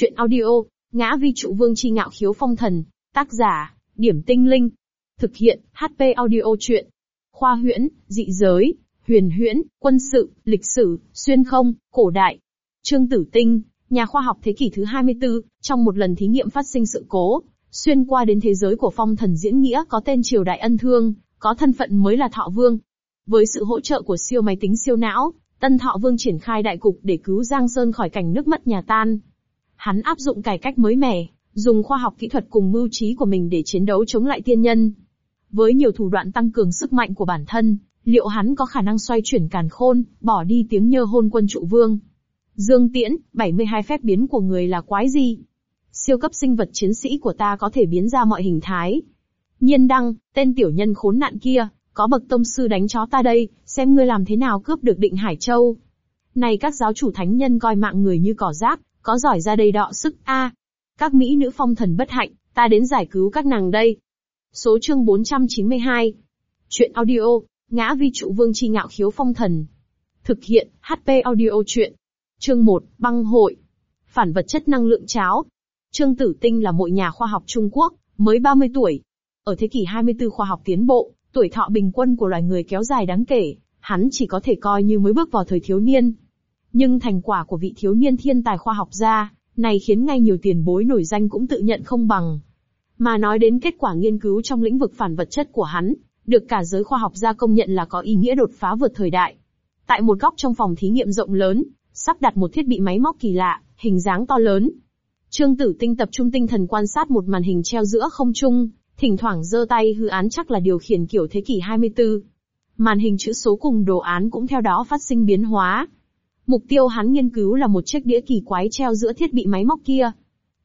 Chuyện audio, ngã vi trụ vương chi ngạo khiếu phong thần, tác giả, điểm tinh linh. Thực hiện, HP audio chuyện. Khoa huyễn, dị giới, huyền huyễn, quân sự, lịch sử, xuyên không, cổ đại. Trương Tử Tinh, nhà khoa học thế kỷ thứ 24, trong một lần thí nghiệm phát sinh sự cố, xuyên qua đến thế giới của phong thần diễn nghĩa có tên triều đại ân thương, có thân phận mới là thọ vương. Với sự hỗ trợ của siêu máy tính siêu não, Tân Thọ Vương triển khai đại cục để cứu Giang Sơn khỏi cảnh nước mất nhà tan. Hắn áp dụng cải cách mới mẻ, dùng khoa học kỹ thuật cùng mưu trí của mình để chiến đấu chống lại tiên nhân. Với nhiều thủ đoạn tăng cường sức mạnh của bản thân, liệu hắn có khả năng xoay chuyển càn khôn, bỏ đi tiếng nhơ hôn quân trụ vương? Dương Tiễn, 72 phép biến của người là quái gì? Siêu cấp sinh vật chiến sĩ của ta có thể biến ra mọi hình thái. Nhiên đăng, tên tiểu nhân khốn nạn kia, có bậc tông sư đánh chó ta đây, xem ngươi làm thế nào cướp được định Hải Châu. Này các giáo chủ thánh nhân coi mạng người như cỏ rác, có giỏi ra đây đọ sức a. Các mỹ nữ phong thần bất hạnh, ta đến giải cứu các nàng đây. Số chương 492. Chuyện audio, ngã vi trụ vương chi ngạo khiếu phong thần. Thực hiện, HP audio chuyện. Chương 1, băng hội. Phản vật chất năng lượng cháo. Trương Tử Tinh là một nhà khoa học Trung Quốc, mới 30 tuổi. Ở thế kỷ 24 khoa học tiến bộ, tuổi thọ bình quân của loài người kéo dài đáng kể, hắn chỉ có thể coi như mới bước vào thời thiếu niên. Nhưng thành quả của vị thiếu niên thiên tài khoa học gia, này khiến ngay nhiều tiền bối nổi danh cũng tự nhận không bằng. Mà nói đến kết quả nghiên cứu trong lĩnh vực phản vật chất của hắn, được cả giới khoa học gia công nhận là có ý nghĩa đột phá vượt thời đại. Tại một góc trong phòng thí nghiệm rộng lớn, sắp đặt một thiết bị máy móc kỳ lạ, hình dáng to lớn. Trương Tử Tinh tập trung tinh thần quan sát một màn hình treo giữa không trung, thỉnh thoảng giơ tay hư án chắc là điều khiển kiểu thế kỷ 24. Màn hình chữ số cùng đồ án cũng theo đó phát sinh biến hóa. Mục tiêu hắn nghiên cứu là một chiếc đĩa kỳ quái treo giữa thiết bị máy móc kia.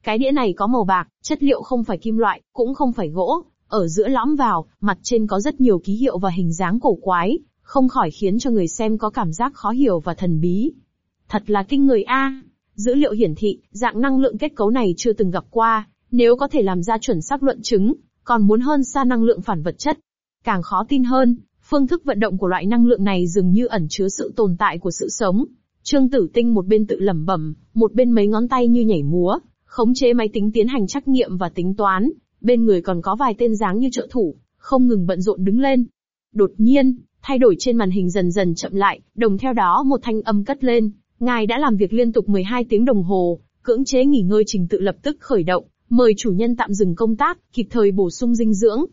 Cái đĩa này có màu bạc, chất liệu không phải kim loại, cũng không phải gỗ, ở giữa lõm vào, mặt trên có rất nhiều ký hiệu và hình dáng cổ quái, không khỏi khiến cho người xem có cảm giác khó hiểu và thần bí. Thật là kinh người a. Dữ liệu hiển thị, dạng năng lượng kết cấu này chưa từng gặp qua, nếu có thể làm ra chuẩn xác luận chứng, còn muốn hơn xa năng lượng phản vật chất. Càng khó tin hơn, phương thức vận động của loại năng lượng này dường như ẩn chứa sự tồn tại của sự sống. Trương Tử Tinh một bên tự lẩm bẩm, một bên mấy ngón tay như nhảy múa, khống chế máy tính tiến hành trắc nghiệm và tính toán, bên người còn có vài tên dáng như trợ thủ, không ngừng bận rộn đứng lên. Đột nhiên, thay đổi trên màn hình dần dần chậm lại, đồng theo đó một thanh âm cất lên, ngài đã làm việc liên tục 12 tiếng đồng hồ, cưỡng chế nghỉ ngơi trình tự lập tức khởi động, Mời chủ nhân tạm dừng công tác, kịp thời bổ sung dinh dưỡng.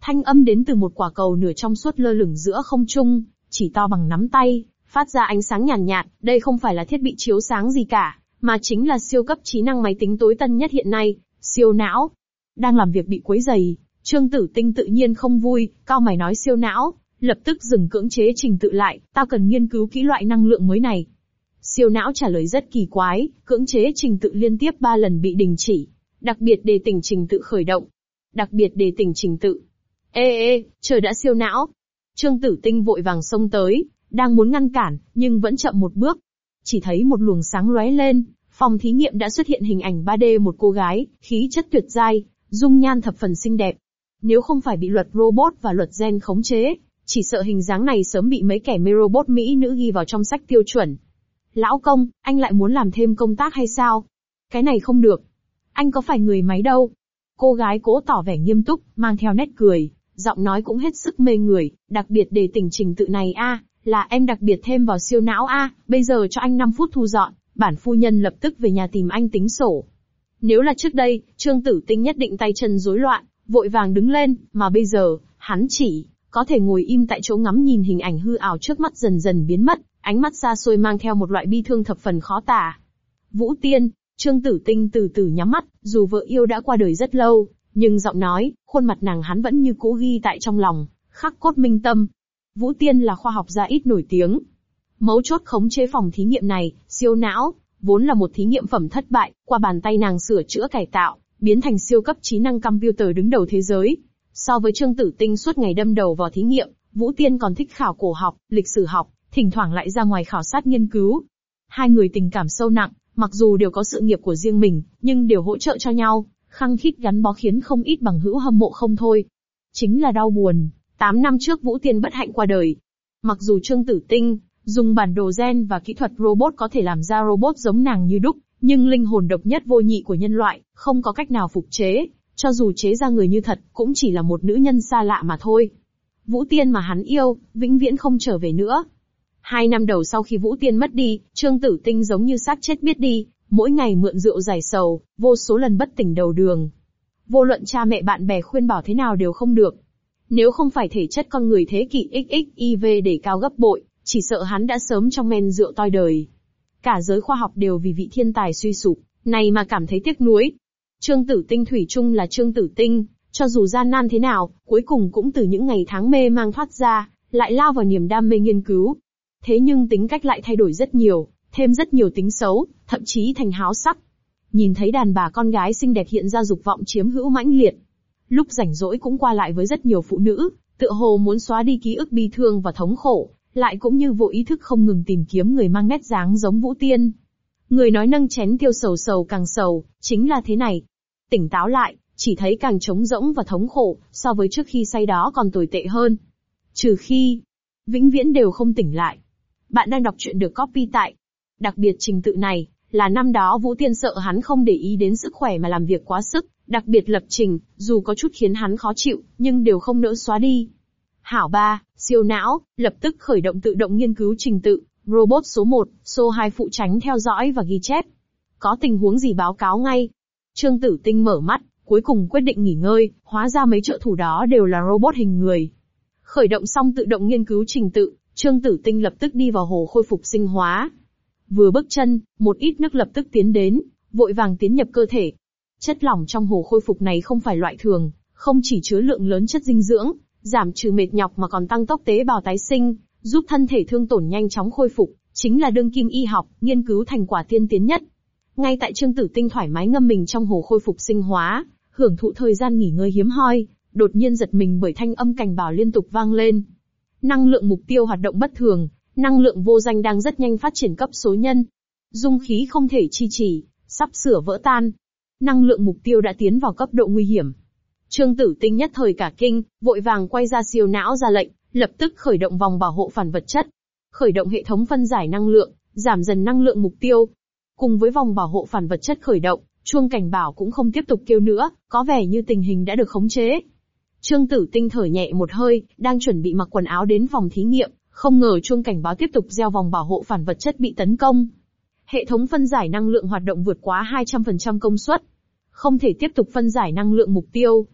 Thanh âm đến từ một quả cầu nửa trong suốt lơ lửng giữa không trung, chỉ to bằng nắm tay, phát ra ánh sáng nhàn nhạt, nhạt, đây không phải là thiết bị chiếu sáng gì cả, mà chính là siêu cấp trí năng máy tính tối tân nhất hiện nay, siêu não. Đang làm việc bị quấy dày, Trương Tử Tinh tự nhiên không vui, cao mày nói siêu não, lập tức dừng cưỡng chế trình tự lại, tao cần nghiên cứu kỹ loại năng lượng mới này. Siêu não trả lời rất kỳ quái, cưỡng chế trình tự liên tiếp ba lần bị đình chỉ, Đặc biệt đề tỉnh trình tự khởi động. Đặc biệt đề tỉnh trình tự. Ê ê, trời đã siêu não. Trương Tử Tinh vội vàng xông tới, đang muốn ngăn cản, nhưng vẫn chậm một bước. Chỉ thấy một luồng sáng lóe lên, phòng thí nghiệm đã xuất hiện hình ảnh 3D một cô gái, khí chất tuyệt giai, dung nhan thập phần xinh đẹp. Nếu không phải bị luật robot và luật gen khống chế, chỉ sợ hình dáng này sớm bị mấy kẻ mê robot Mỹ nữ ghi vào trong sách tiêu chuẩn. Lão công, anh lại muốn làm thêm công tác hay sao? Cái này không được, anh có phải người máy đâu. Cô gái cố tỏ vẻ nghiêm túc, mang theo nét cười, giọng nói cũng hết sức mê người, đặc biệt để tình trình tự này a, là em đặc biệt thêm vào siêu não a, bây giờ cho anh 5 phút thu dọn, bản phu nhân lập tức về nhà tìm anh tính sổ. Nếu là trước đây, Trương Tử Tinh nhất định tay chân rối loạn, vội vàng đứng lên, mà bây giờ, hắn chỉ có thể ngồi im tại chỗ ngắm nhìn hình ảnh hư ảo trước mắt dần dần biến mất, ánh mắt xa xôi mang theo một loại bi thương thập phần khó tả. Vũ Tiên, Trương Tử Tinh từ từ nhắm mắt, dù vợ yêu đã qua đời rất lâu, nhưng giọng nói, khuôn mặt nàng hắn vẫn như cũ ghi tại trong lòng, khắc cốt minh tâm. Vũ Tiên là khoa học gia ít nổi tiếng. Mấu chốt khống chế phòng thí nghiệm này, siêu não, vốn là một thí nghiệm phẩm thất bại, qua bàn tay nàng sửa chữa cải tạo, biến thành siêu cấp trí năng computer đứng đầu thế giới. So với Trương Tử Tinh suốt ngày đâm đầu vào thí nghiệm, Vũ Tiên còn thích khảo cổ học, lịch sử học, thỉnh thoảng lại ra ngoài khảo sát nghiên cứu. Hai người tình cảm sâu nặng, Mặc dù đều có sự nghiệp của riêng mình, nhưng đều hỗ trợ cho nhau, khăng khít gắn bó khiến không ít bằng hữu hâm mộ không thôi. Chính là đau buồn, 8 năm trước Vũ Tiên bất hạnh qua đời. Mặc dù Trương Tử Tinh, dùng bản đồ gen và kỹ thuật robot có thể làm ra robot giống nàng như đúc, Nhưng linh hồn độc nhất vô nhị của nhân loại, không có cách nào phục chế, cho dù chế ra người như thật, cũng chỉ là một nữ nhân xa lạ mà thôi. Vũ Tiên mà hắn yêu, vĩnh viễn không trở về nữa. Hai năm đầu sau khi Vũ Tiên mất đi, Trương Tử Tinh giống như xác chết biết đi, mỗi ngày mượn rượu giải sầu, vô số lần bất tỉnh đầu đường. Vô luận cha mẹ bạn bè khuyên bảo thế nào đều không được. Nếu không phải thể chất con người thế kỷ XXIV để cao gấp bội, chỉ sợ hắn đã sớm trong men rượu toi đời. Cả giới khoa học đều vì vị thiên tài suy sụp, này mà cảm thấy tiếc nuối. Trương Tử Tinh thủy chung là Trương Tử Tinh, cho dù gian nan thế nào, cuối cùng cũng từ những ngày tháng mê mang thoát ra, lại lao vào niềm đam mê nghiên cứu. Thế nhưng tính cách lại thay đổi rất nhiều, thêm rất nhiều tính xấu, thậm chí thành háo sắc. Nhìn thấy đàn bà con gái xinh đẹp hiện ra dục vọng chiếm hữu mãnh liệt. Lúc rảnh rỗi cũng qua lại với rất nhiều phụ nữ, tựa hồ muốn xóa đi ký ức bi thương và thống khổ, lại cũng như vô ý thức không ngừng tìm kiếm người mang nét dáng giống Vũ Tiên. Người nói nâng chén tiêu sầu sầu càng sầu, chính là thế này. Tỉnh táo lại, chỉ thấy càng trống rỗng và thống khổ, so với trước khi say đó còn tồi tệ hơn. Trừ khi, vĩnh viễn đều không tỉnh lại. Bạn đang đọc chuyện được copy tại. Đặc biệt trình tự này, là năm đó Vũ Tiên sợ hắn không để ý đến sức khỏe mà làm việc quá sức, đặc biệt lập trình, dù có chút khiến hắn khó chịu, nhưng đều không nỡ xóa đi. Hảo ba, siêu não, lập tức khởi động tự động nghiên cứu trình tự, robot số 1, số 2 phụ tránh theo dõi và ghi chép. Có tình huống gì báo cáo ngay. Trương Tử Tinh mở mắt, cuối cùng quyết định nghỉ ngơi, hóa ra mấy trợ thủ đó đều là robot hình người. Khởi động xong tự động nghiên cứu trình tự, Trương Tử Tinh lập tức đi vào hồ khôi phục sinh hóa. Vừa bước chân, một ít nước lập tức tiến đến, vội vàng tiến nhập cơ thể. Chất lỏng trong hồ khôi phục này không phải loại thường, không chỉ chứa lượng lớn chất dinh dưỡng, giảm trừ mệt nhọc mà còn tăng tốc tế bào tái sinh, giúp thân thể thương tổn nhanh chóng khôi phục, chính là đương kim y học, nghiên cứu thành quả tiên tiến nhất. Ngay tại Trương Tử Tinh thoải mái ngâm mình trong hồ khôi phục sinh hóa, hưởng thụ thời gian nghỉ ngơi hiếm hoi, đột nhiên giật mình bởi thanh âm cảnh báo liên tục vang lên. Năng lượng mục tiêu hoạt động bất thường, năng lượng vô danh đang rất nhanh phát triển cấp số nhân. Dung khí không thể chi trì, sắp sửa vỡ tan. Năng lượng mục tiêu đã tiến vào cấp độ nguy hiểm. Trương Tử Tinh nhất thời cả kinh, vội vàng quay ra siêu não ra lệnh, lập tức khởi động vòng bảo hộ phản vật chất. Khởi động hệ thống phân giải năng lượng, giảm dần năng lượng mục tiêu. Cùng với vòng bảo hộ phản vật chất khởi động, chuông cảnh bảo cũng không tiếp tục kêu nữa, có vẻ như tình hình đã được khống chế. Trương Tử Tinh thở nhẹ một hơi, đang chuẩn bị mặc quần áo đến phòng thí nghiệm, không ngờ chuông cảnh báo tiếp tục gieo vòng bảo hộ phản vật chất bị tấn công. Hệ thống phân giải năng lượng hoạt động vượt quá 200% công suất. Không thể tiếp tục phân giải năng lượng mục tiêu.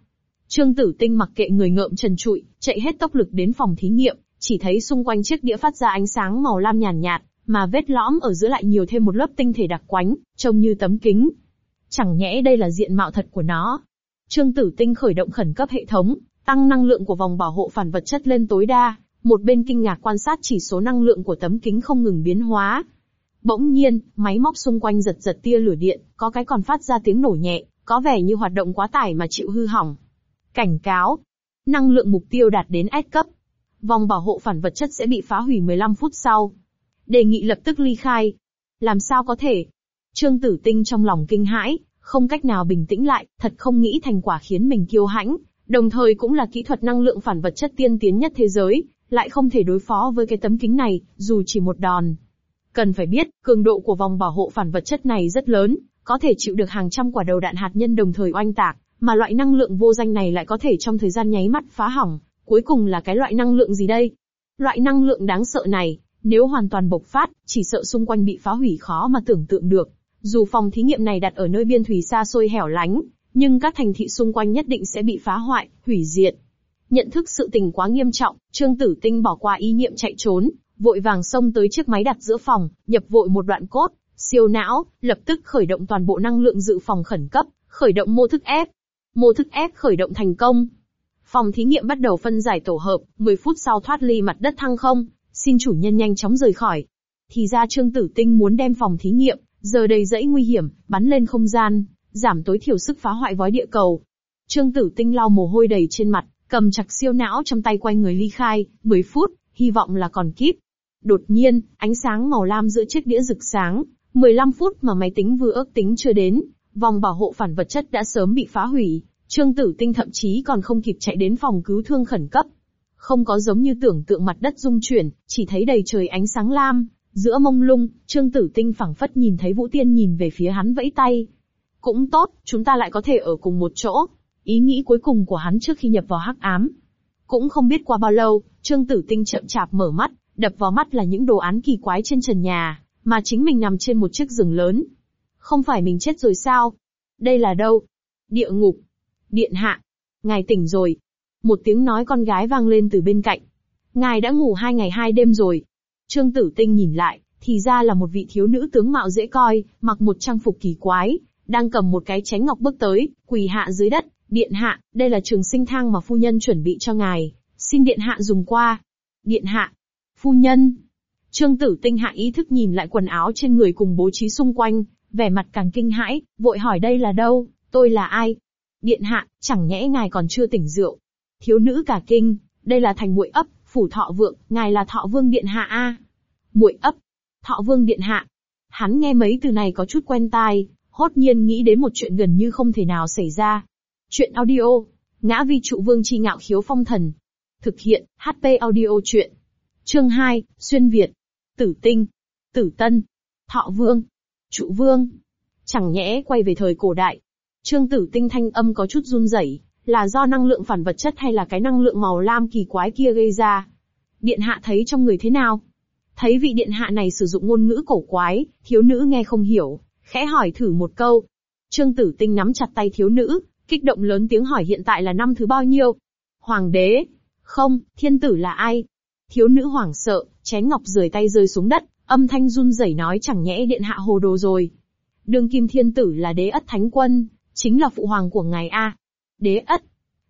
Trương Tử Tinh mặc kệ người ngợm trần trụi, chạy hết tốc lực đến phòng thí nghiệm, chỉ thấy xung quanh chiếc đĩa phát ra ánh sáng màu lam nhàn nhạt, mà vết lõm ở giữa lại nhiều thêm một lớp tinh thể đặc quánh, trông như tấm kính. Chẳng nhẽ đây là diện mạo thật của nó. Trương Tử Tinh khởi động khẩn cấp hệ thống, tăng năng lượng của vòng bảo hộ phản vật chất lên tối đa, một bên kinh ngạc quan sát chỉ số năng lượng của tấm kính không ngừng biến hóa. Bỗng nhiên, máy móc xung quanh giật giật tia lửa điện, có cái còn phát ra tiếng nổ nhẹ, có vẻ như hoạt động quá tải mà chịu hư hỏng. Cảnh cáo. Năng lượng mục tiêu đạt đến S cấp. Vòng bảo hộ phản vật chất sẽ bị phá hủy 15 phút sau. Đề nghị lập tức ly khai. Làm sao có thể? Trương Tử Tinh trong lòng kinh hãi, không cách nào bình tĩnh lại, thật không nghĩ thành quả khiến mình kiêu hãnh, đồng thời cũng là kỹ thuật năng lượng phản vật chất tiên tiến nhất thế giới, lại không thể đối phó với cái tấm kính này, dù chỉ một đòn. Cần phải biết, cường độ của vòng bảo hộ phản vật chất này rất lớn, có thể chịu được hàng trăm quả đầu đạn hạt nhân đồng thời oanh tạc, mà loại năng lượng vô danh này lại có thể trong thời gian nháy mắt phá hỏng. Cuối cùng là cái loại năng lượng gì đây? Loại năng lượng đáng sợ này, nếu hoàn toàn bộc phát, chỉ sợ xung quanh bị phá hủy khó mà tưởng tượng được. Dù phòng thí nghiệm này đặt ở nơi biên thủy xa xôi hẻo lánh, nhưng các thành thị xung quanh nhất định sẽ bị phá hoại, hủy diệt. Nhận thức sự tình quá nghiêm trọng, Trương Tử Tinh bỏ qua ý niệm chạy trốn, vội vàng xông tới chiếc máy đặt giữa phòng, nhập vội một đoạn cốt, siêu não, lập tức khởi động toàn bộ năng lượng dự phòng khẩn cấp, khởi động mô thức ép. Mô thức ép khởi động thành công. Phòng thí nghiệm bắt đầu phân giải tổ hợp, 10 phút sau thoát ly mặt đất thăng không, xin chủ nhân nhanh chóng rời khỏi. Thì ra Trương Tử Tinh muốn đem phòng thí nghiệm, giờ đầy dẫy nguy hiểm, bắn lên không gian, giảm tối thiểu sức phá hoại vói địa cầu. Trương Tử Tinh lau mồ hôi đầy trên mặt, cầm chặt siêu não trong tay quay người ly khai, 10 phút, hy vọng là còn kíp. Đột nhiên, ánh sáng màu lam giữa chiếc đĩa rực sáng, 15 phút mà máy tính vừa ước tính chưa đến, vòng bảo hộ phản vật chất đã sớm bị phá hủy, Trương Tử Tinh thậm chí còn không kịp chạy đến phòng cứu thương khẩn cấp. Không có giống như tưởng tượng mặt đất rung chuyển, chỉ thấy đầy trời ánh sáng lam, Giữa mông lung, Trương Tử Tinh phẳng phất nhìn thấy Vũ Tiên nhìn về phía hắn vẫy tay. Cũng tốt, chúng ta lại có thể ở cùng một chỗ. Ý nghĩ cuối cùng của hắn trước khi nhập vào hắc ám. Cũng không biết qua bao lâu, Trương Tử Tinh chậm chạp mở mắt, đập vào mắt là những đồ án kỳ quái trên trần nhà, mà chính mình nằm trên một chiếc giường lớn. Không phải mình chết rồi sao? Đây là đâu? Địa ngục. Điện hạ. Ngài tỉnh rồi. Một tiếng nói con gái vang lên từ bên cạnh. Ngài đã ngủ hai ngày hai đêm rồi. Trương Tử Tinh nhìn lại, thì ra là một vị thiếu nữ tướng mạo dễ coi, mặc một trang phục kỳ quái, đang cầm một cái chén ngọc bước tới, quỳ hạ dưới đất, điện hạ, đây là trường sinh thang mà phu nhân chuẩn bị cho ngài, xin điện hạ dùng qua. Điện hạ, phu nhân. Trương Tử Tinh hạ ý thức nhìn lại quần áo trên người cùng bố trí xung quanh, vẻ mặt càng kinh hãi, vội hỏi đây là đâu, tôi là ai? Điện hạ, chẳng nhẽ ngài còn chưa tỉnh rượu. Thiếu nữ cả kinh, đây là thành muội ấp, phủ thọ vượng, ngài là thọ vương điện hạ a. Muội ấp, thọ vương điện hạ. Hắn nghe mấy từ này có chút quen tai, hốt nhiên nghĩ đến một chuyện gần như không thể nào xảy ra. Chuyện audio, ngã vi trụ vương chi ngạo khiếu phong thần. Thực hiện, HP audio chuyện. Chương 2, Xuyên Việt. Tử tinh. Tử tân. Thọ vương. Trụ vương. Chẳng nhẽ quay về thời cổ đại. Trương tử tinh thanh âm có chút run rẩy, là do năng lượng phản vật chất hay là cái năng lượng màu lam kỳ quái kia gây ra. Điện hạ thấy trong người thế nào? Thấy vị điện hạ này sử dụng ngôn ngữ cổ quái, thiếu nữ nghe không hiểu, khẽ hỏi thử một câu. Trương tử tinh nắm chặt tay thiếu nữ, kích động lớn tiếng hỏi hiện tại là năm thứ bao nhiêu? Hoàng đế? Không, thiên tử là ai? Thiếu nữ hoảng sợ, chén ngọc rời tay rơi xuống đất, âm thanh run rẩy nói chẳng nhẽ điện hạ hồ đồ rồi. đường kim thiên tử là đế ất thánh quân, chính là phụ hoàng của ngài A. Đế ất.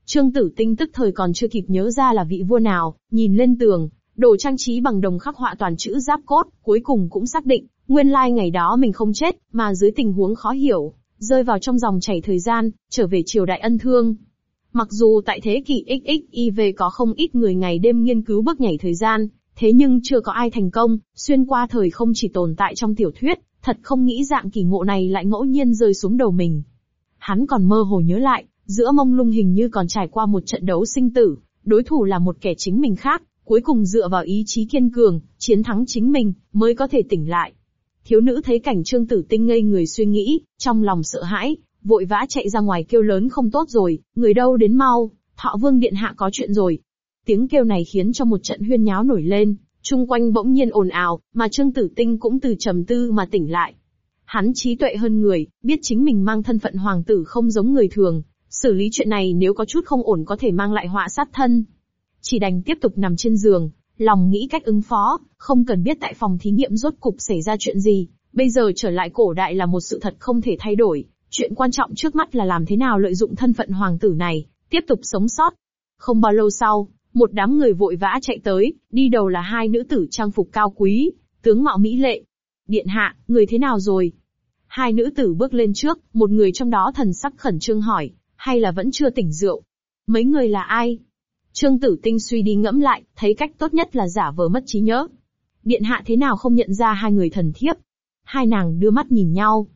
Trương tử tinh tức thời còn chưa kịp nhớ ra là vị vua nào, nhìn lên tường, đồ trang trí bằng đồng khắc họa toàn chữ giáp cốt, cuối cùng cũng xác định, nguyên lai ngày đó mình không chết, mà dưới tình huống khó hiểu, rơi vào trong dòng chảy thời gian, trở về triều đại ân thương. Mặc dù tại thế kỷ XXIV có không ít người ngày đêm nghiên cứu bước nhảy thời gian, thế nhưng chưa có ai thành công, xuyên qua thời không chỉ tồn tại trong tiểu thuyết, thật không nghĩ dạng kỳ ngộ này lại ngẫu nhiên rơi xuống đầu mình. Hắn còn mơ hồ nhớ lại, giữa mông lung hình như còn trải qua một trận đấu sinh tử, đối thủ là một kẻ chính mình khác, cuối cùng dựa vào ý chí kiên cường, chiến thắng chính mình, mới có thể tỉnh lại. Thiếu nữ thấy cảnh trương tử tinh ngây người suy nghĩ, trong lòng sợ hãi, vội vã chạy ra ngoài kêu lớn không tốt rồi, người đâu đến mau, thọ vương điện hạ có chuyện rồi. Tiếng kêu này khiến cho một trận huyên nháo nổi lên, chung quanh bỗng nhiên ồn ào, mà trương tử tinh cũng từ trầm tư mà tỉnh lại. Hắn trí tuệ hơn người, biết chính mình mang thân phận hoàng tử không giống người thường, xử lý chuyện này nếu có chút không ổn có thể mang lại họa sát thân. Chỉ đành tiếp tục nằm trên giường, lòng nghĩ cách ứng phó, không cần biết tại phòng thí nghiệm rốt cục xảy ra chuyện gì, bây giờ trở lại cổ đại là một sự thật không thể thay đổi, chuyện quan trọng trước mắt là làm thế nào lợi dụng thân phận hoàng tử này, tiếp tục sống sót. Không bao lâu sau, một đám người vội vã chạy tới, đi đầu là hai nữ tử trang phục cao quý, tướng mạo mỹ lệ. Điện hạ, người thế nào rồi? Hai nữ tử bước lên trước, một người trong đó thần sắc khẩn trương hỏi, hay là vẫn chưa tỉnh rượu? Mấy người là ai? Trương Tử Tinh suy đi ngẫm lại, thấy cách tốt nhất là giả vờ mất trí nhớ. Điện hạ thế nào không nhận ra hai người thần thiếp? Hai nàng đưa mắt nhìn nhau.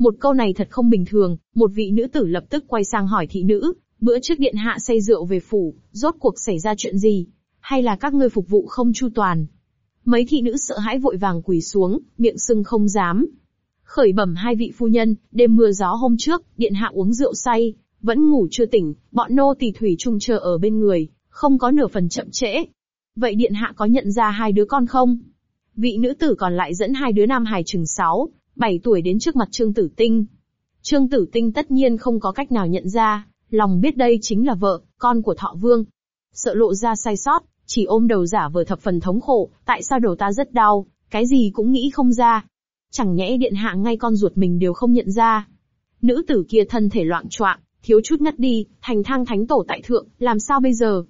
Một câu này thật không bình thường, một vị nữ tử lập tức quay sang hỏi thị nữ, bữa trước điện hạ say rượu về phủ, rốt cuộc xảy ra chuyện gì? Hay là các ngươi phục vụ không chu toàn? Mấy thị nữ sợ hãi vội vàng quỳ xuống, miệng sưng không dám. Khởi bẩm hai vị phu nhân, đêm mưa gió hôm trước, điện hạ uống rượu say, vẫn ngủ chưa tỉnh, bọn nô tỳ thủy chung chờ ở bên người, không có nửa phần chậm trễ. Vậy điện hạ có nhận ra hai đứa con không? Vị nữ tử còn lại dẫn hai đứa nam hài chừng 6, 7 tuổi đến trước mặt Trương Tử Tinh. Trương Tử Tinh tất nhiên không có cách nào nhận ra, lòng biết đây chính là vợ, con của Thọ Vương. Sợ lộ ra sai sót, chỉ ôm đầu giả vờ thập phần thống khổ, tại sao đầu ta rất đau, cái gì cũng nghĩ không ra. Chẳng nhẽ điện hạ ngay con ruột mình đều không nhận ra. Nữ tử kia thân thể loạn choạng, thiếu chút ngất đi, thành thang thánh tổ tại thượng, làm sao bây giờ?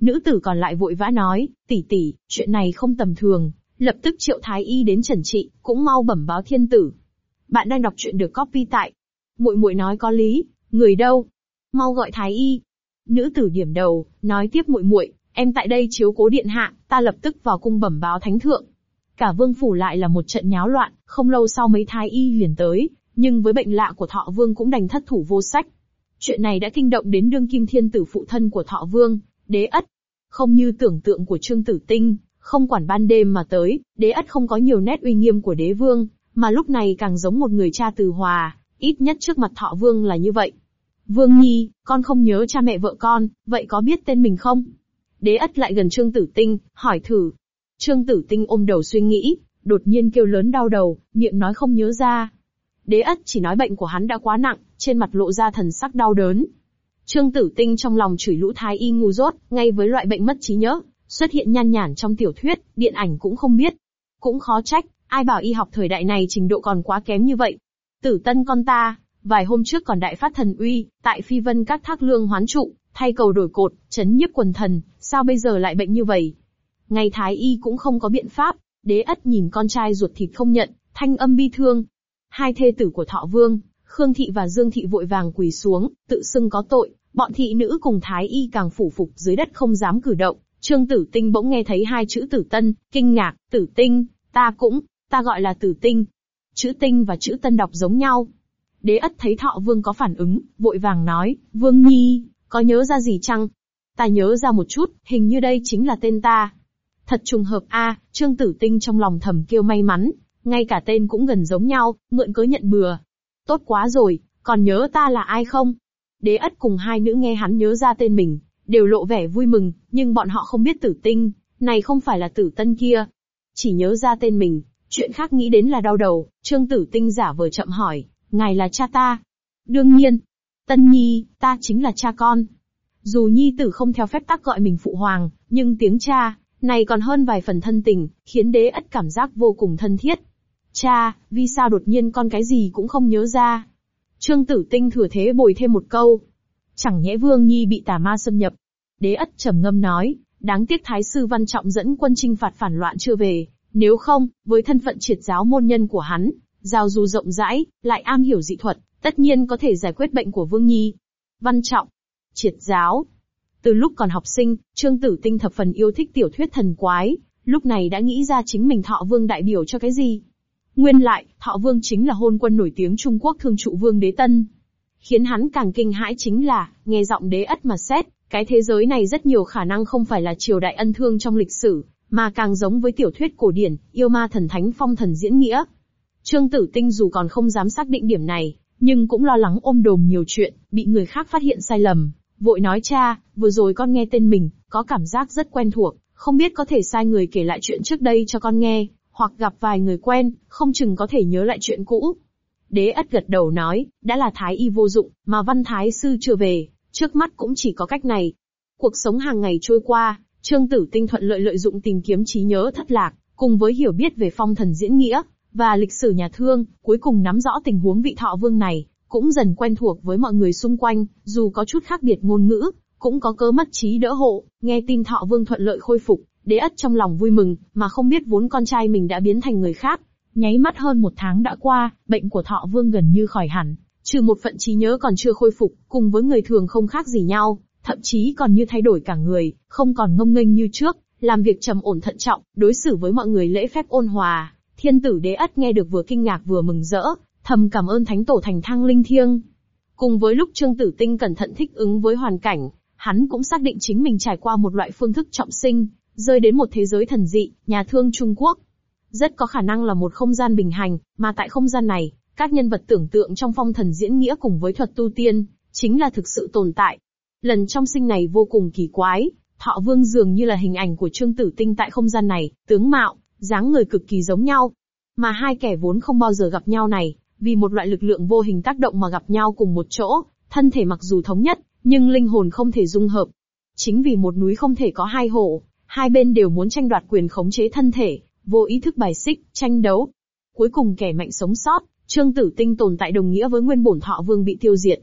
Nữ tử còn lại vội vã nói, tỷ tỷ, chuyện này không tầm thường, lập tức triệu thái y đến trần trị, cũng mau bẩm báo thiên tử. Bạn đang đọc truyện được copy tại. Muội muội nói có lý, người đâu? Mau gọi thái y. Nữ tử điểm đầu, nói tiếp muội muội, em tại đây chiếu cố điện hạ, ta lập tức vào cung bẩm báo thánh thượng. Cả vương phủ lại là một trận nháo loạn, không lâu sau mấy thái y liền tới, nhưng với bệnh lạ của thọ vương cũng đành thất thủ vô sách. Chuyện này đã kinh động đến đương kim thiên tử phụ thân của thọ vương, đế ất. Không như tưởng tượng của Trương Tử Tinh, không quản ban đêm mà tới, đế ất không có nhiều nét uy nghiêm của đế vương, mà lúc này càng giống một người cha từ hòa, ít nhất trước mặt thọ vương là như vậy. Vương Nhi, con không nhớ cha mẹ vợ con, vậy có biết tên mình không? Đế ất lại gần Trương Tử Tinh, hỏi thử. Trương Tử Tinh ôm đầu suy nghĩ, đột nhiên kêu lớn đau đầu, miệng nói không nhớ ra. Đế ất chỉ nói bệnh của hắn đã quá nặng, trên mặt lộ ra thần sắc đau đớn. Trương Tử Tinh trong lòng chửi lũ thái y ngu dốt, ngay với loại bệnh mất trí nhớ, xuất hiện nhan nhản trong tiểu thuyết, điện ảnh cũng không biết. Cũng khó trách, ai bảo y học thời đại này trình độ còn quá kém như vậy. Tử Tân con ta, vài hôm trước còn đại phát thần uy, tại phi vân các thác lương hoán trụ, thay cầu đổi cột, chấn nhiếp quần thần, sao bây giờ lại bệnh như vậy? Ngày thái y cũng không có biện pháp, đế ất nhìn con trai ruột thịt không nhận, thanh âm bi thương. Hai thê tử của thọ vương, Khương thị và Dương thị vội vàng quỳ xuống, tự xưng có tội, bọn thị nữ cùng thái y càng phủ phục dưới đất không dám cử động. Trương Tử Tinh bỗng nghe thấy hai chữ Tử Tân, kinh ngạc, Tử Tinh, ta cũng, ta gọi là Tử Tinh. Chữ Tinh và chữ Tân đọc giống nhau. Đế ất thấy Thọ Vương có phản ứng, vội vàng nói, Vương Nhi, có nhớ ra gì chăng? Ta nhớ ra một chút, hình như đây chính là tên ta. Thật trùng hợp a, Trương Tử Tinh trong lòng thầm kêu may mắn, ngay cả tên cũng gần giống nhau, mượn cớ nhận bừa. Tốt quá rồi, còn nhớ ta là ai không? Đế ất cùng hai nữ nghe hắn nhớ ra tên mình, đều lộ vẻ vui mừng, nhưng bọn họ không biết tử tinh, này không phải là tử tân kia. Chỉ nhớ ra tên mình, chuyện khác nghĩ đến là đau đầu, trương tử tinh giả vờ chậm hỏi, ngài là cha ta. Đương nhiên, tân nhi, ta chính là cha con. Dù nhi tử không theo phép tắc gọi mình phụ hoàng, nhưng tiếng cha, này còn hơn vài phần thân tình, khiến đế ất cảm giác vô cùng thân thiết. Cha, vì sao đột nhiên con cái gì cũng không nhớ ra? Trương Tử Tinh thừa thế bồi thêm một câu. Chẳng nhẽ Vương Nhi bị tà ma xâm nhập. Đế ất trầm ngâm nói, đáng tiếc Thái sư Văn Trọng dẫn quân chinh phạt phản loạn chưa về. Nếu không, với thân phận triệt giáo môn nhân của hắn, giao du rộng rãi, lại am hiểu dị thuật, tất nhiên có thể giải quyết bệnh của Vương Nhi. Văn Trọng, triệt giáo. Từ lúc còn học sinh, Trương Tử Tinh thập phần yêu thích tiểu thuyết thần quái, lúc này đã nghĩ ra chính mình thọ vương đại biểu cho cái gì. Nguyên lại, Thọ Vương chính là hôn quân nổi tiếng Trung Quốc thương trụ vương đế tân. Khiến hắn càng kinh hãi chính là, nghe giọng đế ất mà xét, cái thế giới này rất nhiều khả năng không phải là triều đại ân thương trong lịch sử, mà càng giống với tiểu thuyết cổ điển, yêu ma thần thánh phong thần diễn nghĩa. Trương Tử Tinh dù còn không dám xác định điểm này, nhưng cũng lo lắng ôm đồm nhiều chuyện, bị người khác phát hiện sai lầm. Vội nói cha, vừa rồi con nghe tên mình, có cảm giác rất quen thuộc, không biết có thể sai người kể lại chuyện trước đây cho con nghe hoặc gặp vài người quen, không chừng có thể nhớ lại chuyện cũ. Đế ất gật đầu nói, đã là thái y vô dụng, mà văn thái sư chưa về, trước mắt cũng chỉ có cách này. Cuộc sống hàng ngày trôi qua, Trương Tử Tinh thuận lợi lợi dụng tìm kiếm trí nhớ thất lạc, cùng với hiểu biết về phong thần diễn nghĩa, và lịch sử nhà thương, cuối cùng nắm rõ tình huống vị thọ vương này, cũng dần quen thuộc với mọi người xung quanh, dù có chút khác biệt ngôn ngữ, cũng có cớ mất trí đỡ hộ, nghe tin thọ vương thuận lợi khôi phục, Đế ất trong lòng vui mừng, mà không biết vốn con trai mình đã biến thành người khác. Nháy mắt hơn một tháng đã qua, bệnh của thọ vương gần như khỏi hẳn, trừ một phận trí nhớ còn chưa khôi phục, cùng với người thường không khác gì nhau, thậm chí còn như thay đổi cả người, không còn ngông nghênh như trước, làm việc trầm ổn thận trọng, đối xử với mọi người lễ phép ôn hòa. Thiên tử đế ất nghe được vừa kinh ngạc vừa mừng rỡ, thầm cảm ơn thánh tổ thành thăng linh thiêng. Cùng với lúc Trương Tử Tinh cẩn thận thích ứng với hoàn cảnh, hắn cũng xác định chính mình trải qua một loại phương thức trọng sinh, rơi đến một thế giới thần dị, nhà thương Trung Quốc. Rất có khả năng là một không gian bình hành, mà tại không gian này, các nhân vật tưởng tượng trong phong thần diễn nghĩa cùng với thuật tu tiên, chính là thực sự tồn tại. Lần trong sinh này vô cùng kỳ quái, thọ vương dường như là hình ảnh của Trương Tử Tinh tại không gian này, tướng mạo, dáng người cực kỳ giống nhau. Mà hai kẻ vốn không bao giờ gặp nhau này, vì một loại lực lượng vô hình tác động mà gặp nhau cùng một chỗ, thân thể mặc dù thống nhất, nhưng linh hồn không thể dung hợp. Chính vì một núi không thể có hai hổ, Hai bên đều muốn tranh đoạt quyền khống chế thân thể, vô ý thức bài xích, tranh đấu. Cuối cùng kẻ mạnh sống sót, Trương Tử Tinh tồn tại đồng nghĩa với nguyên bổn thọ vương bị tiêu diệt.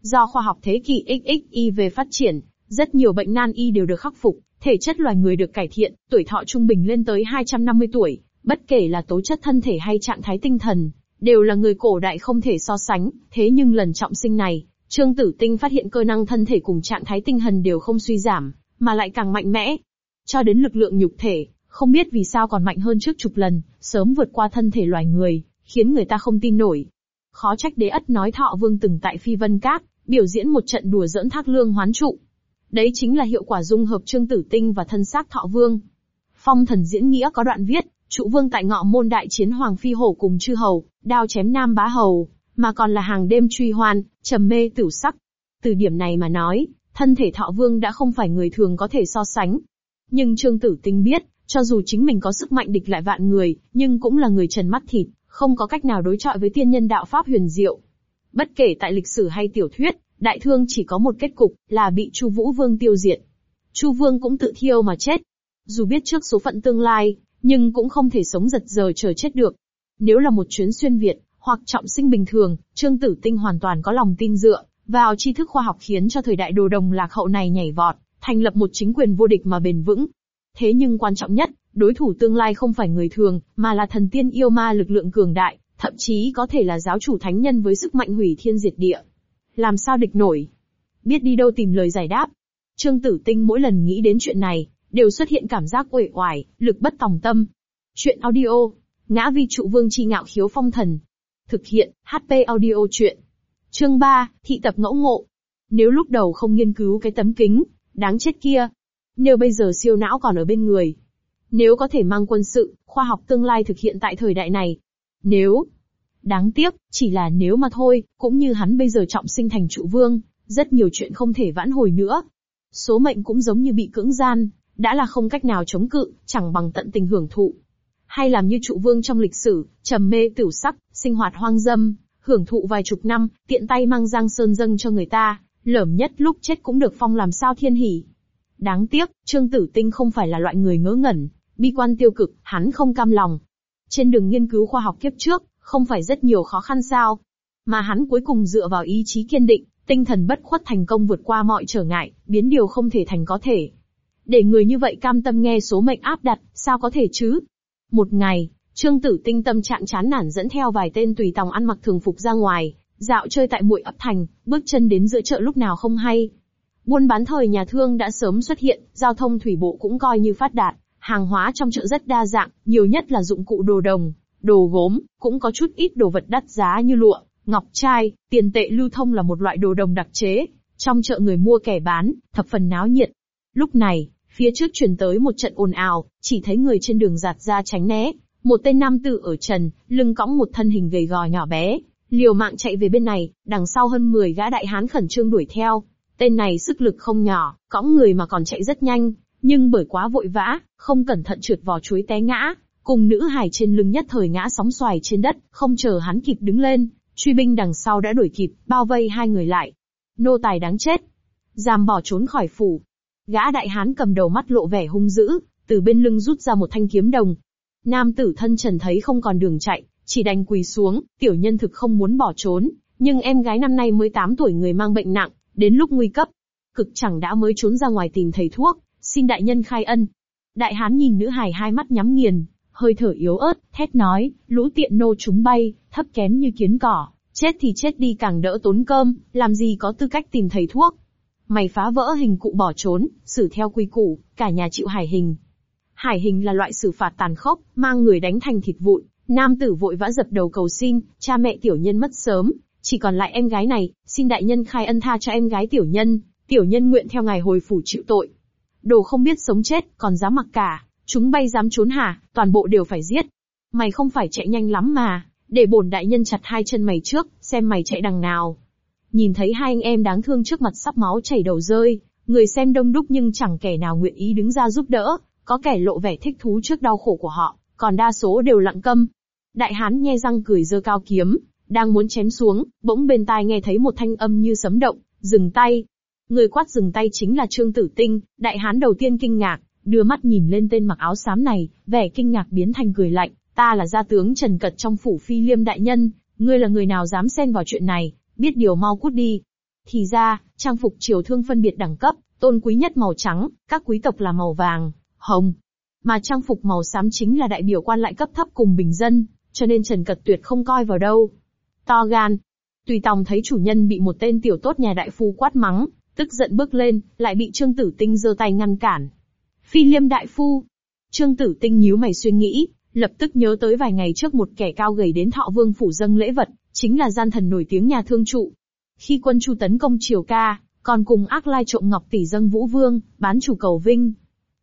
Do khoa học thế kỷ XXI về phát triển, rất nhiều bệnh nan y đều được khắc phục, thể chất loài người được cải thiện, tuổi thọ trung bình lên tới 250 tuổi, bất kể là tố chất thân thể hay trạng thái tinh thần, đều là người cổ đại không thể so sánh, thế nhưng lần trọng sinh này, Trương Tử Tinh phát hiện cơ năng thân thể cùng trạng thái tinh thần đều không suy giảm, mà lại càng mạnh mẽ, cho đến lực lượng nhục thể, không biết vì sao còn mạnh hơn trước chục lần, sớm vượt qua thân thể loài người, khiến người ta không tin nổi. Khó trách đế ất nói thọ vương từng tại phi vân cát, biểu diễn một trận đùa dẫn thác lương hoán trụ. Đấy chính là hiệu quả dung hợp trương tử tinh và thân xác thọ vương. Phong thần diễn nghĩa có đoạn viết, trụ vương tại ngọ môn đại chiến Hoàng Phi Hổ cùng chư hầu, đao chém nam bá hầu, mà còn là hàng đêm truy hoan, trầm mê tử sắc. Từ điểm này mà nói, thân thể thọ vương đã không phải người thường có thể so sánh. Nhưng Trương Tử Tinh biết, cho dù chính mình có sức mạnh địch lại vạn người, nhưng cũng là người trần mắt thịt, không có cách nào đối chọi với tiên nhân đạo pháp huyền diệu. Bất kể tại lịch sử hay tiểu thuyết, đại thương chỉ có một kết cục, là bị Chu Vũ Vương tiêu diệt. Chu Vương cũng tự thiêu mà chết. Dù biết trước số phận tương lai, nhưng cũng không thể sống giật giờ chờ chết được. Nếu là một chuyến xuyên Việt, hoặc trọng sinh bình thường, Trương Tử Tinh hoàn toàn có lòng tin dựa vào tri thức khoa học khiến cho thời đại đồ đồng lạc hậu này nhảy vọt, thành lập một chính quyền vô địch mà bền vững. Thế nhưng quan trọng nhất, đối thủ tương lai không phải người thường, mà là thần tiên yêu ma lực lượng cường đại, thậm chí có thể là giáo chủ thánh nhân với sức mạnh hủy thiên diệt địa. Làm sao địch nổi? Biết đi đâu tìm lời giải đáp. Trương Tử Tinh mỗi lần nghĩ đến chuyện này, đều xuất hiện cảm giác uể oải, lực bất tòng tâm. Chuyện audio, ngã vi trụ vương chi ngạo khiếu phong thần. Thực hiện, HP audio chuyện. Chương 3, thị tập ngẫu ngộ. Nếu lúc đầu không nghiên cứu cái tấm kính, đáng chết kia. Nếu bây giờ siêu não còn ở bên người. Nếu có thể mang quân sự, khoa học tương lai thực hiện tại thời đại này. Nếu, đáng tiếc, chỉ là nếu mà thôi, cũng như hắn bây giờ trọng sinh thành trụ vương, rất nhiều chuyện không thể vãn hồi nữa. Số mệnh cũng giống như bị cưỡng gian, đã là không cách nào chống cự, chẳng bằng tận tình hưởng thụ. Hay làm như trụ vương trong lịch sử, trầm mê tử sắc, sinh hoạt hoang dâm, hưởng thụ vài chục năm, tiện tay mang giang sơn dâng cho người ta, lởm nhất lúc chết cũng được phong làm sao thiên hỉ. Đáng tiếc, Trương Tử Tinh không phải là loại người ngớ ngẩn, bi quan tiêu cực, hắn không cam lòng. Trên đường nghiên cứu khoa học kiếp trước, không phải rất nhiều khó khăn sao. Mà hắn cuối cùng dựa vào ý chí kiên định, tinh thần bất khuất thành công vượt qua mọi trở ngại, biến điều không thể thành có thể. Để người như vậy cam tâm nghe số mệnh áp đặt, sao có thể chứ? Một ngày, Trương Tử Tinh tâm trạng chán nản dẫn theo vài tên tùy tòng ăn mặc thường phục ra ngoài, dạo chơi tại muội ấp thành, bước chân đến giữa chợ lúc nào không hay. Buôn bán thời nhà thương đã sớm xuất hiện, giao thông thủy bộ cũng coi như phát đạt, hàng hóa trong chợ rất đa dạng, nhiều nhất là dụng cụ đồ đồng, đồ gốm, cũng có chút ít đồ vật đắt giá như lụa, ngọc trai, tiền tệ lưu thông là một loại đồ đồng đặc chế. Trong chợ người mua kẻ bán, thập phần náo nhiệt. Lúc này, phía trước truyền tới một trận ồn ào, chỉ thấy người trên đường giạt ra tránh né. Một tên nam tử ở trần, lưng cõng một thân hình gầy gò nhỏ bé, liều mạng chạy về bên này, đằng sau hơn 10 gã đại hán khẩn trương đuổi theo. Tên này sức lực không nhỏ, cõng người mà còn chạy rất nhanh, nhưng bởi quá vội vã, không cẩn thận trượt vò chuối té ngã, cùng nữ hài trên lưng nhất thời ngã sóng xoài trên đất, không chờ hắn kịp đứng lên, truy binh đằng sau đã đuổi kịp, bao vây hai người lại. Nô tài đáng chết. Giam bỏ trốn khỏi phủ. Gã đại hán cầm đầu mắt lộ vẻ hung dữ, từ bên lưng rút ra một thanh kiếm đồng. Nam tử thân trần thấy không còn đường chạy, chỉ đành quỳ xuống, tiểu nhân thực không muốn bỏ trốn, nhưng em gái năm nay mới 8 tuổi người mang bệnh nặng, đến lúc nguy cấp. Cực chẳng đã mới trốn ra ngoài tìm thầy thuốc, xin đại nhân khai ân. Đại hán nhìn nữ hài hai mắt nhắm nghiền, hơi thở yếu ớt, thét nói, lũ tiện nô chúng bay, thấp kém như kiến cỏ, chết thì chết đi càng đỡ tốn cơm, làm gì có tư cách tìm thầy thuốc. Mày phá vỡ hình cụ bỏ trốn, xử theo quy củ, cả nhà chịu hải hình. Hải hình là loại xử phạt tàn khốc, mang người đánh thành thịt vụn, nam tử vội vã dập đầu cầu xin, cha mẹ tiểu nhân mất sớm, chỉ còn lại em gái này, xin đại nhân khai ân tha cho em gái tiểu nhân, tiểu nhân nguyện theo ngài hồi phủ chịu tội. Đồ không biết sống chết, còn dám mặc cả, chúng bay dám trốn hả, toàn bộ đều phải giết. Mày không phải chạy nhanh lắm mà, để bổn đại nhân chặt hai chân mày trước, xem mày chạy đằng nào. Nhìn thấy hai anh em đáng thương trước mặt sắp máu chảy đầu rơi, người xem đông đúc nhưng chẳng kẻ nào nguyện ý đứng ra giúp đỡ, có kẻ lộ vẻ thích thú trước đau khổ của họ, còn đa số đều lặng câm. Đại hán nhe răng cười giơ cao kiếm, đang muốn chém xuống, bỗng bên tai nghe thấy một thanh âm như sấm động, dừng tay. Người quát dừng tay chính là Trương Tử Tinh, đại hán đầu tiên kinh ngạc, đưa mắt nhìn lên tên mặc áo xám này, vẻ kinh ngạc biến thành cười lạnh, ta là gia tướng Trần Cật trong phủ phi liêm đại nhân, ngươi là người nào dám xen vào chuyện này, biết điều mau cút đi. Thì ra, trang phục triều thương phân biệt đẳng cấp, tôn quý nhất màu trắng, các quý tộc là màu vàng, hồng. Mà trang phục màu xám chính là đại biểu quan lại cấp thấp cùng bình dân, cho nên Trần Cật tuyệt không coi vào đâu. To gan. Tùy tòng thấy chủ nhân bị một tên tiểu tốt nhà đại phu quát mắng, tức giận bước lên, lại bị Trương Tử Tinh giơ tay ngăn cản. Phi liêm đại phu. Trương Tử Tinh nhíu mày suy nghĩ, lập tức nhớ tới vài ngày trước một kẻ cao gầy đến thọ vương phủ dâng lễ vật, chính là gian thần nổi tiếng nhà thương trụ. Khi quân chu tấn công triều ca, còn cùng ác lai trộm ngọc tỷ dâng vũ vương, bán chủ cầu vinh.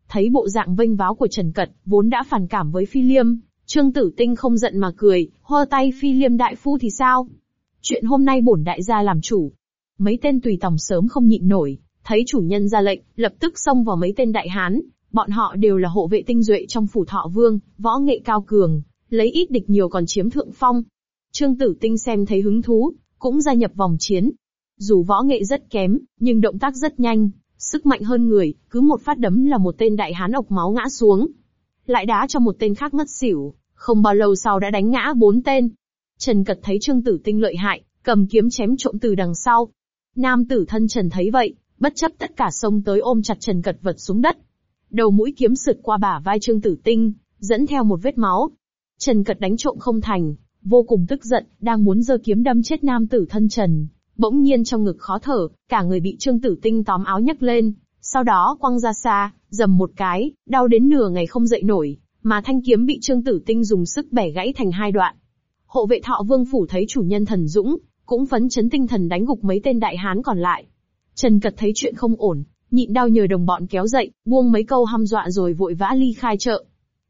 Thấy bộ dạng vênh váo của Trần Cật, vốn đã phản cảm với Phi Liêm, Trương Tử Tinh không giận mà cười, hơ tay Phi Liêm đại phu thì sao? Chuyện hôm nay bổn đại gia làm chủ. Mấy tên tùy tòng sớm không nhịn nổi, thấy chủ nhân ra lệnh, lập tức xông vào mấy tên đại hán. Bọn họ đều là hộ vệ tinh duệ trong phủ thọ vương, võ nghệ cao cường, lấy ít địch nhiều còn chiếm thượng phong. Trương Tử Tinh xem thấy hứng thú, cũng gia nhập vòng chiến. Dù võ nghệ rất kém, nhưng động tác rất nhanh, sức mạnh hơn người, cứ một phát đấm là một tên đại hán ộc máu ngã xuống. Lại đá cho một tên khác ngất xỉu, không bao lâu sau đã đánh ngã bốn tên. Trần Cật thấy Trương Tử Tinh lợi hại, cầm kiếm chém trộm từ đằng sau. Nam tử thân Trần thấy vậy, bất chấp tất cả xông tới ôm chặt Trần Cật vật xuống đất. Đầu mũi kiếm sượt qua bả vai Trương Tử Tinh, dẫn theo một vết máu. Trần Cật đánh trộm không thành, vô cùng tức giận, đang muốn giơ kiếm đâm chết nam tử thân Trần. Bỗng nhiên trong ngực khó thở, cả người bị Trương Tử Tinh tóm áo nhấc lên, sau đó quăng ra xa, dầm một cái, đau đến nửa ngày không dậy nổi, mà thanh kiếm bị Trương Tử Tinh dùng sức bẻ gãy thành hai đoạn. Hộ vệ thọ vương phủ thấy chủ nhân thần dũng, cũng phấn chấn tinh thần đánh gục mấy tên đại hán còn lại. Trần Cật thấy chuyện không ổn, nhịn đau nhờ đồng bọn kéo dậy, buông mấy câu hăm dọa rồi vội vã ly khai chợ.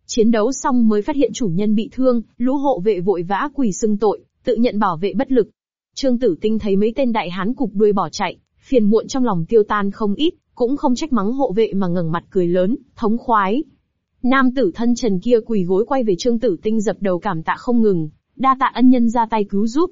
Chiến đấu xong mới phát hiện chủ nhân bị thương, lũ hộ vệ vội vã quỳ xưng tội, tự nhận bảo vệ bất lực. Trương Tử Tinh thấy mấy tên đại hán cục đuôi bỏ chạy, phiền muộn trong lòng tiêu tan không ít, cũng không trách mắng hộ vệ mà ngẩng mặt cười lớn, thống khoái. Nam tử thân trần kia quỳ gối quay về Trương Tử Tinh dập đầu cảm tạ không ngừng, đa tạ ân nhân ra tay cứu giúp.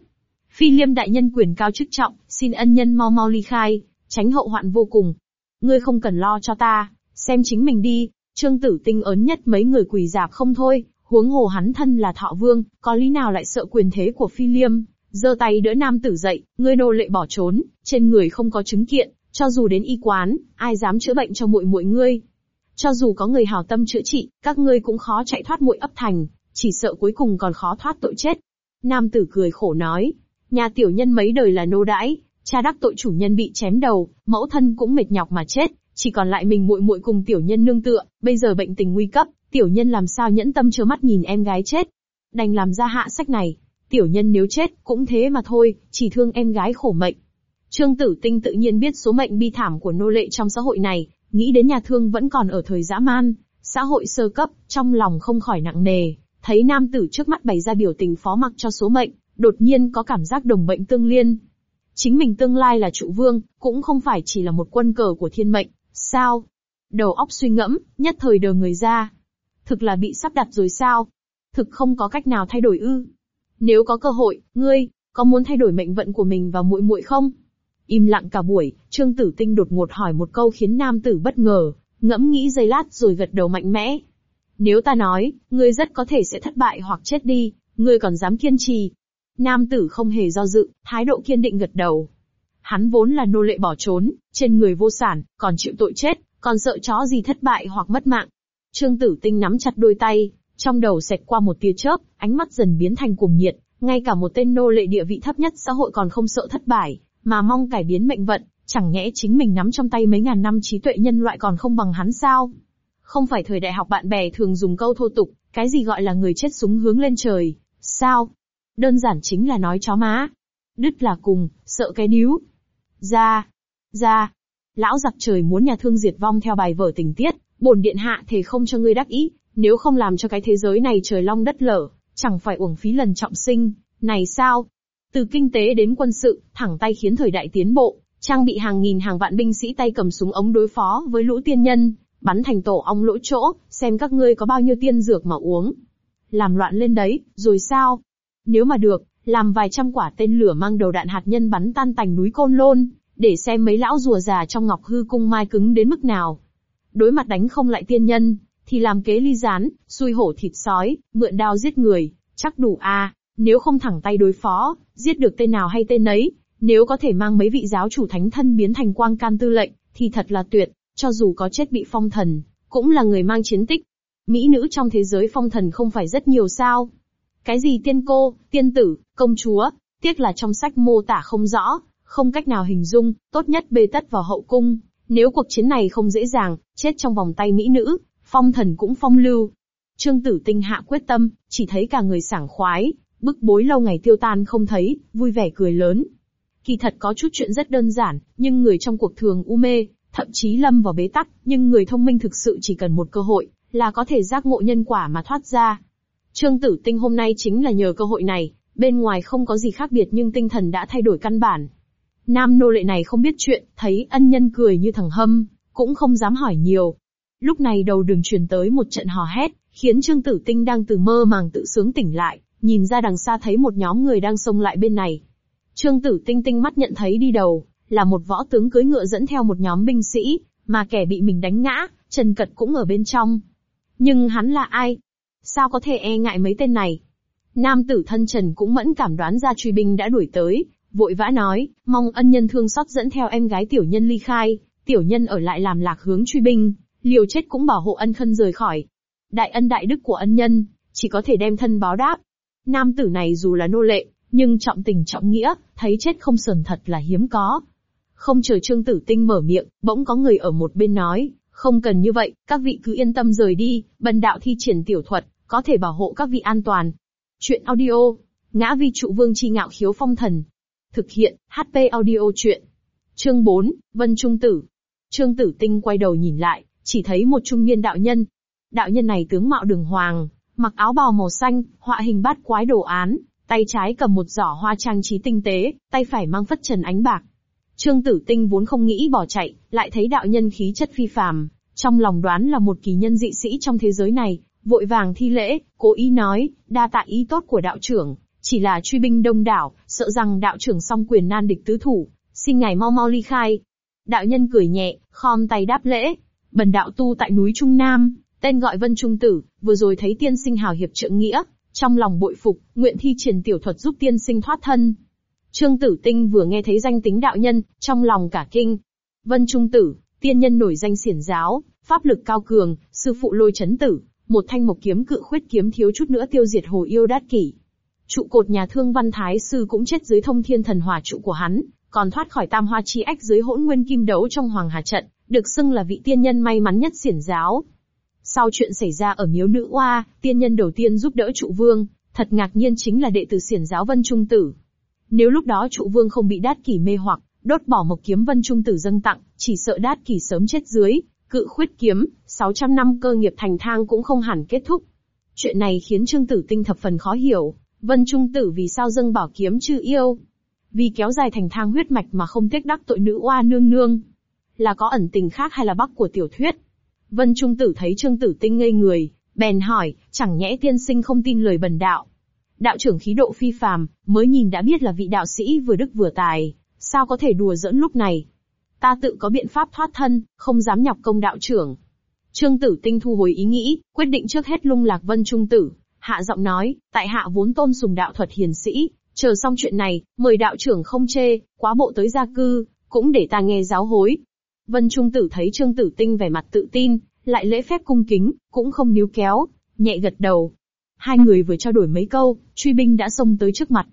Phi liêm đại nhân quyền cao chức trọng, xin ân nhân mau mau ly khai, tránh hậu hoạn vô cùng. Ngươi không cần lo cho ta, xem chính mình đi. Trương Tử Tinh ớn nhất mấy người quỳ dạp không thôi, huống hồ hắn thân là thọ vương, có lý nào lại sợ quyền thế của Phi liêm. giơ tay đỡ nam tử dậy, ngươi nô lệ bỏ trốn, trên người không có chứng kiện, cho dù đến y quán, ai dám chữa bệnh cho muội muội ngươi? Cho dù có người hảo tâm chữa trị, các ngươi cũng khó chạy thoát muội ấp thành, chỉ sợ cuối cùng còn khó thoát tội chết. Nam tử cười khổ nói, nhà tiểu nhân mấy đời là nô đãi, cha đắc tội chủ nhân bị chém đầu, mẫu thân cũng mệt nhọc mà chết, chỉ còn lại mình muội muội cùng tiểu nhân nương tựa, bây giờ bệnh tình nguy cấp, tiểu nhân làm sao nhẫn tâm trơ mắt nhìn em gái chết. Đành làm ra hạ sách này, tiểu nhân nếu chết, cũng thế mà thôi, chỉ thương em gái khổ mệnh. Trương Tử Tinh tự nhiên biết số mệnh bi thảm của nô lệ trong xã hội này, nghĩ đến nhà thương vẫn còn ở thời dã man, xã hội sơ cấp, trong lòng không khỏi nặng nề, thấy nam tử trước mắt bày ra biểu tình phó mặc cho số mệnh, đột nhiên có cảm giác đồng bệnh tương liên. Chính mình tương lai là trụ vương, cũng không phải chỉ là một quân cờ của thiên mệnh, sao? Đầu óc suy ngẫm, nhất thời đờ người ra. Thực là bị sắp đặt rồi sao? Thực không có cách nào thay đổi ư? Nếu có cơ hội, ngươi, có muốn thay đổi mệnh vận của mình và muội muội không? Im lặng cả buổi, Trương Tử Tinh đột ngột hỏi một câu khiến nam tử bất ngờ, ngẫm nghĩ giây lát rồi gật đầu mạnh mẽ. Nếu ta nói, ngươi rất có thể sẽ thất bại hoặc chết đi, ngươi còn dám kiên trì. Nam tử không hề do dự, thái độ kiên định gật đầu. Hắn vốn là nô lệ bỏ trốn, trên người vô sản, còn chịu tội chết, còn sợ chó gì thất bại hoặc mất mạng. Trương Tử Tinh nắm chặt đôi tay, trong đầu xẹt qua một tia chớp, ánh mắt dần biến thành cuồng nhiệt, ngay cả một tên nô lệ địa vị thấp nhất xã hội còn không sợ thất bại, mà mong cải biến mệnh vận, chẳng nhẽ chính mình nắm trong tay mấy ngàn năm trí tuệ nhân loại còn không bằng hắn sao? Không phải thời đại học bạn bè thường dùng câu thô tục, cái gì gọi là người chết súng hướng lên trời, sao? Đơn giản chính là nói chó má. Đứt là cùng, sợ cái níu. Ra, ra. Lão giặc trời muốn nhà thương diệt vong theo bài vở tình tiết, bổn điện hạ thể không cho ngươi đắc ý, nếu không làm cho cái thế giới này trời long đất lở, chẳng phải uổng phí lần trọng sinh, này sao? Từ kinh tế đến quân sự, thẳng tay khiến thời đại tiến bộ, trang bị hàng nghìn hàng vạn binh sĩ tay cầm súng ống đối phó với lũ tiên nhân, bắn thành tổ ong lỗ chỗ, xem các ngươi có bao nhiêu tiên dược mà uống. Làm loạn lên đấy, rồi sao? Nếu mà được, làm vài trăm quả tên lửa mang đầu đạn hạt nhân bắn tan tành núi Côn Lôn, để xem mấy lão rùa già trong ngọc hư cung mai cứng đến mức nào. Đối mặt đánh không lại tiên nhân, thì làm kế ly gián, xui hổ thịt sói, mượn đao giết người, chắc đủ a. Nếu không thẳng tay đối phó, giết được tên nào hay tên ấy, nếu có thể mang mấy vị giáo chủ thánh thân biến thành quang can tư lệnh, thì thật là tuyệt, cho dù có chết bị phong thần, cũng là người mang chiến tích. Mỹ nữ trong thế giới phong thần không phải rất nhiều sao? Cái gì tiên cô, tiên tử, công chúa, tiếc là trong sách mô tả không rõ, không cách nào hình dung, tốt nhất bê tất vào hậu cung. Nếu cuộc chiến này không dễ dàng, chết trong vòng tay mỹ nữ, phong thần cũng phong lưu. Trương Tử Tinh hạ quyết tâm, chỉ thấy cả người sảng khoái, Bức bối lâu ngày tiêu tan không thấy, vui vẻ cười lớn. Kỳ thật có chút chuyện rất đơn giản, nhưng người trong cuộc thường u mê, thậm chí lâm vào bế tắc, nhưng người thông minh thực sự chỉ cần một cơ hội, là có thể giác ngộ nhân quả mà thoát ra. Trương Tử Tinh hôm nay chính là nhờ cơ hội này, bên ngoài không có gì khác biệt nhưng tinh thần đã thay đổi căn bản. Nam nô lệ này không biết chuyện, thấy ân nhân cười như thằng hâm, cũng không dám hỏi nhiều. Lúc này đầu đường truyền tới một trận hò hét, khiến Trương Tử Tinh đang từ mơ màng tự sướng tỉnh lại, nhìn ra đằng xa thấy một nhóm người đang xông lại bên này. Trương Tử Tinh tinh mắt nhận thấy đi đầu, là một võ tướng cưỡi ngựa dẫn theo một nhóm binh sĩ, mà kẻ bị mình đánh ngã, Trần Cật cũng ở bên trong. Nhưng hắn là ai? Sao có thể e ngại mấy tên này? Nam tử thân Trần cũng mẫn cảm đoán ra truy binh đã đuổi tới, vội vã nói, mong ân nhân thương xót dẫn theo em gái tiểu nhân ly khai, tiểu nhân ở lại làm lạc hướng truy binh, liều chết cũng bảo hộ ân khân rời khỏi. Đại ân đại đức của ân nhân, chỉ có thể đem thân báo đáp. Nam tử này dù là nô lệ, nhưng trọng tình trọng nghĩa, thấy chết không sờn thật là hiếm có. Không chờ Trương Tử Tinh mở miệng, bỗng có người ở một bên nói, không cần như vậy, các vị cứ yên tâm rời đi, bần đạo thi triển tiểu thuật, có thể bảo hộ các vị an toàn. Chuyện audio, ngã vi trụ vương chi ngạo khiếu phong thần. Thực hiện, HP audio chuyện. Chương 4, Vân Trung Tử. Trương Tử Tinh quay đầu nhìn lại, chỉ thấy một trung niên đạo nhân. Đạo nhân này tướng mạo đường hoàng, mặc áo bào màu xanh, họa hình bát quái đồ án, tay trái cầm một giỏ hoa trang trí tinh tế, tay phải mang phất trần ánh bạc. Trương Tử Tinh vốn không nghĩ bỏ chạy, lại thấy đạo nhân khí chất phi phàm, trong lòng đoán là một kỳ nhân dị sĩ trong thế giới này, vội vàng thi lễ, cố ý nói, đa tạ ý tốt của đạo trưởng, chỉ là truy binh đông đảo, sợ rằng đạo trưởng song quyền nan địch tứ thủ, xin ngài mau mau ly khai. Đạo nhân cười nhẹ, khom tay đáp lễ, bần đạo tu tại núi Trung Nam, tên gọi Vân Trung Tử, vừa rồi thấy tiên sinh hào hiệp trượng nghĩa, trong lòng bội phục, nguyện thi triển tiểu thuật giúp tiên sinh thoát thân. Trương Tử Tinh vừa nghe thấy danh tính đạo nhân, trong lòng cả kinh. Vân Trung Tử, tiên nhân nổi danh xiển giáo, pháp lực cao cường, sư phụ lôi chấn tử, một thanh mộc kiếm cự khuyết kiếm thiếu chút nữa tiêu diệt hồ yêu đát kỷ. Trụ cột nhà thương văn thái sư cũng chết dưới thông thiên thần hỏa trụ của hắn, còn thoát khỏi tam hoa chi ách dưới hỗn nguyên kim đấu trong hoàng hà trận, được xưng là vị tiên nhân may mắn nhất xiển giáo. Sau chuyện xảy ra ở miếu nữ oa, tiên nhân đầu tiên giúp đỡ trụ vương, thật ngạc nhiên chính là đệ tử xiển giáo vân trung tử. Nếu lúc đó trụ vương không bị đát kỷ mê hoặc, đốt bỏ mộc kiếm vân trung tử dâng tặng, chỉ sợ đát kỷ sớm chết dưới, cự khuyết kiếm, 600 năm cơ nghiệp thành thang cũng không hẳn kết thúc. Chuyện này khiến Trương Tử Tinh thập phần khó hiểu, Vân Trung Tử vì sao dâng bảo kiếm chư yêu? Vì kéo dài thành thang huyết mạch mà không tiếc đắc tội nữ oa nương nương. Là có ẩn tình khác hay là bắc của tiểu thuyết? Vân Trung Tử thấy Trương Tử Tinh ngây người, bèn hỏi, chẳng nhẽ tiên sinh không tin lời bần đạo. Đạo trưởng khí độ phi phàm, mới nhìn đã biết là vị đạo sĩ vừa đức vừa tài, sao có thể đùa giỡn lúc này? Ta tự có biện pháp thoát thân, không dám nhọc công đạo trưởng. Trương Tử Tinh thu hồi ý nghĩ, quyết định trước hết lung lạc Vân Trung Tử, hạ giọng nói, tại hạ vốn tôn sùng đạo thuật hiền sĩ, chờ xong chuyện này, mời đạo trưởng không chê, quá bộ tới gia cư, cũng để ta nghe giáo hối. Vân Trung Tử thấy Trương Tử Tinh vẻ mặt tự tin, lại lễ phép cung kính, cũng không níu kéo, nhẹ gật đầu. Hai người vừa trao đổi mấy câu, truy binh đã xông tới trước mặt.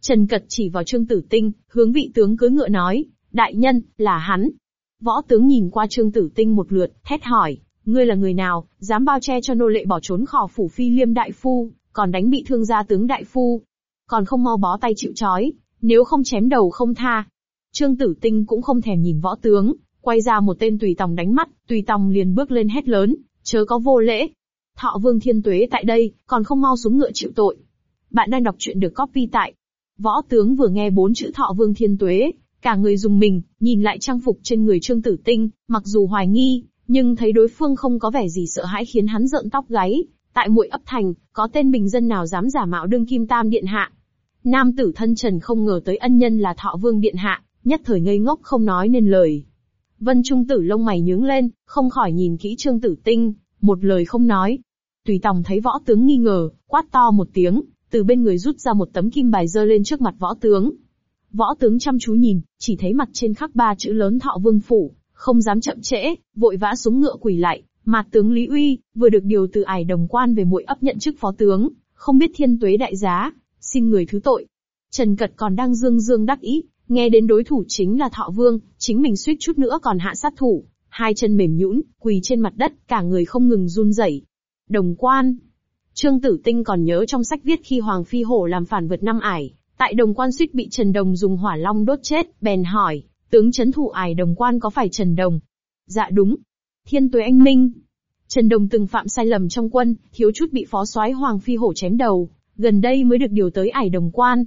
Trần Cật chỉ vào Trương Tử Tinh, hướng vị tướng cưỡi ngựa nói, đại nhân, là hắn. Võ tướng nhìn qua Trương Tử Tinh một lượt, thét hỏi, ngươi là người nào, dám bao che cho nô lệ bỏ trốn khỏi phủ phi liêm đại phu, còn đánh bị thương gia tướng đại phu. Còn không mau bó tay chịu trói, nếu không chém đầu không tha. Trương Tử Tinh cũng không thèm nhìn võ tướng, quay ra một tên tùy tòng đánh mắt, tùy tòng liền bước lên hét lớn, chớ có vô lễ. Thọ Vương Thiên Tuế tại đây, còn không mau xuống ngựa chịu tội. Bạn đang đọc truyện được copy tại. Võ tướng vừa nghe bốn chữ Thọ Vương Thiên Tuế, cả người dùng mình, nhìn lại trang phục trên người Trương Tử Tinh, mặc dù hoài nghi, nhưng thấy đối phương không có vẻ gì sợ hãi khiến hắn rợn tóc gáy. Tại muội ấp thành, có tên bình dân nào dám giả mạo đương kim tam điện hạ? Nam tử thân trần không ngờ tới ân nhân là thọ vương điện hạ, nhất thời ngây ngốc không nói nên lời. Vân Trung tử lông mày nhướng lên, không khỏi nhìn kỹ trương tử tinh, một lời không nói. Tùy tòng thấy võ tướng nghi ngờ, quát to một tiếng, từ bên người rút ra một tấm kim bài dơ lên trước mặt võ tướng. Võ tướng chăm chú nhìn, chỉ thấy mặt trên khắc ba chữ lớn thọ vương phủ, không dám chậm trễ, vội vã xuống ngựa quỳ lại, mặt tướng Lý Uy, vừa được điều từ ải đồng quan về muội ấp nhận chức phó tướng, không biết thiên tuế đại giá, xin người thứ tội. Trần Cật còn đang dương dương đắc ý, nghe đến đối thủ chính là Thọ Vương, chính mình suýt chút nữa còn hạ sát thủ, hai chân mềm nhũn, quỳ trên mặt đất, cả người không ngừng run rẩy. Đồng quan. Trương Tử Tinh còn nhớ trong sách viết khi Hoàng Phi Hổ làm phản vượt năm ải, tại đồng quan suýt bị Trần Đồng dùng hỏa long đốt chết, bèn hỏi, Tướng chấn thủ ải đồng quan có phải Trần Đồng? Dạ đúng. Thiên tuế anh minh. Trần Đồng từng phạm sai lầm trong quân, thiếu chút bị phó soái Hoàng Phi Hổ chém đầu, gần đây mới được điều tới ải đồng quan.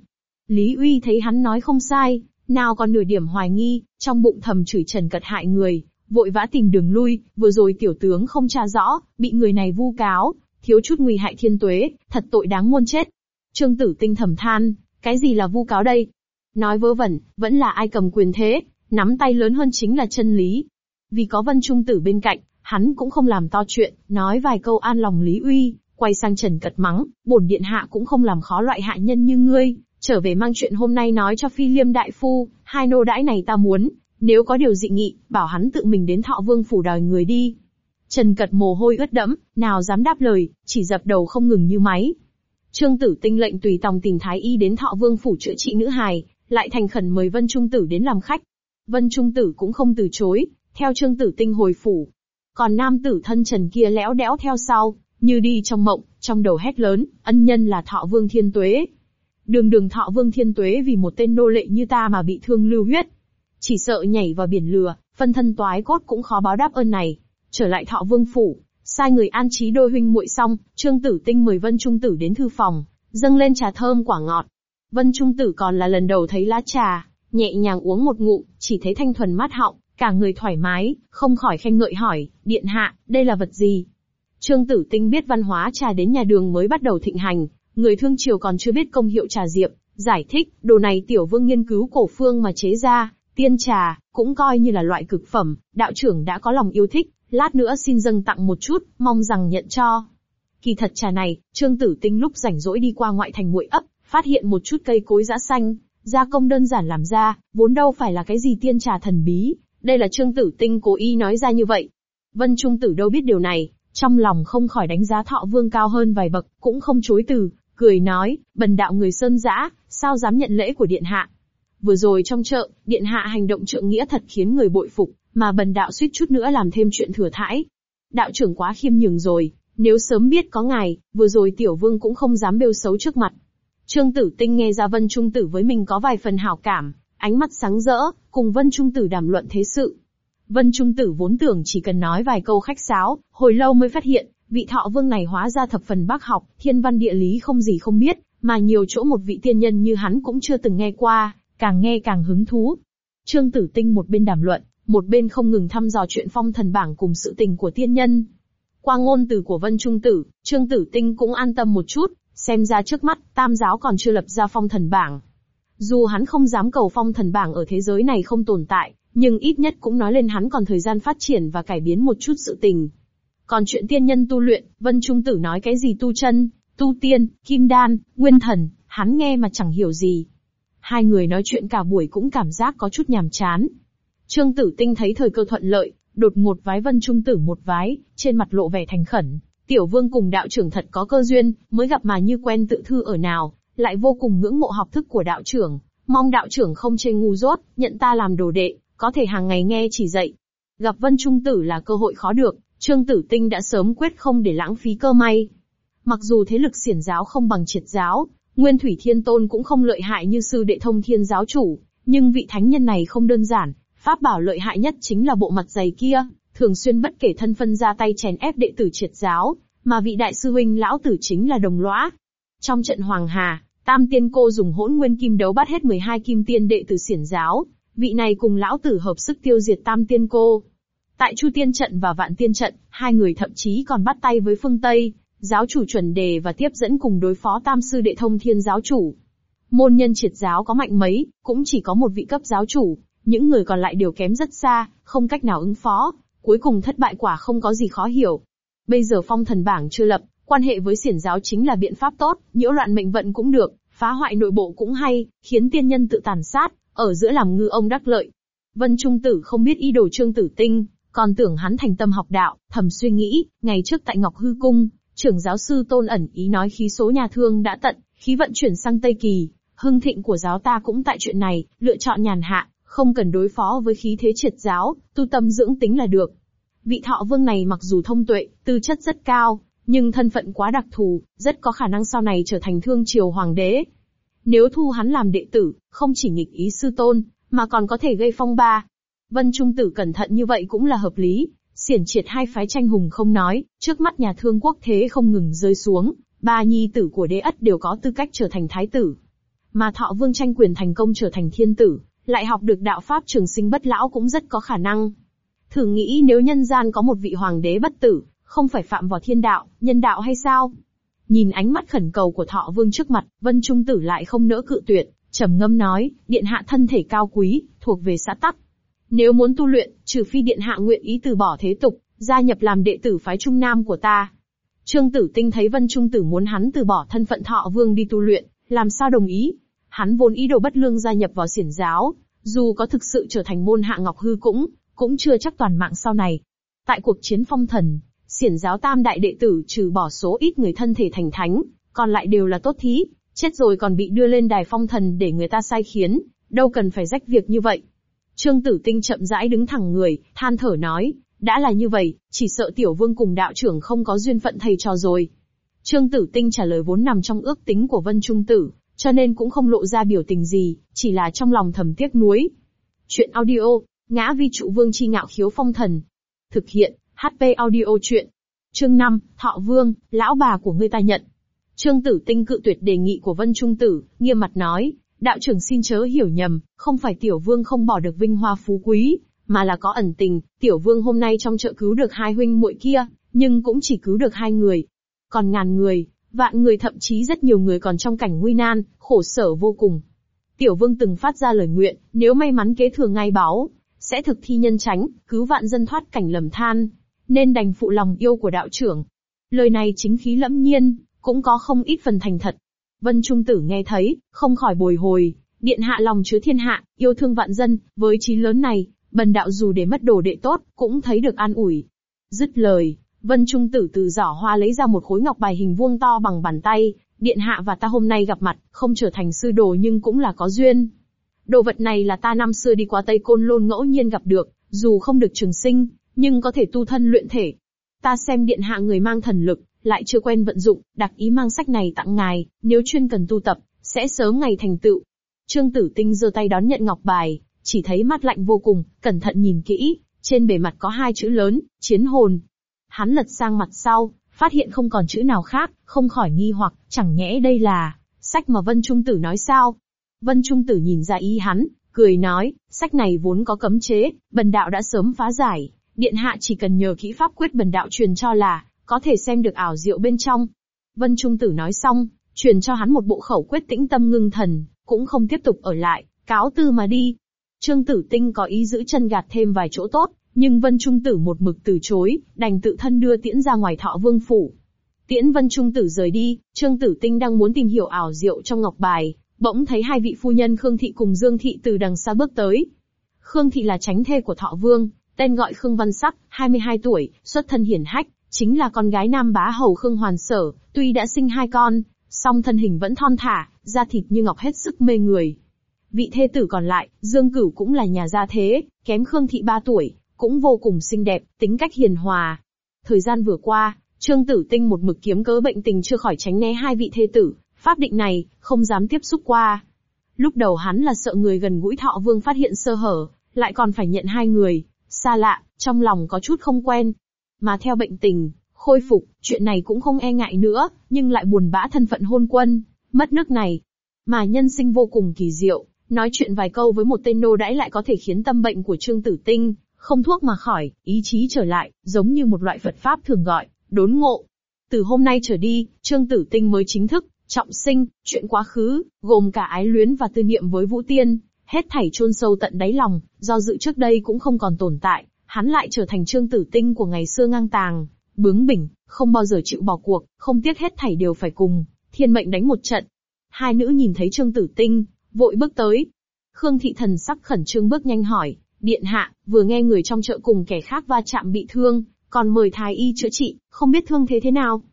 Lý Uy thấy hắn nói không sai, nào còn nửa điểm hoài nghi, trong bụng thầm chửi Trần Cật hại người, vội vã tìm đường lui, vừa rồi tiểu tướng không tra rõ, bị người này vu cáo, thiếu chút nguy hại thiên tuế, thật tội đáng muôn chết. Trương Tử Tinh thầm than, cái gì là vu cáo đây? Nói vớ vẩn, vẫn là ai cầm quyền thế, nắm tay lớn hơn chính là chân lý. Vì có Vân Trung Tử bên cạnh, hắn cũng không làm to chuyện, nói vài câu an lòng Lý Uy, quay sang Trần Cật mắng, bổn điện hạ cũng không làm khó loại hạ nhân như ngươi, trở về mang chuyện hôm nay nói cho phi liêm đại phu, hai nô đãi này ta muốn, nếu có điều dị nghị, bảo hắn tự mình đến thọ vương phủ đòi người đi. Trần Cật mồ hôi ướt đẫm, nào dám đáp lời, chỉ dập đầu không ngừng như máy. Trương Tử Tinh lệnh tùy tòng tìm Thái Y đến thọ vương phủ chữa trị nữ hài, lại thành khẩn mời Vân Trung Tử đến làm khách. Vân Trung Tử cũng không từ chối, theo Trương Tử Tinh hồi phủ. Còn nam tử thân Trần kia lẽo đẽo theo sau, như đi trong mộng, trong đầu hét lớn, ân nhân là thọ vương thiên tuế. Đường đường thọ vương thiên tuế vì một tên nô lệ như ta mà bị thương lưu huyết. Chỉ sợ nhảy vào biển lừa, phân thân toái cốt cũng khó báo đáp ơn này. Trở lại thọ vương phủ, sai người an trí đôi huynh muội xong, trương tử tinh mời vân trung tử đến thư phòng, dâng lên trà thơm quả ngọt. Vân trung tử còn là lần đầu thấy lá trà, nhẹ nhàng uống một ngụm, chỉ thấy thanh thuần mát họng, cả người thoải mái, không khỏi khen ngợi hỏi, điện hạ, đây là vật gì? Trương Tử Tinh biết văn hóa trà đến nhà đường mới bắt đầu thịnh hành, người thương triều còn chưa biết công hiệu trà diệp, giải thích, đồ này tiểu vương nghiên cứu cổ phương mà chế ra, tiên trà, cũng coi như là loại cực phẩm, đạo trưởng đã có lòng yêu thích, lát nữa xin dâng tặng một chút, mong rằng nhận cho. Kỳ thật trà này, Trương Tử Tinh lúc rảnh rỗi đi qua ngoại thành muội ấp, phát hiện một chút cây cối dã xanh, gia công đơn giản làm ra, vốn đâu phải là cái gì tiên trà thần bí, đây là Trương Tử Tinh cố ý nói ra như vậy. Vân Trung Tử đâu biết điều này, trong lòng không khỏi đánh giá thọ vương cao hơn vài bậc, cũng không chối từ, cười nói, bần đạo người sơn dã, sao dám nhận lễ của điện hạ. Vừa rồi trong chợ, điện hạ hành động trượng nghĩa thật khiến người bội phục, mà bần đạo suýt chút nữa làm thêm chuyện thừa thãi. Đạo trưởng quá khiêm nhường rồi, nếu sớm biết có ngài, vừa rồi tiểu vương cũng không dám bêu xấu trước mặt. Trương Tử Tinh nghe ra Vân Trung Tử với mình có vài phần hảo cảm, ánh mắt sáng rỡ, cùng Vân Trung Tử đàm luận thế sự. Vân Trung Tử vốn tưởng chỉ cần nói vài câu khách sáo, hồi lâu mới phát hiện, vị thọ vương này hóa ra thập phần bác học, thiên văn địa lý không gì không biết, mà nhiều chỗ một vị tiên nhân như hắn cũng chưa từng nghe qua, càng nghe càng hứng thú. Trương Tử Tinh một bên đàm luận, một bên không ngừng thăm dò chuyện phong thần bảng cùng sự tình của tiên nhân. Qua ngôn từ của Vân Trung Tử, Trương Tử Tinh cũng an tâm một chút, xem ra trước mắt, tam giáo còn chưa lập ra phong thần bảng. Dù hắn không dám cầu phong thần bảng ở thế giới này không tồn tại, nhưng ít nhất cũng nói lên hắn còn thời gian phát triển và cải biến một chút sự tình. Còn chuyện tiên nhân tu luyện, Vân Trung Tử nói cái gì tu chân, tu tiên, kim đan, nguyên thần, hắn nghe mà chẳng hiểu gì. Hai người nói chuyện cả buổi cũng cảm giác có chút nhàm chán. Trương Tử Tinh thấy thời cơ thuận lợi, đột ngột vái Vân Trung Tử một vái, trên mặt lộ vẻ thành khẩn. Tiểu Vương cùng đạo trưởng thật có cơ duyên, mới gặp mà như quen tự thư ở nào, lại vô cùng ngưỡng mộ học thức của đạo trưởng, mong đạo trưởng không chê ngu dốt, nhận ta làm đồ đệ, có thể hàng ngày nghe chỉ dạy. Gặp Vân Trung Tử là cơ hội khó được, Trương Tử Tinh đã sớm quyết không để lãng phí cơ may. Mặc dù thế lực xiển giáo không bằng triệt giáo, Nguyên Thủy Thiên Tôn cũng không lợi hại như sư đệ thông thiên giáo chủ, nhưng vị thánh nhân này không đơn giản, pháp bảo lợi hại nhất chính là bộ mặt dày kia, thường xuyên bất kể thân phân ra tay chèn ép đệ tử triệt giáo, mà vị đại sư huynh lão tử chính là đồng lõa. Trong trận Hoàng Hà, Tam Tiên Cô dùng hỗn nguyên kim đấu bắt hết 12 kim tiên đệ tử xiển giáo, vị này cùng lão tử hợp sức tiêu diệt Tam Tiên Cô. Tại Chu Tiên Trận và Vạn Tiên Trận, hai người thậm chí còn bắt tay với phương Tây, giáo chủ chuẩn đề và tiếp dẫn cùng đối phó Tam Sư Đệ Thông Thiên giáo chủ. Môn nhân triệt giáo có mạnh mấy, cũng chỉ có một vị cấp giáo chủ, những người còn lại đều kém rất xa, không cách nào ứng phó, cuối cùng thất bại quả không có gì khó hiểu. Bây giờ phong thần bảng chưa lập, quan hệ với xiển giáo chính là biện pháp tốt, nhiễu loạn mệnh vận cũng được, phá hoại nội bộ cũng hay, khiến tiên nhân tự tàn sát, ở giữa làm ngư ông đắc lợi. Vân Trung Tử không biết ý đồ Trương Tử Tinh, còn tưởng hắn thành tâm học đạo, thầm suy nghĩ, ngày trước tại Ngọc Hư Cung, trưởng giáo sư Tôn ẩn ý nói khí số nhà thương đã tận, khí vận chuyển sang Tây Kỳ, hưng thịnh của giáo ta cũng tại chuyện này, lựa chọn nhàn hạ, không cần đối phó với khí thế triệt giáo, tu tâm dưỡng tính là được. Vị thọ vương này mặc dù thông tuệ, tư chất rất cao, nhưng thân phận quá đặc thù, rất có khả năng sau này trở thành thương triều hoàng đế. Nếu thu hắn làm đệ tử, không chỉ nghịch ý sư tôn, mà còn có thể gây phong ba. Vân Trung Tử cẩn thận như vậy cũng là hợp lý, xiển triệt hai phái tranh hùng không nói, trước mắt nhà thương quốc thế không ngừng rơi xuống, ba nhi tử của đế ất đều có tư cách trở thành thái tử. Mà thọ vương tranh quyền thành công trở thành thiên tử, lại học được đạo pháp trường sinh bất lão cũng rất có khả năng. Thử nghĩ nếu nhân gian có một vị hoàng đế bất tử, không phải phạm vào thiên đạo, nhân đạo hay sao? Nhìn ánh mắt khẩn cầu của thọ vương trước mặt, vân trung tử lại không nỡ cự tuyệt, trầm ngâm nói, điện hạ thân thể cao quý, thuộc về xã tắc. Nếu muốn tu luyện, trừ phi điện hạ nguyện ý từ bỏ thế tục, gia nhập làm đệ tử phái trung nam của ta. Trương Tử Tinh thấy Vân Trung Tử muốn hắn từ bỏ thân phận thọ vương đi tu luyện, làm sao đồng ý? Hắn vốn ý đồ bất lương gia nhập vào xiển giáo, dù có thực sự trở thành môn hạ Ngọc Hư cũng, cũng chưa chắc toàn mạng sau này. Tại cuộc chiến phong thần, xiển giáo tam đại đệ tử trừ bỏ số ít người thân thể thành thánh, còn lại đều là tốt thí, chết rồi còn bị đưa lên đài phong thần để người ta sai khiến, đâu cần phải rách việc như vậy. Trương Tử Tinh chậm rãi đứng thẳng người, than thở nói, đã là như vậy, chỉ sợ tiểu vương cùng đạo trưởng không có duyên phận thầy trò rồi. Trương Tử Tinh trả lời vốn nằm trong ước tính của Vân Trung Tử, cho nên cũng không lộ ra biểu tình gì, chỉ là trong lòng thầm tiếc nuối. Chuyện audio, ngã vi trụ vương chi ngạo khiếu phong thần. Thực hiện, HP audio chuyện. Chương 5, Thọ Vương, lão bà của ngươi ta nhận. Trương Tử Tinh cự tuyệt đề nghị của Vân Trung Tử, nghiêm mặt nói, đạo trưởng xin chớ hiểu nhầm, không phải tiểu vương không bỏ được vinh hoa phú quý, mà là có ẩn tình, tiểu vương hôm nay trong chợ cứu được hai huynh muội kia, nhưng cũng chỉ cứu được hai người. Còn ngàn người, vạn người thậm chí rất nhiều người còn trong cảnh nguy nan, khổ sở vô cùng. Tiểu vương từng phát ra lời nguyện, nếu may mắn kế thừa ngai báo, sẽ thực thi nhân tránh, cứu vạn dân thoát cảnh lầm than, nên đành phụ lòng yêu của đạo trưởng. Lời này chính khí lẫm nhiên, cũng có không ít phần thành thật. Vân Trung Tử nghe thấy, không khỏi bồi hồi, điện hạ lòng chứa thiên hạ, yêu thương vạn dân, với trí lớn này, bần đạo dù để mất đồ đệ tốt, cũng thấy được an ủi. Dứt lời, Vân Trung Tử từ giỏ hoa lấy ra một khối ngọc bài hình vuông to bằng bàn tay, điện hạ và ta hôm nay gặp mặt, không trở thành sư đồ nhưng cũng là có duyên. Đồ vật này là ta năm xưa đi qua Tây Côn Lôn ngẫu nhiên gặp được, dù không được trường sinh, nhưng có thể tu thân luyện thể. Ta xem điện hạ người mang thần lực, lại chưa quen vận dụng, đặc ý mang sách này tặng ngài, nếu chuyên cần tu tập, sẽ sớm ngày thành tựu. Trương Tử Tinh giơ tay đón nhận ngọc bài, chỉ thấy mắt lạnh vô cùng, cẩn thận nhìn kỹ, trên bề mặt có hai chữ lớn, chiến hồn. Hắn lật sang mặt sau, phát hiện không còn chữ nào khác, không khỏi nghi hoặc, chẳng nhẽ đây là, sách mà Vân Trung Tử nói sao? Vân Trung Tử nhìn ra ý hắn, cười nói, sách này vốn có cấm chế, bần đạo đã sớm phá giải, điện hạ chỉ cần nhờ kỹ pháp quyết bần đạo truyền cho là, có thể xem được ảo diệu bên trong. Vân Trung Tử nói xong, truyền cho hắn một bộ khẩu quyết tĩnh tâm ngưng thần, cũng không tiếp tục ở lại, cáo tư mà đi. Trương Tử Tinh có ý giữ chân gạt thêm vài chỗ tốt, nhưng Vân Trung Tử một mực từ chối, đành tự thân đưa tiễn ra ngoài thọ vương phủ. Tiễn Vân Trung Tử rời đi, Trương Tử Tinh đang muốn tìm hiểu ảo diệu trong ngọc bài, bỗng thấy hai vị phu nhân Khương Thị cùng Dương Thị từ đằng xa bước tới. Khương Thị là tránh thê của Thọ Vương, tên gọi Khương Văn Sắc, 22 tuổi, xuất thân hiển hách, chính là con gái Nam Bá Hầu Khương Hoàn Sở, tuy đã sinh hai con, song thân hình vẫn thon thả, da thịt như ngọc hết sức mê người. Vị thê tử còn lại, Dương Cửu cũng là nhà gia thế, kém Khương Thị ba tuổi, cũng vô cùng xinh đẹp, tính cách hiền hòa. Thời gian vừa qua, Trương Tử Tinh một mực kiếm cớ bệnh tình chưa khỏi tránh né hai vị thê tử, pháp định này, không dám tiếp xúc qua. Lúc đầu hắn là sợ người gần gũi thọ vương phát hiện sơ hở, lại còn phải nhận hai người, xa lạ, trong lòng có chút không quen. Mà theo bệnh tình, khôi phục, chuyện này cũng không e ngại nữa, nhưng lại buồn bã thân phận hôn quân, mất nước này. Mà nhân sinh vô cùng kỳ diệu, nói chuyện vài câu với một tên nô đãi lại có thể khiến tâm bệnh của Trương Tử Tinh, không thuốc mà khỏi, ý chí trở lại, giống như một loại Phật Pháp thường gọi, đốn ngộ. Từ hôm nay trở đi, Trương Tử Tinh mới chính thức, trọng sinh, chuyện quá khứ, gồm cả ái luyến và tư niệm với Vũ Tiên, hết thảy chôn sâu tận đáy lòng, do dự trước đây cũng không còn tồn tại, hắn lại trở thành Trương Tử Tinh của ngày xưa ngang tàng, bướng bỉnh, không bao giờ chịu bỏ cuộc, không tiếc hết thảy đều phải cùng, thiên mệnh đánh một trận. Hai nữ nhìn thấy Trương Tử Tinh, vội bước tới. Khương Thị Thần sắc khẩn trương bước nhanh hỏi, Điện hạ, vừa nghe người trong chợ cùng kẻ khác va chạm bị thương, còn mời thái y chữa trị, không biết thương thế thế nào.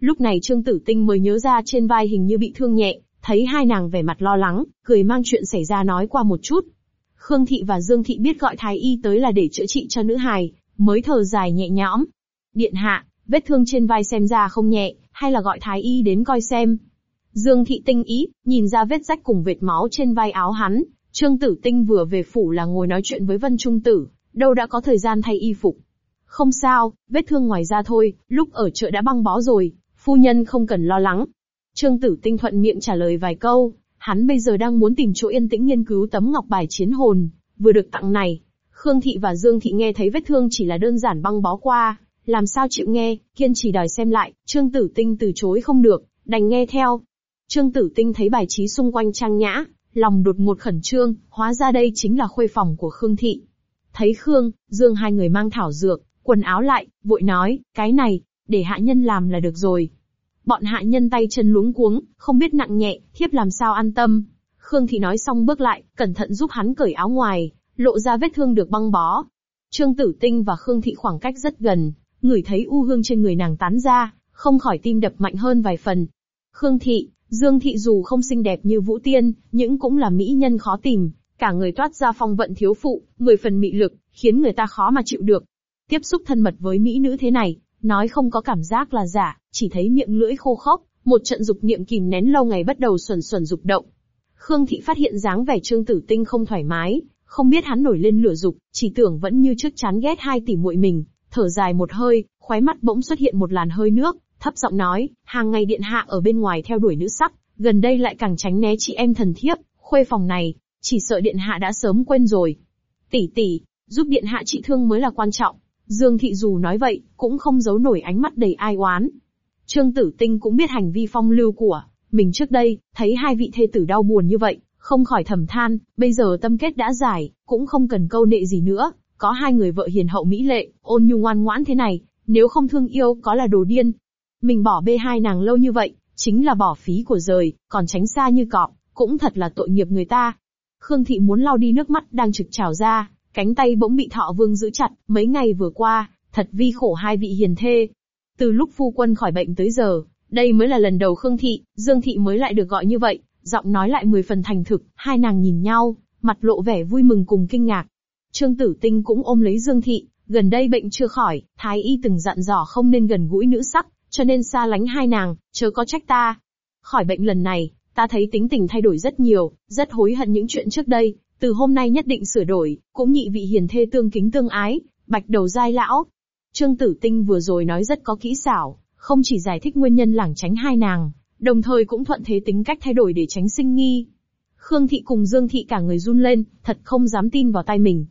Lúc này Trương Tử Tinh mới nhớ ra trên vai hình như bị thương nhẹ, thấy hai nàng vẻ mặt lo lắng, cười mang chuyện xảy ra nói qua một chút. Khương Thị và Dương Thị biết gọi thái y tới là để chữa trị cho nữ hài, mới thở dài nhẹ nhõm. Điện hạ, vết thương trên vai xem ra không nhẹ, hay là gọi thái y đến coi xem. Dương Thị tinh ý, nhìn ra vết rách cùng vệt máu trên vai áo hắn, Trương Tử Tinh vừa về phủ là ngồi nói chuyện với Vân Trung Tử, đâu đã có thời gian thay y phục. Không sao, vết thương ngoài da thôi, lúc ở chợ đã băng bó rồi, phu nhân không cần lo lắng. Trương Tử Tinh thuận miệng trả lời vài câu, hắn bây giờ đang muốn tìm chỗ yên tĩnh nghiên cứu tấm ngọc bài chiến hồn, vừa được tặng này. Khương Thị và Dương Thị nghe thấy vết thương chỉ là đơn giản băng bó qua, làm sao chịu nghe, kiên trì đòi xem lại, Trương Tử Tinh từ chối không được, đành nghe theo. Trương Tử Tinh thấy bài trí xung quanh trang nhã, lòng đột ngột khẩn trương, hóa ra đây chính là khuê phòng của Khương Thị. Thấy Khương, Dương hai người mang thảo dược, quần áo lại, vội nói, cái này, để hạ nhân làm là được rồi. Bọn hạ nhân tay chân luống cuống, không biết nặng nhẹ, thiếp làm sao an tâm. Khương Thị nói xong bước lại, cẩn thận giúp hắn cởi áo ngoài, lộ ra vết thương được băng bó. Trương Tử Tinh và Khương Thị khoảng cách rất gần, ngửi thấy u hương trên người nàng tán ra, không khỏi tim đập mạnh hơn vài phần. Khương Thị, Dương Thị dù không xinh đẹp như Vũ Tiên, nhưng cũng là mỹ nhân khó tìm, cả người toát ra phong vận thiếu phụ, mười phần mị lực, khiến người ta khó mà chịu được. Tiếp xúc thân mật với mỹ nữ thế này, nói không có cảm giác là giả, chỉ thấy miệng lưỡi khô khốc, một trận dục niệm kìm nén lâu ngày bắt đầu xuẩn xuẩn dục động. Khương Thị phát hiện dáng vẻ Trương Tử Tinh không thoải mái, không biết hắn nổi lên lửa dục, chỉ tưởng vẫn như trước chán ghét hai tỷ muội mình, thở dài một hơi, khóe mắt bỗng xuất hiện một làn hơi nước, thấp giọng nói, hàng ngày điện hạ ở bên ngoài theo đuổi nữ sắc, gần đây lại càng tránh né chị em thần thiếp, khuê phòng này, chỉ sợ điện hạ đã sớm quên rồi. Tỷ tỷ, giúp điện hạ trị thương mới là quan trọng. Dương thị dù nói vậy, cũng không giấu nổi ánh mắt đầy ai oán. Trương Tử Tinh cũng biết hành vi phong lưu của mình trước đây, thấy hai vị thê tử đau buồn như vậy, không khỏi thầm than, bây giờ tâm kết đã giải, cũng không cần câu nệ gì nữa, có hai người vợ hiền hậu mỹ lệ, ôn nhu ngoan ngoãn thế này, nếu không thương yêu có là đồ điên. Mình bỏ bê hai nàng lâu như vậy, chính là bỏ phí của rời, còn tránh xa như cọp, cũng thật là tội nghiệp người ta. Khương Thị muốn lau đi nước mắt đang trực trào ra, cánh tay bỗng bị thọ vương giữ chặt, mấy ngày vừa qua, thật vi khổ hai vị hiền thê. Từ lúc phu quân khỏi bệnh tới giờ, đây mới là lần đầu Khương Thị, Dương Thị mới lại được gọi như vậy, giọng nói lại mười phần thành thực, hai nàng nhìn nhau, mặt lộ vẻ vui mừng cùng kinh ngạc. Trương Tử Tinh cũng ôm lấy Dương Thị, gần đây bệnh chưa khỏi, Thái Y từng dặn dò không nên gần gũi nữ sắc, cho nên xa lánh hai nàng, chớ có trách ta. Khỏi bệnh lần này, ta thấy tính tình thay đổi rất nhiều, rất hối hận những chuyện trước đây, từ hôm nay nhất định sửa đổi, cũng nhị vị hiền thê tương kính tương ái, bạch đầu giai lão. Trương Tử Tinh vừa rồi nói rất có kỹ xảo, không chỉ giải thích nguyên nhân lảng tránh hai nàng, đồng thời cũng thuận thế tính cách thay đổi để tránh sinh nghi. Khương Thị cùng Dương Thị cả người run lên, thật không dám tin vào tay mình.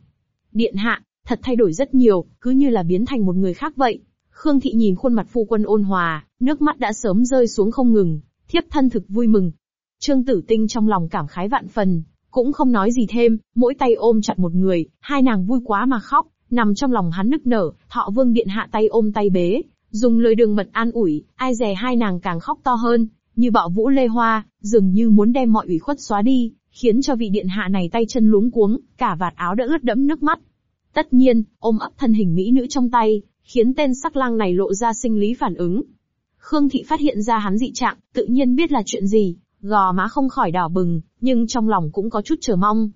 Điện hạ, thật thay đổi rất nhiều, cứ như là biến thành một người khác vậy. Khương Thị nhìn khuôn mặt phu quân ôn hòa, nước mắt đã sớm rơi xuống không ngừng, thiếp thân thực vui mừng. Trương Tử Tinh trong lòng cảm khái vạn phần, cũng không nói gì thêm, mỗi tay ôm chặt một người, hai nàng vui quá mà khóc, nằm trong lòng hắn nức nở, thọ vương điện hạ tay ôm tay bế, dùng lời đường mật an ủi, ai dè hai nàng càng khóc to hơn, như bạo vũ lê hoa, dường như muốn đem mọi ủy khuất xóa đi, khiến cho vị điện hạ này tay chân luống cuống, cả vạt áo đã ướt đẫm nước mắt. Tất nhiên, ôm ấp thân hình mỹ nữ trong tay, khiến tên sắc lang này lộ ra sinh lý phản ứng. Khương Thị phát hiện ra hắn dị trạng, tự nhiên biết là chuyện gì, gò má không khỏi đỏ bừng, nhưng trong lòng cũng có chút chờ mong.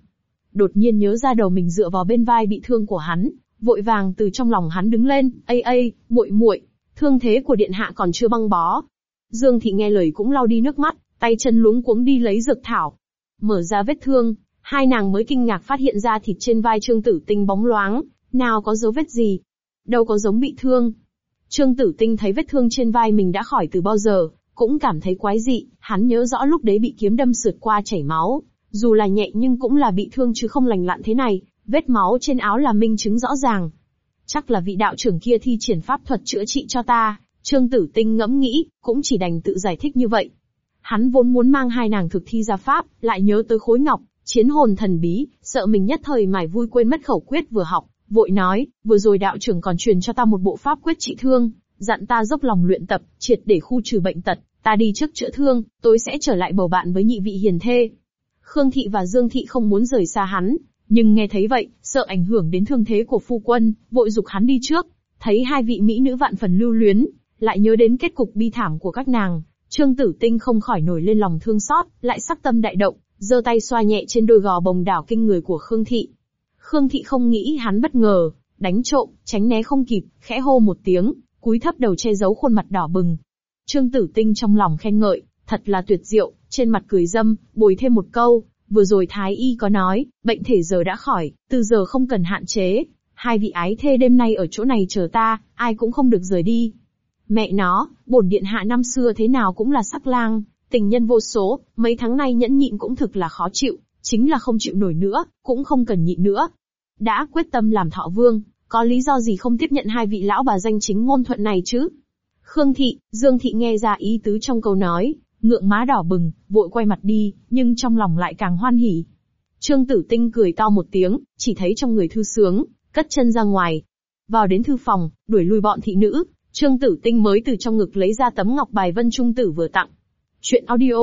Đột nhiên nhớ ra đầu mình dựa vào bên vai bị thương của hắn, vội vàng từ trong lòng hắn đứng lên, ây ây, muội muội, thương thế của điện hạ còn chưa băng bó. Dương Thị nghe lời cũng lau đi nước mắt, tay chân luống cuống đi lấy dược thảo. Mở ra vết thương, hai nàng mới kinh ngạc phát hiện ra thịt trên vai Trương Tử Tinh bóng loáng, nào có dấu vết gì, đâu có giống bị thương. Trương Tử Tinh thấy vết thương trên vai mình đã khỏi từ bao giờ, cũng cảm thấy quái dị, hắn nhớ rõ lúc đấy bị kiếm đâm sượt qua chảy máu, dù là nhẹ nhưng cũng là bị thương chứ không lành lặn thế này, vết máu trên áo là minh chứng rõ ràng. Chắc là vị đạo trưởng kia thi triển pháp thuật chữa trị cho ta, Trương Tử Tinh ngẫm nghĩ, cũng chỉ đành tự giải thích như vậy. Hắn vốn muốn mang hai nàng thực thi ra pháp, lại nhớ tới khối ngọc, chiến hồn thần bí, sợ mình nhất thời mải vui quên mất khẩu quyết vừa học, vội nói, vừa rồi đạo trưởng còn truyền cho ta một bộ pháp quyết trị thương, dặn ta dốc lòng luyện tập, triệt để khu trừ bệnh tật, ta đi trước chữa thương, tối sẽ trở lại bầu bạn với nhị vị hiền thê. Khương Thị và Dương Thị không muốn rời xa hắn, nhưng nghe thấy vậy, sợ ảnh hưởng đến thương thế của phu quân, vội dục hắn đi trước. Thấy hai vị mỹ nữ vạn phần lưu luyến, lại nhớ đến kết cục bi thảm của các nàng, Trương Tử Tinh không khỏi nổi lên lòng thương xót, lại sắc tâm đại động, giơ tay xoa nhẹ trên đôi gò bồng đảo kinh người của Khương Thị. Khương Thị không nghĩ hắn bất ngờ, đánh trộm, tránh né không kịp, khẽ hô một tiếng, cúi thấp đầu che giấu khuôn mặt đỏ bừng. Trương Tử Tinh trong lòng khen ngợi, thật là tuyệt diệu, trên mặt cười dâm, bồi thêm một câu, vừa rồi Thái Y có nói, bệnh thể giờ đã khỏi, từ giờ không cần hạn chế. Hai vị ái thê đêm nay ở chỗ này chờ ta, ai cũng không được rời đi. Mẹ nó, bổn điện hạ năm xưa thế nào cũng là sắc lang, tình nhân vô số, mấy tháng nay nhẫn nhịn cũng thực là khó chịu, chính là không chịu nổi nữa, cũng không cần nhịn nữa. Đã quyết tâm làm thọ vương, có lý do gì không tiếp nhận hai vị lão bà danh chính ngôn thuận này chứ? Khương Thị, Dương Thị nghe ra ý tứ trong câu nói, ngượng má đỏ bừng, vội quay mặt đi, nhưng trong lòng lại càng hoan hỉ. Trương Tử Tinh cười to một tiếng, chỉ thấy trong người thư sướng, cất chân ra ngoài. Vào đến thư phòng, đuổi lui bọn thị nữ, Trương Tử Tinh mới từ trong ngực lấy ra tấm ngọc bài Vân Trung Tử vừa tặng. Chuyện audio,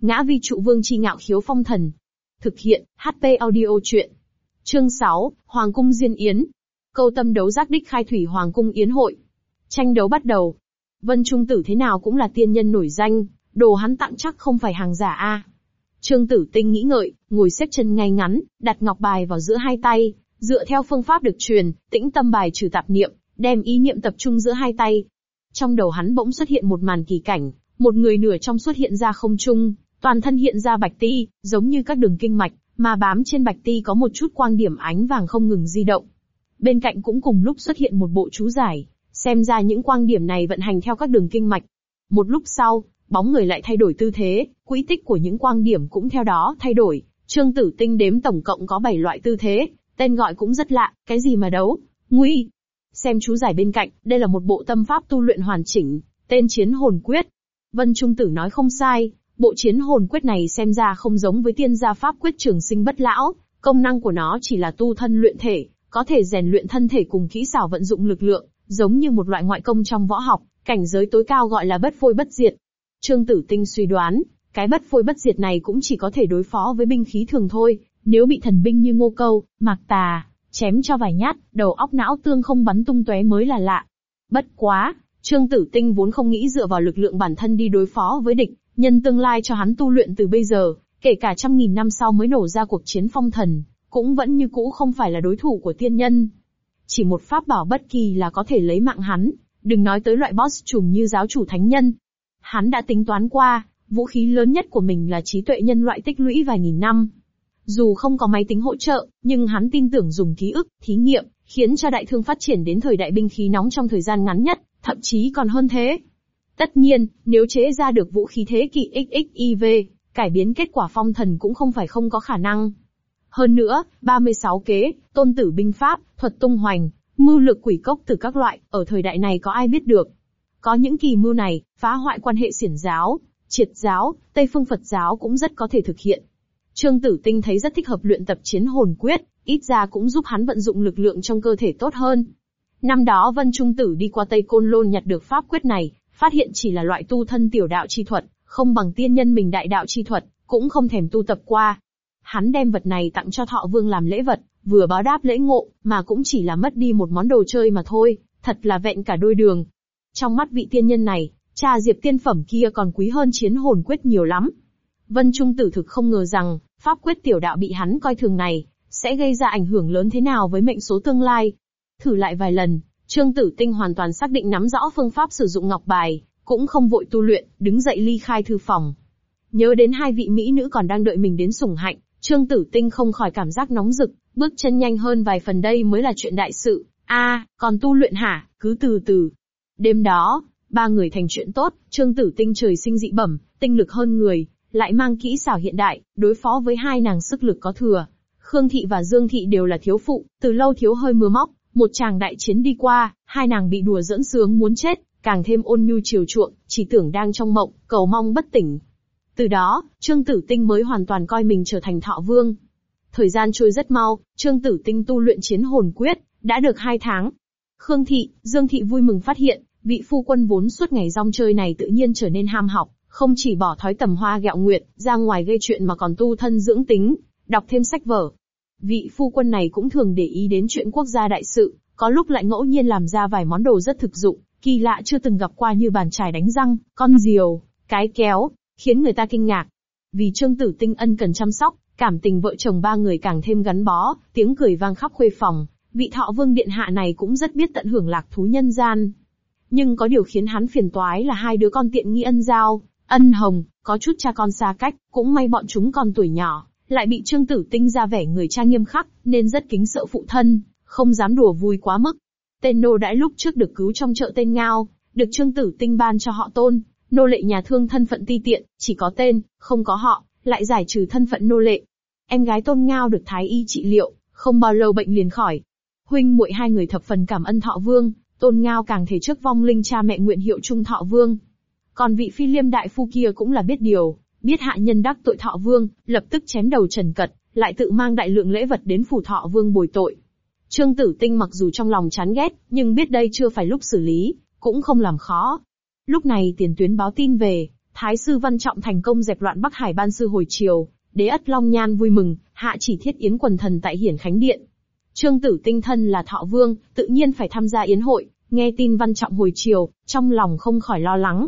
ngã vi trụ vương chi ngạo khiếu phong thần. Thực hiện, HP audio chuyện. Chương 6, Hoàng cung Diên Yến. Câu tâm đấu giác đích khai thủy Hoàng cung Yến hội. Tranh đấu bắt đầu. Vân Trung Tử thế nào cũng là tiên nhân nổi danh, đồ hắn tặng chắc không phải hàng giả a. Trương Tử Tinh nghĩ ngợi, ngồi xếp chân ngay ngắn, đặt ngọc bài vào giữa hai tay, dựa theo phương pháp được truyền, tĩnh tâm bài trừ tạp niệm, đem ý niệm tập trung giữa hai tay. Trong đầu hắn bỗng xuất hiện một màn kỳ cảnh, một người nửa trong xuất hiện ra không trung, toàn thân hiện ra bạch ti, giống như các đường kinh mạch, mà bám trên bạch ti có một chút quang điểm ánh vàng không ngừng di động. Bên cạnh cũng cùng lúc xuất hiện một bộ chú giải, xem ra những quang điểm này vận hành theo các đường kinh mạch. Một lúc sau, bóng người lại thay đổi tư thế, quỹ tích của những quang điểm cũng theo đó thay đổi. Trương Tử Tinh đếm tổng cộng có 7 loại tư thế, tên gọi cũng rất lạ, cái gì mà đấu, nguy. Xem chú giải bên cạnh, đây là một bộ tâm pháp tu luyện hoàn chỉnh, tên chiến hồn quyết. Vân Trung Tử nói không sai, bộ chiến hồn quyết này xem ra không giống với tiên gia pháp quyết trường sinh bất lão, công năng của nó chỉ là tu thân luyện thể, có thể rèn luyện thân thể cùng kỹ xảo vận dụng lực lượng, giống như một loại ngoại công trong võ học, cảnh giới tối cao gọi là bất phôi bất diệt, Trương Tử Tinh suy đoán, cái bất phôi bất diệt này cũng chỉ có thể đối phó với binh khí thường thôi, nếu bị thần binh như ngô câu, mạc tà, chém cho vài nhát, đầu óc não tương không bắn tung tóe mới là lạ. Bất quá, Trương Tử Tinh vốn không nghĩ dựa vào lực lượng bản thân đi đối phó với địch, nhân tương lai cho hắn tu luyện từ bây giờ, kể cả trăm nghìn năm sau mới nổ ra cuộc chiến phong thần, cũng vẫn như cũ không phải là đối thủ của tiên nhân. Chỉ một pháp bảo bất kỳ là có thể lấy mạng hắn, đừng nói tới loại boss trùm như giáo chủ thánh nhân, Hắn đã tính toán qua, vũ khí lớn nhất của mình là trí tuệ nhân loại tích lũy vài nghìn năm. Dù không có máy tính hỗ trợ, nhưng hắn tin tưởng dùng ký ức, thí nghiệm, khiến cho đại thương phát triển đến thời đại binh khí nóng trong thời gian ngắn nhất, thậm chí còn hơn thế. Tất nhiên, nếu chế ra được vũ khí thế kỷ XXIV, cải biến kết quả phong thần cũng không phải không có khả năng. Hơn nữa, 36 kế, tôn tử binh pháp, thuật tung hoành, mưu lược quỷ cốc từ các loại, ở thời đại này có ai biết được. Có những kỳ mưu này, phá hoại quan hệ xiển giáo, triệt giáo, Tây phương Phật giáo cũng rất có thể thực hiện. Trương Tử Tinh thấy rất thích hợp luyện tập chiến hồn quyết, ít ra cũng giúp hắn vận dụng lực lượng trong cơ thể tốt hơn. Năm đó Vân Trung Tử đi qua Tây Côn Lôn nhặt được pháp quyết này, phát hiện chỉ là loại tu thân tiểu đạo chi thuật, không bằng tiên nhân mình đại đạo chi thuật, cũng không thèm tu tập qua. Hắn đem vật này tặng cho Thọ Vương làm lễ vật, vừa báo đáp lễ ngộ, mà cũng chỉ là mất đi một món đồ chơi mà thôi, thật là vẹn cả đôi đường. Trong mắt vị tiên nhân này, cha diệp tiên phẩm kia còn quý hơn chiến hồn quyết nhiều lắm. Vân Trung tử thực không ngờ rằng, pháp quyết tiểu đạo bị hắn coi thường này, sẽ gây ra ảnh hưởng lớn thế nào với mệnh số tương lai. Thử lại vài lần, Trương Tử Tinh hoàn toàn xác định nắm rõ phương pháp sử dụng ngọc bài, cũng không vội tu luyện, đứng dậy ly khai thư phòng. Nhớ đến hai vị mỹ nữ còn đang đợi mình đến sủng hạnh, Trương Tử Tinh không khỏi cảm giác nóng rực, bước chân nhanh hơn vài phần đây mới là chuyện đại sự. A, còn tu luyện hả? Cứ từ từ, Đêm đó, ba người thành chuyện tốt, Trương Tử Tinh trời sinh dị bẩm, tinh lực hơn người, lại mang kỹ xảo hiện đại, đối phó với hai nàng sức lực có thừa. Khương Thị và Dương Thị đều là thiếu phụ, từ lâu thiếu hơi mưa móc, một chàng đại chiến đi qua, hai nàng bị đùa dẫn sướng muốn chết, càng thêm ôn nhu chiều chuộng, chỉ tưởng đang trong mộng, cầu mong bất tỉnh. Từ đó, Trương Tử Tinh mới hoàn toàn coi mình trở thành thọ vương. Thời gian trôi rất mau, Trương Tử Tinh tu luyện chiến hồn quyết, đã được hai tháng. Khương Thị, Dương Thị vui mừng phát hiện, vị phu quân vốn suốt ngày rong chơi này tự nhiên trở nên ham học, không chỉ bỏ thói tầm hoa gẹo nguyệt, ra ngoài gây chuyện mà còn tu thân dưỡng tính, đọc thêm sách vở. Vị phu quân này cũng thường để ý đến chuyện quốc gia đại sự, có lúc lại ngẫu nhiên làm ra vài món đồ rất thực dụng, kỳ lạ chưa từng gặp qua như bàn chải đánh răng, con diều, cái kéo, khiến người ta kinh ngạc. Vì Trương Tử Tinh ân cần chăm sóc, cảm tình vợ chồng ba người càng thêm gắn bó, tiếng cười vang khắp khuê phòng, vị thọ vương điện hạ này cũng rất biết tận hưởng lạc thú nhân gian. Nhưng có điều khiến hắn phiền toái là hai đứa con tiện nghi ân giao, ân hồng, có chút cha con xa cách, cũng may bọn chúng còn tuổi nhỏ, lại bị Trương Tử Tinh ra vẻ người cha nghiêm khắc, nên rất kính sợ phụ thân, không dám đùa vui quá mức. Tên nô đãi lúc trước được cứu trong chợ tên Ngao, được Trương Tử Tinh ban cho họ tôn, nô lệ nhà thương thân phận ti tiện, chỉ có tên, không có họ, lại giải trừ thân phận nô lệ. Em gái tôn Ngao được thái y trị liệu, không bao lâu bệnh liền khỏi. Huynh muội hai người thập phần cảm ân thọ vương, tôn Ngao càng thể trước vong linh cha mẹ nguyện hiệu trung thọ vương. Còn vị phi liêm đại phu kia cũng là biết điều, biết hạ nhân đắc tội thọ vương, lập tức chém đầu Trần Cật, lại tự mang đại lượng lễ vật đến phủ thọ vương bồi tội. Trương Tử Tinh mặc dù trong lòng chán ghét, nhưng biết đây chưa phải lúc xử lý, cũng không làm khó. Lúc này tiền tuyến báo tin về, Thái sư Văn Trọng thành công dẹp loạn Bắc Hải ban sư hồi chiều, đế ất Long Nhan vui mừng, hạ chỉ thiết yến quần thần tại Hiển Khánh Điện. Trương Tử Tinh thân là thọ vương, tự nhiên phải tham gia yến hội, nghe tin Văn Trọng hồi chiều, trong lòng không khỏi lo lắng.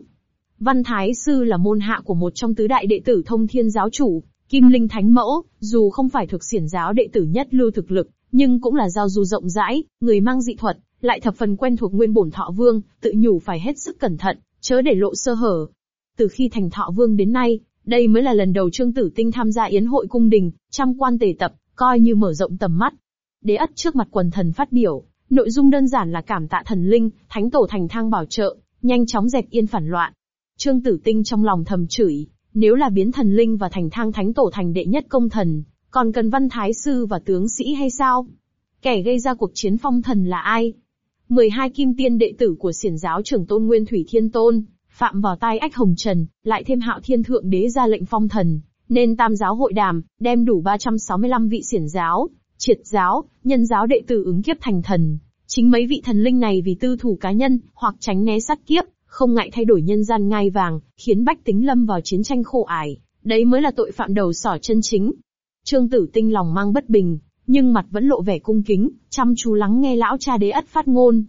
Văn Thái sư là môn hạ của một trong tứ đại đệ tử thông thiên giáo chủ, Kim Linh Thánh Mẫu, dù không phải thực xiển giáo đệ tử nhất lưu thực lực, nhưng cũng là giao du rộng rãi, người mang dị thuật, lại thập phần quen thuộc nguyên bổn thọ vương, tự nhủ phải hết sức cẩn thận, chớ để lộ sơ hở. Từ khi thành thọ vương đến nay, đây mới là lần đầu Trương Tử Tinh tham gia yến hội cung đình, trăm quan tề tập, coi như mở rộng tầm mắt. Đế ất trước mặt quần thần phát biểu, nội dung đơn giản là cảm tạ thần linh, thánh tổ thành thang bảo trợ, nhanh chóng dẹp yên phản loạn. Trương Tử Tinh trong lòng thầm chửi, nếu là biến thần linh và thành thang thánh tổ thành đệ nhất công thần, còn cần văn thái sư và tướng sĩ hay sao? Kẻ gây ra cuộc chiến phong thần là ai? 12 kim tiên đệ tử của xiển giáo trưởng tôn Nguyên Thủy Thiên Tôn, phạm vào tay ách hồng trần, lại thêm hạo thiên thượng đế ra lệnh phong thần, nên tam giáo hội đàm, đem đủ 365 vị xiển giáo, triệt giáo, nhân giáo đệ tử ứng kiếp thành thần. Chính mấy vị thần linh này vì tư thủ cá nhân, hoặc tránh né sát kiếp, không ngại thay đổi nhân gian ngai vàng, khiến bách tính lâm vào chiến tranh khổ ải. Đấy mới là tội phạm đầu sỏ chân chính. Trương Tử Tinh lòng mang bất bình, nhưng mặt vẫn lộ vẻ cung kính, chăm chú lắng nghe lão cha đế ất phát ngôn.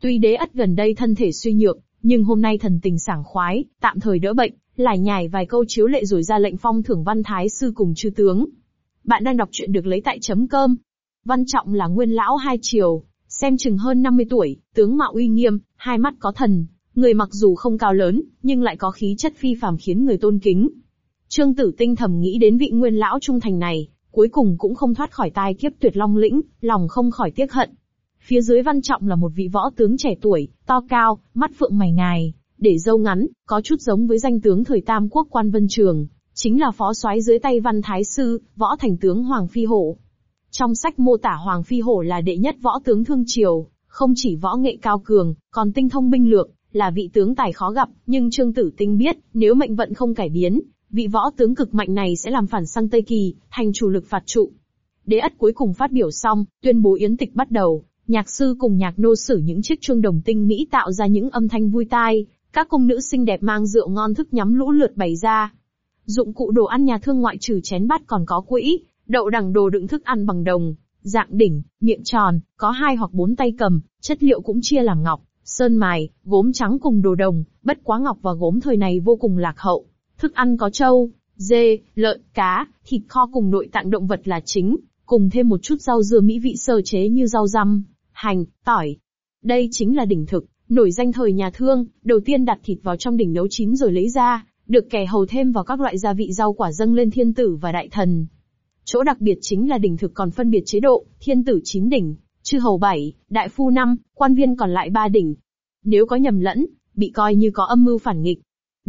Tuy đế ất gần đây thân thể suy nhược, nhưng hôm nay thần tình sảng khoái, tạm thời đỡ bệnh, lại nhải vài câu chiếu lệ rồi ra lệnh phong thưởng văn thái sư cùng chư tướng. Bạn đang đọc chuyện được lấy tại chấm cơm. Văn Trọng là nguyên lão hai triều, xem chừng hơn 50 tuổi, tướng mạo uy nghiêm, hai mắt có thần, người mặc dù không cao lớn, nhưng lại có khí chất phi phàm khiến người tôn kính. Trương Tử Tinh thầm nghĩ đến vị nguyên lão trung thành này, cuối cùng cũng không thoát khỏi tai kiếp tuyệt long lĩnh, lòng không khỏi tiếc hận. Phía dưới văn trọng là một vị võ tướng trẻ tuổi, to cao, mắt phượng mày ngài, để dâu ngắn, có chút giống với danh tướng thời Tam Quốc quan Vân Trường, chính là phó soái dưới tay văn thái sư, võ thành tướng Hoàng Phi Hổ. Trong sách mô tả Hoàng Phi Hổ là đệ nhất võ tướng thương triều, không chỉ võ nghệ cao cường, còn tinh thông binh lược, là vị tướng tài khó gặp, nhưng Trương Tử Tinh biết, nếu mệnh vận không cải biến, vị võ tướng cực mạnh này sẽ làm phản sang Tây Kỳ, thành chủ lực phạt trụ. Đế ất cuối cùng phát biểu xong, tuyên bố yến tịch bắt đầu, nhạc sư cùng nhạc nô sử những chiếc chuông đồng tinh mỹ tạo ra những âm thanh vui tai, các cung nữ xinh đẹp mang rượu ngon thức nhắm lũ lượt bày ra. Dụng cụ đồ ăn nhà thương ngoại trừ chén bát còn có quỹ, đậu đằng đồ đựng thức ăn bằng đồng, dạng đỉnh, miệng tròn, có hai hoặc bốn tay cầm, chất liệu cũng chia làm ngọc, sơn mài, gốm trắng cùng đồ đồng, bất quá ngọc và gốm thời này vô cùng lạc hậu. Thức ăn có trâu, dê, lợn, cá, thịt kho cùng nội tạng động vật là chính, cùng thêm một chút rau dưa mỹ vị sơ chế như rau răm, hành, tỏi. Đây chính là đỉnh thực, nổi danh thời nhà thương, đầu tiên đặt thịt vào trong đỉnh nấu chín rồi lấy ra, được kẻ hầu thêm vào các loại gia vị rau quả dâng lên thiên tử và đại thần. Chỗ đặc biệt chính là đỉnh thực còn phân biệt chế độ, thiên tử 9 đỉnh, chư hầu 7, đại phu 5, quan viên còn lại 3 đỉnh. Nếu có nhầm lẫn, bị coi như có âm mưu phản nghịch.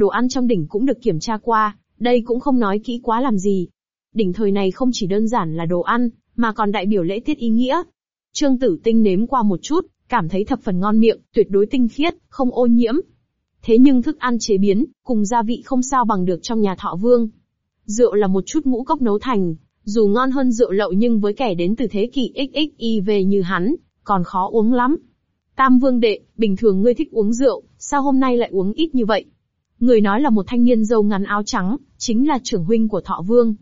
Đồ ăn trong đỉnh cũng được kiểm tra qua, đây cũng không nói kỹ quá làm gì. Đỉnh thời này không chỉ đơn giản là đồ ăn, mà còn đại biểu lễ tiết ý nghĩa. Trương Tử Tinh nếm qua một chút, cảm thấy thập phần ngon miệng, tuyệt đối tinh khiết, không ô nhiễm. Thế nhưng thức ăn chế biến, cùng gia vị không sao bằng được trong nhà thọ vương. Rượu là một chút ngũ cốc nấu thành, dù ngon hơn rượu lậu nhưng với kẻ đến từ thế kỷ XXIV như hắn, còn khó uống lắm. Tam vương đệ, bình thường ngươi thích uống rượu, sao hôm nay lại uống ít như vậy? Người nói là một thanh niên râu ngắn áo trắng, chính là trưởng huynh của thọ vương.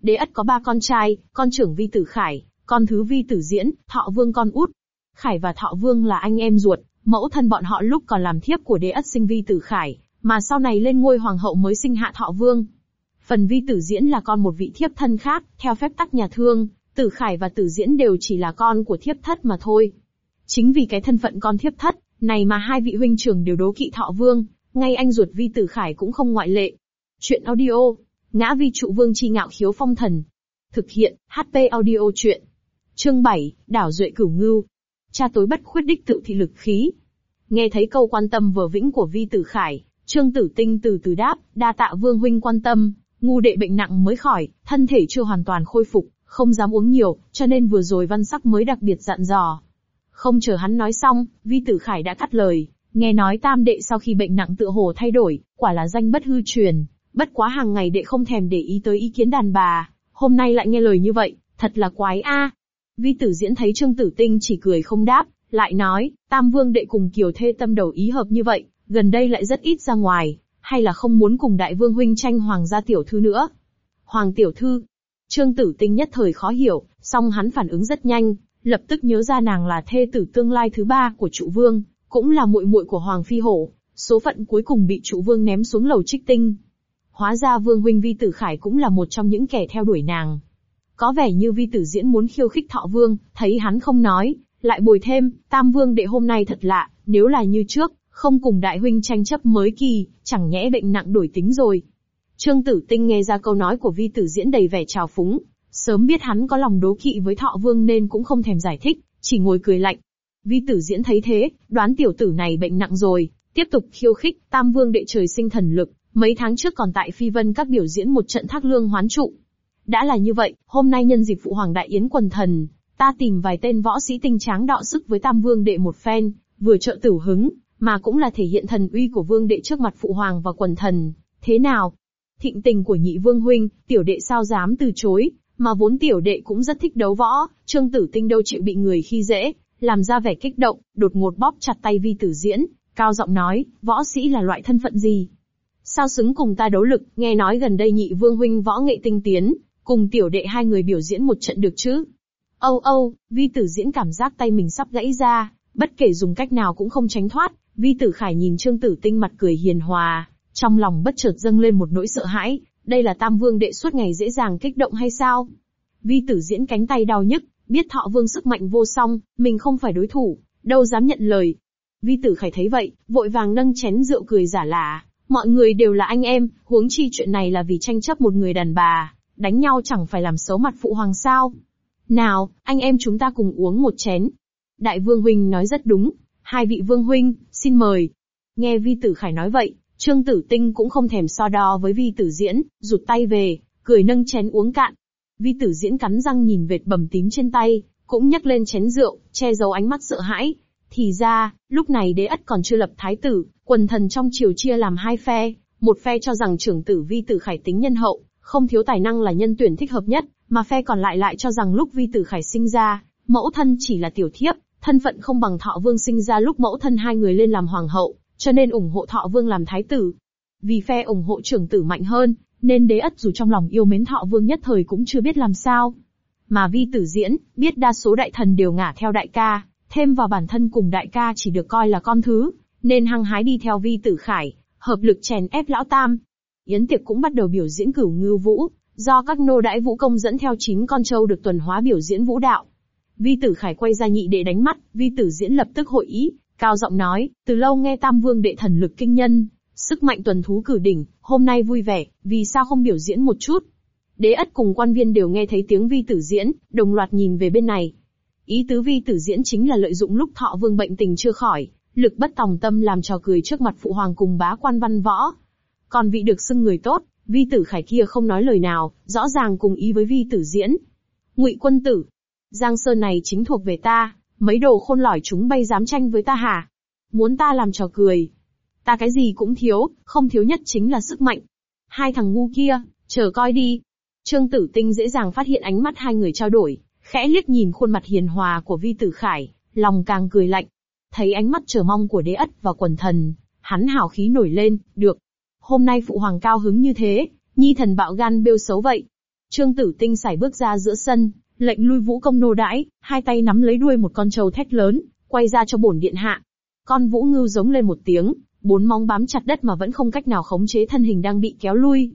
Đế ất có ba con trai, con trưởng vi tử khải, con thứ vi tử diễn, thọ vương con út. Khải và thọ vương là anh em ruột, mẫu thân bọn họ lúc còn làm thiếp của đế ất sinh vi tử khải, mà sau này lên ngôi hoàng hậu mới sinh hạ thọ vương. Phần vi tử diễn là con một vị thiếp thân khác, theo phép tắc nhà thương, tử khải và tử diễn đều chỉ là con của thiếp thất mà thôi. Chính vì cái thân phận con thiếp thất, này mà hai vị huynh trưởng đều đố kỵ thọ vương, ngay anh ruột vi tử khải cũng không ngoại lệ. Chuyện audio, ngã vi trụ vương chi ngạo khiếu phong thần. Thực hiện, HP audio chuyện. Chương 7, Đảo Duệ Cửu Ngưu. Cha tối bất khuyết đích tự thị lực khí. Nghe thấy câu quan tâm vờ vĩnh của Vi Tử Khải, Trương Tử Tinh từ từ đáp, đa tạ Vương Huynh quan tâm, ngu đệ bệnh nặng mới khỏi, thân thể chưa hoàn toàn khôi phục, không dám uống nhiều, cho nên vừa rồi văn sắc mới đặc biệt dặn dò. Không chờ hắn nói xong, Vi Tử Khải đã cắt lời, nghe nói tam đệ sau khi bệnh nặng tựa hồ thay đổi, quả là danh bất hư truyền, bất quá hàng ngày đệ không thèm để ý tới ý kiến đàn bà, hôm nay lại nghe lời như vậy, thật là quái a. Vi Tử Diễn thấy Trương Tử Tinh chỉ cười không đáp, lại nói, Tam Vương đệ cùng Kiều Thê tâm đầu ý hợp như vậy, gần đây lại rất ít ra ngoài, hay là không muốn cùng Đại Vương huynh tranh Hoàng gia tiểu thư nữa. Hoàng tiểu thư, Trương Tử Tinh nhất thời khó hiểu, song hắn phản ứng rất nhanh, lập tức nhớ ra nàng là thê tử tương lai thứ ba của trụ vương, cũng là muội muội của Hoàng Phi Hổ, số phận cuối cùng bị trụ vương ném xuống lầu trích tinh. Hóa ra Vương huynh Vi Tử Khải cũng là một trong những kẻ theo đuổi nàng. Có vẻ như Vi Tử Diễn muốn khiêu khích Thọ Vương, thấy hắn không nói, lại bồi thêm, Tam Vương đệ hôm nay thật lạ, nếu là như trước, không cùng đại huynh tranh chấp mới kỳ, chẳng nhẽ bệnh nặng đổi tính rồi. Trương Tử Tinh nghe ra câu nói của Vi Tử Diễn đầy vẻ trào phúng, sớm biết hắn có lòng đố kỵ với Thọ Vương nên cũng không thèm giải thích, chỉ ngồi cười lạnh. Vi Tử Diễn thấy thế, đoán tiểu tử này bệnh nặng rồi, tiếp tục khiêu khích, Tam Vương đệ trời sinh thần lực, mấy tháng trước còn tại Phi Vân các biểu diễn một trận thác lương hoán trụ. Đã là như vậy, hôm nay nhân dịp phụ hoàng đại yến quần thần, ta tìm vài tên võ sĩ tinh tráng đọ sức với Tam Vương đệ một phen, vừa trợ tử hứng, mà cũng là thể hiện thần uy của Vương đệ trước mặt phụ hoàng và quần thần. Thế nào? Thịnh tình của nhị vương huynh, tiểu đệ sao dám từ chối, mà vốn tiểu đệ cũng rất thích đấu võ, Trương Tử Tinh đâu chịu bị người khi dễ, làm ra vẻ kích động, đột ngột bóp chặt tay Vi Tử Diễn, cao giọng nói, võ sĩ là loại thân phận gì? Sao xứng cùng ta đấu lực, nghe nói gần đây nhị vương huynh võ nghệ tinh tiến, cùng tiểu đệ hai người biểu diễn một trận được chứ? Âu âu, Vi Tử Diễn cảm giác tay mình sắp gãy ra, bất kể dùng cách nào cũng không tránh thoát, Vi Tử Khải nhìn Trương Tử Tinh mặt cười hiền hòa, trong lòng bất chợt dâng lên một nỗi sợ hãi, đây là Tam Vương đệ suốt ngày dễ dàng kích động hay sao? Vi Tử Diễn cánh tay đau nhức, biết Thọ Vương sức mạnh vô song, mình không phải đối thủ, đâu dám nhận lời. Vi Tử Khải thấy vậy, vội vàng nâng chén rượu cười giả lạ. mọi người đều là anh em, huống chi chuyện này là vì tranh chấp một người đàn bà, đánh nhau chẳng phải làm xấu mặt phụ hoàng sao? Nào, anh em chúng ta cùng uống một chén. Đại Vương huynh nói rất đúng, hai vị Vương huynh, xin mời. Nghe Vi Tử Khải nói vậy, Trương Tử Tinh cũng không thèm so đo với Vi Tử Diễn, rụt tay về, cười nâng chén uống cạn. Vi Tử Diễn cắn răng nhìn vệt bầm tím trên tay, cũng nhấc lên chén rượu, che giấu ánh mắt sợ hãi. Thì ra, lúc này đế ất còn chưa lập thái tử, quần thần trong triều chia làm hai phe, một phe cho rằng trưởng tử Vi Tử Khải tính nhân hậu, không thiếu tài năng là nhân tuyển thích hợp nhất, mà phe còn lại lại cho rằng lúc Vi Tử Khải sinh ra, mẫu thân chỉ là tiểu thiếp, thân phận không bằng Thọ Vương sinh ra lúc mẫu thân hai người lên làm hoàng hậu, cho nên ủng hộ Thọ Vương làm thái tử. Vì phe ủng hộ trưởng tử mạnh hơn, nên đế ất dù trong lòng yêu mến Thọ Vương nhất thời cũng chưa biết làm sao. Mà vi tử diễn, biết đa số đại thần đều ngả theo đại ca, thêm vào bản thân cùng đại ca chỉ được coi là con thứ, nên hăng hái đi theo vi tử khải, hợp lực chèn ép lão tam. Yến tiệc cũng bắt đầu biểu diễn cửu ngưu vũ, do các nô đại vũ công dẫn theo chín con trâu được tuần hóa biểu diễn vũ đạo. Vi tử khải quay ra nhị đệ đánh mắt, vi tử diễn lập tức hội ý, cao giọng nói, từ lâu nghe tam vương đệ thần lực kinh nhân, sức mạnh tuần thú cử đỉnh, hôm nay vui vẻ, vì sao không biểu diễn một chút? Đế ất cùng quan viên đều nghe thấy tiếng vi tử diễn, đồng loạt nhìn về bên này. Ý tứ vi tử diễn chính là lợi dụng lúc thọ vương bệnh tình chưa khỏi, lực bất tòng tâm làm trò cười trước mặt phụ hoàng cùng bá quan văn võ. Còn vị được xưng người tốt, vi tử khải kia không nói lời nào, rõ ràng cùng ý với vi tử diễn. Ngụy quân tử, Giang Sơn này chính thuộc về ta, mấy đồ khôn lỏi chúng bay dám tranh với ta hả? Muốn ta làm trò cười. Ta cái gì cũng thiếu, không thiếu nhất chính là sức mạnh. Hai thằng ngu kia, chờ coi đi. Trương Tử Tinh dễ dàng phát hiện ánh mắt hai người trao đổi, khẽ liếc nhìn khuôn mặt hiền hòa của Vi Tử Khải, lòng càng cười lạnh. Thấy ánh mắt chờ mong của đế ất và quần thần, hắn hào khí nổi lên, được. Hôm nay phụ hoàng cao hứng như thế, nhi thần bạo gan bêu xấu vậy. Trương Tử Tinh xảy bước ra giữa sân, lệnh lui vũ công nô đãi, hai tay nắm lấy đuôi một con trâu thét lớn, quay ra cho bổn điện hạ. Con vũ ngưu giống lên một tiếng, bốn móng bám chặt đất mà vẫn không cách nào khống chế thân hình đang bị kéo lui.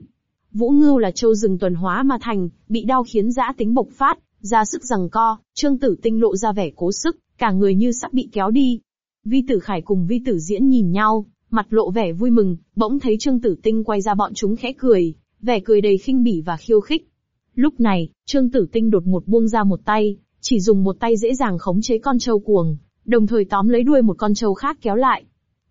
Vũ ngưu là châu rừng tuần hóa mà thành, bị đau khiến dã tính bộc phát, ra sức rằng co, trương tử tinh lộ ra vẻ cố sức, cả người như sắp bị kéo đi. Vi tử khải cùng vi tử diễn nhìn nhau, mặt lộ vẻ vui mừng, bỗng thấy trương tử tinh quay ra bọn chúng khẽ cười, vẻ cười đầy khinh bỉ và khiêu khích. Lúc này, Trương Tử Tinh đột ngột buông ra một tay, chỉ dùng một tay dễ dàng khống chế con trâu cuồng, đồng thời tóm lấy đuôi một con trâu khác kéo lại.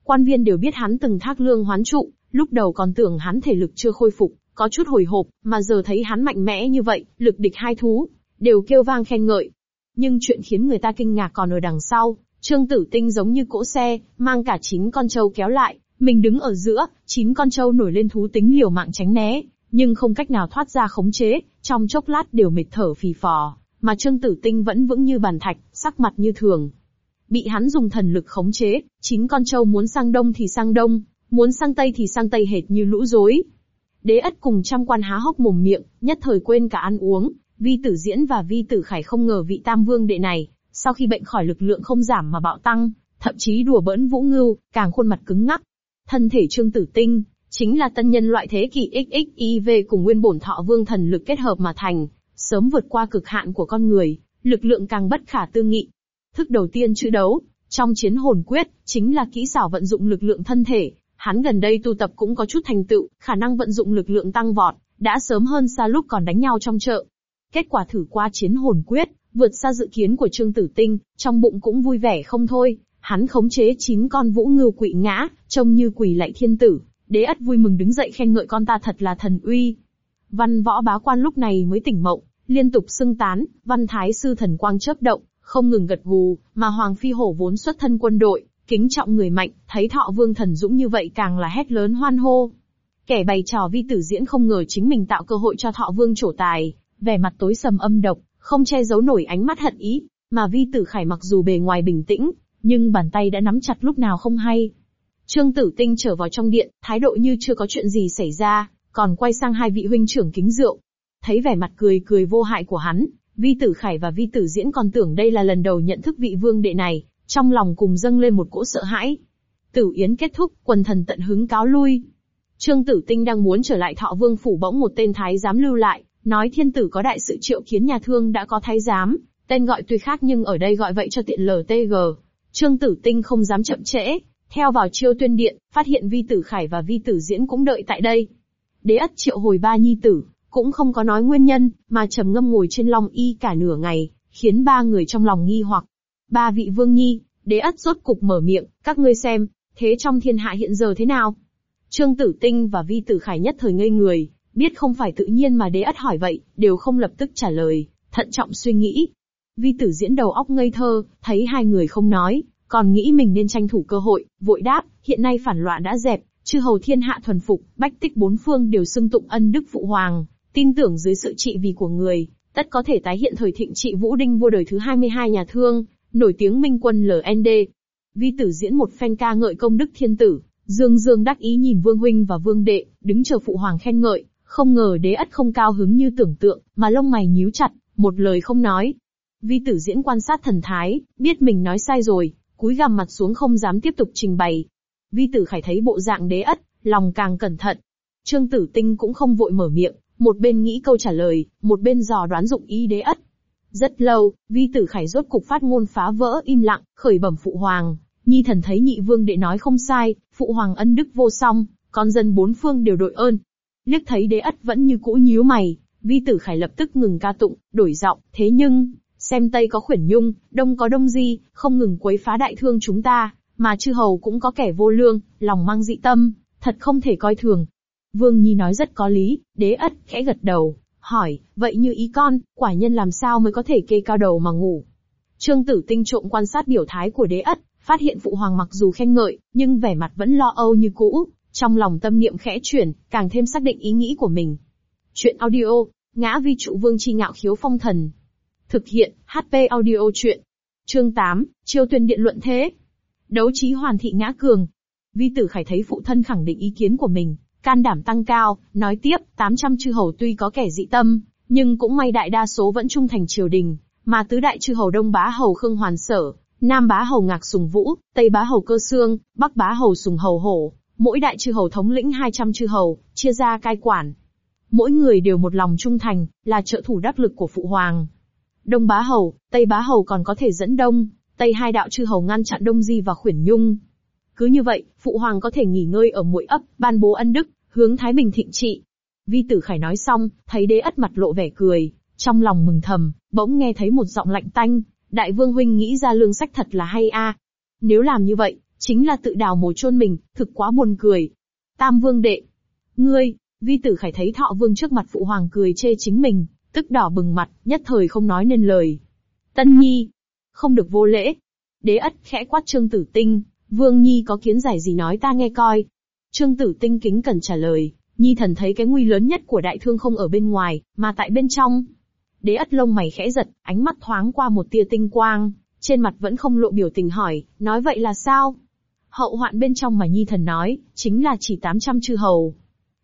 Quan viên đều biết hắn từng thác lương hoán trụ, lúc đầu còn tưởng hắn thể lực chưa khôi phục, có chút hồi hộp, mà giờ thấy hắn mạnh mẽ như vậy, lực địch hai thú, đều kêu vang khen ngợi. Nhưng chuyện khiến người ta kinh ngạc còn ở đằng sau, Trương Tử Tinh giống như cỗ xe, mang cả chín con trâu kéo lại, mình đứng ở giữa, chín con trâu nổi lên thú tính liều mạng tránh né, nhưng không cách nào thoát ra khống chế, trong chốc lát đều mệt thở phì phò, mà Trương Tử Tinh vẫn vững như bàn thạch, sắc mặt như thường. Bị hắn dùng thần lực khống chế, chín con trâu muốn sang đông thì sang đông, muốn sang tây thì sang tây hệt như lũ rối. Đế ất cùng trăm quan há hốc mồm miệng, nhất thời quên cả ăn uống, vi tử diễn và vi tử khải không ngờ vị tam vương đệ này, sau khi bệnh khỏi lực lượng không giảm mà bạo tăng, thậm chí đùa bỡn vũ ngưu, càng khuôn mặt cứng ngắc. Thân thể trương tử tinh, chính là tân nhân loại thế kỷ XXIV cùng nguyên bổn thọ vương thần lực kết hợp mà thành, sớm vượt qua cực hạn của con người, lực lượng càng bất khả tư nghị. Thức đầu tiên chữ đấu, trong chiến hồn quyết, chính là kỹ xảo vận dụng lực lượng thân thể, hắn gần đây tu tập cũng có chút thành tựu, khả năng vận dụng lực lượng tăng vọt, đã sớm hơn xa lúc còn đánh nhau trong chợ. Kết quả thử qua chiến hồn quyết, vượt xa dự kiến của Trương Tử Tinh, trong bụng cũng vui vẻ không thôi, hắn khống chế chín con vũ ngưu quỵ ngã, trông như quỳ lạy thiên tử, đế ất vui mừng đứng dậy khen ngợi con ta thật là thần uy. Văn võ bá quan lúc này mới tỉnh mộng, liên tục xưng tán, văn thái sư thần quang chớp động, không ngừng gật gù, mà Hoàng Phi Hổ vốn xuất thân quân đội, kính trọng người mạnh, thấy thọ vương thần dũng như vậy càng là hét lớn hoan hô. Kẻ bày trò vi tử diễn không ngờ chính mình tạo cơ hội cho thọ vương trổ tài, vẻ mặt tối sầm âm độc, không che giấu nổi ánh mắt hận ý, mà vi tử khải mặc dù bề ngoài bình tĩnh, nhưng bàn tay đã nắm chặt lúc nào không hay. Trương Tử Tinh trở vào trong điện, thái độ như chưa có chuyện gì xảy ra, còn quay sang hai vị huynh trưởng kính rượu. Thấy vẻ mặt cười cười vô hại của hắn, Vi Tử Khải và Vi Tử Diễn còn tưởng đây là lần đầu nhận thức vị vương đệ này, trong lòng cùng dâng lên một cỗ sợ hãi. Tử Yến kết thúc, quần thần tận hứng cáo lui. Trương Tử Tinh đang muốn trở lại thọ vương phủ bỗng một tên thái giám lưu lại, nói thiên tử có đại sự triệu kiến nhà thương đã có thái giám, tên gọi tuy khác nhưng ở đây gọi vậy cho tiện LTG. Trương Tử Tinh không dám chậm trễ, theo vào chiêu tuyên điện, phát hiện vi tử khải và vi tử diễn cũng đợi tại đây. Đế ất triệu hồi ba nhi tử, cũng không có nói nguyên nhân, mà trầm ngâm ngồi trên long y cả nửa ngày, khiến ba người trong lòng nghi hoặc. Ba vị vương nhi, đế ất rốt cục mở miệng, các ngươi xem, thế trong thiên hạ hiện giờ thế nào? Trương Tử Tinh và Vi Tử Khải nhất thời ngây người, biết không phải tự nhiên mà đế ất hỏi vậy, đều không lập tức trả lời, thận trọng suy nghĩ. Vi Tử diễn đầu óc ngây thơ, thấy hai người không nói, còn nghĩ mình nên tranh thủ cơ hội, vội đáp, hiện nay phản loạn đã dẹp, chư hầu thiên hạ thuần phục, bách tích bốn phương đều xưng tụng ân đức phụ hoàng, tin tưởng dưới sự trị vì của người, tất có thể tái hiện thời thịnh trị Vũ Đinh vua đời thứ 22 nhà thương, nổi tiếng minh quân LND. Vi tử diễn một phen ca ngợi công đức thiên tử, dương dương đắc ý nhìn vương huynh và vương đệ, đứng chờ phụ hoàng khen ngợi, không ngờ đế ất không cao hứng như tưởng tượng, mà lông mày nhíu chặt, một lời không nói. Vi tử diễn quan sát thần thái, biết mình nói sai rồi, cúi gằm mặt xuống không dám tiếp tục trình bày. Vi tử khải thấy bộ dạng đế ất, lòng càng cẩn thận. Trương tử tinh cũng không vội mở miệng, một bên nghĩ câu trả lời, một bên dò đoán dụng ý đế ất. Rất lâu, vi tử khải rốt cục phát ngôn phá vỡ im lặng, khởi bẩm phụ hoàng. Nhi thần thấy nhị vương đệ nói không sai, phụ hoàng ân đức vô song, con dân bốn phương đều đội ơn. Liếc thấy đế ất vẫn như cũ nhíu mày, vi tử khải lập tức ngừng ca tụng, đổi giọng, thế nhưng, Xem Tây có khuyển nhung, Đông có đông di, không ngừng quấy phá đại thương chúng ta, mà chư hầu cũng có kẻ vô lương, lòng mang dị tâm, thật không thể coi thường. Vương Nhi nói rất có lý, đế ất, khẽ gật đầu, hỏi, vậy như ý con, quả nhân làm sao mới có thể kê cao đầu mà ngủ? Trương Tử Tinh trộm quan sát biểu thái của đế ất, phát hiện phụ hoàng mặc dù khen ngợi, nhưng vẻ mặt vẫn lo âu như cũ, trong lòng tâm niệm khẽ chuyển, càng thêm xác định ý nghĩ của mình. Chuyện audio, ngã vi trụ vương chi ngạo khiếu phong thần, Thực hiện, HP audio chuyện. Chương 8, chiêu tuyên điện luận thế. Đấu trí hoàn thị ngã cường. Vi tử khải thấy phụ thân khẳng định ý kiến của mình, can đảm tăng cao, nói tiếp, 800 chư hầu tuy có kẻ dị tâm, nhưng cũng may đại đa số vẫn trung thành triều đình, mà tứ đại chư hầu Đông Bá hầu Khương Hoàn Sở, Nam Bá hầu Ngạc Sùng Vũ, Tây Bá hầu Cơ Xương, Bắc Bá hầu Sùng Hầu Hổ, mỗi đại chư hầu thống lĩnh 200 chư hầu, chia ra cai quản. Mỗi người đều một lòng trung thành, là trợ thủ đắc lực của phụ hoàng. Đông Bá Hầu, Tây Bá Hầu còn có thể dẫn Đông, Tây hai đạo chư hầu ngăn chặn Đông Di và Khuyển Nhung. Cứ như vậy, Phụ Hoàng có thể nghỉ ngơi ở mỗi ấp, ban bố ân đức, hướng Thái Bình thịnh trị. Vi tử khải nói xong, thấy đế ất mặt lộ vẻ cười, trong lòng mừng thầm, bỗng nghe thấy một giọng lạnh tanh, đại vương huynh nghĩ ra lương sách thật là hay a. Nếu làm như vậy, chính là tự đào mồ chôn mình, thực quá buồn cười. Tam vương đệ, ngươi, vi tử khải thấy thọ vương trước mặt phụ hoàng cười chê chính mình, tức đỏ bừng mặt, nhất thời không nói nên lời. Tân nhi, không được vô lễ. Đế ất khẽ quát trương tử tinh, vương nhi có kiến giải gì nói ta nghe coi. Trương tử tinh kính cần trả lời, nhi thần thấy cái nguy lớn nhất của đại thương không ở bên ngoài, mà tại bên trong. Đế ất lông mày khẽ giật, ánh mắt thoáng qua một tia tinh quang, trên mặt vẫn không lộ biểu tình hỏi, nói vậy là sao? Hậu hoạn bên trong mà nhi thần nói, chính là chỉ 800 chư hầu.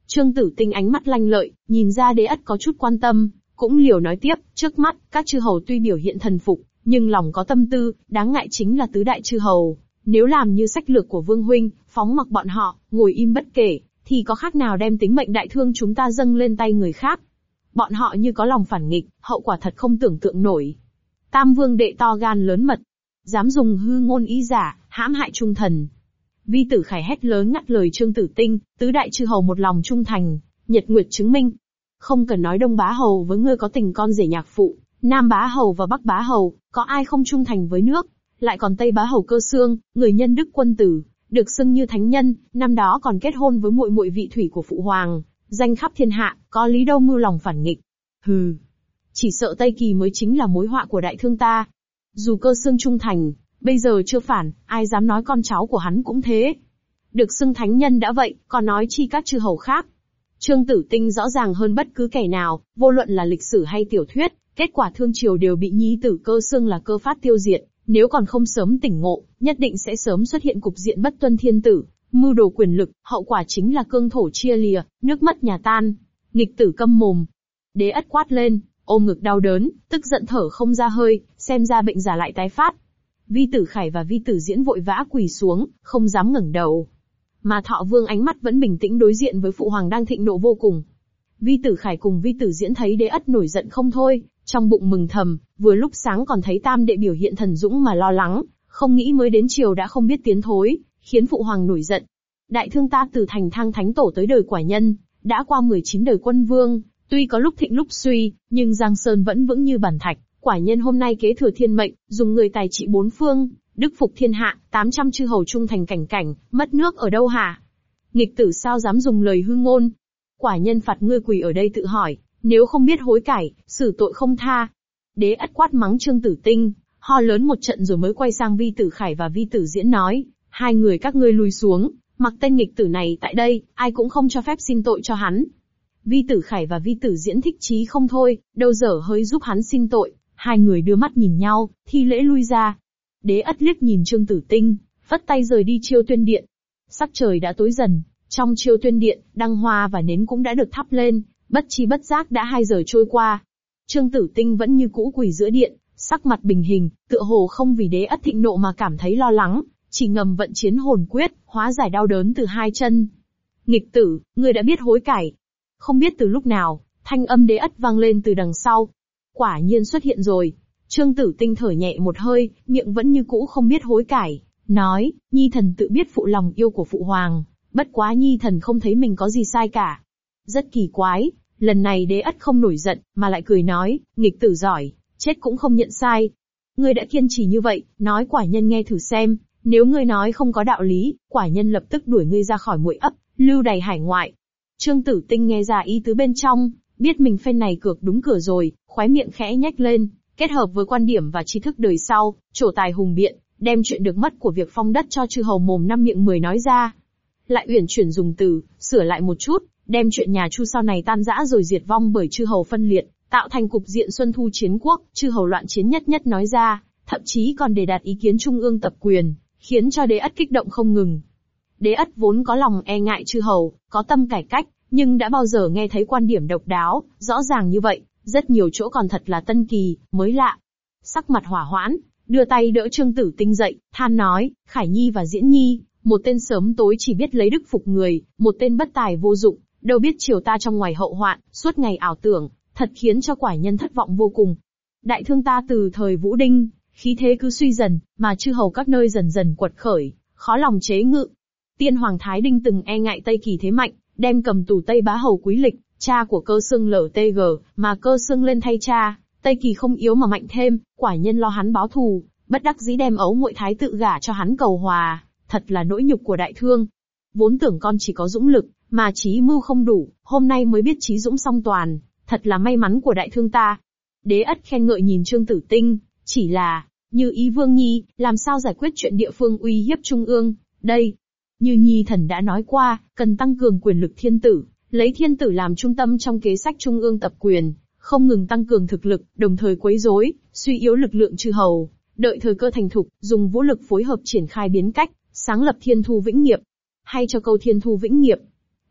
Trương tử tinh ánh mắt lanh lợi, nhìn ra đế ất có chút quan tâm, cũng liều nói tiếp, trước mắt, các chư hầu tuy biểu hiện thần phục, nhưng lòng có tâm tư, đáng ngại chính là tứ đại chư hầu. Nếu làm như sách lược của Vương Huynh, phóng mặc bọn họ, ngồi im bất kể, thì có khác nào đem tính mệnh đại thương chúng ta dâng lên tay người khác. Bọn họ như có lòng phản nghịch, hậu quả thật không tưởng tượng nổi. Tam vương đệ to gan lớn mật, dám dùng hư ngôn ý giả, hãm hại trung thần. Vi tử khải hét lớn ngắt lời trương tử tinh, tứ đại chư hầu một lòng trung thành, nhật nguyệt chứng minh. Không cần nói đông bá hầu với ngươi có tình con rể nhạc phụ, nam bá hầu và bắc bá hầu, có ai không trung thành với nước, lại còn tây bá hầu cơ Sương, người nhân đức quân tử, được xưng như thánh nhân, năm đó còn kết hôn với muội muội vị thủy của phụ hoàng, danh khắp thiên hạ, có lý đâu mưu lòng phản nghịch. Hừ, chỉ sợ Tây Kỳ mới chính là mối họa của đại thương ta. Dù cơ Sương trung thành, bây giờ chưa phản, ai dám nói con cháu của hắn cũng thế. Được xưng thánh nhân đã vậy, còn nói chi các chư hầu khác. Trương Tử Tinh rõ ràng hơn bất cứ kẻ nào, vô luận là lịch sử hay tiểu thuyết, kết quả thương triều đều bị nhi tử cơ xương là cơ phát tiêu diệt. Nếu còn không sớm tỉnh ngộ, nhất định sẽ sớm xuất hiện cục diện bất tuân thiên tử, mưu đồ quyền lực, hậu quả chính là cương thổ chia lìa, nước mất nhà tan. Nghịch tử câm mồm. Đế ất quát lên, ôm ngực đau đớn, tức giận thở không ra hơi, xem ra bệnh giả lại tái phát. Vi tử khải và vi tử diễn vội vã quỳ xuống, không dám ngẩng đầu. Mà thọ vương ánh mắt vẫn bình tĩnh đối diện với phụ hoàng đang thịnh nộ vô cùng. Vi tử khải cùng vi tử diễn thấy đế ất nổi giận không thôi, trong bụng mừng thầm, vừa lúc sáng còn thấy tam đệ biểu hiện thần dũng mà lo lắng, không nghĩ mới đến chiều đã không biết tiến thối, khiến phụ hoàng nổi giận. Đại thương ta từ thành thang thánh tổ tới đời quả nhân, đã qua 19 đời quân vương, tuy có lúc thịnh lúc suy, nhưng Giang Sơn vẫn vững như bản thạch, quả nhân hôm nay kế thừa thiên mệnh, dùng người tài trị bốn phương, đức phục thiên hạ, 800 chư hầu trung thành cảnh cảnh, mất nước ở đâu hả? Nghịch tử sao dám dùng lời hư ngôn? Quả nhân phạt ngươi quỳ ở đây tự hỏi, nếu không biết hối cải, xử tội không tha. Đế ất quát mắng Trương Tử Tinh, ho lớn một trận rồi mới quay sang Vi Tử Khải và Vi Tử Diễn nói, hai người các ngươi lùi xuống, mặc tên nghịch tử này tại đây, ai cũng không cho phép xin tội cho hắn. Vi Tử Khải và Vi Tử Diễn thích chí không thôi, đâu dở hơi giúp hắn xin tội, hai người đưa mắt nhìn nhau, thi lễ lui ra. Đế ất liếc nhìn Trương Tử Tinh, vất tay rời đi chiêu tuyên điện. Sắc trời đã tối dần, trong chiêu tuyên điện, đăng hoa và nến cũng đã được thắp lên, Bất chi bất giác đã hai giờ trôi qua. Trương Tử Tinh vẫn như cũ quỳ giữa điện, sắc mặt bình hình, tựa hồ không vì đế ất thịnh nộ mà cảm thấy lo lắng, chỉ ngầm vận chiến hồn quyết, hóa giải đau đớn từ hai chân. Nghịch tử, ngươi đã biết hối cải. Không biết từ lúc nào, thanh âm đế ất vang lên từ đằng sau. Quả nhiên xuất hiện rồi. Trương Tử Tinh thở nhẹ một hơi, miệng vẫn như cũ không biết hối cải, nói, Nhi thần tự biết phụ lòng yêu của phụ hoàng, bất quá Nhi thần không thấy mình có gì sai cả. Rất kỳ quái, Lần này đế ất không nổi giận, mà lại cười nói, nghịch tử giỏi, chết cũng không nhận sai. Ngươi đã kiên trì như vậy, nói quả nhân nghe thử xem, nếu ngươi nói không có đạo lý, quả nhân lập tức đuổi ngươi ra khỏi muội ấp, lưu đầy hải ngoại. Trương Tử Tinh nghe ra ý tứ bên trong, biết mình phen này cược đúng cửa rồi, khóe miệng khẽ nhếch lên, kết hợp với quan điểm và tri thức đời sau, trổ tài hùng biện, đem chuyện được mất của việc phong đất cho chư hầu mồm năm miệng mười nói ra. Lại uyển chuyển dùng từ, sửa lại một chút, đem chuyện nhà Chu sau này tan rã rồi diệt vong bởi chư hầu phân liệt, tạo thành cục diện xuân thu chiến quốc, chư hầu loạn chiến nhất nhất nói ra, thậm chí còn đề đạt ý kiến trung ương tập quyền, khiến cho đế ất kích động không ngừng. Đế ất vốn có lòng e ngại chư hầu, có tâm cải cách, nhưng đã bao giờ nghe thấy quan điểm độc đáo, rõ ràng như vậy, rất nhiều chỗ còn thật là tân kỳ, mới lạ. Sắc mặt hỏa hoãn, đưa tay đỡ Trương Tử Tinh dậy, than nói, Khải Nhi và Diễn Nhi, một tên sớm tối chỉ biết lấy đức phục người, một tên bất tài vô dụng, Đâu biết chiều ta trong ngoài hậu hoạn, suốt ngày ảo tưởng, thật khiến cho quả nhân thất vọng vô cùng. Đại thương ta từ thời Vũ Đinh, khí thế cứ suy dần, mà chư hầu các nơi dần dần quật khởi, khó lòng chế ngự. Tiên Hoàng Thái Đinh từng e ngại Tây Kỳ thế mạnh, đem cầm tù Tây bá hầu quý lịch, cha của cơ xương LTG, mà cơ xương lên thay cha, Tây Kỳ không yếu mà mạnh thêm, quả nhân lo hắn báo thù, bất đắc dĩ đem ấu muội thái tự gả cho hắn cầu hòa, thật là nỗi nhục của đại thương. Vốn tưởng con chỉ có dũng lực, mà trí mưu không đủ, hôm nay mới biết trí dũng song toàn, thật là may mắn của đại thương ta. Đế ất khen ngợi nhìn Trương Tử Tinh, chỉ là, như ý vương nhi, làm sao giải quyết chuyện địa phương uy hiếp trung ương, đây. Như nhi thần đã nói qua, cần tăng cường quyền lực thiên tử, lấy thiên tử làm trung tâm trong kế sách trung ương tập quyền, không ngừng tăng cường thực lực, đồng thời quấy rối, suy yếu lực lượng chư hầu, đợi thời cơ thành thục, dùng vũ lực phối hợp triển khai biến cách, sáng lập thiên thu vĩnh nghiệp. Hay cho câu thiên thu vĩnh nghiệp.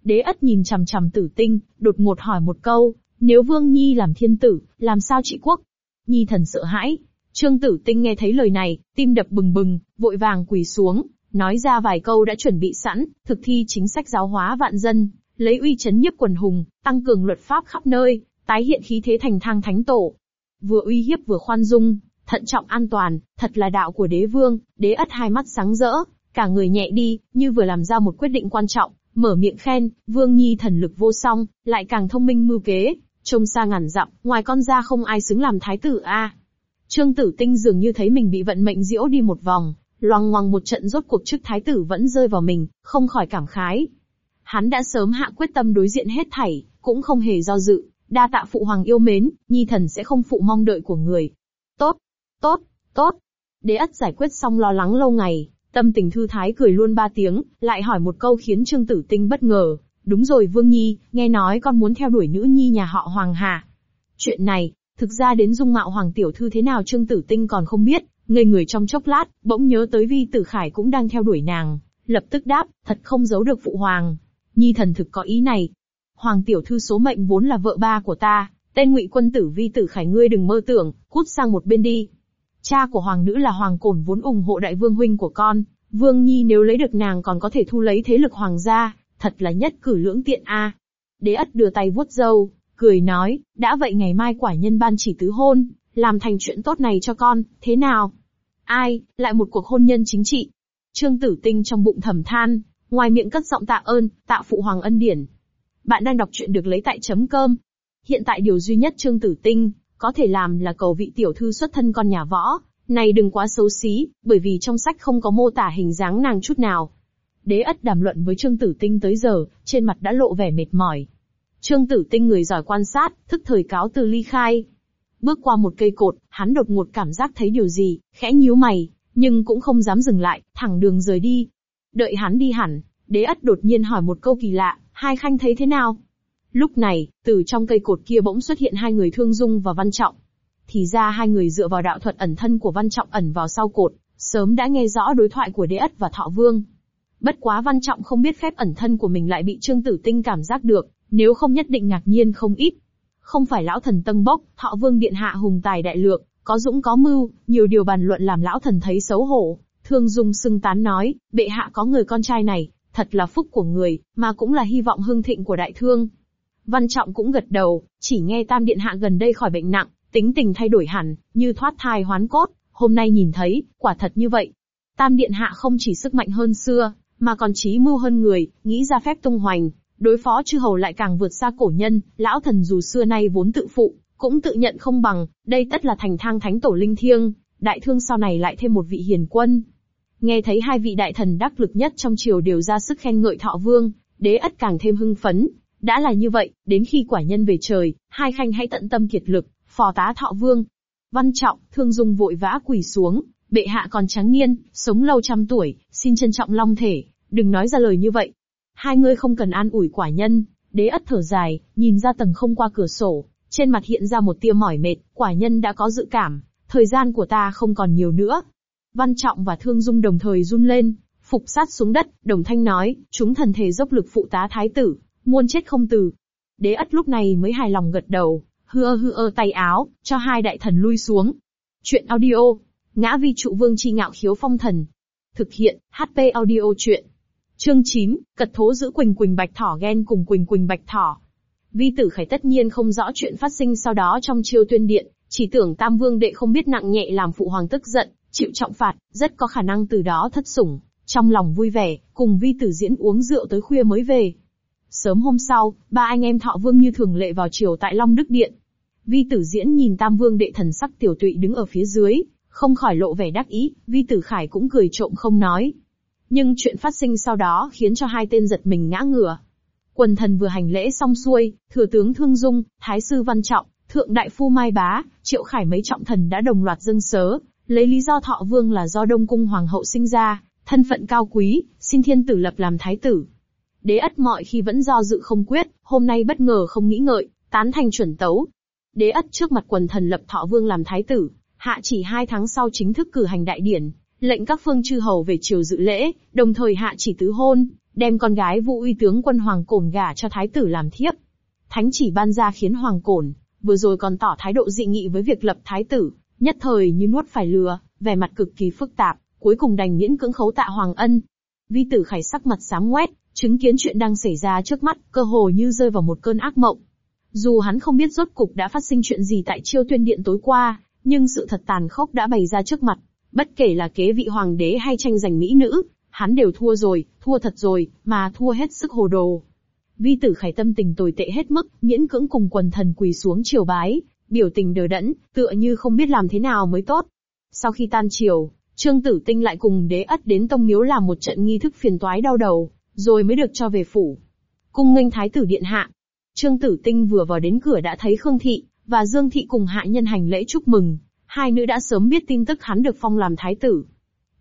Đế ất nhìn chằm chằm tử tinh, đột ngột hỏi một câu, nếu Vương Nhi làm thiên tử, làm sao trị quốc? Nhi thần sợ hãi. Trương tử tinh nghe thấy lời này, tim đập bừng bừng, vội vàng quỳ xuống, nói ra vài câu đã chuẩn bị sẵn, thực thi chính sách giáo hóa vạn dân, lấy uy chấn nhiếp quần hùng, tăng cường luật pháp khắp nơi, tái hiện khí thế thành thang thánh tổ. Vừa uy hiếp vừa khoan dung, thận trọng an toàn, thật là đạo của đế vương, đế ất hai mắt sáng rỡ, cả người nhẹ đi, như vừa làm ra một quyết định quan trọng, mở miệng khen, vương nhi thần lực vô song, lại càng thông minh mưu kế, trông xa ngàn dặm, ngoài con ra không ai xứng làm thái tử a. Trương Tử Tinh dường như thấy mình bị vận mệnh diễu đi một vòng, loang ngoằng một trận rốt cuộc chức thái tử vẫn rơi vào mình, không khỏi cảm khái. Hắn đã sớm hạ quyết tâm đối diện hết thảy, cũng không hề do dự, đa tạ phụ hoàng yêu mến, nhi thần sẽ không phụ mong đợi của người. Tốt, tốt, tốt. Đế ất giải quyết xong lo lắng lâu ngày, tâm tình thư thái cười luôn ba tiếng, lại hỏi một câu khiến Trương Tử Tinh bất ngờ. Đúng rồi Vương Nhi, nghe nói con muốn theo đuổi nữ nhi nhà họ Hoàng hà. Chuyện này, thực ra đến dung mạo Hoàng Tiểu Thư thế nào Trương Tử Tinh còn không biết, ngây người trong chốc lát, bỗng nhớ tới Vi Tử Khải cũng đang theo đuổi nàng, lập tức đáp, thật không giấu được phụ hoàng. Nhi thần thực có ý này. Hoàng tiểu thư số mệnh vốn là vợ ba của ta, tên ngụy quân tử Vi Tử Khải ngươi đừng mơ tưởng, cút sang một bên đi. Cha của hoàng nữ là hoàng cổn vốn ủng hộ đại vương huynh của con, vương nhi nếu lấy được nàng còn có thể thu lấy thế lực hoàng gia, thật là nhất cử lưỡng tiện a. Đế ất đưa tay vuốt râu, cười nói, đã vậy ngày mai quả nhân ban chỉ tứ hôn, làm thành chuyện tốt này cho con, thế nào? Ai, lại một cuộc hôn nhân chính trị. Trương Tử Tinh trong bụng thầm than, ngoài miệng cất giọng tạ ơn, tạ phụ hoàng ân điển. Bạn đang đọc chuyện được lấy tại chấm cơm. Hiện tại điều duy nhất Trương Tử Tinh có thể làm là cầu vị tiểu thư xuất thân con nhà võ, này đừng quá xấu xí, bởi vì trong sách không có mô tả hình dáng nàng chút nào. Đế ất đàm luận với Trương Tử Tinh tới giờ, trên mặt đã lộ vẻ mệt mỏi. Trương Tử Tinh người giỏi quan sát, thức thời cáo từ ly khai. Bước qua một cây cột, hắn đột ngột cảm giác thấy điều gì, khẽ nhíu mày, nhưng cũng không dám dừng lại, thẳng đường rời đi. Đợi hắn đi hẳn, đế ất đột nhiên hỏi một câu kỳ lạ, hai khanh thấy thế nào? Lúc này, từ trong cây cột kia bỗng xuất hiện hai người thương dung và văn trọng. Thì ra hai người dựa vào đạo thuật ẩn thân của văn trọng ẩn vào sau cột, sớm đã nghe rõ đối thoại của đế ất và thọ vương. Bất quá văn trọng không biết phép ẩn thân của mình lại bị trương tử tinh cảm giác được, nếu không nhất định ngạc nhiên không ít. Không phải lão thần tân bốc, thọ vương điện hạ hùng tài đại lược, có dũng có mưu, nhiều điều bàn luận làm lão thần thấy xấu hổ. Thương Dung xưng tán nói, bệ hạ có người con trai này, thật là phúc của người, mà cũng là hy vọng hưng thịnh của đại thương. Văn Trọng cũng gật đầu, chỉ nghe Tam Điện Hạ gần đây khỏi bệnh nặng, tính tình thay đổi hẳn, như thoát thai hoán cốt, hôm nay nhìn thấy, quả thật như vậy. Tam Điện Hạ không chỉ sức mạnh hơn xưa, mà còn trí mưu hơn người, nghĩ ra phép tung hoành, đối phó chư hầu lại càng vượt xa cổ nhân, lão thần dù xưa nay vốn tự phụ, cũng tự nhận không bằng, đây tất là thành thang thánh tổ linh thiêng, đại thương sau này lại thêm một vị hiền quân. Nghe thấy hai vị đại thần đắc lực nhất trong triều đều ra sức khen ngợi thọ vương, đế ất càng thêm hưng phấn. Đã là như vậy, đến khi quả nhân về trời, hai khanh hãy tận tâm kiệt lực, phò tá thọ vương. Văn trọng, thương dung vội vã quỳ xuống, bệ hạ còn trắng niên, sống lâu trăm tuổi, xin trân trọng long thể, đừng nói ra lời như vậy. Hai ngươi không cần an ủi quả nhân, đế ất thở dài, nhìn ra tầng không qua cửa sổ, trên mặt hiện ra một tia mỏi mệt, quả nhân đã có dự cảm, thời gian của ta không còn nhiều nữa. Văn Trọng và Thương Dung đồng thời run lên, phục sát xuống đất, đồng thanh nói, chúng thần thể dốc lực phụ tá thái tử, muôn chết không từ. Đế ất lúc này mới hài lòng gật đầu, hư hư ơ tay áo, cho hai đại thần lui xuống. Chuyện audio, ngã vi trụ vương chi ngạo khiếu phong thần. Thực hiện, HP audio chuyện. Chương 9, cật thố giữ Quỳnh Quỳnh Bạch Thỏ ghen cùng Quỳnh Quỳnh Bạch Thỏ. Vi tử khải tất nhiên không rõ chuyện phát sinh sau đó trong chiêu tuyên điện, chỉ tưởng Tam Vương đệ không biết nặng nhẹ làm phụ hoàng tức giận, chịu trọng phạt, rất có khả năng từ đó thất sủng, trong lòng vui vẻ, cùng vi tử diễn uống rượu tới khuya mới về. Sớm hôm sau, ba anh em Thọ Vương như thường lệ vào chiều tại Long Đức Điện. Vi tử diễn nhìn Tam Vương đệ thần sắc tiểu tụy đứng ở phía dưới, không khỏi lộ vẻ đắc ý, Vi tử khải cũng cười trộm không nói. Nhưng chuyện phát sinh sau đó khiến cho hai tên giật mình ngã ngửa. Quần thần vừa hành lễ xong xuôi, thừa tướng Thương Dung, Thái sư Văn Trọng, Thượng Đại Phu Mai Bá, Triệu Khải mấy trọng thần đã đồng loạt dâng sớ, lấy lý do Thọ Vương là do Đông Cung Hoàng hậu sinh ra, thân phận cao quý, xin thiên tử lập làm thái tử. Đế ất mọi khi vẫn do dự không quyết, hôm nay bất ngờ không nghĩ ngợi, tán thành chuẩn tấu. Đế ất trước mặt quần thần lập Thọ Vương làm thái tử, hạ chỉ hai tháng sau chính thức cử hành đại điển, lệnh các phương chư hầu về triều dự lễ, đồng thời hạ chỉ tứ hôn, đem con gái Vũ Uy tướng quân Hoàng Cổn gả cho thái tử làm thiếp. Thánh chỉ ban ra khiến Hoàng Cổn, vừa rồi còn tỏ thái độ dị nghị với việc lập thái tử, nhất thời như nuốt phải lừa, vẻ mặt cực kỳ phức tạp, cuối cùng đành miễn cưỡng khấu tạ Hoàng Ân. Vi tử khải sắc mặt xám ngoét, chứng kiến chuyện đang xảy ra trước mắt, cơ hồ như rơi vào một cơn ác mộng. Dù hắn không biết rốt cục đã phát sinh chuyện gì tại chiêu tuyên điện tối qua, nhưng sự thật tàn khốc đã bày ra trước mặt. Bất kể là kế vị hoàng đế hay tranh giành mỹ nữ, hắn đều thua rồi, thua thật rồi, mà thua hết sức hồ đồ. Vi tử khải tâm tình tồi tệ hết mức, miễn cưỡng cùng quần thần quỳ xuống triều bái, biểu tình đờ đẫn, tựa như không biết làm thế nào mới tốt. Sau khi tan triều, Trương Tử Tinh lại cùng đế ất đến tông miếu làm một trận nghi thức phiền toái đau đầu, rồi mới được cho về phủ. Cung nghênh thái tử điện hạ. Trương Tử Tinh vừa vào đến cửa đã thấy Khương Thị, và Dương Thị cùng hạ nhân hành lễ chúc mừng, hai nữ đã sớm biết tin tức hắn được phong làm thái tử.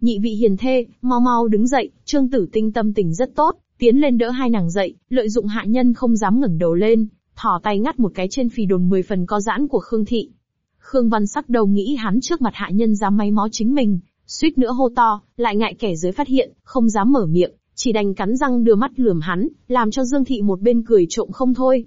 Nhị vị hiền thê, mau mau đứng dậy, Trương Tử Tinh tâm tình rất tốt, tiến lên đỡ hai nàng dậy, lợi dụng hạ nhân không dám ngẩng đầu lên, thỏ tay ngắt một cái trên phì đồn 10 phần co giãn của Khương Thị. Khương Văn sắc đầu nghĩ hắn trước mặt hạ nhân dám máy mó chính mình, suýt nữa hô to, lại ngại kẻ dưới phát hiện, không dám mở miệng, chỉ đành cắn răng đưa mắt lườm hắn, làm cho Dương Thị một bên cười trộm không thôi.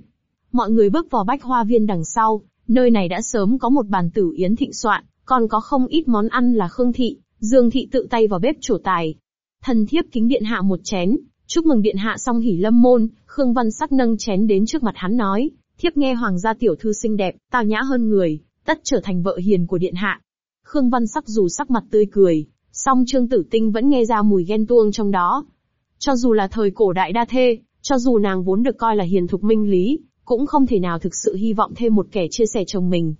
Mọi người bước vào bách hoa viên đằng sau, nơi này đã sớm có một bàn tử yến thịnh soạn, còn có không ít món ăn là Khương Thị, Dương Thị tự tay vào bếp trổ tài. Thần thiếp kính điện hạ một chén, chúc mừng điện hạ xong hỉ lâm môn, Khương Văn sắc nâng chén đến trước mặt hắn nói, thiếp nghe hoàng gia tiểu thư xinh đẹp, tao nhã hơn người, tất trở thành vợ hiền của điện hạ. Khương Văn sắc dù sắc mặt tươi cười, song Trương Tử Tinh vẫn nghe ra mùi ghen tuông trong đó. Cho dù là thời cổ đại đa thê, cho dù nàng vốn được coi là hiền thục minh lý, cũng không thể nào thực sự hy vọng thêm một kẻ chia sẻ chồng mình.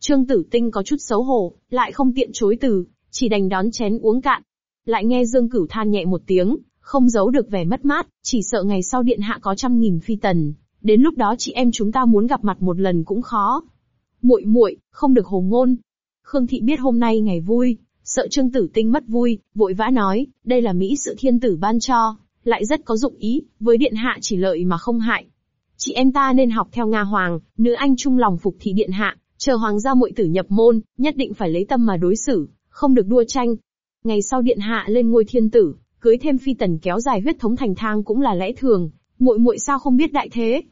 Trương Tử Tinh có chút xấu hổ, lại không tiện chối từ, chỉ đành đón chén uống cạn. Lại nghe Dương Cửu than nhẹ một tiếng, không giấu được vẻ mất mát, chỉ sợ ngày sau điện hạ có trăm nghìn phi tần, đến lúc đó chị em chúng ta muốn gặp mặt một lần cũng khó. Muội muội, không được hồ ngôn. Khương Thị biết hôm nay ngày vui, sợ Trương Tử Tinh mất vui, vội vã nói, đây là mỹ sự thiên tử ban cho, lại rất có dụng ý, với điện hạ chỉ lợi mà không hại. Chị em ta nên học theo Nga Hoàng, nữ anh trung lòng phục thị điện hạ, chờ hoàng gia muội tử nhập môn, nhất định phải lấy tâm mà đối xử, không được đua tranh. Ngày sau điện hạ lên ngôi thiên tử, cưới thêm phi tần kéo dài huyết thống thành thang cũng là lẽ thường, muội muội sao không biết đại thế.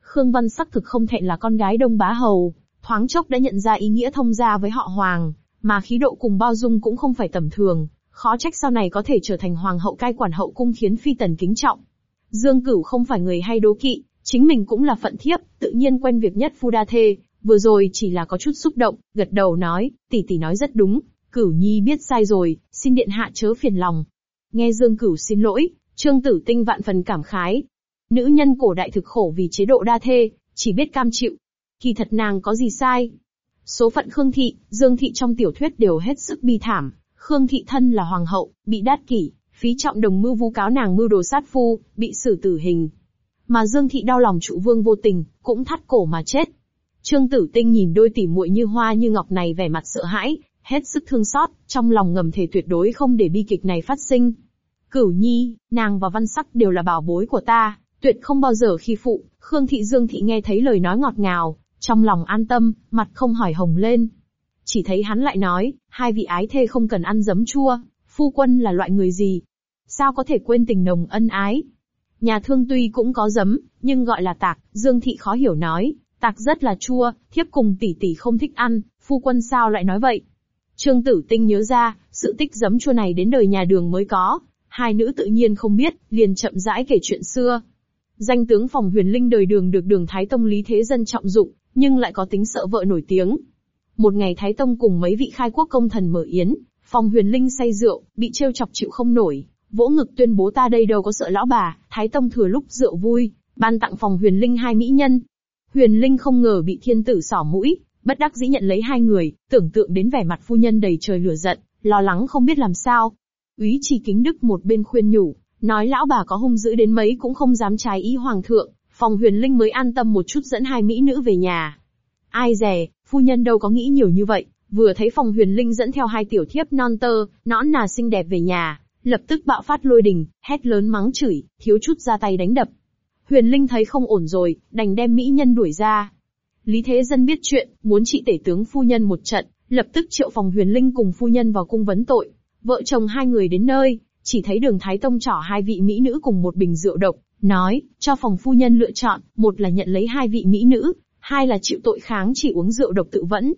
Khương Văn sắc thực không thẹn là con gái đông bá hầu, thoáng chốc đã nhận ra ý nghĩa thông gia với họ hoàng, mà khí độ cùng bao dung cũng không phải tầm thường, khó trách sau này có thể trở thành hoàng hậu cai quản hậu cung khiến phi tần kính trọng. Dương Cửu không phải người hay đố kỵ, chính mình cũng là phận thiếp, tự nhiên quen việc nhất phu đa thê, vừa rồi chỉ là có chút xúc động, gật đầu nói, tỷ tỷ nói rất đúng, Cửu Nhi biết sai rồi, xin điện hạ chớ phiền lòng. Nghe Dương Cửu xin lỗi, Trương Tử Tinh vạn phần cảm khái. Nữ nhân cổ đại thực khổ vì chế độ đa thê, chỉ biết cam chịu. Kỳ thật nàng có gì sai? Số phận Khương Thị, Dương Thị trong tiểu thuyết đều hết sức bi thảm. Khương Thị thân là hoàng hậu, bị đát kỷ, phí trọng đồng mưu vu cáo nàng mưu đồ sát phu, bị xử tử hình. Mà Dương Thị đau lòng trụ vương vô tình, cũng thắt cổ mà chết. Trương Tử Tinh nhìn đôi tỷ muội như hoa như ngọc này vẻ mặt sợ hãi, hết sức thương xót, trong lòng ngầm thể tuyệt đối không để bi kịch này phát sinh. Cửu Nhi, nàng và Văn Sắc đều là bảo bối của ta, tuyệt không bao giờ khi phụ. Khương Thị Dương Thị nghe thấy lời nói ngọt ngào, trong lòng an tâm, mặt không hỏi hồng lên. Chỉ thấy hắn lại nói, hai vị ái thê không cần ăn giấm chua, phu quân là loại người gì? Sao có thể quên tình nồng ân ái? Nhà thương tuy cũng có giấm, nhưng gọi là tạc, Dương Thị khó hiểu nói, tạc rất là chua, thiếp cùng tỷ tỷ không thích ăn, phu quân sao lại nói vậy? Trương Tử Tinh nhớ ra, sự tích giấm chua này đến đời nhà đường mới có, hai nữ tự nhiên không biết, liền chậm rãi kể chuyện xưa. Danh tướng phòng huyền linh đời đường được đường Thái Tông Lý Thế Dân trọng dụng, nhưng lại có tính sợ vợ nổi tiếng. Một ngày Thái Tông cùng mấy vị khai quốc công thần mở yến, phòng huyền linh say rượu, bị trêu chọc chịu không nổi, vỗ ngực tuyên bố ta đây đâu có sợ lão bà, Thái Tông thừa lúc rượu vui, ban tặng phòng huyền linh hai mỹ nhân. Huyền linh không ngờ bị thiên tử xỏ mũi, bất đắc dĩ nhận lấy hai người, tưởng tượng đến vẻ mặt phu nhân đầy trời lửa giận, lo lắng không biết làm sao. Úy trì kính đức một bên khuyên nhủ, nói lão bà có hung dữ đến mấy cũng không dám trái ý hoàng thượng, phòng huyền linh mới an tâm một chút dẫn hai mỹ nữ về nhà. Ai dè, phu nhân đâu có nghĩ nhiều như vậy, vừa thấy phòng huyền linh dẫn theo hai tiểu thiếp non tơ, nõn nà xinh đẹp về nhà, lập tức bạo phát lôi đình, hét lớn mắng chửi, thiếu chút ra tay đánh đập. Huyền linh thấy không ổn rồi, đành đem mỹ nhân đuổi ra. Lý Thế Dân biết chuyện, muốn trị tể tướng phu nhân một trận, lập tức triệu phòng huyền linh cùng phu nhân vào cung vấn tội. Vợ chồng hai người đến nơi, chỉ thấy đường Thái Tông trỏ hai vị mỹ nữ cùng một bình rượu độc, nói, cho phòng phu nhân lựa chọn, một là nhận lấy hai vị mỹ nữ, hai là chịu tội kháng chỉ uống rượu độc tự vẫn.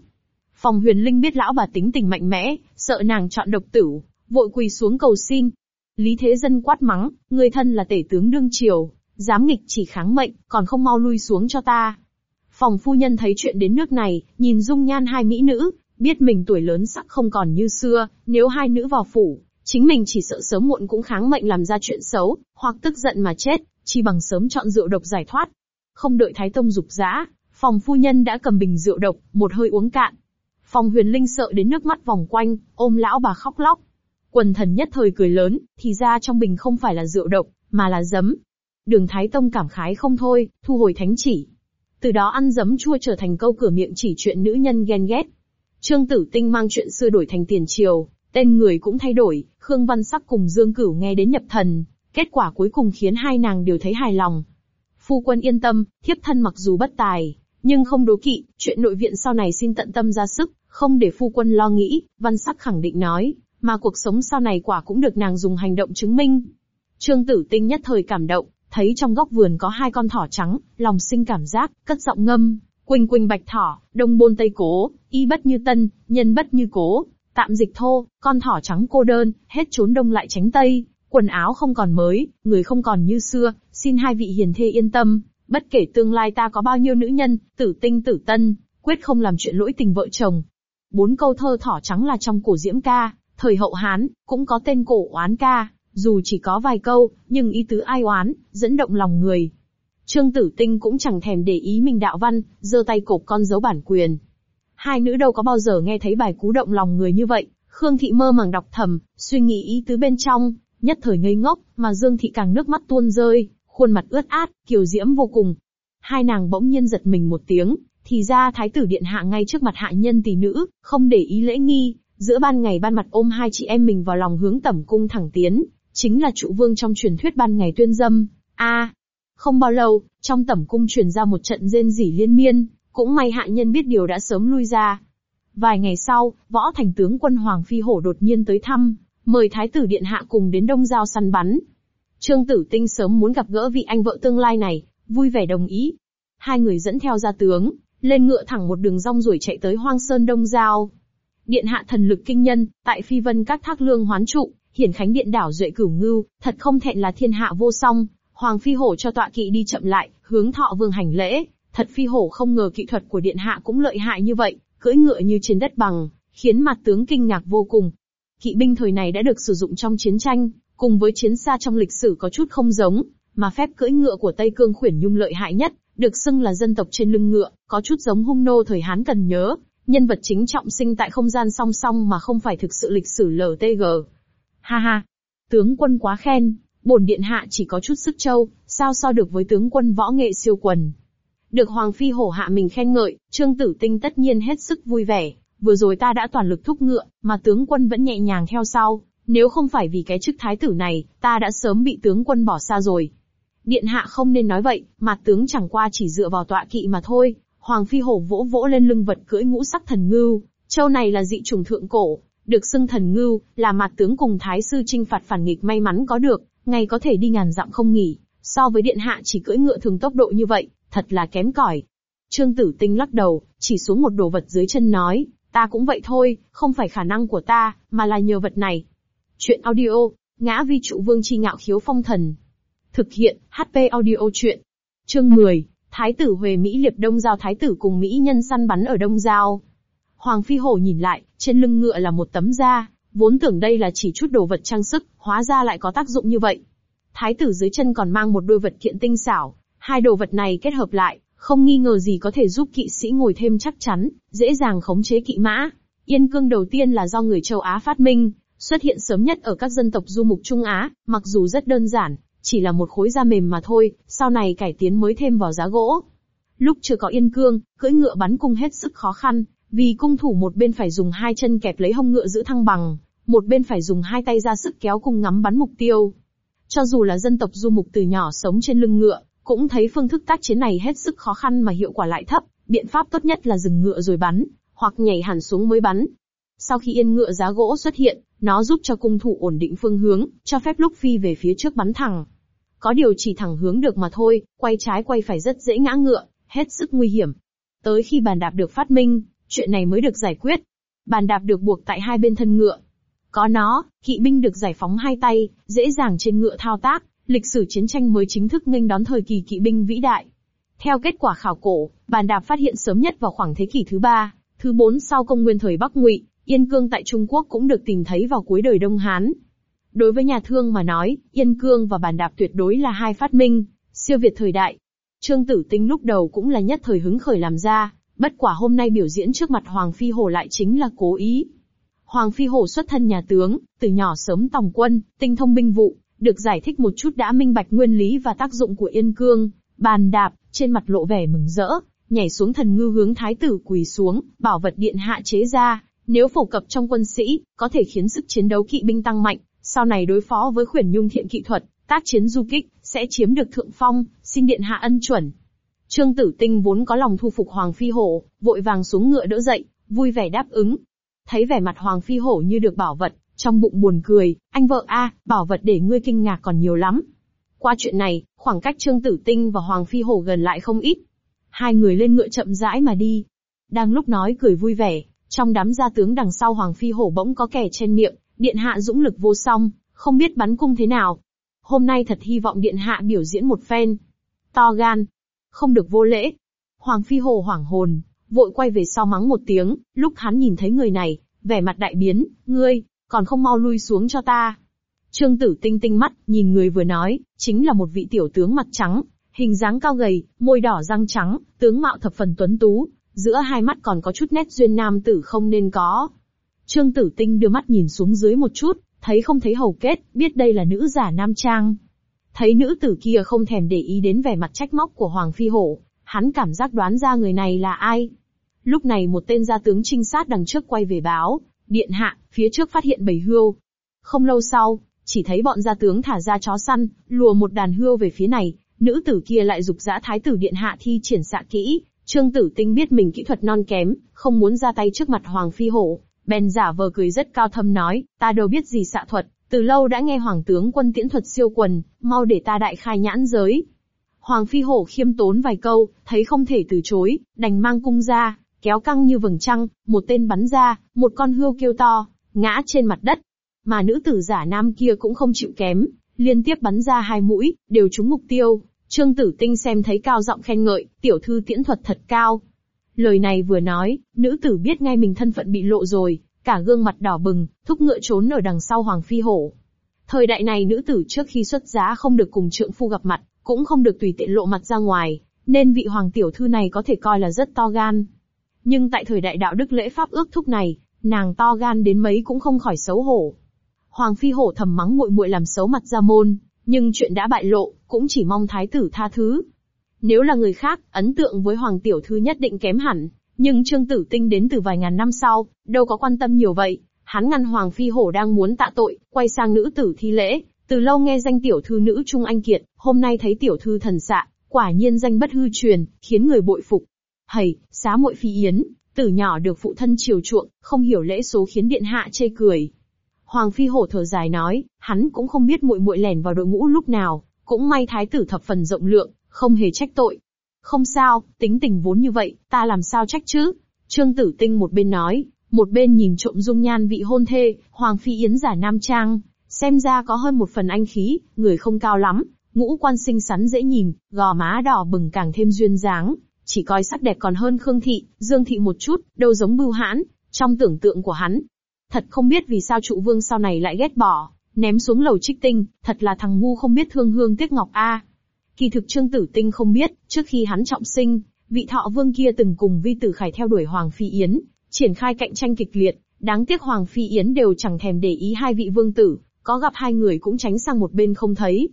Phòng huyền linh biết lão bà tính tình mạnh mẽ, sợ nàng chọn độc tử, vội quỳ xuống cầu xin. Lý Thế Dân quát mắng, người thân là tể tướng đương triều, dám nghịch chỉ kháng mệnh, còn không mau lui xuống cho ta. Phòng phu nhân thấy chuyện đến nước này, nhìn dung nhan hai mỹ nữ, biết mình tuổi lớn sắc không còn như xưa, nếu hai nữ vào phủ, chính mình chỉ sợ sớm muộn cũng kháng mệnh làm ra chuyện xấu, hoặc tức giận mà chết, chi bằng sớm chọn rượu độc giải thoát. Không đợi Thái Tông dục dã, phòng phu nhân đã cầm bình rượu độc, một hơi uống cạn. Phòng huyền linh sợ đến nước mắt vòng quanh, ôm lão bà khóc lóc. Quần thần nhất thời cười lớn, thì ra trong bình không phải là rượu độc, mà là giấm. Đường Thái Tông cảm khái không thôi, thu hồi thánh chỉ. Từ đó ăn giấm chua trở thành câu cửa miệng chỉ chuyện nữ nhân ghen ghét. Trương Tử Tinh mang chuyện xưa đổi thành tiền triều, tên người cũng thay đổi, Khương Văn Sắc cùng Dương Cửu nghe đến nhập thần, kết quả cuối cùng khiến hai nàng đều thấy hài lòng. Phu quân yên tâm, thiếp thân mặc dù bất tài, nhưng không đố kỵ, chuyện nội viện sau này xin tận tâm ra sức, không để phu quân lo nghĩ, Văn Sắc khẳng định nói, mà cuộc sống sau này quả cũng được nàng dùng hành động chứng minh. Trương Tử Tinh nhất thời cảm động, thấy trong góc vườn có hai con thỏ trắng, lòng sinh cảm giác, cất giọng ngâm, quỳnh quỳnh bạch thỏ, đông bôn tây cố, y bất như tân, nhân bất như cố, tạm dịch thô, con thỏ trắng cô đơn, hết trốn đông lại tránh tây, quần áo không còn mới, người không còn như xưa, xin hai vị hiền thê yên tâm, bất kể tương lai ta có bao nhiêu nữ nhân, tử tinh tử tân, quyết không làm chuyện lỗi tình vợ chồng. Bốn câu thơ thỏ trắng là trong cổ diễm ca, thời hậu Hán, cũng có tên cổ oán ca, dù chỉ có vài câu, nhưng ý tứ ai oán, dẫn động lòng người. Trương Tử Tinh cũng chẳng thèm để ý mình đạo văn, giơ tay cột con dấu bản quyền. Hai nữ đâu có bao giờ nghe thấy bài cú động lòng người như vậy, Khương Thị mơ màng đọc thầm, suy nghĩ ý tứ bên trong, nhất thời ngây ngốc, mà Dương Thị càng nước mắt tuôn rơi, khuôn mặt ướt át, kiều diễm vô cùng. Hai nàng bỗng nhiên giật mình một tiếng, thì ra thái tử điện hạ ngay trước mặt hạ nhân tỷ nữ, không để ý lễ nghi, giữa ban ngày ban mặt ôm hai chị em mình vào lòng hướng tẩm cung thẳng tiến, chính là trụ vương trong truyền thuyết ban ngày tuyên dâm. A, không bao lâu, trong tẩm cung truyền ra một trận rên rỉ liên miên, cũng may hạ nhân biết điều đã sớm lui ra. Vài ngày sau, võ thành tướng quân Hoàng Phi Hổ đột nhiên tới thăm, mời thái tử điện hạ cùng đến đông giao săn bắn. Trương Tử Tinh sớm muốn gặp gỡ vị anh vợ tương lai này, vui vẻ đồng ý. Hai người dẫn theo gia tướng, lên ngựa thẳng một đường rong ruổi chạy tới Hoang Sơn Đông Giao. Điện hạ thần lực kinh nhân, tại phi vân các thác lương hoán trụ, hiển khánh điện đảo duệ cửu ngưu, thật không thẹn là thiên hạ vô song. Hoàng phi hổ cho tọa kỵ đi chậm lại, hướng thọ vương hành lễ. Thật phi hổ không ngờ kỹ thuật của điện hạ cũng lợi hại như vậy, cưỡi ngựa như trên đất bằng, khiến mặt tướng kinh ngạc vô cùng. Kỵ binh thời này đã được sử dụng trong chiến tranh, cùng với chiến xa trong lịch sử có chút không giống, mà phép cưỡi ngựa của Tây Cương khuyển nhung lợi hại nhất, được xưng là dân tộc trên lưng ngựa, có chút giống hung nô thời Hán cần nhớ, nhân vật chính trọng sinh tại không gian song song mà không phải thực sự lịch sử LTG. Ha ha, tướng quân quá khen, bổn điện hạ chỉ có chút sức châu, sao so được với tướng quân võ nghệ siêu quần. Được Hoàng Phi hổ hạ mình khen ngợi, Trương Tử Tinh tất nhiên hết sức vui vẻ, vừa rồi ta đã toàn lực thúc ngựa, mà tướng quân vẫn nhẹ nhàng theo sau, nếu không phải vì cái chức thái tử này, ta đã sớm bị tướng quân bỏ xa rồi. Điện hạ không nên nói vậy, mà tướng chẳng qua chỉ dựa vào tọa kỵ mà thôi. Hoàng phi hổ vỗ vỗ lên lưng vật cưỡi ngũ sắc thần ngưu, châu này là dị trùng thượng cổ, được xưng thần ngưu, là mặt tướng cùng thái sư trinh phạt phản nghịch may mắn có được, ngày có thể đi ngàn dặm không nghỉ, so với điện hạ chỉ cưỡi ngựa thường tốc độ như vậy, thật là kém cỏi. Trương Tử Tinh lắc đầu, chỉ xuống một đồ vật dưới chân nói, ta cũng vậy thôi, không phải khả năng của ta, mà là nhờ vật này. Chuyện audio, ngã vi trụ vương chi ngạo khiếu phong thần. Thực hiện, HP audio chuyện. Chương 10, Thái tử Huệ Mỹ liệp Đông Giao Thái tử cùng Mỹ nhân săn bắn ở Đông Giao. Hoàng Phi Hổ nhìn lại, trên lưng ngựa là một tấm da, vốn tưởng đây là chỉ chút đồ vật trang sức, hóa ra lại có tác dụng như vậy. Thái tử dưới chân còn mang một đôi vật kiện tinh xảo, Hai đồ vật này kết hợp lại, không nghi ngờ gì có thể giúp kỵ sĩ ngồi thêm chắc chắn, dễ dàng khống chế kỵ mã. Yên cương đầu tiên là do người châu Á phát minh, xuất hiện sớm nhất ở các dân tộc du mục Trung Á, mặc dù rất đơn giản, chỉ là một khối da mềm mà thôi, sau này cải tiến mới thêm vào giá gỗ. Lúc chưa có yên cương, cưỡi ngựa bắn cung hết sức khó khăn, vì cung thủ một bên phải dùng hai chân kẹp lấy hông ngựa giữ thăng bằng, một bên phải dùng hai tay ra sức kéo cung ngắm bắn mục tiêu. Cho dù là dân tộc du mục từ nhỏ sống trên lưng ngựa, cũng thấy phương thức tác chiến này hết sức khó khăn mà hiệu quả lại thấp, biện pháp tốt nhất là dừng ngựa rồi bắn, hoặc nhảy hẳn xuống mới bắn. Sau khi yên ngựa giá gỗ xuất hiện, nó giúp cho cung thủ ổn định phương hướng, cho phép lúc phi về phía trước bắn thẳng. Có điều chỉ thẳng hướng được mà thôi, quay trái quay phải rất dễ ngã ngựa, hết sức nguy hiểm. Tới khi bàn đạp được phát minh, chuyện này mới được giải quyết. Bàn đạp được buộc tại hai bên thân ngựa. Có nó, kỵ binh được giải phóng hai tay, dễ dàng trên ngựa thao tác, lịch sử chiến tranh mới chính thức nghênh đón thời kỳ kỵ binh vĩ đại. Theo kết quả khảo cổ, bàn đạp phát hiện sớm nhất vào khoảng thế kỷ thứ ba, thứ bốn sau công nguyên thời Bắc Ngụy, Yên Cương tại Trung Quốc cũng được tìm thấy vào cuối đời Đông Hán. Đối với nhà thương mà nói, Yên Cương và bàn đạp tuyệt đối là hai phát minh, siêu việt thời đại. Trương Tử Tinh lúc đầu cũng là nhất thời hứng khởi làm ra, bất quả hôm nay biểu diễn trước mặt Hoàng Phi Hổ lại chính là cố ý. Hoàng Phi Hổ xuất thân nhà tướng, từ nhỏ sớm tòng quân, tinh thông binh vụ, được giải thích một chút đã minh bạch nguyên lý và tác dụng của Yên Cương, bàn đạp, trên mặt lộ vẻ mừng rỡ, nhảy xuống thần ngư hướng thái tử quỳ xuống, bảo vật điện hạ chế ra, nếu phổ cập trong quân sĩ, có thể khiến sức chiến đấu kỵ binh tăng mạnh, sau này đối phó với khuyển nhung thiện kỹ thuật, tác chiến du kích, sẽ chiếm được thượng phong, xin điện hạ ân chuẩn. Trương Tử Tinh vốn có lòng thu phục Hoàng Phi Hổ, vội vàng xuống ngựa đỡ dậy, vui vẻ đáp ứng. Thấy vẻ mặt Hoàng Phi Hổ như được bảo vật, trong bụng buồn cười, anh vợ a, bảo vật để ngươi kinh ngạc còn nhiều lắm. Qua chuyện này, khoảng cách Trương Tử Tinh và Hoàng Phi Hổ gần lại không ít. Hai người lên ngựa chậm rãi mà đi. Đang lúc nói cười vui vẻ, trong đám gia tướng đằng sau Hoàng Phi Hổ bỗng có kẻ trên miệng, điện hạ dũng lực vô song, không biết bắn cung thế nào. Hôm nay thật hy vọng điện hạ biểu diễn một phen. To gan. Không được vô lễ. Hoàng Phi Hổ hoảng hồn, vội quay về sau mắng một tiếng, lúc hắn nhìn thấy người này, vẻ mặt đại biến, ngươi, còn không mau lui xuống cho ta. Trương Tử tinh tinh mắt, nhìn người vừa nói, chính là một vị tiểu tướng mặt trắng, hình dáng cao gầy, môi đỏ răng trắng, tướng mạo thập phần tuấn tú, giữa hai mắt còn có chút nét duyên nam tử không nên có. Trương Tử Tinh đưa mắt nhìn xuống dưới một chút, thấy không thấy hầu kết, biết đây là nữ giả nam trang. Thấy nữ tử kia không thèm để ý đến vẻ mặt trách móc của Hoàng Phi Hổ, hắn cảm giác đoán ra người này là ai. Lúc này một tên gia tướng trinh sát đằng trước quay về báo, điện hạ, phía trước phát hiện bầy hươu. Không lâu sau, chỉ thấy bọn gia tướng thả ra chó săn, lùa một đàn hươu về phía này, nữ tử kia lại dục dã thái tử điện hạ thi triển xạ kỹ, Trương Tử Tinh biết mình kỹ thuật non kém, không muốn ra tay trước mặt Hoàng Phi Hổ, bèn giả vờ cười rất cao thâm nói, ta đâu biết gì xạ thuật, từ lâu đã nghe Hoàng tướng quân tiễn thuật siêu quần, mau để ta đại khai nhãn giới. Hoàng Phi Hổ khiêm tốn vài câu, thấy không thể từ chối, đành mang cung ra, kéo căng như vầng trăng, một tên bắn ra, một con hươu kêu to, ngã trên mặt đất. Mà nữ tử giả nam kia cũng không chịu kém, liên tiếp bắn ra hai mũi, đều trúng mục tiêu. Trương Tử Tinh xem thấy cao giọng khen ngợi, tiểu thư tiễn thuật thật cao. Lời này vừa nói, nữ tử biết ngay mình thân phận bị lộ rồi, cả gương mặt đỏ bừng, thúc ngựa trốn ở đằng sau Hoàng Phi Hổ. Thời đại này nữ tử trước khi xuất giá không được cùng trượng phu gặp mặt, cũng không được tùy tiện lộ mặt ra ngoài, nên vị hoàng tiểu thư này có thể coi là rất to gan. Nhưng tại thời đại đạo đức lễ pháp ước thúc này, nàng to gan đến mấy cũng không khỏi xấu hổ. Hoàng Phi Hổ thầm mắng muội muội làm xấu mặt gia môn, nhưng chuyện đã bại lộ, cũng chỉ mong thái tử tha thứ. Nếu là người khác, ấn tượng với hoàng tiểu thư nhất định kém hẳn, nhưng Trương Tử Tinh đến từ vài ngàn năm sau, đâu có quan tâm nhiều vậy. Hắn ngăn Hoàng Phi Hổ đang muốn tạ tội, quay sang nữ tử thi lễ, từ lâu nghe danh tiểu thư nữ Trung Anh Kiệt, hôm nay thấy tiểu thư thần xạ, quả nhiên danh bất hư truyền, khiến người bội phục thầy xá muội phi yến, tử nhỏ được phụ thân chiều chuộng, không hiểu lễ số khiến điện hạ chê cười. Hoàng phi hổ thở dài nói, hắn cũng không biết muội muội lẻn vào đội ngũ lúc nào, cũng may thái tử thập phần rộng lượng, không hề trách tội. Không sao, tính tình vốn như vậy, ta làm sao trách chứ? Trương Tử Tinh một bên nói, một bên nhìn trộm dung nhan vị hôn thê, Hoàng phi yến giả nam trang, xem ra có hơn một phần anh khí, người không cao lắm, ngũ quan xinh xắn dễ nhìn, gò má đỏ bừng càng thêm duyên dáng, chỉ coi sắc đẹp còn hơn Khương Thị, Dương Thị một chút, đâu giống bưu hãn, trong tưởng tượng của hắn. Thật không biết vì sao trụ vương sau này lại ghét bỏ, ném xuống lầu trích tinh, thật là thằng ngu không biết thương hương tiếc ngọc a. Kỳ thực Trương Tử Tinh không biết, trước khi hắn trọng sinh, vị thọ vương kia từng cùng vi tử khải theo đuổi Hoàng Phi Yến, triển khai cạnh tranh kịch liệt, đáng tiếc Hoàng Phi Yến đều chẳng thèm để ý hai vị vương tử, có gặp hai người cũng tránh sang một bên không thấy.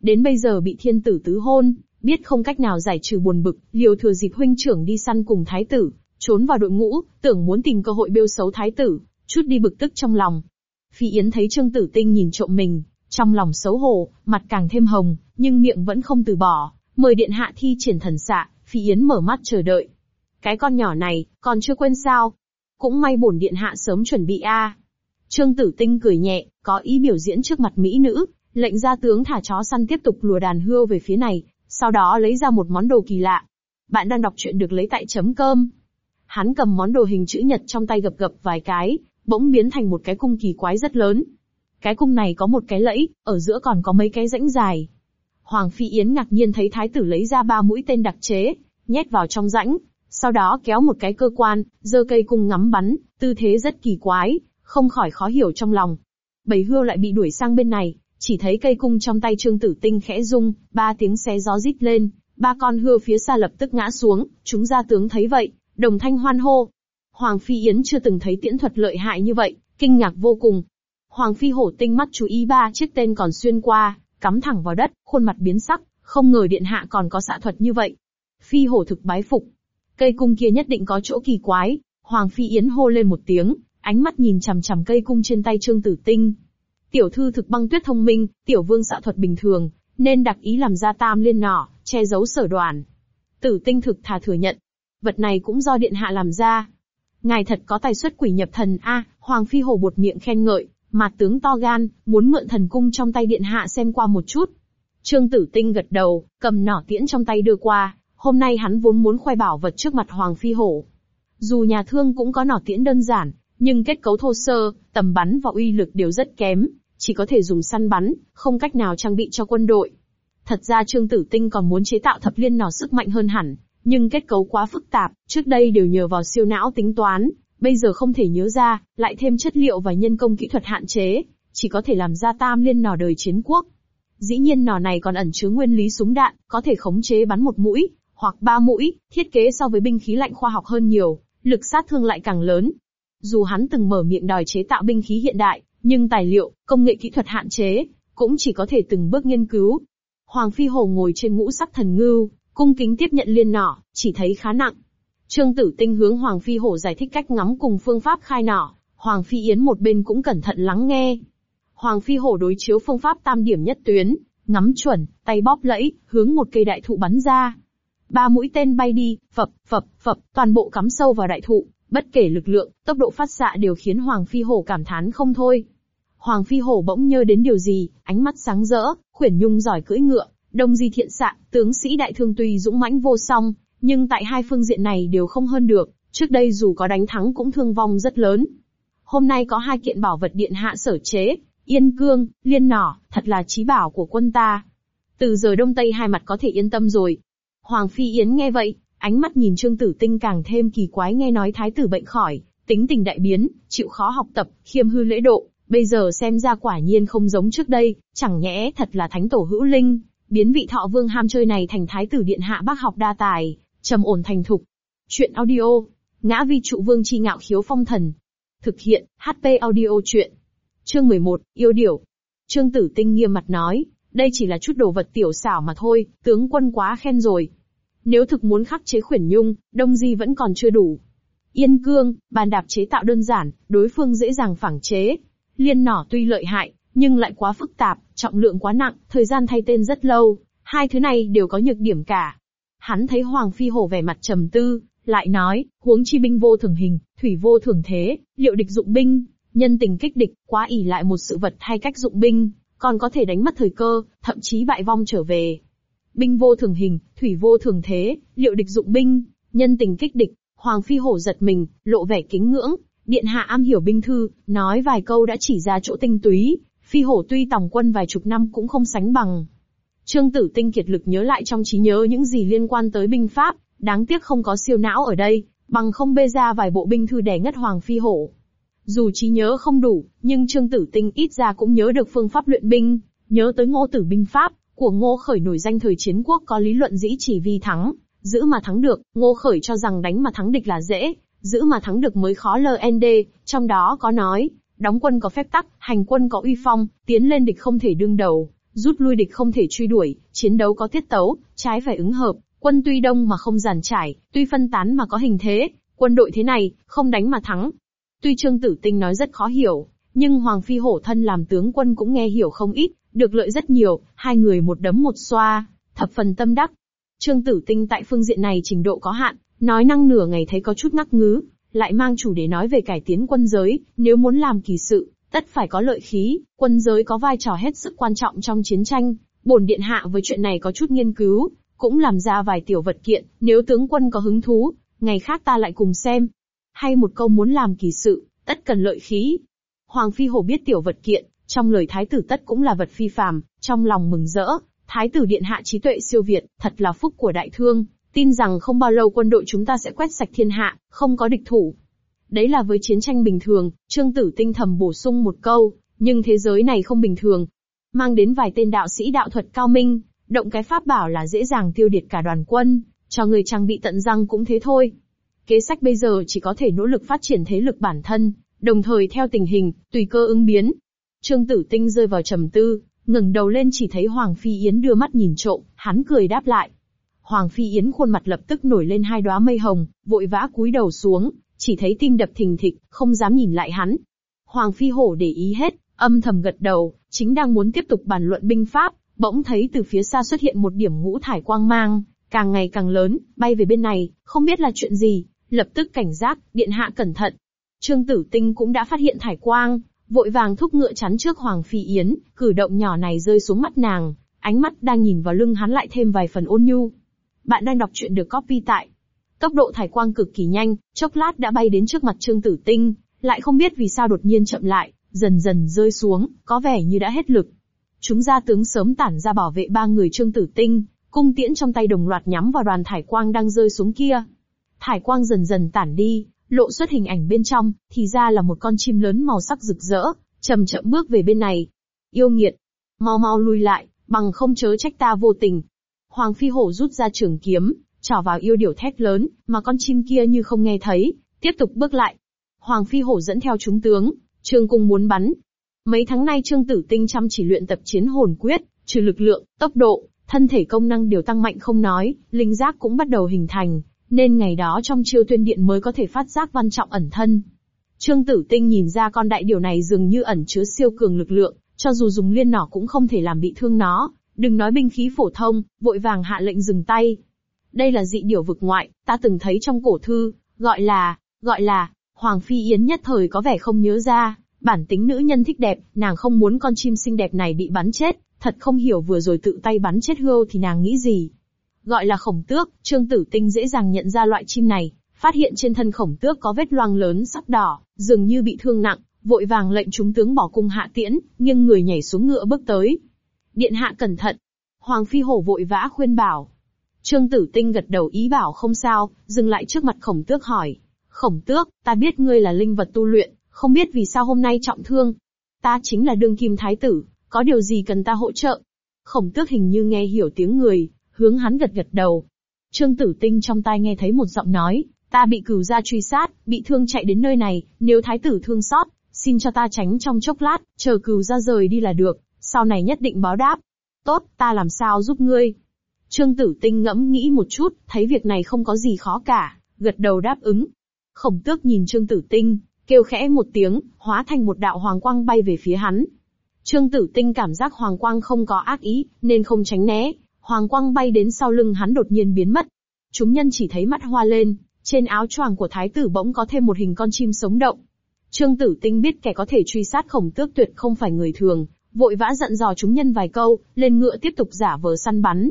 Đến bây giờ bị thiên tử tứ hôn, biết không cách nào giải trừ buồn bực, liều thừa dịp huynh trưởng đi săn cùng thái tử, trốn vào đội ngũ, tưởng muốn tìm cơ hội bêu xấu thái tử, chút đi bực tức trong lòng. Phi Yến thấy Trương Tử Tinh nhìn trộm mình, trong lòng xấu hổ, mặt càng thêm hồng, nhưng miệng vẫn không từ bỏ, mời điện hạ thi triển thần xạ, Phi Yến mở mắt chờ đợi. Cái con nhỏ này, còn chưa quên sao? Cũng may bổn điện hạ sớm chuẩn bị a. Trương Tử Tinh cười nhẹ, có ý biểu diễn trước mặt mỹ nữ, lệnh ra tướng thả chó săn tiếp tục lùa đàn hươu về phía này, sau đó lấy ra một món đồ kỳ lạ. Bạn đang đọc chuyện được lấy tại chấm cơm. Hắn cầm món đồ hình chữ nhật trong tay gập gập vài cái, bỗng biến thành một cái cung kỳ quái rất lớn. Cái cung này có một cái lẫy, ở giữa còn có mấy cái rãnh dài. Hoàng Phi Yến ngạc nhiên thấy thái tử lấy ra ba mũi tên đặc chế, nhét vào trong rãnh, sau đó kéo một cái cơ quan, giơ cây cung ngắm bắn, tư thế rất kỳ quái, không khỏi khó hiểu trong lòng. Bầy hươu lại bị đuổi sang bên này, chỉ thấy cây cung trong tay Trương Tử Tinh khẽ rung, ba tiếng xé gió rít lên, ba con hươu phía xa lập tức ngã xuống, chúng gia tướng thấy vậy, đồng thanh hoan hô. Hoàng Phi Yến chưa từng thấy tiễn thuật lợi hại như vậy, kinh ngạc vô cùng. Hoàng Phi hổ tinh mắt chú ý ba chiếc tên còn xuyên qua, cắm thẳng vào đất, khuôn mặt biến sắc, không ngờ điện hạ còn có xạ thuật như vậy. Phi hổ thực bái phục. Cây cung kia nhất định có chỗ kỳ quái, Hoàng Phi Yến hô lên một tiếng, ánh mắt nhìn chằm chằm cây cung trên tay Trương Tử Tinh. Tiểu thư thực băng tuyết thông minh, tiểu vương xạ thuật bình thường, nên đặc ý làm ra tam liên nỏ, che giấu sở đoàn. Tử Tinh thực thà thừa nhận. Vật này cũng do điện hạ làm ra. Ngài thật có tài xuất quỷ nhập thần a, Hoàng Phi hồ bột miệng khen ngợi, mặt tướng to gan, muốn mượn thần cung trong tay điện hạ xem qua một chút. Trương Tử Tinh gật đầu, cầm nỏ tiễn trong tay đưa qua, hôm nay hắn vốn muốn khoe bảo vật trước mặt Hoàng Phi Hổ. Dù nhà thương cũng có nỏ tiễn đơn giản, nhưng kết cấu thô sơ, tầm bắn và uy lực đều rất kém, chỉ có thể dùng săn bắn, không cách nào trang bị cho quân đội. Thật ra Trương Tử Tinh còn muốn chế tạo thập liên nỏ sức mạnh hơn hẳn, nhưng kết cấu quá phức tạp, trước đây đều nhờ vào siêu não tính toán, bây giờ không thể nhớ ra, lại thêm chất liệu và nhân công kỹ thuật hạn chế, chỉ có thể làm ra tam liên nỏ đời chiến quốc. Dĩ nhiên nỏ này còn ẩn chứa nguyên lý súng đạn, có thể khống chế bắn một mũi, hoặc ba mũi, thiết kế so với binh khí lạnh khoa học hơn nhiều, lực sát thương lại càng lớn, dù hắn từng mở miệng đòi chế tạo binh khí hiện đại, nhưng tài liệu, công nghệ kỹ thuật hạn chế, cũng chỉ có thể từng bước nghiên cứu. Hoàng Phi Hồ ngồi trên ngũ sắc thần ngưu, cung kính tiếp nhận liên nỏ, chỉ thấy khá nặng. Trương Tử Tinh hướng Hoàng Phi Hổ giải thích cách ngắm cùng phương pháp khai nỏ, Hoàng Phi Yến một bên cũng cẩn thận lắng nghe. Hoàng Phi Hổ đối chiếu phương pháp tam điểm nhất tuyến, ngắm chuẩn, tay bóp lẫy, hướng một cây đại thụ bắn ra. Ba mũi tên bay đi, phập, phập, phập, toàn bộ cắm sâu vào đại thụ, Bất kể lực lượng, tốc độ phát xạ đều khiến Hoàng Phi Hổ cảm thán không thôi. Hoàng Phi Hổ bỗng nhớ đến điều gì, ánh mắt sáng rỡ, khuyển nhung giỏi cưỡi ngựa, đông di thiện xạ, tướng sĩ đại thương tuy dũng mãnh vô song, nhưng tại hai phương diện này đều không hơn được, trước đây dù có đánh thắng cũng thương vong rất lớn. Hôm nay có hai kiện bảo vật điện hạ sở chế, yên cương, liên nỏ, thật là trí bảo của quân ta. Từ giờ đông tây hai mặt có thể yên tâm rồi. Hoàng Phi Yến nghe vậy, Ánh mắt nhìn Trương Tử Tinh càng thêm kỳ quái nghe nói thái tử bệnh khỏi, tính tình đại biến, chịu khó học tập, khiêm hư lễ độ, bây giờ xem ra quả nhiên không giống trước đây, chẳng nhẽ thật là thánh tổ hữu linh, biến vị thọ vương ham chơi này thành thái tử điện hạ bác học đa tài, trầm ổn thành thục. Chuyện audio, ngã vi trụ vương chi ngạo khiếu phong thần. Thực hiện, HP audio chuyện. Chương 11, yêu điểu. Trương Tử Tinh nghiêm mặt nói, đây chỉ là chút đồ vật tiểu xảo mà thôi, tướng quân quá khen rồi, nếu thực muốn khắc chế khuyển nhung, đông di vẫn còn chưa đủ. Yên cương, bàn đạp chế tạo đơn giản, đối phương dễ dàng phẳng chế. Liên nỏ tuy lợi hại, nhưng lại quá phức tạp, trọng lượng quá nặng, thời gian thay tên rất lâu. Hai thứ này đều có nhược điểm cả. Hắn thấy Hoàng Phi Hổ vẻ mặt trầm tư, lại nói, huống chi binh vô thường hình, thủy vô thường thế, liệu địch dụng binh, nhân tình kích địch, quá ỉ lại một sự vật hay cách dụng binh, còn có thể đánh mất thời cơ, thậm chí bại vong trở về. Binh vô thường hình, thủy vô thường thế, liệu địch dụng binh, nhân tình kích địch, Hoàng Phi Hổ giật mình, lộ vẻ kính ngưỡng, điện hạ am hiểu binh thư, nói vài câu đã chỉ ra chỗ tinh túy, Phi Hổ tuy tòng quân vài chục năm cũng không sánh bằng. Trương Tử Tinh kiệt lực nhớ lại trong trí nhớ những gì liên quan tới binh pháp, đáng tiếc không có siêu não ở đây, bằng không bê ra vài bộ binh thư đè ngất Hoàng Phi Hổ. Dù trí nhớ không đủ, nhưng Trương Tử Tinh ít ra cũng nhớ được phương pháp luyện binh, nhớ tới ngô tử binh pháp, của Ngô Khởi nổi danh thời chiến quốc có lý luận dĩ chỉ vi thắng, giữ mà thắng được, Ngô Khởi cho rằng đánh mà thắng địch là dễ, giữ mà thắng được mới khó LND, trong đó có nói, đóng quân có phép tắc, hành quân có uy phong, tiến lên địch không thể đương đầu, rút lui địch không thể truy đuổi, chiến đấu có tiết tấu, trái phải ứng hợp, quân tuy đông mà không giàn trải, tuy phân tán mà có hình thế, quân đội thế này, không đánh mà thắng. Tuy Trương Tử Tinh nói rất khó hiểu, nhưng Hoàng Phi Hổ thân làm tướng quân cũng nghe hiểu không ít, được lợi rất nhiều, hai người một đấm một xoa, thập phần tâm đắc. Trương Tử Tinh tại phương diện này trình độ có hạn, nói năng nửa ngày thấy có chút ngắc ngứ, lại mang chủ đề nói về cải tiến quân giới, nếu muốn làm kỳ sự, tất phải có lợi khí, quân giới có vai trò hết sức quan trọng trong chiến tranh. Bổn điện hạ với chuyện này có chút nghiên cứu, cũng làm ra vài tiểu vật kiện, nếu tướng quân có hứng thú, ngày khác ta lại cùng xem. Hay một câu muốn làm kỳ sự, tất cần lợi khí. Hoàng Phi Hổ biết tiểu vật kiện, trong lời thái tử tất cũng là vật phi phàm, trong lòng mừng rỡ, thái tử điện hạ trí tuệ siêu việt, thật là phúc của đại thương, tin rằng không bao lâu quân đội chúng ta sẽ quét sạch thiên hạ, không có địch thủ. Đấy là với chiến tranh bình thường, Trương Tử tinh thầm bổ sung một câu, nhưng thế giới này không bình thường. Mang đến vài tên đạo sĩ đạo thuật cao minh, động cái pháp bảo là dễ dàng tiêu diệt cả đoàn quân, cho người trang bị tận răng cũng thế thôi. Kế sách bây giờ chỉ có thể nỗ lực phát triển thế lực bản thân, đồng thời theo tình hình, tùy cơ ứng biến. Trương Tử Tinh rơi vào trầm tư, ngẩng đầu lên chỉ thấy Hoàng Phi Yến đưa mắt nhìn trộm, hắn cười đáp lại. Hoàng Phi Yến khuôn mặt lập tức nổi lên hai đóa mây hồng, vội vã cúi đầu xuống, chỉ thấy tim đập thình thịch, không dám nhìn lại hắn. Hoàng Phi Hổ để ý hết, âm thầm gật đầu, chính đang muốn tiếp tục bàn luận binh pháp, bỗng thấy từ phía xa xuất hiện một điểm ngũ thải quang mang, càng ngày càng lớn, bay về bên này, không biết là chuyện gì, lập tức cảnh giác, điện hạ cẩn thận. Trương Tử Tinh cũng đã phát hiện thải quang, vội vàng thúc ngựa chắn trước Hoàng Phi Yến, cử động nhỏ này rơi xuống mắt nàng, ánh mắt đang nhìn vào lưng hắn lại thêm vài phần ôn nhu. Bạn đang đọc truyện được copy tại. Tốc độ thải quang cực kỳ nhanh, chốc lát đã bay đến trước mặt Trương Tử Tinh, lại không biết vì sao đột nhiên chậm lại, dần dần rơi xuống, có vẻ như đã hết lực. Chúng gia tướng sớm tản ra bảo vệ ba người Trương Tử Tinh, cung tiễn trong tay đồng loạt nhắm vào đoàn thải quang đang rơi xuống kia. Thải quang dần dần tản đi, lộ xuất hình ảnh bên trong, thì ra là một con chim lớn màu sắc rực rỡ, chậm chậm bước về bên này. Yêu nghiệt, mau mau lui lại, bằng không chớ trách ta vô tình. Hoàng Phi Hổ rút ra trường kiếm, trỏ vào yêu điểu thét lớn, mà con chim kia như không nghe thấy, tiếp tục bước lại. Hoàng Phi Hổ dẫn theo chúng tướng, Trương Cung muốn bắn. Mấy tháng nay Trương Tử Tinh chăm chỉ luyện tập chiến hồn quyết, trừ lực lượng, tốc độ, thân thể công năng đều tăng mạnh không nói, linh giác cũng bắt đầu hình thành, nên ngày đó trong chiêu tuyên điện mới có thể phát giác văn trọng ẩn thân. Trương Tử Tinh nhìn ra con đại điều này dường như ẩn chứa siêu cường lực lượng, cho dù dùng liên nỏ cũng không thể làm bị thương nó, đừng nói binh khí phổ thông, vội vàng hạ lệnh dừng tay. Đây là dị điều vực ngoại, ta từng thấy trong cổ thư, gọi là, gọi là, Hoàng Phi Yến nhất thời có vẻ không nhớ ra, bản tính nữ nhân thích đẹp, nàng không muốn con chim xinh đẹp này bị bắn chết, thật không hiểu vừa rồi tự tay bắn chết hươu thì nàng nghĩ gì. Gọi là khổng tước, Trương Tử Tinh dễ dàng nhận ra loại chim này, phát hiện trên thân khổng tước có vết loang lớn sắc đỏ, dường như bị thương nặng, vội vàng lệnh chúng tướng bỏ cung hạ tiễn, nhưng người nhảy xuống ngựa bước tới. Điện hạ cẩn thận. Hoàng Phi Hổ vội vã khuyên bảo. Trương Tử Tinh gật đầu ý bảo không sao, dừng lại trước mặt khổng tước hỏi. Khổng tước, ta biết ngươi là linh vật tu luyện, không biết vì sao hôm nay trọng thương. Ta chính là đương kim thái tử, có điều gì cần ta hỗ trợ? Khổng tước hình như nghe hiểu tiếng người, hướng hắn gật gật đầu. Trương Tử Tinh trong tai nghe thấy một giọng nói, ta bị cửu gia truy sát, bị thương chạy đến nơi này, nếu thái tử thương xót, xin cho ta tránh trong chốc lát, chờ cửu gia rời đi là được, sau này nhất định báo đáp. Tốt, ta làm sao giúp ngươi? Trương Tử Tinh ngẫm nghĩ một chút, thấy việc này không có gì khó cả, gật đầu đáp ứng. Khổng tước nhìn Trương Tử Tinh, kêu khẽ một tiếng, hóa thành một đạo hoàng quang bay về phía hắn. Trương Tử Tinh cảm giác hoàng quang không có ác ý, nên không tránh né, hoàng quang bay đến sau lưng hắn đột nhiên biến mất. Chúng nhân chỉ thấy mắt hoa lên, trên áo choàng của thái tử bỗng có thêm một hình con chim sống động. Trương Tử Tinh biết kẻ có thể truy sát khổng tước tuyệt không phải người thường, vội vã dặn dò chúng nhân vài câu, lên ngựa tiếp tục giả vờ săn bắn.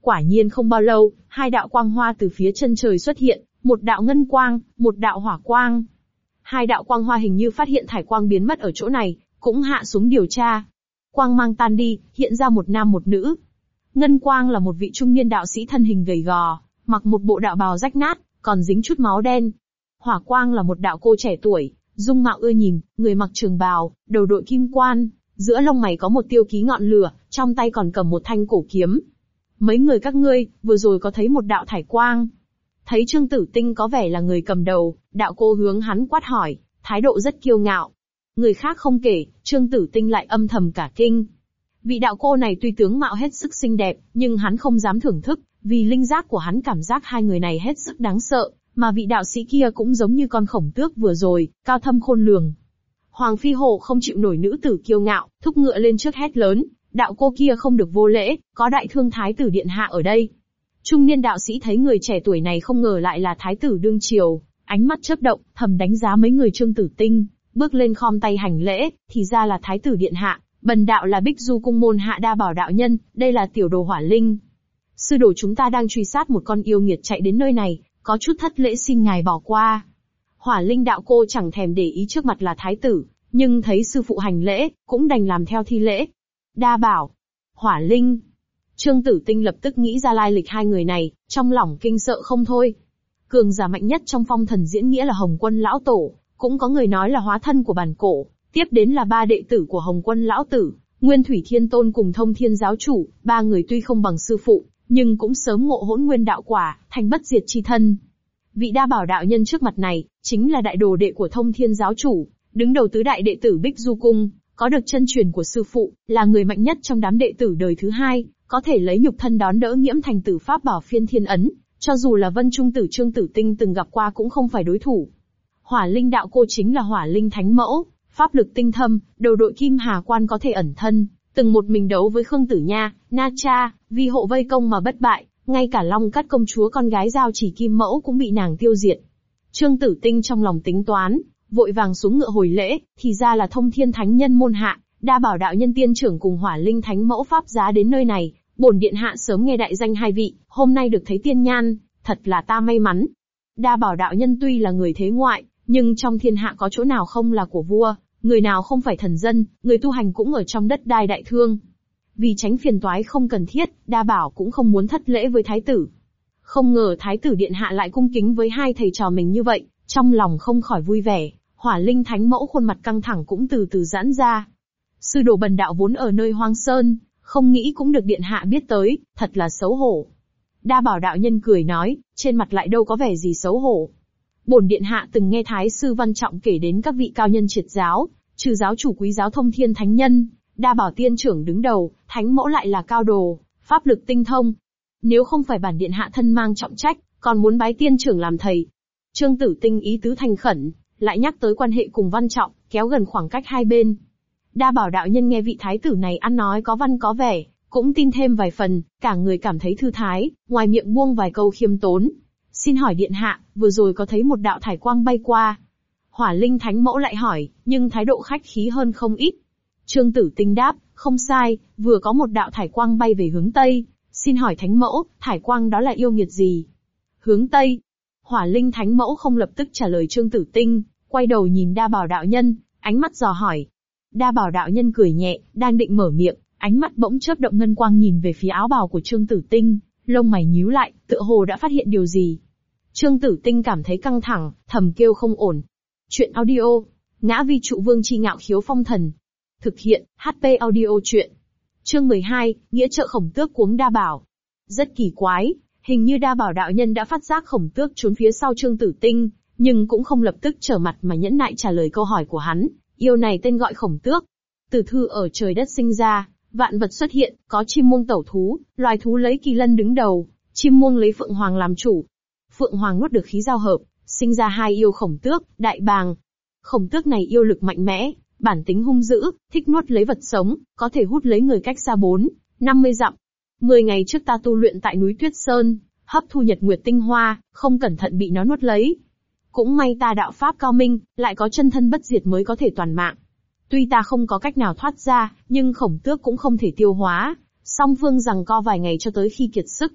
Quả nhiên không bao lâu, hai đạo quang hoa từ phía chân trời xuất hiện, một đạo ngân quang, một đạo hỏa quang. Hai đạo quang hoa hình như phát hiện thải quang biến mất ở chỗ này, cũng hạ xuống điều tra. Quang mang tan đi, hiện ra một nam một nữ. Ngân quang là một vị trung niên đạo sĩ thân hình gầy gò, mặc một bộ đạo bào rách nát, còn dính chút máu đen. Hỏa quang là một đạo cô trẻ tuổi, dung mạo ưa nhìn, người mặc trường bào, đầu đội kim quan, giữa lông mày có một tiêu ký ngọn lửa, trong tay còn cầm một thanh cổ kiếm. Mấy người các ngươi, vừa rồi có thấy một đạo thải quang. Thấy Trương Tử Tinh có vẻ là người cầm đầu, đạo cô hướng hắn quát hỏi, thái độ rất kiêu ngạo. Người khác không kể, Trương Tử Tinh lại âm thầm cả kinh. Vị đạo cô này tuy tướng mạo hết sức xinh đẹp, nhưng hắn không dám thưởng thức, vì linh giác của hắn cảm giác hai người này hết sức đáng sợ, mà vị đạo sĩ kia cũng giống như con khổng tước vừa rồi, cao thâm khôn lường. Hoàng Phi Hồ không chịu nổi nữ tử kiêu ngạo, thúc ngựa lên trước hét lớn, đạo cô kia không được vô lễ, có đại thương thái tử điện hạ ở đây. Trung niên đạo sĩ thấy người trẻ tuổi này không ngờ lại là thái tử đương triều, ánh mắt chớp động, thầm đánh giá mấy người trương tử tinh, bước lên khom tay hành lễ, thì ra là thái tử điện hạ, bần đạo là bích du cung môn hạ đa bảo đạo nhân, đây là tiểu đồ hỏa linh. Sư đồ chúng ta đang truy sát một con yêu nghiệt chạy đến nơi này, có chút thất lễ xin ngài bỏ qua. Hỏa linh đạo cô chẳng thèm để ý trước mặt là thái tử, nhưng thấy sư phụ hành lễ, cũng đành làm theo thi lễ. Đa bảo, hỏa linh. Trương tử tinh lập tức nghĩ ra lai lịch hai người này, trong lòng kinh sợ không thôi. Cường giả mạnh nhất trong phong thần diễn nghĩa là Hồng Quân Lão Tổ, cũng có người nói là hóa thân của bản cổ, tiếp đến là ba đệ tử của Hồng Quân Lão Tử, Nguyên Thủy Thiên Tôn cùng Thông Thiên Giáo Chủ, ba người tuy không bằng sư phụ, nhưng cũng sớm ngộ hỗn nguyên đạo quả, thành bất diệt chi thân. Vị đa bảo đạo nhân trước mặt này, chính là đại đồ đệ của thông thiên giáo chủ, đứng đầu tứ đại đệ tử Bích Du Cung, có được chân truyền của sư phụ, là người mạnh nhất trong đám đệ tử đời thứ hai, có thể lấy nhục thân đón đỡ nghiễm thành tử pháp bảo phiên thiên ấn, cho dù là vân trung tử trương tử tinh từng gặp qua cũng không phải đối thủ. Hỏa linh đạo cô chính là hỏa linh thánh mẫu, pháp lực tinh thâm, đầu đội kim hà quan có thể ẩn thân, từng một mình đấu với Khương Tử Nha, Na Cha, vì hộ vây công mà bất bại, ngay cả Long Cắt công chúa con gái giao chỉ kim mẫu cũng bị nàng tiêu diệt. Trương Tử Tinh trong lòng tính toán, vội vàng xuống ngựa hồi lễ, thì ra là thông thiên thánh nhân môn hạ, đa bảo đạo nhân tiên trưởng cùng hỏa linh thánh mẫu pháp giá đến nơi này, bổn điện hạ sớm nghe đại danh hai vị, hôm nay được thấy tiên nhan, thật là ta may mắn. Đa bảo đạo nhân tuy là người thế ngoại, nhưng trong thiên hạ có chỗ nào không là của vua, người nào không phải thần dân, người tu hành cũng ở trong đất đai đại thương. Vì tránh phiền toái không cần thiết, đa bảo cũng không muốn thất lễ với thái tử. Không ngờ thái tử điện hạ lại cung kính với hai thầy trò mình như vậy, trong lòng không khỏi vui vẻ, hỏa linh thánh mẫu khuôn mặt căng thẳng cũng từ từ giãn ra. Sư đồ bần đạo vốn ở nơi hoang sơn, không nghĩ cũng được điện hạ biết tới, thật là xấu hổ. Đa bảo đạo nhân cười nói, trên mặt lại đâu có vẻ gì xấu hổ. Bổn điện hạ từng nghe Thái sư Văn Trọng kể đến các vị cao nhân triệt giáo, trừ giáo chủ quý giáo thông thiên thánh nhân, đa bảo tiên trưởng đứng đầu, thánh mẫu lại là cao đồ, pháp lực tinh thông. Nếu không phải bản điện hạ thân mang trọng trách, còn muốn bái tiên trưởng làm thầy. Trương tử tinh ý tứ thành khẩn, lại nhắc tới quan hệ cùng văn trọng, kéo gần khoảng cách hai bên. Đa bảo đạo nhân nghe vị thái tử này ăn nói có văn có vẻ, cũng tin thêm vài phần, cả người cảm thấy thư thái, ngoài miệng buông vài câu khiêm tốn. Xin hỏi điện hạ, vừa rồi có thấy một đạo thải quang bay qua. Hỏa linh thánh mẫu lại hỏi, nhưng thái độ khách khí hơn không ít. Trương tử tinh đáp, không sai, vừa có một đạo thải quang bay về hướng Tây. Xin hỏi thánh mẫu, thải quang đó là yêu nghiệt gì? Hướng Tây. Hỏa linh thánh mẫu không lập tức trả lời trương tử tinh, quay đầu nhìn đa bảo đạo nhân, ánh mắt dò hỏi. Đa bảo đạo nhân cười nhẹ, đang định mở miệng, ánh mắt bỗng chớp động ngân quang nhìn về phía áo bào của trương tử tinh, lông mày nhíu lại, tựa hồ đã phát hiện điều gì. Trương Tử Tinh cảm thấy căng thẳng, thầm kêu không ổn. Chuyện audio, ngã vi trụ vương chi ngạo khiếu phong thần. Thực hiện, HP audio chuyện. Chương 12, nghĩa trợ khổng tước cuống đa bảo. Rất kỳ quái, hình như đa bảo đạo nhân đã phát giác khổng tước trốn phía sau Trương Tử Tinh, nhưng cũng không lập tức trở mặt mà nhẫn nại trả lời câu hỏi của hắn. Yêu này tên gọi khổng tước. Từ thư ở trời đất sinh ra, vạn vật xuất hiện, có chim muông tẩu thú, loài thú lấy kỳ lân đứng đầu, chim muông lấy phượng hoàng làm chủ, Phượng Hoàng nuốt được khí giao hợp, sinh ra hai yêu khổng tước, đại bàng. Khổng tước này yêu lực mạnh mẽ, bản tính hung dữ, thích nuốt lấy vật sống, có thể hút lấy người cách xa 4, 50 dặm. Mười ngày trước ta tu luyện tại núi Tuyết Sơn, hấp thu nhật nguyệt tinh hoa, không cẩn thận bị nó nuốt lấy. Cũng may ta đạo pháp cao minh, lại có chân thân bất diệt mới có thể toàn mạng. Tuy ta không có cách nào thoát ra, nhưng khổng tước cũng không thể tiêu hóa. Song phương rằng co vài ngày cho tới khi kiệt sức,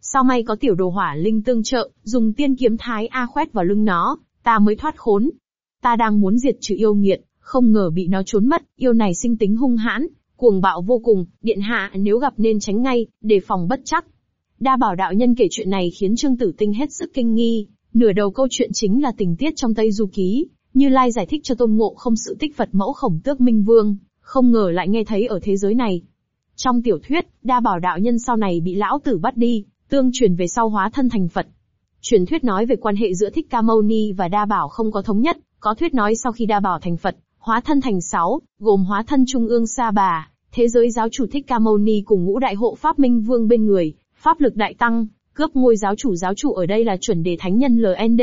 Sao may có tiểu đồ hỏa linh tương trợ, dùng tiên kiếm thái A khoét vào lưng nó, ta mới thoát khốn. Ta đang muốn diệt trừ yêu nghiệt, không ngờ bị nó trốn mất, yêu này sinh tính hung hãn, cuồng bạo vô cùng, điện hạ nếu gặp nên tránh ngay, đề phòng bất chắc. Đa bảo đạo nhân kể chuyện này khiến Trương Tử Tinh hết sức kinh nghi, nửa đầu câu chuyện chính là tình tiết trong Tây Du Ký, như Lai giải thích cho Tôn Ngộ không sự tích Phật mẫu khổng tước Minh Vương, không ngờ lại nghe thấy ở thế giới này. Trong tiểu thuyết, đa bảo đạo nhân sau này bị lão tử bắt đi, tương truyền về sau hóa thân thành Phật. Truyền thuyết nói về quan hệ giữa Thích Ca Mâu Ni và đa bảo không có thống nhất, có thuyết nói sau khi đa bảo thành Phật, hóa thân thành sáu, gồm hóa thân Trung ương Sa Bà, thế giới giáo chủ Thích Ca Mâu Ni cùng ngũ đại hộ Pháp Minh Vương bên người, pháp lực đại tăng, cướp ngôi giáo chủ giáo chủ ở đây là chuẩn đề thánh nhân LND.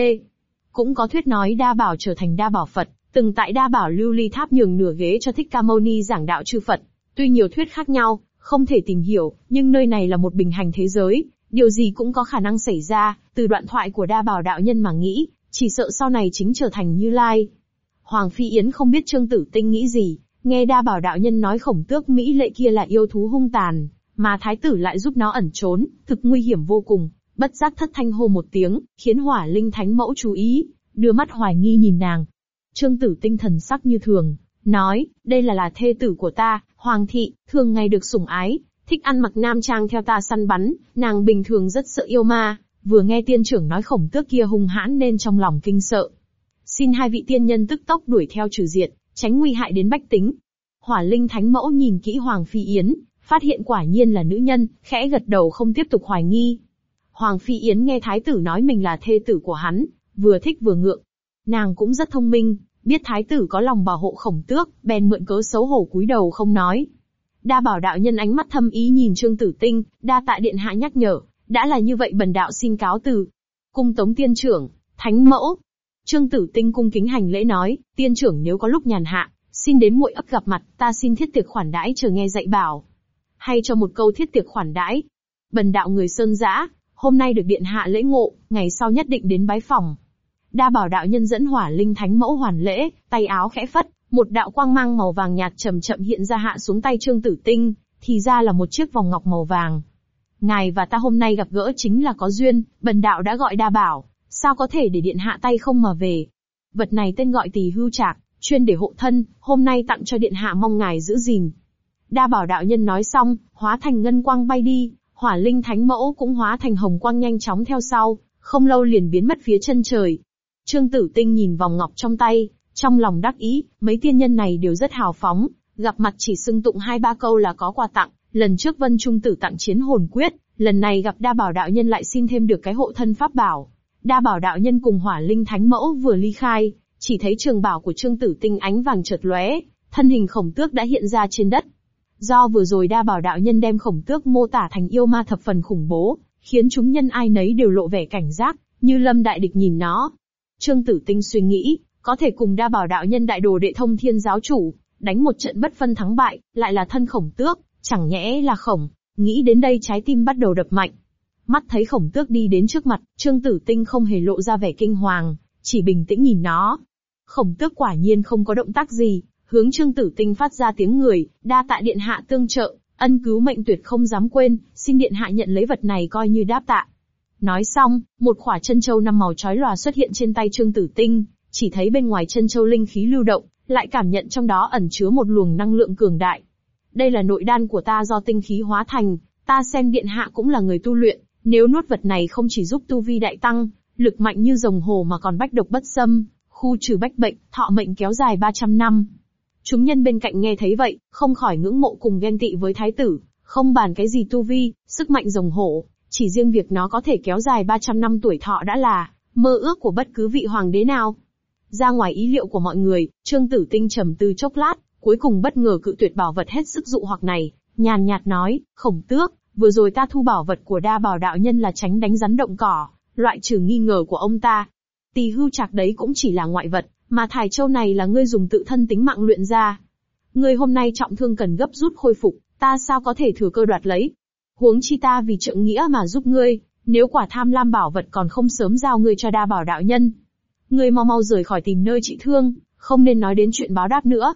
Cũng có thuyết nói đa bảo trở thành đa bảo Phật, từng tại đa bảo lưu ly tháp nhường nửa ghế cho Thích Ca Mâu Ni giảng đạo chư Phật. Tuy nhiều thuyết khác nhau, không thể tìm hiểu, nhưng nơi này là một bình hành thế giới, điều gì cũng có khả năng xảy ra, từ đoạn thoại của đa bảo đạo nhân mà nghĩ, chỉ sợ sau này chính trở thành Như Lai. Hoàng Phi Yến không biết Trương Tử Tinh nghĩ gì, nghe đa bảo đạo nhân nói khổng tước Mỹ lệ kia là yêu thú hung tàn, mà thái tử lại giúp nó ẩn trốn, thực nguy hiểm vô cùng, bất giác thất thanh hô một tiếng, khiến hỏa linh thánh mẫu chú ý, đưa mắt hoài nghi nhìn nàng. Trương tử tinh thần sắc như thường, nói, đây là là thê tử của ta, hoàng thị, thường ngày được sủng ái, thích ăn mặc nam trang theo ta săn bắn, nàng bình thường rất sợ yêu ma, vừa nghe tiên trưởng nói khổng tước kia hung hãn nên trong lòng kinh sợ. Xin hai vị tiên nhân tức tốc đuổi theo trừ diệt, tránh nguy hại đến bách tính. Hỏa linh thánh mẫu nhìn kỹ Hoàng Phi Yến, phát hiện quả nhiên là nữ nhân, khẽ gật đầu không tiếp tục hoài nghi. Hoàng Phi Yến nghe thái tử nói mình là thê tử của hắn, vừa thích vừa ngượng. Nàng cũng rất thông minh, biết thái tử có lòng bảo hộ khổng tước, bèn mượn cớ xấu hổ cúi đầu không nói. Đa bảo đạo nhân ánh mắt thâm ý nhìn Trương Tử Tinh, đa tạ điện hạ nhắc nhở, đã là như vậy bần đạo xin cáo từ. Cung tống tiên trưởng, thánh mẫu. Trương Tử Tinh cung kính hành lễ nói, tiên trưởng nếu có lúc nhàn hạ, xin đến muội ấp gặp mặt, ta xin thiết tiệc khoản đãi chờ nghe dạy bảo. Hay cho một câu thiết tiệc khoản đãi. Bần đạo người sơn dã, hôm nay được điện hạ lễ ngộ, ngày sau nhất định đến bái phòng. Đa bảo đạo nhân dẫn hỏa linh thánh mẫu hoàn lễ, tay áo khẽ phất, một đạo quang mang màu vàng nhạt chậm chậm hiện ra hạ xuống tay Trương Tử Tinh, thì ra là một chiếc vòng ngọc màu vàng. Ngài và ta hôm nay gặp gỡ chính là có duyên, bần đạo đã gọi đa bảo, sao có thể để điện hạ tay không mà về. Vật này tên gọi tỳ hưu trạc, chuyên để hộ thân, hôm nay tặng cho điện hạ mong ngài giữ gìn. Đa bảo đạo nhân nói xong, hóa thành ngân quang bay đi, hỏa linh thánh mẫu cũng hóa thành hồng quang nhanh chóng theo sau, không lâu liền biến mất phía chân trời. Trương Tử Tinh nhìn vòng ngọc trong tay, trong lòng đắc ý, mấy tiên nhân này đều rất hào phóng, gặp mặt chỉ xưng tụng hai ba câu là có quà tặng, lần trước Vân Trung Tử tặng chiến hồn quyết, lần này gặp đa bảo đạo nhân lại xin thêm được cái hộ thân pháp bảo. Đa bảo đạo nhân cùng hỏa linh thánh mẫu vừa ly khai, chỉ thấy trường bảo của Trương Tử Tinh ánh vàng chợt lóe, thân hình khổng tước đã hiện ra trên đất. Do vừa rồi đa bảo đạo nhân đem khổng tước mô tả thành yêu ma thập phần khủng bố, khiến chúng nhân ai nấy đều lộ vẻ cảnh giác, như lâm đại địch nhìn nó. Trương Tử Tinh suy nghĩ, có thể cùng đa bảo đạo nhân đại đồ đệ thông thiên giáo chủ, đánh một trận bất phân thắng bại, lại là thân khổng tước, chẳng nhẽ là khổng. Nghĩ đến đây trái tim bắt đầu đập mạnh. Mắt thấy khổng tước đi đến trước mặt, Trương Tử Tinh không hề lộ ra vẻ kinh hoàng, chỉ bình tĩnh nhìn nó. Khổng tước quả nhiên không có động tác gì, hướng Trương Tử Tinh phát ra tiếng người, đa tạ điện hạ tương trợ, ân cứu mệnh tuyệt không dám quên, xin điện hạ nhận lấy vật này coi như đáp tạ. Nói xong, một khỏa chân châu năm màu chói lòa xuất hiện trên tay Trương Tử Tinh, chỉ thấy bên ngoài chân châu linh khí lưu động, lại cảm nhận trong đó ẩn chứa một luồng năng lượng cường đại. Đây là nội đan của ta do tinh khí hóa thành, ta xem điện hạ cũng là người tu luyện, nếu nuốt vật này không chỉ giúp tu vi đại tăng, lực mạnh như rồng hồ mà còn bách độc bất xâm, khu trừ bách bệnh, thọ mệnh kéo dài 300 năm. Chúng nhân bên cạnh nghe thấy vậy, không khỏi ngưỡng mộ cùng ghen tị với thái tử, không bàn cái gì tu vi, sức mạnh rồng hổ, chỉ riêng việc nó có thể kéo dài 300 năm tuổi thọ đã là mơ ước của bất cứ vị hoàng đế nào. Ra ngoài ý liệu của mọi người, Trương Tử Tinh trầm tư chốc lát, cuối cùng bất ngờ cự tuyệt bảo vật hết sức dụ hoặc này, nhàn nhạt nói, khổng tước, vừa rồi ta thu bảo vật của đa bảo đạo nhân là tránh đánh rắn động cỏ, loại trừ nghi ngờ của ông ta. Tỳ hưu chạc đấy cũng chỉ là ngoại vật, mà thải châu này là ngươi dùng tự thân tính mạng luyện ra. Ngươi hôm nay trọng thương cần gấp rút khôi phục, ta sao có thể thừa cơ đoạt lấy. Huống chi ta vì trượng nghĩa mà giúp ngươi, nếu quả tham lam bảo vật còn không sớm giao ngươi cho đa bảo đạo nhân. Ngươi mau mau rời khỏi tìm nơi trị thương, không nên nói đến chuyện báo đáp nữa.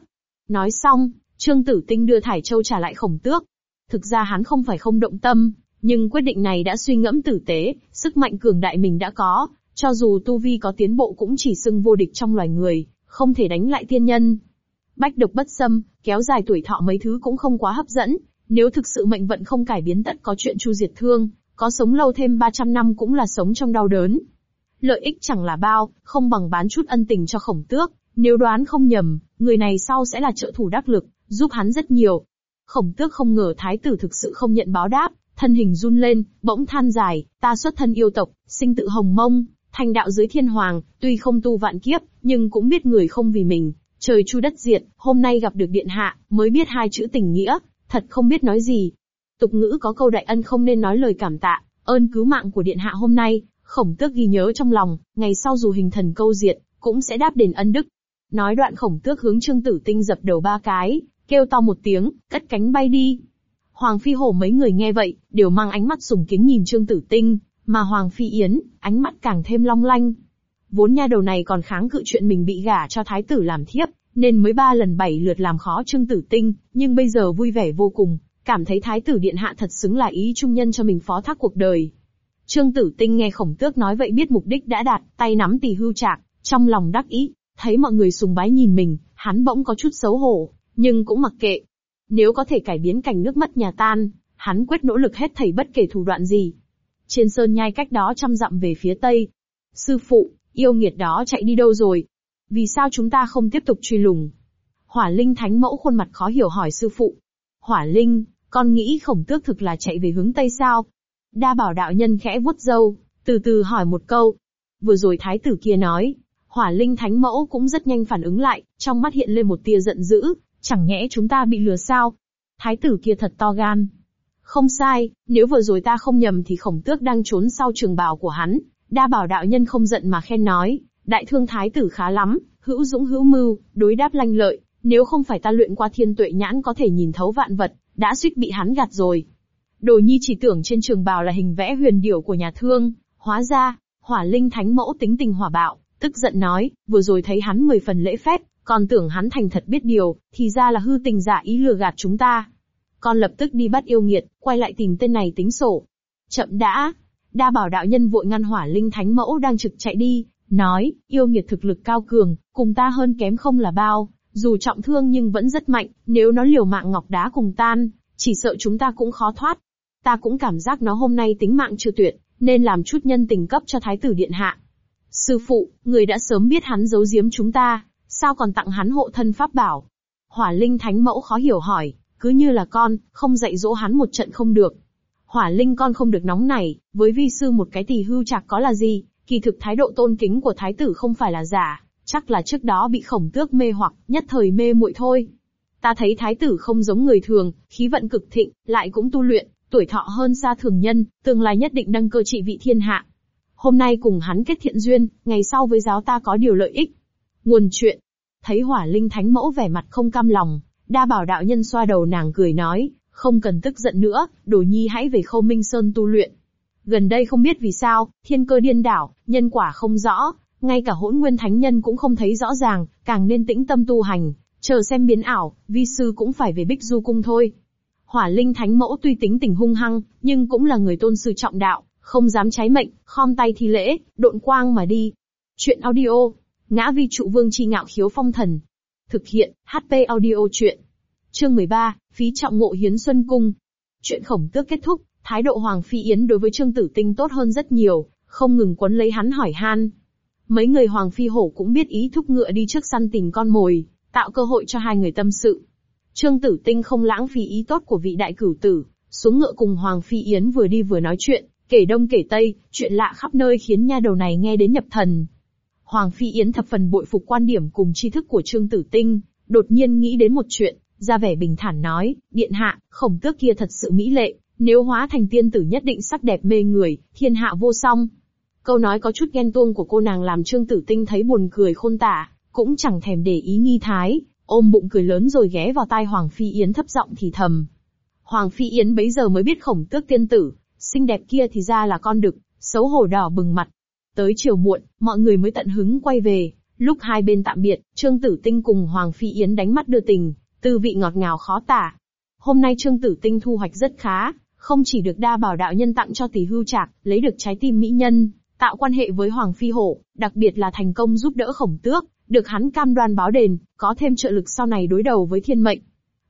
Nói xong, Trương Tử Tinh đưa Thải Châu trả lại khổng tước. Thực ra hắn không phải không động tâm, nhưng quyết định này đã suy ngẫm tử tế, sức mạnh cường đại mình đã có, cho dù tu vi có tiến bộ cũng chỉ xưng vô địch trong loài người, không thể đánh lại tiên nhân. Bách độc bất xâm, kéo dài tuổi thọ mấy thứ cũng không quá hấp dẫn, nếu thực sự mệnh vận không cải biến tất có chuyện chu diệt thương, có sống lâu thêm 300 năm cũng là sống trong đau đớn. Lợi ích chẳng là bao, không bằng bán chút ân tình cho khổng tước, nếu đoán không nhầm, người này sau sẽ là trợ thủ đắc lực, giúp hắn rất nhiều. Khổng tước không ngờ thái tử thực sự không nhận báo đáp, thân hình run lên, bỗng than dài, ta xuất thân yêu tộc, sinh tự hồng mông, thành đạo dưới thiên hoàng, tuy không tu vạn kiếp, nhưng cũng biết người không vì mình, trời chu đất diệt, hôm nay gặp được điện hạ, mới biết hai chữ tình nghĩa, thật không biết nói gì. Tục ngữ có câu đại ân không nên nói lời cảm tạ, ơn cứu mạng của điện hạ hôm nay, khổng tước ghi nhớ trong lòng, ngày sau dù hình thần câu diện cũng sẽ đáp đền ân đức. Nói đoạn khổng tước hướng trương tử tinh dập đầu ba cái, kêu to một tiếng, cất cánh bay đi. Hoàng Phi Hổ mấy người nghe vậy, đều mang ánh mắt sùng kính nhìn Trương Tử Tinh, mà Hoàng Phi Yến, ánh mắt càng thêm long lanh. Vốn nha đầu này còn kháng cự chuyện mình bị gả cho thái tử làm thiếp, nên mới ba lần bảy lượt làm khó Trương Tử Tinh, nhưng bây giờ vui vẻ vô cùng, cảm thấy thái tử điện hạ thật xứng là ý trung nhân cho mình phó thác cuộc đời. Trương Tử Tinh nghe khổng tước nói vậy biết mục đích đã đạt, tay nắm tỷ hưu trạc, trong lòng đắc ý, thấy mọi người sùng bái nhìn mình, hắn bỗng có chút xấu hổ, nhưng cũng mặc kệ. Nếu có thể cải biến cảnh nước mất nhà tan, hắn quyết nỗ lực hết thảy bất kể thủ đoạn gì. Trên sơn nhai cách đó trăm dặm về phía tây. Sư phụ, yêu nghiệt đó chạy đi đâu rồi? Vì sao chúng ta không tiếp tục truy lùng? Hỏa Linh Thánh Mẫu khuôn mặt khó hiểu hỏi sư phụ. Hỏa Linh, con nghĩ khổng tước thực là chạy về hướng tây sao? Đa bảo đạo nhân khẽ vuốt râu, từ từ hỏi một câu. Vừa rồi thái tử kia nói, hỏa linh thánh mẫu cũng rất nhanh phản ứng lại, trong mắt hiện lên một tia giận dữ, chẳng nhẽ chúng ta bị lừa sao? Thái tử kia thật to gan. Không sai, nếu vừa rồi ta không nhầm thì khổng tước đang trốn sau trường bào của hắn. Đa bảo đạo nhân không giận mà khen nói, đại thương thái tử khá lắm, hữu dũng hữu mưu, đối đáp lanh lợi, nếu không phải ta luyện qua thiên tuệ nhãn có thể nhìn thấu vạn vật, đã suýt bị hắn gạt rồi. Đồ nhi chỉ tưởng trên trường bào là hình vẽ huyền điểu của nhà thương, hóa ra, hỏa linh thánh mẫu tính tình hỏa bạo, tức giận nói, vừa rồi thấy hắn mười phần lễ phép, còn tưởng hắn thành thật biết điều, thì ra là hư tình giả ý lừa gạt chúng ta. Con lập tức đi bắt yêu nghiệt, quay lại tìm tên này tính sổ. Chậm đã. Đa bảo đạo nhân vội ngăn hỏa linh thánh mẫu đang trực chạy đi, nói, yêu nghiệt thực lực cao cường, cùng ta hơn kém không là bao, dù trọng thương nhưng vẫn rất mạnh, nếu nó liều mạng ngọc đá cùng tan, chỉ sợ chúng ta cũng khó thoát. Ta cũng cảm giác nó hôm nay tính mạng chưa tuyệt, nên làm chút nhân tình cấp cho thái tử điện hạ. Sư phụ, người đã sớm biết hắn giấu giếm chúng ta, sao còn tặng hắn hộ thân pháp bảo? Hỏa Linh Thánh Mẫu khó hiểu hỏi, cứ như là con, không dạy dỗ hắn một trận không được. Hỏa Linh con không được nóng này, với vi sư một cái tỷ hưu chạc có là gì, kỳ thực thái độ tôn kính của thái tử không phải là giả, chắc là trước đó bị khổng tước mê hoặc, nhất thời mê muội thôi. Ta thấy thái tử không giống người thường, khí vận cực thịnh, lại cũng tu luyện, tuổi thọ hơn xa thường nhân, tương lai nhất định đăng cơ trị vị thiên hạ. Hôm nay cùng hắn kết thiện duyên, ngày sau với giáo ta có điều lợi ích. Nguồn chuyện. Thấy hỏa linh thánh mẫu vẻ mặt không cam lòng, đa bảo đạo nhân xoa đầu nàng cười nói, không cần tức giận nữa, đồ nhi hãy về khâu minh sơn tu luyện. Gần đây không biết vì sao, thiên cơ điên đảo, nhân quả không rõ, ngay cả hỗn nguyên thánh nhân cũng không thấy rõ ràng, càng nên tĩnh tâm tu hành, chờ xem biến ảo, vi sư cũng phải về bích du cung thôi. Hỏa linh thánh mẫu tuy tính tình hung hăng, nhưng cũng là người tôn sư trọng đạo, không dám trái mệnh, khom tay thi lễ, độn quang mà đi. Chuyện audio, ngã vi trụ vương chi ngạo khiếu phong thần. Thực hiện, HP audio chuyện. Chương 13, phí trọng ngộ hiến xuân cung. Chuyện khổng tước kết thúc, thái độ Hoàng Phi Yến đối với Trương Tử Tinh tốt hơn rất nhiều, không ngừng quấn lấy hắn hỏi han. Mấy người Hoàng Phi Hổ cũng biết ý thúc ngựa đi trước săn tìm con mồi, tạo cơ hội cho hai người tâm sự. Trương Tử Tinh không lãng phí ý tốt của vị đại cửu tử, xuống ngựa cùng Hoàng Phi Yến vừa đi vừa nói chuyện, Kể đông kể tây, chuyện lạ khắp nơi khiến nha đầu này nghe đến nhập thần. Hoàng Phi Yến thập phần bội phục quan điểm cùng tri thức của Trương Tử Tinh, đột nhiên nghĩ đến một chuyện, ra vẻ bình thản nói, điện hạ, khổng tước kia thật sự mỹ lệ, nếu hóa thành tiên tử nhất định sắc đẹp mê người, thiên hạ vô song. Câu nói có chút ghen tuông của cô nàng làm Trương Tử Tinh thấy buồn cười khôn tả, cũng chẳng thèm để ý nghi thái, ôm bụng cười lớn rồi ghé vào tai Hoàng Phi Yến thấp giọng thì thầm. Hoàng Phi Yến bấy giờ mới biết khổng tước tiên tử, xinh đẹp kia thì ra là con đực, xấu hổ đỏ bừng mặt. Tới chiều muộn, mọi người mới tận hứng quay về. Lúc hai bên tạm biệt, Trương Tử Tinh cùng Hoàng Phi Yến đánh mắt đưa tình, tư vị ngọt ngào khó tả. Hôm nay Trương Tử Tinh thu hoạch rất khá, không chỉ được đa bảo đạo nhân tặng cho tỷ hưu trạc, lấy được trái tim mỹ nhân, tạo quan hệ với Hoàng Phi Hổ, đặc biệt là thành công giúp đỡ khổng tước, được hắn cam đoan báo đền, có thêm trợ lực sau này đối đầu với thiên mệnh.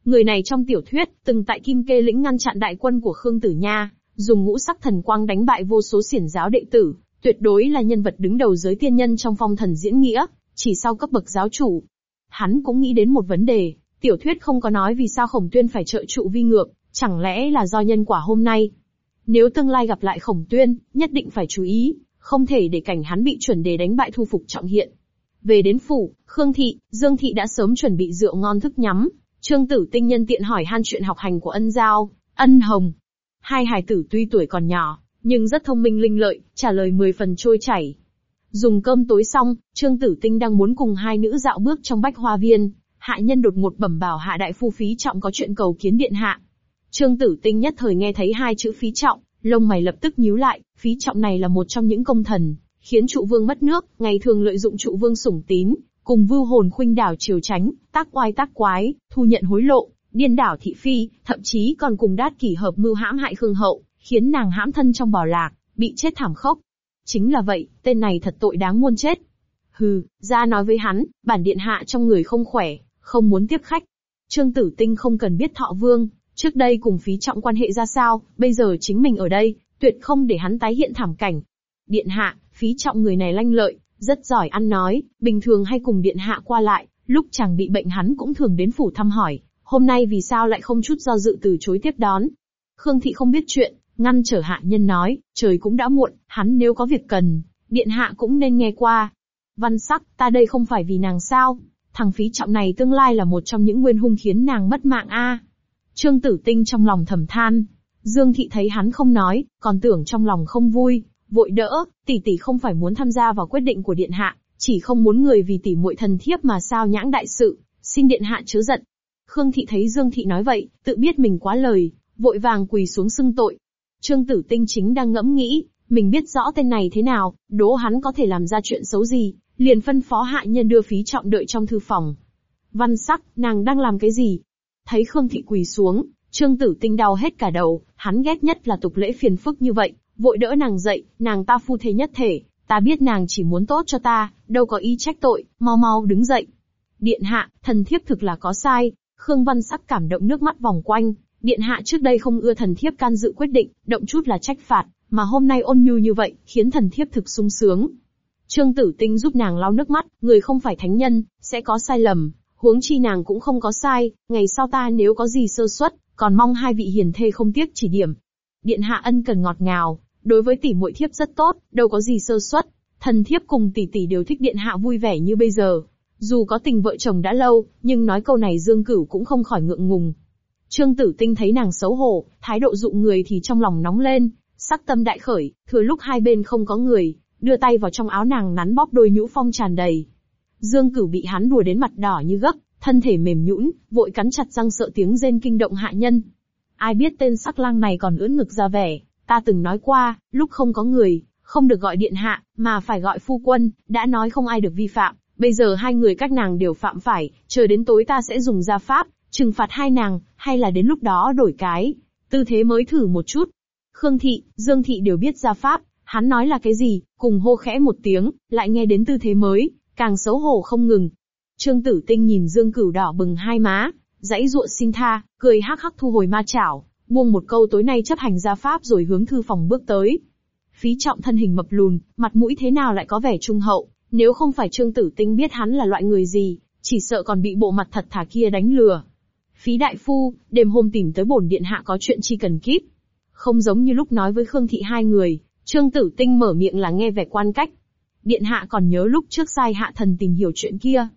Người này trong tiểu thuyết, từng tại Kim Kê lĩnh ngăn chặn đại quân của Khương Tử Nha, dùng ngũ sắc thần quang đánh bại vô số xiển giáo đệ tử, tuyệt đối là nhân vật đứng đầu giới tiên nhân trong phong thần diễn nghĩa, chỉ sau cấp bậc giáo chủ. Hắn cũng nghĩ đến một vấn đề, Tiểu thuyết không có nói vì sao khổng tuyên phải trợ trụ vi ngược, chẳng lẽ là do nhân quả hôm nay. Nếu tương lai gặp lại khổng tuyên, nhất định phải chú ý, không thể để cảnh hắn bị chuẩn đề đánh bại thu phục trọng hiện. Về đến phủ, Khương Thị, Dương Thị đã sớm chuẩn bị rượu ngon thức nhắm, Trương Tử Tinh nhân tiện hỏi han chuyện học hành của ân giao, ân hồng. Hai hài tử tuy tuổi còn nhỏ, nhưng rất thông minh linh lợi, trả lời mười phần trôi chảy. Dùng cơm tối xong, Trương Tử Tinh đang muốn cùng hai nữ dạo bước trong bách hoa viên, hạ nhân đột ngột bẩm bảo hạ đại phu phí trọng có chuyện cầu kiến điện hạ. Trương Tử Tinh nhất thời nghe thấy hai chữ phí trọng, lông mày lập tức nhíu lại, phí trọng này là một trong những công thần, khiến trụ vương mất nước, ngày thường lợi dụng trụ vương sủng tín, cùng vưu hồn khuynh đảo triều tránh, tác oai tác quái, thu nhận hối lộ, điên đảo thị phi, thậm chí còn cùng đát kỷ hợp mưu hãm hại khương hậu, khiến nàng hãm thân trong bò lạc, bị chết thảm khốc. Chính là vậy, tên này thật tội đáng muôn chết. Hừ, ra nói với hắn, bản điện hạ trong người không khỏe, không muốn tiếp khách. Trương Tử Tinh không cần biết thọ vương, trước đây cùng phí trọng quan hệ ra sao, bây giờ chính mình ở đây, tuyệt không để hắn tái hiện thảm cảnh. Điện hạ, phí trọng người này lanh lợi, rất giỏi ăn nói, bình thường hay cùng điện hạ qua lại, lúc chàng bị bệnh hắn cũng thường đến phủ thăm hỏi, hôm nay vì sao lại không chút do dự từ chối tiếp đón. Khương Thị không biết chuyện, ngăn trở hạ nhân nói, trời cũng đã muộn, hắn nếu có việc cần, điện hạ cũng nên nghe qua. Văn sắc, ta đây không phải vì nàng sao, thằng phí trọng này tương lai là một trong những nguyên hung khiến nàng mất mạng a. Trương Tử Tinh trong lòng thầm than, Dương Thị thấy hắn không nói, còn tưởng trong lòng không vui, vội đỡ, tỷ tỷ không phải muốn tham gia vào quyết định của điện hạ, chỉ không muốn người vì tỷ muội thần thiếp mà sao nhãng đại sự, xin điện hạ chớ giận. Khương Thị thấy Dương Thị nói vậy, tự biết mình quá lời, vội vàng quỳ xuống xưng tội. Trương Tử Tinh chính đang ngẫm nghĩ, mình biết rõ tên này thế nào, đố hắn có thể làm ra chuyện xấu gì, liền phân phó hạ nhân đưa phí trọng đợi trong thư phòng. Văn sắc, nàng đang làm cái gì? Thấy Khương Thị quỳ xuống, Trương Tử Tinh đau hết cả đầu, hắn ghét nhất là tục lễ phiền phức như vậy, vội đỡ nàng dậy, nàng ta phu thế nhất thể, ta biết nàng chỉ muốn tốt cho ta, đâu có ý trách tội, mau mau đứng dậy. Điện hạ, thần thiếp thực là có sai, Khương Văn Sắc cảm động nước mắt vòng quanh, điện hạ trước đây không ưa thần thiếp can dự quyết định, động chút là trách phạt, mà hôm nay ôn nhu như vậy, khiến thần thiếp thực sung sướng. Trương Tử Tinh giúp nàng lau nước mắt, người không phải thánh nhân, sẽ có sai lầm, huống chi nàng cũng không có sai, ngày sau ta nếu có gì sơ suất, còn mong hai vị hiền thê không tiếc chỉ điểm. Điện hạ ân cần ngọt ngào, đối với tỷ muội thiếp rất tốt, đâu có gì sơ suất. Thần thiếp cùng tỷ tỷ đều thích điện hạ vui vẻ như bây giờ. Dù có tình vợ chồng đã lâu, nhưng nói câu này Dương Cửu cũng không khỏi ngượng ngùng. Trương Tử Tinh thấy nàng xấu hổ, thái độ dụ người thì trong lòng nóng lên, sắc tâm đại khởi, thừa lúc hai bên không có người, đưa tay vào trong áo nàng nắn bóp đôi nhũ phong tràn đầy. Dương Cửu bị hắn đùa đến mặt đỏ như gấc, thân thể mềm nhũn, vội cắn chặt răng sợ tiếng rên kinh động hạ nhân. Ai biết tên sắc lang này còn ưỡn ngực ra vẻ, Ta từng nói qua, lúc không có người, không được gọi điện hạ, mà phải gọi phu quân, đã nói không ai được vi phạm. Bây giờ hai người các nàng đều phạm phải, chờ đến tối ta sẽ dùng gia pháp, trừng phạt hai nàng, hay là đến lúc đó đổi cái, tư thế mới thử một chút. Khương Thị, Dương Thị đều biết gia pháp, hắn nói là cái gì, cùng hô khẽ một tiếng, lại nghe đến tư thế mới, càng xấu hổ không ngừng. Trương Tử Tinh nhìn Dương Cửu đỏ bừng hai má, dãy ruộng xin tha, cười hắc hắc thu hồi ma chảo, buông một câu tối nay chấp hành gia pháp rồi hướng thư phòng bước tới. Phí trọng thân hình mập lùn, mặt mũi thế nào lại có vẻ trung hậu, nếu không phải Trương Tử Tinh biết hắn là loại người gì, chỉ sợ còn bị bộ mặt thật thà kia đánh lừa. Phí đại phu, đêm hôm tìm tới bổn điện hạ có chuyện chi cần kíp. Không giống như lúc nói với Khương Thị hai người, Trương Tử Tinh mở miệng là nghe vẻ quan cách. Điện hạ còn nhớ lúc trước sai hạ thần tìm hiểu chuyện kia.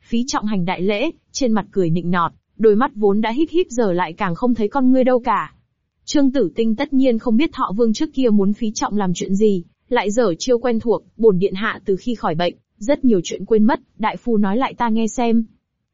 Phí trọng hành đại lễ, trên mặt cười nịnh nọt, đôi mắt vốn đã híp híp giờ lại càng không thấy con ngươi đâu cả. Trương Tử Tinh tất nhiên không biết Thọ Vương trước kia muốn phí trọng làm chuyện gì, lại dở chiêu quen thuộc, bổn điện hạ từ khi khỏi bệnh, rất nhiều chuyện quên mất, đại phu nói lại ta nghe xem.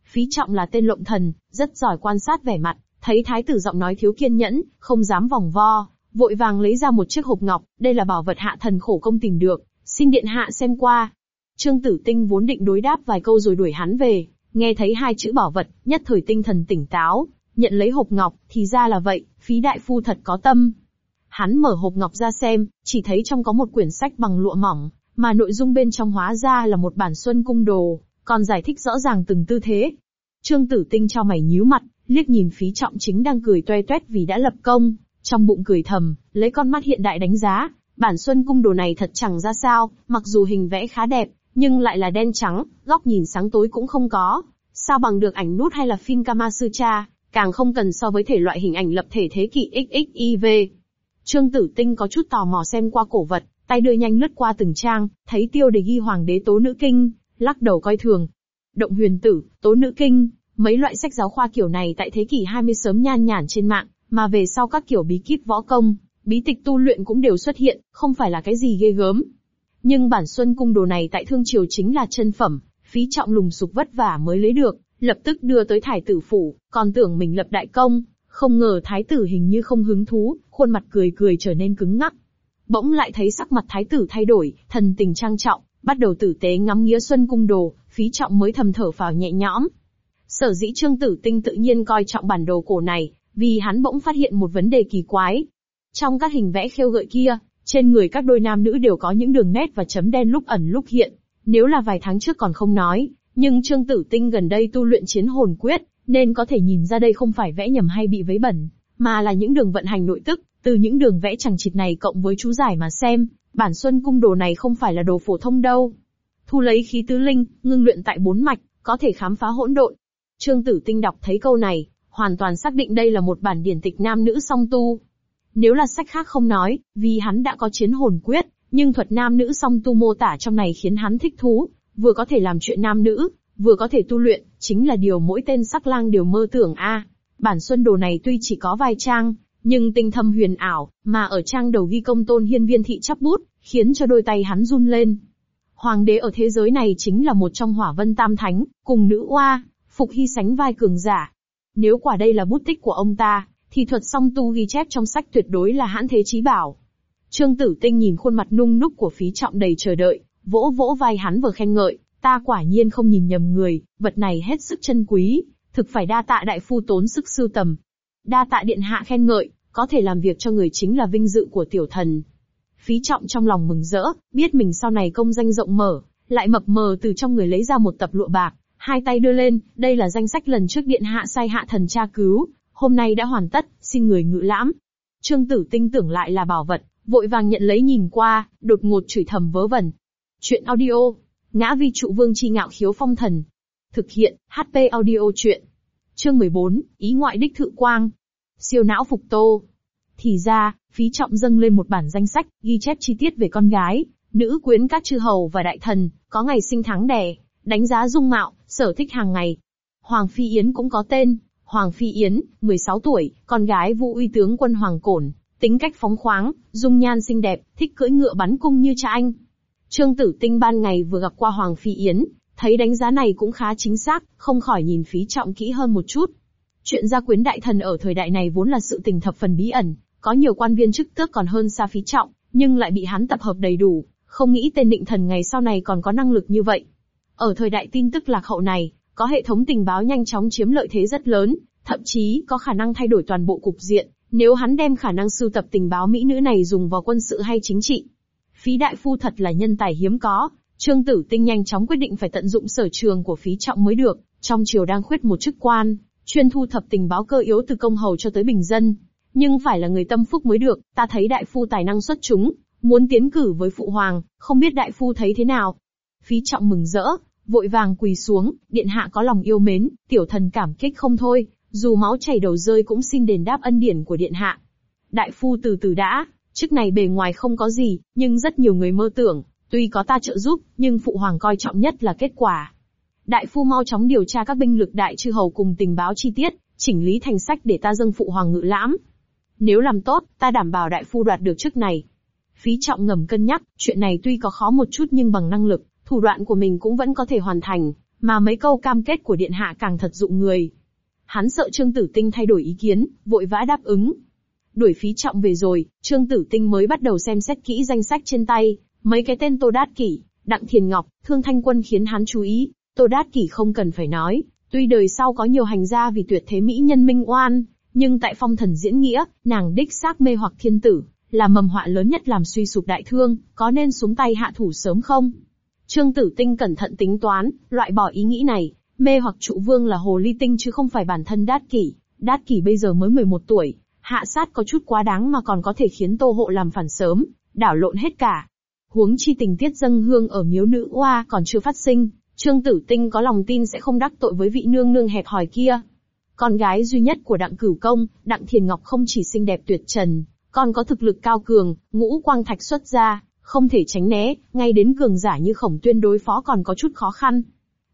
Phí trọng là tên lộng thần, rất giỏi quan sát vẻ mặt, thấy thái tử giọng nói thiếu kiên nhẫn, không dám vòng vo, vội vàng lấy ra một chiếc hộp ngọc, đây là bảo vật hạ thần khổ công tìm được, xin điện hạ xem qua. Trương Tử Tinh vốn định đối đáp vài câu rồi đuổi hắn về, Nghe thấy hai chữ bảo vật, nhất thời tinh thần tỉnh táo, nhận lấy hộp ngọc, thì ra là vậy, phí đại phu thật có tâm. Hắn mở hộp ngọc ra xem, chỉ thấy trong có một quyển sách bằng lụa mỏng, mà nội dung bên trong hóa ra là một bản xuân cung đồ, còn giải thích rõ ràng từng tư thế. Trương tử tinh cho mày nhíu mặt, liếc nhìn phí trọng chính đang cười toe toét vì đã lập công, trong bụng cười thầm, lấy con mắt hiện đại đánh giá, bản xuân cung đồ này thật chẳng ra sao, mặc dù hình vẽ khá đẹp, nhưng lại là đen trắng, góc nhìn sáng tối cũng không có, Sao bằng được ảnh nút hay là phim Kamasutra, càng không cần so với thể loại hình ảnh lập thể thế kỷ XXIV. Trương Tử Tinh có chút tò mò xem qua cổ vật, tay đưa nhanh lướt qua từng trang, thấy tiêu đề ghi Hoàng đế Tố Nữ Kinh, lắc đầu coi thường. Động huyền tử, Tố Nữ Kinh, mấy loại sách giáo khoa kiểu này tại thế kỷ 20 sớm nhan nhản trên mạng, mà về sau các kiểu bí kíp võ công, bí tịch tu luyện cũng đều xuất hiện, không phải là cái gì ghê gớm. Nhưng bản xuân cung đồ này tại thương triều chính là chân phẩm, phí trọng lùng sục vất vả mới lấy được, lập tức đưa tới thái tử phủ, còn tưởng mình lập đại công, không ngờ thái tử hình như không hứng thú, khuôn mặt cười cười trở nên cứng ngắc. Bỗng lại thấy sắc mặt thái tử thay đổi, thần tình trang trọng, bắt đầu tử tế ngắm nghĩa xuân cung đồ, phí trọng mới thầm thở phào nhẹ nhõm. Sở dĩ trương tử tinh tự nhiên coi trọng bản đồ cổ này, vì hắn bỗng phát hiện một vấn đề kỳ quái. Trong các hình vẽ khiêu gợi kia, trên người các đôi nam nữ đều có những đường nét và chấm đen lúc ẩn lúc hiện. Nếu là vài tháng trước còn không nói, nhưng Trương Tử Tinh gần đây tu luyện chiến hồn quyết, nên có thể nhìn ra đây không phải vẽ nhầm hay bị vấy bẩn, mà là những đường vận hành nội tức, từ những đường vẽ chẳng chịt này cộng với chú giải mà xem, bản xuân cung đồ này không phải là đồ phổ thông đâu. Thu lấy khí tứ linh, ngưng luyện tại bốn mạch, có thể khám phá hỗn độn. Trương Tử Tinh đọc thấy câu này, hoàn toàn xác định đây là một bản điển tịch nam nữ song tu. Nếu là sách khác không nói, vì hắn đã có chiến hồn quyết, nhưng thuật nam nữ song tu mô tả trong này khiến hắn thích thú, vừa có thể làm chuyện nam nữ, vừa có thể tu luyện, chính là điều mỗi tên sắc lang đều mơ tưởng a. Bản xuân đồ này tuy chỉ có vài trang, nhưng tinh thâm huyền ảo, mà ở trang đầu ghi công tôn hiên viên thị chắp bút, khiến cho đôi tay hắn run lên. Hoàng đế ở thế giới này chính là một trong hỏa vân tam thánh, cùng nữ oa, phục hy sánh vai cường giả. Nếu quả đây là bút tích của ông ta, thì thuật song tu ghi chép trong sách tuyệt đối là hãn thế chí bảo. Trương Tử Tinh nhìn khuôn mặt nung núc của phí trọng đầy chờ đợi, vỗ vỗ vai hắn vừa khen ngợi, ta quả nhiên không nhìn nhầm người, vật này hết sức chân quý, thực phải đa tạ đại phu tốn sức sưu tầm. Đa tạ điện hạ khen ngợi, có thể làm việc cho người chính là vinh dự của tiểu thần. Phí trọng trong lòng mừng rỡ, biết mình sau này công danh rộng mở, lại mập mờ từ trong người lấy ra một tập lụa bạc, hai tay đưa lên, đây là danh sách lần trước điện hạ sai hạ thần tra cứu, hôm nay đã hoàn tất, xin người ngự lãm. Trương Tử Tinh tưởng lại là bảo vật, vội vàng nhận lấy nhìn qua, đột ngột chửi thầm vớ vẩn. Chuyện audio, ngã vi trụ vương chi ngạo khiếu phong thần. Thực hiện, HP audio chuyện. Chương 14, ý ngoại đích thự quang. Siêu não phục tô. Thì ra, phí trọng dâng lên một bản danh sách, ghi chép chi tiết về con gái, nữ quyến các chư hầu và đại thần, có ngày sinh tháng đẻ, đánh giá dung mạo, sở thích hàng ngày. Hoàng Phi Yến cũng có tên, Hoàng Phi Yến, 16 tuổi, con gái Vũ Uy tướng quân Hoàng Cổn, tính cách phóng khoáng, dung nhan xinh đẹp, thích cưỡi ngựa bắn cung như cha anh. Trương Tử Tinh ban ngày vừa gặp qua Hoàng Phi Yến, thấy đánh giá này cũng khá chính xác, không khỏi nhìn phí trọng kỹ hơn một chút. Chuyện gia quyến đại thần ở thời đại này vốn là sự tình thập phần bí ẩn, có nhiều quan viên chức tước còn hơn xa phí trọng, nhưng lại bị hắn tập hợp đầy đủ, không nghĩ tên định thần ngày sau này còn có năng lực như vậy. Ở thời đại tin tức lạc hậu này, có hệ thống tình báo nhanh chóng chiếm lợi thế rất lớn, thậm chí có khả năng thay đổi toàn bộ cục diện, nếu hắn đem khả năng sưu tập tình báo mỹ nữ này dùng vào quân sự hay chính trị. Phí đại phu thật là nhân tài hiếm có, Trương Tử Tinh nhanh chóng quyết định phải tận dụng sở trường của phí trọng mới được, trong triều đang khuyết một chức quan, chuyên thu thập tình báo cơ yếu từ công hầu cho tới bình dân. Nhưng phải là người tâm phúc mới được, ta thấy đại phu tài năng xuất chúng, muốn tiến cử với phụ hoàng, không biết đại phu thấy thế nào. Phí trọng mừng rỡ, vội vàng quỳ xuống, điện hạ có lòng yêu mến, tiểu thần cảm kích không thôi, dù máu chảy đầu rơi cũng xin đền đáp ân điển của điện hạ. Đại phu từ từ đã, chức này bề ngoài không có gì, nhưng rất nhiều người mơ tưởng, tuy có ta trợ giúp, nhưng phụ hoàng coi trọng nhất là kết quả. Đại phu mau chóng điều tra các binh lực đại chư hầu cùng tình báo chi tiết, chỉnh lý thành sách để ta dâng phụ hoàng ngự lãm. Nếu làm tốt, ta đảm bảo đại phu đoạt được chức này. Phí trọng ngầm cân nhắc, chuyện này tuy có khó một chút nhưng bằng năng lực, thủ đoạn của mình cũng vẫn có thể hoàn thành, mà mấy câu cam kết của điện hạ càng thật dụng người. Hắn sợ Trương Tử Tinh thay đổi ý kiến, vội vã đáp ứng. Đuổi phí trọng về rồi, Trương Tử Tinh mới bắt đầu xem xét kỹ danh sách trên tay, mấy cái tên Tô Đát Kỷ, Đặng Thiền Ngọc, Thương Thanh Quân khiến hắn chú ý, Tô Đát Kỷ không cần phải nói, tuy đời sau có nhiều hành gia vì tuyệt thế mỹ nhân minh oan, nhưng tại phong thần diễn nghĩa, nàng đích xác mê hoặc thiên tử, là mầm họa lớn nhất làm suy sụp đại thương, có nên xuống tay hạ thủ sớm không? Trương Tử Tinh cẩn thận tính toán, loại bỏ ý nghĩ này, mê hoặc trụ vương là hồ ly tinh chứ không phải bản thân đát kỷ. Đát kỷ bây giờ mới 11 tuổi, hạ sát có chút quá đáng mà còn có thể khiến tô hộ làm phản sớm, đảo lộn hết cả. Huống chi tình tiết dâng hương ở miếu nữ oa còn chưa phát sinh, Trương Tử Tinh có lòng tin sẽ không đắc tội với vị nương nương hẹp hòi kia. Con gái duy nhất của Đặng Cửu Công, Đặng Thiền Ngọc không chỉ xinh đẹp tuyệt trần, còn có thực lực cao cường, ngũ quang thạch xuất ra, không thể tránh né, ngay đến cường giả như khổng tuyên đối phó còn có chút khó khăn.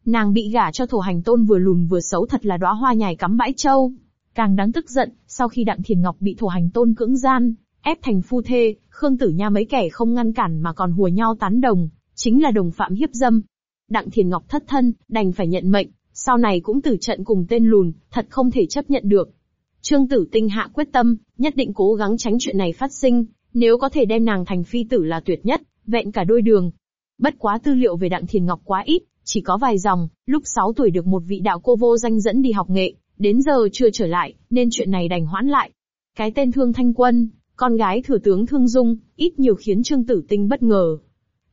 Nàng bị gả cho thổ hành tôn vừa lùn vừa xấu thật là đóa hoa nhài cắm bãi châu. Càng đáng tức giận, sau khi Đặng Thiền Ngọc bị thổ hành tôn cưỡng gian, ép thành phu thê, Khương Tử Nha mấy kẻ không ngăn cản mà còn hùa nhau tán đồng, chính là đồng phạm hiếp dâm. Đặng Thiền Ngọc thất thân, đành phải nhận mệnh, sau này cũng tử trận cùng tên lùn, thật không thể chấp nhận được. Trương Tử Tinh hạ quyết tâm, nhất định cố gắng tránh chuyện này phát sinh, nếu có thể đem nàng thành phi tử là tuyệt nhất, vẹn cả đôi đường. Bất quá tư liệu về Đặng Thiền Ngọc quá ít, chỉ có vài dòng, lúc 6 tuổi được một vị đạo cô vô danh dẫn đi học nghệ, đến giờ chưa trở lại, nên chuyện này đành hoãn lại. Cái tên Thương Thanh Quân, con gái thừa tướng Thương Dung, ít nhiều khiến Trương Tử Tinh bất ngờ.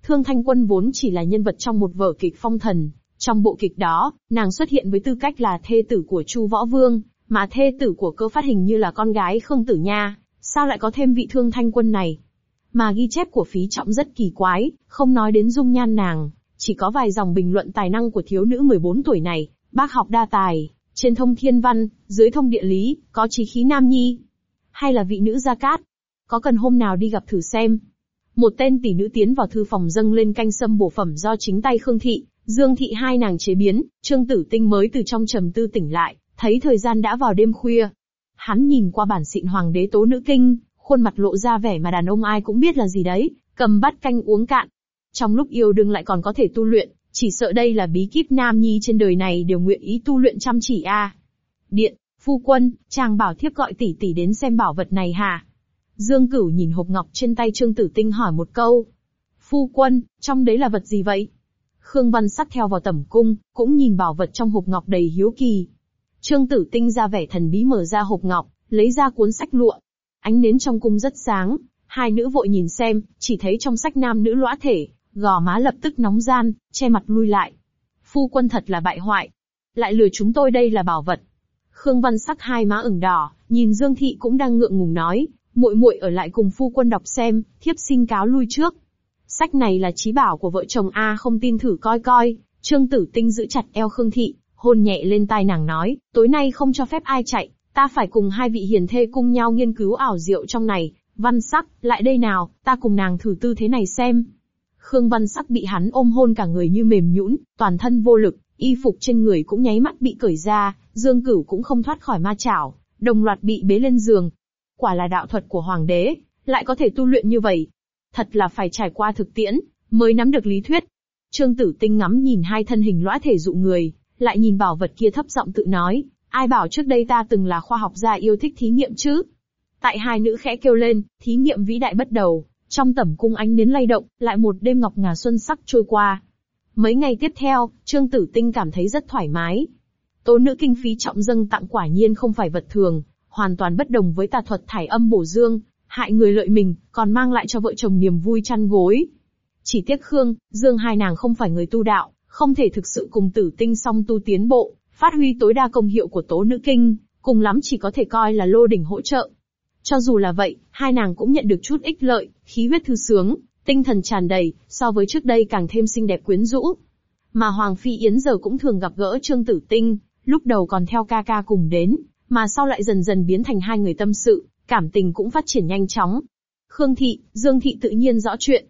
Thương Thanh Quân vốn chỉ là nhân vật trong một vở kịch phong thần, trong bộ kịch đó, nàng xuất hiện với tư cách là thê tử của Chu Võ Vương, mà thê tử của cơ phát hình như là con gái Khương Tử Nha, sao lại có thêm vị Thương Thanh Quân này? Mà ghi chép của phí trọng rất kỳ quái, không nói đến dung nhan nàng, chỉ có vài dòng bình luận tài năng của thiếu nữ 14 tuổi này, bác học đa tài, trên thông thiên văn, dưới thông địa lý, có trí khí nam nhi. Hay là vị nữ gia cát? Có cần hôm nào đi gặp thử xem? Một tên tỷ nữ tiến vào thư phòng dâng lên canh sâm bổ phẩm do chính tay Khương Thị, Dương Thị hai nàng chế biến, Trương Tử Tinh mới từ trong trầm tư tỉnh lại, thấy thời gian đã vào đêm khuya. Hắn nhìn qua bản xịn hoàng đế tố nữ kinh, khuôn mặt lộ ra vẻ mà đàn ông ai cũng biết là gì đấy, cầm bát canh uống cạn. Trong lúc yêu đương lại còn có thể tu luyện, chỉ sợ đây là bí kíp nam nhi trên đời này đều nguyện ý tu luyện chăm chỉ a. Điện, phu quân, chàng bảo thiếp gọi tỷ tỷ đến xem bảo vật này hả? Dương Cửu nhìn hộp ngọc trên tay Trương Tử Tinh hỏi một câu. Phu quân, trong đấy là vật gì vậy? Khương Văn sắc theo vào tẩm cung, cũng nhìn bảo vật trong hộp ngọc đầy hiếu kỳ. Trương Tử Tinh ra vẻ thần bí mở ra hộp ngọc, lấy ra cuốn sách lụa. Ánh nến trong cung rất sáng, hai nữ vội nhìn xem, chỉ thấy trong sách nam nữ lõa thể, gò má lập tức nóng gian, che mặt lui lại. Phu quân thật là bại hoại. Lại lừa chúng tôi đây là bảo vật. Khương Văn sắc hai má ửng đỏ, nhìn Dương Thị cũng đang ngượng ngùng nói, muội muội ở lại cùng phu quân đọc xem, thiếp xin cáo lui trước. Sách này là trí bảo của vợ chồng A không tin thử coi coi, Trương Tử Tinh giữ chặt eo Khương Thị, hôn nhẹ lên tai nàng nói, tối nay không cho phép ai chạy, ta phải cùng hai vị hiền thê cùng nhau nghiên cứu ảo diệu trong này, văn sắc, lại đây nào, ta cùng nàng thử tư thế này xem. Khương Văn Sắc bị hắn ôm hôn cả người như mềm nhũn, toàn thân vô lực, y phục trên người cũng nháy mắt bị cởi ra, Dương Cửu cũng không thoát khỏi ma chảo, đồng loạt bị bế lên giường. Quả là đạo thuật của hoàng đế, lại có thể tu luyện như vậy. Thật là phải trải qua thực tiễn, mới nắm được lý thuyết. Trương Tử Tinh ngắm nhìn hai thân hình lõa thể dụ người, lại nhìn bảo vật kia thấp giọng tự nói, ai bảo trước đây ta từng là khoa học gia yêu thích thí nghiệm chứ? Tại hai nữ khẽ kêu lên, thí nghiệm vĩ đại bắt đầu, trong tẩm cung ánh nến lay động, lại một đêm ngọc ngà xuân sắc trôi qua. Mấy ngày tiếp theo, Trương Tử Tinh cảm thấy rất thoải mái. Tố nữ kinh phí trọng dâng tặng quả nhiên không phải vật thường, hoàn toàn bất đồng với tà thuật thải âm bổ dương, hại người lợi mình, còn mang lại cho vợ chồng niềm vui chăn gối. Chỉ tiếc Khương, Dương hai nàng không phải người tu đạo, không thể thực sự cùng tử tinh song tu tiến bộ, phát huy tối đa công hiệu của tố nữ kinh, cùng lắm chỉ có thể coi là lô đỉnh hỗ trợ. Cho dù là vậy, hai nàng cũng nhận được chút ích lợi, khí huyết thư sướng, tinh thần tràn đầy, so với trước đây càng thêm xinh đẹp quyến rũ. Mà Hoàng Phi Yến giờ cũng thường gặp gỡ Trương Tử Tinh, lúc đầu còn theo ca ca cùng đến, mà sau lại dần dần biến thành hai người tâm sự, cảm tình cũng phát triển nhanh chóng. Khương Thị, Dương Thị tự nhiên rõ chuyện.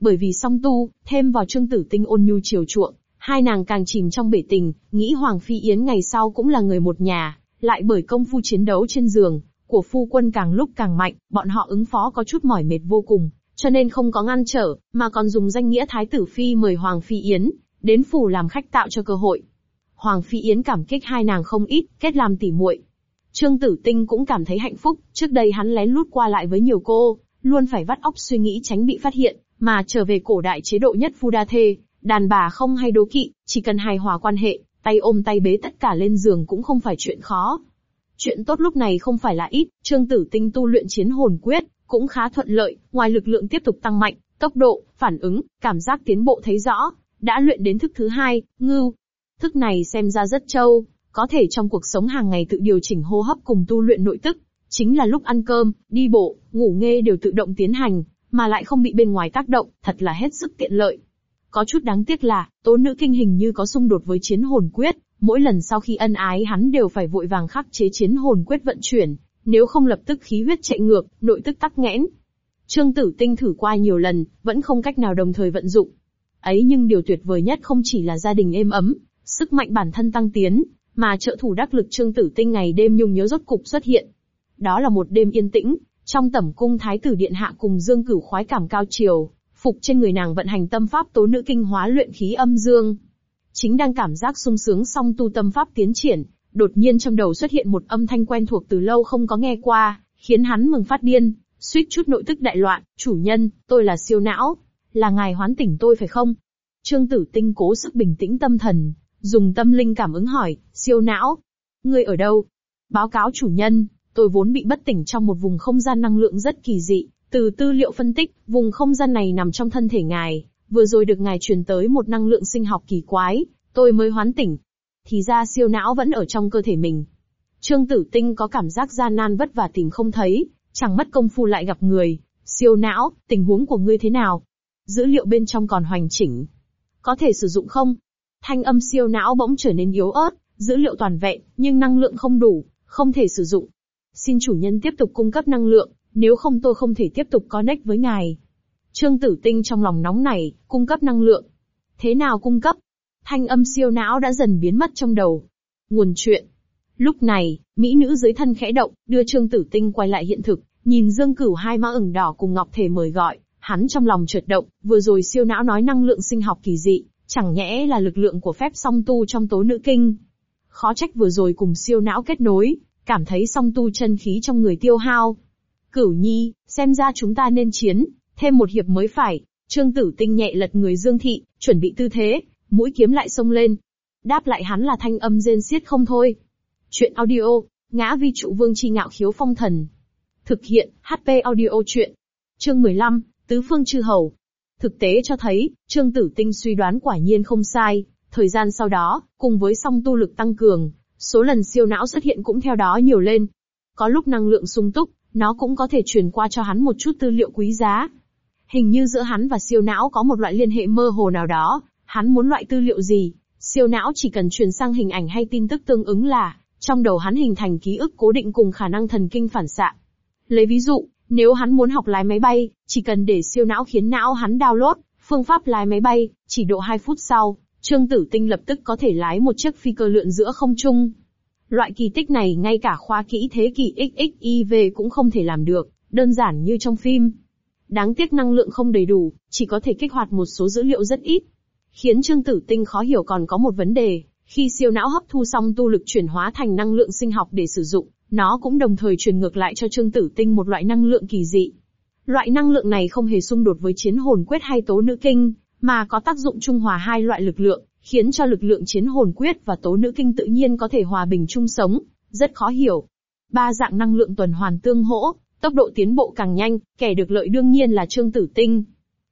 Bởi vì song tu, thêm vào Trương Tử Tinh ôn nhu chiều chuộng, hai nàng càng chìm trong bể tình, nghĩ Hoàng Phi Yến ngày sau cũng là người một nhà, lại bởi công phu chiến đấu trên giường, của phu quân càng lúc càng mạnh, bọn họ ứng phó có chút mỏi mệt vô cùng, cho nên không có ngăn trở, mà còn dùng danh nghĩa Thái tử Phi mời Hoàng Phi Yến, đến phủ làm khách tạo cho cơ hội. Hoàng Phi Yến cảm kích hai nàng không ít, kết làm tỉ muội. Trương Tử Tinh cũng cảm thấy hạnh phúc, trước đây hắn lén lút qua lại với nhiều cô, luôn phải vắt óc suy nghĩ tránh bị phát hiện, mà trở về cổ đại chế độ nhất phu đa thê, đàn bà không hay đố kỵ, chỉ cần hài hòa quan hệ, tay ôm tay bế tất cả lên giường cũng không phải chuyện khó. Chuyện tốt lúc này không phải là ít, Trương Tử Tinh tu luyện chiến hồn quyết, cũng khá thuận lợi, ngoài lực lượng tiếp tục tăng mạnh, tốc độ, phản ứng, cảm giác tiến bộ thấy rõ, đã luyện đến thức thứ hai, ngưu. Thức này xem ra rất trâu, có thể trong cuộc sống hàng ngày tự điều chỉnh hô hấp cùng tu luyện nội tức, chính là lúc ăn cơm, đi bộ, ngủ nghe đều tự động tiến hành, mà lại không bị bên ngoài tác động, thật là hết sức tiện lợi. Có chút đáng tiếc là, tố nữ kinh hình như có xung đột với chiến hồn quyết, mỗi lần sau khi ân ái hắn đều phải vội vàng khắc chế chiến hồn quyết vận chuyển, nếu không lập tức khí huyết chạy ngược, nội tức tắc nghẽn. Trương Tử Tinh thử qua nhiều lần, vẫn không cách nào đồng thời vận dụng. Ấy nhưng điều tuyệt vời nhất không chỉ là gia đình êm ấm, sức mạnh bản thân tăng tiến, mà trợ thủ đắc lực Trương Tử Tinh ngày đêm nhung nhớ rốt cục xuất hiện. Đó là một đêm yên tĩnh, trong tẩm cung thái tử điện hạ cùng Dương Cửu khoái cảm cao chiều, phục trên người nàng vận hành tâm pháp tố nữ kinh hóa luyện khí âm dương. Chính đang cảm giác sung sướng song tu tâm pháp tiến triển, đột nhiên trong đầu xuất hiện một âm thanh quen thuộc từ lâu không có nghe qua, khiến hắn mừng phát điên, suýt chút nội tức đại loạn, chủ nhân, tôi là siêu não, là ngài hoán tỉnh tôi phải không? Trương Tử Tinh cố sức bình tĩnh tâm thần, dùng tâm linh cảm ứng hỏi, siêu não, ngươi ở đâu? Báo cáo chủ nhân, tôi vốn bị bất tỉnh trong một vùng không gian năng lượng rất kỳ dị, từ tư liệu phân tích, vùng không gian này nằm trong thân thể ngài, vừa rồi được ngài truyền tới một năng lượng sinh học kỳ quái, tôi mới hoán tỉnh. Thì ra siêu não vẫn ở trong cơ thể mình. Trương Tử Tinh có cảm giác gian nan vất vả tìm không thấy, chẳng mất công phu lại gặp người. Siêu não, tình huống của ngươi thế nào? Dữ liệu bên trong còn hoành chỉnh. Có thể sử dụng không? Thanh âm siêu não bỗng trở nên yếu ớt, dữ liệu toàn vẹn, nhưng năng lượng không đủ, không thể sử dụng. Xin chủ nhân tiếp tục cung cấp năng lượng, nếu không tôi không thể tiếp tục connect với ngài. Trương Tử Tinh trong lòng nóng này cung cấp năng lượng. Thế nào cung cấp? Thanh âm siêu não đã dần biến mất trong đầu. Nguồn chuyện. Lúc này, mỹ nữ dưới thân khẽ động, đưa Trương Tử Tinh quay lại hiện thực, nhìn Dương Cửu hai má ửng đỏ cùng Ngọc Thể mời gọi, hắn trong lòng chợt động, vừa rồi siêu não nói năng lượng sinh học kỳ dị, chẳng nhẽ là lực lượng của phép song tu trong tố nữ kinh. Khó trách vừa rồi cùng siêu não kết nối, cảm thấy song tu chân khí trong người tiêu hao. Cửu nhi, xem ra chúng ta nên chiến, thêm một hiệp mới phải. Trương Tử Tinh nhẹ lật người Dương Thị, chuẩn bị tư thế, mũi kiếm lại xông lên. Đáp lại hắn là thanh âm rên xiết không thôi. Chuyện audio, ngã vi trụ vương chi ngạo khiếu phong thần. Thực hiện, HP audio chuyện. Chương 15, Tứ Phương Chư Hầu. Thực tế cho thấy, Trương Tử Tinh suy đoán quả nhiên không sai. Thời gian sau đó, cùng với song tu lực tăng cường, số lần siêu não xuất hiện cũng theo đó nhiều lên. Có lúc năng lượng sung túc, nó cũng có thể truyền qua cho hắn một chút tư liệu quý giá. Hình như giữa hắn và siêu não có một loại liên hệ mơ hồ nào đó, hắn muốn loại tư liệu gì, siêu não chỉ cần truyền sang hình ảnh hay tin tức tương ứng là, trong đầu hắn hình thành ký ức cố định cùng khả năng thần kinh phản xạ. Lấy ví dụ, nếu hắn muốn học lái máy bay, chỉ cần để siêu não khiến não hắn download, phương pháp lái máy bay, chỉ độ 2 phút sau, Trương Tử Tinh lập tức có thể lái một chiếc phi cơ lượn giữa không trung. Loại kỳ tích này ngay cả khoa kỹ thế kỷ XXIV cũng không thể làm được, đơn giản như trong phim. Đáng tiếc năng lượng không đầy đủ, chỉ có thể kích hoạt một số dữ liệu rất ít. Khiến Trương Tử Tinh khó hiểu còn có một vấn đề, khi siêu não hấp thu xong tu lực chuyển hóa thành năng lượng sinh học để sử dụng, nó cũng đồng thời truyền ngược lại cho Trương Tử Tinh một loại năng lượng kỳ dị. Loại năng lượng này không hề xung đột với chiến hồn quyết hay tố nữ kinh, mà có tác dụng trung hòa hai loại lực lượng, khiến cho lực lượng chiến hồn quyết và tố nữ kinh tự nhiên có thể hòa bình chung sống, rất khó hiểu. Ba dạng năng lượng tuần hoàn tương hỗ, tốc độ tiến bộ càng nhanh, kẻ được lợi đương nhiên là Trương Tử Tinh.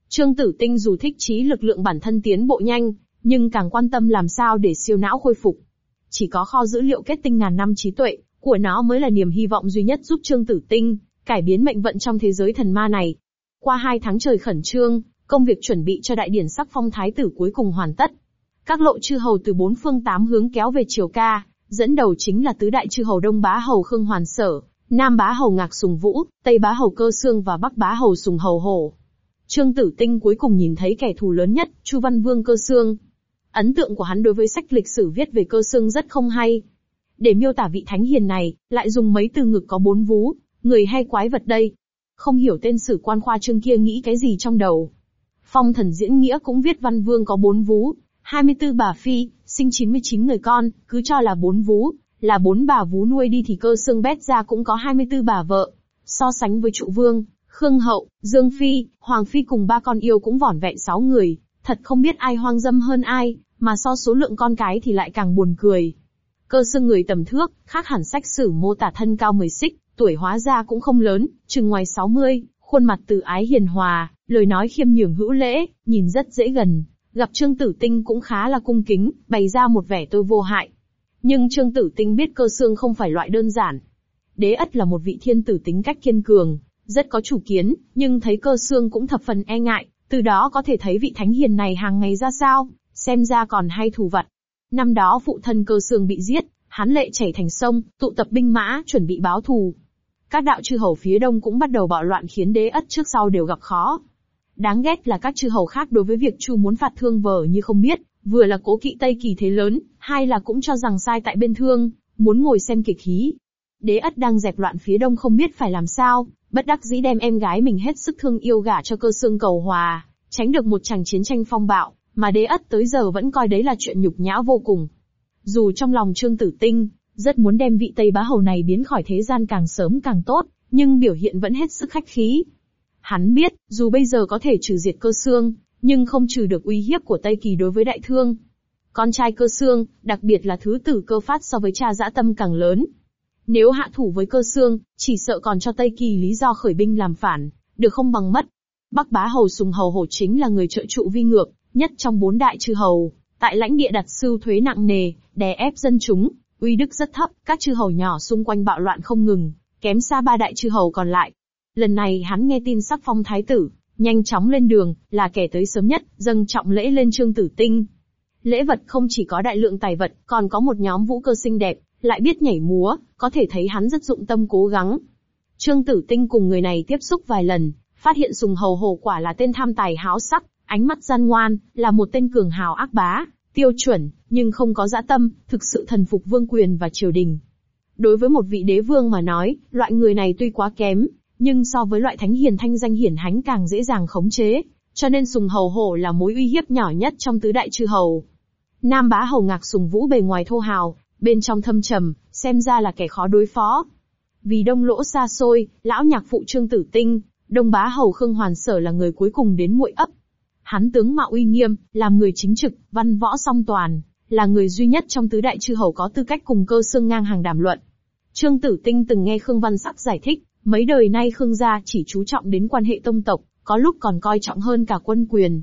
Trương Tử Tinh dù thích trí lực lượng bản thân tiến bộ nhanh, nhưng càng quan tâm làm sao để siêu não khôi phục. Chỉ có kho dữ liệu kết tinh ngàn năm trí tuệ của nó mới là niềm hy vọng duy nhất giúp Trương Tử Tinh cải biến mệnh vận trong thế giới thần ma này. Qua hai tháng trời khẩn trương, công việc chuẩn bị cho đại điển sắc phong thái tử cuối cùng hoàn tất. Các lộ chư hầu từ bốn phương tám hướng kéo về triều ca, dẫn đầu chính là tứ đại chư hầu Đông Bá hầu Khương Hoàn Sở, Nam Bá hầu Ngạc Sùng Vũ, Tây Bá hầu Cơ Xương và Bắc Bá hầu Sùng Hầu Hổ. Trương Tử Tinh cuối cùng nhìn thấy kẻ thù lớn nhất, Chu Văn Vương Cơ Xương. Ấn tượng của hắn đối với sách lịch sử viết về Cơ Xương rất không hay. Để miêu tả vị thánh hiền này, lại dùng mấy từ ngực có bốn vú, người hay quái vật đây. Không hiểu tên sử quan khoa trương kia nghĩ cái gì trong đầu. Phong thần diễn nghĩa cũng viết văn vương có bốn vú, 24 bà phi, sinh 99 người con, cứ cho là bốn vú, là bốn bà vú nuôi đi thì cơ xương bét ra cũng có 24 bà vợ. So sánh với trụ vương, Khương Hậu, Dương Phi, Hoàng Phi cùng ba con yêu cũng vỏn vẹn 6 người, thật không biết ai hoang dâm hơn ai, mà so số lượng con cái thì lại càng buồn cười. Cơ xương người tầm thước, khác hẳn sách sử mô tả thân cao 10 xích, tuổi hóa ra cũng không lớn, chừng ngoài 60, khuôn mặt từ ái hiền hòa, lời nói khiêm nhường hữu lễ, nhìn rất dễ gần. Gặp Trương Tử Tinh cũng khá là cung kính, bày ra một vẻ tôi vô hại. Nhưng Trương Tử Tinh biết cơ xương không phải loại đơn giản. Đế ất là một vị thiên tử tính cách kiên cường, rất có chủ kiến, nhưng thấy cơ xương cũng thập phần e ngại, từ đó có thể thấy vị thánh hiền này hàng ngày ra sao, xem ra còn hay thù vật. Năm đó phụ thân cơ xương bị giết, hắn lệ chảy thành sông, tụ tập binh mã, chuẩn bị báo thù. Các đạo chư hầu phía đông cũng bắt đầu bạo loạn khiến đế ất trước sau đều gặp khó. Đáng ghét là các chư hầu khác đối với việc Chu muốn phạt thương vờ như không biết, vừa là cố kỵ Tây Kỳ thế lớn, hai là cũng cho rằng sai tại bên thương, muốn ngồi xem kịch khí. Đế ất đang dẹp loạn phía đông không biết phải làm sao, bất đắc dĩ đem em gái mình hết sức thương yêu gả cho cơ xương cầu hòa, tránh được một chàng chiến tranh phong bạo, mà đế ất tới giờ vẫn coi đấy là chuyện nhục nhã vô cùng. Dù trong lòng Trương Tử Tinh, rất muốn đem vị Tây Bá Hầu này biến khỏi thế gian càng sớm càng tốt, nhưng biểu hiện vẫn hết sức khách khí. Hắn biết, dù bây giờ có thể trừ diệt cơ xương, nhưng không trừ được uy hiếp của Tây Kỳ đối với đại thương. Con trai cơ xương, đặc biệt là thứ tử cơ phát so với cha dã tâm càng lớn. Nếu hạ thủ với cơ xương, chỉ sợ còn cho Tây Kỳ lý do khởi binh làm phản, được không bằng mất. Bắc bá hầu sùng hầu hổ chính là người trợ trụ vi ngược, nhất trong bốn đại chư hầu, tại lãnh địa đặt sưu thuế nặng nề, đè ép dân chúng, uy đức rất thấp, các chư hầu nhỏ xung quanh bạo loạn không ngừng, kém xa ba đại chư hầu còn lại. Lần này hắn nghe tin sắc phong thái tử, nhanh chóng lên đường, là kẻ tới sớm nhất, dâng trọng lễ lên trương tử tinh. Lễ vật không chỉ có đại lượng tài vật, còn có một nhóm vũ cơ xinh đẹp, lại biết nhảy múa, có thể thấy hắn rất dụng tâm cố gắng. Trương tử tinh cùng người này tiếp xúc vài lần, phát hiện sùng hầu hồ quả là tên tham tài háo sắc, ánh mắt gian ngoan, là một tên cường hào ác bá, tiêu chuẩn, nhưng không có dã tâm, thực sự thần phục vương quyền và triều đình. Đối với một vị đế vương mà nói, loại người này tuy quá kém, nhưng so với loại thánh hiền thanh danh hiển hánh càng dễ dàng khống chế, cho nên sùng hầu hổ là mối uy hiếp nhỏ nhất trong tứ đại chư hầu. Nam bá hầu ngạc sùng vũ bề ngoài thô hào, bên trong thâm trầm, xem ra là kẻ khó đối phó. Vì đông lỗ xa xôi, lão nhạc phụ trương tử tinh, đông bá hầu khương hoàn sở là người cuối cùng đến muội ấp. Hắn tướng mạo uy nghiêm, làm người chính trực, văn võ song toàn, là người duy nhất trong tứ đại chư hầu có tư cách cùng cơ xương ngang hàng đàm luận. Trương Tử Tinh từng nghe Khương Văn Sắc giải thích, mấy đời nay Khương gia chỉ chú trọng đến quan hệ tông tộc, có lúc còn coi trọng hơn cả quân quyền.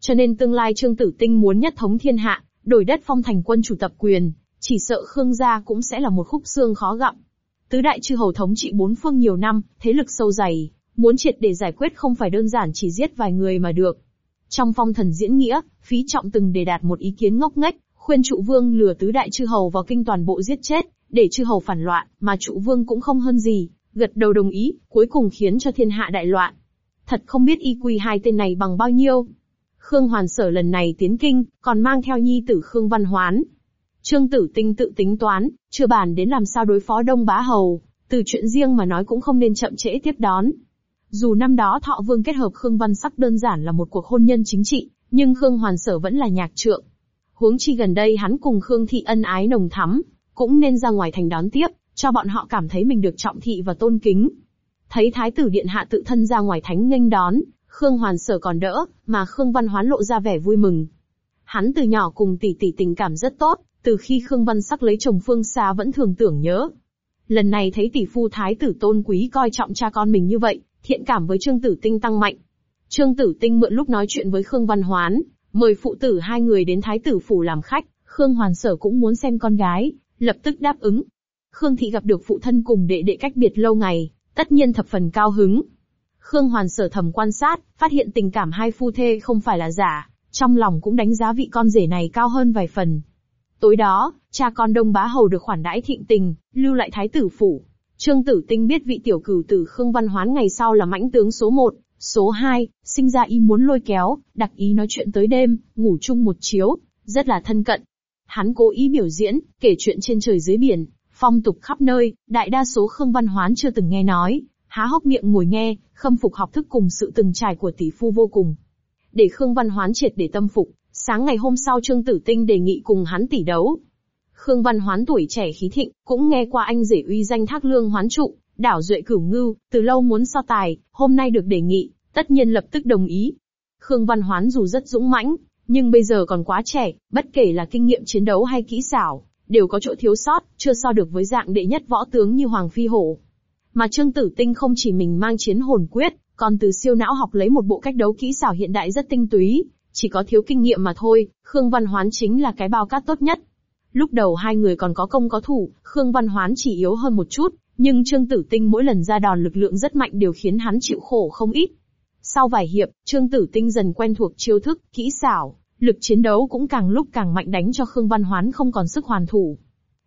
Cho nên tương lai Trương Tử Tinh muốn nhất thống thiên hạ, đổi đất phong thành quân chủ tập quyền, chỉ sợ Khương gia cũng sẽ là một khúc xương khó gặm. Tứ đại chư hầu thống trị bốn phương nhiều năm, thế lực sâu dày, muốn triệt để giải quyết không phải đơn giản chỉ giết vài người mà được. Trong phong thần diễn nghĩa, phí trọng từng đề đạt một ý kiến ngốc nghếch, khuyên trụ vương lừa tứ đại chư hầu vào kinh toàn bộ giết chết, để chư hầu phản loạn, mà trụ vương cũng không hơn gì, gật đầu đồng ý, cuối cùng khiến cho thiên hạ đại loạn. Thật không biết y quy hai tên này bằng bao nhiêu. Khương Hoàn Sở lần này tiến kinh, còn mang theo nhi tử Khương Văn Hoán. Trương Tử Tinh tự tính toán, chưa bàn đến làm sao đối phó Đông Bá Hầu, từ chuyện riêng mà nói cũng không nên chậm trễ tiếp đón. Dù năm đó Thọ Vương kết hợp Khương Văn Sắc đơn giản là một cuộc hôn nhân chính trị, nhưng Khương Hoàn Sở vẫn là nhạc trượng. Huống chi gần đây hắn cùng Khương Thị ân ái nồng thắm, cũng nên ra ngoài thành đón tiếp, cho bọn họ cảm thấy mình được trọng thị và tôn kính. Thấy Thái tử Điện Hạ tự thân ra ngoài thánh nghênh đón, Khương Hoàn Sở còn đỡ, mà Khương Văn Hoán lộ ra vẻ vui mừng. Hắn từ nhỏ cùng tỷ tỷ tình cảm rất tốt, từ khi Khương Văn Sắc lấy chồng phương xa vẫn thường tưởng nhớ. Lần này thấy tỷ phu Thái tử tôn quý coi trọng cha con mình như vậy, thiện cảm với Trương Tử Tinh tăng mạnh. Trương Tử Tinh mượn lúc nói chuyện với Khương Văn Hoán, mời phụ tử hai người đến Thái tử phủ làm khách, Khương Hoàn Sở cũng muốn xem con gái, lập tức đáp ứng. Khương Thị gặp được phụ thân cùng đệ đệ cách biệt lâu ngày, tất nhiên thập phần cao hứng. Khương Hoàn Sở thầm quan sát, phát hiện tình cảm hai phu thê không phải là giả, trong lòng cũng đánh giá vị con rể này cao hơn vài phần. Tối đó, cha con Đông Bá Hầu được khoản đãi thịnh tình, lưu lại Thái tử phủ, Trương Tử Tinh biết vị tiểu cửu tử Khương Văn Hoán ngày sau là mãnh tướng số 1, số 2, sinh ra ý muốn lôi kéo, đặc ý nói chuyện tới đêm, ngủ chung một chiếu, rất là thân cận. Hắn cố ý biểu diễn, kể chuyện trên trời dưới biển, phong tục khắp nơi, đại đa số Khương Văn Hoán chưa từng nghe nói, há hốc miệng ngồi nghe, khâm phục học thức cùng sự từng trải của tỷ phu vô cùng. Để Khương Văn Hoán triệt để tâm phục, sáng ngày hôm sau Trương Tử Tinh đề nghị cùng hắn tỷ đấu, Khương Văn Hoán tuổi trẻ khí thịnh, cũng nghe qua anh rể uy danh thác lương hoán trụ, đảo duệ cửu ngưu, từ lâu muốn so tài, hôm nay được đề nghị, tất nhiên lập tức đồng ý. Khương Văn Hoán dù rất dũng mãnh, nhưng bây giờ còn quá trẻ, bất kể là kinh nghiệm chiến đấu hay kỹ xảo, đều có chỗ thiếu sót, chưa so được với dạng đệ nhất võ tướng như Hoàng Phi Hổ. Mà Trương Tử Tinh không chỉ mình mang chiến hồn quyết, còn từ siêu não học lấy một bộ cách đấu kỹ xảo hiện đại rất tinh túy, chỉ có thiếu kinh nghiệm mà thôi, Khương Văn Hoán chính là cái bao cát tốt nhất. Lúc đầu hai người còn có công có thủ, Khương Văn Hoán chỉ yếu hơn một chút, nhưng Trương Tử Tinh mỗi lần ra đòn lực lượng rất mạnh đều khiến hắn chịu khổ không ít. Sau vài hiệp, Trương Tử Tinh dần quen thuộc chiêu thức, kỹ xảo, lực chiến đấu cũng càng lúc càng mạnh đánh cho Khương Văn Hoán không còn sức hoàn thủ.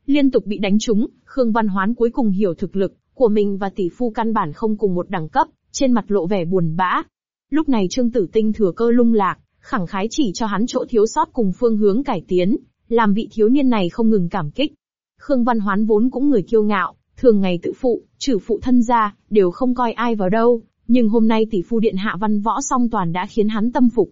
Liên tục bị đánh trúng, Khương Văn Hoán cuối cùng hiểu thực lực của mình và tỷ phu căn bản không cùng một đẳng cấp, trên mặt lộ vẻ buồn bã. Lúc này Trương Tử Tinh thừa cơ lung lạc, khẳng khái chỉ cho hắn chỗ thiếu sót cùng phương hướng cải tiến, làm vị thiếu niên này không ngừng cảm kích. Khương Văn Hoán vốn cũng người kiêu ngạo, thường ngày tự phụ, trừ phụ thân ra, đều không coi ai vào đâu, nhưng hôm nay tỷ phu điện hạ văn võ song toàn đã khiến hắn tâm phục.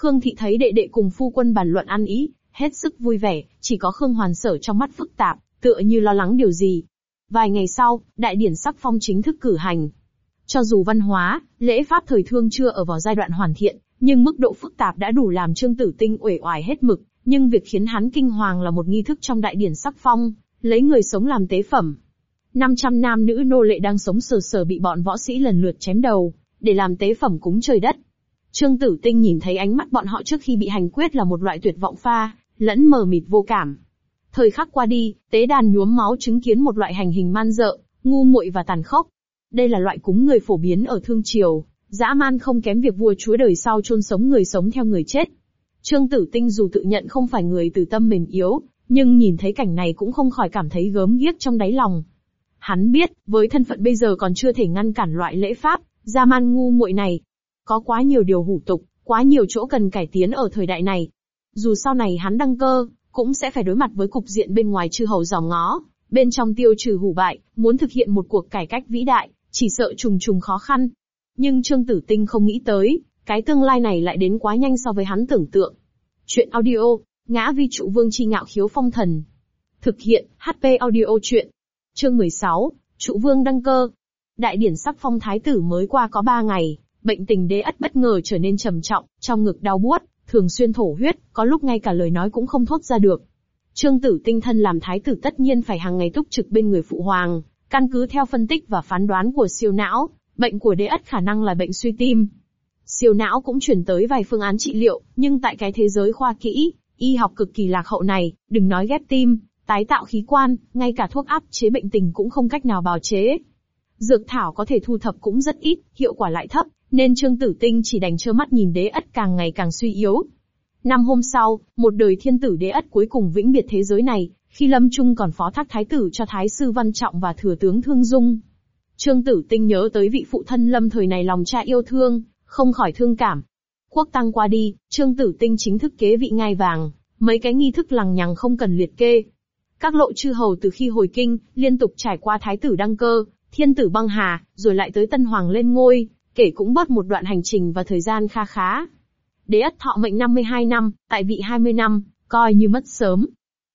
Khương Thị thấy đệ đệ cùng phu quân bàn luận ăn ý, hết sức vui vẻ, chỉ có Khương Hoàn Sở trong mắt phức tạp, tựa như lo lắng điều gì. Vài ngày sau, đại điển sắc phong chính thức cử hành. Cho dù văn hóa, lễ pháp thời thương chưa ở vào giai đoạn hoàn thiện, nhưng mức độ phức tạp đã đủ làm Trương Tử Tinh uể oải hết mực, nhưng việc khiến hắn kinh hoàng là một nghi thức trong đại điển sắc phong, lấy người sống làm tế phẩm. 500 nam nữ nô lệ đang sống sờ sờ bị bọn võ sĩ lần lượt chém đầu, để làm tế phẩm cúng trời đất. Trương Tử Tinh nhìn thấy ánh mắt bọn họ trước khi bị hành quyết là một loại tuyệt vọng pha, lẫn mờ mịt vô cảm. Thời khắc qua đi, tế đàn nhuốm máu chứng kiến một loại hành hình man dợ, ngu muội và tàn khốc. Đây là loại cúng người phổ biến ở thương triều, dã man không kém việc vua chúa đời sau chôn sống người sống theo người chết. Trương Tử Tinh dù tự nhận không phải người từ tâm mềm yếu, nhưng nhìn thấy cảnh này cũng không khỏi cảm thấy gớm ghiếc trong đáy lòng. Hắn biết, với thân phận bây giờ còn chưa thể ngăn cản loại lễ pháp, gia man ngu muội này. Có quá nhiều điều hủ tục, quá nhiều chỗ cần cải tiến ở thời đại này. Dù sau này hắn đăng cơ, cũng sẽ phải đối mặt với cục diện bên ngoài chư hầu dòng ngó, bên trong tiêu trừ hủ bại, muốn thực hiện một cuộc cải cách vĩ đại, chỉ sợ trùng trùng khó khăn. Nhưng Trương Tử Tinh không nghĩ tới, cái tương lai này lại đến quá nhanh so với hắn tưởng tượng. Chuyện audio, ngã vi trụ vương chi ngạo khiếu phong thần. Thực hiện, HP audio chuyện. Chương 16, trụ vương đăng cơ. Đại điển sắc phong thái tử mới qua có 3 ngày, bệnh tình đế ất bất ngờ trở nên trầm trọng, trong ngực đau buốt, thường xuyên thổ huyết, có lúc ngay cả lời nói cũng không thốt ra được. Trương tử tinh thân làm thái tử tất nhiên phải hàng ngày túc trực bên người phụ hoàng, căn cứ theo phân tích và phán đoán của siêu não, bệnh của đế ất khả năng là bệnh suy tim. Siêu não cũng chuyển tới vài phương án trị liệu, nhưng tại cái thế giới khoa kỹ, y học cực kỳ lạc hậu này, đừng nói ghép tim, tái tạo khí quan, ngay cả thuốc áp chế bệnh tình cũng không cách nào bào chế. Dược thảo có thể thu thập cũng rất ít, hiệu quả lại thấp, nên Trương Tử Tinh chỉ đành trơ mắt nhìn đế ất càng ngày càng suy yếu. Năm hôm sau, một đời thiên tử đế ất cuối cùng vĩnh biệt thế giới này, khi Lâm Trung còn phó thác thái tử cho thái sư Văn Trọng và thừa tướng Thương Dung. Trương Tử Tinh nhớ tới vị phụ thân Lâm thời này lòng cha yêu thương, không khỏi thương cảm. Quốc tăng qua đi, Trương Tử Tinh chính thức kế vị ngai vàng, mấy cái nghi thức lằng nhằng không cần liệt kê. Các lộ chư hầu từ khi hồi kinh, liên tục trải qua thái tử đăng cơ, thiên tử băng hà, rồi lại tới tân hoàng lên ngôi, kể cũng bớt một đoạn hành trình và thời gian kha khá. Đế ất thọ mệnh 52 năm, tại vị 20 năm, coi như mất sớm.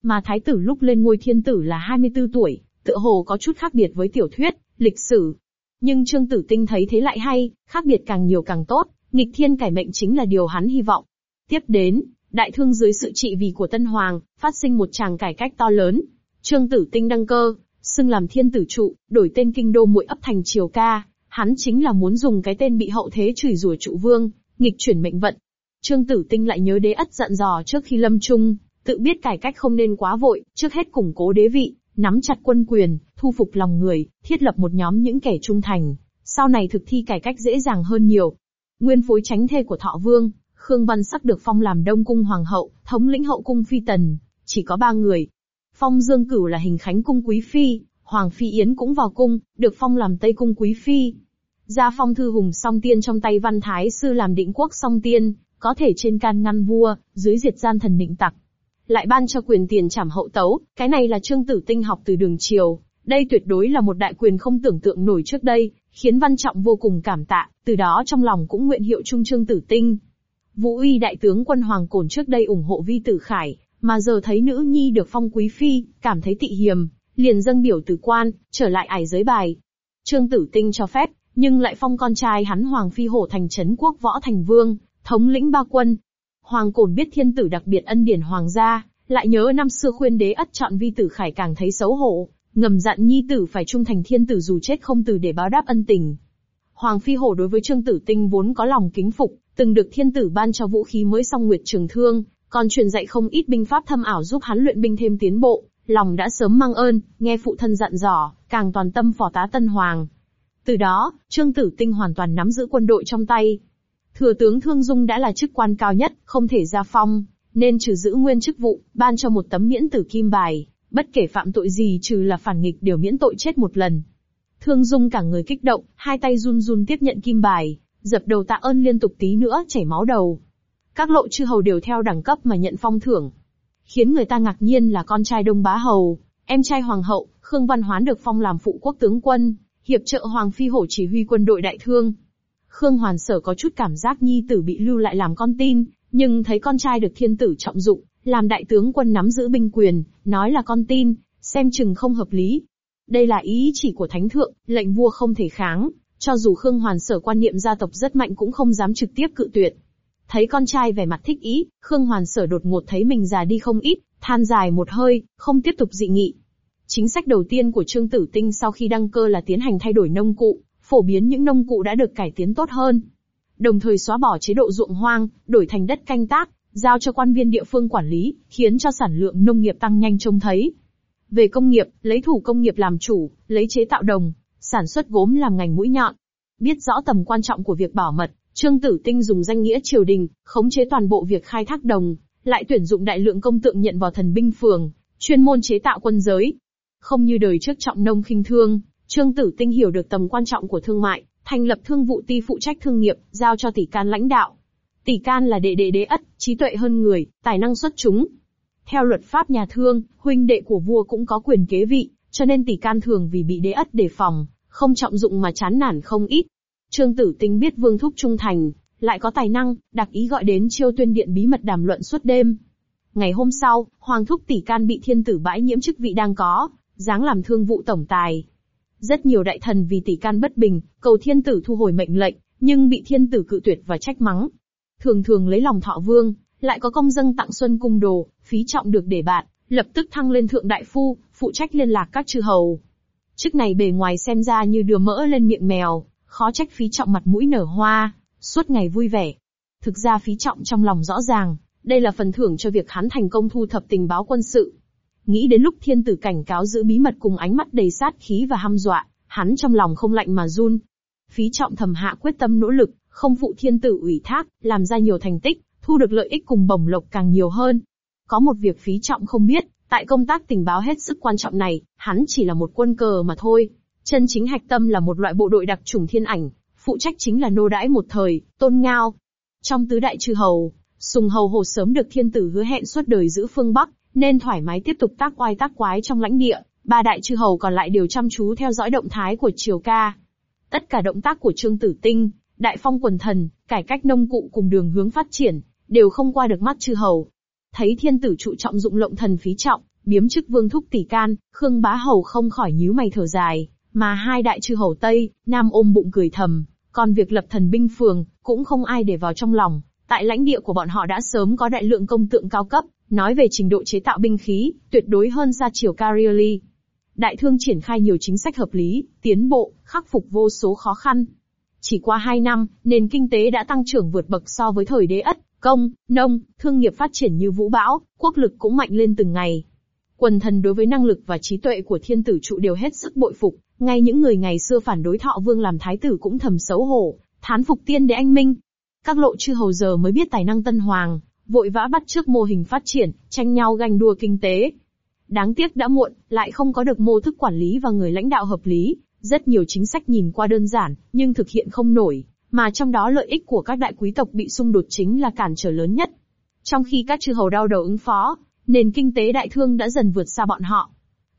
Mà thái tử lúc lên ngôi thiên tử là 24 tuổi, tựa hồ có chút khác biệt với tiểu thuyết, lịch sử. Nhưng Trương Tử Tinh thấy thế lại hay, khác biệt càng nhiều càng tốt, nghịch thiên cải mệnh chính là điều hắn hy vọng. Tiếp đến, đại thương dưới sự trị vì của Tân Hoàng, phát sinh một tràng cải cách to lớn. Trương Tử Tinh đăng cơ, xưng làm thiên tử trụ, đổi tên kinh đô muội ấp thành triều ca, hắn chính là muốn dùng cái tên bị hậu thế chửi rủa trụ vương, nghịch chuyển mệnh vận. Trương Tử Tinh lại nhớ đế ất dặn dò trước khi lâm trung, tự biết cải cách không nên quá vội, trước hết củng cố đế vị, nắm chặt quân quyền, thu phục lòng người, thiết lập một nhóm những kẻ trung thành, sau này thực thi cải cách dễ dàng hơn nhiều. Nguyên phối tránh thê của Thọ Vương, Khương Văn Sắc được phong làm Đông Cung Hoàng hậu, thống lĩnh hậu cung phi tần, chỉ có ba người. Phong Dương Cửu là hình khánh cung quý phi, Hoàng Phi Yến cũng vào cung, được phong làm Tây Cung Quý Phi. Gia phong thư hùng song tiên trong tay văn thái sư làm định quốc song tiên, có thể trên can ngăn vua, dưới diệt gian thần định tặc. Lại ban cho quyền tiền trảm hậu tấu, cái này là trương tử tinh học từ đường triều. Đây tuyệt đối là một đại quyền không tưởng tượng nổi trước đây, khiến văn trọng vô cùng cảm tạ, từ đó trong lòng cũng nguyện hiệu trung trương tử tinh. Vũ uy đại tướng quân Hoàng Cổn trước đây ủng hộ vi tử khải, mà giờ thấy nữ nhi được phong quý phi, cảm thấy tị hiềm, liền dâng biểu từ quan, trở lại ải giới bài. Trương Tử Tinh cho phép, nhưng lại phong con trai hắn Hoàng Phi Hổ thành trấn quốc võ thành vương, thống lĩnh ba quân. Hoàng Cổn biết thiên tử đặc biệt ân điển hoàng gia, lại nhớ năm xưa khuyên đế ất chọn vi tử khải càng thấy xấu hổ, ngầm dặn nhi tử phải trung thành thiên tử dù chết không từ để báo đáp ân tình. Hoàng Phi Hổ đối với Trương Tử Tinh vốn có lòng kính phục, từng được thiên tử ban cho vũ khí mới song nguyệt trường thương, còn truyền dạy không ít binh pháp thâm ảo giúp hắn luyện binh thêm tiến bộ, lòng đã sớm mang ơn, nghe phụ thân dặn dò, càng toàn tâm phò tá Tân Hoàng. Từ đó, Trương Tử Tinh hoàn toàn nắm giữ quân đội trong tay. Thừa tướng Thương Dung đã là chức quan cao nhất, không thể ra phong, nên trừ giữ nguyên chức vụ, ban cho một tấm miễn tử kim bài, bất kể phạm tội gì trừ là phản nghịch đều miễn tội chết một lần. Thương Dung cả người kích động, hai tay run run tiếp nhận kim bài, dập đầu tạ ơn liên tục tí nữa chảy máu đầu. Các lộ chư hầu đều theo đẳng cấp mà nhận phong thưởng. Khiến người ta ngạc nhiên là con trai Đông Bá Hầu, em trai Hoàng hậu, Khương Văn Hoán được phong làm phụ quốc tướng quân, hiệp trợ Hoàng Phi Hổ chỉ huy quân đội đại thương. Khương Hoàn Sở có chút cảm giác nhi tử bị lưu lại làm con tin, nhưng thấy con trai được thiên tử trọng dụng, làm đại tướng quân nắm giữ binh quyền, nói là con tin, xem chừng không hợp lý. Đây là ý chỉ của thánh thượng, lệnh vua không thể kháng, cho dù Khương Hoàn Sở quan niệm gia tộc rất mạnh cũng không dám trực tiếp cự tuyệt. Thấy con trai vẻ mặt thích ý, Khương Hoàn Sở đột ngột thấy mình già đi không ít, than dài một hơi, không tiếp tục dị nghị. Chính sách đầu tiên của Trương Tử Tinh sau khi đăng cơ là tiến hành thay đổi nông cụ, phổ biến những nông cụ đã được cải tiến tốt hơn. Đồng thời xóa bỏ chế độ ruộng hoang, đổi thành đất canh tác, giao cho quan viên địa phương quản lý, khiến cho sản lượng nông nghiệp tăng nhanh trông thấy. Về công nghiệp, lấy thủ công nghiệp làm chủ, lấy chế tạo đồng, sản xuất gốm làm ngành mũi nhọn. Biết rõ tầm quan trọng của việc bảo mật, Trương Tử Tinh dùng danh nghĩa triều đình, khống chế toàn bộ việc khai thác đồng, lại tuyển dụng đại lượng công tượng nhận vào thần binh phường, chuyên môn chế tạo quân giới. Không như đời trước trọng nông khinh thương, Trương Tử Tinh hiểu được tầm quan trọng của thương mại, thành lập thương vụ ti phụ trách thương nghiệp, giao cho tỷ can lãnh đạo. Tỷ can là đệ đệ đế ất, trí tuệ hơn người, tài năng xuất chúng. Theo luật pháp nhà thương, huynh đệ của vua cũng có quyền kế vị, cho nên tỷ can thường vì bị đế ất đề phòng, không trọng dụng mà chán nản không ít. Trương Tử Tinh biết Vương Thúc trung thành, lại có tài năng, đặc ý gọi đến chiêu tuyên điện bí mật đàm luận suốt đêm. Ngày hôm sau, Hoàng Thúc tỷ can bị thiên tử bãi nhiễm chức vị đang có, dáng làm thương vụ tổng tài. Rất nhiều đại thần vì tỷ can bất bình, cầu thiên tử thu hồi mệnh lệnh, nhưng bị thiên tử cự tuyệt và trách mắng. Thường thường lấy lòng thọ vương, lại có công dân tặng xuân cung đồ, phí trọng được để bạn, lập tức thăng lên thượng đại phu, phụ trách liên lạc các chư hầu. Chức này bề ngoài xem ra như đưa mỡ lên miệng mèo, khó trách phí trọng mặt mũi nở hoa, suốt ngày vui vẻ. Thực ra phí trọng trong lòng rõ ràng, đây là phần thưởng cho việc hắn thành công thu thập tình báo quân sự. Nghĩ đến lúc thiên tử cảnh cáo giữ bí mật cùng ánh mắt đầy sát khí và hăm dọa, hắn trong lòng không lạnh mà run. Phí trọng thầm hạ quyết tâm nỗ lực, không phụ thiên tử ủy thác, làm ra nhiều thành tích, thu được lợi ích cùng bổng lộc càng nhiều hơn. Có một việc phí trọng không biết, tại công tác tình báo hết sức quan trọng này, hắn chỉ là một quân cờ mà thôi. Chân chính hạch tâm là một loại bộ đội đặc trùng thiên ảnh, phụ trách chính là nô đãi một thời, tôn ngao. Trong tứ đại chư hầu, Sùng Hầu Hồ sớm được thiên tử hứa hẹn suốt đời giữ phương Bắc, nên thoải mái tiếp tục tác oai tác quái trong lãnh địa, ba đại chư hầu còn lại đều chăm chú theo dõi động thái của triều ca. Tất cả động tác của Trương Tử Tinh, đại phong quần thần, cải cách nông cụ cùng đường hướng phát triển, đều không qua được mắt chư hầu. Thấy thiên tử trụ trọng dụng lộng thần phí trọng, biếm chức vương thúc tỷ can, Khương Bá Hầu không khỏi nhíu mày thở dài, mà hai đại chư hầu Tây, Nam ôm bụng cười thầm, còn việc lập thần binh phường, cũng không ai để vào trong lòng, tại lãnh địa của bọn họ đã sớm có đại lượng công tượng cao cấp, nói về trình độ chế tạo binh khí, tuyệt đối hơn xa triều Carioli. Đại thương triển khai nhiều chính sách hợp lý, tiến bộ, khắc phục vô số khó khăn. Chỉ qua hai năm, nền kinh tế đã tăng trưởng vượt bậc so với thời đế ất, công, nông, thương nghiệp phát triển như vũ bão, quốc lực cũng mạnh lên từng ngày. Quần thần đối với năng lực và trí tuệ của thiên tử trụ đều hết sức bội phục, ngay những người ngày xưa phản đối thọ vương làm thái tử cũng thầm xấu hổ, thán phục tiên đế anh minh. Các lộ chư hầu giờ mới biết tài năng tân hoàng, vội vã bắt trước mô hình phát triển, tranh nhau ganh đua kinh tế. Đáng tiếc đã muộn, lại không có được mô thức quản lý và người lãnh đạo hợp lý, rất nhiều chính sách nhìn qua đơn giản, nhưng thực hiện không nổi, mà trong đó lợi ích của các đại quý tộc bị xung đột chính là cản trở lớn nhất. Trong khi các chư hầu đau đầu ứng phó, nền kinh tế đại thương đã dần vượt xa bọn họ.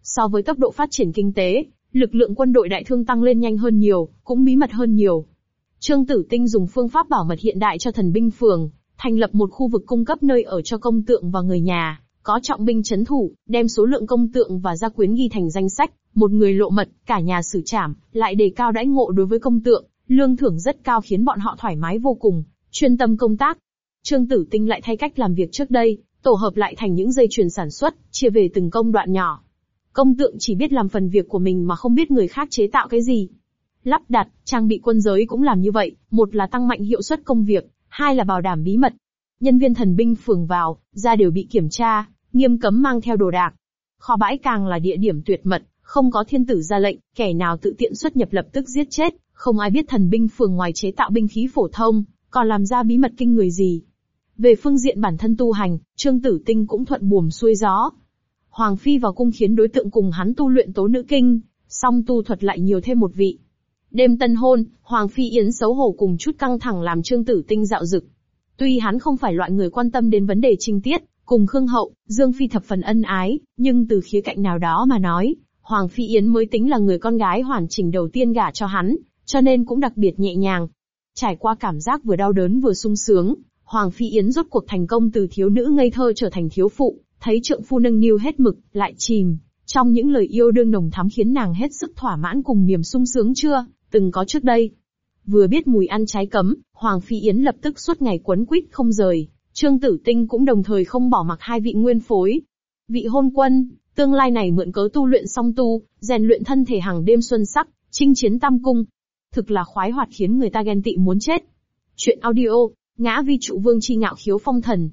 So với tốc độ phát triển kinh tế, lực lượng quân đội đại thương tăng lên nhanh hơn nhiều, cũng bí mật hơn nhiều. Trương Tử Tinh dùng phương pháp bảo mật hiện đại cho thần binh phường, thành lập một khu vực cung cấp nơi ở cho công tượng và người nhà, có trọng binh chấn thủ, đem số lượng công tượng và gia quyến ghi thành danh sách, một người lộ mật, cả nhà xử trảm, lại đề cao đãi ngộ đối với công tượng, lương thưởng rất cao khiến bọn họ thoải mái vô cùng, chuyên tâm công tác. Trương Tử Tinh lại thay cách làm việc trước đây, tổ hợp lại thành những dây chuyền sản xuất, chia về từng công đoạn nhỏ. Công tượng chỉ biết làm phần việc của mình mà không biết người khác chế tạo cái gì. Lắp đặt, trang bị quân giới cũng làm như vậy, một là tăng mạnh hiệu suất công việc, hai là bảo đảm bí mật. Nhân viên thần binh phường vào, ra đều bị kiểm tra, nghiêm cấm mang theo đồ đạc. Kho bãi càng là địa điểm tuyệt mật, không có thiên tử ra lệnh, kẻ nào tự tiện xuất nhập lập tức giết chết, không ai biết thần binh phường ngoài chế tạo binh khí phổ thông, còn làm ra bí mật kinh người gì. Về phương diện bản thân tu hành, Trương Tử Tinh cũng thuận buồm xuôi gió. Hoàng Phi vào cung khiến đối tượng cùng hắn tu luyện tố nữ kinh, song tu thuật lại nhiều thêm một vị. Đêm tân hôn, Hoàng Phi Yến xấu hổ cùng chút căng thẳng làm Trương Tử Tinh dạo dực. Tuy hắn không phải loại người quan tâm đến vấn đề trinh tiết, cùng Khương Hậu, Dương Phi thập phần ân ái, nhưng từ khía cạnh nào đó mà nói, Hoàng Phi Yến mới tính là người con gái hoàn chỉnh đầu tiên gả cho hắn, cho nên cũng đặc biệt nhẹ nhàng. Trải qua cảm giác vừa đau đớn vừa sung sướng, Hoàng Phi Yến rốt cuộc thành công từ thiếu nữ ngây thơ trở thành thiếu phụ, thấy trượng phu nâng niu hết mực, lại chìm. Trong những lời yêu đương nồng thắm khiến nàng hết sức thỏa mãn cùng niềm sung sướng chưa, từng có trước đây. Vừa biết mùi ăn trái cấm, Hoàng Phi Yến lập tức suốt ngày quấn quýt không rời, Trương Tử Tinh cũng đồng thời không bỏ mặc hai vị nguyên phối. Vị hôn quân, tương lai này mượn cớ tu luyện song tu, rèn luyện thân thể hàng đêm xuân sắc, chinh chiến tam cung. Thực là khoái hoạt khiến người ta ghen tị muốn chết. Chuyện audio, ngã vi trụ vương chi ngạo khiếu phong thần.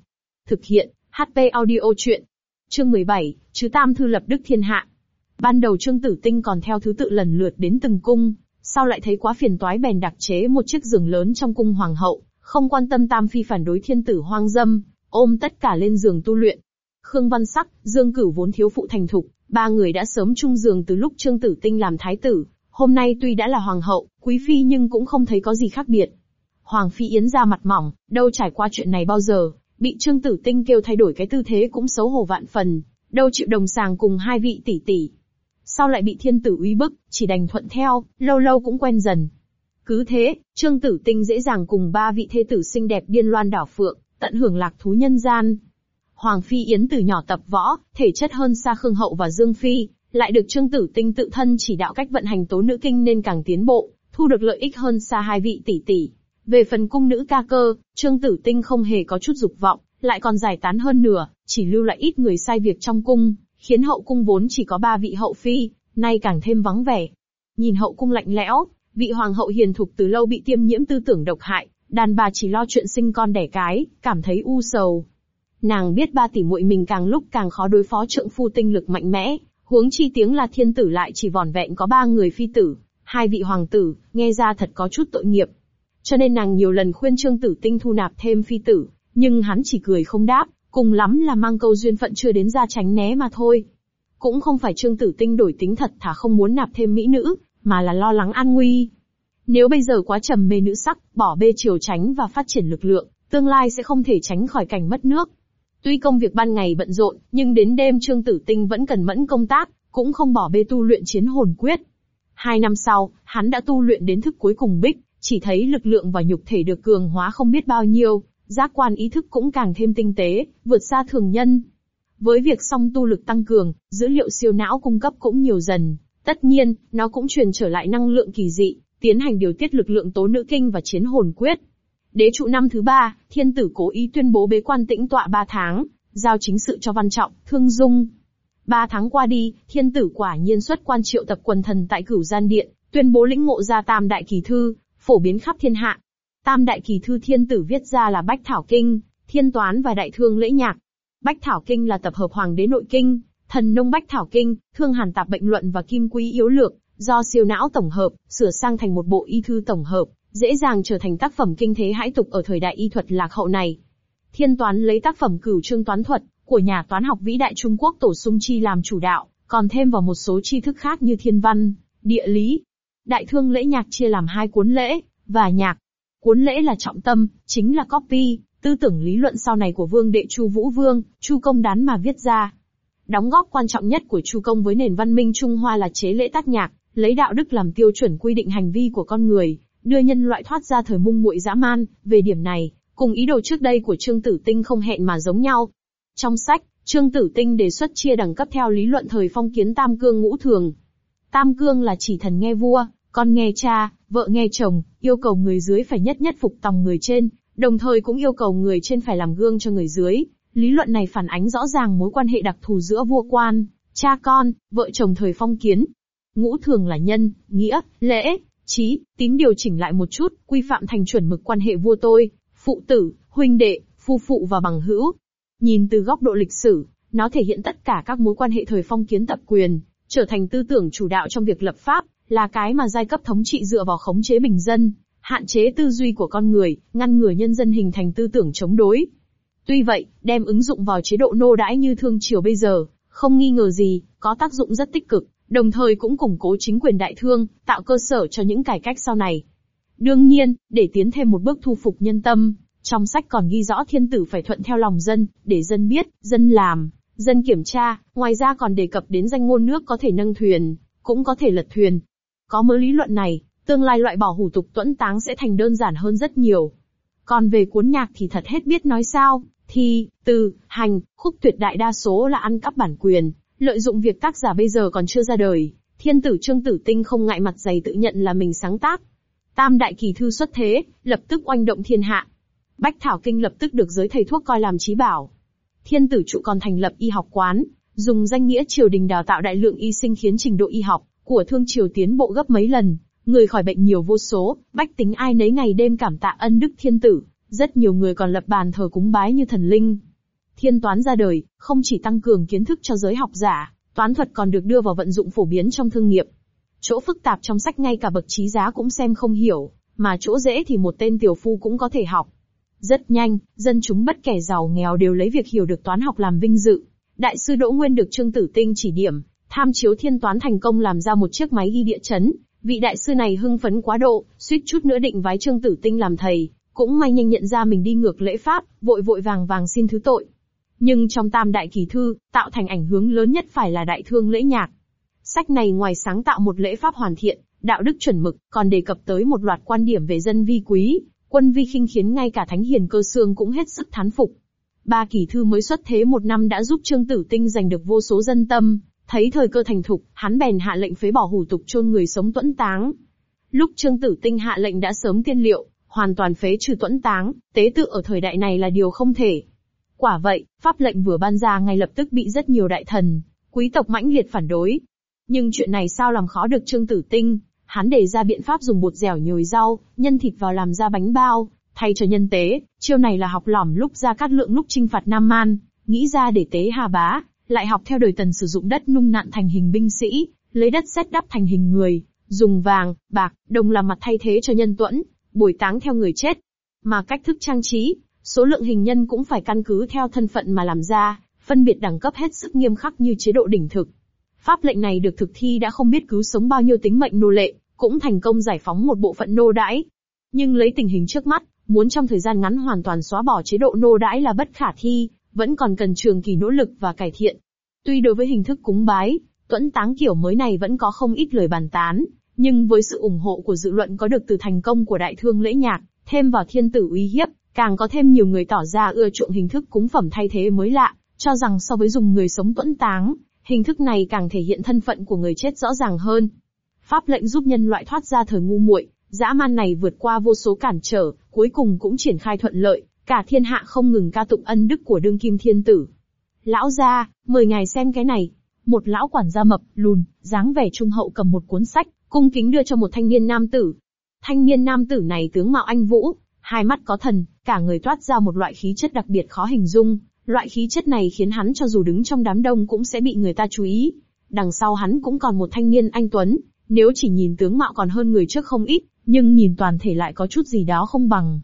Thực hiện, HP audio chuyện. Chương 17, chứ tam thư lập đức thiên hạ. Ban đầu Trương Tử Tinh còn theo thứ tự lần lượt đến từng cung, sau lại thấy quá phiền toái bèn đặc chế một chiếc giường lớn trong cung hoàng hậu, không quan tâm Tam Phi phản đối thiên tử hoang dâm, ôm tất cả lên giường tu luyện. Khương Văn Sắc, Dương Cửu vốn thiếu phụ thành thục, ba người đã sớm chung giường từ lúc Trương Tử Tinh làm thái tử, hôm nay tuy đã là hoàng hậu, quý phi nhưng cũng không thấy có gì khác biệt. Hoàng phi Yến ra mặt mỏng, đâu trải qua chuyện này bao giờ, bị Trương Tử Tinh kêu thay đổi cái tư thế cũng xấu hổ vạn phần, đâu chịu đồng sàng cùng hai vị tỷ tỷ. Sau lại bị thiên tử uy bức, chỉ đành thuận theo, lâu lâu cũng quen dần, cứ thế, Trương Tử Tinh dễ dàng cùng ba vị thê tử xinh đẹp điên loan đảo phượng, tận hưởng lạc thú nhân gian. Hoàng Phi Yến từ nhỏ tập võ, thể chất hơn xa Khương Hậu và Dương Phi, lại được Trương Tử Tinh tự thân chỉ đạo cách vận hành tố nữ kinh nên càng tiến bộ, thu được lợi ích hơn xa hai vị tỷ tỷ. Về phần cung nữ ca cơ, Trương Tử Tinh không hề có chút dục vọng, lại còn giải tán hơn nửa, chỉ lưu lại ít người sai việc trong cung, khiến hậu cung vốn chỉ có ba vị hậu phi, nay càng thêm vắng vẻ. Nhìn hậu cung lạnh lẽo, vị hoàng hậu hiền thục từ lâu bị tiêm nhiễm tư tưởng độc hại, đàn bà chỉ lo chuyện sinh con đẻ cái, cảm thấy u sầu. Nàng biết ba tỷ muội mình càng lúc càng khó đối phó trượng phu tinh lực mạnh mẽ, huống chi tiếng là thiên tử lại chỉ vỏn vẹn có ba người phi tử, hai vị hoàng tử, nghe ra thật có chút tội nghiệp. Cho nên nàng nhiều lần khuyên trương tử tinh thu nạp thêm phi tử, nhưng hắn chỉ cười không đáp, cùng lắm là mang câu duyên phận chưa đến ra tránh né mà thôi. Cũng không phải trương tử tinh đổi tính thật thà không muốn nạp thêm mỹ nữ, mà là lo lắng an nguy. Nếu bây giờ quá trầm mê nữ sắc, bỏ bê chiều tránh và phát triển lực lượng, tương lai sẽ không thể tránh khỏi cảnh mất nước. Tuy công việc ban ngày bận rộn, nhưng đến đêm Trương Tử Tinh vẫn cần mẫn công tác, cũng không bỏ bê tu luyện chiến hồn quyết. Hai năm sau, hắn đã tu luyện đến thức cuối cùng bích, chỉ thấy lực lượng và nhục thể được cường hóa không biết bao nhiêu, giác quan ý thức cũng càng thêm tinh tế, vượt xa thường nhân. Với việc song tu lực tăng cường, dữ liệu siêu não cung cấp cũng nhiều dần, Tất nhiên, nó cũng truyền trở lại năng lượng kỳ dị, tiến hành điều tiết lực lượng tố nữ kinh và chiến hồn quyết. Đế trụ năm thứ ba, thiên tử cố ý tuyên bố bế quan tĩnh tọa ba tháng, giao chính sự cho văn trọng, thương dung. Ba tháng qua đi, thiên tử quả nhiên xuất quan triệu tập quần thần tại cửu gian điện, tuyên bố lĩnh ngộ ra tam đại kỳ thư, phổ biến khắp thiên hạ. Tam đại kỳ thư thiên tử viết ra là Bách Thảo Kinh, Thiên Toán và Đại Thương Lễ Nhạc. Bách Thảo Kinh là tập hợp hoàng đế nội kinh, Thần nông bách thảo kinh, thương hàn tạp bệnh luận và kim quý yếu lược, do siêu não tổng hợp, sửa sang thành một bộ y thư tổng hợp, dễ dàng trở thành tác phẩm kinh thế hãi tục ở thời đại y thuật lạc hậu này. Thiên toán lấy tác phẩm cửu trương toán thuật, của nhà toán học vĩ đại Trung Quốc Tổ Sung Chi làm chủ đạo, còn thêm vào một số tri thức khác như thiên văn, địa lý. Đại thương lễ nhạc chia làm hai cuốn lễ, và nhạc. Cuốn lễ là trọng tâm, chính là copy, tư tưởng lý luận sau này của vương đệ Chu Vũ Vương, Chu Công Đán mà viết ra. Đóng góp quan trọng nhất của Chu Công với nền văn minh Trung Hoa là chế lễ tác nhạc, lấy đạo đức làm tiêu chuẩn quy định hành vi của con người, đưa nhân loại thoát ra thời mung muội dã man. Về điểm này, cùng ý đồ trước đây của Trương Tử Tinh không hẹn mà giống nhau. Trong sách, Trương Tử Tinh đề xuất chia đẳng cấp theo lý luận thời phong kiến Tam Cương ngũ thường. Tam Cương là chỉ thần nghe vua, con nghe cha, vợ nghe chồng, yêu cầu người dưới phải nhất nhất phục tòng người trên, đồng thời cũng yêu cầu người trên phải làm gương cho người dưới, Lý luận này phản ánh rõ ràng mối quan hệ đặc thù giữa vua quan, cha con, vợ chồng thời phong kiến. Ngũ thường là nhân, nghĩa, lễ, trí, tín điều chỉnh lại một chút, quy phạm thành chuẩn mực quan hệ vua tôi, phụ tử, huynh đệ, phu phụ và bằng hữu. Nhìn từ góc độ lịch sử, nó thể hiện tất cả các mối quan hệ thời phong kiến tập quyền, trở thành tư tưởng chủ đạo trong việc lập pháp, là cái mà giai cấp thống trị dựa vào khống chế bình dân, hạn chế tư duy của con người, ngăn ngừa nhân dân hình thành tư tưởng chống đối. Tuy vậy, đem ứng dụng vào chế độ nô đãi như thương triều bây giờ, không nghi ngờ gì, có tác dụng rất tích cực, đồng thời cũng củng cố chính quyền đại thương, tạo cơ sở cho những cải cách sau này. Đương nhiên, để tiến thêm một bước thu phục nhân tâm, trong sách còn ghi rõ thiên tử phải thuận theo lòng dân, để dân biết, dân làm, dân kiểm tra, ngoài ra còn đề cập đến danh ngôn nước có thể nâng thuyền, cũng có thể lật thuyền. Có mớ lý luận này, tương lai loại bỏ hủ tục tuẫn táng sẽ thành đơn giản hơn rất nhiều. Còn về cuốn nhạc thì thật hết biết nói sao, thi, từ, hành, khúc tuyệt đại đa số là ăn cắp bản quyền, lợi dụng việc tác giả bây giờ còn chưa ra đời. Thiên tử Trương Tử Tinh không ngại mặt dày tự nhận là mình sáng tác. Tam đại kỳ thư xuất thế, lập tức oanh động thiên hạ. Bách Thảo Kinh lập tức được giới thầy thuốc coi làm trí bảo. Thiên tử trụ còn thành lập y học quán, dùng danh nghĩa triều đình đào tạo đại lượng y sinh khiến trình độ y học của thương triều tiến bộ gấp mấy lần, người khỏi bệnh nhiều vô số, bách tính ai nấy ngày đêm cảm tạ ân đức thiên tử, rất nhiều người còn lập bàn thờ cúng bái như thần linh. Thiên toán ra đời, không chỉ tăng cường kiến thức cho giới học giả, toán thuật còn được đưa vào vận dụng phổ biến trong thương nghiệp. Chỗ phức tạp trong sách ngay cả bậc trí giá cũng xem không hiểu, mà chỗ dễ thì một tên tiểu phu cũng có thể học. Rất nhanh, dân chúng bất kể giàu nghèo đều lấy việc hiểu được toán học làm vinh dự. Đại sư Đỗ Nguyên được Trương Tử Tinh chỉ điểm, tham chiếu thiên toán thành công làm ra một chiếc máy ghi địa chấn. Vị đại sư này hưng phấn quá độ, suýt chút nữa định vái Trương Tử Tinh làm thầy, cũng may nhanh nhận ra mình đi ngược lễ pháp, vội vội vàng vàng xin thứ tội. Nhưng trong tam đại kỳ thư, tạo thành ảnh hướng lớn nhất phải là đại thương lễ nhạc. Sách này ngoài sáng tạo một lễ pháp hoàn thiện, đạo đức chuẩn mực, còn đề cập tới một loạt quan điểm về dân vi quý, quân vi khinh khiến ngay cả thánh hiền cơ xương cũng hết sức thán phục. Ba kỳ thư mới xuất thế một năm đã giúp Trương Tử Tinh giành được vô số dân tâm, thấy thời cơ thành thục, hắn bèn hạ lệnh phế bỏ hủ tục chôn người sống tuẫn táng. Lúc Trương Tử Tinh hạ lệnh đã sớm tiên liệu, hoàn toàn phế trừ tuẫn táng, tế tự ở thời đại này là điều không thể. Quả vậy, pháp lệnh vừa ban ra ngay lập tức bị rất nhiều đại thần, quý tộc mãnh liệt phản đối. Nhưng chuyện này sao làm khó được Trương Tử Tinh, hắn đề ra biện pháp dùng bột dẻo nhồi rau, nhân thịt vào làm ra bánh bao, thay cho nhân tế, chiêu này là học lỏm lúc ra cát lượng lúc trinh phạt Nam Man, nghĩ ra để tế Hà Bá, lại học theo đời tần sử dụng đất nung nặn thành hình binh sĩ, lấy đất sét đắp thành hình người, dùng vàng, bạc, đồng làm mặt thay thế cho nhân tuẫn, bồi táng theo người chết. Mà cách thức trang trí, số lượng hình nhân cũng phải căn cứ theo thân phận mà làm ra, phân biệt đẳng cấp hết sức nghiêm khắc như chế độ đỉnh thực. Pháp lệnh này được thực thi đã không biết cứu sống bao nhiêu tính mệnh nô lệ, cũng thành công giải phóng một bộ phận nô đãi. Nhưng lấy tình hình trước mắt, muốn trong thời gian ngắn hoàn toàn xóa bỏ chế độ nô đãi là bất khả thi, vẫn còn cần trường kỳ nỗ lực và cải thiện. Tuy đối với hình thức cúng bái, tuẫn táng kiểu mới này vẫn có không ít lời bàn tán, nhưng với sự ủng hộ của dự luận có được từ thành công của đại thương lễ nhạc, thêm vào thiên tử uy hiếp, càng có thêm nhiều người tỏ ra ưa chuộng hình thức cúng phẩm thay thế mới lạ, cho rằng so với dùng người sống tuẫn táng, hình thức này càng thể hiện thân phận của người chết rõ ràng hơn. Pháp lệnh giúp nhân loại thoát ra thời ngu muội, dã man này vượt qua vô số cản trở, cuối cùng cũng triển khai thuận lợi, cả thiên hạ không ngừng ca tụng ân đức của đương kim thiên tử. Lão gia, mời ngài xem cái này. Một lão quản gia mập, lùn, dáng vẻ trung hậu cầm một cuốn sách, cung kính đưa cho một thanh niên nam tử. Thanh niên nam tử này tướng mạo anh vũ, hai mắt có thần, cả người toát ra một loại khí chất đặc biệt khó hình dung. Loại khí chất này khiến hắn cho dù đứng trong đám đông cũng sẽ bị người ta chú ý. Đằng sau hắn cũng còn một thanh niên anh Tuấn, nếu chỉ nhìn tướng mạo còn hơn người trước không ít, nhưng nhìn toàn thể lại có chút gì đó không bằng.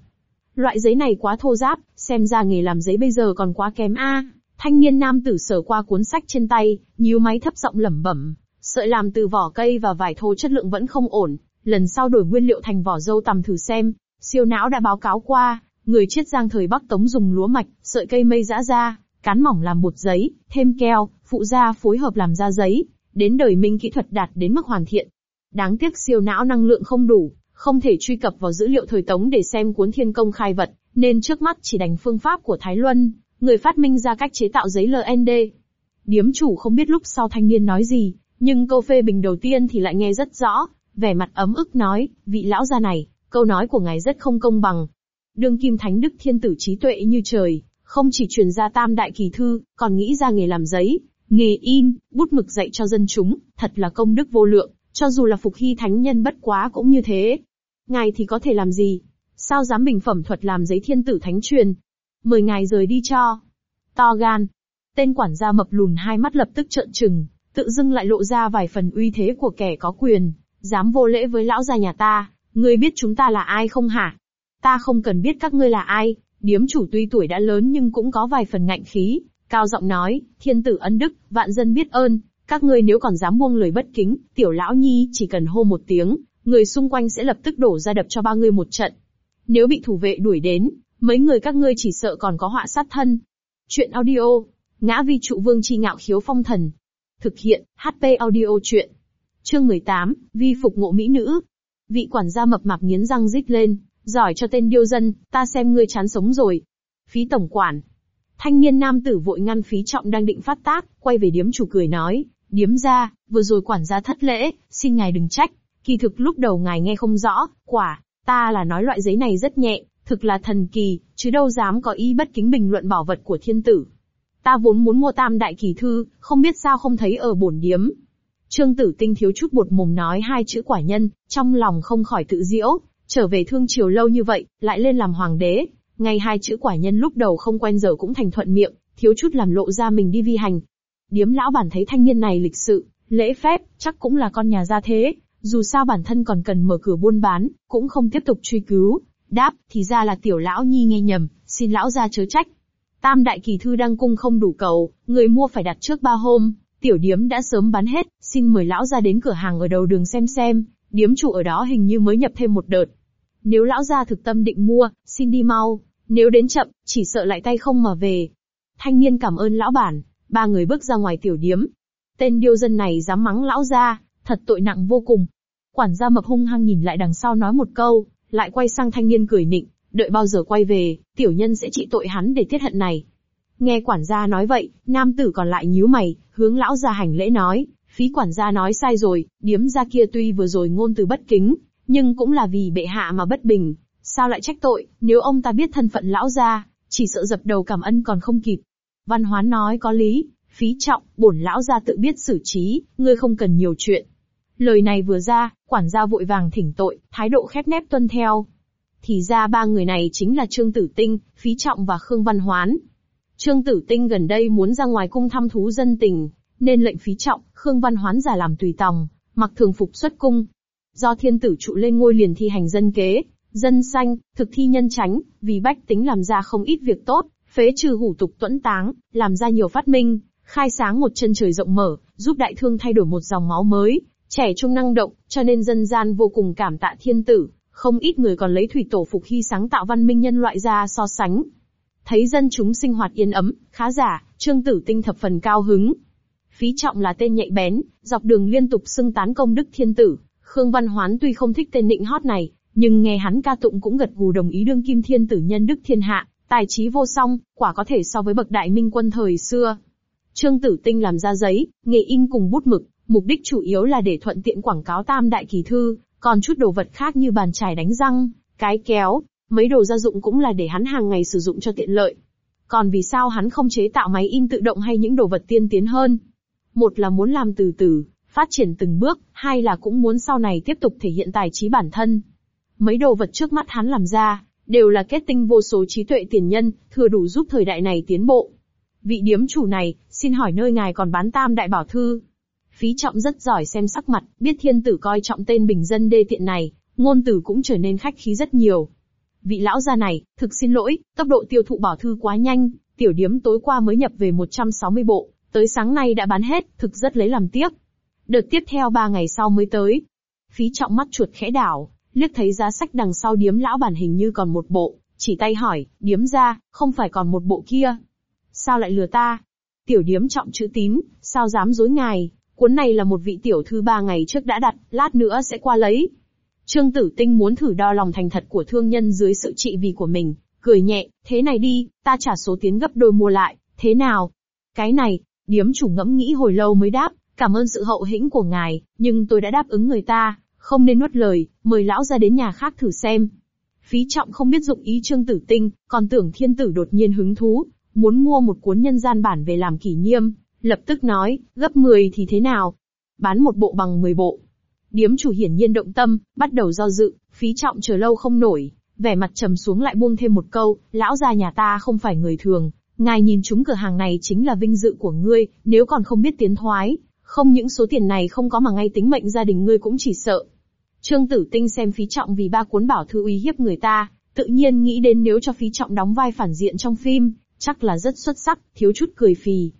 Loại giấy này quá thô giáp, xem ra nghề làm giấy bây giờ còn quá kém a. Thanh niên nam tử sở qua cuốn sách trên tay, nhíu máy thấp giọng lẩm bẩm, sợi làm từ vỏ cây và vải thô chất lượng vẫn không ổn, lần sau đổi nguyên liệu thành vỏ dâu tầm thử xem. Siêu não đã báo cáo qua, người chiết giang thời Bắc Tống dùng lúa mạch, sợi cây mây giã ra, cán mỏng làm bột giấy, thêm keo, phụ gia phối hợp làm ra giấy, đến đời Minh kỹ thuật đạt đến mức hoàn thiện. Đáng tiếc siêu não năng lượng không đủ, không thể truy cập vào dữ liệu thời Tống để xem cuốn thiên công khai vật, nên trước mắt chỉ đành phương pháp của Thái Luân, người phát minh ra cách chế tạo giấy LND. Điếm chủ không biết lúc sau thanh niên nói gì, nhưng câu phê bình đầu tiên thì lại nghe rất rõ, vẻ mặt ấm ức nói, vị lão gia này, câu nói của ngài rất không công bằng. Đương kim thánh đức thiên tử trí tuệ như trời, không chỉ truyền ra tam đại kỳ thư, còn nghĩ ra nghề làm giấy, nghề in, bút mực dạy cho dân chúng, thật là công đức vô lượng, cho dù là phục hy thánh nhân bất quá cũng như thế. Ngài thì có thể làm gì? Sao dám bình phẩm thuật làm giấy thiên tử thánh truyền? Mời ngài rời đi cho. To gan. Tên quản gia mập lùn hai mắt lập tức trợn trừng, tự dưng lại lộ ra vài phần uy thế của kẻ có quyền, dám vô lễ với lão gia nhà ta, Ngươi biết chúng ta là ai không hả? Ta không cần biết các ngươi là ai, điếm chủ tuy tuổi đã lớn nhưng cũng có vài phần ngạnh khí, cao giọng nói, thiên tử ân đức, vạn dân biết ơn, các ngươi nếu còn dám buông lời bất kính, tiểu lão nhi chỉ cần hô một tiếng, người xung quanh sẽ lập tức đổ ra đập cho ba người một trận. Nếu bị thủ vệ đuổi đến, mấy người các ngươi chỉ sợ còn có họa sát thân. Chuyện audio, ngã vi trụ vương chi ngạo khiếu phong thần. Thực hiện, HP audio chuyện. Chương 18, vi phục ngộ mỹ nữ. Vị quản gia mập mạp nghiến răng rít lên, giỏi cho tên điêu dân, ta xem ngươi chán sống rồi. Phí tổng quản. Thanh niên nam tử vội ngăn phí trọng đang định phát tác, quay về điếm chủ cười nói, điếm ra, vừa rồi quản gia thất lễ, xin ngài đừng trách. Kỳ thực lúc đầu ngài nghe không rõ, quả, ta là nói loại giấy này rất nhẹ, thực là thần kỳ, chứ đâu dám có ý bất kính bình luận bảo vật của thiên tử. Ta vốn muốn mua tam đại kỳ thư, không biết sao không thấy ở bổn điếm. Trương tử tinh thiếu chút bột mồm nói hai chữ quả nhân, trong lòng không khỏi tự diễu, trở về thương triều lâu như vậy, lại lên làm hoàng đế. Ngay hai chữ quả nhân lúc đầu không quen giờ cũng thành thuận miệng, thiếu chút làm lộ ra mình đi vi hành. Điếm lão bản thấy thanh niên này lịch sự, lễ phép, chắc cũng là con nhà gia thế, dù sao bản thân còn cần mở cửa buôn bán, cũng không tiếp tục truy cứu. Đáp, thì ra là tiểu lão nhi nghe nhầm, xin lão ra chớ trách. Tam đại kỳ thư đăng cung không đủ cầu, người mua phải đặt trước ba hôm, tiểu điếm đã sớm bán hết, xin mời lão ra đến cửa hàng ở đầu đường xem xem, điếm chủ ở đó hình như mới nhập thêm một đợt. Nếu lão gia thực tâm định mua, xin đi mau, nếu đến chậm, chỉ sợ lại tay không mà về. Thanh niên cảm ơn lão bản, ba người bước ra ngoài tiểu điếm. Tên điêu dân này dám mắng lão gia, thật tội nặng vô cùng. Quản gia mập hung hăng nhìn lại đằng sau nói một câu, lại quay sang thanh niên cười nịnh, đợi bao giờ quay về, tiểu nhân sẽ trị tội hắn để tiết hận này. Nghe quản gia nói vậy, nam tử còn lại nhíu mày, hướng lão gia hành lễ nói, phí quản gia nói sai rồi, điếm gia kia tuy vừa rồi ngôn từ bất kính, nhưng cũng là vì bệ hạ mà bất bình. Sao lại trách tội, nếu ông ta biết thân phận lão gia, chỉ sợ dập đầu cảm ân còn không kịp. Văn hoán nói có lý, phí trọng, bổn lão gia tự biết xử trí, ngươi không cần nhiều chuyện. Lời này vừa ra, quản gia vội vàng thỉnh tội, thái độ khép nép tuân theo. Thì ra ba người này chính là Trương Tử Tinh, Phí Trọng và Khương Văn Hoán. Trương Tử Tinh gần đây muốn ra ngoài cung thăm thú dân tình, nên lệnh Phí Trọng, Khương Văn Hoán giả làm tùy tòng, mặc thường phục xuất cung. Do thiên tử trụ lên ngôi liền thi hành dân kế, dân sanh, thực thi nhân tránh, vì bách tính làm ra không ít việc tốt, phế trừ hủ tục tuẫn táng, làm ra nhiều phát minh, khai sáng một chân trời rộng mở, giúp đại thương thay đổi một dòng máu mới, trẻ trung năng động, cho nên dân gian vô cùng cảm tạ thiên tử, không ít người còn lấy thủy tổ phục hy sáng tạo văn minh nhân loại ra so sánh. Thấy dân chúng sinh hoạt yên ấm, khá giả, trương tử tinh thập phần cao hứng. Phí trọng là tên nhạy bén, dọc đường liên tục xưng tán công đức thiên tử, Khương Văn Hoán tuy không thích tên nịnh hót này, nhưng nghe hắn ca tụng cũng gật gù đồng ý đương kim thiên tử nhân đức thiên hạ, tài trí vô song, quả có thể so với bậc đại minh quân thời xưa. Trương Tử Tinh làm ra giấy, nghề in cùng bút mực, mục đích chủ yếu là để thuận tiện quảng cáo tam đại kỳ thư, còn chút đồ vật khác như bàn chải đánh răng, cái kéo, mấy đồ gia dụng cũng là để hắn hàng ngày sử dụng cho tiện lợi. Còn vì sao hắn không chế tạo máy in tự động hay những đồ vật tiên tiến hơn? Một là muốn làm từ từ, phát triển từng bước, hai là cũng muốn sau này tiếp tục thể hiện tài trí bản thân. Mấy đồ vật trước mắt hắn làm ra, đều là kết tinh vô số trí tuệ tiền nhân, thừa đủ giúp thời đại này tiến bộ. Vị điếm chủ này, xin hỏi nơi ngài còn bán tam đại bảo thư. Phí trọng rất giỏi xem sắc mặt, biết thiên tử coi trọng tên bình dân đê tiện này, ngôn tử cũng trở nên khách khí rất nhiều. Vị lão gia này, thực xin lỗi, tốc độ tiêu thụ bảo thư quá nhanh, tiểu điếm tối qua mới nhập về 160 bộ, tới sáng nay đã bán hết, thực rất lấy làm tiếc. Đợt tiếp theo ba ngày sau mới tới. Phí trọng mắt chuột khẽ đảo, liếc thấy giá sách đằng sau điếm lão bản hình như còn một bộ, chỉ tay hỏi, điếm ra, không phải còn một bộ kia. Sao lại lừa ta? Tiểu điếm trọng chữ tín, sao dám dối ngài? Cuốn này là một vị tiểu thư ba ngày trước đã đặt, lát nữa sẽ qua lấy. Trương Tử Tinh muốn thử đo lòng thành thật của thương nhân dưới sự trị vì của mình, cười nhẹ, thế này đi, ta trả số tiến gấp đôi mua lại, thế nào? Cái này, điếm chủ ngẫm nghĩ hồi lâu mới đáp, cảm ơn sự hậu hĩnh của ngài, nhưng tôi đã đáp ứng người ta, không nên nuốt lời, mời lão ra đến nhà khác thử xem. Phí trọng không biết dụng ý Trương Tử Tinh, còn tưởng thiên tử đột nhiên hứng thú, muốn mua một cuốn nhân gian bản về làm kỷ niêm, lập tức nói, gấp 10 thì thế nào? Bán một bộ bằng 10 bộ. Điếm chủ hiển nhiên động tâm, bắt đầu do dự, phí trọng chờ lâu không nổi, vẻ mặt trầm xuống lại buông thêm một câu, lão gia nhà ta không phải người thường, ngài nhìn chúng cửa hàng này chính là vinh dự của ngươi, nếu còn không biết tiến thoái, không những số tiền này không có mà ngay tính mệnh gia đình ngươi cũng chỉ sợ. Trương Tử Tinh xem phí trọng vì ba cuốn bảo thư uy hiếp người ta, tự nhiên nghĩ đến nếu cho phí trọng đóng vai phản diện trong phim, chắc là rất xuất sắc, thiếu chút cười phì.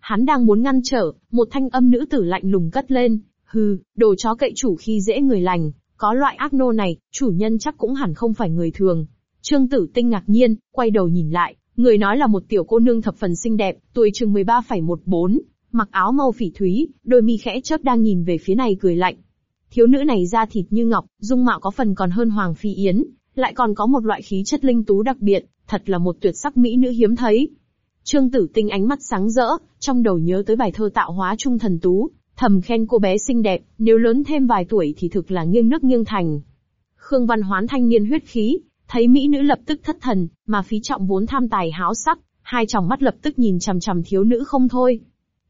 Hắn đang muốn ngăn trở, một thanh âm nữ tử lạnh lùng cất lên, hừ, đồ chó cậy chủ khi dễ người lành, có loại ác nô này, chủ nhân chắc cũng hẳn không phải người thường. Trương Tử Tinh ngạc nhiên, quay đầu nhìn lại, người nói là một tiểu cô nương thập phần xinh đẹp, tuổi chừng 13,14, mặc áo màu phỉ thúy, đôi mi khẽ chớp đang nhìn về phía này cười lạnh. Thiếu nữ này da thịt như ngọc, dung mạo có phần còn hơn Hoàng Phi Yến, lại còn có một loại khí chất linh tú đặc biệt, thật là một tuyệt sắc mỹ nữ hiếm thấy. Trương Tử Tinh ánh mắt sáng rỡ, trong đầu nhớ tới bài thơ tạo hóa trung thần tú, thầm khen cô bé xinh đẹp, nếu lớn thêm vài tuổi thì thực là nghiêng nước nghiêng thành. Khương Văn Hoán thanh niên huyết khí, thấy mỹ nữ lập tức thất thần, mà phí trọng vốn tham tài háo sắc, hai tròng mắt lập tức nhìn chằm chằm thiếu nữ không thôi.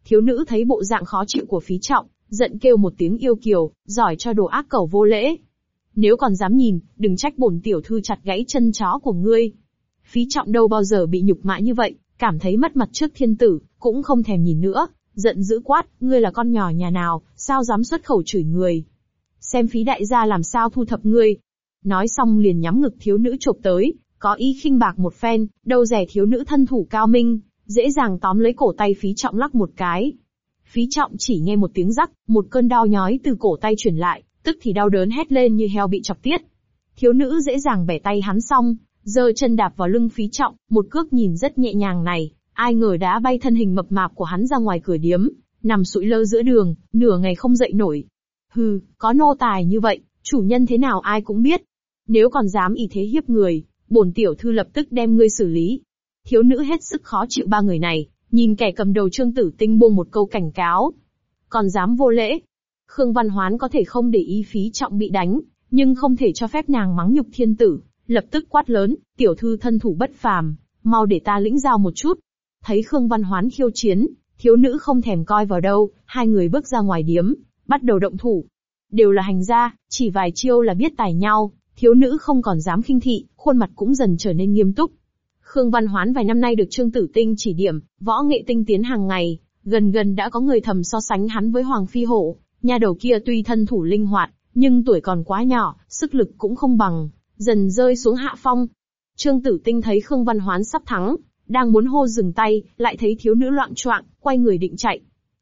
Thiếu nữ thấy bộ dạng khó chịu của phí trọng, giận kêu một tiếng yêu kiều, giỏi cho đồ ác cẩu vô lễ. Nếu còn dám nhìn, đừng trách bổn tiểu thư chặt gãy chân chó của ngươi. Phí trọng đâu bao giờ bị nhục mạ như vậy, cảm thấy mất mặt trước thiên tử, cũng không thèm nhìn nữa, giận dữ quát, ngươi là con nhỏ nhà nào, sao dám xuất khẩu chửi người. Xem phí đại gia làm sao thu thập ngươi. Nói xong liền nhắm ngực thiếu nữ chộp tới, có ý khinh bạc một phen, đâu rẻ thiếu nữ thân thủ cao minh, dễ dàng tóm lấy cổ tay phí trọng lắc một cái. Phí trọng chỉ nghe một tiếng rắc, một cơn đau nhói từ cổ tay chuyển lại, tức thì đau đớn hét lên như heo bị chọc tiết. Thiếu nữ dễ dàng bẻ tay hắn xong, giơ chân đạp vào lưng phí trọng, một cước nhìn rất nhẹ nhàng này, ai ngờ đã bay thân hình mập mạp của hắn ra ngoài cửa điếm, nằm sụi lơ giữa đường, nửa ngày không dậy nổi. Hừ, có nô tài như vậy, chủ nhân thế nào ai cũng biết. Nếu còn dám ý thế hiếp người, bổn tiểu thư lập tức đem ngươi xử lý. Thiếu nữ hết sức khó chịu ba người này, nhìn kẻ cầm đầu trương tử tinh buông một câu cảnh cáo. Còn dám vô lễ. Khương Văn Hoán có thể không để ý phí trọng bị đánh, nhưng không thể cho phép nàng mắng nhục thiên tử, lập tức quát lớn, tiểu thư thân thủ bất phàm, mau để ta lĩnh giao một chút. Thấy Khương Văn Hoán khiêu chiến, thiếu nữ không thèm coi vào đâu, hai người bước ra ngoài điếm, bắt đầu động thủ. Đều là hành gia, chỉ vài chiêu là biết tài nhau, thiếu nữ không còn dám khinh thị, khuôn mặt cũng dần trở nên nghiêm túc. Khương Văn Hoán vài năm nay được Trương Tử Tinh chỉ điểm, võ nghệ tinh tiến hàng ngày, gần gần đã có người thầm so sánh hắn với Hoàng Phi Hổ, nhà đầu kia tuy thân thủ linh hoạt, nhưng tuổi còn quá nhỏ, sức lực cũng không bằng, dần rơi xuống hạ phong. Trương Tử Tinh thấy Khương Văn Hoán sắp thắng, đang muốn hô dừng tay, lại thấy thiếu nữ loạn choạng, quay người định chạy.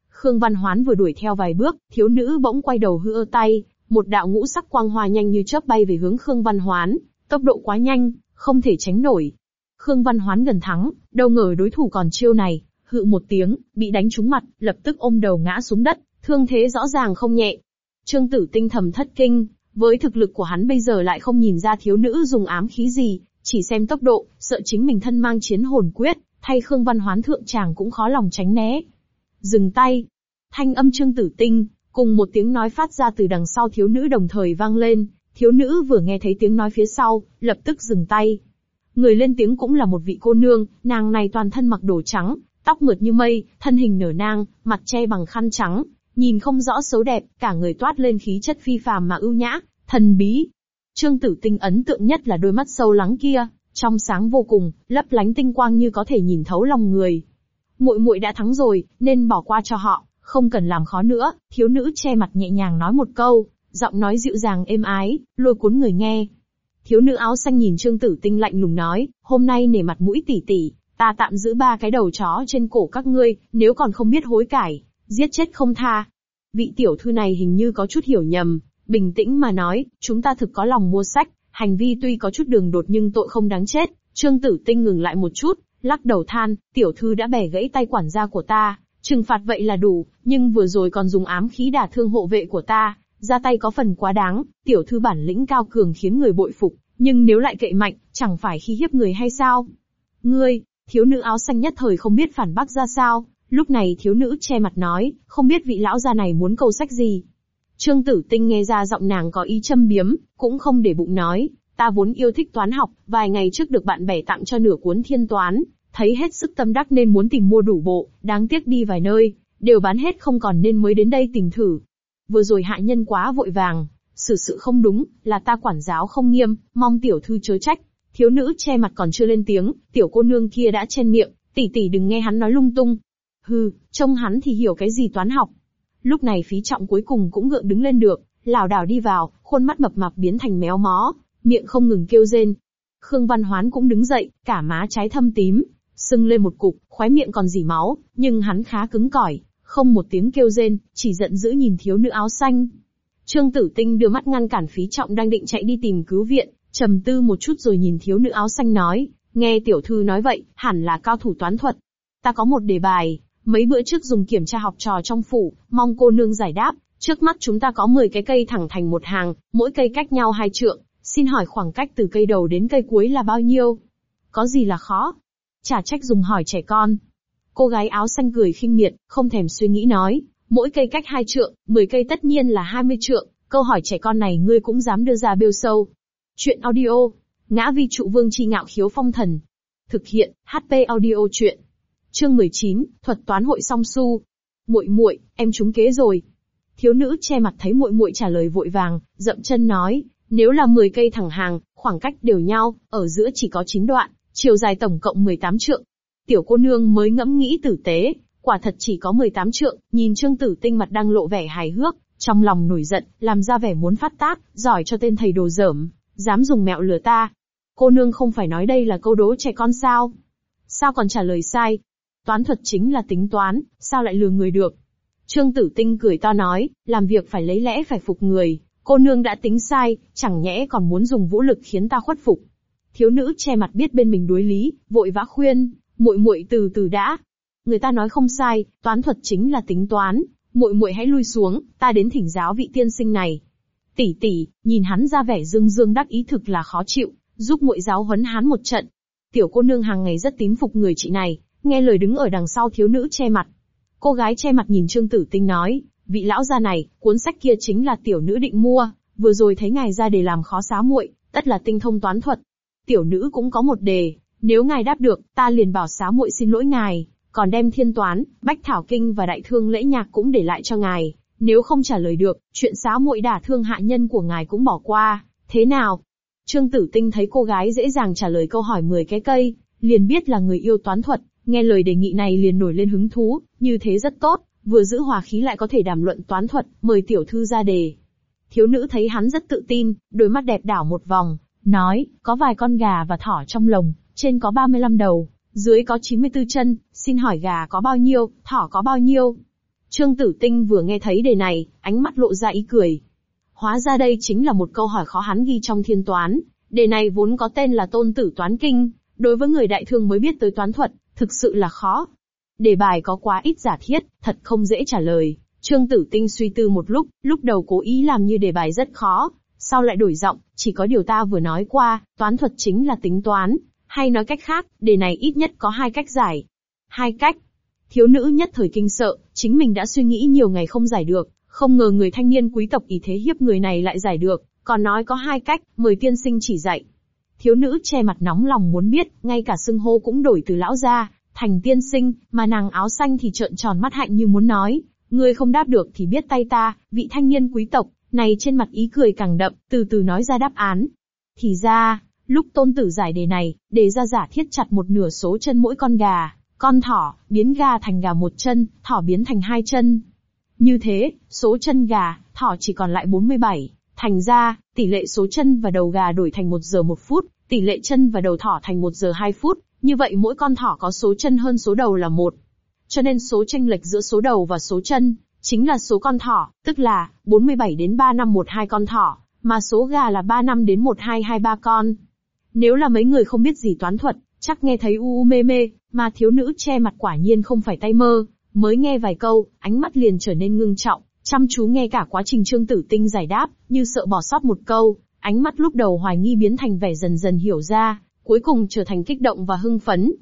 Khương Văn Hoán vừa đuổi theo vài bước, thiếu nữ bỗng quay đầu hư tay, một đạo ngũ sắc quang hoa nhanh như chớp bay về hướng Khương Văn Hoán, tốc độ quá nhanh, không thể tránh nổi. Khương Văn Hoán gần thắng, đâu ngờ đối thủ còn chiêu này, hự một tiếng, bị đánh trúng mặt, lập tức ôm đầu ngã xuống đất, thương thế rõ ràng không nhẹ. Trương Tử Tinh thầm thất kinh, với thực lực của hắn bây giờ lại không nhìn ra thiếu nữ dùng ám khí gì, chỉ xem tốc độ, sợ chính mình thân mang chiến hồn quyết, thay Khương Văn Hoán thượng chàng cũng khó lòng tránh né. Dừng tay. Thanh âm Trương Tử Tinh, cùng một tiếng nói phát ra từ đằng sau thiếu nữ đồng thời vang lên, thiếu nữ vừa nghe thấy tiếng nói phía sau, lập tức dừng tay. Người lên tiếng cũng là một vị cô nương, nàng này toàn thân mặc đồ trắng, tóc mượt như mây, thân hình nở nang, mặt che bằng khăn trắng, nhìn không rõ xấu đẹp, cả người toát lên khí chất phi phàm mà ưu nhã, thần bí. Trương Tử Tinh ấn tượng nhất là đôi mắt sâu lắng kia, trong sáng vô cùng, lấp lánh tinh quang như có thể nhìn thấu lòng người. Muội muội đã thắng rồi, nên bỏ qua cho họ, không cần làm khó nữa. Thiếu nữ che mặt nhẹ nhàng nói một câu, giọng nói dịu dàng êm ái, lôi cuốn người nghe. Thiếu nữ áo xanh nhìn Trương Tử Tinh lạnh lùng nói, hôm nay nể mặt mũi tỷ tỷ, ta tạm giữ ba cái đầu chó trên cổ các ngươi, nếu còn không biết hối cải, giết chết không tha. Vị tiểu thư này hình như có chút hiểu nhầm, bình tĩnh mà nói, chúng ta thực có lòng mua sách, hành vi tuy có chút đường đột nhưng tội không đáng chết. Trương Tử Tinh ngừng lại một chút, lắc đầu than, tiểu thư đã bẻ gãy tay quản gia của ta, trừng phạt vậy là đủ, nhưng vừa rồi còn dùng ám khí đả thương hộ vệ của ta, ra tay có phần quá đáng, tiểu thư bản lĩnh cao cường khiến người bội phục, nhưng nếu lại cậy mạnh, chẳng phải khi hiếp người hay sao? Ngươi, thiếu nữ áo xanh nhất thời không biết phản bác ra sao, lúc này thiếu nữ che mặt nói, không biết vị lão gia này muốn câu sách gì. Trương Tử Tinh nghe ra giọng nàng có ý châm biếm, cũng không để bụng nói, ta vốn yêu thích toán học, vài ngày trước được bạn bè tặng cho nửa cuốn thiên toán, thấy hết sức tâm đắc nên muốn tìm mua đủ bộ, đáng tiếc đi vài nơi, đều bán hết không còn nên mới đến đây tìm thử. Vừa rồi hạ nhân quá vội vàng, xử sự không đúng, là ta quản giáo không nghiêm, mong tiểu thư chớ trách. Thiếu nữ che mặt còn chưa lên tiếng, tiểu cô nương kia đã chen miệng, tỷ tỷ đừng nghe hắn nói lung tung. Hừ, trông hắn thì hiểu cái gì toán học. Lúc này phí trọng cuối cùng cũng gượng đứng lên được, lảo đảo đi vào, khuôn mắt mập mạp biến thành méo mó, miệng không ngừng kêu rên. Khương Văn Hoán cũng đứng dậy, cả má trái thâm tím, sưng lên một cục, khóe miệng còn dỉ máu, nhưng hắn khá cứng cỏi, không một tiếng kêu rên, chỉ giận dữ nhìn thiếu nữ áo xanh. Trương Tử Tinh đưa mắt ngăn cản phí trọng đang định chạy đi tìm cứu viện, trầm tư một chút rồi nhìn thiếu nữ áo xanh nói, nghe tiểu thư nói vậy, hẳn là cao thủ toán thuật. Ta có một đề bài, mấy bữa trước dùng kiểm tra học trò trong phủ, mong cô nương giải đáp, trước mắt chúng ta có 10 cái cây thẳng thành một hàng, mỗi cây cách nhau hai trượng, xin hỏi khoảng cách từ cây đầu đến cây cuối là bao nhiêu? Có gì là khó? Chả trách dùng hỏi trẻ con. Cô gái áo xanh cười khinh miệt, không thèm suy nghĩ nói, mỗi cây cách hai trượng, 10 cây tất nhiên là 20 trượng, câu hỏi trẻ con này ngươi cũng dám đưa ra bêu sâu. Chuyện audio, ngã vi trụ vương chi ngạo khiếu phong thần. Thực hiện, HP audio chuyện. Chương 19, thuật toán hội song su. Muội muội, em trúng kế rồi. Thiếu nữ che mặt thấy muội muội trả lời vội vàng, dậm chân nói, nếu là 10 cây thẳng hàng, khoảng cách đều nhau, ở giữa chỉ có 9 đoạn, chiều dài tổng cộng 18 trượng. Tiểu cô nương mới ngẫm nghĩ tử tế, quả thật chỉ có 18 trượng, nhìn Trương Tử Tinh mặt đang lộ vẻ hài hước, trong lòng nổi giận, làm ra vẻ muốn phát tác, giỏi cho tên thầy đồ dởm, dám dùng mẹo lừa ta. Cô nương không phải nói đây là câu đố trẻ con sao? Sao còn trả lời sai? Toán thuật chính là tính toán, sao lại lừa người được? Trương Tử Tinh cười to nói, làm việc phải lấy lẽ phải phục người, cô nương đã tính sai, chẳng nhẽ còn muốn dùng vũ lực khiến ta khuất phục. Thiếu nữ che mặt biết bên mình đối lý, vội vã khuyên, muội muội từ từ đã. Người ta nói không sai, toán thuật chính là tính toán, muội muội hãy lui xuống, ta đến thỉnh giáo vị tiên sinh này. Tỷ tỷ, nhìn hắn ra vẻ dương dương đắc ý thực là khó chịu, giúp muội giáo huấn hắn một trận. Tiểu cô nương hàng ngày rất tín phục người chị này, nghe lời đứng ở đằng sau thiếu nữ che mặt. Cô gái che mặt nhìn Trương Tử Tinh nói, vị lão gia này, cuốn sách kia chính là tiểu nữ định mua, vừa rồi thấy ngài ra để làm khó xá muội, tất là tinh thông toán thuật. Tiểu nữ cũng có một đề, nếu ngài đáp được, ta liền bảo xá muội xin lỗi ngài, còn đem thiên toán, bách thảo kinh và đại thương lễ nhạc cũng để lại cho ngài. Nếu không trả lời được, chuyện xá muội đả thương hạ nhân của ngài cũng bỏ qua, thế nào? Trương Tử Tinh thấy cô gái dễ dàng trả lời câu hỏi 10 cái cây, liền biết là người yêu toán thuật, nghe lời đề nghị này liền nổi lên hứng thú, như thế rất tốt, vừa giữ hòa khí lại có thể đàm luận toán thuật, mời tiểu thư ra đề. Thiếu nữ thấy hắn rất tự tin, đôi mắt đẹp đảo một vòng, nói, có vài con gà và thỏ trong lồng, trên có 35 đầu, dưới có 94 chân, xin hỏi gà có bao nhiêu, thỏ có bao nhiêu? Trương Tử Tinh vừa nghe thấy đề này, ánh mắt lộ ra ý cười. Hóa ra đây chính là một câu hỏi khó hắn ghi trong thiên toán, đề này vốn có tên là tôn tử toán kinh, đối với người đại thương mới biết tới toán thuật, thực sự là khó. Đề bài có quá ít giả thiết, thật không dễ trả lời. Trương Tử Tinh suy tư một lúc, lúc đầu cố ý làm như đề bài rất khó, sau lại đổi giọng, chỉ có điều ta vừa nói qua, toán thuật chính là tính toán, hay nói cách khác, đề này ít nhất có hai cách giải. Hai cách. Thiếu nữ nhất thời kinh sợ, chính mình đã suy nghĩ nhiều ngày không giải được, không ngờ người thanh niên quý tộc ý thế hiếp người này lại giải được, còn nói có hai cách, mời tiên sinh chỉ dạy. Thiếu nữ che mặt nóng lòng muốn biết, ngay cả xưng hô cũng đổi từ lão ra, thành tiên sinh, mà nàng áo xanh thì trợn tròn mắt hạnh như muốn nói, ngươi không đáp được thì biết tay ta, vị thanh niên quý tộc, này trên mặt ý cười càng đậm, từ từ nói ra đáp án. Thì ra, lúc tôn tử giải đề này, đề ra giả thiết chặt một nửa số chân mỗi con gà, con thỏ, biến gà thành gà một chân, thỏ biến thành hai chân. Như thế, số chân gà, thỏ chỉ còn lại 47. Thành ra, tỷ lệ số chân và đầu gà đổi thành 1 giờ 1 phút, tỷ lệ chân và đầu thỏ thành 1 giờ 2 phút, như vậy mỗi con thỏ có số chân hơn số đầu là một. Cho nên số chênh lệch giữa số đầu và số chân, chính là số con thỏ, tức là 47 đến 3512 con thỏ, mà số gà là 35 đến 1223 con. Nếu là mấy người không biết gì toán thuật, chắc nghe thấy u u mê mê, mà thiếu nữ che mặt quả nhiên không phải tay mơ, mới nghe vài câu, ánh mắt liền trở nên ngưng trọng, chăm chú nghe cả quá trình Trương Tử Tinh giải đáp, như sợ bỏ sót một câu, ánh mắt lúc đầu hoài nghi biến thành vẻ dần dần hiểu ra, cuối cùng trở thành kích động và hưng phấn.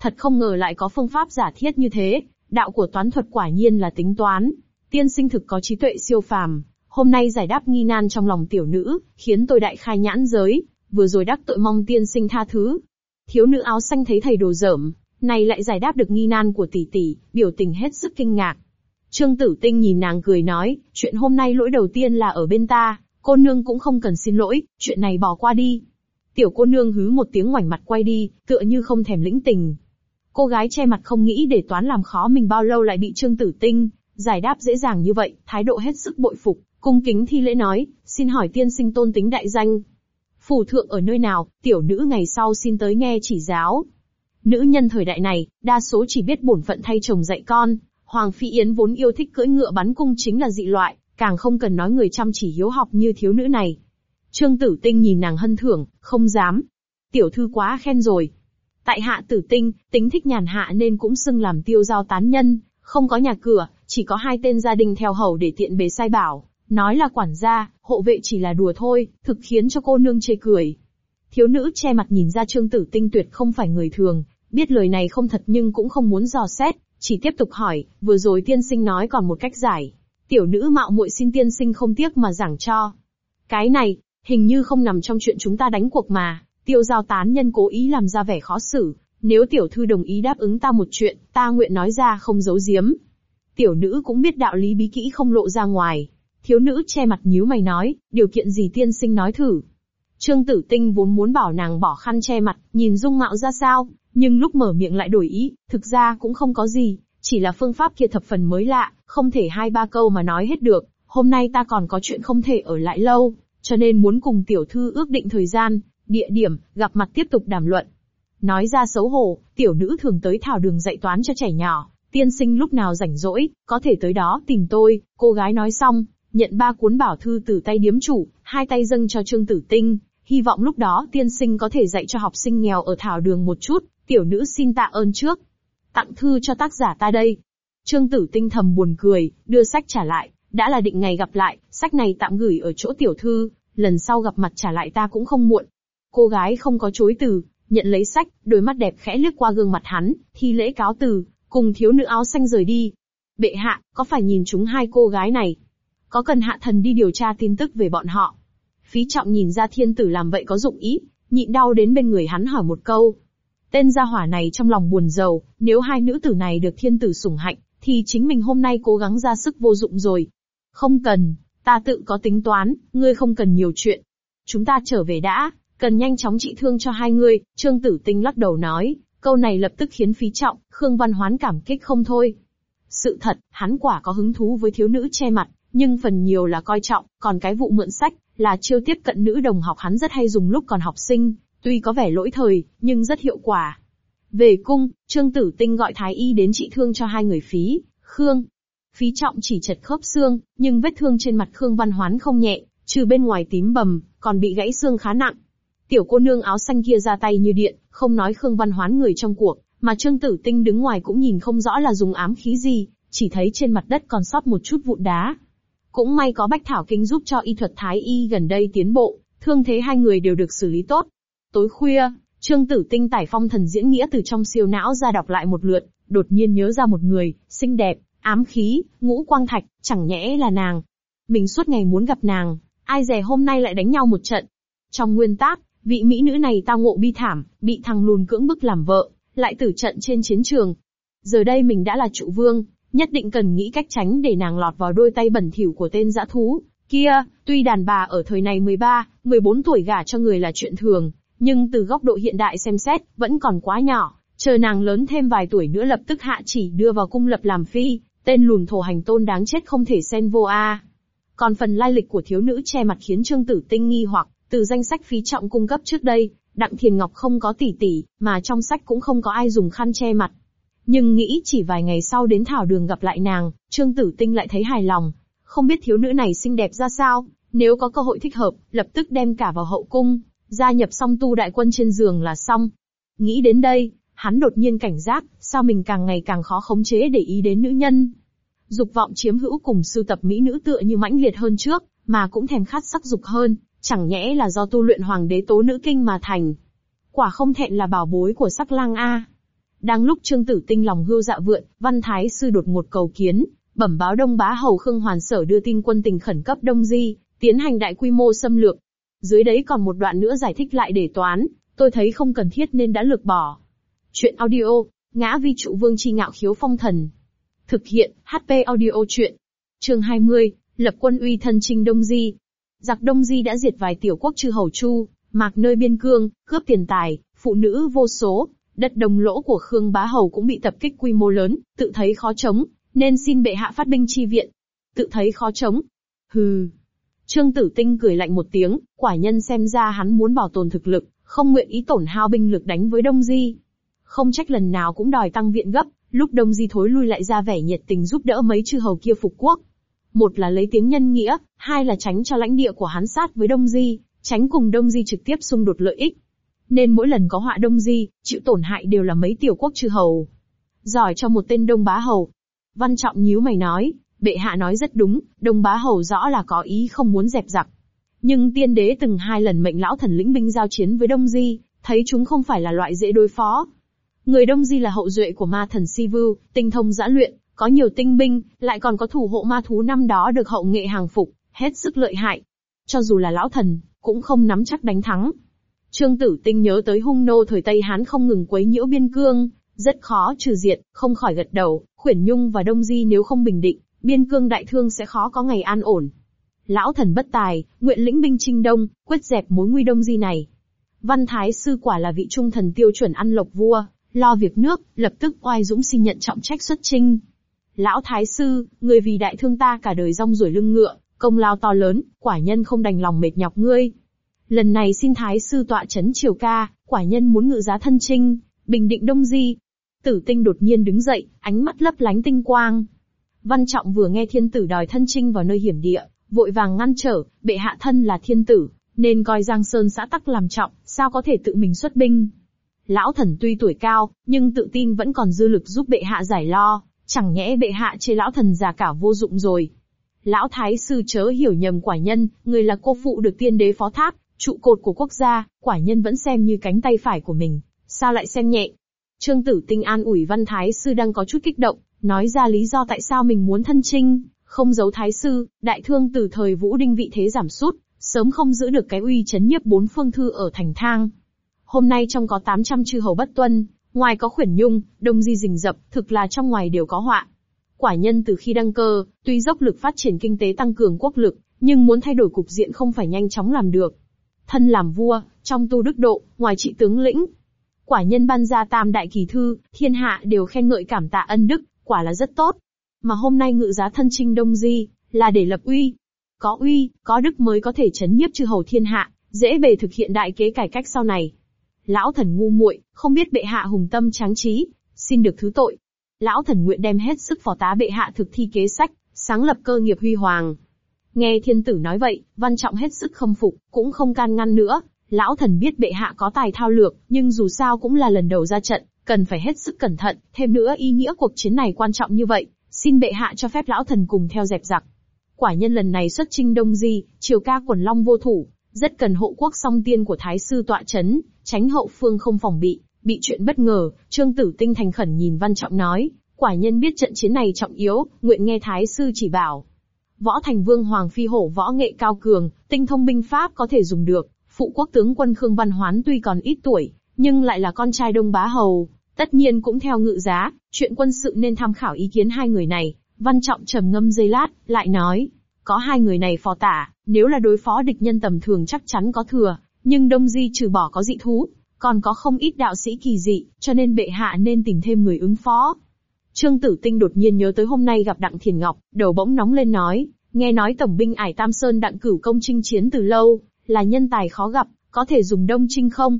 Thật không ngờ lại có phương pháp giả thiết như thế, đạo của toán thuật quả nhiên là tính toán. Tiên sinh thực có trí tuệ siêu phàm, hôm nay giải đáp nghi nan trong lòng tiểu nữ, khiến tôi đại khai nhãn giới, vừa rồi đắc tội mong tiên sinh tha thứ. Thiếu nữ áo xanh thấy thầy đồ dởm, này lại giải đáp được nghi nan của tỷ tỷ, biểu tình hết sức kinh ngạc. Trương Tử Tinh nhìn nàng cười nói, chuyện hôm nay lỗi đầu tiên là ở bên ta, cô nương cũng không cần xin lỗi, chuyện này bỏ qua đi. Tiểu cô nương hứ một tiếng ngoảnh mặt quay đi, tựa như không thèm lĩnh tình. Cô gái che mặt không nghĩ để toán làm khó mình bao lâu lại bị Trương Tử Tinh, giải đáp dễ dàng như vậy, thái độ hết sức bội phục, cung kính thi lễ nói, xin hỏi tiên sinh tôn tính đại danh. Phủ thượng ở nơi nào, tiểu nữ ngày sau xin tới nghe chỉ giáo. Nữ nhân thời đại này, đa số chỉ biết bổn phận thay chồng dạy con, Hoàng Phi Yến vốn yêu thích cưỡi ngựa bắn cung chính là dị loại, càng không cần nói người chăm chỉ hiếu học như thiếu nữ này. Trương Tử Tinh nhìn nàng hân thưởng, không dám. Tiểu thư quá khen rồi. Tại hạ Tử Tinh, tính thích nhàn hạ nên cũng xưng làm tiêu giao tán nhân, không có nhà cửa, chỉ có hai tên gia đình theo hầu để tiện bề sai bảo. Nói là quản gia, hộ vệ chỉ là đùa thôi, thực khiến cho cô nương chê cười. Thiếu nữ che mặt nhìn ra Trương Tử Tinh tuyệt không phải người thường, biết lời này không thật nhưng cũng không muốn dò xét, chỉ tiếp tục hỏi, vừa rồi tiên sinh nói còn một cách giải. Tiểu nữ mạo muội xin tiên sinh không tiếc mà giảng cho. Cái này, hình như không nằm trong chuyện chúng ta đánh cuộc mà, tiêu giao tán nhân cố ý làm ra vẻ khó xử. Nếu tiểu thư đồng ý đáp ứng ta một chuyện, ta nguyện nói ra không giấu giếm. Tiểu nữ cũng biết đạo lý bí kỹ không lộ ra ngoài. Thiếu nữ che mặt nhíu mày nói, điều kiện gì tiên sinh nói thử. Trương Tử Tinh vốn muốn bảo nàng bỏ khăn che mặt, nhìn dung mạo ra sao, nhưng lúc mở miệng lại đổi ý, thực ra cũng không có gì, chỉ là phương pháp kia thập phần mới lạ, không thể hai ba câu mà nói hết được, hôm nay ta còn có chuyện không thể ở lại lâu, cho nên muốn cùng tiểu thư ước định thời gian, địa điểm, gặp mặt tiếp tục đàm luận. Nói ra xấu hổ, tiểu nữ thường tới thảo đường dạy toán cho trẻ nhỏ, tiên sinh lúc nào rảnh rỗi, có thể tới đó tìm tôi, cô gái nói xong, nhận ba cuốn bảo thư từ tay điếm chủ, hai tay dâng cho Trương Tử Tinh, hy vọng lúc đó tiên sinh có thể dạy cho học sinh nghèo ở thảo đường một chút, tiểu nữ xin tạ ơn trước. Tặng thư cho tác giả ta đây. Trương Tử Tinh thầm buồn cười, đưa sách trả lại, đã là định ngày gặp lại, sách này tạm gửi ở chỗ tiểu thư, lần sau gặp mặt trả lại ta cũng không muộn. Cô gái không có chối từ, nhận lấy sách, đôi mắt đẹp khẽ lướt qua gương mặt hắn, thi lễ cáo từ, cùng thiếu nữ áo xanh rời đi. Bệ hạ, có phải nhìn chúng hai cô gái này? Có cần hạ thần đi điều tra tin tức về bọn họ? Phí trọng nhìn ra thiên tử làm vậy có dụng ý, nhịn đau đến bên người hắn hỏi một câu. Tên gia hỏa này trong lòng buồn giàu, nếu hai nữ tử này được thiên tử sủng hạnh, thì chính mình hôm nay cố gắng ra sức vô dụng rồi. Không cần, ta tự có tính toán, ngươi không cần nhiều chuyện. Chúng ta trở về đã, cần nhanh chóng trị thương cho hai ngươi Trương Tử Tinh lắc đầu nói, câu này lập tức khiến phí trọng, Khương Văn Hoán cảm kích không thôi. Sự thật, hắn quả có hứng thú với thiếu nữ che mặt, nhưng phần nhiều là coi trọng, còn cái vụ mượn sách, là chiêu tiếp cận nữ đồng học hắn rất hay dùng lúc còn học sinh, tuy có vẻ lỗi thời, nhưng rất hiệu quả. Về cung, Trương Tử Tinh gọi Thái Y đến trị thương cho hai người phí, Khương. Phí trọng chỉ chật khớp xương, nhưng vết thương trên mặt Khương Văn Hoán không nhẹ, trừ bên ngoài tím bầm, còn bị gãy xương khá nặng. Tiểu cô nương áo xanh kia ra tay như điện, không nói Khương Văn Hoán người trong cuộc, mà Trương Tử Tinh đứng ngoài cũng nhìn không rõ là dùng ám khí gì, chỉ thấy trên mặt đất còn sót một chút vụn đá. Cũng may có Bách Thảo Kinh giúp cho y thuật Thái Y gần đây tiến bộ, thương thế hai người đều được xử lý tốt. Tối khuya, Trương Tử Tinh tải phong thần diễn nghĩa từ trong siêu não ra đọc lại một lượt, đột nhiên nhớ ra một người, xinh đẹp, ám khí, ngũ quang thạch, chẳng nhẽ là nàng. Mình suốt ngày muốn gặp nàng, ai dè hôm nay lại đánh nhau một trận. Trong nguyên tác, vị mỹ nữ này tao ngộ bi thảm, bị thằng lùn cưỡng bức làm vợ, lại tử trận trên chiến trường. Giờ đây mình đã là trụ vương, nhất định cần nghĩ cách tránh để nàng lọt vào đôi tay bẩn thỉu của tên dã thú. Kia, tuy đàn bà ở thời này 13, 14 tuổi gả cho người là chuyện thường, nhưng từ góc độ hiện đại xem xét, vẫn còn quá nhỏ, chờ nàng lớn thêm vài tuổi nữa lập tức hạ chỉ đưa vào cung lập làm phi, tên lùn thổ hành tôn đáng chết không thể xen vô a. Còn phần lai lịch của thiếu nữ che mặt khiến Trương Tử Tinh nghi hoặc, từ danh sách phí trọng cung cấp trước đây, Đặng Thiền Ngọc không có tỷ tỷ, mà trong sách cũng không có ai dùng khăn che mặt. Nhưng nghĩ chỉ vài ngày sau đến thảo đường gặp lại nàng, Trương Tử Tinh lại thấy hài lòng. Không biết thiếu nữ này xinh đẹp ra sao, nếu có cơ hội thích hợp, lập tức đem cả vào hậu cung, gia nhập song tu đại quân trên giường là xong. Nghĩ đến đây, hắn đột nhiên cảnh giác, sao mình càng ngày càng khó khống chế để ý đến nữ nhân. Dục vọng chiếm hữu cùng sưu tập mỹ nữ tựa như mãnh liệt hơn trước, mà cũng thèm khát sắc dục hơn, chẳng nhẽ là do tu luyện hoàng đế tố nữ kinh mà thành. Quả không thẹn là bảo bối của sắc lang A. Đang lúc Trương Tử Tinh lòng hưu dạ vượn, Văn Thái Sư đột một cầu kiến, bẩm báo Đông Bá Hầu Khương Hoàn Sở đưa tin quân tình khẩn cấp Đông Di, tiến hành đại quy mô xâm lược. Dưới đấy còn một đoạn nữa giải thích lại để toán, tôi thấy không cần thiết nên đã lược bỏ. Chuyện audio, ngã vi trụ vương chi ngạo khiếu phong thần. Thực hiện, HP audio chuyện. Chương 20, lập quân uy thân trinh Đông Di. Giặc Đông Di đã diệt vài tiểu quốc chư hầu chu, mạc nơi biên cương, cướp tiền tài, phụ nữ vô số, đất đồng lỗ của Khương Bá Hầu cũng bị tập kích quy mô lớn, tự thấy khó chống, nên xin bệ hạ phát binh chi viện. Tự thấy khó chống. Hừ. Trương Tử Tinh cười lạnh một tiếng, quả nhân xem ra hắn muốn bảo tồn thực lực, không nguyện ý tổn hao binh lực đánh với Đông Di. Không trách lần nào cũng đòi tăng viện gấp, lúc Đông Di thối lui lại ra vẻ nhiệt tình giúp đỡ mấy chư hầu kia phục quốc. Một là lấy tiếng nhân nghĩa, hai là tránh cho lãnh địa của hắn sát với Đông Di, tránh cùng Đông Di trực tiếp xung đột lợi ích. Nên mỗi lần có họa Đông Di, chịu tổn hại đều là mấy tiểu quốc chư hầu. Giỏi cho một tên Đông Bá Hầu. Văn Trọng nhíu mày nói, bệ hạ nói rất đúng, Đông Bá Hầu rõ là có ý không muốn dẹp giặc. Nhưng tiên đế từng hai lần mệnh lão thần lĩnh binh giao chiến với Đông Di, thấy chúng không phải là loại dễ đối phó. Người Đông Di là hậu duệ của ma thần Sivu, tinh thông giã luyện, có nhiều tinh binh, lại còn có thủ hộ ma thú năm đó được hậu nghệ hàng phục, hết sức lợi hại. Cho dù là lão thần, cũng không nắm chắc đánh thắng. Trương Tử Tinh nhớ tới hung nô thời Tây Hán không ngừng quấy nhiễu biên cương, rất khó trừ diệt, không khỏi gật đầu, khuyển nhung và đông di nếu không bình định, biên cương đại thương sẽ khó có ngày an ổn. Lão thần bất tài, nguyện lĩnh binh trinh đông, quyết dẹp mối nguy đông di này. Văn Thái Sư quả là vị trung thần tiêu chuẩn ăn lộc vua, lo việc nước, lập tức oai dũng xin nhận trọng trách xuất trinh. Lão Thái Sư, người vì đại thương ta cả đời rong ruổi lưng ngựa, công lao to lớn, quả nhân không đành lòng mệt nhọc ngươi. Lần này xin Thái Sư tọa chấn triều ca, quả nhân muốn ngự giá thân trinh, bình định đông di. Tử tinh đột nhiên đứng dậy, ánh mắt lấp lánh tinh quang. Văn Trọng vừa nghe thiên tử đòi thân trinh vào nơi hiểm địa, vội vàng ngăn trở, bệ hạ thân là thiên tử, nên coi Giang Sơn xã tắc làm trọng, sao có thể tự mình xuất binh. Lão thần tuy tuổi cao, nhưng tự tin vẫn còn dư lực giúp bệ hạ giải lo, chẳng nhẽ bệ hạ chê lão thần già cả vô dụng rồi. Lão thái sư chớ hiểu nhầm quả nhân, người là cô phụ được tiên đế phó thác, trụ cột của quốc gia, quả nhân vẫn xem như cánh tay phải của mình, sao lại xem nhẹ. Trương Tử Tinh an ủi văn thái sư đang có chút kích động, nói ra lý do tại sao mình muốn thân trinh, không giấu thái sư, đại thương từ thời Vũ Đinh vị thế giảm sút, sớm không giữ được cái uy chấn nhiếp bốn phương thư ở thành thang. Hôm nay trong có 800 chư hầu bất tuân, ngoài có khuyển nhung, đông di rình rập, thực là trong ngoài đều có họa. Quả nhân từ khi đăng cơ, tuy dốc lực phát triển kinh tế tăng cường quốc lực, nhưng muốn thay đổi cục diện không phải nhanh chóng làm được. Thân làm vua, trong tu đức độ, ngoài trị tướng lĩnh. Quả nhân ban ra tam đại kỳ thư, thiên hạ đều khen ngợi cảm tạ ân đức, quả là rất tốt. Mà hôm nay ngự giá thân trinh đông di, là để lập uy. Có uy, có đức mới có thể chấn nhiếp chư hầu thiên hạ, dễ bề thực hiện đại kế cải cách sau này. Lão thần ngu muội, không biết bệ hạ hùng tâm tráng trí, xin được thứ tội. Lão thần nguyện đem hết sức phò tá bệ hạ thực thi kế sách, sáng lập cơ nghiệp huy hoàng. Nghe thiên tử nói vậy, văn trọng hết sức khâm phục, cũng không can ngăn nữa. Lão thần biết bệ hạ có tài thao lược, nhưng dù sao cũng là lần đầu ra trận, cần phải hết sức cẩn thận, thêm nữa ý nghĩa cuộc chiến này quan trọng như vậy, xin bệ hạ cho phép lão thần cùng theo dẹp giặc. Quả nhân lần này xuất chinh Đông Di, triều ca quần long vô thủ, rất cần hộ quốc song tiên của Thái sư tọa chấn, tránh hậu phương không phòng bị, bị chuyện bất ngờ, Trương Tử Tinh thành khẩn nhìn Văn Trọng nói, quả nhân biết trận chiến này trọng yếu, nguyện nghe Thái sư chỉ bảo. Võ Thành Vương Hoàng Phi Hổ võ nghệ cao cường, tinh thông binh pháp có thể dùng được, phụ quốc tướng quân Khương Văn Hoán tuy còn ít tuổi, nhưng lại là con trai Đông Bá Hầu, tất nhiên cũng theo ngự giá, chuyện quân sự nên tham khảo ý kiến hai người này. Văn Trọng trầm ngâm giây lát, lại nói, có hai người này phò tả, nếu là đối phó địch nhân tầm thường chắc chắn có thừa, nhưng Đông Di trừ bỏ có dị thú, còn có không ít đạo sĩ kỳ dị, cho nên bệ hạ nên tìm thêm người ứng phó. Trương Tử Tinh đột nhiên nhớ tới hôm nay gặp Đặng Thiền Ngọc, đầu bỗng nóng lên nói, nghe nói tổng binh ải Tam Sơn Đặng Cửu Công chinh chiến từ lâu, là nhân tài khó gặp, có thể dùng đông trinh không?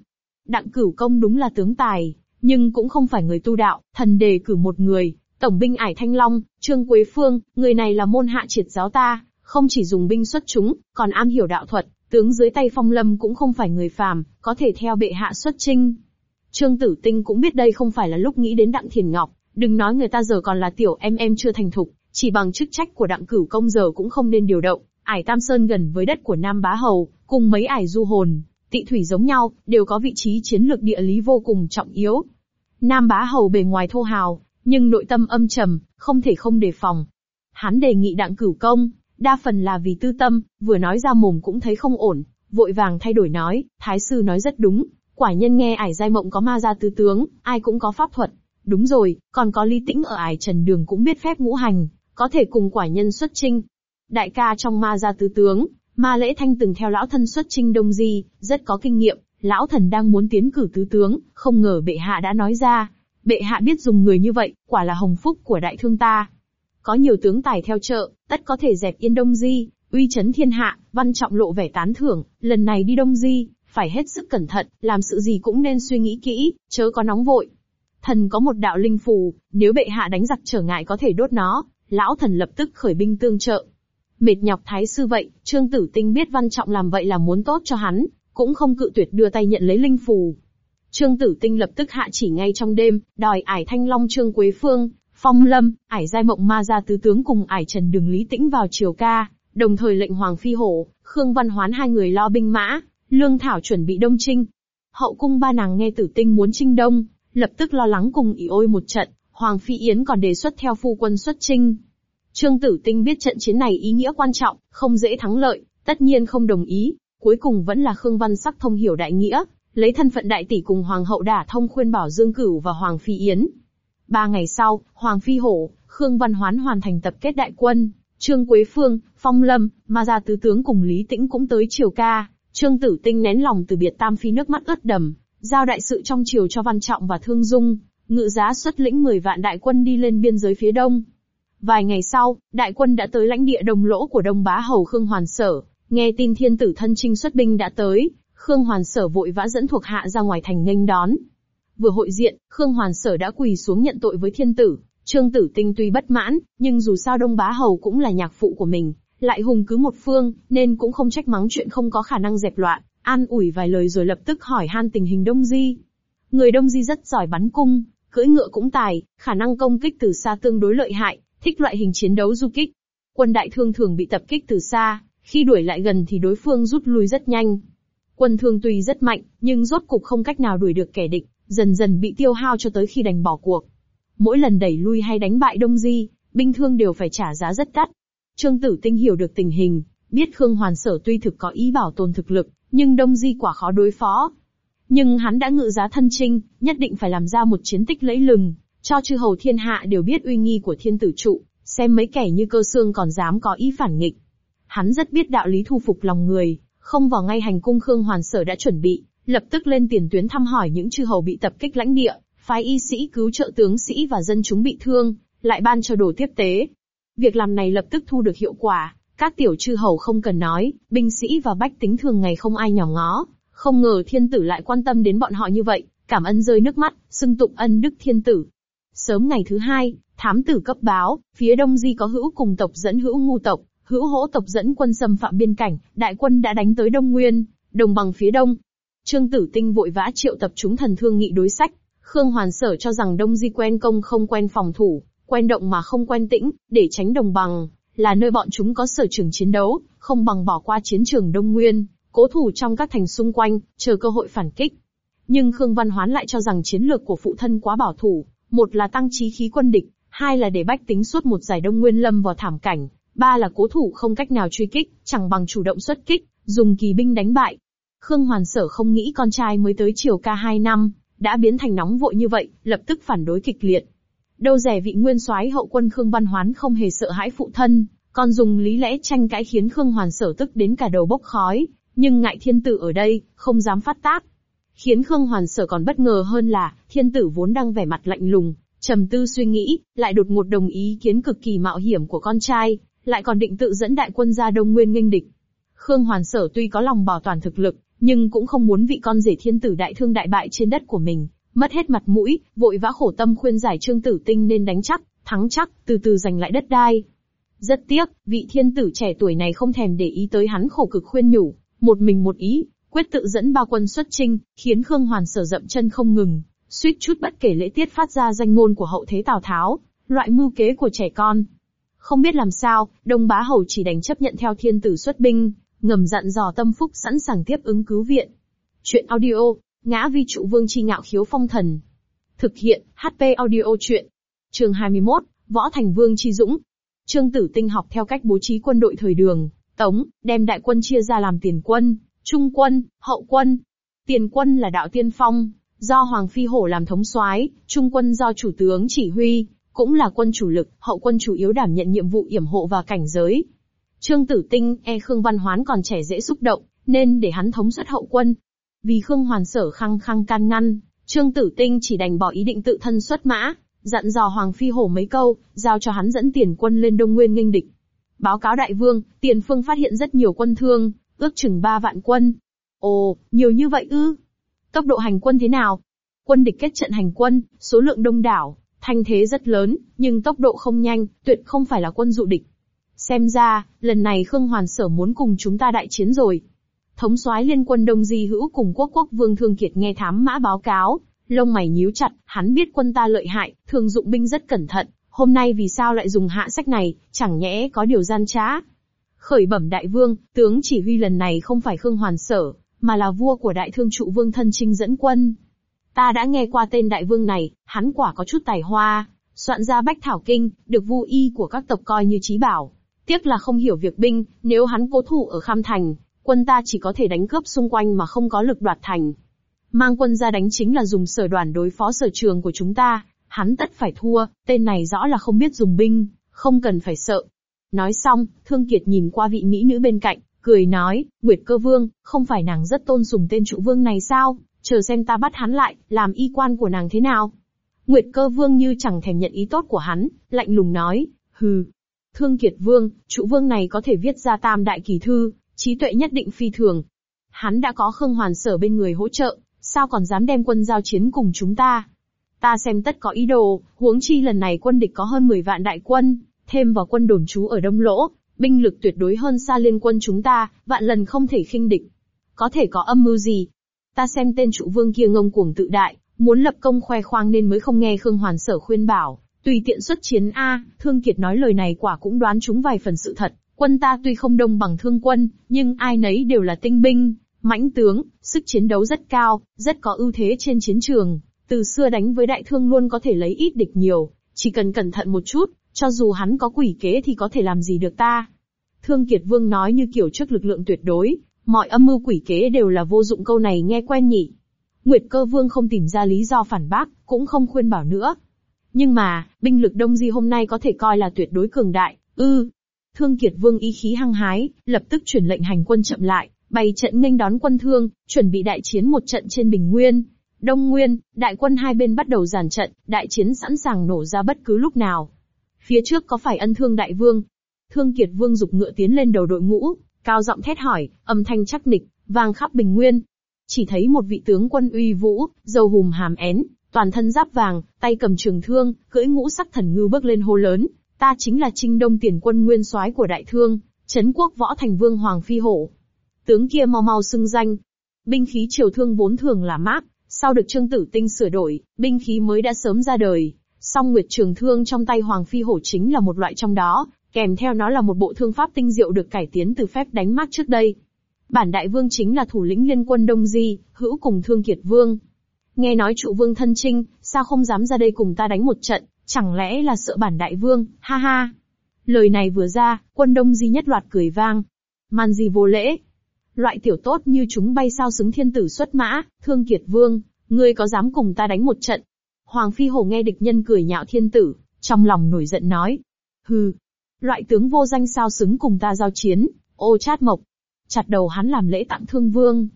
Đặng Cửu Công đúng là tướng tài, nhưng cũng không phải người tu đạo, thần đề cử một người, tổng binh ải Thanh Long, Trương Quế Phương, người này là môn hạ triệt giáo ta, không chỉ dùng binh xuất chúng, còn am hiểu đạo thuật, tướng dưới tay phong lâm cũng không phải người phàm, có thể theo bệ hạ xuất trinh. Trương Tử Tinh cũng biết đây không phải là lúc nghĩ đến Đặng Thiền Ngọc, đừng nói người ta giờ còn là tiểu em em chưa thành thục, chỉ bằng chức trách của Đặng Cửu Công giờ cũng không nên điều động. Ải Tam Sơn gần với đất của Nam Bá Hầu, cùng mấy ải du hồn, tị thủy giống nhau, đều có vị trí chiến lược địa lý vô cùng trọng yếu. Nam Bá Hầu bề ngoài thô hào, nhưng nội tâm âm trầm, không thể không đề phòng. Hắn đề nghị Đặng Cửu Công, Đa phần là vì tư tâm, vừa nói ra mồm cũng thấy không ổn, vội vàng thay đổi nói, Thái sư nói rất đúng, quả nhân nghe ải giai mộng có ma gia tứ tướng, ai cũng có pháp thuật. Đúng rồi, còn có ly tĩnh ở ải trần đường cũng biết phép ngũ hành, có thể cùng quả nhân xuất trinh. Đại ca trong ma gia tứ tướng, ma lễ thanh từng theo lão thân xuất trinh đông di, rất có kinh nghiệm, lão thần đang muốn tiến cử tứ tướng, không ngờ bệ hạ đã nói ra. Bệ hạ biết dùng người như vậy, quả là hồng phúc của đại thương ta. Có nhiều tướng tài theo trợ, tất có thể dẹp yên đông di, uy chấn thiên hạ, văn trọng lộ vẻ tán thưởng, lần này đi Đông Di, phải hết sức cẩn thận, làm sự gì cũng nên suy nghĩ kỹ, chớ có nóng vội. Thần có một đạo linh phù, nếu bệ hạ đánh giặc trở ngại có thể đốt nó, lão thần lập tức khởi binh tương trợ. Mệt nhọc thái sư vậy, Trương Tử Tinh biết Văn Trọng làm vậy là muốn tốt cho hắn, cũng không cự tuyệt đưa tay nhận lấy linh phù. Trương Tử Tinh lập tức hạ chỉ ngay trong đêm, đòi ải Thanh Long Trương Quế Phương, Phong Lâm, ải Giai Mộng Ma gia tứ tướng cùng ải Trần Đường Lý Tĩnh vào triều ca, đồng thời lệnh Hoàng Phi Hổ, Khương Văn Hoán hai người lo binh mã, lương thảo chuẩn bị đông trinh. Hậu cung ba nàng nghe Tử Tinh muốn trinh đông, lập tức lo lắng cùng ỉ ôi một trận, Hoàng Phi Yến còn đề xuất theo phu quân xuất trinh. Trương Tử Tinh biết trận chiến này ý nghĩa quan trọng, không dễ thắng lợi, tất nhiên không đồng ý, cuối cùng vẫn là Khương Văn Sắc thông hiểu đại nghĩa, lấy thân phận đại tỷ cùng Hoàng hậu đả thông khuyên bảo Dương Cửu và Hoàng Phi Yến. Ba ngày sau, Hoàng Phi Hổ, Khương Văn Hoán hoàn thành tập kết đại quân, Trương Quế Phương, Phong Lâm, Ma Gia Tứ Tướng cùng Lý Tĩnh cũng tới triều ca, Trương Tử Tinh nén lòng từ biệt Tam Phi nước mắt ướt đầm, giao đại sự trong triều cho Văn Trọng và Thương Dung, ngự giá xuất lĩnh 10 vạn đại quân đi lên biên giới phía đông. Vài ngày sau, đại quân đã tới lãnh địa đồng lỗ của Đông Bá Hầu Khương Hoàn Sở, nghe tin thiên tử thân trinh xuất binh đã tới, Khương Hoàn Sở vội vã dẫn thuộc hạ ra ngoài thành nghênh đón. Vừa hội diện, Khương Hoàn Sở đã quỳ xuống nhận tội với thiên tử, Trương Tử Tinh tuy bất mãn, nhưng dù sao Đông Bá Hầu cũng là nhạc phụ của mình, lại hùng cứ một phương, nên cũng không trách mắng chuyện không có khả năng dẹp loạn, an ủi vài lời rồi lập tức hỏi han tình hình Đông Di. Người Đông Di rất giỏi bắn cung, cưỡi ngựa cũng tài, khả năng công kích từ xa tương đối lợi hại, thích loại hình chiến đấu du kích. Quân đại thương thường bị tập kích từ xa, khi đuổi lại gần thì đối phương rút lui rất nhanh. Quân thương tuy rất mạnh, nhưng rốt cục không cách nào đuổi được kẻ địch, dần dần bị tiêu hao cho tới khi đành bỏ cuộc. Mỗi lần đẩy lui hay đánh bại Đông Di, binh thương đều phải trả giá rất đắt. Trương Tử Tinh hiểu được tình hình, biết Khương Hoàn Sở tuy thực có ý bảo tồn thực lực, nhưng Đông Di quả khó đối phó. Nhưng hắn đã ngự giá thân trinh, nhất định phải làm ra một chiến tích lẫy lừng, cho chư hầu thiên hạ đều biết uy nghi của thiên tử trụ, xem mấy kẻ như cơ xương còn dám có ý phản nghịch. Hắn rất biết đạo lý thu phục lòng người, không vào ngay hành cung Khương Hoàn Sở đã chuẩn bị, lập tức lên tiền tuyến thăm hỏi những chư hầu bị tập kích lãnh địa, phái y sĩ cứu trợ tướng sĩ và dân chúng bị thương, lại ban cho đồ tiếp tế. Việc làm này lập tức thu được hiệu quả, các tiểu chư hầu không cần nói, binh sĩ và bách tính thường ngày không ai nhỏ ngó, không ngờ thiên tử lại quan tâm đến bọn họ như vậy, cảm ơn rơi nước mắt, xưng tụng ân đức thiên tử. Sớm ngày thứ hai, thám tử cấp báo, phía đông di có hữu cùng tộc dẫn hữu ngu tộc, hữu hỗ tộc dẫn quân xâm phạm biên cảnh, đại quân đã đánh tới Đông Nguyên, đồng bằng phía đông. Trương Tử Tinh vội vã triệu tập chúng thần thương nghị đối sách, Khương Hoàn Sở cho rằng Đông Di quen công không quen phòng thủ, quen động mà không quen tĩnh, để tránh đồng bằng, là nơi bọn chúng có sở trường chiến đấu, không bằng bỏ qua chiến trường Đông Nguyên, cố thủ trong các thành xung quanh, chờ cơ hội phản kích. Nhưng Khương Văn Hoán lại cho rằng chiến lược của phụ thân quá bảo thủ, một là tăng trí khí quân địch, hai là để bách tính suốt một giải Đông Nguyên lâm vào thảm cảnh, ba là cố thủ không cách nào truy kích, chẳng bằng chủ động xuất kích, dùng kỳ binh đánh bại. Khương Hoàn Sở không nghĩ con trai mới tới triều ca hai năm, đã biến thành nóng vội như vậy, lập tức phản đối kịch liệt. Đâu rẻ vị nguyên soái hậu quân Khương Văn Hoán không hề sợ hãi phụ thân, còn dùng lý lẽ tranh cãi khiến Khương Hoàn sở tức đến cả đầu bốc khói, nhưng ngại thiên tử ở đây, không dám phát tác. Khiến Khương Hoàn sở còn bất ngờ hơn là, thiên tử vốn đang vẻ mặt lạnh lùng, trầm tư suy nghĩ, lại đột ngột đồng ý kiến cực kỳ mạo hiểm của con trai, lại còn định tự dẫn đại quân ra Đông Nguyên nghênh địch. Khương Hoàn sở tuy có lòng bảo toàn thực lực, nhưng cũng không muốn vị con rể thiên tử đại thương đại bại trên đất của mình, mất hết mặt mũi, vội vã khổ tâm khuyên giải Trương Tử Tinh nên đánh chắc, thắng chắc, từ từ giành lại đất đai. Rất tiếc, vị thiên tử trẻ tuổi này không thèm để ý tới hắn khổ cực khuyên nhủ, một mình một ý, quyết tự dẫn ba quân xuất chinh, khiến Khương Hoàn sở dậm chân không ngừng, suýt chút bất kể lễ tiết phát ra danh ngôn của hậu thế Tào Tháo, loại mưu kế của trẻ con. Không biết làm sao, Đông Bá Hầu chỉ đành chấp nhận theo thiên tử xuất binh, ngầm dặn dò tâm phúc sẵn sàng tiếp ứng cứu viện. Chuyện audio, ngã vi trụ vương chi ngạo khiếu phong thần. Thực hiện, HP audio chuyện. Trường 21, Võ Thành Vương chi dũng. Trương Tử Tinh học theo cách bố trí quân đội thời đường, tống, đem đại quân chia ra làm tiền quân, trung quân, hậu quân. Tiền quân là đạo tiên phong, do Hoàng Phi Hổ làm thống soái, trung quân do chủ tướng chỉ huy, cũng là quân chủ lực, hậu quân chủ yếu đảm nhận nhiệm vụ yểm hộ và cảnh giới, Trương Tử Tinh e Khương Văn Hoán còn trẻ dễ xúc động, nên để hắn thống suất hậu quân. Vì Khương Hoàn Sở khăng khăng can ngăn, Trương Tử Tinh chỉ đành bỏ ý định tự thân xuất mã, dặn dò Hoàng Phi Hổ mấy câu, giao cho hắn dẫn tiền quân lên Đông Nguyên nghênh địch. Báo cáo đại vương, tiền phương phát hiện rất nhiều quân thương, ước chừng 3 vạn quân. Ồ, nhiều như vậy ư? Tốc độ hành quân thế nào? Quân địch kết trận hành quân, số lượng đông đảo, thanh thế rất lớn, nhưng tốc độ không nhanh, tuyệt không phải là quân dụ địch. Xem ra, lần này Khương Hoàn Sở muốn cùng chúng ta đại chiến rồi. Thống soái liên quân Đông Di Hữu cùng quốc quốc vương Thương Kiệt nghe thám mã báo cáo, lông mày nhíu chặt, hắn biết quân ta lợi hại, thường dụng binh rất cẩn thận, hôm nay vì sao lại dùng hạ sách này, chẳng nhẽ có điều gian trá. Khởi bẩm đại vương, tướng chỉ huy lần này không phải Khương Hoàn Sở, mà là vua của đại thương trụ vương thân trinh dẫn quân. Ta đã nghe qua tên đại vương này, hắn quả có chút tài hoa, soạn ra bách thảo kinh, được vu y của các tộc coi như trí bảo. Tiếc là không hiểu việc binh, nếu hắn cố thủ ở Kham Thành, quân ta chỉ có thể đánh cướp xung quanh mà không có lực đoạt thành. Mang quân ra đánh chính là dùng sở đoàn đối phó sở trường của chúng ta, hắn tất phải thua, tên này rõ là không biết dùng binh, không cần phải sợ. Nói xong, Thương Kiệt nhìn qua vị mỹ nữ bên cạnh, cười nói, Nguyệt cơ vương, không phải nàng rất tôn sùng tên trụ vương này sao, chờ xem ta bắt hắn lại, làm y quan của nàng thế nào. Nguyệt cơ vương như chẳng thèm nhận ý tốt của hắn, lạnh lùng nói, hừ. Thương Kiệt vương, trụ vương này có thể viết ra tam đại kỳ thư, trí tuệ nhất định phi thường. Hắn đã có Khương Hoàn sở bên người hỗ trợ, sao còn dám đem quân giao chiến cùng chúng ta? Ta xem tất có ý đồ, huống chi lần này quân địch có hơn 10 vạn đại quân, thêm vào quân đồn trú ở Đông Lỗ, binh lực tuyệt đối hơn xa liên quân chúng ta, vạn lần không thể khinh địch. Có thể có âm mưu gì? Ta xem tên trụ vương kia ngông cuồng tự đại, muốn lập công khoe khoang nên mới không nghe Khương Hoàn sở khuyên bảo, tùy tiện xuất chiến A, Thương Kiệt nói lời này quả cũng đoán chúng vài phần sự thật, quân ta tuy không đông bằng thương quân, nhưng ai nấy đều là tinh binh, mãnh tướng, sức chiến đấu rất cao, rất có ưu thế trên chiến trường, từ xưa đánh với đại thương luôn có thể lấy ít địch nhiều, chỉ cần cẩn thận một chút, cho dù hắn có quỷ kế thì có thể làm gì được ta. Thương Kiệt Vương nói như kiểu trước lực lượng tuyệt đối, mọi âm mưu quỷ kế đều là vô dụng câu này nghe quen nhỉ. Nguyệt Cơ Vương không tìm ra lý do phản bác, cũng không khuyên bảo nữa. Nhưng mà, binh lực Đông Di hôm nay có thể coi là tuyệt đối cường đại, ư. Thương Kiệt Vương ý khí hăng hái, lập tức chuyển lệnh hành quân chậm lại, bày trận nghênh đón quân thương, chuẩn bị đại chiến một trận trên Bình Nguyên. Đông Nguyên, đại quân hai bên bắt đầu giàn trận, đại chiến sẵn sàng nổ ra bất cứ lúc nào. Phía trước có phải ân thương đại vương? Thương Kiệt Vương dục ngựa tiến lên đầu đội ngũ, cao giọng thét hỏi, âm thanh chắc nịch, vang khắp bình nguyên. Chỉ thấy một vị tướng quân uy vũ, dầu hùm hàm én, toàn thân giáp vàng, tay cầm trường thương, cưỡi ngũ sắc thần ngư bước lên hô lớn, ta chính là Trinh Đông tiền quân nguyên soái của đại thương, chấn quốc võ thành vương Hoàng Phi Hổ. Tướng kia mau mau xưng danh. Binh khí triều thương vốn thường là mát, sau được Trương Tử Tinh sửa đổi, binh khí mới đã sớm ra đời. Song Nguyệt Trường Thương trong tay Hoàng Phi Hổ chính là một loại trong đó, kèm theo nó là một bộ thương pháp tinh diệu được cải tiến từ phép đánh mát trước đây. Bản đại vương chính là thủ lĩnh liên quân Đông Di, hữu cùng Thương Kiệt Vương. Nghe nói trụ vương thân trinh, sao không dám ra đây cùng ta đánh một trận, chẳng lẽ là sợ bản đại vương, ha ha. Lời này vừa ra, quân Đông Di nhất loạt cười vang. Man gì vô lễ. Loại tiểu tốt như chúng bay sao xứng thiên tử xuất mã, Thương Kiệt Vương, ngươi có dám cùng ta đánh một trận? Hoàng Phi Hổ nghe địch nhân cười nhạo thiên tử, trong lòng nổi giận nói. Hừ, loại tướng vô danh sao xứng cùng ta giao chiến, ô chát mộc. Chặt đầu hắn làm lễ tặng thương vương.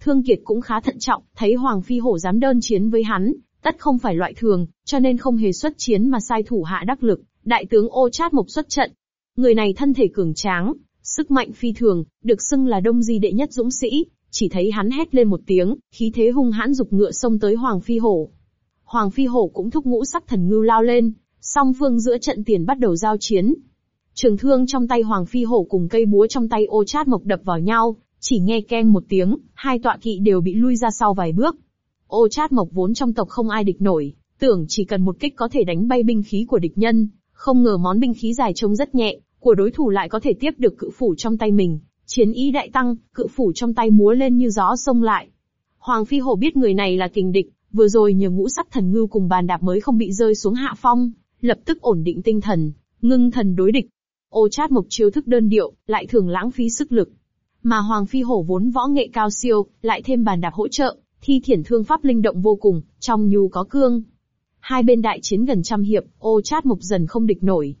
Thương Kiệt cũng khá thận trọng, thấy Hoàng Phi Hổ dám đơn chiến với hắn, tất không phải loại thường, cho nên không hề xuất chiến mà sai thủ hạ đắc lực, đại tướng ô chát mộc xuất trận. Người này thân thể cường tráng, sức mạnh phi thường, được xưng là đông di đệ nhất dũng sĩ, chỉ thấy hắn hét lên một tiếng, khí thế hung hãn dục ngựa xông tới Hoàng Phi Hổ. Hoàng Phi Hổ cũng thúc ngũ sắc thần ngưu lao lên, song phương giữa trận tiền bắt đầu giao chiến. Trường thương trong tay Hoàng Phi Hổ cùng cây búa trong tay ô chát mộc đập vào nhau, chỉ nghe keng một tiếng, hai tọa kỵ đều bị lui ra sau vài bước. Ô chát mộc vốn trong tộc không ai địch nổi, tưởng chỉ cần một kích có thể đánh bay binh khí của địch nhân, không ngờ món binh khí dài trông rất nhẹ, của đối thủ lại có thể tiếp được cự phủ trong tay mình. Chiến ý đại tăng, cự phủ trong tay múa lên như gió sông lại. Hoàng Phi Hổ biết người này là kình địch, vừa rồi nhờ ngũ sắc thần ngưu cùng bàn đạp mới không bị rơi xuống hạ phong, lập tức ổn định tinh thần, ngưng thần đối địch. Ô chát mộc chiêu thức đơn điệu, lại thường lãng phí sức lực. Mà Hoàng Phi Hổ vốn võ nghệ cao siêu, lại thêm bàn đạp hỗ trợ, thi thiển thương pháp linh động vô cùng, trong nhu có cương. Hai bên đại chiến gần trăm hiệp, ô chát mộc dần không địch nổi.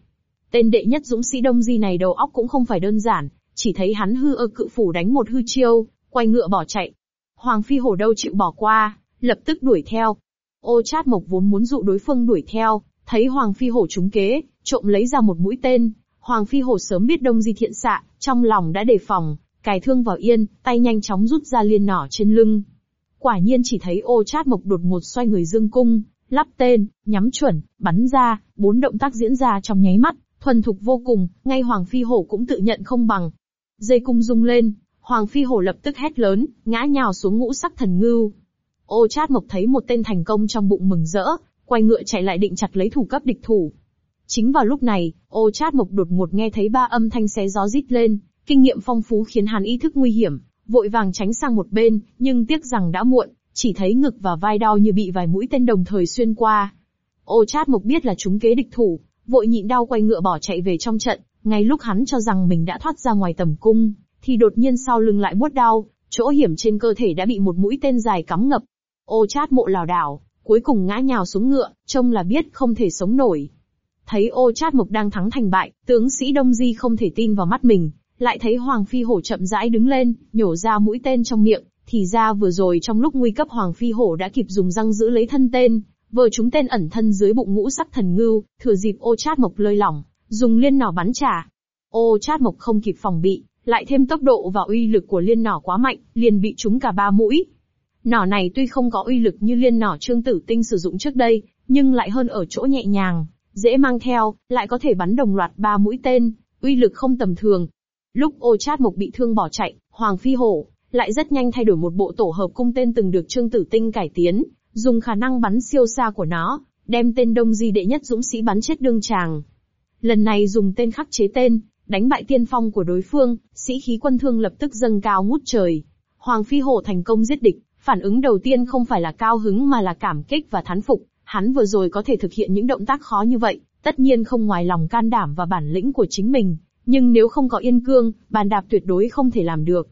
Tên đệ nhất dũng sĩ Đông Di này đầu óc cũng không phải đơn giản, chỉ thấy hắn hư ơ cự phủ đánh một hư chiêu, quay ngựa bỏ chạy. Hoàng Phi Hổ đâu chịu bỏ qua, lập tức đuổi theo. Ô chát mộc vốn muốn dụ đối phương đuổi theo, thấy Hoàng Phi Hổ trúng kế, trộm lấy ra một mũi tên, Hoàng Phi Hổ sớm biết Đông Di thiện xạ, trong lòng đã đề phòng, cài thương vào yên, tay nhanh chóng rút ra liên nỏ trên lưng. Quả nhiên chỉ thấy ô chát mộc đột ngột xoay người dương cung, lắp tên, nhắm chuẩn, bắn ra, bốn động tác diễn ra trong nháy mắt, thuần thục vô cùng, ngay Hoàng Phi Hổ cũng tự nhận không bằng. Dây cung rung lên, Hoàng Phi Hổ lập tức hét lớn, ngã nhào xuống ngũ sắc thần ngưu. Ô chát mộc thấy một tên thành công trong bụng mừng rỡ, quay ngựa chạy lại định chặt lấy thủ cấp địch thủ. Chính vào lúc này, ô chát mộc đột ngột nghe thấy ba âm thanh xé gió rít lên, kinh nghiệm phong phú khiến hắn ý thức nguy hiểm, vội vàng tránh sang một bên, nhưng tiếc rằng đã muộn, chỉ thấy ngực và vai đau như bị vài mũi tên đồng thời xuyên qua. Ô chát mộc biết là chúng kế địch thủ, vội nhịn đau quay ngựa bỏ chạy về trong trận, ngay lúc hắn cho rằng mình đã thoát ra ngoài tầm cung, thì đột nhiên sau lưng lại buốt đau, chỗ hiểm trên cơ thể đã bị một mũi tên dài cắm ngập. Ô chát mộ lảo đảo, cuối cùng ngã nhào xuống ngựa, trông là biết không thể sống nổi. Thấy ô chát mộc đang thắng thành bại, tướng sĩ Đông Di không thể tin vào mắt mình, lại thấy Hoàng Phi Hổ chậm rãi đứng lên, nhổ ra mũi tên trong miệng, thì ra vừa rồi trong lúc nguy cấp Hoàng Phi Hổ đã kịp dùng răng giữ lấy thân tên, vừa chúng tên ẩn thân dưới bụng ngũ sắc thần ngưu, thừa dịp ô chát mộc lơi lỏng, dùng liên nỏ bắn trả. Ô chát mộc không kịp phòng bị, lại thêm tốc độ và uy lực của liên nỏ quá mạnh, liền bị trúng cả ba mũi. Nỏ này tuy không có uy lực như liên nỏ trương tử tinh sử dụng trước đây, nhưng lại hơn ở chỗ nhẹ nhàng, dễ mang theo, lại có thể bắn đồng loạt ba mũi tên, uy lực không tầm thường. Lúc ô chát mộc bị thương bỏ chạy, Hoàng Phi Hổ, lại rất nhanh thay đổi một bộ tổ hợp cung tên từng được Trương Tử Tinh cải tiến, dùng khả năng bắn siêu xa của nó, đem tên Đông Di đệ nhất dũng sĩ bắn chết đương tràng. Lần này dùng tên khắc chế tên, đánh bại tiên phong của đối phương, sĩ khí quân thương lập tức dâng cao ngút trời. Hoàng Phi Hổ thành công giết địch, phản ứng đầu tiên không phải là cao hứng mà là cảm kích và thán phục, hắn vừa rồi có thể thực hiện những động tác khó như vậy, tất nhiên không ngoài lòng can đảm và bản lĩnh của chính mình, nhưng nếu không có yên cương, bàn đạp tuyệt đối không thể làm được.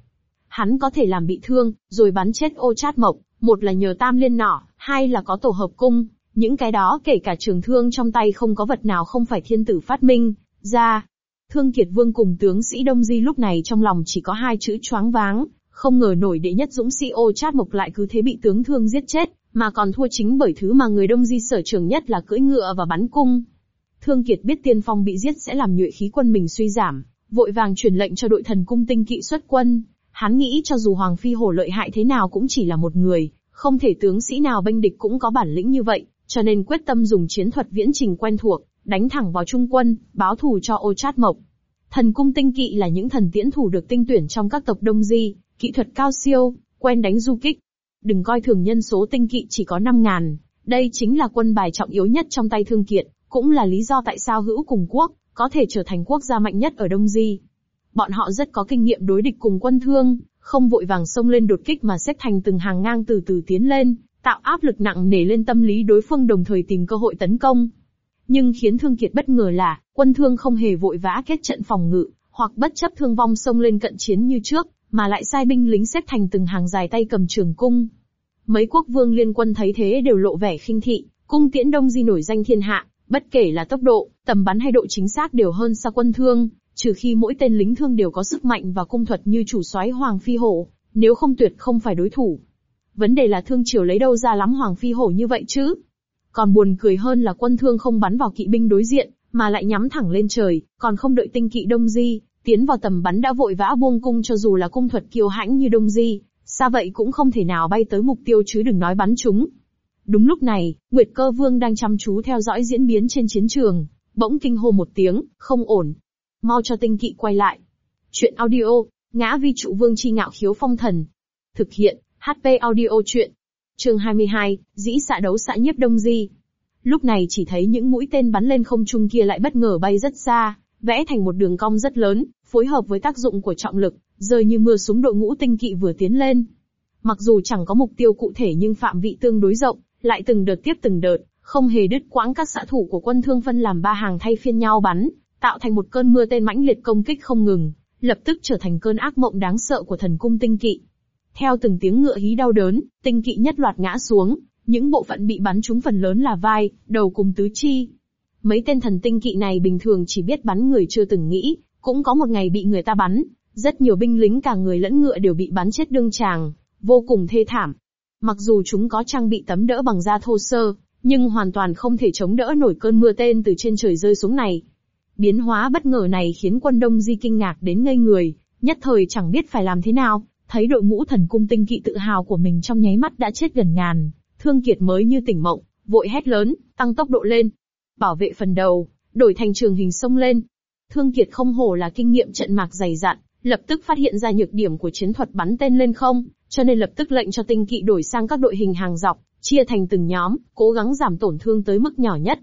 Hắn có thể làm bị thương, rồi bắn chết ô chát mộc, một là nhờ tam liên nỏ, hai là có tổ hợp cung, những cái đó kể cả trường thương trong tay không có vật nào không phải thiên tử phát minh, ra. Thương Kiệt Vương cùng tướng sĩ Đông Di lúc này trong lòng chỉ có hai chữ choáng váng, không ngờ nổi đệ nhất dũng sĩ ô chát mộc lại cứ thế bị tướng thương giết chết, mà còn thua chính bởi thứ mà người Đông Di sở trường nhất là cưỡi ngựa và bắn cung. Thương Kiệt biết tiên phong bị giết sẽ làm nhuệ khí quân mình suy giảm, vội vàng truyền lệnh cho đội thần cung tinh kỵ xuất quân. Hắn nghĩ cho dù Hoàng Phi Hổ lợi hại thế nào cũng chỉ là một người, không thể tướng sĩ nào bênh địch cũng có bản lĩnh như vậy, cho nên quyết tâm dùng chiến thuật viễn trình quen thuộc, đánh thẳng vào trung quân, báo thù cho ô chát mộc. Thần cung tinh kỵ là những thần tiễn thủ được tinh tuyển trong các tộc Đông Di, kỹ thuật cao siêu, quen đánh du kích. Đừng coi thường nhân số tinh kỵ chỉ có 5 ngàn, đây chính là quân bài trọng yếu nhất trong tay thương kiệt, cũng là lý do tại sao hữu cùng quốc, có thể trở thành quốc gia mạnh nhất ở Đông Di. Bọn họ rất có kinh nghiệm đối địch cùng quân thương, không vội vàng xông lên đột kích mà xếp thành từng hàng ngang từ từ tiến lên, tạo áp lực nặng nề lên tâm lý đối phương đồng thời tìm cơ hội tấn công. Nhưng khiến Thương Kiệt bất ngờ là, quân thương không hề vội vã kết trận phòng ngự, hoặc bất chấp thương vong xông lên cận chiến như trước, mà lại sai binh lính xếp thành từng hàng dài tay cầm trường cung. Mấy quốc vương liên quân thấy thế đều lộ vẻ khinh thị, cung tiễn đông di nổi danh thiên hạ, bất kể là tốc độ, tầm bắn hay độ chính xác đều hơn xa quân thương, trừ khi mỗi tên lính thương đều có sức mạnh và cung thuật như chủ soái Hoàng Phi Hổ, nếu không tuyệt không phải đối thủ. Vấn đề là thương triều lấy đâu ra lắm Hoàng Phi Hổ như vậy chứ? Còn buồn cười hơn là quân thương không bắn vào kỵ binh đối diện, mà lại nhắm thẳng lên trời, còn không đợi tinh kỵ Đông Di, tiến vào tầm bắn đã vội vã buông cung cho dù là cung thuật kiêu hãnh như Đông Di, xa vậy cũng không thể nào bay tới mục tiêu chứ đừng nói bắn chúng. Đúng lúc này, Nguyệt Cơ Vương đang chăm chú theo dõi diễn biến trên chiến trường, bỗng kinh hô một tiếng, không ổn. Mau cho tinh kỵ quay lại. Chuyện audio, ngã vi trụ vương chi ngạo khiếu phong thần. Thực hiện, HP audio chuyện. Chương 22, dĩ xạ đấu xạ nhiếp đông di. Lúc này chỉ thấy những mũi tên bắn lên không trung kia lại bất ngờ bay rất xa, vẽ thành một đường cong rất lớn, phối hợp với tác dụng của trọng lực, rơi như mưa xuống đội ngũ tinh kỵ vừa tiến lên. Mặc dù chẳng có mục tiêu cụ thể nhưng phạm vị tương đối rộng, lại từng đợt tiếp từng đợt, không hề đứt quãng các xã thủ của quân thương phân làm ba hàng thay phiên nhau bắn, tạo thành một cơn mưa tên mãnh liệt công kích không ngừng, lập tức trở thành cơn ác mộng đáng sợ của thần cung tinh kỵ. Theo từng tiếng ngựa hí đau đớn, tinh kỵ nhất loạt ngã xuống, những bộ phận bị bắn trúng phần lớn là vai, đầu cùng tứ chi. Mấy tên thần tinh kỵ này bình thường chỉ biết bắn người chưa từng nghĩ, cũng có một ngày bị người ta bắn, rất nhiều binh lính cả người lẫn ngựa đều bị bắn chết đương tràng, vô cùng thê thảm. Mặc dù chúng có trang bị tấm đỡ bằng da thô sơ, nhưng hoàn toàn không thể chống đỡ nổi cơn mưa tên từ trên trời rơi xuống này. Biến hóa bất ngờ này khiến quân Đông Di kinh ngạc đến ngây người, nhất thời chẳng biết phải làm thế nào, thấy đội ngũ thần cung tinh kỵ tự hào của mình trong nháy mắt đã chết gần ngàn, Thương Kiệt mới như tỉnh mộng, vội hét lớn, tăng tốc độ lên. Bảo vệ phần đầu, đổi thành trường hình sông lên. Thương Kiệt không hổ là kinh nghiệm trận mạc dày dặn, lập tức phát hiện ra nhược điểm của chiến thuật bắn tên lên không, cho nên lập tức lệnh cho tinh kỵ đổi sang các đội hình hàng dọc, chia thành từng nhóm, cố gắng giảm tổn thương tới mức nhỏ nhất.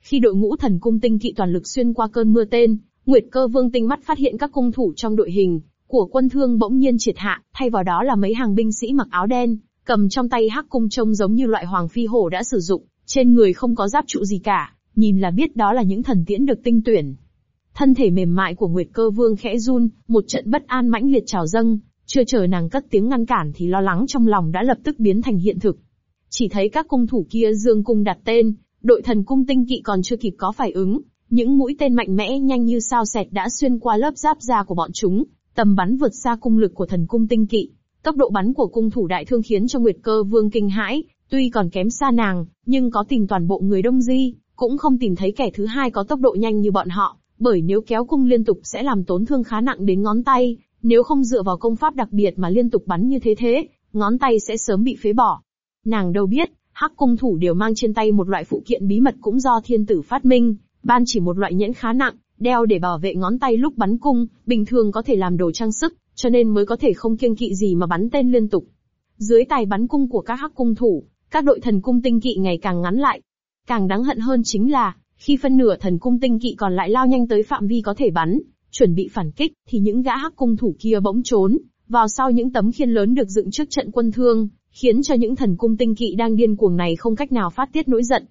Khi đội ngũ thần cung tinh kỵ toàn lực xuyên qua cơn mưa tên, Nguyệt Cơ Vương tinh mắt phát hiện các cung thủ trong đội hình của quân thương bỗng nhiên triệt hạ, thay vào đó là mấy hàng binh sĩ mặc áo đen, cầm trong tay hắc cung trông giống như loại hoàng phi hổ đã sử dụng, trên người không có giáp trụ gì cả, nhìn là biết đó là những thần tiễn được tinh tuyển. Thân thể mềm mại của Nguyệt Cơ Vương khẽ run, một trận bất an mãnh liệt trào dâng, chưa chờ nàng cất tiếng ngăn cản thì lo lắng trong lòng đã lập tức biến thành hiện thực. Chỉ thấy các cung thủ kia dương cung đặt tên, đội thần cung tinh kỵ còn chưa kịp có phản ứng, những mũi tên mạnh mẽ nhanh như sao xẹt đã xuyên qua lớp giáp da của bọn chúng, tầm bắn vượt xa cung lực của thần cung tinh kỵ. Tốc độ bắn của cung thủ đại thương khiến cho Nguyệt Cơ Vương kinh hãi, tuy còn kém xa nàng, nhưng có tìm toàn bộ người Đông Di, cũng không tìm thấy kẻ thứ hai có tốc độ nhanh như bọn họ, bởi nếu kéo cung liên tục sẽ làm tổn thương khá nặng đến ngón tay, nếu không dựa vào công pháp đặc biệt mà liên tục bắn như thế thế, ngón tay sẽ sớm bị phế bỏ. Nàng đâu biết, hắc cung thủ đều mang trên tay một loại phụ kiện bí mật cũng do thiên tử phát minh, ban chỉ một loại nhẫn khá nặng, đeo để bảo vệ ngón tay lúc bắn cung, bình thường có thể làm đồ trang sức, cho nên mới có thể không kiêng kỵ gì mà bắn tên liên tục. Dưới tài bắn cung của các hắc cung thủ, các đội thần cung tinh kỵ ngày càng ngắn lại. Càng đáng hận hơn chính là, khi phân nửa thần cung tinh kỵ còn lại lao nhanh tới phạm vi có thể bắn, chuẩn bị phản kích, thì những gã hắc cung thủ kia bỗng trốn, vào sau những tấm khiên lớn được dựng trước trận quân thương, khiến cho những thần cung tinh kỵ đang điên cuồng này không cách nào phát tiết nỗi giận.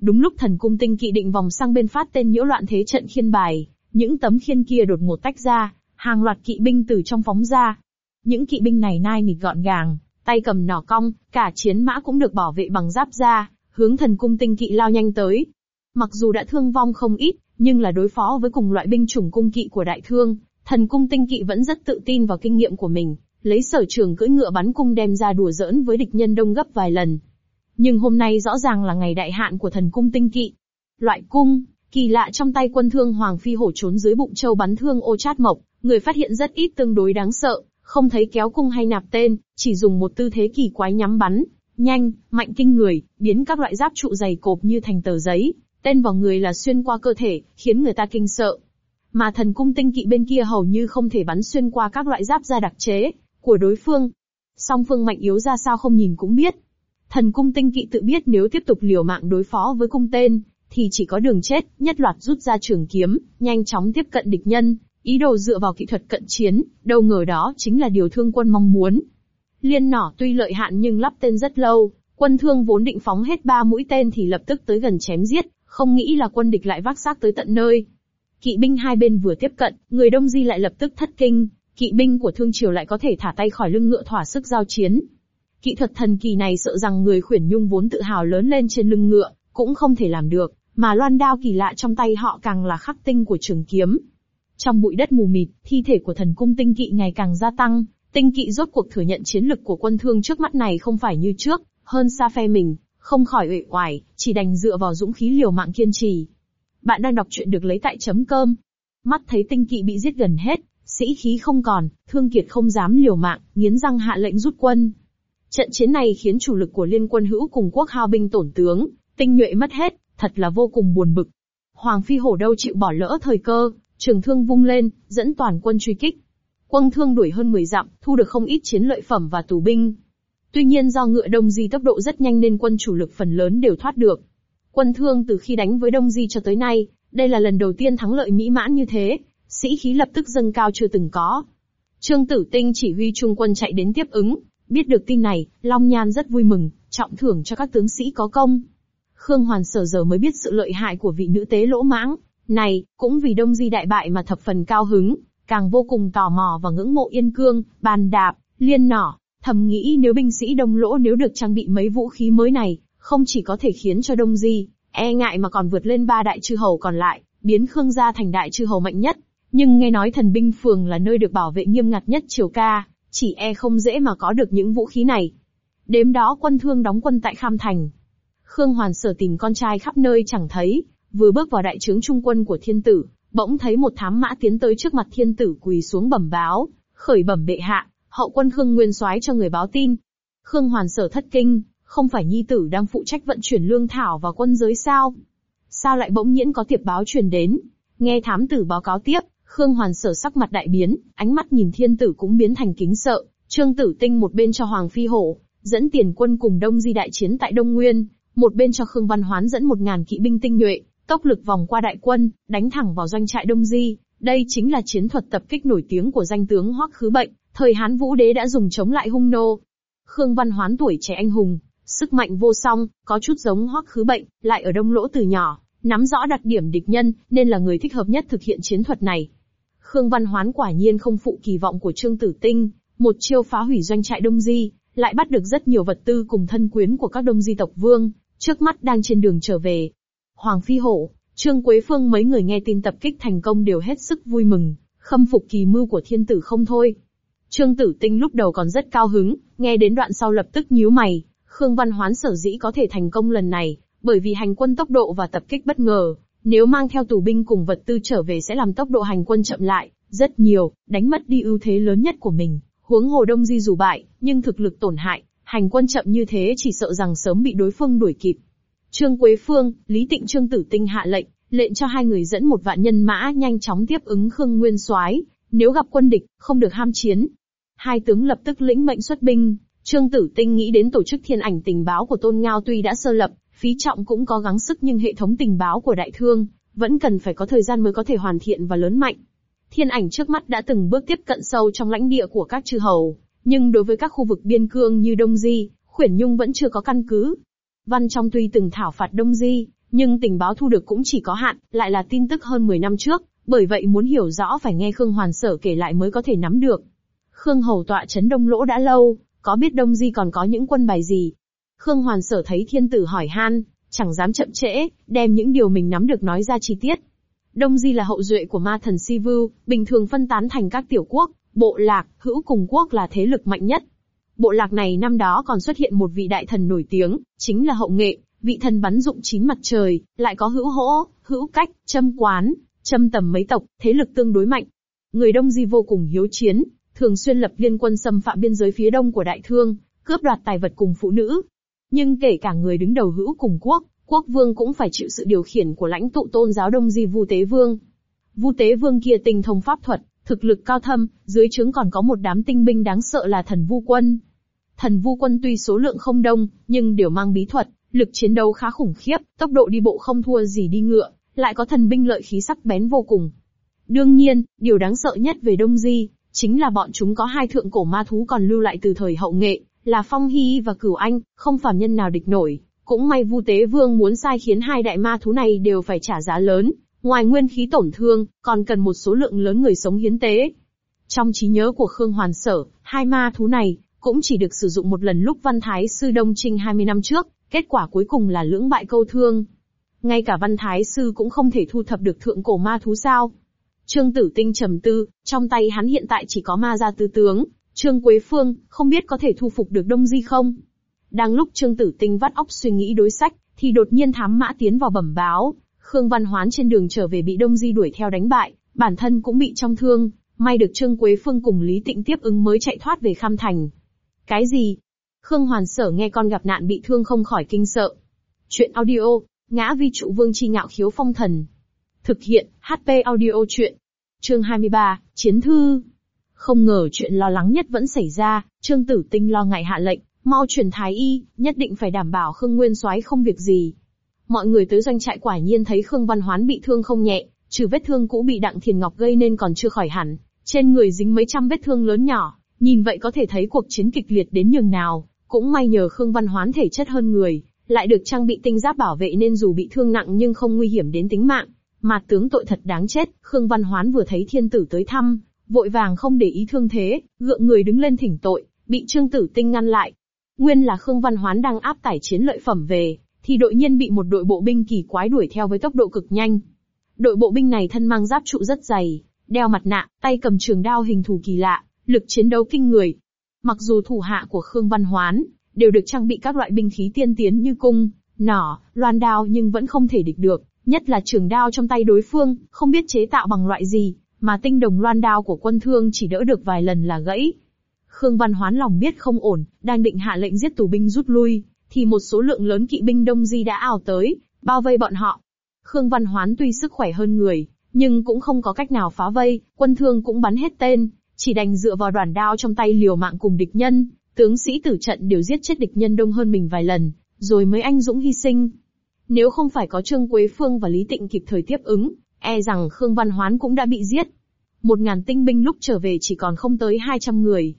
Đúng lúc thần cung tinh kỵ định vòng sang bên phát tên nhiễu loạn thế trận khiên bài, những tấm khiên kia đột ngột tách ra, hàng loạt kỵ binh từ trong phóng ra. Những kỵ binh này nai nịt gọn gàng, tay cầm nỏ cong, cả chiến mã cũng được bảo vệ bằng giáp da, hướng thần cung tinh kỵ lao nhanh tới. Mặc dù đã thương vong không ít, nhưng là đối phó với cùng loại binh chủng cung kỵ của đại thương, thần cung tinh kỵ vẫn rất tự tin vào kinh nghiệm của mình, lấy sở trường cưỡi ngựa bắn cung đem ra đùa giỡn với địch nhân đông gấp vài lần. Nhưng hôm nay rõ ràng là ngày đại hạn của thần cung tinh kỵ. Loại cung, kỳ lạ trong tay quân thương Hoàng Phi hổ trốn dưới bụng châu bắn thương ô chát mộc, người phát hiện rất ít tương đối đáng sợ, không thấy kéo cung hay nạp tên, chỉ dùng một tư thế kỳ quái nhắm bắn, nhanh, mạnh kinh người, biến các loại giáp trụ dày cộp như thành tờ giấy, tên vào người là xuyên qua cơ thể, khiến người ta kinh sợ. Mà thần cung tinh kỵ bên kia hầu như không thể bắn xuyên qua các loại giáp da đặc chế của đối phương. Song phương mạnh yếu ra sao không nhìn cũng biết. Thần cung tinh kỵ tự biết nếu tiếp tục liều mạng đối phó với cung tên, thì chỉ có đường chết, nhất loạt rút ra trường kiếm, nhanh chóng tiếp cận địch nhân, ý đồ dựa vào kỹ thuật cận chiến, đâu ngờ đó chính là điều thương quân mong muốn. Liên nỏ tuy lợi hạn nhưng lắp tên rất lâu, quân thương vốn định phóng hết ba mũi tên thì lập tức tới gần chém giết, không nghĩ là quân địch lại vác xác tới tận nơi. Kỵ binh hai bên vừa tiếp cận, người Đông Di lại lập tức thất kinh, kỵ binh của Thương Triều lại có thể thả tay khỏi lưng ngựa thỏa sức giao chiến. Kỹ thuật thần kỳ này sợ rằng người khuyển nhung vốn tự hào lớn lên trên lưng ngựa, cũng không thể làm được, mà loan đao kỳ lạ trong tay họ càng là khắc tinh của trường kiếm. Trong bụi đất mù mịt, thi thể của thần cung tinh kỵ ngày càng gia tăng, tinh kỵ rốt cuộc thừa nhận chiến lực của quân thương trước mắt này không phải như trước, hơn xa phe mình, không khỏi uể oải, chỉ đành dựa vào dũng khí liều mạng kiên trì. Bạn đang đọc truyện được lấy tại chấm cơm. Mắt thấy tinh kỵ bị giết gần hết, sĩ khí không còn, thương kiệt không dám liều mạng, nghiến răng hạ lệnh rút quân. Trận chiến này khiến chủ lực của liên quân hữu cùng quốc hao binh tổn tướng, tinh nhuệ mất hết, thật là vô cùng buồn bực. Hoàng phi hổ đâu chịu bỏ lỡ thời cơ, trường thương vung lên, dẫn toàn quân truy kích. Quân thương đuổi hơn 10 dặm, thu được không ít chiến lợi phẩm và tù binh. Tuy nhiên do ngựa Đông Di tốc độ rất nhanh nên quân chủ lực phần lớn đều thoát được. Quân thương từ khi đánh với Đông Di cho tới nay, đây là lần đầu tiên thắng lợi mỹ mãn như thế, sĩ khí lập tức dâng cao chưa từng có. Trương Tử Tinh chỉ huy trung quân chạy đến tiếp ứng, biết được tin này, Long Nhan rất vui mừng, trọng thưởng cho các tướng sĩ có công. Khương Hoàn sở giờ mới biết sự lợi hại của vị nữ tế lỗ mãng, này, cũng vì Đông Di đại bại mà thập phần cao hứng, càng vô cùng tò mò và ngưỡng mộ Yên Cương, bàn đạp, liên nỏ, thầm nghĩ nếu binh sĩ Đông Lỗ nếu được trang bị mấy vũ khí mới này, không chỉ có thể khiến cho Đông Di, e ngại mà còn vượt lên ba đại chư hầu còn lại, biến Khương gia thành đại chư hầu mạnh nhất. Nhưng nghe nói thần binh phường là nơi được bảo vệ nghiêm ngặt nhất triều ca, chỉ e không dễ mà có được những vũ khí này. Đêm đó quân thương đóng quân tại Kham Thành. Khương Hoàn sở tìm con trai khắp nơi chẳng thấy, vừa bước vào đại trướng trung quân của thiên tử, bỗng thấy một thám mã tiến tới trước mặt thiên tử quỳ xuống bẩm báo, khởi bẩm bệ hạ, hậu quân Khương Nguyên soái cho người báo tin. Khương Hoàn sở thất kinh, không phải nhi tử đang phụ trách vận chuyển lương thảo và quân giới sao? Sao lại bỗng nhiễn có tiệp báo truyền đến? Nghe thám tử báo cáo tiếp, Khương Hoàn sở sắc mặt đại biến, ánh mắt nhìn thiên tử cũng biến thành kính sợ, Trương Tử Tinh một bên cho Hoàng Phi Hổ, dẫn tiền quân cùng Đông Di đại chiến tại Đông Nguyên, một bên cho Khương Văn Hoán dẫn một ngàn kỵ binh tinh nhuệ, tốc lực vòng qua đại quân, đánh thẳng vào doanh trại Đông Di. Đây chính là chiến thuật tập kích nổi tiếng của danh tướng Hoắc Khứ Bệnh, thời Hán Vũ Đế đã dùng chống lại hung nô. Khương Văn Hoán tuổi trẻ anh hùng, sức mạnh vô song, có chút giống Hoắc Khứ Bệnh, lại ở đông lỗ từ nhỏ, nắm rõ đặc điểm địch nhân, nên là người thích hợp nhất thực hiện chiến thuật này. Khương Văn Hoán quả nhiên không phụ kỳ vọng của Trương Tử Tinh, một chiêu phá hủy doanh trại Đông Di, lại bắt được rất nhiều vật tư cùng thân quyến của các Đông Di tộc vương, trước mắt đang trên đường trở về. Hoàng Phi Hổ, Trương Quế Phương mấy người nghe tin tập kích thành công đều hết sức vui mừng, khâm phục kỳ mưu của thiên tử không thôi. Trương Tử Tinh lúc đầu còn rất cao hứng, nghe đến đoạn sau lập tức nhíu mày, Khương Văn Hoán sở dĩ có thể thành công lần này, bởi vì hành quân tốc độ và tập kích bất ngờ, nếu mang theo tù binh cùng vật tư trở về sẽ làm tốc độ hành quân chậm lại, rất nhiều, đánh mất đi ưu thế lớn nhất của mình. Huống hồ Đông Di dù bại, nhưng thực lực tổn hại, hành quân chậm như thế chỉ sợ rằng sớm bị đối phương đuổi kịp. Trương Quế Phương, Lý Tịnh Trương Tử Tinh hạ lệnh, lệnh cho hai người dẫn một vạn nhân mã nhanh chóng tiếp ứng Khương Nguyên Soái, nếu gặp quân địch, không được ham chiến. Hai tướng lập tức lĩnh mệnh xuất binh, Trương Tử Tinh nghĩ đến tổ chức thiên ảnh tình báo của Tôn Ngao tuy đã sơ lập, phí trọng cũng có gắng sức nhưng hệ thống tình báo của đại thương, vẫn cần phải có thời gian mới có thể hoàn thiện và lớn mạnh. Thiên ảnh trước mắt đã từng bước tiếp cận sâu trong lãnh địa của các chư hầu, nhưng đối với các khu vực biên cương như Đông Di, Khuyển Nhung vẫn chưa có căn cứ. Văn trong tuy từng thảo phạt Đông Di, nhưng tình báo thu được cũng chỉ có hạn, lại là tin tức hơn 10 năm trước, bởi vậy muốn hiểu rõ phải nghe Khương Hoàn Sở kể lại mới có thể nắm được. Khương Hầu tọa chấn Đông Lỗ đã lâu, có biết Đông Di còn có những quân bài gì? Khương Hoàn Sở thấy thiên tử hỏi han, chẳng dám chậm trễ, đem những điều mình nắm được nói ra chi tiết. Đông Di là hậu duệ của ma thần Sivu, bình thường phân tán thành các tiểu quốc, bộ lạc, hữu cùng quốc là thế lực mạnh nhất. Bộ lạc này năm đó còn xuất hiện một vị đại thần nổi tiếng, chính là hậu nghệ, vị thần bắn dụng chín mặt trời, lại có hữu hỗ, hữu cách, châm quán, châm tầm mấy tộc, thế lực tương đối mạnh. Người Đông Di vô cùng hiếu chiến, thường xuyên lập liên quân xâm phạm biên giới phía đông của đại thương, cướp đoạt tài vật cùng phụ nữ. Nhưng kể cả người đứng đầu hữu cùng quốc, quốc vương cũng phải chịu sự điều khiển của lãnh tụ tôn giáo Đông Di Vu Tế Vương. Vu Tế Vương kia tinh thông pháp thuật, thực lực cao thâm, dưới trướng còn có một đám tinh binh đáng sợ là thần Vu Quân. Thần Vu Quân tuy số lượng không đông, nhưng đều mang bí thuật, lực chiến đấu khá khủng khiếp, tốc độ đi bộ không thua gì đi ngựa, lại có thần binh lợi khí sắc bén vô cùng. Đương nhiên, điều đáng sợ nhất về Đông Di, chính là bọn chúng có hai thượng cổ ma thú còn lưu lại từ thời hậu nghệ, là Phong Hy và Cửu Anh, không phàm nhân nào địch nổi. Cũng may Vu Tế Vương muốn sai khiến hai đại ma thú này đều phải trả giá lớn, ngoài nguyên khí tổn thương, còn cần một số lượng lớn người sống hiến tế. Trong trí nhớ của Khương Hoàn Sở, hai ma thú này cũng chỉ được sử dụng một lần lúc Văn Thái Sư Đông Trinh 20 năm trước, kết quả cuối cùng là lưỡng bại câu thương. Ngay cả Văn Thái Sư cũng không thể thu thập được thượng cổ ma thú sao. Trương Tử Tinh trầm tư, trong tay hắn hiện tại chỉ có ma gia tư tướng, Trương Quế Phương, không biết có thể thu phục được Đông Di không? Đang lúc Trương Tử Tinh vắt óc suy nghĩ đối sách, thì đột nhiên thám mã tiến vào bẩm báo, Khương Văn Hoán trên đường trở về bị Đông Di đuổi theo đánh bại, bản thân cũng bị trong thương, may được Trương Quế Phương cùng Lý Tịnh tiếp ứng mới chạy thoát về Kham Thành. Cái gì? Khương Hoàn Sở nghe con gặp nạn bị thương không khỏi kinh sợ. Chuyện audio, ngã vi trụ vương chi ngạo khiếu phong thần. Thực hiện, HP audio chuyện. Chương 23, Chiến thư. Không ngờ chuyện lo lắng nhất vẫn xảy ra, Trương Tử Tinh lo ngại hạ lệnh, mau truyền thái y, nhất định phải đảm bảo Khương Nguyên Soái không việc gì. Mọi người tới doanh trại quả nhiên thấy Khương Văn Hoán bị thương không nhẹ, trừ vết thương cũ bị Đặng Thiền Ngọc gây nên còn chưa khỏi hẳn, trên người dính mấy trăm vết thương lớn nhỏ, nhìn vậy có thể thấy cuộc chiến kịch liệt đến nhường nào. Cũng may nhờ Khương Văn Hoán thể chất hơn người, lại được trang bị tinh giáp bảo vệ nên dù bị thương nặng nhưng không nguy hiểm đến tính mạng. Mà tướng tội thật đáng chết, Khương Văn Hoán vừa thấy thiên tử tới thăm, vội vàng không để ý thương thế, gượng người đứng lên thỉnh tội, bị Trương Tử Tinh ngăn lại. Nguyên là Khương Văn Hoán đang áp tải chiến lợi phẩm về, thì đội nhiên bị một đội bộ binh kỳ quái đuổi theo với tốc độ cực nhanh. Đội bộ binh này thân mang giáp trụ rất dày, đeo mặt nạ, tay cầm trường đao hình thù kỳ lạ, lực chiến đấu kinh người. Mặc dù thủ hạ của Khương Văn Hoán đều được trang bị các loại binh khí tiên tiến như cung, nỏ, loan đao nhưng vẫn không thể địch được, Nhất là trường đao trong tay đối phương, không biết chế tạo bằng loại gì, mà tinh đồng loan đao của quân thương chỉ đỡ được vài lần là gãy. Khương Văn Hoán lòng biết không ổn, đang định hạ lệnh giết tù binh rút lui, thì một số lượng lớn kỵ binh Đông Di đã ảo tới, bao vây bọn họ. Khương Văn Hoán tuy sức khỏe hơn người, nhưng cũng không có cách nào phá vây, quân thương cũng bắn hết tên, chỉ đành dựa vào đoàn đao trong tay liều mạng cùng địch nhân, tướng sĩ tử trận đều giết chết địch nhân đông hơn mình vài lần, rồi mới anh dũng hy sinh. Nếu không phải có Trương Quế Phương và Lý Tịnh kịp thời tiếp ứng, e rằng Khương Văn Hoán cũng đã bị giết. Một ngàn tinh binh lúc trở về chỉ còn không tới 200 người.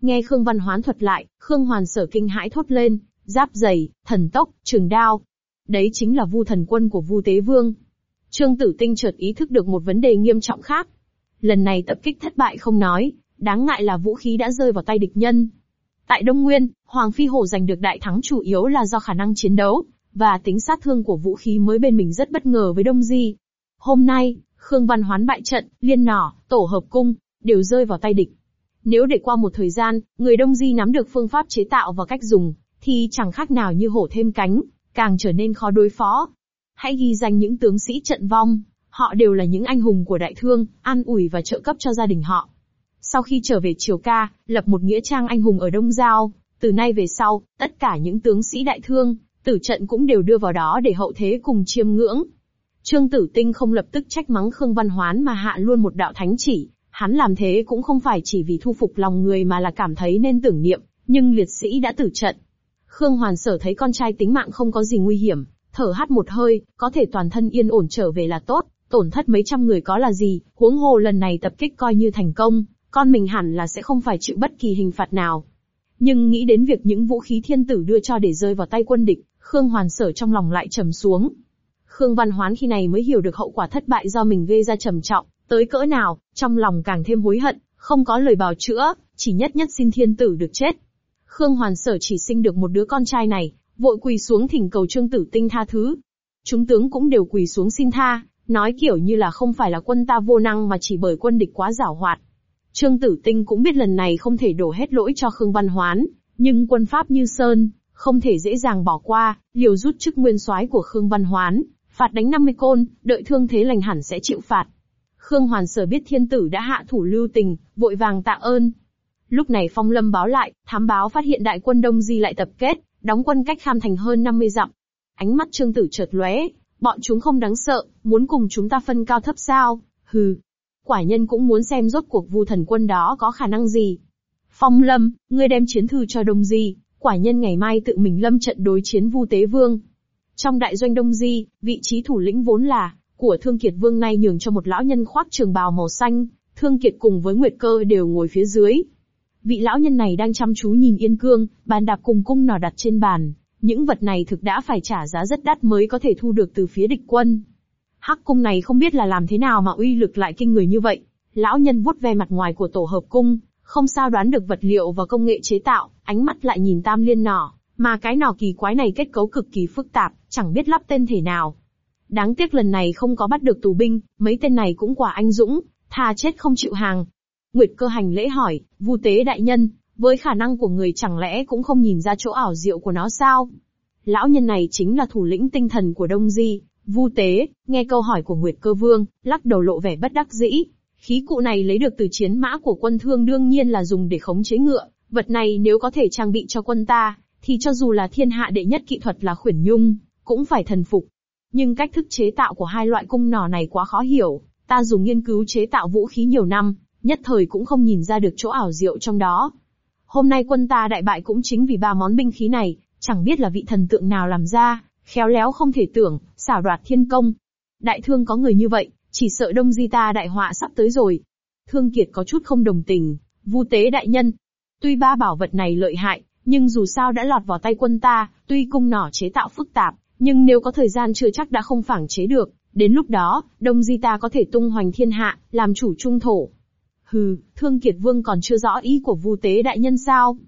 Nghe Khương Văn Hoán thuật lại, Khương Hoàn sở kinh hãi thốt lên, giáp dày, thần tốc, trường đao. Đấy chính là vu thần quân của vu tế vương. Trương Tử Tinh chợt ý thức được một vấn đề nghiêm trọng khác. Lần này tập kích thất bại không nói, đáng ngại là vũ khí đã rơi vào tay địch nhân. Tại Đông Nguyên, Hoàng Phi Hổ giành được đại thắng chủ yếu là do khả năng chiến đấu, và tính sát thương của vũ khí mới bên mình rất bất ngờ với Đông Di. Hôm nay, Khương Văn Hoán bại trận, liên nỏ, tổ hợp cung, đều rơi vào tay địch. Nếu để qua một thời gian, người Đông Di nắm được phương pháp chế tạo và cách dùng, thì chẳng khác nào như hổ thêm cánh, càng trở nên khó đối phó. Hãy ghi danh những tướng sĩ trận vong, họ đều là những anh hùng của đại thương, an ủi và trợ cấp cho gia đình họ. Sau khi trở về Triều Ca, lập một nghĩa trang anh hùng ở Đông Giao, từ nay về sau, tất cả những tướng sĩ đại thương, tử trận cũng đều đưa vào đó để hậu thế cùng chiêm ngưỡng. Trương Tử Tinh không lập tức trách mắng Khương Văn Hoán mà hạ luôn một đạo thánh chỉ, hắn làm thế cũng không phải chỉ vì thu phục lòng người mà là cảm thấy nên tưởng niệm, nhưng liệt sĩ đã tử trận. Khương Hoàn sở thấy con trai tính mạng không có gì nguy hiểm, thở hắt một hơi, có thể toàn thân yên ổn trở về là tốt, tổn thất mấy trăm người có là gì, huống hồ lần này tập kích coi như thành công, con mình hẳn là sẽ không phải chịu bất kỳ hình phạt nào. Nhưng nghĩ đến việc những vũ khí thiên tử đưa cho để rơi vào tay quân địch, Khương Hoàn Sở trong lòng lại trầm xuống. Khương Văn Hoán khi này mới hiểu được hậu quả thất bại do mình gây ra trầm trọng, tới cỡ nào, trong lòng càng thêm hối hận, không có lời bào chữa, chỉ nhất nhất xin thiên tử được chết. Khương Hoàn Sở chỉ sinh được một đứa con trai này, vội quỳ xuống thỉnh cầu Trương Tử Tinh tha thứ. Chúng tướng cũng đều quỳ xuống xin tha, nói kiểu như là không phải là quân ta vô năng mà chỉ bởi quân địch quá giảo hoạt. Trương Tử Tinh cũng biết lần này không thể đổ hết lỗi cho Khương Văn Hoán, nhưng quân Pháp như Sơn, không thể dễ dàng bỏ qua, liều rút chức nguyên soái của Khương Văn Hoán, phạt đánh 50 côn, đợi thương thế lành hẳn sẽ chịu phạt. Khương Hoàn Sở biết thiên tử đã hạ thủ lưu tình, vội vàng tạ ơn. Lúc này Phong Lâm báo lại, thám báo phát hiện đại quân Đông Di lại tập kết, đóng quân cách Kham Thành hơn 50 dặm. Ánh mắt Trương Tử chợt lóe, bọn chúng không đáng sợ, muốn cùng chúng ta phân cao thấp sao? Hừ, quả nhân cũng muốn xem rốt cuộc vu thần quân đó có khả năng gì. Phong Lâm, ngươi đem chiến thư cho Đông Di, quả nhân ngày mai tự mình lâm trận đối chiến vu tế vương. Trong đại doanh Đông Di, vị trí thủ lĩnh vốn là của Thương Kiệt Vương nay nhường cho một lão nhân khoác trường bào màu xanh, Thương Kiệt cùng với Nguyệt Cơ đều ngồi phía dưới. Vị lão nhân này đang chăm chú nhìn Yên Cương, bàn đạp cùng cung nỏ đặt trên bàn, những vật này thực đã phải trả giá rất đắt mới có thể thu được từ phía địch quân. Hắc cung này không biết là làm thế nào mà uy lực lại kinh người như vậy. Lão nhân vuốt ve mặt ngoài của tổ hợp cung, không sao đoán được vật liệu và công nghệ chế tạo, ánh mắt lại nhìn tam liên nỏ, mà cái nỏ kỳ quái này kết cấu cực kỳ phức tạp, chẳng biết lắp tên thể nào. Đáng tiếc lần này không có bắt được tù binh, mấy tên này cũng quả anh dũng, thà chết không chịu hàng. Nguyệt cơ hành lễ hỏi, vu tế đại nhân, với khả năng của người chẳng lẽ cũng không nhìn ra chỗ ảo diệu của nó sao? Lão nhân này chính là thủ lĩnh tinh thần của Đông Di, Vu Tế, nghe câu hỏi của Nguyệt Cơ Vương, lắc đầu lộ vẻ bất đắc dĩ. Khí cụ này lấy được từ chiến mã của quân thương đương nhiên là dùng để khống chế ngựa, vật này nếu có thể trang bị cho quân ta, thì cho dù là thiên hạ đệ nhất kỹ thuật là khuyển nhung, cũng phải thần phục. Nhưng cách thức chế tạo của hai loại cung nỏ này quá khó hiểu, ta dùng nghiên cứu chế tạo vũ khí nhiều năm, nhất thời cũng không nhìn ra được chỗ ảo diệu trong đó. Hôm nay quân ta đại bại cũng chính vì ba món binh khí này, chẳng biết là vị thần tượng nào làm ra, khéo léo không thể tưởng, xảo đoạt thiên công. Đại thương có người như vậy, chỉ sợ đông di ta đại họa sắp tới rồi. Thương Kiệt có chút không đồng tình, vu tế đại nhân. Tuy ba bảo vật này lợi hại, nhưng dù sao đã lọt vào tay quân ta, tuy cung nỏ chế tạo phức tạp, nhưng nếu có thời gian chưa chắc đã không phản chế được, đến lúc đó, đông di ta có thể tung hoành thiên hạ, làm chủ trung thổ. Hừ, Thương Kiệt Vương còn chưa rõ ý của vu tế đại nhân sao?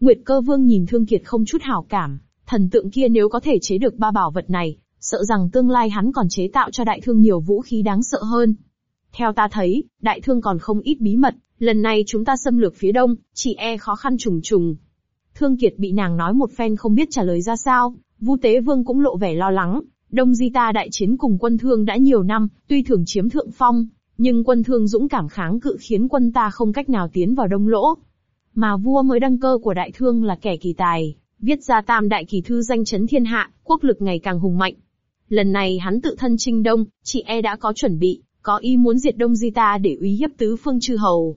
Nguyệt cơ vương nhìn Thương Kiệt không chút hảo cảm, thần tượng kia nếu có thể chế được ba bảo vật này, sợ rằng tương lai hắn còn chế tạo cho đại thương nhiều vũ khí đáng sợ hơn. Theo ta thấy, đại thương còn không ít bí mật, lần này chúng ta xâm lược phía đông, chỉ e khó khăn trùng trùng. Thương Kiệt bị nàng nói một phen không biết trả lời ra sao, Vu Tế Vương cũng lộ vẻ lo lắng, Đông Di ta đại chiến cùng quân thương đã nhiều năm, tuy thường chiếm thượng phong, nhưng quân thương dũng cảm kháng cự khiến quân ta không cách nào tiến vào đông lỗ. Mà vua mới đăng cơ của đại thương là kẻ kỳ tài, viết ra tam đại kỳ thư danh chấn thiên hạ, quốc lực ngày càng hùng mạnh. Lần này hắn tự thân trinh đông, chị e đã có chuẩn bị, có ý muốn diệt đông di ta để uy hiếp tứ phương chư hầu.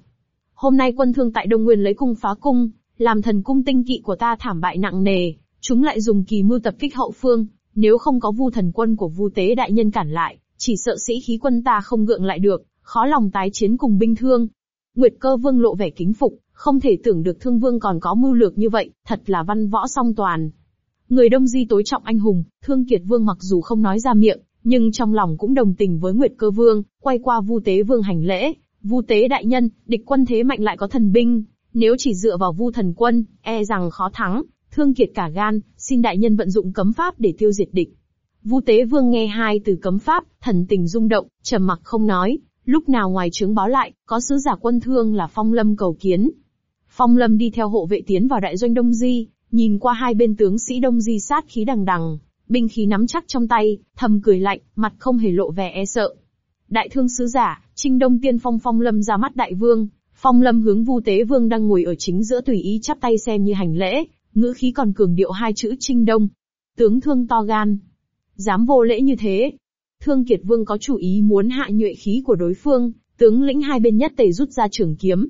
Hôm nay quân thương tại Đông Nguyên lấy cung phá cung, làm thần cung tinh kỵ của ta thảm bại nặng nề, chúng lại dùng kỳ mưu tập kích hậu phương, nếu không có vu thần quân của vu tế đại nhân cản lại, chỉ sợ sĩ khí quân ta không gượng lại được, khó lòng tái chiến cùng binh thương. Nguyệt cơ vương lộ vẻ kính phục, không thể tưởng được thương vương còn có mưu lược như vậy, thật là văn võ song toàn. Người đông di tối trọng anh hùng, thương kiệt vương mặc dù không nói ra miệng, nhưng trong lòng cũng đồng tình với Nguyệt cơ vương, quay qua vu tế vương hành lễ, vu tế đại nhân, địch quân thế mạnh lại có thần binh, nếu chỉ dựa vào vu thần quân, e rằng khó thắng, thương kiệt cả gan, xin đại nhân vận dụng cấm pháp để tiêu diệt địch. Vu Tế Vương nghe hai từ cấm pháp, thần tình rung động, trầm mặc không nói, lúc nào ngoài trướng báo lại, có sứ giả quân thương là Phong Lâm cầu kiến. Phong Lâm đi theo hộ vệ tiến vào đại doanh Đông Di, nhìn qua hai bên tướng sĩ Đông Di sát khí đằng đằng, binh khí nắm chắc trong tay, thầm cười lạnh, mặt không hề lộ vẻ e sợ. Đại thương sứ giả, Trinh Đông Tiên Phong Phong Lâm ra mắt đại vương, Phong Lâm hướng Vu Tế Vương đang ngồi ở chính giữa tùy ý chắp tay xem như hành lễ, ngữ khí còn cường điệu hai chữ Trinh Đông. Tướng thương to gan, dám vô lễ như thế. Thương Kiệt Vương có chủ ý muốn hạ nhuệ khí của đối phương, tướng lĩnh hai bên nhất tề rút ra trường kiếm.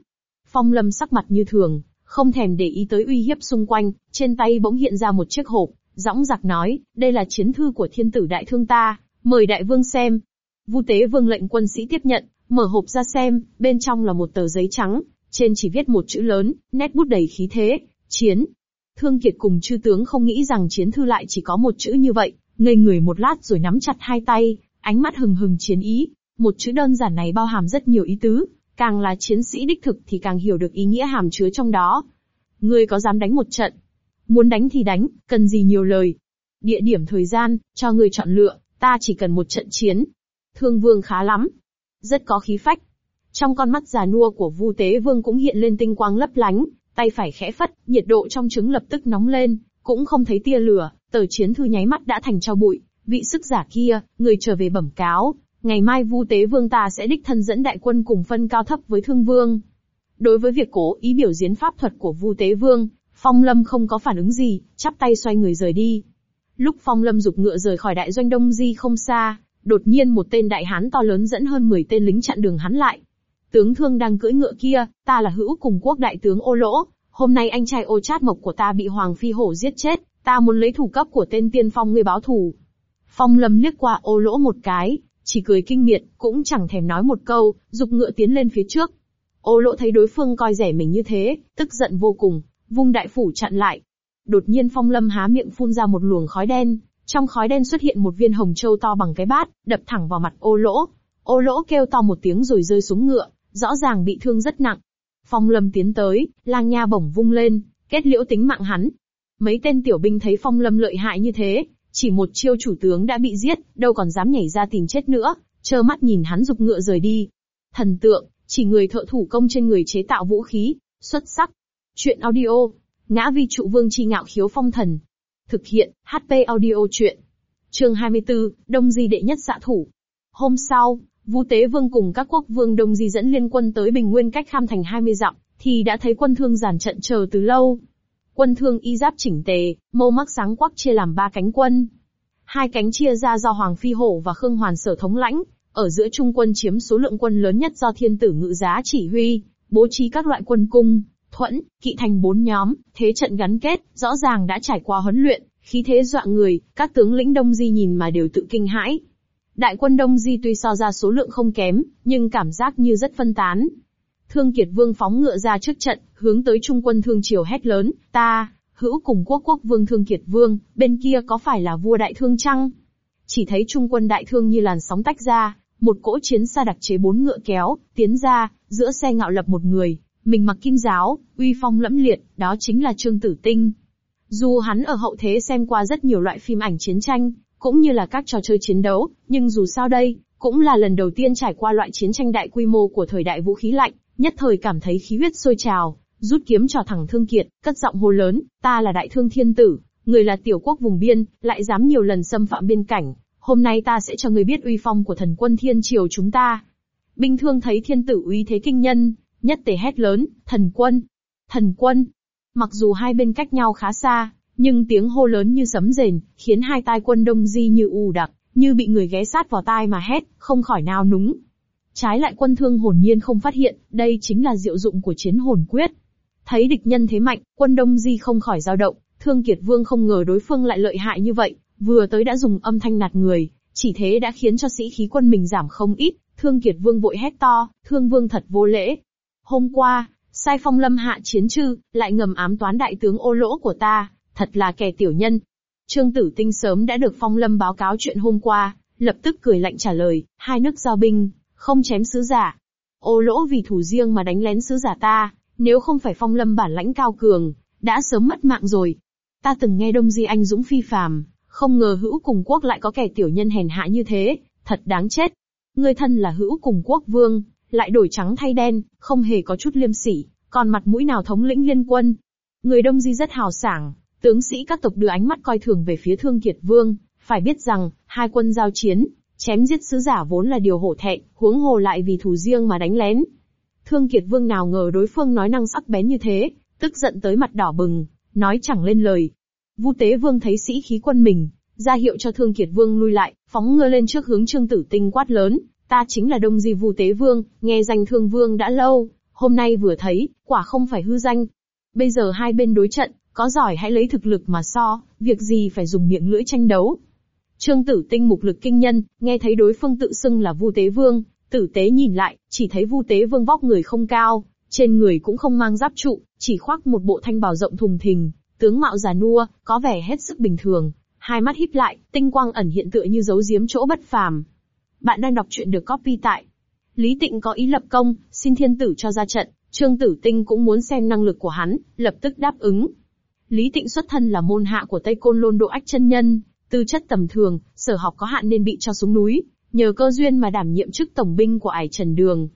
Phong Lâm sắc mặt như thường, không thèm để ý tới uy hiếp xung quanh, trên tay bỗng hiện ra một chiếc hộp, dõng giặc nói, đây là chiến thư của thiên tử đại thương ta, mời đại vương xem. Vu tế vương lệnh quân sĩ tiếp nhận, mở hộp ra xem, bên trong là một tờ giấy trắng, trên chỉ viết một chữ lớn, nét bút đầy khí thế, chiến. Thương Kiệt cùng chư tướng không nghĩ rằng chiến thư lại chỉ có một chữ như vậy, ngây người một lát rồi nắm chặt hai tay, ánh mắt hừng hừng chiến ý. Một chữ đơn giản này bao hàm rất nhiều ý tứ, càng là chiến sĩ đích thực thì càng hiểu được ý nghĩa hàm chứa trong đó. Ngươi có dám đánh một trận? Muốn đánh thì đánh, cần gì nhiều lời. Địa điểm thời gian, cho ngươi chọn lựa, ta chỉ cần một trận chiến. Thương vương khá lắm. Rất có khí phách. Trong con mắt già nua của Vu Tế Vương cũng hiện lên tinh quang lấp lánh, tay phải khẽ phất, nhiệt độ trong trứng lập tức nóng lên, cũng không thấy tia lửa, tờ chiến thư nháy mắt đã thành cho bụi, vị sức giả kia, người trở về bẩm cáo, ngày mai Vu Tế Vương ta sẽ đích thân dẫn đại quân cùng phân cao thấp với Thương Vương. Đối với việc cố ý biểu diễn pháp thuật của Vu Tế Vương, Phong Lâm không có phản ứng gì, chắp tay xoay người rời đi. Lúc Phong Lâm dục ngựa rời khỏi đại doanh Đông Di không xa, đột nhiên một tên đại hán to lớn dẫn hơn 10 tên lính chặn đường hắn lại. Tướng Thương đang cưỡi ngựa kia, ta là hữu cùng quốc đại tướng Ô Lỗ, hôm nay anh trai Ô Chát Mộc của ta bị Hoàng Phi Hổ giết chết, ta muốn lấy thủ cấp của tên tiên phong ngươi báo thù. Phong Lâm liếc qua Ô Lỗ một cái, chỉ cười kinh miệt, cũng chẳng thèm nói một câu, dục ngựa tiến lên phía trước. Ô Lỗ thấy đối phương coi rẻ mình như thế, tức giận vô cùng, vung đại phủ chặn lại. Đột nhiên Phong Lâm há miệng phun ra một luồng khói đen, trong khói đen xuất hiện một viên hồng châu to bằng cái bát, đập thẳng vào mặt Ô Lỗ. Ô Lỗ kêu to một tiếng rồi rơi xuống ngựa, rõ ràng bị thương rất nặng. Phong Lâm tiến tới, lang nha bổng vung lên, kết liễu tính mạng hắn. Mấy tên tiểu binh thấy Phong Lâm lợi hại như thế, chỉ một chiêu chủ tướng đã bị giết, đâu còn dám nhảy ra tìm chết nữa, trơ mắt nhìn hắn dục ngựa rời đi. Thần tượng, chỉ người thợ thủ công trên người chế tạo vũ khí, xuất sắc. Chuyện audio, ngã vi trụ vương chi ngạo khiếu phong thần. Thực hiện, HP audio chuyện. Chương 24, Đông Di đệ nhất xạ thủ. Hôm sau, Vũ Tế Vương cùng các quốc vương Đông Di dẫn liên quân tới Bình Nguyên cách Kham Thành 20 dặm, thì đã thấy quân thương giản trận chờ từ lâu. Quân thương y giáp chỉnh tề, mâu mắc sáng quắc chia làm ba cánh quân. Hai cánh chia ra do Hoàng Phi Hổ và Khương Hoàn Sở thống lãnh, ở giữa trung quân chiếm số lượng quân lớn nhất do thiên tử ngự giá chỉ huy, bố trí các loại quân cung, thuẫn, kỵ thành bốn nhóm, thế trận gắn kết, rõ ràng đã trải qua huấn luyện, khí thế dọa người, các tướng lĩnh Đông Di nhìn mà đều tự kinh hãi. Đại quân Đông Di tuy so ra số lượng không kém, nhưng cảm giác như rất phân tán. Thương Kiệt Vương phóng ngựa ra trước trận, hướng tới trung quân Thương Triều hét lớn, ta, hữu cùng quốc quốc vương Thương Kiệt Vương, bên kia có phải là vua đại thương chăng? Chỉ thấy trung quân đại thương như làn sóng tách ra, một cỗ chiến xa đặc chế bốn ngựa kéo, tiến ra, giữa xe ngạo lập một người, mình mặc kim giáo, uy phong lẫm liệt, đó chính là Trương Tử Tinh. Dù hắn ở hậu thế xem qua rất nhiều loại phim ảnh chiến tranh, cũng như là các trò chơi chiến đấu, nhưng dù sao đây, cũng là lần đầu tiên trải qua loại chiến tranh đại quy mô của thời đại vũ khí lạnh, nhất thời cảm thấy khí huyết sôi trào, rút kiếm trò thẳng thương kiệt, cất giọng hô lớn, ta là đại thương thiên tử, người là tiểu quốc vùng biên, lại dám nhiều lần xâm phạm biên cảnh, Hôm nay ta sẽ cho người biết uy phong của thần quân thiên triều chúng ta. Binh thương thấy thiên tử uy thế kinh nhân, nhất tề hét lớn, thần quân, thần quân. Mặc dù hai bên cách nhau khá xa, nhưng tiếng hô lớn như sấm rền, khiến hai tai quân đông di như u đặc, như bị người ghé sát vào tai mà hét, không khỏi nào núng. Trái lại quân thương hồn nhiên không phát hiện, đây chính là diệu dụng của chiến hồn quyết. Thấy địch nhân thế mạnh, quân đông di không khỏi dao động, thương kiệt vương không ngờ đối phương lại lợi hại như vậy, vừa tới đã dùng âm thanh nạt người, chỉ thế đã khiến cho sĩ khí quân mình giảm không ít, thương kiệt vương vội hét to, thương vương thật vô lễ. Hôm qua, sai phong lâm hạ chiến chư, lại ngầm ám toán đại tướng ô lỗ của ta, thật là kẻ tiểu nhân. Trương Tử Tinh sớm đã được phong lâm báo cáo chuyện hôm qua, lập tức cười lạnh trả lời, hai nước giao binh, không chém sứ giả. Ô lỗ vì thủ riêng mà đánh lén sứ giả ta, nếu không phải phong lâm bản lãnh cao cường, đã sớm mất mạng rồi. Ta từng nghe Đông Di anh dũng phi phàm, không ngờ hữu cùng quốc lại có kẻ tiểu nhân hèn hạ như thế, thật đáng chết. Ngươi thân là hữu cùng quốc vương, lại đổi trắng thay đen, không hề có chút liêm sỉ, còn mặt mũi nào thống lĩnh liên quân. Người Đông Di rất hào sảng, tướng sĩ các tộc đưa ánh mắt coi thường về phía Thương Kiệt Vương, phải biết rằng, hai quân giao chiến, chém giết sứ giả vốn là điều hổ thẹn, huống hồ lại vì thù riêng mà đánh lén. Thương Kiệt Vương nào ngờ đối phương nói năng sắc bén như thế, tức giận tới mặt đỏ bừng, nói chẳng lên lời. Vu Tế Vương thấy sĩ khí quân mình, ra hiệu cho Thương Kiệt Vương lui lại, phóng ngựa lên trước hướng Trương Tử Tinh quát lớn, ta chính là Đông Di Vu Tế Vương, nghe danh Thương Vương đã lâu, hôm nay vừa thấy, quả không phải hư danh. Bây giờ hai bên đối trận, có giỏi hãy lấy thực lực mà so, việc gì phải dùng miệng lưỡi tranh đấu. Trương Tử Tinh mục lực kinh nhân, nghe thấy đối phương tự xưng là Vu Tế Vương, tử tế nhìn lại, chỉ thấy Vu Tế Vương vóc người không cao, trên người cũng không mang giáp trụ, chỉ khoác một bộ thanh bào rộng thùng thình, tướng mạo già nua, có vẻ hết sức bình thường, hai mắt híp lại, tinh quang ẩn hiện tựa như giấu giếm chỗ bất phàm. Bạn đang đọc truyện được copy tại Lý Tịnh có ý lập công, xin thiên tử cho ra trận, Trương Tử Tinh cũng muốn xem năng lực của hắn, lập tức đáp ứng. Lý Tịnh xuất thân là môn hạ của Tây Côn Lôn Độ Ách chân nhân, tư chất tầm thường, sở học có hạn nên bị cho xuống núi, nhờ cơ duyên mà đảm nhiệm chức tổng binh của ải Trần Đường.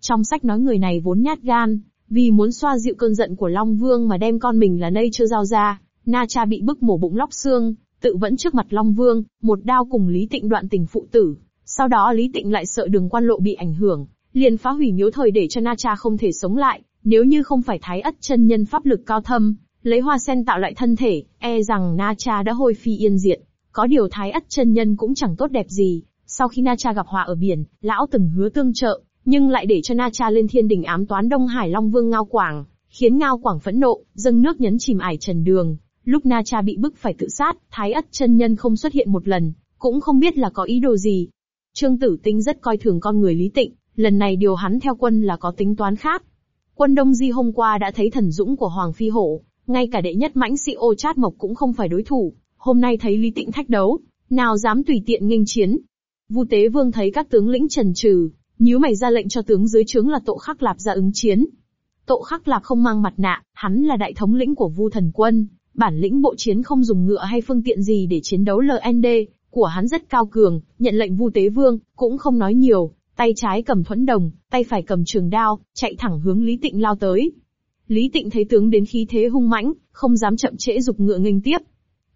Trong sách nói người này vốn nhát gan, vì muốn xoa dịu cơn giận của Long Vương mà đem con mình là nây chưa giao ra, Na Cha bị bức mổ bụng lóc xương, tự vẫn trước mặt Long Vương, một đao cùng Lý Tịnh đoạn tình phụ tử. Sau đó Lý Tịnh lại sợ đường quan lộ bị ảnh hưởng, liền phá hủy miếu thời để cho Na Cha không thể sống lại, nếu như không phải thái ất chân nhân pháp lực cao thâm, lấy hoa sen tạo lại thân thể, e rằng Na Cha đã hôi phi yên diệt. Có điều thái ất chân nhân cũng chẳng tốt đẹp gì, sau khi Na Cha gặp họa ở biển, lão từng hứa tương trợ, nhưng lại để cho Na Cha lên thiên đỉnh ám toán Đông Hải Long Vương Ngao Quảng, khiến Ngao Quảng phẫn nộ, dâng nước nhấn chìm ải trần đường. Lúc Na Cha bị bức phải tự sát, Thái ất chân nhân không xuất hiện một lần, cũng không biết là có ý đồ gì. Trương Tử Tinh rất coi thường con người Lý Tịnh, lần này điều hắn theo quân là có tính toán khác. Quân Đông Di hôm qua đã thấy thần dũng của Hoàng Phi Hổ, ngay cả đệ nhất mãnh sĩ ô chát mộc cũng không phải đối thủ, hôm nay thấy Lý Tịnh thách đấu, nào dám tùy tiện nghênh chiến. Vu Tế Vương thấy các tướng lĩnh trần trừ, nhíu mày ra lệnh cho tướng dưới trướng là Tộ Khắc Lạp ra ứng chiến. Tộ Khắc Lạp không mang mặt nạ, hắn là đại thống lĩnh của Vu Thần Quân, bản lĩnh bộ chiến không dùng ngựa hay phương tiện gì để chiến đấu LND, của hắn rất cao cường, nhận lệnh Vu Tế Vương, cũng không nói nhiều, tay trái cầm thuẫn đồng, tay phải cầm trường đao, chạy thẳng hướng Lý Tịnh lao tới. Lý Tịnh thấy tướng đến khí thế hung mãnh, không dám chậm trễ dục ngựa nghênh tiếp.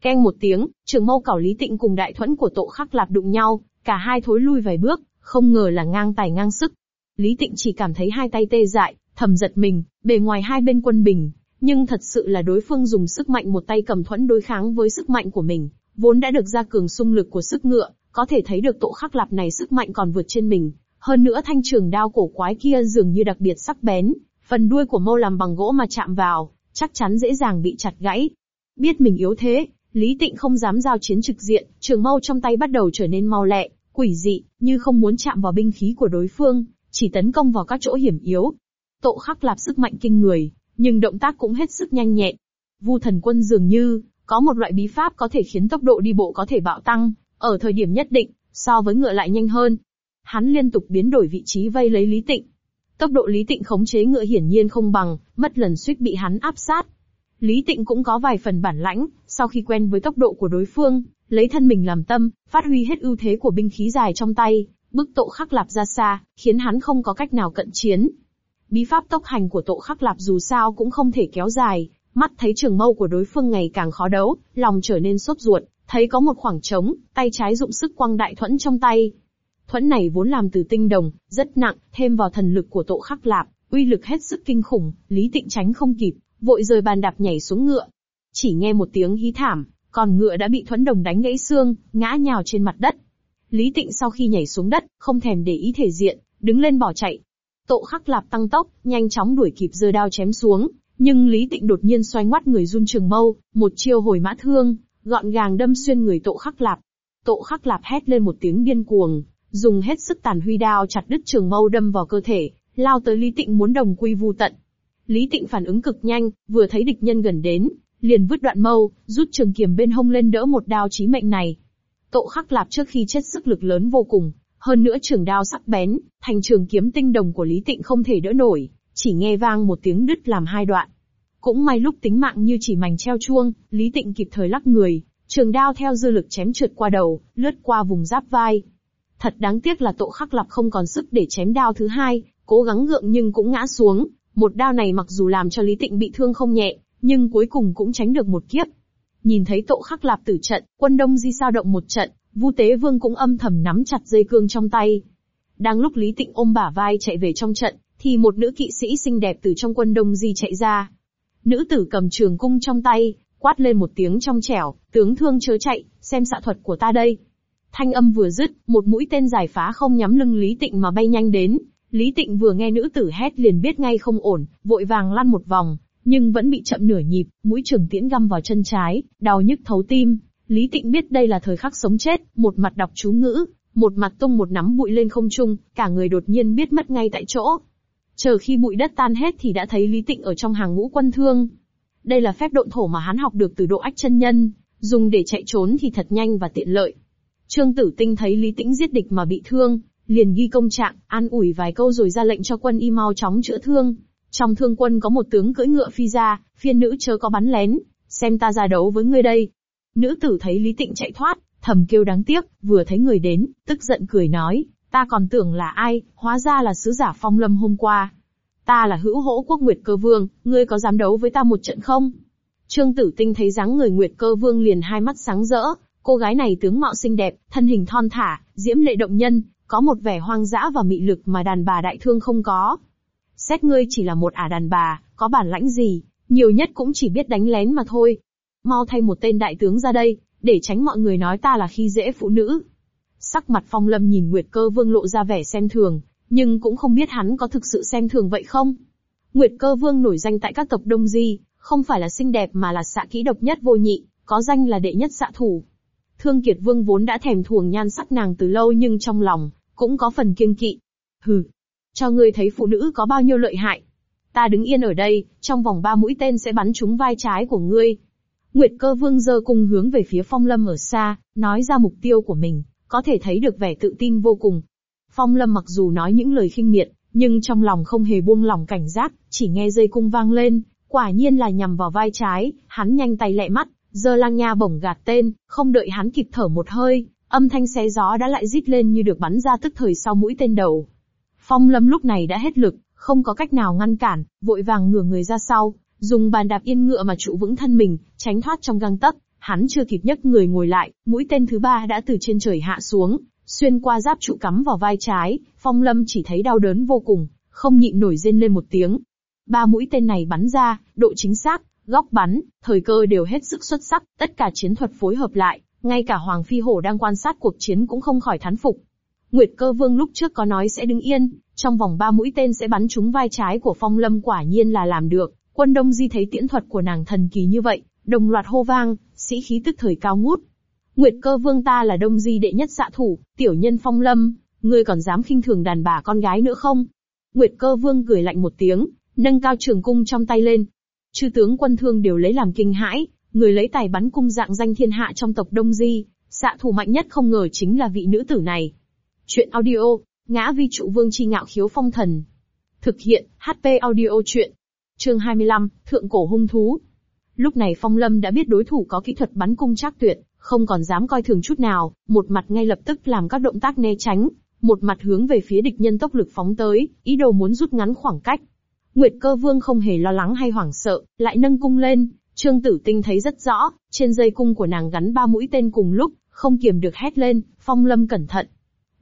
Keng một tiếng, trường mâu cảo Lý Tịnh cùng đại thuẫn của Tộ Khắc Lạp đụng nhau, cả hai thối lui vài bước, không ngờ là ngang tài ngang sức. Lý Tịnh chỉ cảm thấy hai tay tê dại, thầm giật mình, bề ngoài hai bên quân bình, nhưng thật sự là đối phương dùng sức mạnh một tay cầm thuẫn đối kháng với sức mạnh của mình, vốn đã được gia cường xung lực của sức ngựa, có thể thấy được tộ khắc lạp này sức mạnh còn vượt trên mình. Hơn nữa thanh trường đao cổ quái kia dường như đặc biệt sắc bén, phần đuôi của mâu làm bằng gỗ mà chạm vào, chắc chắn dễ dàng bị chặt gãy. Biết mình yếu thế, Lý Tịnh không dám giao chiến trực diện, trường mâu trong tay bắt đầu trở nên mau lẹ, quỷ dị, như không muốn chạm vào binh khí của đối phương, chỉ tấn công vào các chỗ hiểm yếu. Tộ khắc lạp sức mạnh kinh người, nhưng động tác cũng hết sức nhanh nhẹn. Vu thần quân dường như, có một loại bí pháp có thể khiến tốc độ đi bộ có thể bạo tăng, ở thời điểm nhất định, so với ngựa lại nhanh hơn. Hắn liên tục biến đổi vị trí vây lấy Lý Tịnh. Tốc độ Lý Tịnh khống chế ngựa hiển nhiên không bằng, mất lần suýt bị hắn áp sát. Lý Tịnh cũng có vài phần bản lãnh, sau khi quen với tốc độ của đối phương, lấy thân mình làm tâm, phát huy hết ưu thế của binh khí dài trong tay, bức tộ khắc lạp ra xa, khiến hắn không có cách nào cận chiến. Bí pháp tốc hành của tộ khắc lạp dù sao cũng không thể kéo dài, mắt thấy trường mâu của đối phương ngày càng khó đấu, lòng trở nên sốt ruột, thấy có một khoảng trống, tay trái dụng sức quăng đại thuẫn trong tay. Thuẫn này vốn làm từ tinh đồng, rất nặng, thêm vào thần lực của Tộ Khắc Lạp, uy lực hết sức kinh khủng, Lý Tịnh tránh không kịp, vội rời bàn đạp nhảy xuống ngựa. Chỉ nghe một tiếng hí thảm, còn ngựa đã bị thuẫn đồng đánh gãy xương, ngã nhào trên mặt đất. Lý Tịnh sau khi nhảy xuống đất, không thèm để ý thể diện, đứng lên bỏ chạy. Tộ khắc lạp tăng tốc, nhanh chóng đuổi kịp giơ đao chém xuống, nhưng Lý Tịnh đột nhiên xoay ngoắt người run trường mâu, một chiêu hồi mã thương, gọn gàng đâm xuyên người tộ khắc lạp. Tộ khắc lạp hét lên một tiếng điên cuồng, dùng hết sức tàn huy đao chặt đứt trường mâu đâm vào cơ thể, lao tới Lý Tịnh muốn đồng quy vu tận. Lý Tịnh phản ứng cực nhanh, vừa thấy địch nhân gần đến, liền vứt đoạn mâu, rút trường kiếm bên hông lên đỡ một đao chí mệnh này. Tộ khắc lạp trước khi chết sức lực lớn vô cùng, hơn nữa trường đao sắc bén, thành trường kiếm tinh đồng của Lý Tịnh không thể đỡ nổi, chỉ nghe vang một tiếng đứt làm hai đoạn. Cũng may lúc tính mạng như chỉ mảnh treo chuông, Lý Tịnh kịp thời lắc người, trường đao theo dư lực chém trượt qua đầu, lướt qua vùng giáp vai. Thật đáng tiếc là tộ khắc lạp không còn sức để chém đao thứ hai, cố gắng gượng nhưng cũng ngã xuống. Một đao này mặc dù làm cho Lý Tịnh bị thương không nhẹ, nhưng cuối cùng cũng tránh được một kiếp. Nhìn thấy tộ khắc lạp tử trận, quân đông di sao động một trận, Vu Tế Vương cũng âm thầm nắm chặt dây cương trong tay. Đang lúc Lý Tịnh ôm bả vai chạy về trong trận, thì một nữ kỵ sĩ xinh đẹp từ trong quân đông di chạy ra. Nữ tử cầm trường cung trong tay, quát lên một tiếng trong trẻo, tướng thương chớ chạy, xem xạ thuật của ta đây. Thanh âm vừa dứt, một mũi tên giải phá không nhắm lưng Lý Tịnh mà bay nhanh đến. Lý Tịnh vừa nghe nữ tử hét liền biết ngay không ổn, vội vàng lăn một vòng, nhưng vẫn bị chậm nửa nhịp, mũi trường tiễn găm vào chân trái, đau nhức thấu tim. Lý Tịnh biết đây là thời khắc sống chết, một mặt đọc chú ngữ, một mặt tung một nắm bụi lên không trung, cả người đột nhiên biết mất ngay tại chỗ. Chờ khi bụi đất tan hết thì đã thấy Lý Tịnh ở trong hàng ngũ quân thương. Đây là phép độn thổ mà hắn học được từ độ ách chân nhân, dùng để chạy trốn thì thật nhanh và tiện lợi. Trương Tử Tinh thấy Lý Tĩnh giết địch mà bị thương, liền ghi công trạng, an ủi vài câu rồi ra lệnh cho quân y mau chóng chữa thương. Trong thương quân có một tướng cưỡi ngựa phi ra, phiên nữ chớ có bắn lén, xem ta ra đấu với ngươi đây. Nữ tử thấy Lý Tịnh chạy thoát, thầm kêu đáng tiếc, vừa thấy người đến, tức giận cười nói, ta còn tưởng là ai, hóa ra là sứ giả phong lâm hôm qua. Ta là hữu hỗ quốc Nguyệt Cơ Vương, ngươi có dám đấu với ta một trận không? Trương Tử Tinh thấy dáng người Nguyệt Cơ Vương liền hai mắt sáng rỡ, cô gái này tướng mạo xinh đẹp, thân hình thon thả, diễm lệ động nhân, có một vẻ hoang dã và mị lực mà đàn bà đại thương không có. Xét ngươi chỉ là một ả đàn bà, có bản lãnh gì, nhiều nhất cũng chỉ biết đánh lén mà thôi. Mau thay một tên đại tướng ra đây, để tránh mọi người nói ta là khi dễ phụ nữ. Sắc mặt phong lâm nhìn Nguyệt cơ vương lộ ra vẻ xem thường, nhưng cũng không biết hắn có thực sự xem thường vậy không. Nguyệt cơ vương nổi danh tại các tộc Đông Di, không phải là xinh đẹp mà là xạ kỹ độc nhất vô nhị, có danh là đệ nhất xạ thủ. Thương Kiệt Vương vốn đã thèm thuồng nhan sắc nàng từ lâu nhưng trong lòng, cũng có phần kiêng kỵ. Hừ, cho ngươi thấy phụ nữ có bao nhiêu lợi hại. Ta đứng yên ở đây, trong vòng ba mũi tên sẽ bắn trúng vai trái của ngươi. Nguyệt cơ vương giơ cung hướng về phía phong lâm ở xa, nói ra mục tiêu của mình, có thể thấy được vẻ tự tin vô cùng. Phong lâm mặc dù nói những lời khinh miệt, nhưng trong lòng không hề buông lòng cảnh giác, chỉ nghe dây cung vang lên, quả nhiên là nhằm vào vai trái, hắn nhanh tay lẹ mắt, Giờ lang nha bổng gạt tên, không đợi hắn kịp thở một hơi, âm thanh xé gió đã lại rít lên như được bắn ra tức thời sau mũi tên đầu. Phong lâm lúc này đã hết lực, không có cách nào ngăn cản, vội vàng ngửa người ra sau, dùng bàn đạp yên ngựa mà trụ vững thân mình, tránh thoát trong găng tấc. Hắn chưa kịp nhấc người ngồi lại, mũi tên thứ ba đã từ trên trời hạ xuống, xuyên qua giáp trụ cắm vào vai trái. Phong lâm chỉ thấy đau đớn vô cùng, không nhịn nổi rên lên một tiếng. Ba mũi tên này bắn ra, độ chính xác, góc bắn, thời cơ đều hết sức xuất sắc, tất cả chiến thuật phối hợp lại, ngay cả Hoàng Phi Hổ đang quan sát cuộc chiến cũng không khỏi thán phục. Nguyệt cơ vương lúc trước có nói sẽ đứng yên, trong vòng ba mũi tên sẽ bắn trúng vai trái của phong lâm quả nhiên là làm được. Quân Đông Di thấy tiễn thuật của nàng thần kỳ như vậy, đồng loạt hô vang, sĩ khí tức thời cao ngút. Nguyệt cơ vương ta là Đông Di đệ nhất xạ thủ, tiểu nhân phong lâm, ngươi còn dám khinh thường đàn bà con gái nữa không? Nguyệt cơ vương cười lạnh một tiếng, nâng cao trường cung trong tay lên. Chư tướng quân thương đều lấy làm kinh hãi, người lấy tài bắn cung dạng danh thiên hạ trong tộc Đông Di, xạ thủ mạnh nhất không ngờ chính là vị nữ tử này. Chuyện audio, ngã vi trụ vương chi ngạo khiếu phong thần. Thực hiện, HP audio chuyện. Chương 25, Thượng cổ hung thú. Lúc này Phong Lâm đã biết đối thủ có kỹ thuật bắn cung chắc tuyệt, không còn dám coi thường chút nào, một mặt ngay lập tức làm các động tác né tránh, một mặt hướng về phía địch nhân tốc lực phóng tới, ý đồ muốn rút ngắn khoảng cách. Nguyệt Cơ Vương không hề lo lắng hay hoảng sợ, lại nâng cung lên, Trương Tử Tinh thấy rất rõ, trên dây cung của nàng gắn ba mũi tên cùng lúc, không kiềm được hét lên, Phong Lâm cẩn thận.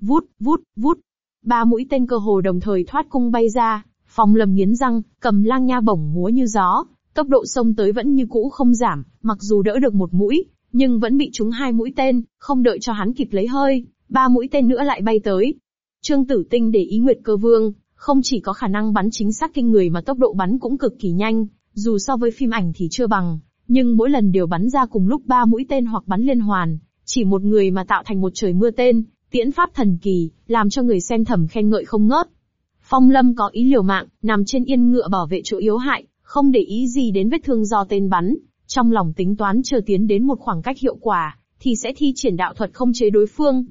Vút, vút, vút. Ba mũi tên cơ hồ đồng thời thoát cung bay ra, Phong Lâm nghiến răng, cầm lang nha bổng múa như gió, tốc độ xông tới vẫn như cũ không giảm, mặc dù đỡ được một mũi, nhưng vẫn bị trúng hai mũi tên, không đợi cho hắn kịp lấy hơi, ba mũi tên nữa lại bay tới. Trương Tử Tinh để ý Nguyệt Cơ Vương, không chỉ có khả năng bắn chính xác kinh người mà tốc độ bắn cũng cực kỳ nhanh, dù so với phim ảnh thì chưa bằng, nhưng mỗi lần đều bắn ra cùng lúc ba mũi tên hoặc bắn liên hoàn, chỉ một người mà tạo thành một trời mưa tên, tiễn pháp thần kỳ, làm cho người xem thầm khen ngợi không ngớt. Phong Lâm có ý liều mạng, nằm trên yên ngựa bảo vệ chỗ yếu hại, không để ý gì đến vết thương do tên bắn, trong lòng tính toán chờ tiến đến một khoảng cách hiệu quả, thì sẽ thi triển đạo thuật không chế đối phương.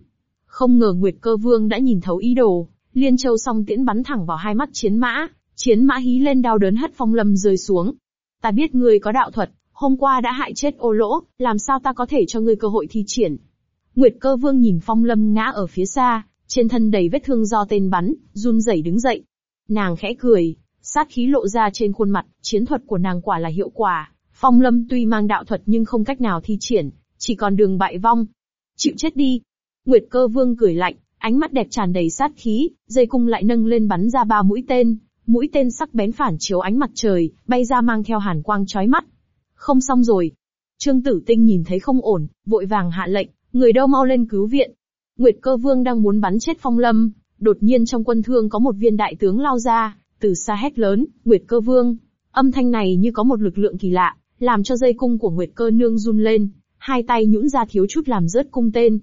Không ngờ Nguyệt Cơ Vương đã nhìn thấu ý đồ, Liên Châu song tiễn bắn thẳng vào hai mắt chiến mã, chiến mã hí lên đau đớn hất Phong Lâm rơi xuống. Ta biết ngươi có đạo thuật, hôm qua đã hại chết ô lỗ, làm sao ta có thể cho ngươi cơ hội thi triển. Nguyệt Cơ Vương nhìn Phong Lâm ngã ở phía xa, trên thân đầy vết thương do tên bắn, run rẩy đứng dậy. Nàng khẽ cười, sát khí lộ ra trên khuôn mặt, chiến thuật của nàng quả là hiệu quả. Phong Lâm tuy mang đạo thuật nhưng không cách nào thi triển, chỉ còn đường bại vong. Chịu chết đi. Nguyệt Cơ Vương cười lạnh, ánh mắt đẹp tràn đầy sát khí, dây cung lại nâng lên bắn ra ba mũi tên, mũi tên sắc bén phản chiếu ánh mặt trời, bay ra mang theo hàn quang chói mắt. Không xong rồi. Trương Tử Tinh nhìn thấy không ổn, vội vàng hạ lệnh, người đâu mau lên cứu viện. Nguyệt Cơ Vương đang muốn bắn chết Phong Lâm, đột nhiên trong quân thương có một viên đại tướng lao ra, từ xa hét lớn, Nguyệt Cơ Vương. Âm thanh này như có một lực lượng kỳ lạ, làm cho dây cung của Nguyệt Cơ Nương run lên, hai tay nhũn ra thiếu chút làm rớt cung tên.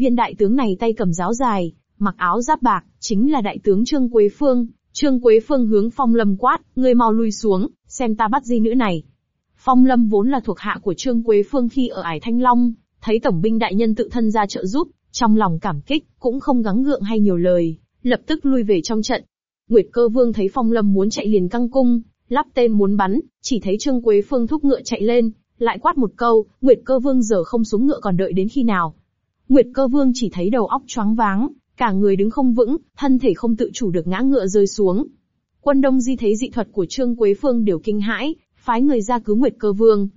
Viên đại tướng này tay cầm giáo dài, mặc áo giáp bạc, chính là đại tướng Trương Quế Phương. Trương Quế Phương hướng Phong Lâm quát, ngươi mau lui xuống, xem ta bắt di nữ này. Phong Lâm vốn là thuộc hạ của Trương Quế Phương khi ở Ải Thanh Long, thấy tổng binh đại nhân tự thân ra trợ giúp, trong lòng cảm kích, cũng không gắng gượng hay nhiều lời, lập tức lui về trong trận. Nguyệt Cơ Vương thấy Phong Lâm muốn chạy liền căng cung, lắp tên muốn bắn, chỉ thấy Trương Quế Phương thúc ngựa chạy lên, lại quát một câu, Nguyệt Cơ Vương giờ không xuống ngựa còn đợi đến khi nào. Nguyệt Cơ Vương chỉ thấy đầu óc choáng váng, cả người đứng không vững, thân thể không tự chủ được ngã ngựa rơi xuống. Quân Đông Di thấy dị thuật của Trương Quế Phương đều kinh hãi, phái người ra cứu Nguyệt Cơ Vương.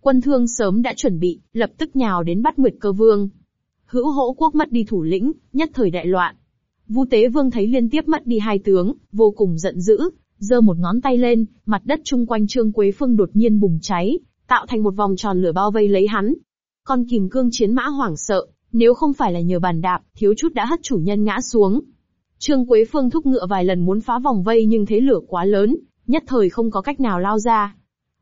Quân Thương sớm đã chuẩn bị, lập tức nhào đến bắt Nguyệt Cơ Vương. Hữu hỗ quốc mất đi thủ lĩnh, nhất thời đại loạn. Vu Tế Vương thấy liên tiếp mất đi hai tướng, vô cùng giận dữ, giơ một ngón tay lên, mặt đất chung quanh Trương Quế Phương đột nhiên bùng cháy, tạo thành một vòng tròn lửa bao vây lấy hắn. Con kìm cương chiến mã hoảng sợ, nếu không phải là nhờ bàn đạp, thiếu chút đã hất chủ nhân ngã xuống. Trương Quế Phương thúc ngựa vài lần muốn phá vòng vây nhưng thế lửa quá lớn, nhất thời không có cách nào lao ra.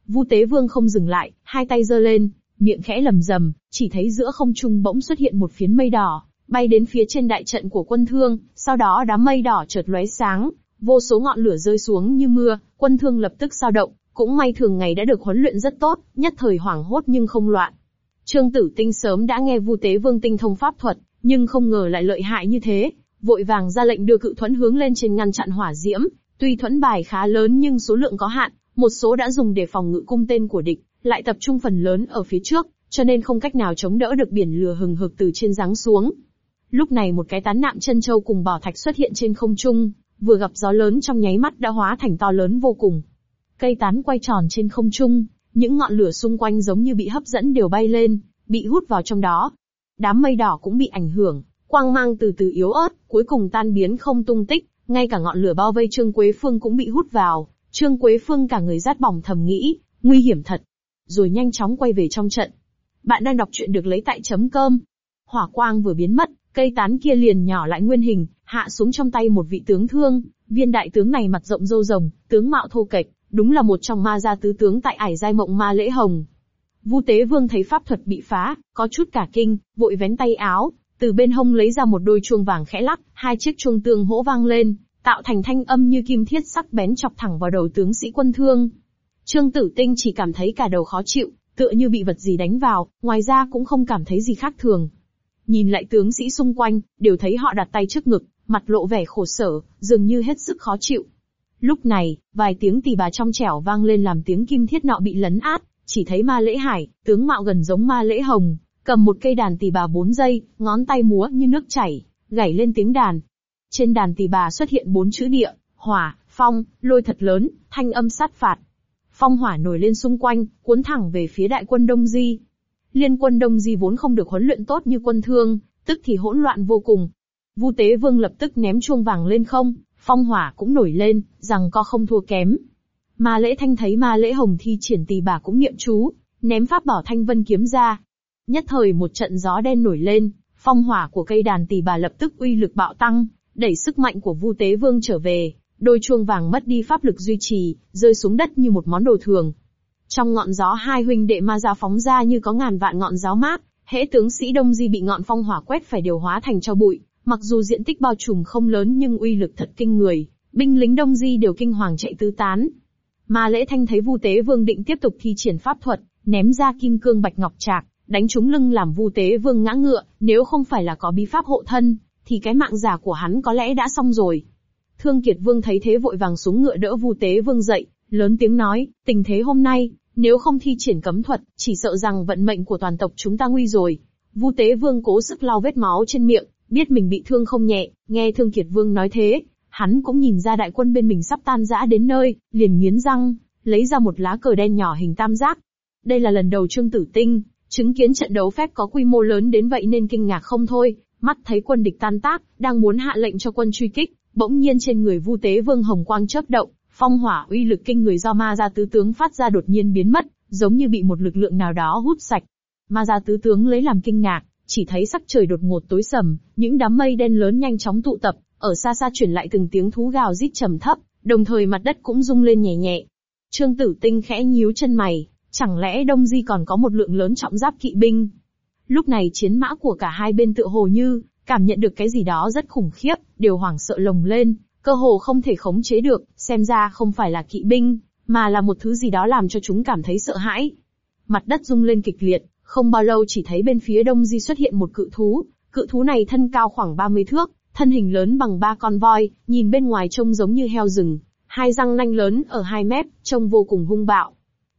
Vu Tế Vương không dừng lại, hai tay giơ lên, miệng khẽ lầm rầm, chỉ thấy giữa không trung bỗng xuất hiện một phiến mây đỏ, bay đến phía trên đại trận của quân thương, sau đó đám mây đỏ chợt lóe sáng, vô số ngọn lửa rơi xuống như mưa, quân thương lập tức sao động, cũng may thường ngày đã được huấn luyện rất tốt, nhất thời hoảng hốt nhưng không loạn. Trương Tử Tinh sớm đã nghe Vu Tế Vương tinh thông pháp thuật, nhưng không ngờ lại lợi hại như thế, vội vàng ra lệnh đưa cự thuẫn hướng lên trên ngăn chặn hỏa diễm. Tuy thuẫn bài khá lớn nhưng số lượng có hạn, một số đã dùng để phòng ngự cung tên của địch, lại tập trung phần lớn ở phía trước, cho nên không cách nào chống đỡ được biển lửa hừng hực từ trên giáng xuống. Lúc này một cái tán nạm chân châu cùng bảo thạch xuất hiện trên không trung, vừa gặp gió lớn trong nháy mắt đã hóa thành to lớn vô cùng. Cây tán quay tròn trên không trung, những ngọn lửa xung quanh giống như bị hấp dẫn đều bay lên, bị hút vào trong đó. Đám mây đỏ cũng bị ảnh hưởng, quang mang từ từ yếu ớt, cuối cùng tan biến không tung tích, ngay cả ngọn lửa bao vây Trương Quế Phương cũng bị hút vào. Trương Quế Phương cả người rát bỏng thầm nghĩ, nguy hiểm thật. Rồi nhanh chóng quay về trong trận. Bạn đang đọc truyện được lấy tại chấm cơm. Hỏa quang vừa biến mất, cây tán kia liền nhỏ lại nguyên hình, hạ xuống trong tay một vị tướng thương. Viên đại tướng này mặt rộng râu rồng, tướng mạo thô kệch, đúng là một trong ma gia tứ tướng tại ải giai mộng ma lễ hồng. Vu Tế Vương thấy pháp thuật bị phá, có chút cả kinh, vội vén tay áo, từ bên hông lấy ra một đôi chuông vàng khẽ lắc, hai chiếc chuông tương hỗ vang lên, tạo thành thanh âm như kim thiết sắc bén chọc thẳng vào đầu tướng sĩ quân thương. Trương Tử Tinh chỉ cảm thấy cả đầu khó chịu, tựa như bị vật gì đánh vào, ngoài ra cũng không cảm thấy gì khác thường. Nhìn lại tướng sĩ xung quanh, đều thấy họ đặt tay trước ngực, mặt lộ vẻ khổ sở, dường như hết sức khó chịu. Lúc này, vài tiếng tỳ bà trong trẻo vang lên làm tiếng kim thiết nọ bị lấn át, chỉ thấy ma lễ hải, tướng mạo gần giống ma lễ hồng, cầm một cây đàn tỳ bà bốn giây, ngón tay múa như nước chảy, gảy lên tiếng đàn. Trên đàn tỳ bà xuất hiện bốn chữ địa, hỏa, phong, lôi thật lớn, thanh âm sát phạt. phong hỏa nổi lên xung quanh, cuốn thẳng về phía đại quân Đông Di. Liên quân Đông Di vốn không được huấn luyện tốt như quân thương, tức thì hỗn loạn vô cùng. Vu Tế Vương lập tức ném chuông vàng lên không, phong hỏa cũng nổi lên, rằng co không thua kém. Ma lễ thanh thấy ma lễ hồng thi triển tỳ bà cũng niệm chú, ném pháp bảo thanh vân kiếm ra. Nhất thời một trận gió đen nổi lên, phong hỏa của cây đàn tỳ bà lập tức uy lực bạo tăng, đẩy sức mạnh của Vu Tế Vương trở về, đôi chuông vàng mất đi pháp lực duy trì, rơi xuống đất như một món đồ thường. Trong ngọn gió hai huynh đệ ma ra phóng ra như có ngàn vạn ngọn giáo mát, hễ tướng sĩ Đông Di bị ngọn phong hỏa quét phải điều hóa thành cho bụi, mặc dù diện tích bao trùm không lớn nhưng uy lực thật kinh người, binh lính Đông Di đều kinh hoàng chạy tứ tán. mà lễ thanh thấy Vu Tế Vương định tiếp tục thi triển pháp thuật, ném ra kim cương bạch ngọc trạc, đánh trúng lưng làm Vu Tế Vương ngã ngựa, nếu không phải là có bí pháp hộ thân, thì cái mạng giả của hắn có lẽ đã xong rồi. Thương Kiệt Vương thấy thế vội vàng xuống ngựa đỡ Vu Tế Vương dậy, lớn tiếng nói, tình thế hôm nay, nếu không thi triển cấm thuật, chỉ sợ rằng vận mệnh của toàn tộc chúng ta nguy rồi. Vu Tế Vương cố sức lau vết máu trên miệng, biết mình bị thương không nhẹ, nghe Thương Kiệt Vương nói thế, hắn cũng nhìn ra đại quân bên mình sắp tan rã đến nơi, liền nghiến răng, lấy ra một lá cờ đen nhỏ hình tam giác. Đây là lần đầu Trương Tử Tinh, chứng kiến trận đấu phép có quy mô lớn đến vậy nên kinh ngạc không thôi, mắt thấy quân địch tan tác, đang muốn hạ lệnh cho quân truy kích, bỗng nhiên trên người Vu Tế Vương hồng quang chớp động, phong hỏa uy lực kinh người do ma gia tứ tướng phát ra đột nhiên biến mất, giống như bị một lực lượng nào đó hút sạch. Ma gia tứ tướng lấy làm kinh ngạc, chỉ thấy sắc trời đột ngột tối sầm, những đám mây đen lớn nhanh chóng tụ tập, ở xa xa chuyển lại từng tiếng thú gào rít trầm thấp, đồng thời mặt đất cũng rung lên nhẹ nhẹ. Trương Tử Tinh khẽ nhíu chân mày, chẳng lẽ Đông Di còn có một lượng lớn trọng giáp kỵ binh? Lúc này chiến mã của cả hai bên tựa hồ như cảm nhận được cái gì đó rất khủng khiếp, đều hoảng sợ lồng lên, cơ hồ không thể khống chế được, xem ra không phải là kỵ binh, mà là một thứ gì đó làm cho chúng cảm thấy sợ hãi. Mặt đất rung lên kịch liệt, không bao lâu chỉ thấy bên phía đông di xuất hiện một cự thú, cự thú này thân cao khoảng 30 thước, thân hình lớn bằng ba con voi, nhìn bên ngoài trông giống như heo rừng, hai răng nanh lớn ở hai mép, trông vô cùng hung bạo.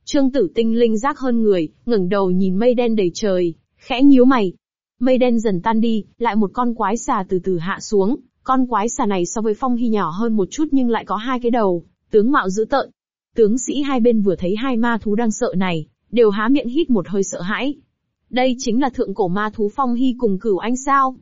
Trương Tử Tinh linh giác hơn người, ngẩng đầu nhìn mây đen đầy trời, khẽ nhíu mày. Mây đen dần tan đi, lại một con quái xà từ từ hạ xuống, con quái xà này so với Phong Hy nhỏ hơn một chút nhưng lại có hai cái đầu, tướng mạo dữ tợn. Tướng sĩ hai bên vừa thấy hai ma thú đang sợ này, đều há miệng hít một hơi sợ hãi. Đây chính là thượng cổ ma thú Phong Hy cùng cửu anh sao?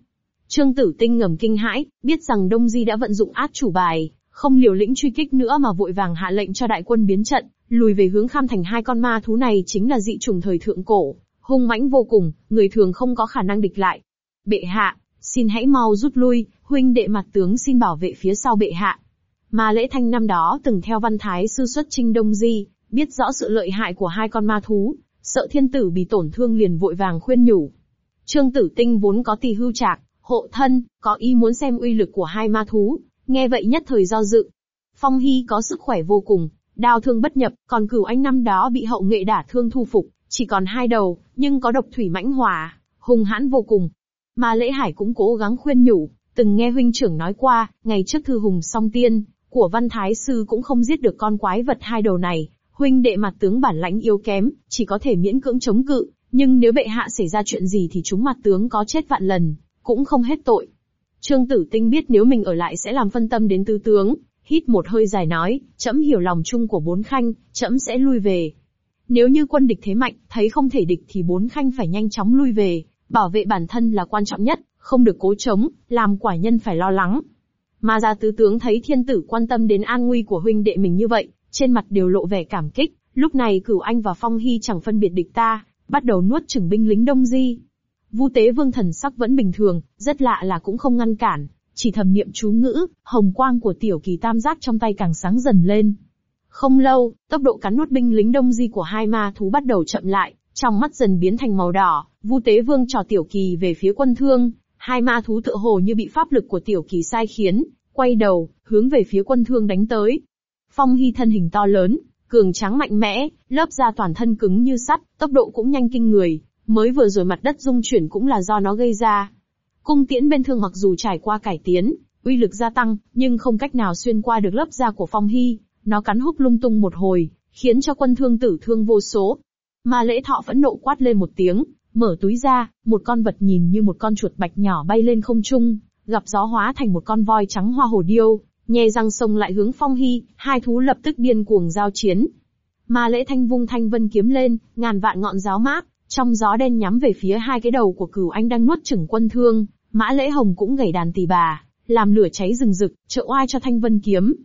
Trương Tử Tinh ngầm kinh hãi, biết rằng Đông Di đã vận dụng át chủ bài, không liều lĩnh truy kích nữa mà vội vàng hạ lệnh cho đại quân biến trận, lùi về hướng Kham Thành hai con ma thú này chính là dị trùng thời thượng cổ, hung mãnh vô cùng, người thường không có khả năng địch lại. Bệ hạ, xin hãy mau rút lui, huynh đệ mặt tướng xin bảo vệ phía sau bệ hạ. Ma lễ thanh năm đó từng theo văn thái sư xuất trinh Đông Di, biết rõ sự lợi hại của hai con ma thú, sợ thiên tử bị tổn thương liền vội vàng khuyên nhủ. Trương tử tinh vốn có tỳ hưu trạc, hộ thân, có ý muốn xem uy lực của hai ma thú, nghe vậy nhất thời do dự. Phong Hy có sức khỏe vô cùng, đao thương bất nhập, còn cửu anh năm đó bị hậu nghệ đả thương thu phục, chỉ còn hai đầu, nhưng có độc thủy mãnh hỏa, hung hãn vô cùng. Mà lễ hải cũng cố gắng khuyên nhủ, từng nghe huynh trưởng nói qua, ngày trước thư hùng song tiên, của văn thái sư cũng không giết được con quái vật hai đầu này, huynh đệ mặt tướng bản lãnh yếu kém, chỉ có thể miễn cưỡng chống cự, nhưng nếu bệ hạ xảy ra chuyện gì thì chúng mặt tướng có chết vạn lần, cũng không hết tội. Trương Tử Tinh biết nếu mình ở lại sẽ làm phân tâm đến tư tướng, hít một hơi dài nói, chấm hiểu lòng chung của bốn khanh, chấm sẽ lui về. Nếu như quân địch thế mạnh, thấy không thể địch thì bốn khanh phải nhanh chóng lui về, bảo vệ bản thân là quan trọng nhất, không được cố chống, làm quả nhân phải lo lắng. Mà gia tứ tướng thấy thiên tử quan tâm đến an nguy của huynh đệ mình như vậy, trên mặt đều lộ vẻ cảm kích, lúc này cửu anh và phong hy chẳng phân biệt địch ta, bắt đầu nuốt chửng binh lính đông di. Vu tế vương thần sắc vẫn bình thường, rất lạ là cũng không ngăn cản, chỉ thầm niệm chú ngữ, hồng quang của tiểu kỳ tam giác trong tay càng sáng dần lên. Không lâu, tốc độ cắn nuốt binh lính đông di của hai ma thú bắt đầu chậm lại, trong mắt dần biến thành màu đỏ, Vu Tế Vương trò tiểu kỳ về phía quân thương, hai ma thú tựa hồ như bị pháp lực của tiểu kỳ sai khiến, quay đầu, hướng về phía quân thương đánh tới. Phong Hy thân hình to lớn, cường tráng mạnh mẽ, lớp da toàn thân cứng như sắt, tốc độ cũng nhanh kinh người, mới vừa rồi mặt đất rung chuyển cũng là do nó gây ra. Cung tiễn bên thương mặc dù trải qua cải tiến, uy lực gia tăng, nhưng không cách nào xuyên qua được lớp da của Phong Hy, nó cắn húc lung tung một hồi, khiến cho quân thương tử thương vô số. Mà lễ thọ phẫn nộ quát lên một tiếng, mở túi ra, một con vật nhìn như một con chuột bạch nhỏ bay lên không trung, gặp gió hóa thành một con voi trắng hoa hồ điêu, nhè răng sông lại hướng phong hy, hai thú lập tức điên cuồng giao chiến. Ma lễ thanh vung thanh vân kiếm lên, ngàn vạn ngọn giáo mát, trong gió đen nhắm về phía hai cái đầu của cửu anh đang nuốt chửng quân thương, mã lễ hồng cũng gảy đàn tỳ bà, làm lửa cháy rừng rực, trợ oai cho thanh vân kiếm.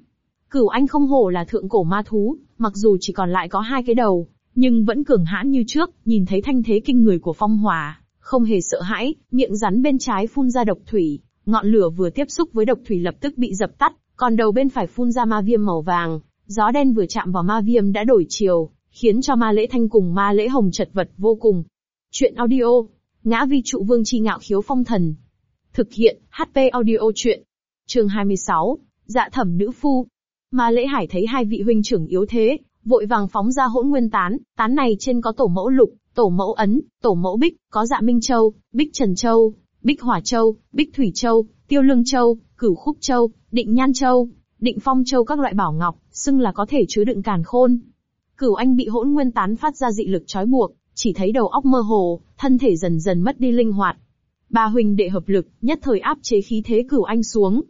Cửu anh không hổ là thượng cổ ma thú, mặc dù chỉ còn lại có hai cái đầu, nhưng vẫn cường hãn như trước, nhìn thấy thanh thế kinh người của phong hòa không hề sợ hãi, miệng rắn bên trái phun ra độc thủy, ngọn lửa vừa tiếp xúc với độc thủy lập tức bị dập tắt, còn đầu bên phải phun ra ma viêm màu vàng, gió đen vừa chạm vào ma viêm đã đổi chiều, khiến cho ma lễ thanh cùng ma lễ hồng chật vật vô cùng. Chuyện audio, ngã vi trụ vương chi ngạo khiếu phong thần. Thực hiện, HP audio chuyện. Trường 26, dạ thẩm nữ phu. Ma lễ hải thấy hai vị huynh trưởng yếu thế, vội vàng phóng ra hỗn nguyên tán, tán này trên có tổ mẫu lục, tổ mẫu ấn, tổ mẫu bích, có dạ minh châu, bích trần châu, bích hỏa châu, bích thủy châu, tiêu lương châu, cửu khúc châu, định nhan châu, định phong châu các loại bảo ngọc, xưng là có thể chứa đựng càn khôn. Cửu anh bị hỗn nguyên tán phát ra dị lực trói buộc, chỉ thấy đầu óc mơ hồ, thân thể dần dần mất đi linh hoạt. Ba huynh đệ hợp lực, nhất thời áp chế khí thế cửu anh xuống.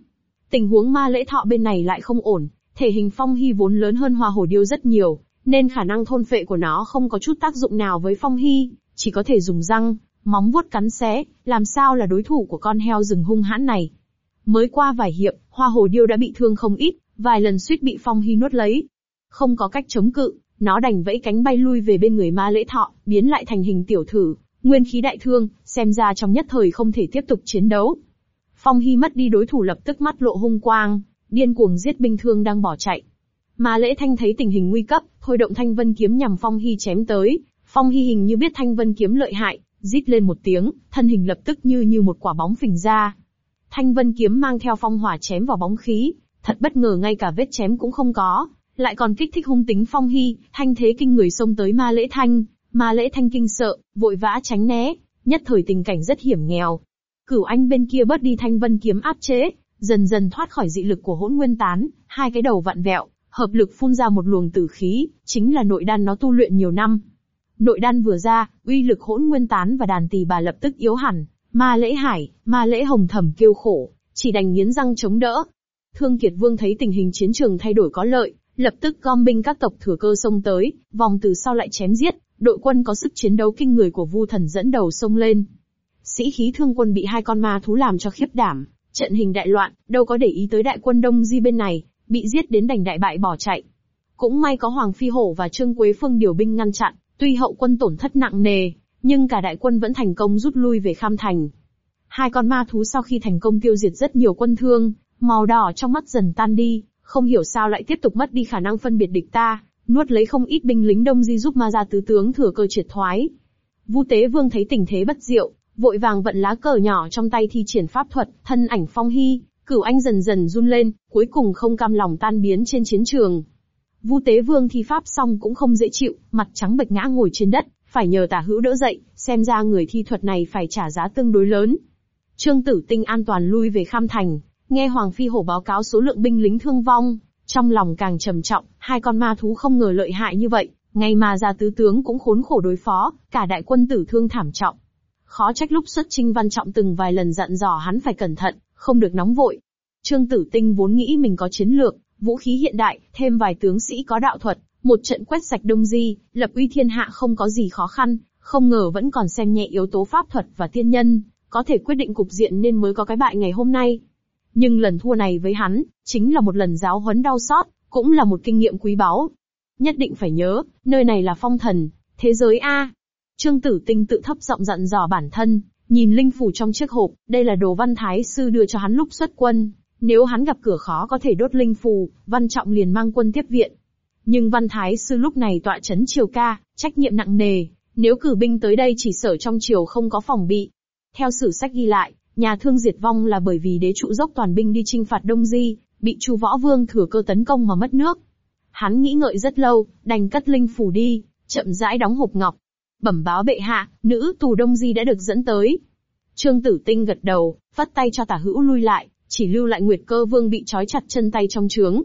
Tình huống ma lễ thọ bên này lại không ổn, thể hình phong hy vốn lớn hơn hoa hồ điêu rất nhiều, nên khả năng thôn phệ của nó không có chút tác dụng nào với phong hy, chỉ có thể dùng răng, móng vuốt cắn xé, làm sao là đối thủ của con heo rừng hung hãn này. Mới qua vài hiệp, hoa hồ điêu đã bị thương không ít, vài lần suýt bị phong hy nuốt lấy. Không có cách chống cự, nó đành vẫy cánh bay lui về bên người ma lễ thọ, biến lại thành hình tiểu thử, nguyên khí đại thương, xem ra trong nhất thời không thể tiếp tục chiến đấu. Phong Hy mất đi đối thủ lập tức mắt lộ hung quang, điên cuồng giết binh thương đang bỏ chạy. Ma lễ thanh thấy tình hình nguy cấp, thôi động thanh vân kiếm nhằm Phong Hy chém tới. Phong Hy hình như biết thanh vân kiếm lợi hại, rít lên một tiếng, thân hình lập tức như như một quả bóng phình ra. Thanh vân kiếm mang theo phong hỏa chém vào bóng khí, thật bất ngờ ngay cả vết chém cũng không có, lại còn kích thích hung tính phong hy, thanh thế kinh người xông tới ma lễ thanh, ma lễ thanh kinh sợ, vội vã tránh né, nhất thời tình cảnh rất hiểm nghèo. Cửu anh bên kia bớt đi thanh vân kiếm áp chế, dần dần thoát khỏi dị lực của hỗn nguyên tán, hai cái đầu vặn vẹo, hợp lực phun ra một luồng tử khí, chính là nội đan nó tu luyện nhiều năm. Nội đan vừa ra, uy lực hỗn nguyên tán và đàn tỳ bà lập tức yếu hẳn, ma lễ hải, ma lễ hồng thầm kêu khổ, chỉ đành nghiến răng chống đỡ. Thương Kiệt Vương thấy tình hình chiến trường thay đổi có lợi, lập tức gom binh các tộc thừa cơ xông tới, vòng từ sau lại chém giết, đội quân có sức chiến đấu kinh người của Vu Thần dẫn đầu xông lên. Sĩ khí thương quân bị hai con ma thú làm cho khiếp đảm, trận hình đại loạn, đâu có để ý tới đại quân Đông Di bên này, bị giết đến đành đại bại bỏ chạy. Cũng may có Hoàng Phi Hổ và Trương Quế Phương điều binh ngăn chặn, tuy hậu quân tổn thất nặng nề, nhưng cả đại quân vẫn thành công rút lui về Kham Thành. Hai con ma thú sau khi thành công tiêu diệt rất nhiều quân thương, màu đỏ trong mắt dần tan đi, không hiểu sao lại tiếp tục mất đi khả năng phân biệt địch ta, nuốt lấy không ít binh lính đông di giúp ma gia tứ tướng thừa cơ triệt thoái. Vu Tế Vương thấy tình thế bất diệu, vội vàng vận lá cờ nhỏ trong tay thi triển pháp thuật, thân ảnh phong hy, cửu anh dần dần run lên, cuối cùng không cam lòng tan biến trên chiến trường. Vu Tế Vương thi pháp xong cũng không dễ chịu, mặt trắng bệch ngã ngồi trên đất, phải nhờ tả hữu đỡ dậy, xem ra người thi thuật này phải trả giá tương đối lớn. Trương Tử Tinh an toàn lui về Kham Thành, nghe Hoàng Phi Hổ báo cáo số lượng binh lính thương vong, trong lòng càng trầm trọng, hai con ma thú không ngờ lợi hại như vậy, ngay mà ra tứ tướng cũng khốn khổ đối phó, cả đại quân tử thương thảm trọng. Khó trách lúc xuất trinh văn trọng từng vài lần dặn dò hắn phải cẩn thận, không được nóng vội. Trương Tử Tinh vốn nghĩ mình có chiến lược, vũ khí hiện đại, thêm vài tướng sĩ có đạo thuật, một trận quét sạch đông di, lập uy thiên hạ không có gì khó khăn, không ngờ vẫn còn xem nhẹ yếu tố pháp thuật và tiên nhân, có thể quyết định cục diện nên mới có cái bại ngày hôm nay. Nhưng lần thua này với hắn, chính là một lần giáo huấn đau xót, cũng là một kinh nghiệm quý báu. Nhất định phải nhớ, nơi này là phong thần, thế giới A. Trương Tử Tinh tự thấp giọng dặn dò bản thân, nhìn linh phủ trong chiếc hộp, đây là đồ văn thái sư đưa cho hắn lúc xuất quân. Nếu hắn gặp cửa khó có thể đốt linh phù, văn trọng liền mang quân tiếp viện. Nhưng văn thái sư lúc này tọa chấn triều ca, trách nhiệm nặng nề, nếu cử binh tới đây chỉ sở trong triều không có phòng bị. Theo sử sách ghi lại, Nhà thương diệt vong là bởi vì đế trụ dốc toàn binh đi chinh phạt Đông Di, bị Chu Võ Vương thừa cơ tấn công mà mất nước. Hắn nghĩ ngợi rất lâu, đành cất linh phủ đi, chậm rãi đóng hộp ngọc. Bẩm báo bệ hạ, nữ tù Đông Di đã được dẫn tới. Trương Tử Tinh gật đầu, phất tay cho tả hữu lui lại, chỉ lưu lại Nguyệt Cơ Vương bị trói chặt chân tay trong trướng.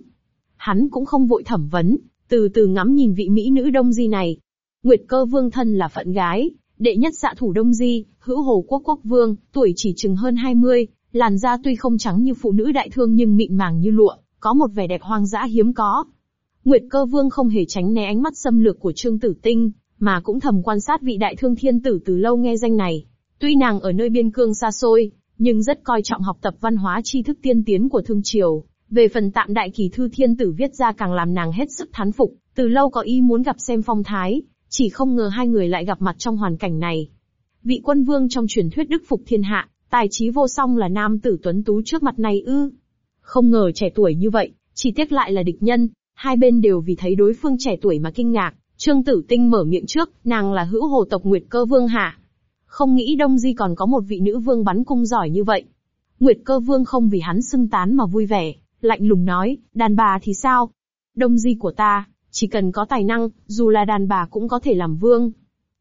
Hắn cũng không vội thẩm vấn, từ từ ngắm nhìn vị mỹ nữ Đông Di này. Nguyệt Cơ Vương thân là phận gái, Đệ nhất xạ thủ Đông Di, hữu hồ quốc quốc vương, tuổi chỉ chừng hơn 20, làn da tuy không trắng như phụ nữ đại thương nhưng mịn màng như lụa, có một vẻ đẹp hoang dã hiếm có. Nguyệt cơ vương không hề tránh né ánh mắt xâm lược của Trương Tử Tinh, mà cũng thầm quan sát vị đại thương thiên tử từ lâu nghe danh này. Tuy nàng ở nơi biên cương xa xôi, nhưng rất coi trọng học tập văn hóa tri thức tiên tiến của thương triều. Về phần tạm đại kỳ thư thiên tử viết ra càng làm nàng hết sức thán phục, từ lâu có ý muốn gặp xem phong thái, chỉ không ngờ hai người lại gặp mặt trong hoàn cảnh này. Vị quân vương trong truyền thuyết đức phục thiên hạ, tài trí vô song là nam tử tuấn tú trước mặt này ư. Không ngờ trẻ tuổi như vậy, chỉ tiếc lại là địch nhân, hai bên đều vì thấy đối phương trẻ tuổi mà kinh ngạc. Trương Tử Tinh mở miệng trước, nàng là hữu hồ tộc Nguyệt Cơ Vương hạ. Không nghĩ Đông Di còn có một vị nữ vương bắn cung giỏi như vậy. Nguyệt Cơ Vương không vì hắn xưng tán mà vui vẻ, lạnh lùng nói, đàn bà thì sao? Đông Di của ta, chỉ cần có tài năng, dù là đàn bà cũng có thể làm vương.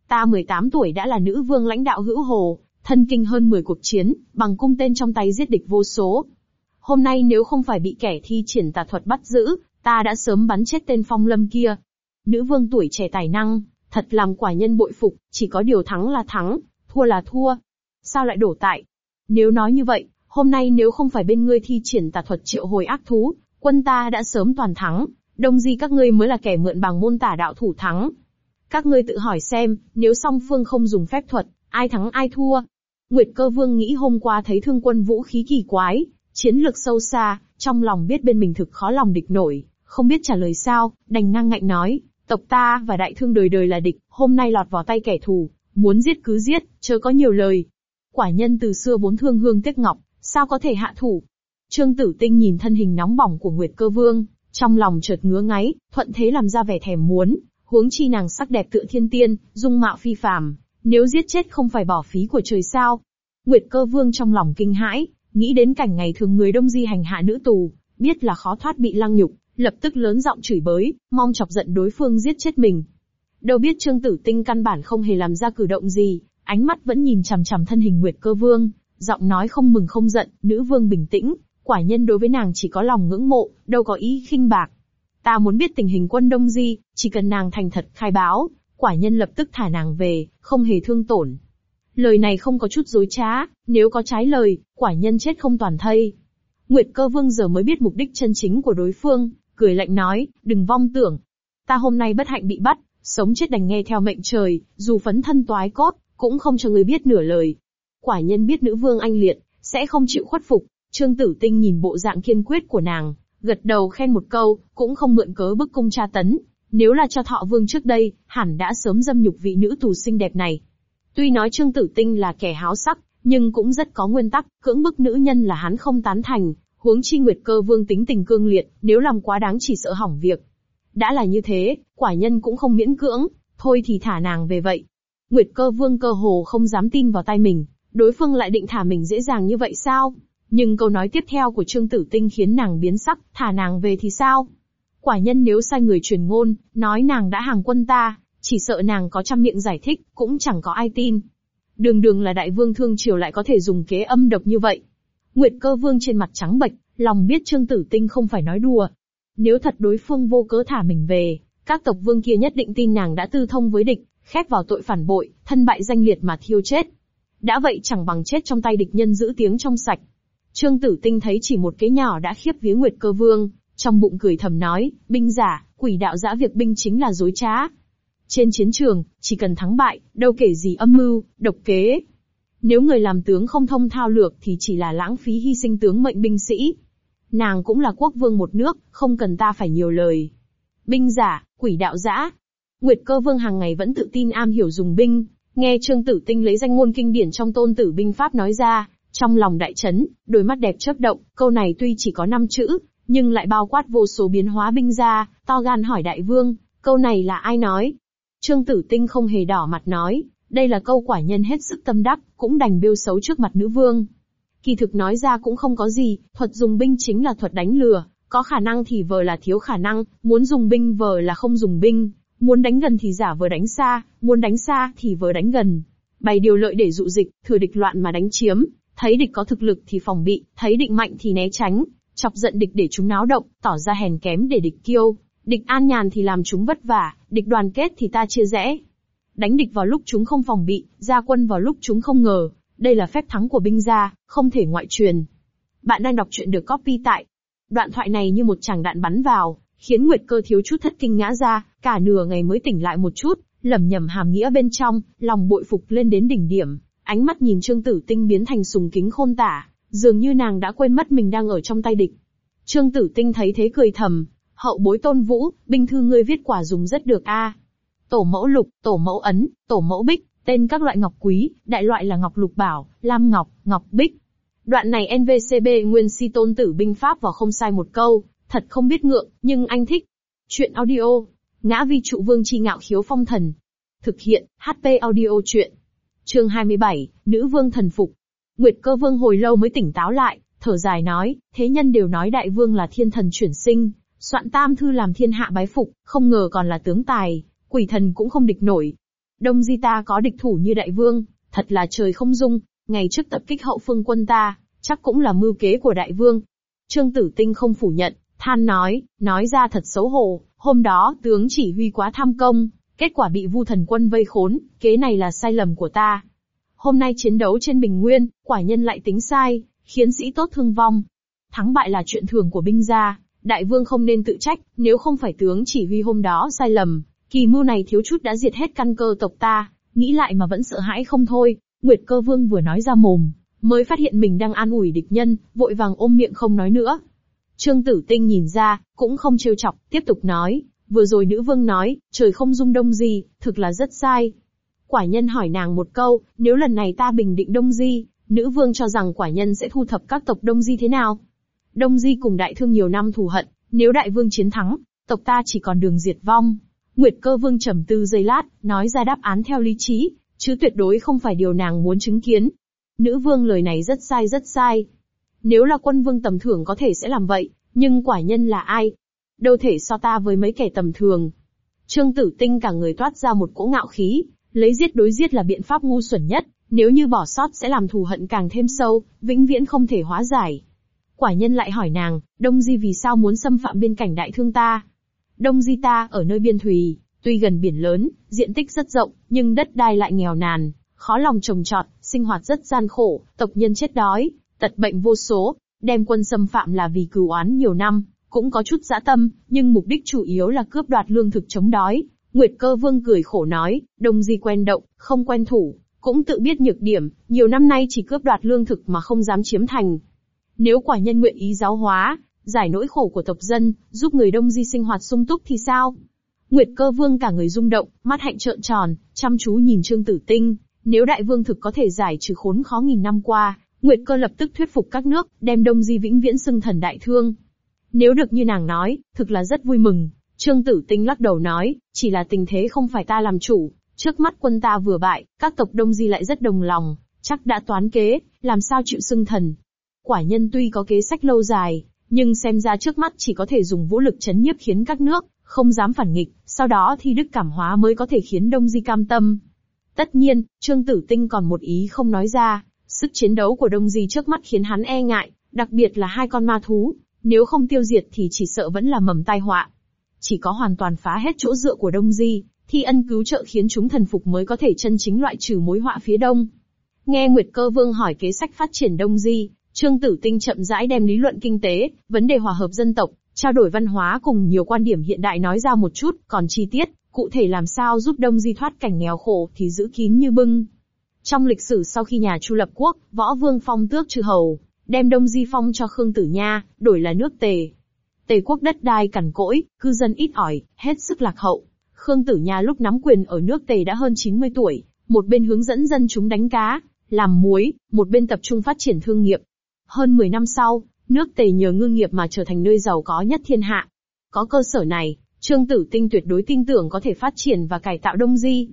Ta 18 tuổi đã là nữ vương lãnh đạo hữu hồ, thân kinh hơn 10 cuộc chiến, bằng cung tên trong tay giết địch vô số. Hôm nay nếu không phải bị kẻ thi triển tà thuật bắt giữ, ta đã sớm bắn chết tên phong lâm kia. Nữ vương tuổi trẻ tài năng, thật làm quả nhân bội phục, chỉ có điều thắng là thắng, thua là thua. Sao lại đổ tại? Nếu nói như vậy, hôm nay nếu không phải bên ngươi thi triển tà thuật triệu hồi ác thú, quân ta đã sớm toàn thắng, đông di các ngươi mới là kẻ mượn bằng môn tả đạo thủ thắng. Các ngươi tự hỏi xem, nếu song phương không dùng phép thuật, ai thắng ai thua? Nguyệt cơ vương nghĩ hôm qua thấy thương quân vũ khí kỳ quái, chiến lược sâu xa, trong lòng biết bên mình thực khó lòng địch nổi, không biết trả lời sao, đành ngang ngạnh nói, tộc ta và đại thương đời đời là địch, hôm nay lọt vào tay kẻ thù, muốn giết cứ giết, chớ có nhiều lời. Quả nhân từ xưa bốn thương hương tiếc ngọc, sao có thể hạ thủ? Trương Tử Tinh nhìn thân hình nóng bỏng của Nguyệt Cơ Vương, trong lòng chợt ngứa ngáy, thuận thế làm ra vẻ thèm muốn, huống chi nàng sắc đẹp tựa thiên tiên, dung mạo phi phàm, nếu giết chết không phải bỏ phí của trời sao? Nguyệt Cơ Vương trong lòng kinh hãi, nghĩ đến cảnh ngày thường người đông di hành hạ nữ tù, biết là khó thoát bị lăng nhục, lập tức lớn giọng chửi bới, mong chọc giận đối phương giết chết mình. Đâu biết Trương Tử Tinh căn bản không hề làm ra cử động gì, ánh mắt vẫn nhìn chằm chằm thân hình Nguyệt Cơ Vương, giọng nói không mừng không giận, nữ vương bình tĩnh, quả nhân đối với nàng chỉ có lòng ngưỡng mộ, đâu có ý khinh bạc. Ta muốn biết tình hình quân Đông Di, chỉ cần nàng thành thật khai báo, quả nhân lập tức thả nàng về, không hề thương tổn. Lời này không có chút dối trá, nếu có trái lời, quả nhân chết không toàn thây. Nguyệt cơ vương giờ mới biết mục đích chân chính của đối phương, cười lạnh nói, đừng vong tưởng. Ta hôm nay bất hạnh bị bắt, sống chết đành nghe theo mệnh trời, dù phấn thân toái cốt, cũng không cho người biết nửa lời. Quả nhân biết nữ vương anh liệt, sẽ không chịu khuất phục. Trương Tử Tinh nhìn bộ dạng kiên quyết của nàng, gật đầu khen một câu, cũng không mượn cớ bức cung tra tấn. Nếu là cho thọ vương trước đây, hẳn đã sớm dâm nhục vị nữ tù xinh đẹp này. Tuy nói Trương Tử Tinh là kẻ háo sắc, nhưng cũng rất có nguyên tắc, cưỡng bức nữ nhân là hắn không tán thành, huống chi Nguyệt Cơ Vương tính tình cương liệt, nếu làm quá đáng chỉ sợ hỏng việc. Đã là như thế, quả nhân cũng không miễn cưỡng, thôi thì thả nàng về vậy. Nguyệt Cơ Vương cơ hồ không dám tin vào tay mình, đối phương lại định thả mình dễ dàng như vậy sao? Nhưng câu nói tiếp theo của Trương Tử Tinh khiến nàng biến sắc, thả nàng về thì sao? Quả nhân nếu sai người truyền ngôn, nói nàng đã hàng quân ta, chỉ sợ nàng có trăm miệng giải thích, cũng chẳng có ai tin. Đường đường là đại vương thương triều lại có thể dùng kế âm độc như vậy. Nguyệt cơ vương trên mặt trắng bệch, lòng biết Trương Tử Tinh không phải nói đùa. Nếu thật đối phương vô cớ thả mình về, các tộc vương kia nhất định tin nàng đã tư thông với địch, khép vào tội phản bội, thân bại danh liệt mà thiêu chết. Đã vậy chẳng bằng chết trong tay địch nhân giữ tiếng trong sạch. Trương Tử Tinh thấy chỉ một cái nhỏ đã khiếp vía Nguyệt Cơ Vương, trong bụng cười thầm nói, binh giả, quỷ đạo giã việc binh chính là dối trá, trên chiến trường, chỉ cần thắng bại, đâu kể gì âm mưu, độc kế. Nếu người làm tướng không thông thao lược thì chỉ là lãng phí hy sinh tướng mệnh binh sĩ. Nàng cũng là quốc vương một nước, không cần ta phải nhiều lời. Binh giả, quỷ đạo giả. Nguyệt cơ vương hàng ngày vẫn tự tin am hiểu dùng binh, nghe Trương Tử Tinh lấy danh ngôn kinh điển trong tôn tử binh pháp nói ra, trong lòng đại chấn, đôi mắt đẹp chớp động, câu này tuy chỉ có năm chữ, nhưng lại bao quát vô số biến hóa binh ra, to gan hỏi đại vương, câu này là ai nói? Trương Tử Tinh không hề đỏ mặt nói, đây là câu quả nhân hết sức tâm đắc, cũng đành bêu xấu trước mặt nữ vương. Kỳ thực nói ra cũng không có gì, thuật dùng binh chính là thuật đánh lừa, có khả năng thì vờ là thiếu khả năng, muốn dùng binh vờ là không dùng binh, muốn đánh gần thì giả vờ đánh xa, muốn đánh xa thì vờ đánh gần. Bày điều lợi để dụ dịch, thừa địch loạn mà đánh chiếm, thấy địch có thực lực thì phòng bị, thấy địch mạnh thì né tránh, chọc giận địch để chúng náo động, tỏ ra hèn kém để địch kiêu, Địch an nhàn thì làm chúng vất vả, địch đoàn kết thì ta chia rẽ. Đánh địch vào lúc chúng không phòng bị, ra quân vào lúc chúng không ngờ, đây là phép thắng của binh gia, không thể ngoại truyền. Bạn đang đọc truyện được copy tại. Đoạn thoại này như một chàng đạn bắn vào, khiến Nguyệt Cơ thiếu chút thất kinh ngã ra, cả nửa ngày mới tỉnh lại một chút, lẩm nhẩm hàm nghĩa bên trong, lòng bội phục lên đến đỉnh điểm, ánh mắt nhìn Trương Tử Tinh biến thành sùng kính khôn tả, dường như nàng đã quên mất mình đang ở trong tay địch. Trương Tử Tinh thấy thế cười thầm, hậu bối tôn vũ, binh thư ngươi viết quả dùng rất được a. Tổ mẫu lục, tổ mẫu ấn, tổ mẫu bích, tên các loại ngọc quý, đại loại là ngọc lục bảo, lam ngọc, ngọc bích. Đoạn này NVCB nguyên si tôn tử binh pháp vào không sai một câu, thật không biết ngượng, nhưng anh thích. Chuyện audio, ngã vi trụ vương chi ngạo khiếu phong thần. Thực hiện, HP audio chuyện. Chương 27, Nữ vương thần phục. Nguyệt cơ vương hồi lâu mới tỉnh táo lại, thở dài nói, thế nhân đều nói đại vương là thiên thần chuyển sinh, soạn tam thư làm thiên hạ bái phục, không ngờ còn là tướng tài, quỷ thần cũng không địch nổi. Đông di ta có địch thủ như đại vương, thật là trời không dung, ngày trước tập kích hậu phương quân ta, chắc cũng là mưu kế của đại vương. Trương Tử Tinh không phủ nhận, than nói, nói ra thật xấu hổ, hôm đó tướng chỉ huy quá tham công, kết quả bị vu thần quân vây khốn, kế này là sai lầm của ta. Hôm nay chiến đấu trên bình nguyên, quả nhân lại tính sai, khiến sĩ tốt thương vong. Thắng bại là chuyện thường của binh gia, đại vương không nên tự trách, nếu không phải tướng chỉ huy hôm đó sai lầm, kỳ mưu này thiếu chút đã diệt hết căn cơ tộc ta, nghĩ lại mà vẫn sợ hãi không thôi. Nguyệt cơ vương vừa nói ra mồm, mới phát hiện mình đang an ủi địch nhân, vội vàng ôm miệng không nói nữa. Trương Tử Tinh nhìn ra, cũng không trêu chọc, tiếp tục nói, vừa rồi nữ vương nói, trời không dung đông gì, thực là rất sai. Quả nhân hỏi nàng một câu, nếu lần này ta bình định đông di, nữ vương cho rằng quả nhân sẽ thu thập các tộc đông di thế nào? Đông di cùng đại thương nhiều năm thù hận, nếu đại vương chiến thắng, tộc ta chỉ còn đường diệt vong. Nguyệt cơ vương trầm tư giây lát, nói ra đáp án theo lý trí, chứ tuyệt đối không phải điều nàng muốn chứng kiến. Nữ vương lời này rất sai rất sai. Nếu là quân vương tầm thường có thể sẽ làm vậy, nhưng quả nhân là ai? Đâu thể so ta với mấy kẻ tầm thường. Trương tử tinh cả người toát ra một cỗ ngạo khí, lấy giết đối giết là biện pháp ngu xuẩn nhất, nếu như bỏ sót sẽ làm thù hận càng thêm sâu, vĩnh viễn không thể hóa giải. Quả nhân lại hỏi nàng, Đông Di vì sao muốn xâm phạm biên cảnh đại thương ta? Đông Di ta ở nơi biên thùy, tuy gần biển lớn, diện tích rất rộng, nhưng đất đai lại nghèo nàn, khó lòng trồng trọt, sinh hoạt rất gian khổ, tộc nhân chết đói, tật bệnh vô số, đem quân xâm phạm là vì cừu oán nhiều năm, cũng có chút dã tâm, nhưng mục đích chủ yếu là cướp đoạt lương thực chống đói. Nguyệt cơ vương cười khổ nói, đông di quen động, không quen thủ, cũng tự biết nhược điểm, nhiều năm nay chỉ cướp đoạt lương thực mà không dám chiếm thành. Nếu quả nhân nguyện ý giáo hóa, giải nỗi khổ của tộc dân, giúp người đông di sinh hoạt sung túc thì sao? Nguyệt cơ vương cả người rung động, mắt hạnh trợn tròn, chăm chú nhìn Trương Tử Tinh, nếu đại vương thực có thể giải trừ khốn khó nghìn năm qua, Nguyệt cơ lập tức thuyết phục các nước, đem đông di vĩnh viễn xưng thần đại thương. Nếu được như nàng nói, thực là rất vui mừng. Trương Tử Tinh lắc đầu nói, chỉ là tình thế không phải ta làm chủ, trước mắt quân ta vừa bại, các tộc đông di lại rất đồng lòng, chắc đã toán kế, làm sao chịu xưng thần. Quả nhân tuy có kế sách lâu dài, nhưng xem ra trước mắt chỉ có thể dùng vũ lực chấn nhiếp khiến các nước, không dám phản nghịch, sau đó thì đức cảm hóa mới có thể khiến đông di cam tâm. Tất nhiên, Trương Tử Tinh còn một ý không nói ra, sức chiến đấu của đông di trước mắt khiến hắn e ngại, đặc biệt là hai con ma thú, nếu không tiêu diệt thì chỉ sợ vẫn là mầm tai họa. Chỉ có hoàn toàn phá hết chỗ dựa của Đông Di, thì ân cứu trợ khiến chúng thần phục mới có thể chân chính loại trừ mối họa phía Đông. Nghe Nguyệt Cơ Vương hỏi kế sách phát triển Đông Di, Trương Tử Tinh chậm rãi đem lý luận kinh tế, vấn đề hòa hợp dân tộc, trao đổi văn hóa cùng nhiều quan điểm hiện đại nói ra một chút, còn chi tiết, cụ thể làm sao giúp Đông Di thoát cảnh nghèo khổ thì giữ kín như bưng. Trong lịch sử sau khi nhà Chu lập quốc, võ vương phong tước trừ hầu, đem Đông Di Phong cho Khương Tử Nha, đổi là nước Tề. Tề quốc đất đai cằn cỗi, cư dân ít ỏi, hết sức lạc hậu. Khương Tử Nha lúc nắm quyền ở nước Tề đã hơn 90 tuổi, một bên hướng dẫn dân chúng đánh cá, làm muối, một bên tập trung phát triển thương nghiệp. Hơn 10 năm sau, nước Tề nhờ ngư nghiệp mà trở thành nơi giàu có nhất thiên hạ. Có cơ sở này, Trương Tử Tinh tuyệt đối tin tưởng có thể phát triển và cải tạo Đông Di.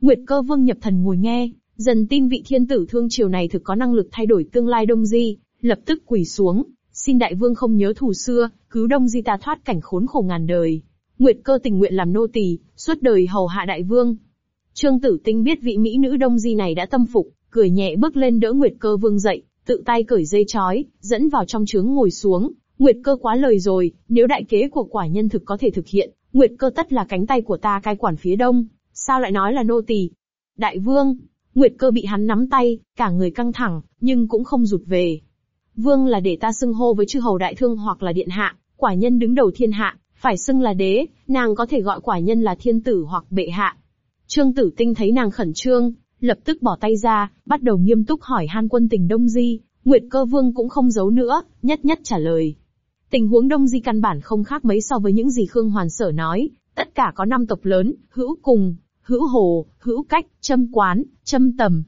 Nguyệt Cơ Vương nhập thần ngồi nghe, dần tin vị thiên tử thương triều này thực có năng lực thay đổi tương lai Đông Di, lập tức quỳ xuống, xin đại vương không nhớ thù xưa, cứu đông di ta thoát cảnh khốn khổ ngàn đời. Nguyệt cơ tình nguyện làm nô tỳ, suốt đời hầu hạ đại vương. Trương Tử Tinh biết vị mỹ nữ đông di này đã tâm phục, cười nhẹ bước lên đỡ Nguyệt cơ vương dậy, tự tay cởi dây chói, dẫn vào trong trướng ngồi xuống. Nguyệt cơ quá lời rồi, nếu đại kế của quả nhân thực có thể thực hiện, Nguyệt cơ tất là cánh tay của ta cai quản phía đông, sao lại nói là nô tỳ? Đại vương, Nguyệt cơ bị hắn nắm tay, cả người căng thẳng, nhưng cũng không rụt về. Vương là để ta xưng hô với chư hầu đại thương hoặc là điện hạ, quả nhân đứng đầu thiên hạ, Phải xưng là đế, nàng có thể gọi quả nhân là thiên tử hoặc bệ hạ. Trương Tử Tinh thấy nàng khẩn trương, lập tức bỏ tay ra, bắt đầu nghiêm túc hỏi han quân tình Đông Di, Nguyệt Cơ Vương cũng không giấu nữa, nhất nhất trả lời. Tình huống Đông Di căn bản không khác mấy so với những gì Khương Hoàn Sở nói, tất cả có năm tộc lớn, hữu cùng, hữu hồ, hữu cách, châm quán, châm tầm.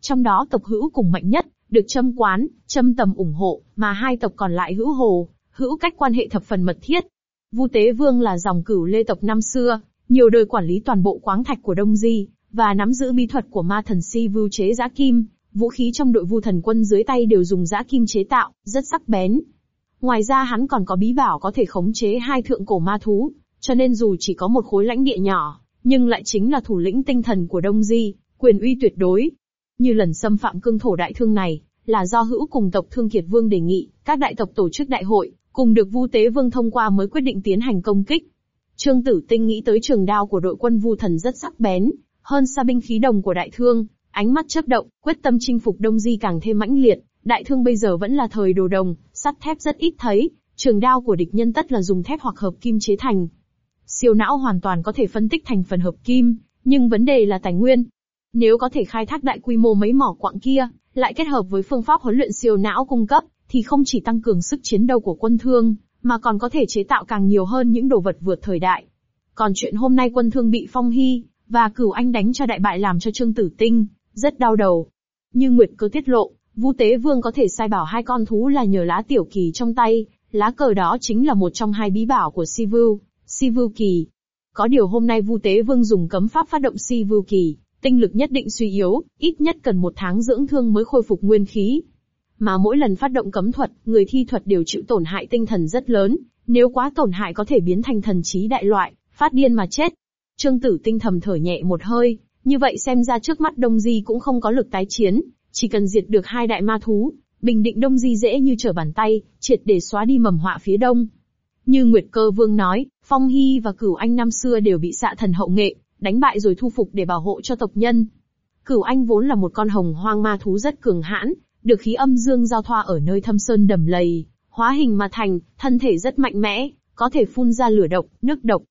Trong đó tộc hữu cùng mạnh nhất, được châm quán, châm tầm ủng hộ, mà hai tộc còn lại hữu hồ, hữu cách quan hệ thập phần mật thiết. Vu Tế Vương là dòng cửu lê tộc năm xưa, nhiều đời quản lý toàn bộ quáng thạch của Đông Di, và nắm giữ bí thuật của ma thần si vưu chế giã kim, vũ khí trong đội vu thần quân dưới tay đều dùng giã kim chế tạo, rất sắc bén. Ngoài ra hắn còn có bí bảo có thể khống chế hai thượng cổ ma thú, cho nên dù chỉ có một khối lãnh địa nhỏ, nhưng lại chính là thủ lĩnh tinh thần của Đông Di, quyền uy tuyệt đối. Như lần xâm phạm cương thổ đại thương này, là do hữu cùng tộc Thương Kiệt Vương đề nghị, các đại tộc tổ chức đại hội, cùng được Vu Tế Vương thông qua mới quyết định tiến hành công kích. Trương Tử Tinh nghĩ tới trường đao của đội quân Vu Thần rất sắc bén, hơn xa binh khí đồng của đại thương, ánh mắt chớp động, quyết tâm chinh phục Đông Di càng thêm mãnh liệt. Đại thương bây giờ vẫn là thời đồ đồng, sắt thép rất ít thấy, trường đao của địch nhân tất là dùng thép hoặc hợp kim chế thành. Siêu não hoàn toàn có thể phân tích thành phần hợp kim, nhưng vấn đề là tài nguyên. Nếu có thể khai thác đại quy mô mấy mỏ quặng kia, lại kết hợp với phương pháp huấn luyện siêu não cung cấp, thì không chỉ tăng cường sức chiến đấu của quân thương, mà còn có thể chế tạo càng nhiều hơn những đồ vật vượt thời đại. Còn chuyện hôm nay quân thương bị phong hy, và cửu anh đánh cho đại bại làm cho Trương Tử Tinh, rất đau đầu. Như Nguyệt cơ tiết lộ, Vu Tế Vương có thể sai bảo hai con thú là nhờ lá tiểu kỳ trong tay, lá cờ đó chính là một trong hai bí bảo của Si Vu, Si Vu kỳ. Có điều hôm nay Vu Tế Vương dùng cấm pháp phát động Si Vu kỳ, tinh lực nhất định suy yếu, ít nhất cần một tháng dưỡng thương mới khôi phục nguyên khí. Mà mỗi lần phát động cấm thuật, người thi thuật đều chịu tổn hại tinh thần rất lớn, nếu quá tổn hại có thể biến thành thần trí đại loại, phát điên mà chết. Trương Tử Tinh thầm thở nhẹ một hơi, như vậy xem ra trước mắt Đông Di cũng không có lực tái chiến, chỉ cần diệt được hai đại ma thú, bình định Đông Di dễ như trở bàn tay, triệt để xóa đi mầm họa phía đông. Như Nguyệt Cơ Vương nói, Phong Hy và Cửu Anh năm xưa đều bị xạ thần hậu nghệ, đánh bại rồi thu phục để bảo hộ cho tộc nhân. Cửu Anh vốn là một con hồng hoang ma thú rất cường hãn, được khí âm dương giao thoa ở nơi thâm sơn đầm lầy, hóa hình mà thành, thân thể rất mạnh mẽ, có thể phun ra lửa độc, nước độc.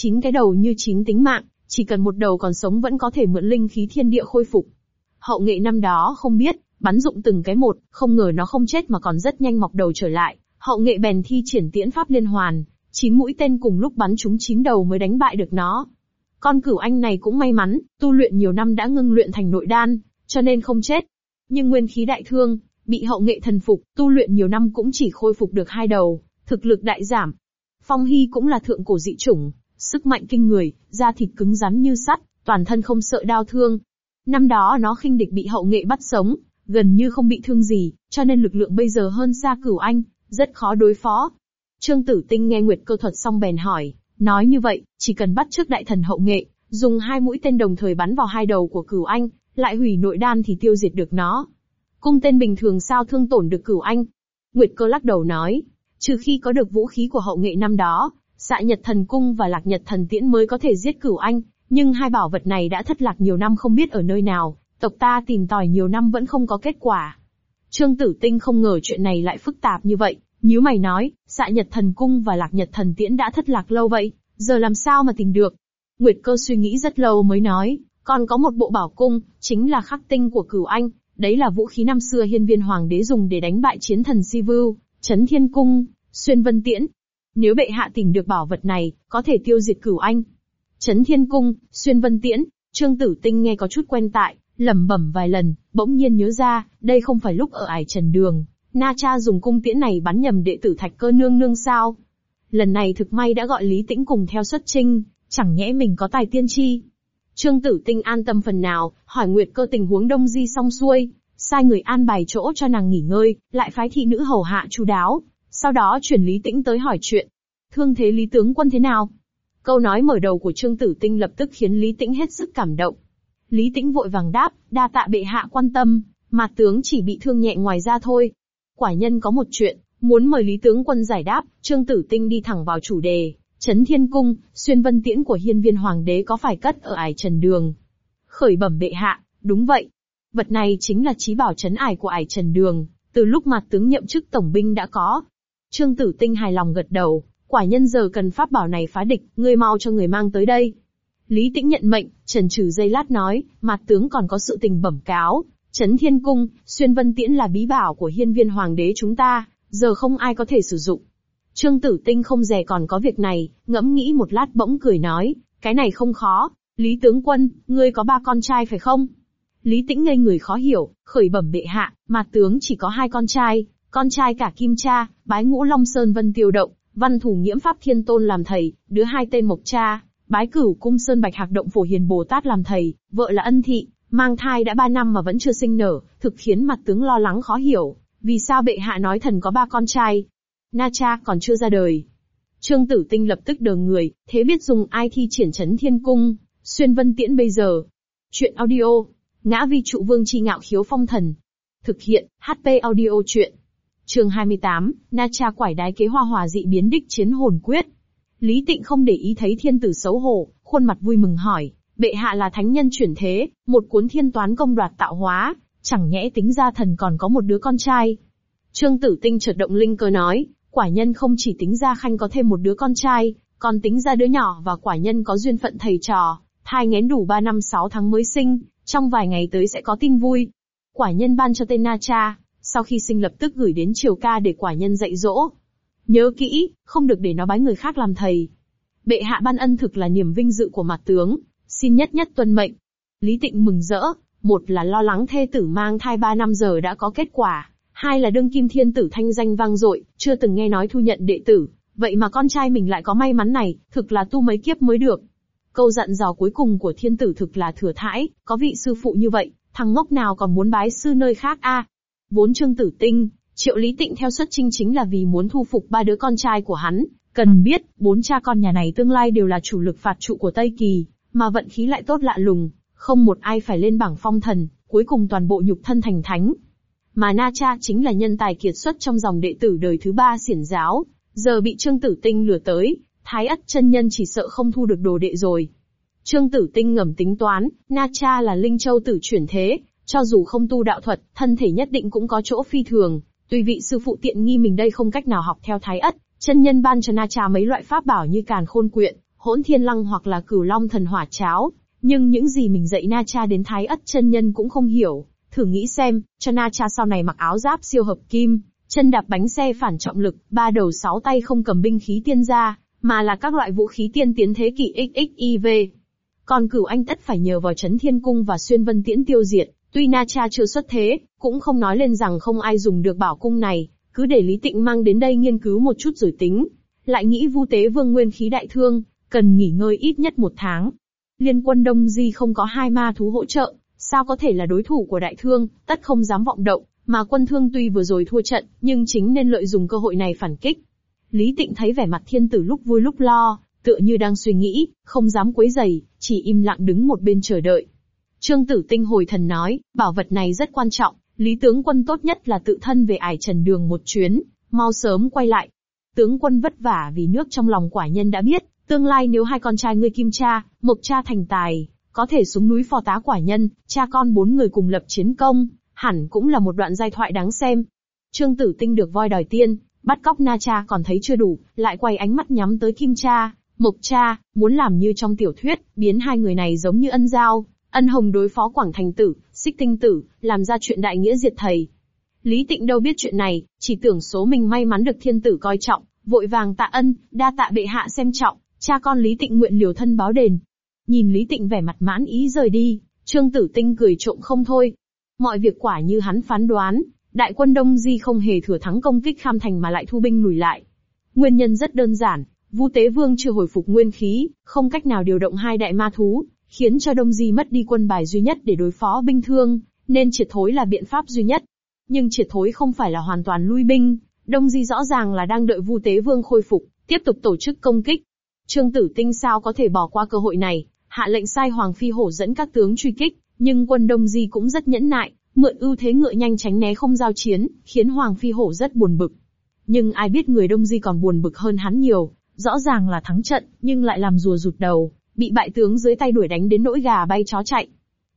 Chín cái đầu như chín tính mạng, chỉ cần một đầu còn sống vẫn có thể mượn linh khí thiên địa khôi phục. Hậu nghệ năm đó không biết, bắn dụng từng cái một, không ngờ nó không chết mà còn rất nhanh mọc đầu trở lại. Hậu nghệ bèn thi triển tiễn pháp liên hoàn, chín mũi tên cùng lúc bắn chúng chín đầu mới đánh bại được nó. Con cửu anh này cũng may mắn, tu luyện nhiều năm đã ngưng luyện thành nội đan, cho nên không chết. Nhưng nguyên khí đại thương, bị hậu nghệ thần phục, tu luyện nhiều năm cũng chỉ khôi phục được hai đầu, thực lực đại giảm. Phong Hy cũng là thượng cổ dị chủng, sức mạnh kinh người, da thịt cứng rắn như sắt, toàn thân không sợ đau thương. Năm đó nó khinh địch bị hậu nghệ bắt sống, gần như không bị thương gì, cho nên lực lượng bây giờ hơn xa cửu anh, rất khó đối phó. Trương Tử Tinh nghe Nguyệt cơ thuật xong bèn hỏi, nói như vậy, chỉ cần bắt trước đại thần hậu nghệ, dùng hai mũi tên đồng thời bắn vào hai đầu của cửu anh, lại hủy nội đan thì tiêu diệt được nó. Cung tên bình thường sao thương tổn được cửu anh? Nguyệt cơ lắc đầu nói, trừ khi có được vũ khí của hậu nghệ năm đó, Dạ nhật thần cung và lạc nhật thần tiễn mới có thể giết cửu anh, nhưng hai bảo vật này đã thất lạc nhiều năm không biết ở nơi nào, tộc ta tìm tòi nhiều năm vẫn không có kết quả. Trương Tử Tinh không ngờ chuyện này lại phức tạp như vậy, nếu mày nói, Dạ nhật thần cung và lạc nhật thần tiễn đã thất lạc lâu vậy, giờ làm sao mà tìm được? Nguyệt cơ suy nghĩ rất lâu mới nói, còn có một bộ bảo cung, chính là khắc tinh của cửu anh, đấy là vũ khí năm xưa hiên viên hoàng đế dùng để đánh bại chiến thần Sivu, chấn thiên cung, xuyên vân tiễn. Nếu bệ hạ tìm được bảo vật này, có thể tiêu diệt cửu anh. Chấn thiên cung, xuyên vân tiễn, trương tử tinh nghe có chút quen tại, lẩm bẩm vài lần, bỗng nhiên nhớ ra, đây không phải lúc ở ải trần đường, Na Cha dùng cung tiễn này bắn nhầm đệ tử thạch cơ nương nương sao. Lần này thực may đã gọi Lý Tĩnh cùng theo xuất trinh, chẳng nhẽ mình có tài tiên tri. Trương Tử Tinh an tâm phần nào, hỏi Nguyệt cơ tình huống đông di xong xuôi, sai người an bài chỗ cho nàng nghỉ ngơi, lại phái thị nữ hầu hạ chu đáo, sau đó chuyển Lý Tĩnh tới hỏi chuyện. Thương thế Lý tướng quân thế nào? Câu nói mở đầu của Trương Tử Tinh lập tức khiến Lý Tĩnh hết sức cảm động. Lý Tĩnh vội vàng đáp, đa tạ bệ hạ quan tâm, mà tướng chỉ bị thương nhẹ ngoài ra thôi. Quả nhân có một chuyện, muốn mời Lý tướng quân giải đáp, Trương Tử Tinh đi thẳng vào chủ đề, Trấn Thiên Cung, xuyên vân tiễn của hiên viên hoàng đế có phải cất ở ải trần đường? Khởi bẩm bệ hạ, đúng vậy. Vật này chính là trí bảo trấn ải của ải trần đường, từ lúc mặt tướng nhậm chức tổng binh đã có. Trương Tử Tinh hài lòng gật đầu, quả nhân giờ cần pháp bảo này phá địch, ngươi mau cho người mang tới đây. Lý Tĩnh nhận mệnh, trần trừ dây lát nói, mặt tướng còn có sự tình bẩm cáo, Trấn Thiên Cung, Xuyên Vân Tiễn là bí bảo của hiên viên hoàng đế chúng ta, giờ không ai có thể sử dụng. Trương Tử Tinh không dè còn có việc này, ngẫm nghĩ một lát bỗng cười nói, cái này không khó, Lý Tướng Quân, ngươi có ba con trai phải không? Lý Tĩnh ngây người khó hiểu, khởi bẩm bệ hạ, mặt tướng chỉ có hai con trai, con trai cả Kim Cha, bái ngũ Long Sơn Vân Tiêu Động, văn thủ nghiễm Pháp Thiên Tôn làm thầy, đứa hai tên Mộc Cha, bái cửu cung Sơn Bạch Hạc Động Phổ Hiền Bồ Tát làm thầy, vợ là Ân Thị, mang thai đã ba năm mà vẫn chưa sinh nở, thực khiến mặt tướng lo lắng khó hiểu, vì sao bệ hạ nói thần có ba con trai. Na cha còn chưa ra đời. Trương Tử Tinh lập tức đờ người, thế biết dùng ai thi triển chấn thiên cung, xuyên vân tiễn bây giờ. Chuyện audio, ngã vi trụ vương chi ngạo khiếu phong thần. Thực hiện, HP audio chuyện chương 28, Na cha quải đái kế hoa hòa dị biến đích chiến hồn quyết. Lý Tịnh không để ý thấy thiên tử xấu hổ, khuôn mặt vui mừng hỏi, bệ hạ là thánh nhân chuyển thế, một cuốn thiên toán công đoạt tạo hóa, chẳng nhẽ tính ra thần còn có một đứa con trai. Trương Tử Tinh chợt động linh cơ nói, quả nhân không chỉ tính ra khanh có thêm một đứa con trai, còn tính ra đứa nhỏ và quả nhân có duyên phận thầy trò, thai nghén đủ 3 năm 6 tháng mới sinh, trong vài ngày tới sẽ có tin vui. Quả nhân ban cho tên Na Cha, sau khi sinh lập tức gửi đến triều ca để quả nhân dạy dỗ. Nhớ kỹ, không được để nó bái người khác làm thầy. Bệ hạ ban ân thực là niềm vinh dự của mặt tướng, xin nhất nhất tuân mệnh. Lý Tịnh mừng rỡ, một là lo lắng thê tử mang thai ba năm giờ đã có kết quả, hai là đương kim thiên tử thanh danh vang dội, chưa từng nghe nói thu nhận đệ tử, vậy mà con trai mình lại có may mắn này, thực là tu mấy kiếp mới được. Câu dặn dò cuối cùng của thiên tử thực là thừa thãi, có vị sư phụ như vậy, thằng ngốc nào còn muốn bái sư nơi khác a? Vốn trương tử tinh, triệu lý tịnh theo xuất trinh chính là vì muốn thu phục ba đứa con trai của hắn, cần biết, bốn cha con nhà này tương lai đều là chủ lực phạt trụ của Tây Kỳ, mà vận khí lại tốt lạ lùng, không một ai phải lên bảng phong thần, cuối cùng toàn bộ nhục thân thành thánh. Mà Na Cha chính là nhân tài kiệt xuất trong dòng đệ tử đời thứ ba xiển giáo, giờ bị Trương Tử Tinh lừa tới, Thái ất chân nhân chỉ sợ không thu được đồ đệ rồi. Trương Tử Tinh ngầm tính toán, Na Cha là Linh Châu tử chuyển thế, cho dù không tu đạo thuật, thân thể nhất định cũng có chỗ phi thường, tuy vị sư phụ tiện nghi mình đây không cách nào học theo Thái ất, chân nhân ban cho Na Cha mấy loại pháp bảo như càn khôn quyện, hỗn thiên lăng hoặc là cửu long thần hỏa cháo. Nhưng những gì mình dạy Na Cha đến Thái ất chân nhân cũng không hiểu. Thử nghĩ xem, cho Na Cha sau này mặc áo giáp siêu hợp kim, chân đạp bánh xe phản trọng lực, ba đầu sáu tay không cầm binh khí tiên ra, mà là các loại vũ khí tiên tiến thế kỷ XXIV. Còn cửu anh tất phải nhờ vào chấn thiên cung và xuyên vân tiễn tiêu diệt, tuy Na Cha chưa xuất thế, cũng không nói lên rằng không ai dùng được bảo cung này, cứ để Lý Tịnh mang đến đây nghiên cứu một chút rồi tính. Lại nghĩ vu tế vương nguyên khí đại thương, cần nghỉ ngơi ít nhất một tháng. Liên quân Đông Di không có hai ma thú hỗ trợ, sao có thể là đối thủ của đại thương, tất không dám vọng động, mà quân thương tuy vừa rồi thua trận, nhưng chính nên lợi dụng cơ hội này phản kích. Lý Tịnh thấy vẻ mặt thiên tử lúc vui lúc lo, tựa như đang suy nghĩ, không dám quấy giày, chỉ im lặng đứng một bên chờ đợi. Trương Tử Tinh hồi thần nói, bảo vật này rất quan trọng, Lý tướng quân tốt nhất là tự thân về ải trần đường một chuyến, mau sớm quay lại. Tướng quân vất vả vì nước trong lòng quả nhân đã biết, Tương lai nếu hai con trai ngươi Kim Cha, Mộc Cha thành tài, có thể xuống núi phò tá quả nhân, cha con bốn người cùng lập chiến công, hẳn cũng là một đoạn giai thoại đáng xem. Trương Tử Tinh được voi đòi tiên, bắt cóc Na Cha còn thấy chưa đủ, lại quay ánh mắt nhắm tới Kim Cha, Mộc Cha, muốn làm như trong tiểu thuyết, biến hai người này giống như ân giao, ân hồng đối phó Quảng Thành Tử, Xích Tinh Tử, làm ra chuyện đại nghĩa diệt thầy. Lý Tịnh đâu biết chuyện này, chỉ tưởng số mình may mắn được thiên tử coi trọng, vội vàng tạ ân, đa tạ bệ hạ xem trọng, Cha con Lý Tịnh nguyện liều thân báo đền. Nhìn Lý Tịnh vẻ mặt mãn ý rời đi, Trương Tử Tinh cười trộm không thôi. Mọi việc quả như hắn phán đoán, đại quân Đông Di không hề thừa thắng công kích Kham Thành mà lại thu binh lùi lại. Nguyên nhân rất đơn giản, Vu Tế Vương chưa hồi phục nguyên khí, không cách nào điều động hai đại ma thú, khiến cho Đông Di mất đi quân bài duy nhất để đối phó binh thương, nên triệt thối là biện pháp duy nhất. Nhưng triệt thối không phải là hoàn toàn lui binh, Đông Di rõ ràng là đang đợi Vu Tế Vương khôi phục, tiếp tục tổ chức công kích. Trương Tử Tinh sao có thể bỏ qua cơ hội này, hạ lệnh sai Hoàng Phi Hổ dẫn các tướng truy kích, nhưng quân Đông Di cũng rất nhẫn nại, mượn ưu thế ngựa nhanh tránh né không giao chiến, khiến Hoàng Phi Hổ rất buồn bực. Nhưng ai biết người Đông Di còn buồn bực hơn hắn nhiều, rõ ràng là thắng trận, nhưng lại làm rùa rụt đầu, bị bại tướng dưới tay đuổi đánh đến nỗi gà bay chó chạy.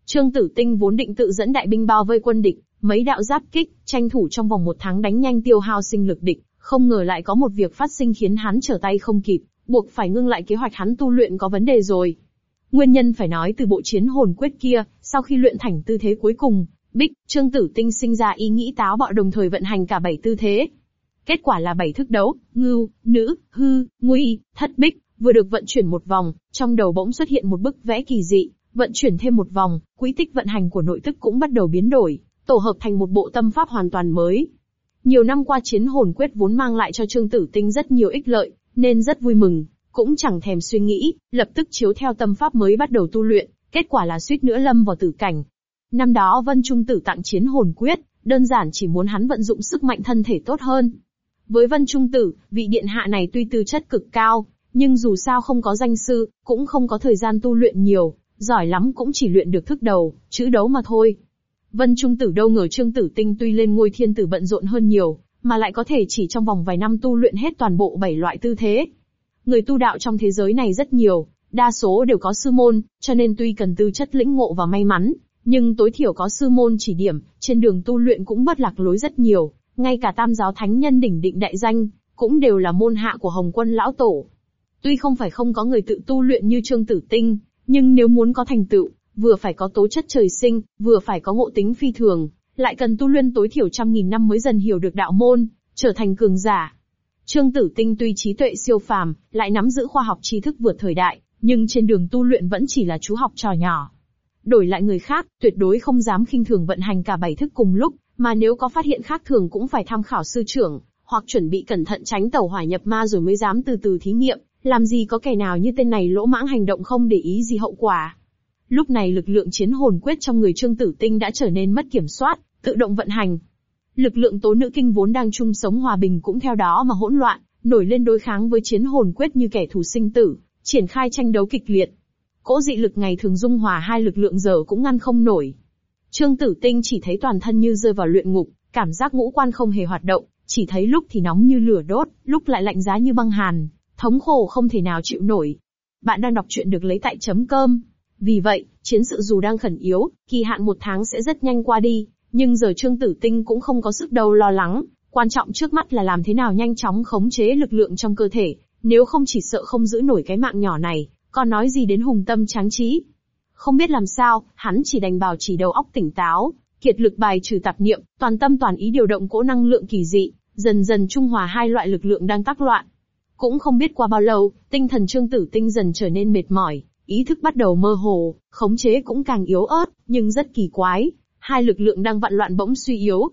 Trương Tử Tinh vốn định tự dẫn đại binh bao vây quân địch, mấy đạo giáp kích, tranh thủ trong vòng một tháng đánh nhanh tiêu hao sinh lực địch, Không ngờ lại có một việc phát sinh khiến hắn trở tay không kịp, buộc phải ngưng lại kế hoạch hắn tu luyện có vấn đề rồi. Nguyên nhân phải nói từ bộ chiến hồn quyết kia, sau khi luyện thành tư thế cuối cùng, Bích, Trương Tử Tinh sinh ra ý nghĩ táo bạo đồng thời vận hành cả bảy tư thế. Kết quả là bảy thức đấu, ngưu, nữ, hư, nguy, thất bích, vừa được vận chuyển một vòng, trong đầu bỗng xuất hiện một bức vẽ kỳ dị, vận chuyển thêm một vòng, quỹ tích vận hành của nội tức cũng bắt đầu biến đổi, tổ hợp thành một bộ tâm pháp hoàn toàn mới. Nhiều năm qua chiến hồn quyết vốn mang lại cho Trương Tử Tinh rất nhiều ích lợi, nên rất vui mừng, cũng chẳng thèm suy nghĩ, lập tức chiếu theo tâm pháp mới bắt đầu tu luyện, kết quả là suýt nữa lâm vào tử cảnh. Năm đó Vân Trung Tử tặng chiến hồn quyết, đơn giản chỉ muốn hắn vận dụng sức mạnh thân thể tốt hơn. Với Vân Trung Tử, vị điện hạ này tuy tư chất cực cao, nhưng dù sao không có danh sư, cũng không có thời gian tu luyện nhiều, giỏi lắm cũng chỉ luyện được thức đầu, chữ đấu mà thôi. Vân Trung Tử đâu ngờ Trương Tử Tinh tuy lên ngôi thiên tử bận rộn hơn nhiều, mà lại có thể chỉ trong vòng vài năm tu luyện hết toàn bộ bảy loại tư thế. Người tu đạo trong thế giới này rất nhiều, đa số đều có sư môn, cho nên tuy cần tư chất lĩnh ngộ và may mắn, nhưng tối thiểu có sư môn chỉ điểm, trên đường tu luyện cũng bất lạc lối rất nhiều, ngay cả tam giáo thánh nhân đỉnh định đại danh, cũng đều là môn hạ của Hồng Quân Lão Tổ. Tuy không phải không có người tự tu luyện như Trương Tử Tinh, nhưng nếu muốn có thành tựu, vừa phải có tố chất trời sinh, vừa phải có ngộ tính phi thường, lại cần tu luyện tối thiểu trăm nghìn năm mới dần hiểu được đạo môn, trở thành cường giả. Trương Tử Tinh tuy trí tuệ siêu phàm, lại nắm giữ khoa học tri thức vượt thời đại, nhưng trên đường tu luyện vẫn chỉ là chú học trò nhỏ. Đổi lại người khác, tuyệt đối không dám khinh thường vận hành cả bảy thức cùng lúc, mà nếu có phát hiện khác thường cũng phải tham khảo sư trưởng, hoặc chuẩn bị cẩn thận tránh tẩu hỏa nhập ma rồi mới dám từ từ thí nghiệm, làm gì có kẻ nào như tên này lỗ mãng hành động không để ý gì hậu quả. Lúc này lực lượng chiến hồn quyết trong người Trương Tử Tinh đã trở nên mất kiểm soát, tự động vận hành. Lực lượng tố nữ kinh vốn đang chung sống hòa bình cũng theo đó mà hỗn loạn, nổi lên đối kháng với chiến hồn quyết như kẻ thù sinh tử, triển khai tranh đấu kịch liệt. Cỗ dị lực ngày thường dung hòa hai lực lượng giờ cũng ngăn không nổi. Trương Tử Tinh chỉ thấy toàn thân như rơi vào luyện ngục, cảm giác ngũ quan không hề hoạt động, chỉ thấy lúc thì nóng như lửa đốt, lúc lại lạnh giá như băng hàn, thống khổ không thể nào chịu nổi. Bạn đang đọc truyện được lấy tại chấm cơm. Vì vậy, chiến sự dù đang khẩn yếu, kỳ hạn một tháng sẽ rất nhanh qua đi, nhưng giờ Trương Tử Tinh cũng không có sức đâu lo lắng, quan trọng trước mắt là làm thế nào nhanh chóng khống chế lực lượng trong cơ thể, nếu không chỉ sợ không giữ nổi cái mạng nhỏ này, còn nói gì đến hùng tâm tráng trí. Không biết làm sao, hắn chỉ đành bảo chỉ đầu óc tỉnh táo, kiệt lực bài trừ tạp niệm, toàn tâm toàn ý điều động cỗ năng lượng kỳ dị, dần dần trung hòa hai loại lực lượng đang tác loạn. Cũng không biết qua bao lâu, tinh thần Trương Tử Tinh dần trở nên mệt mỏi, ý thức bắt đầu mơ hồ, khống chế cũng càng yếu ớt, nhưng rất kỳ quái, hai lực lượng đang vặn loạn bỗng suy yếu.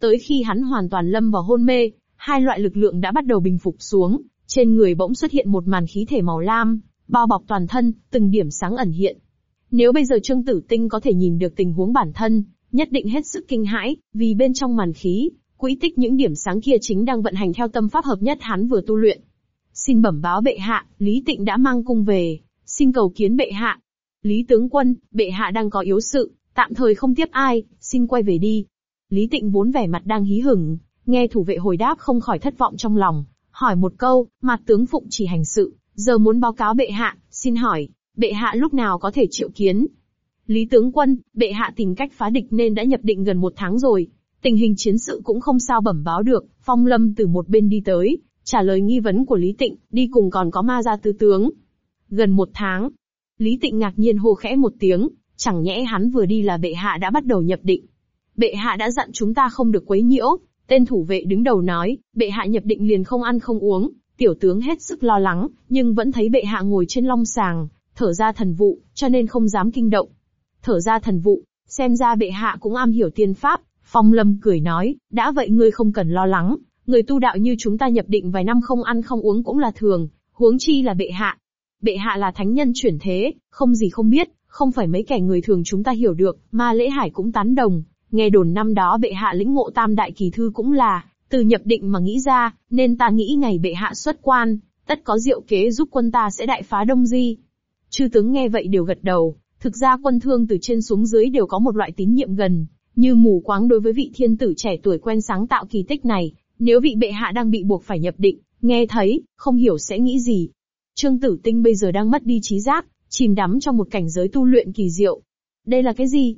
Tới khi hắn hoàn toàn lâm vào hôn mê, hai loại lực lượng đã bắt đầu bình phục xuống, trên người bỗng xuất hiện một màn khí thể màu lam, bao bọc toàn thân, từng điểm sáng ẩn hiện. Nếu bây giờ Trương Tử Tinh có thể nhìn được tình huống bản thân, nhất định hết sức kinh hãi, vì bên trong màn khí, quỹ tích những điểm sáng kia chính đang vận hành theo tâm pháp hợp nhất hắn vừa tu luyện. Xin bẩm báo bệ hạ, Lý Tịnh đã mang cung về, xin cầu kiến bệ hạ. Lý tướng quân, bệ hạ đang có yếu sự, tạm thời không tiếp ai, xin quay về đi. Lý Tịnh vốn vẻ mặt đang hí hửng, nghe thủ vệ hồi đáp không khỏi thất vọng trong lòng, hỏi một câu, mặt tướng phụng chỉ hành sự, giờ muốn báo cáo bệ hạ, xin hỏi, bệ hạ lúc nào có thể triệu kiến? Lý tướng quân, bệ hạ tìm cách phá địch nên đã nhập định gần một tháng rồi, tình hình chiến sự cũng không sao bẩm báo được, phong lâm từ một bên đi tới, trả lời nghi vấn của Lý Tịnh, đi cùng còn có ma gia tứ tướng. Gần một tháng, Lý Tịnh ngạc nhiên hô khẽ một tiếng, chẳng nhẽ hắn vừa đi là bệ hạ đã bắt đầu nhập định. Bệ hạ đã dặn chúng ta không được quấy nhiễu, tên thủ vệ đứng đầu nói, bệ hạ nhập định liền không ăn không uống, tiểu tướng hết sức lo lắng, nhưng vẫn thấy bệ hạ ngồi trên long sàng, thở ra thần vụ, cho nên không dám kinh động. Thở ra thần vụ, xem ra bệ hạ cũng am hiểu tiên pháp, phong lâm cười nói, đã vậy ngươi không cần lo lắng, người tu đạo như chúng ta nhập định vài năm không ăn không uống cũng là thường, huống chi là bệ hạ. Bệ hạ là thánh nhân chuyển thế, không gì không biết, không phải mấy kẻ người thường chúng ta hiểu được, mà lễ hải cũng tán đồng. Nghe đồn năm đó bệ hạ lĩnh ngộ tam đại kỳ thư cũng là, từ nhập định mà nghĩ ra, nên ta nghĩ ngày bệ hạ xuất quan, tất có diệu kế giúp quân ta sẽ đại phá Đông Di. Chư tướng nghe vậy đều gật đầu, thực ra quân thương từ trên xuống dưới đều có một loại tín nhiệm gần, như mù quáng đối với vị thiên tử trẻ tuổi quen sáng tạo kỳ tích này, nếu vị bệ hạ đang bị buộc phải nhập định, nghe thấy, không hiểu sẽ nghĩ gì. Trương Tử Tinh bây giờ đang mất đi trí giác, chìm đắm trong một cảnh giới tu luyện kỳ diệu. Đây là cái gì?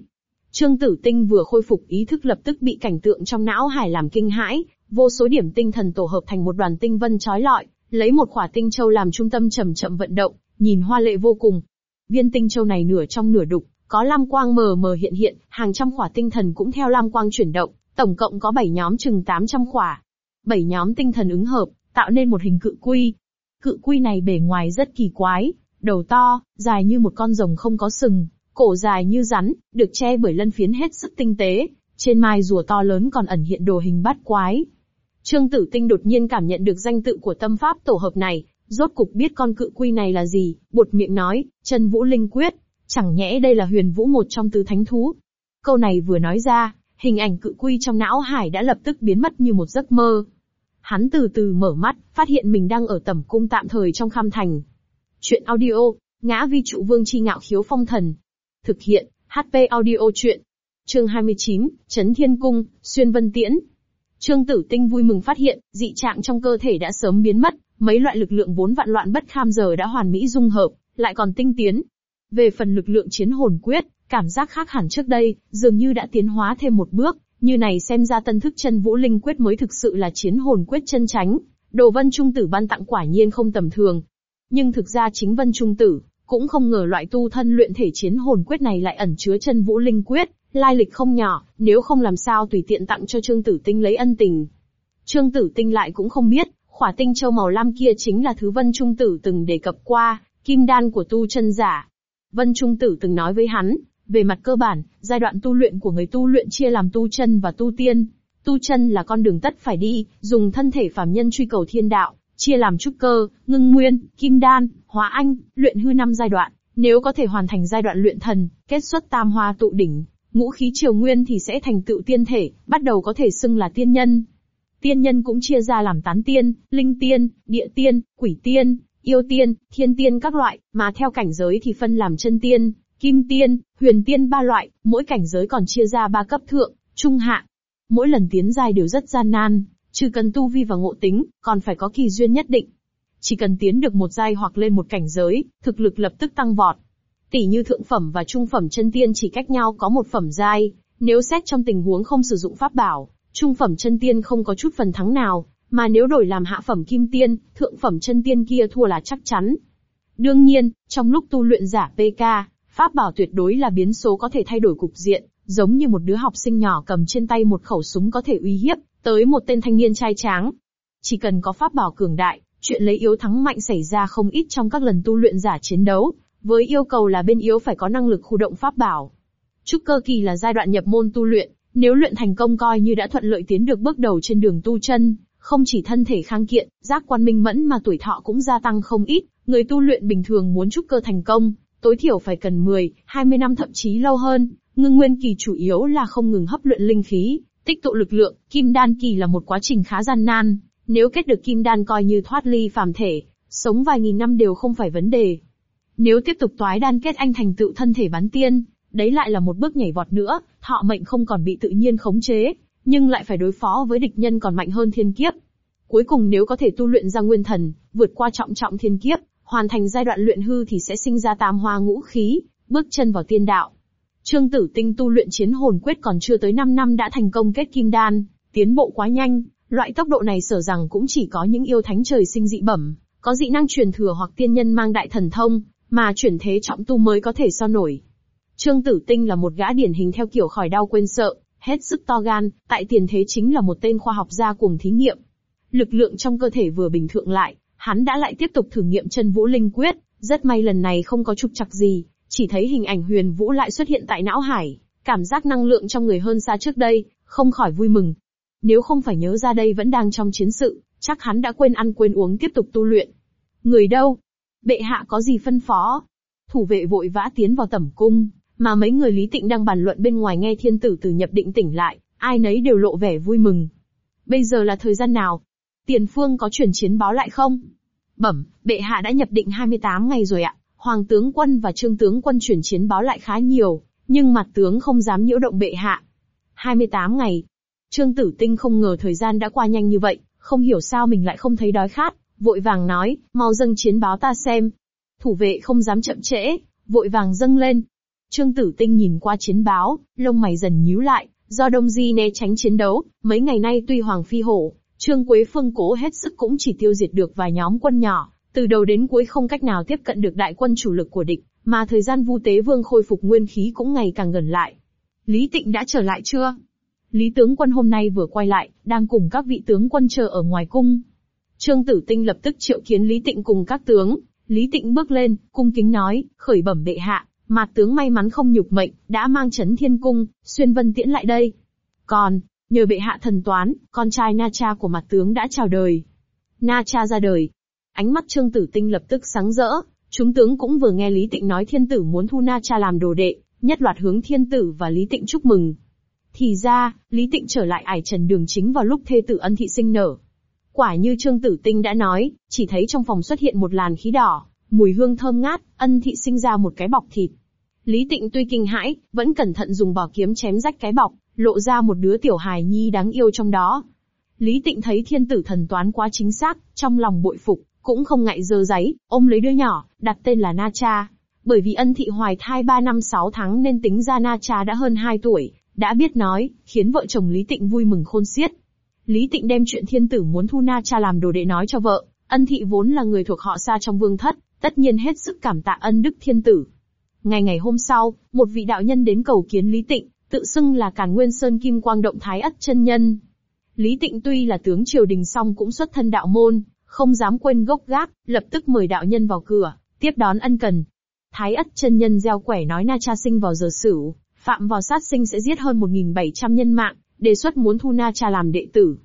Trương Tử Tinh vừa khôi phục ý thức lập tức bị cảnh tượng trong não hải làm kinh hãi, vô số điểm tinh thần tổ hợp thành một đoàn tinh vân trói lọi, lấy một khỏa tinh châu làm trung tâm chậm chậm vận động, nhìn hoa lệ vô cùng. Viên tinh châu này nửa trong nửa đục, có lam quang mờ mờ hiện hiện, hàng trăm khỏa tinh thần cũng theo lam quang chuyển động, tổng cộng có 7 nhóm chừng 800 khỏa bảy nhóm tinh thần ứng hợp, tạo nên một hình cự quy. Cự quy này bề ngoài rất kỳ quái, đầu to, dài như một con rồng không có sừng, cổ dài như rắn, được che bởi lân phiến hết sức tinh tế, trên mai rùa to lớn còn ẩn hiện đồ hình bát quái. Trương Tử Tinh đột nhiên cảm nhận được danh tự của tâm pháp tổ hợp này, rốt cục biết con cự quy này là gì, bột miệng nói, chân vũ linh quyết, chẳng nhẽ đây là huyền vũ một trong tứ thánh thú. Câu này vừa nói ra, hình ảnh cự quy trong não hải đã lập tức biến mất như một giấc mơ. Hắn từ từ mở mắt, phát hiện mình đang ở tẩm cung tạm thời trong kham thành. Chuyện audio, ngã vi trụ vương chi ngạo khiếu phong thần. Thực hiện, HP audio chuyện. Chương 29, Trấn Thiên Cung, Xuyên Vân Tiễn. Trương Tử Tinh vui mừng phát hiện, dị trạng trong cơ thể đã sớm biến mất, mấy loại lực lượng vốn vạn loạn bất kham giờ đã hoàn mỹ dung hợp, lại còn tinh tiến. Về phần lực lượng chiến hồn quyết, cảm giác khác hẳn trước đây, dường như đã tiến hóa thêm một bước, như này xem ra tân thức chân vũ linh quyết mới thực sự là chiến hồn quyết chân tránh. Đồ Vân Trung Tử ban tặng quả nhiên không tầm thường. Nhưng thực ra chính Vân Trung Tử, cũng không ngờ loại tu thân luyện thể chiến hồn quyết này lại ẩn chứa chân vũ linh quyết, lai lịch không nhỏ, nếu không làm sao tùy tiện tặng cho Trương Tử Tinh lấy ân tình. Trương Tử Tinh lại cũng không biết, khỏa tinh châu màu lam kia chính là thứ Vân Trung Tử từng đề cập qua, kim đan của tu chân giả. Vân Trung Tử từng nói với hắn, về mặt cơ bản, giai đoạn tu luyện của người tu luyện chia làm tu chân và tu tiên. Tu chân là con đường tất phải đi, dùng thân thể phàm nhân truy cầu thiên đạo, chia làm trúc cơ, ngưng nguyên, kim đan, hóa anh, luyện hư năm giai đoạn. Nếu có thể hoàn thành giai đoạn luyện thần, kết xuất tam hoa tụ đỉnh, ngũ khí triều nguyên thì sẽ thành tựu tiên thể, bắt đầu có thể xưng là tiên nhân. Tiên nhân cũng chia ra làm tán tiên, linh tiên, địa tiên, quỷ tiên, yêu tiên, thiên tiên các loại, mà theo cảnh giới thì phân làm chân tiên, kim tiên, huyền tiên ba loại, mỗi cảnh giới còn chia ra ba cấp thượng, trung hạ. Mỗi lần tiến giai đều rất gian nan, trừ cần tu vi và ngộ tính, còn phải có kỳ duyên nhất định. Chỉ cần tiến được một giai hoặc lên một cảnh giới, thực lực lập tức tăng vọt. Tỷ như thượng phẩm và trung phẩm chân tiên chỉ cách nhau có một phẩm giai, nếu xét trong tình huống không sử dụng pháp bảo, trung phẩm chân tiên không có chút phần thắng nào, mà nếu đổi làm hạ phẩm kim tiên, thượng phẩm chân tiên kia thua là chắc chắn. Đương nhiên, trong lúc tu luyện giả PK, pháp bảo tuyệt đối là biến số có thể thay đổi cục diện, giống như một đứa học sinh nhỏ cầm trên tay một khẩu súng có thể uy hiếp tới một tên thanh niên trai tráng. Chỉ cần có pháp bảo cường đại, chuyện lấy yếu thắng mạnh xảy ra không ít trong các lần tu luyện giả chiến đấu, với yêu cầu là bên yếu phải có năng lực khu động pháp bảo. Trúc cơ kỳ là giai đoạn nhập môn tu luyện, nếu luyện thành công coi như đã thuận lợi tiến được bước đầu trên đường tu chân, không chỉ thân thể khang kiện, giác quan minh mẫn mà tuổi thọ cũng gia tăng không ít, người tu luyện bình thường muốn trúc cơ thành công, tối thiểu phải cần 10, 20 năm thậm chí lâu hơn. Ngưng nguyên kỳ chủ yếu là không ngừng hấp luyện linh khí, tích tụ lực lượng, kim đan kỳ là một quá trình khá gian nan, nếu kết được kim đan coi như thoát ly phàm thể, sống vài nghìn năm đều không phải vấn đề. Nếu tiếp tục toái đan kết anh thành tựu thân thể bán tiên, đấy lại là một bước nhảy vọt nữa, thọ mệnh không còn bị tự nhiên khống chế, nhưng lại phải đối phó với địch nhân còn mạnh hơn thiên kiếp. Cuối cùng nếu có thể tu luyện ra nguyên thần, vượt qua trọng trọng thiên kiếp, hoàn thành giai đoạn luyện hư thì sẽ sinh ra tam hoa ngũ khí, bước chân vào tiên đạo. Trương Tử Tinh tu luyện chiến hồn quyết còn chưa tới 5 năm đã thành công kết kim đan, tiến bộ quá nhanh, loại tốc độ này sở rằng cũng chỉ có những yêu thánh trời sinh dị bẩm, có dị năng truyền thừa hoặc tiên nhân mang đại thần thông, mà chuyển thế trọng tu mới có thể so nổi. Trương Tử Tinh là một gã điển hình theo kiểu khỏi đau quên sợ, hết sức to gan, tại tiền thế chính là một tên khoa học gia cuồng thí nghiệm. Lực lượng trong cơ thể vừa bình thường lại, hắn đã lại tiếp tục thử nghiệm chân vũ linh quyết, rất may lần này không có trục trặc gì, chỉ thấy hình ảnh huyền vũ lại xuất hiện tại não hải, cảm giác năng lượng trong người hơn xa trước đây, không khỏi vui mừng. Nếu không phải nhớ ra đây vẫn đang trong chiến sự, chắc hắn đã quên ăn quên uống tiếp tục tu luyện. Người đâu? Bệ hạ có gì phân phó? Thủ vệ vội vã tiến vào tẩm cung, mà mấy người Lý Tịnh đang bàn luận bên ngoài nghe thiên tử từ nhập định tỉnh lại, ai nấy đều lộ vẻ vui mừng. Bây giờ là thời gian nào? Tiền phương có chuyển chiến báo lại không? Bẩm, bệ hạ đã nhập định 28 ngày rồi ạ. Hoàng tướng quân và trương tướng quân chuyển chiến báo lại khá nhiều, nhưng mặt tướng không dám nhiễu động bệ hạ. 28 ngày. Trương Tử Tinh không ngờ thời gian đã qua nhanh như vậy, không hiểu sao mình lại không thấy đói khát, vội vàng nói, mau dâng chiến báo ta xem. Thủ vệ không dám chậm trễ, vội vàng dâng lên. Trương Tử Tinh nhìn qua chiến báo, lông mày dần nhíu lại, do Đông Di né tránh chiến đấu, mấy ngày nay tuy Hoàng Phi Hổ, Trương Quế Phương cố hết sức cũng chỉ tiêu diệt được vài nhóm quân nhỏ, từ đầu đến cuối không cách nào tiếp cận được đại quân chủ lực của địch, mà thời gian Vu Tế Vương khôi phục nguyên khí cũng ngày càng gần lại. Lý Tịnh đã trở lại chưa? Lý tướng quân hôm nay vừa quay lại, đang cùng các vị tướng quân chờ ở ngoài cung. Trương Tử Tinh lập tức triệu kiến Lý Tịnh cùng các tướng. Lý Tịnh bước lên, cung kính nói, khởi bẩm bệ hạ, mặt tướng may mắn không nhục mệnh, đã mang chấn thiên cung, xuyên vân tiễn lại đây. Còn, nhờ bệ hạ thần toán, con trai Na Cha của mặt tướng đã chào đời. Na Cha ra đời. Ánh mắt Trương Tử Tinh lập tức sáng rỡ, chúng tướng cũng vừa nghe Lý Tịnh nói thiên tử muốn thu Na Cha làm đồ đệ, nhất loạt hướng thiên tử và Lý Tịnh chúc mừng. Thì ra, Lý Tịnh trở lại ải trần đường chính vào lúc thê tử ân thị sinh nở. Quả như Trương Tử Tinh đã nói, chỉ thấy trong phòng xuất hiện một làn khí đỏ, mùi hương thơm ngát, ân thị sinh ra một cái bọc thịt. Lý Tịnh tuy kinh hãi, vẫn cẩn thận dùng bảo kiếm chém rách cái bọc, lộ ra một đứa tiểu hài nhi đáng yêu trong đó. Lý Tịnh thấy thiên tử thần toán quá chính xác, trong lòng bội phục, cũng không ngại dơ giấy, ôm lấy đứa nhỏ, đặt tên là Na Cha. Bởi vì ân thị hoài thai 3 năm 6 tháng nên tính ra Na Cha đã hơn 2 tuổi, đã biết nói, khiến vợ chồng Lý Tịnh vui mừng khôn xiết. Lý Tịnh đem chuyện thiên tử muốn thu Na Cha làm đồ đệ nói cho vợ, ân thị vốn là người thuộc họ xa trong vương thất, tất nhiên hết sức cảm tạ ân đức thiên tử. Ngày ngày hôm sau, một vị đạo nhân đến cầu kiến Lý Tịnh, tự xưng là Càn Nguyên Sơn Kim Quang Động Thái Ất chân nhân. Lý Tịnh tuy là tướng triều đình song cũng xuất thân đạo môn, không dám quên gốc gác, lập tức mời đạo nhân vào cửa, tiếp đón ân cần. Thái Ất chân nhân gieo quẻ nói Na Cha sinh vào giờ sửu, phạm vào sát sinh sẽ giết hơn 1.700 nhân mạng, đề xuất muốn thu Na Cha làm đệ tử.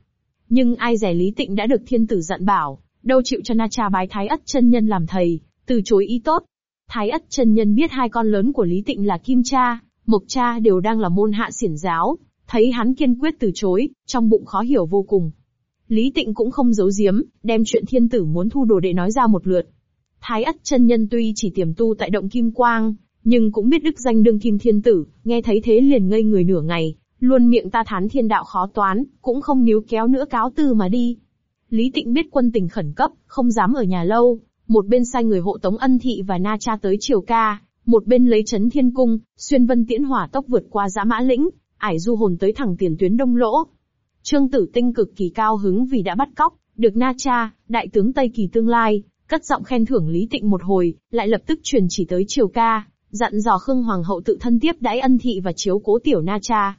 Nhưng ai rẻ Lý Tịnh đã được thiên tử dặn bảo, đâu chịu cho Na Cha bái Thái Ất chân nhân làm thầy, từ chối ý tốt. Thái Ất chân nhân biết hai con lớn của Lý Tịnh là Kim Cha, Mộc Cha đều đang là môn hạ xiển giáo, thấy hắn kiên quyết từ chối, trong bụng khó hiểu vô cùng. Lý Tịnh cũng không giấu giếm, đem chuyện thiên tử muốn thu đồ đệ nói ra một lượt. Thái ất chân nhân tuy chỉ tiềm tu tại động Kim Quang, nhưng cũng biết đức danh đương kim thiên tử, nghe thấy thế liền ngây người nửa ngày, luôn miệng ta thán thiên đạo khó toán, cũng không níu kéo nữa cáo từ mà đi. Lý Tịnh biết quân tình khẩn cấp, không dám ở nhà lâu, một bên sai người hộ tống ân thị và na cha tới triều ca, một bên lấy chấn thiên cung, xuyên vân tiễn hỏa tốc vượt qua dã mã lĩnh, ải du hồn tới thẳng tiền tuyến đông lỗ. Trương Tử Tinh cực kỳ cao hứng vì đã bắt cóc, được Na Cha, đại tướng Tây Kỳ tương lai, cất giọng khen thưởng Lý Tịnh một hồi, lại lập tức truyền chỉ tới triều ca, dặn dò Khương Hoàng hậu tự thân tiếp đãi ân thị và chiếu cố tiểu Na Cha.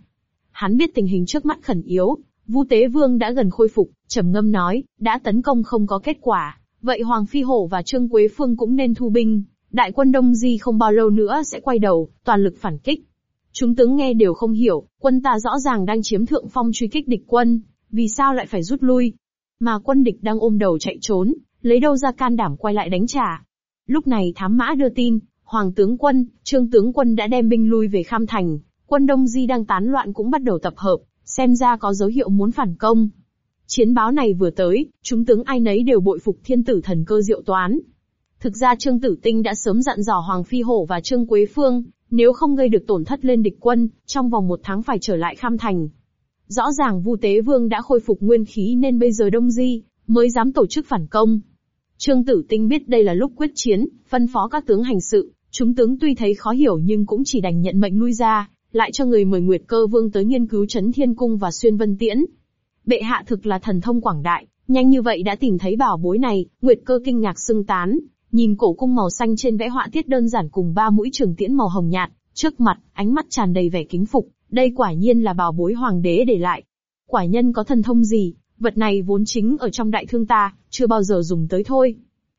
Hắn biết tình hình trước mắt khẩn yếu, Vu Tế Vương đã gần khôi phục, trầm ngâm nói, đã tấn công không có kết quả, vậy Hoàng Phi Hổ và Trương Quế Phương cũng nên thu binh, đại quân Đông Di không bao lâu nữa sẽ quay đầu, toàn lực phản kích. Chúng tướng nghe đều không hiểu, quân ta rõ ràng đang chiếm thượng phong truy kích địch quân, vì sao lại phải rút lui? Mà quân địch đang ôm đầu chạy trốn, lấy đâu ra can đảm quay lại đánh trả? Lúc này thám mã đưa tin, Hoàng tướng quân, Trương tướng quân đã đem binh lui về Kham Thành, quân Đông Di đang tán loạn cũng bắt đầu tập hợp, xem ra có dấu hiệu muốn phản công. Chiến báo này vừa tới, chúng tướng ai nấy đều bội phục thiên tử thần cơ diệu toán. Thực ra Trương Tử Tinh đã sớm dặn dò Hoàng Phi Hổ và Trương Quế Phương, nếu không gây được tổn thất lên địch quân, trong vòng một tháng phải trở lại Kham Thành. Rõ ràng Vu Tế Vương đã khôi phục nguyên khí nên bây giờ Đông Di mới dám tổ chức phản công. Trương Tử Tinh biết đây là lúc quyết chiến, phân phó các tướng hành sự, chúng tướng tuy thấy khó hiểu nhưng cũng chỉ đành nhận mệnh lui ra, lại cho người mời Nguyệt Cơ Vương tới nghiên cứu chấn Thiên Cung và Xuyên Vân Tiễn. Bệ hạ thực là thần thông quảng đại, nhanh như vậy đã tìm thấy bảo bối này, Nguyệt Cơ kinh ngạc xưng tán, nhìn cổ cung màu xanh trên vẽ họa tiết đơn giản cùng ba mũi trường tiễn màu hồng nhạt, trước mặt, ánh mắt tràn đầy vẻ kính phục, đây quả nhiên là bảo bối hoàng đế để lại. Quả nhân có thần thông gì, vật này vốn chính ở trong đại thương ta, chưa bao giờ dùng tới thôi.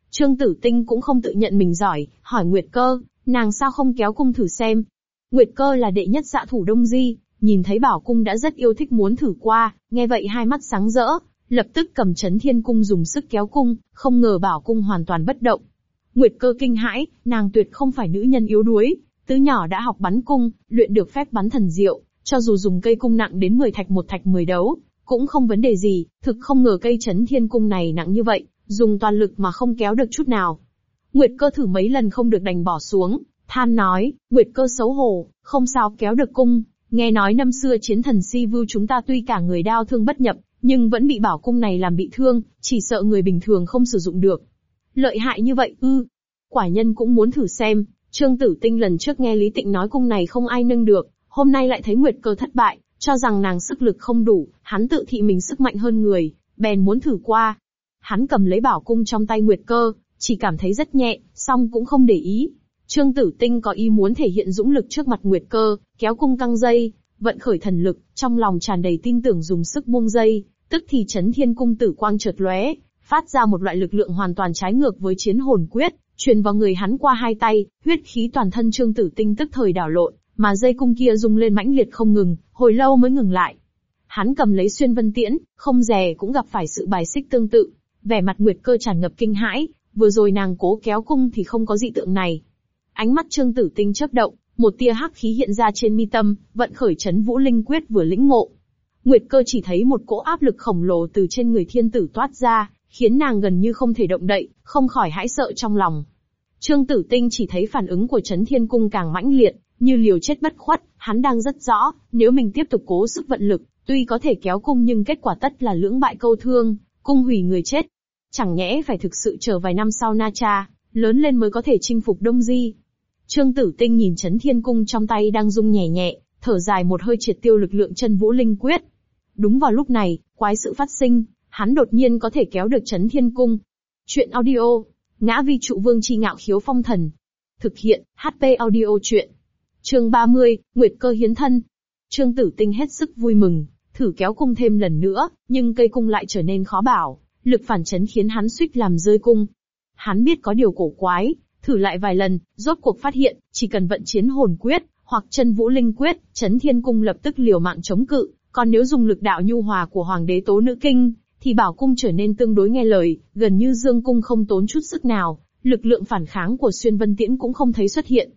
Trương Tử Tinh cũng không tự nhận mình giỏi, hỏi Nguyệt Cơ, nàng sao không kéo cung thử xem. Nguyệt Cơ là đệ nhất dạ thủ Đông Di, nhìn thấy bảo cung đã rất yêu thích muốn thử qua, nghe vậy hai mắt sáng rỡ, lập tức cầm chấn thiên cung dùng sức kéo cung, không ngờ bảo cung hoàn toàn bất động. Nguyệt Cơ kinh hãi, nàng tuyệt không phải nữ nhân yếu đuối, từ nhỏ đã học bắn cung, luyện được phép bắn thần diệu, cho dù dùng cây cung nặng đến 10 thạch một thạch 10 đấu, cũng không vấn đề gì, thực không ngờ cây chấn thiên cung này nặng như vậy, dùng toàn lực mà không kéo được chút nào. Nguyệt cơ thử mấy lần không được đành bỏ xuống, than nói, Nguyệt cơ xấu hổ, không sao kéo được cung, nghe nói năm xưa chiến thần si vưu chúng ta tuy cả người đau thương bất nhập, nhưng vẫn bị bảo cung này làm bị thương, chỉ sợ người bình thường không sử dụng được. Lợi hại như vậy ư. Quả nhân cũng muốn thử xem, Trương Tử Tinh lần trước nghe Lý Tịnh nói cung này không ai nâng được, hôm nay lại thấy Nguyệt cơ thất bại, cho rằng nàng sức lực không đủ, hắn tự thị mình sức mạnh hơn người, bèn muốn thử qua. Hắn cầm lấy bảo cung trong tay Nguyệt Cơ, chỉ cảm thấy rất nhẹ, song cũng không để ý. Trương Tử Tinh có ý muốn thể hiện dũng lực trước mặt Nguyệt Cơ, kéo cung căng dây, vận khởi thần lực, trong lòng tràn đầy tin tưởng dùng sức buông dây, tức thì chấn thiên cung tử quang chợt lóe, phát ra một loại lực lượng hoàn toàn trái ngược với chiến hồn quyết, truyền vào người hắn qua hai tay, huyết khí toàn thân Trương Tử Tinh tức thời đảo lộn, mà dây cung kia rung lên mãnh liệt không ngừng, hồi lâu mới ngừng lại. Hắn cầm lấy xuyên vân tiễn, không dè cũng gặp phải sự bài xích tương tự, vẻ mặt Nguyệt Cơ tràn ngập kinh hãi, vừa rồi nàng cố kéo cung thì không có dị tượng này. Ánh mắt Trương Tử Tinh chớp động, một tia hắc khí hiện ra trên mi tâm, vận khởi chấn vũ linh quyết vừa lĩnh ngộ. Nguyệt Cơ chỉ thấy một cỗ áp lực khổng lồ từ trên người thiên tử toát ra, khiến nàng gần như không thể động đậy, không khỏi hãi sợ trong lòng. Trương Tử Tinh chỉ thấy phản ứng của Trấn Thiên Cung càng mãnh liệt, như liều chết bất khuất, hắn đang rất rõ, nếu mình tiếp tục cố sức vận lực, tuy có thể kéo cung nhưng kết quả tất là lưỡng bại câu thương, cung hủy người chết. Chẳng nhẽ phải thực sự chờ vài năm sau Na Cha, lớn lên mới có thể chinh phục Đông Di. Trương Tử Tinh nhìn Trấn Thiên Cung trong tay đang rung nhẹ nhẹ, thở dài một hơi triệt tiêu lực lượng chân vũ linh quyết. Đúng vào lúc này, quái sự phát sinh, hắn đột nhiên có thể kéo được chấn Thiên Cung. Chuyện audio, ngã vi trụ vương chi ngạo khiếu phong thần. Thực hiện, HP audio chuyện. Chương 30, Nguyệt cơ hiến thân. Trương Tử Tinh hết sức vui mừng, thử kéo cung thêm lần nữa, nhưng cây cung lại trở nên khó bảo, lực phản chấn khiến hắn suýt làm rơi cung. Hắn biết có điều cổ quái, thử lại vài lần, rốt cuộc phát hiện, chỉ cần vận chiến hồn quyết, hoặc chân vũ linh quyết, chấn thiên cung lập tức liều mạng chống cự, còn nếu dùng lực đạo nhu hòa của hoàng đế tố nữ kinh, thì bảo cung trở nên tương đối nghe lời, gần như dương cung không tốn chút sức nào, lực lượng phản kháng của xuyên vân tiễn cũng không thấy xuất hiện.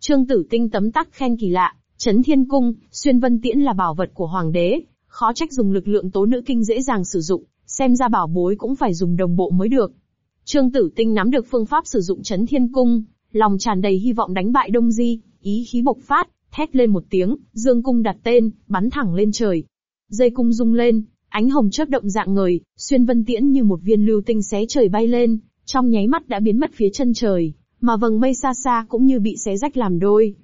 Trương Tử Tinh tấm tắc khen kỳ lạ, chấn thiên cung, xuyên vân tiễn là bảo vật của hoàng đế, khó trách dùng lực lượng tố nữ kinh dễ dàng sử dụng, xem ra bảo bối cũng phải dùng đồng bộ mới được. Trương Tử Tinh nắm được phương pháp sử dụng chấn thiên cung, lòng tràn đầy hy vọng đánh bại Đông Di, ý khí bộc phát, thét lên một tiếng, dương cung đặt tên, bắn thẳng lên trời. Dây cung rung lên, ánh hồng chớp động dạng người, xuyên vân tiễn như một viên lưu tinh xé trời bay lên, trong nháy mắt đã biến mất phía chân trời, mà vầng mây xa xa cũng như bị xé rách làm đôi.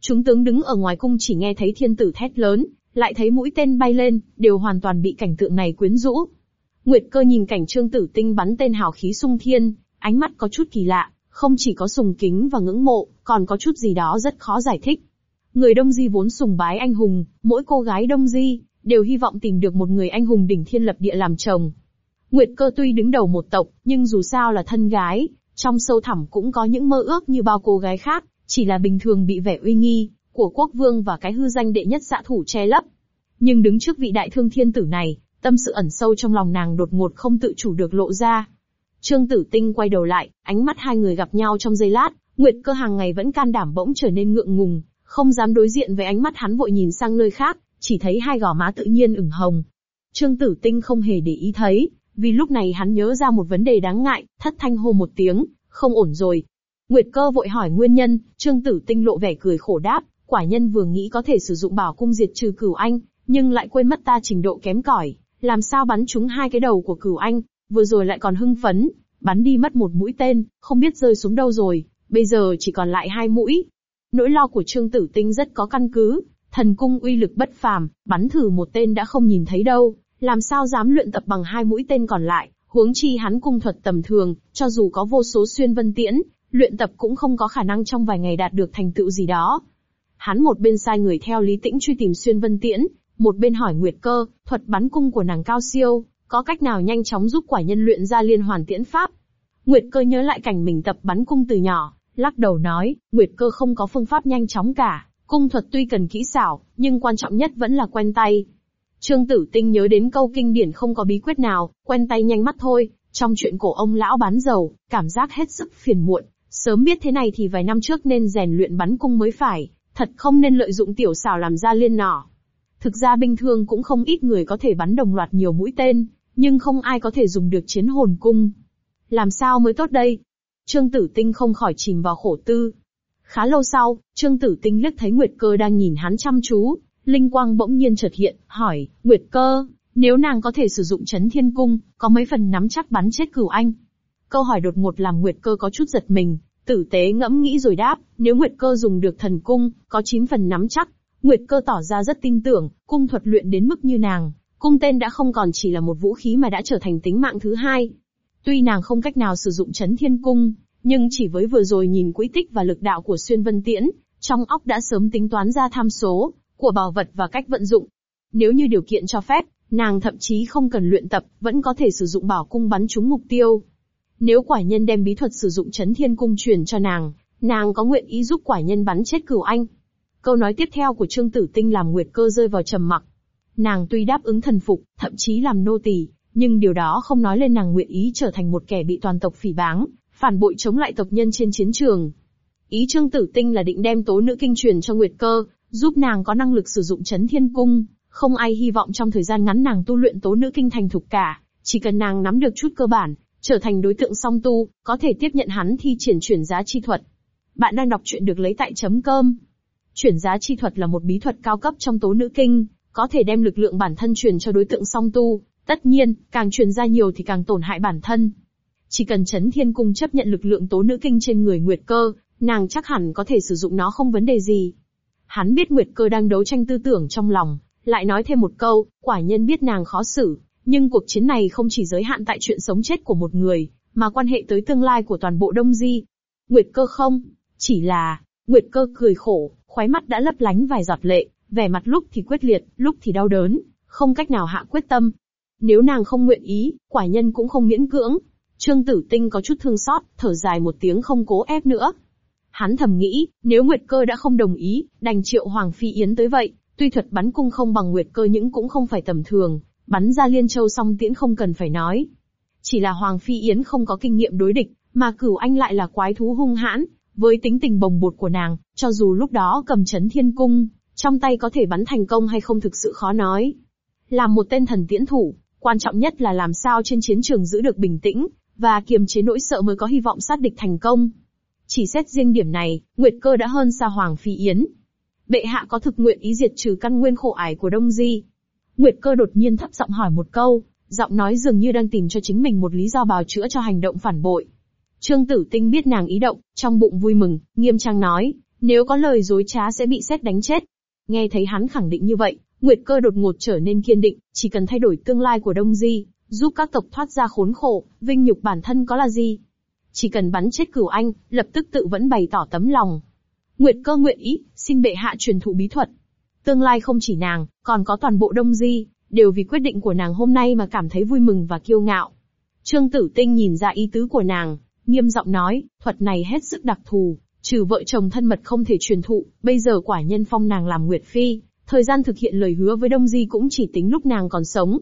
Chúng tướng đứng ở ngoài cung chỉ nghe thấy thiên tử thét lớn, lại thấy mũi tên bay lên, đều hoàn toàn bị cảnh tượng này quyến rũ. Nguyệt cơ nhìn cảnh trương tử tinh bắn tên hào khí sung thiên, ánh mắt có chút kỳ lạ, không chỉ có sùng kính và ngưỡng mộ, còn có chút gì đó rất khó giải thích. Người Đông Di vốn sùng bái anh hùng, mỗi cô gái Đông Di, đều hy vọng tìm được một người anh hùng đỉnh thiên lập địa làm chồng. Nguyệt cơ tuy đứng đầu một tộc, nhưng dù sao là thân gái, trong sâu thẳm cũng có những mơ ước như bao cô gái khác, chỉ là bình thường bị vẻ uy nghi, của quốc vương và cái hư danh đệ nhất xạ thủ che lấp. Nhưng đứng trước vị đại thương thiên tử này, tâm sự ẩn sâu trong lòng nàng đột ngột không tự chủ được lộ ra. Trương Tử Tinh quay đầu lại, ánh mắt hai người gặp nhau trong giây lát, Nguyệt cơ hàng ngày vẫn can đảm bỗng trở nên ngượng ngùng, không dám đối diện với ánh mắt hắn vội nhìn sang nơi khác, chỉ thấy hai gò má tự nhiên ửng hồng. Trương Tử Tinh không hề để ý thấy, vì lúc này hắn nhớ ra một vấn đề đáng ngại, thất thanh hô một tiếng, không ổn rồi. Nguyệt cơ vội hỏi nguyên nhân, Trương Tử Tinh lộ vẻ cười khổ đáp, quả nhân vừa nghĩ có thể sử dụng bảo cung diệt trừ cửu anh, nhưng lại quên mất ta trình độ kém cỏi, làm sao bắn trúng hai cái đầu của cửu anh, vừa rồi lại còn hưng phấn, bắn đi mất một mũi tên, không biết rơi xuống đâu rồi, bây giờ chỉ còn lại hai mũi. Nỗi lo của Trương Tử Tinh rất có căn cứ, thần cung uy lực bất phàm, bắn thử một tên đã không nhìn thấy đâu, làm sao dám luyện tập bằng hai mũi tên còn lại, huống chi hắn cung thuật tầm thường, cho dù có vô số xuyên vân tiễn, luyện tập cũng không có khả năng trong vài ngày đạt được thành tựu gì đó. Hắn một bên sai người theo Lý Tĩnh truy tìm xuyên vân tiễn, một bên hỏi Nguyệt Cơ, thuật bắn cung của nàng cao siêu, có cách nào nhanh chóng giúp quả nhân luyện ra liên hoàn tiễn pháp? Nguyệt Cơ nhớ lại cảnh mình tập bắn cung từ nhỏ, lắc đầu nói, Nguyệt Cơ không có phương pháp nhanh chóng cả, cung thuật tuy cần kỹ xảo, nhưng quan trọng nhất vẫn là quen tay. Trương Tử Tinh nhớ đến câu kinh điển không có bí quyết nào, quen tay nhanh mắt thôi, trong chuyện cổ ông lão bán dầu, cảm giác hết sức phiền muộn, sớm biết thế này thì vài năm trước nên rèn luyện bắn cung mới phải, thật không nên lợi dụng tiểu xảo làm ra liên nỏ. Thực ra bình thường cũng không ít người có thể bắn đồng loạt nhiều mũi tên, nhưng không ai có thể dùng được chiến hồn cung. Làm sao mới tốt đây? Trương Tử Tinh không khỏi chìm vào khổ tư. Khá lâu sau, Trương Tử Tinh liếc thấy Nguyệt Cơ đang nhìn hắn chăm chú, linh quang bỗng nhiên chợt hiện, hỏi, Nguyệt Cơ, nếu nàng có thể sử dụng chấn thiên cung, có mấy phần nắm chắc bắn chết cửu anh? Câu hỏi đột ngột làm Nguyệt Cơ có chút giật mình, tử tế ngẫm nghĩ rồi đáp, nếu Nguyệt Cơ dùng được thần cung, có 9 phần nắm chắc. Nguyệt Cơ tỏ ra rất tin tưởng, cung thuật luyện đến mức như nàng, Cung tên đã không còn chỉ là một vũ khí mà đã trở thành tính mạng thứ hai. Tuy nàng không cách nào sử dụng chấn thiên cung, nhưng chỉ với vừa rồi nhìn quỹ tích và lực đạo của xuyên vân tiễn, trong óc đã sớm tính toán ra tham số của bảo vật và cách vận dụng. Nếu như điều kiện cho phép, nàng thậm chí không cần luyện tập, vẫn có thể sử dụng bảo cung bắn trúng mục tiêu. Nếu quả nhân đem bí thuật sử dụng chấn thiên cung truyền cho nàng, nàng có nguyện ý giúp quả nhân bắn chết cửu anh. Câu nói tiếp theo của Trương Tử Tinh làm Nguyệt Cơ rơi vào trầm mặc. Nàng tuy đáp ứng thần phục, thậm chí làm nô tỳ, nhưng điều đó không nói lên nàng nguyện ý trở thành một kẻ bị toàn tộc phỉ báng, phản bội chống lại tộc nhân trên chiến trường. Ý Trương Tử Tinh là định đem tố nữ kinh truyền cho Nguyệt Cơ, giúp nàng có năng lực sử dụng chấn thiên cung, không ai hy vọng trong thời gian ngắn nàng tu luyện tố nữ kinh thành thục cả, chỉ cần nàng nắm được chút cơ bản, trở thành đối tượng song tu, có thể tiếp nhận hắn thi triển chuyển giá chi thuật. Bạn đang đọc truyện được lấy tại chấm cơm. Chuyển giá chi thuật là một bí thuật cao cấp trong tố nữ kinh, có thể đem lực lượng bản thân truyền cho đối tượng song tu, tất nhiên, càng truyền ra nhiều thì càng tổn hại bản thân. Chỉ cần chấn thiên cung chấp nhận lực lượng tố nữ kinh trên người Nguyệt Cơ, nàng chắc hẳn có thể sử dụng nó không vấn đề gì. Hắn biết Nguyệt Cơ đang đấu tranh tư tưởng trong lòng, lại nói thêm một câu, quả nhân biết nàng khó xử, nhưng cuộc chiến này không chỉ giới hạn tại chuyện sống chết của một người, mà quan hệ tới tương lai của toàn bộ Đông Di. Nguyệt Cơ không, chỉ là, Nguyệt Cơ cười khổ, khóe mắt đã lấp lánh vài giọt lệ, vẻ mặt lúc thì quyết liệt, lúc thì đau đớn, không cách nào hạ quyết tâm. Nếu nàng không nguyện ý, quả nhân cũng không miễn cưỡng. Trương Tử Tinh có chút thương xót, thở dài một tiếng không cố ép nữa. Hắn thầm nghĩ, nếu Nguyệt Cơ đã không đồng ý, đành triệu Hoàng Phi Yến tới vậy, tuy thuật bắn cung không bằng Nguyệt Cơ những cũng không phải tầm thường, bắn ra liên châu song tiễn không cần phải nói. Chỉ là Hoàng Phi Yến không có kinh nghiệm đối địch, mà cửu anh lại là quái thú hung hãn, với tính tình bồng bột của nàng, cho dù lúc đó cầm chấn thiên cung, trong tay có thể bắn thành công hay không thực sự khó nói. Làm một tên thần tiễn thủ, quan trọng nhất là làm sao trên chiến trường giữ được bình tĩnh, và kiềm chế nỗi sợ mới có hy vọng sát địch thành công. Chỉ xét riêng điểm này, Nguyệt Cơ đã hơn xa Hoàng Phi Yến. Bệ hạ có thực nguyện ý diệt trừ căn nguyên khổ ải của Đông Di. Nguyệt Cơ đột nhiên thấp giọng hỏi một câu, giọng nói dường như đang tìm cho chính mình một lý do bào chữa cho hành động phản bội. Trương Tử Tinh biết nàng ý động, trong bụng vui mừng, nghiêm trang nói, nếu có lời dối trá sẽ bị xét đánh chết. Nghe thấy hắn khẳng định như vậy, Nguyệt Cơ đột ngột trở nên kiên định, chỉ cần thay đổi tương lai của Đông Di, giúp các tộc thoát ra khốn khổ, vinh nhục bản thân có là gì? Chỉ cần bắn chết cửu anh, lập tức tự vẫn bày tỏ tấm lòng. Nguyệt Cơ nguyện ý, xin bệ hạ truyền thụ bí thuật. Tương lai không chỉ nàng, còn có toàn bộ Đông Di, đều vì quyết định của nàng hôm nay mà cảm thấy vui mừng và kiêu ngạo. Trương Tử Tinh nhìn ra ý tứ của nàng, nghiêm giọng nói, thuật này hết sức đặc thù, trừ vợ chồng thân mật không thể truyền thụ, bây giờ quả nhân phong nàng làm Nguyệt Phi, thời gian thực hiện lời hứa với Đông Di cũng chỉ tính lúc nàng còn sống.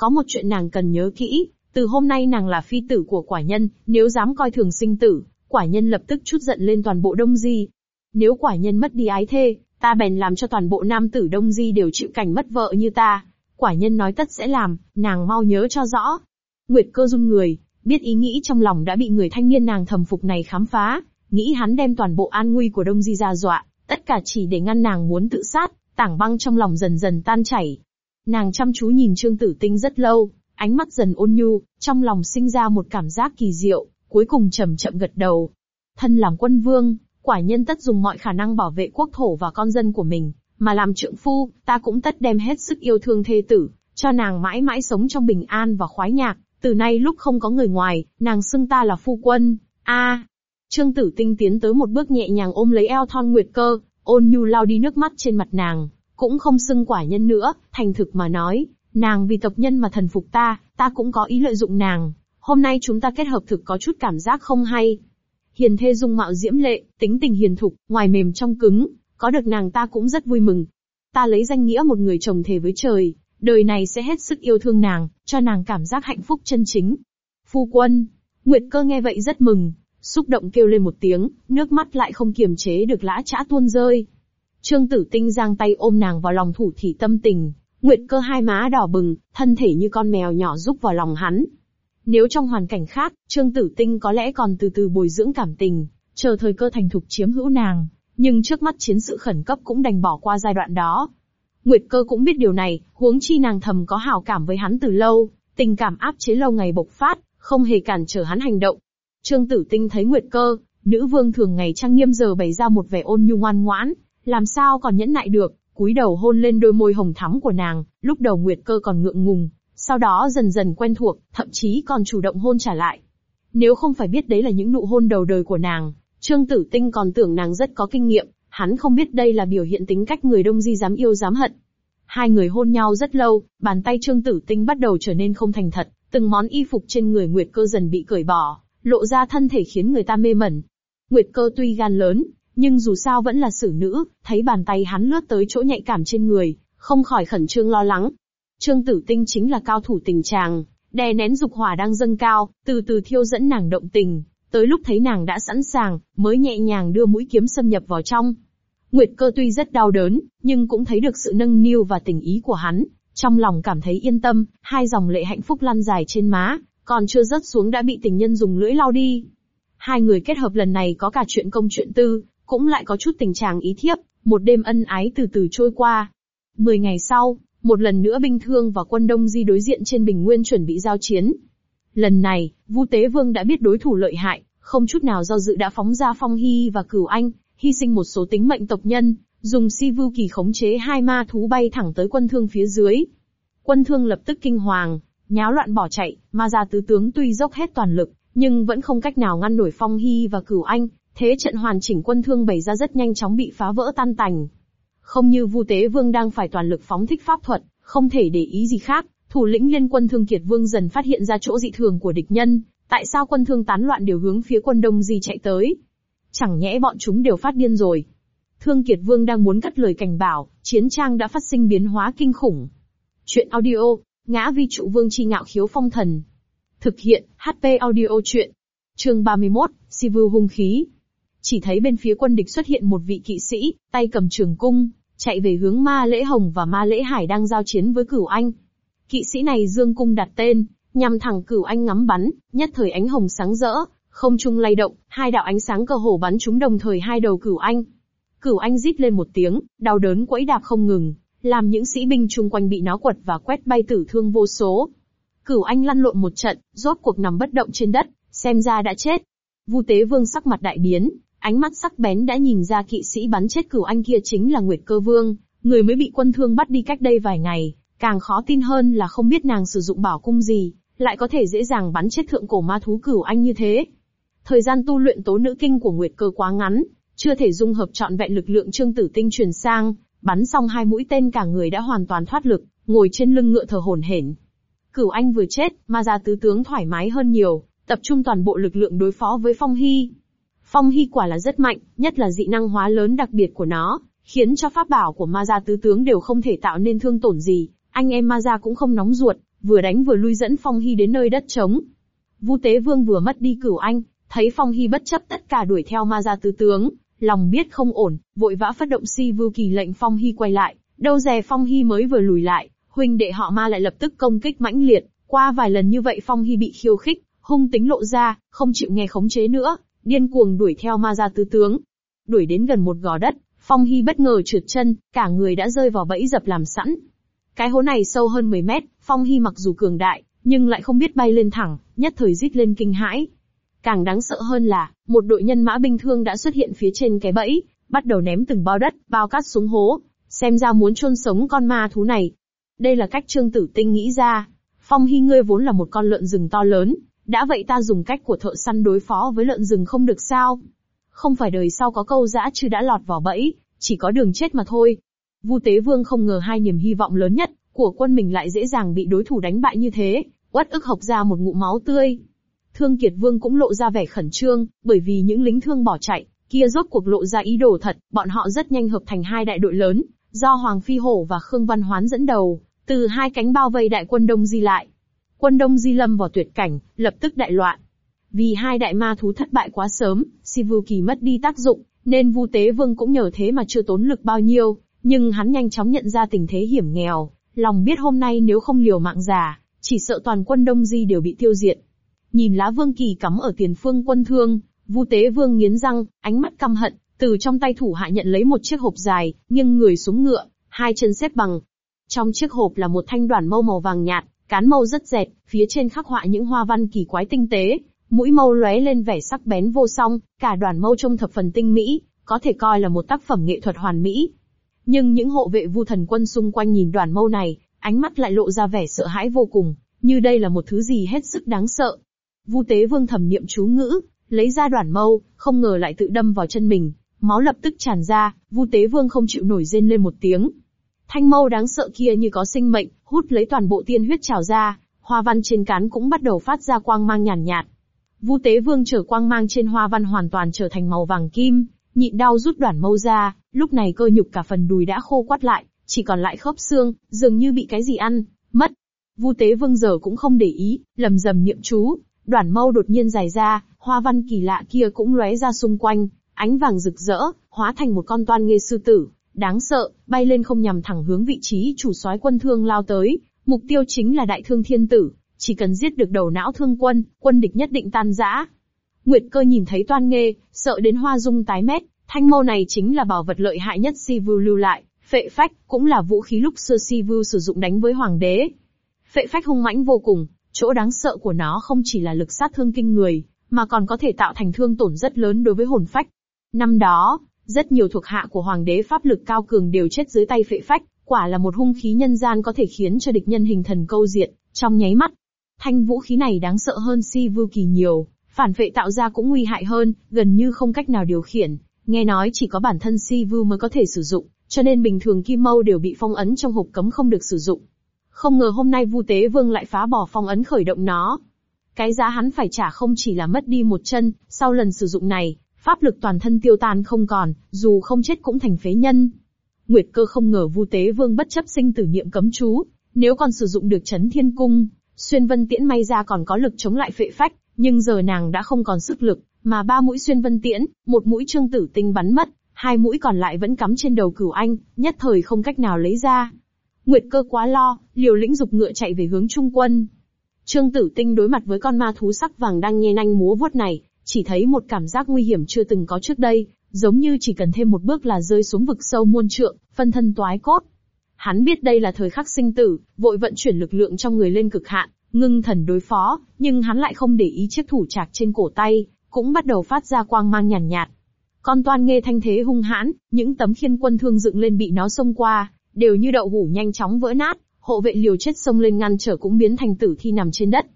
Có một chuyện nàng cần nhớ kỹ, từ hôm nay nàng là phi tử của quả nhân, nếu dám coi thường sinh tử, quả nhân lập tức chút giận lên toàn bộ Đông Di. Nếu quả nhân mất đi ái thê, ta bèn làm cho toàn bộ nam tử Đông Di đều chịu cảnh mất vợ như ta. Quả nhân nói tất sẽ làm, nàng mau nhớ cho rõ. Nguyệt cơ run người, biết ý nghĩ trong lòng đã bị người thanh niên nàng thầm phục này khám phá, nghĩ hắn đem toàn bộ an nguy của Đông Di ra dọa, tất cả chỉ để ngăn nàng muốn tự sát, tảng băng trong lòng dần dần tan chảy. Nàng chăm chú nhìn Trương Tử Tinh rất lâu, ánh mắt dần ôn nhu, trong lòng sinh ra một cảm giác kỳ diệu, cuối cùng chậm chậm gật đầu. Thân làm quân vương, quả nhân tất dùng mọi khả năng bảo vệ quốc thổ và con dân của mình, mà làm trượng phu, ta cũng tất đem hết sức yêu thương thê tử, cho nàng mãi mãi sống trong bình an và khoái nhạc, từ nay lúc không có người ngoài, nàng xưng ta là phu quân. A. Trương Tử Tinh tiến tới một bước nhẹ nhàng ôm lấy eo thon nguyệt cơ, ôn nhu lau đi nước mắt trên mặt nàng, cũng không xưng quả nhân nữa, thành thực mà nói, nàng vì tộc nhân mà thần phục ta, ta cũng có ý lợi dụng nàng. Hôm nay chúng ta kết hợp thực có chút cảm giác không hay. Hiền thê dung mạo diễm lệ, tính tình hiền thục, ngoài mềm trong cứng, có được nàng ta cũng rất vui mừng. Ta lấy danh nghĩa một người chồng thề với trời, đời này sẽ hết sức yêu thương nàng, cho nàng cảm giác hạnh phúc chân chính. Phu quân, Nguyệt cơ nghe vậy rất mừng, xúc động kêu lên một tiếng, nước mắt lại không kiềm chế được lã chã tuôn rơi. Trương Tử Tinh giang tay ôm nàng vào lòng thủ thị tâm tình, Nguyệt cơ hai má đỏ bừng, thân thể như con mèo nhỏ rúc vào lòng hắn. Nếu trong hoàn cảnh khác, Trương Tử Tinh có lẽ còn từ từ bồi dưỡng cảm tình, chờ thời cơ thành thục chiếm hữu nàng, nhưng trước mắt chiến sự khẩn cấp cũng đành bỏ qua giai đoạn đó. Nguyệt cơ cũng biết điều này, huống chi nàng thầm có hảo cảm với hắn từ lâu, tình cảm áp chế lâu ngày bộc phát, không hề cản trở hắn hành động. Trương Tử Tinh thấy Nguyệt cơ, nữ vương thường ngày trang nghiêm giờ bày ra một vẻ ôn nhu ngoan ngoãn, làm sao còn nhẫn nại được, cúi đầu hôn lên đôi môi hồng thắm của nàng, lúc đầu Nguyệt Cơ còn ngượng ngùng, sau đó dần dần quen thuộc, thậm chí còn chủ động hôn trả lại. Nếu không phải biết đấy là những nụ hôn đầu đời của nàng, Trương Tử Tinh còn tưởng nàng rất có kinh nghiệm, hắn không biết đây là biểu hiện tính cách người đông di dám yêu dám hận. Hai người hôn nhau rất lâu, bàn tay Trương Tử Tinh bắt đầu trở nên không thành thật, từng món y phục trên người Nguyệt Cơ dần bị cởi bỏ, lộ ra thân thể khiến người ta mê mẩn. Nguyệt Cơ tuy gan lớn, nhưng dù sao vẫn là xử nữ, thấy bàn tay hắn lướt tới chỗ nhạy cảm trên người, không khỏi khẩn trương lo lắng. Trương Tử Tinh chính là cao thủ tình chàng, đè nén dục hỏa đang dâng cao, từ từ thiêu dẫn nàng động tình, tới lúc thấy nàng đã sẵn sàng, mới nhẹ nhàng đưa mũi kiếm xâm nhập vào trong. Nguyệt cơ tuy rất đau đớn, nhưng cũng thấy được sự nâng niu và tình ý của hắn, trong lòng cảm thấy yên tâm, hai dòng lệ hạnh phúc lăn dài trên má, còn chưa rớt xuống đã bị tình nhân dùng lưỡi lau đi. Hai người kết hợp lần này có cả chuyện công chuyện tư, cũng lại có chút tình trạng ý thiếp, một đêm ân ái từ từ trôi qua. Mười ngày sau, một lần nữa binh thương và quân đông di đối diện trên bình nguyên chuẩn bị giao chiến. Lần này, Vu Tế Vương đã biết đối thủ lợi hại, không chút nào do dự đã phóng ra Phong Hy và Cửu Anh, hy sinh một số tính mệnh tộc nhân, dùng si vưu kỳ khống chế hai ma thú bay thẳng tới quân thương phía dưới. Quân thương lập tức kinh hoàng, nháo loạn bỏ chạy, ma gia tứ tướng tuy dốc hết toàn lực, nhưng vẫn không cách nào ngăn nổi Phong Hy và Cửu Anh, thế trận hoàn chỉnh quân thương bày ra rất nhanh chóng bị phá vỡ tan tành. Không như Vu Tế Vương đang phải toàn lực phóng thích pháp thuật, không thể để ý gì khác, thủ lĩnh liên quân Thương Kiệt Vương dần phát hiện ra chỗ dị thường của địch nhân, tại sao quân thương tán loạn đều hướng phía quân Đông Di chạy tới? Chẳng nhẽ bọn chúng đều phát điên rồi. Thương Kiệt Vương đang muốn cắt lời cảnh bảo, chiến trang đã phát sinh biến hóa kinh khủng. Chuyện audio, ngã vi trụ vương chi ngạo khiếu phong thần. Thực hiện, HP audio chuyện. Chương 31, Sivu hung khí. Chỉ thấy bên phía quân địch xuất hiện một vị kỵ sĩ, tay cầm trường cung, chạy về hướng Ma Lễ Hồng và Ma Lễ Hải đang giao chiến với Cửu Anh. Kỵ sĩ này dương cung đặt tên, nhằm thẳng Cửu Anh ngắm bắn, nhất thời ánh hồng sáng rỡ, không trung lay động, hai đạo ánh sáng cơ hồ bắn trúng đồng thời hai đầu Cửu Anh. Cửu Anh rít lên một tiếng, đau đớn quẫy đạp không ngừng, làm những sĩ binh chung quanh bị nó quật và quét bay tử thương vô số. Cửu Anh lăn lộn một trận, rốt cuộc nằm bất động trên đất, xem ra đã chết. Vu Tế Vương sắc mặt đại biến, Ánh mắt sắc bén đã nhìn ra kỵ sĩ bắn chết cửu anh kia chính là Nguyệt Cơ Vương, người mới bị quân thương bắt đi cách đây vài ngày. Càng khó tin hơn là không biết nàng sử dụng bảo cung gì, lại có thể dễ dàng bắn chết thượng cổ ma thú cửu anh như thế. Thời gian tu luyện tố nữ kinh của Nguyệt Cơ quá ngắn, chưa thể dung hợp trọn vẹn lực lượng trương tử tinh truyền sang, bắn xong hai mũi tên cả người đã hoàn toàn thoát lực, ngồi trên lưng ngựa thở hổn hển. Cửu anh vừa chết, ma gia tứ tướng thoải mái hơn nhiều, tập trung toàn bộ lực lượng đối phó với Phong Hy. Phong hy quả là rất mạnh, nhất là dị năng hóa lớn đặc biệt của nó, khiến cho pháp bảo của ma gia tứ tướng đều không thể tạo nên thương tổn gì. Anh em ma gia cũng không nóng ruột, vừa đánh vừa lui dẫn Phong hy đến nơi đất trống. Vu Tế Vương vừa mất đi cửu anh, thấy Phong hy bất chấp tất cả đuổi theo ma gia tứ tướng, lòng biết không ổn, vội vã phát động si vưu kỳ lệnh Phong hy quay lại. Đâu dè Phong hy mới vừa lùi lại, huynh đệ họ ma lại lập tức công kích mãnh liệt. Qua vài lần như vậy Phong hy bị khiêu khích, hung tính lộ ra, không chịu nghe khống chế nữa, điên cuồng đuổi theo ma gia tứ tướng. Đuổi đến gần một gò đất, Phong Hy bất ngờ trượt chân, cả người đã rơi vào bẫy dập làm sẵn. Cái hố này sâu hơn 10 mét, Phong Hy mặc dù cường đại, nhưng lại không biết bay lên thẳng, nhất thời rít lên kinh hãi. Càng đáng sợ hơn là, một đội nhân mã binh thương đã xuất hiện phía trên cái bẫy, bắt đầu ném từng bao đất, bao cát xuống hố, xem ra muốn chôn sống con ma thú này. Đây là cách Trương Tử Tinh nghĩ ra. Phong Hy ngươi vốn là một con lợn rừng to lớn, đã vậy ta dùng cách của thợ săn đối phó với lợn rừng không được sao? Không phải đời sau có câu dã chứ đã lọt vào bẫy, chỉ có đường chết mà thôi. Vu Tế Vương không ngờ hai niềm hy vọng lớn nhất của quân mình lại dễ dàng bị đối thủ đánh bại như thế, uất ức hộc ra một ngụm máu tươi. Thương Kiệt Vương cũng lộ ra vẻ khẩn trương, bởi vì những lính thương bỏ chạy, kia rốt cuộc lộ ra ý đồ thật, bọn họ rất nhanh hợp thành hai đại đội lớn, do Hoàng Phi Hổ và Khương Văn Hoán dẫn đầu, từ hai cánh bao vây đại quân Đông Di lại. Quân Đông Di lâm vào tuyệt cảnh, lập tức đại loạn. Vì hai đại ma thú thất bại quá sớm, Sivu Kỳ mất đi tác dụng, nên Vu Tế Vương cũng nhờ thế mà chưa tốn lực bao nhiêu, nhưng hắn nhanh chóng nhận ra tình thế hiểm nghèo, lòng biết hôm nay nếu không liều mạng già, chỉ sợ toàn quân Đông Di đều bị tiêu diệt. Nhìn lá Vương Kỳ cắm ở tiền phương quân thương, Vu Tế Vương nghiến răng, ánh mắt căm hận, từ trong tay thủ hạ nhận lấy một chiếc hộp dài, nghiêng người xuống ngựa, hai chân xếp bằng. Trong chiếc hộp là một thanh đoàn mâu màu vàng nhạt, Cán mâu rất dẹt, phía trên khắc họa những hoa văn kỳ quái tinh tế, mũi mâu lóe lên vẻ sắc bén vô song, cả đoàn mâu trông thập phần tinh mỹ, có thể coi là một tác phẩm nghệ thuật hoàn mỹ. Nhưng những hộ vệ vu thần quân xung quanh nhìn đoàn mâu này, ánh mắt lại lộ ra vẻ sợ hãi vô cùng, như đây là một thứ gì hết sức đáng sợ. Vu tế vương thầm niệm chú ngữ, lấy ra đoàn mâu, không ngờ lại tự đâm vào chân mình, máu lập tức tràn ra, Vu Tế Vương không chịu nổi rên lên một tiếng. Thanh mâu đáng sợ kia như có sinh mệnh, hút lấy toàn bộ tiên huyết trào ra, hoa văn trên cán cũng bắt đầu phát ra quang mang nhàn nhạt, nhạt. Vu Tế Vương trở quang mang trên hoa văn hoàn toàn trở thành màu vàng kim, nhịn đau rút đoạn mâu ra, lúc này cơ nhục cả phần đùi đã khô quắt lại, chỉ còn lại khớp xương, dường như bị cái gì ăn, mất. Vu Tế Vương giờ cũng không để ý, lầm rầm niệm chú, đoạn mâu đột nhiên dài ra, hoa văn kỳ lạ kia cũng lóe ra xung quanh, ánh vàng rực rỡ, hóa thành một con toan nghê sư tử, đáng sợ, bay lên không nhằm thẳng hướng vị trí chủ soái quân thương lao tới, mục tiêu chính là đại thương thiên tử, chỉ cần giết được đầu não thương quân, quân địch nhất định tan rã. Nguyệt cơ nhìn thấy toan nghê, sợ đến hoa dung tái mét, thanh mâu này chính là bảo vật lợi hại nhất Sivu lưu lại, phệ phách, cũng là vũ khí lúc xưa Sivu sử dụng đánh với hoàng đế. Phệ phách hung mãnh vô cùng, chỗ đáng sợ của nó không chỉ là lực sát thương kinh người, mà còn có thể tạo thành thương tổn rất lớn đối với hồn phách. Năm đó, rất nhiều thuộc hạ của hoàng đế pháp lực cao cường đều chết dưới tay phệ phách, quả là một hung khí nhân gian có thể khiến cho địch nhân hình thần câu diện trong nháy mắt. Thanh vũ khí này đáng sợ hơn si vưu kỳ nhiều, phản phệ tạo ra cũng nguy hại hơn, gần như không cách nào điều khiển, nghe nói chỉ có bản thân si vưu mới có thể sử dụng, cho nên bình thường kim mâu đều bị phong ấn trong hộp cấm không được sử dụng. Không ngờ hôm nay Vu Tế Vương lại phá bỏ phong ấn khởi động nó. Cái giá hắn phải trả không chỉ là mất đi một chân, sau lần sử dụng này, pháp lực toàn thân tiêu tan không còn, dù không chết cũng thành phế nhân. Nguyệt cơ không ngờ Vu Tế Vương bất chấp sinh tử niệm cấm chú, nếu còn sử dụng được chấn thiên cung, xuyên vân tiễn may ra còn có lực chống lại phệ phách, nhưng giờ nàng đã không còn sức lực, mà ba mũi xuyên vân tiễn, một mũi trương tử tinh bắn mất, hai mũi còn lại vẫn cắm trên đầu cửu anh, nhất thời không cách nào lấy ra. Nguyệt cơ quá lo, liều lĩnh dục ngựa chạy về hướng trung quân. Trương tử tinh đối mặt với con ma thú sắc vàng đang nhe nanh múa vuốt này, chỉ thấy một cảm giác nguy hiểm chưa từng có trước đây, giống như chỉ cần thêm một bước là rơi xuống vực sâu muôn trượng, phân thân toái cốt. Hắn biết đây là thời khắc sinh tử, vội vận chuyển lực lượng trong người lên cực hạn, ngưng thần đối phó, nhưng hắn lại không để ý chiếc thủ trạc trên cổ tay, cũng bắt đầu phát ra quang mang nhàn nhạt, nhạt. Con toan nghe thanh thế hung hãn, những tấm khiên quân thương dựng lên bị nó xông qua, đều như đậu hủ nhanh chóng vỡ nát, hộ vệ liều chết xông lên ngăn trở cũng biến thành tử thi nằm trên đất.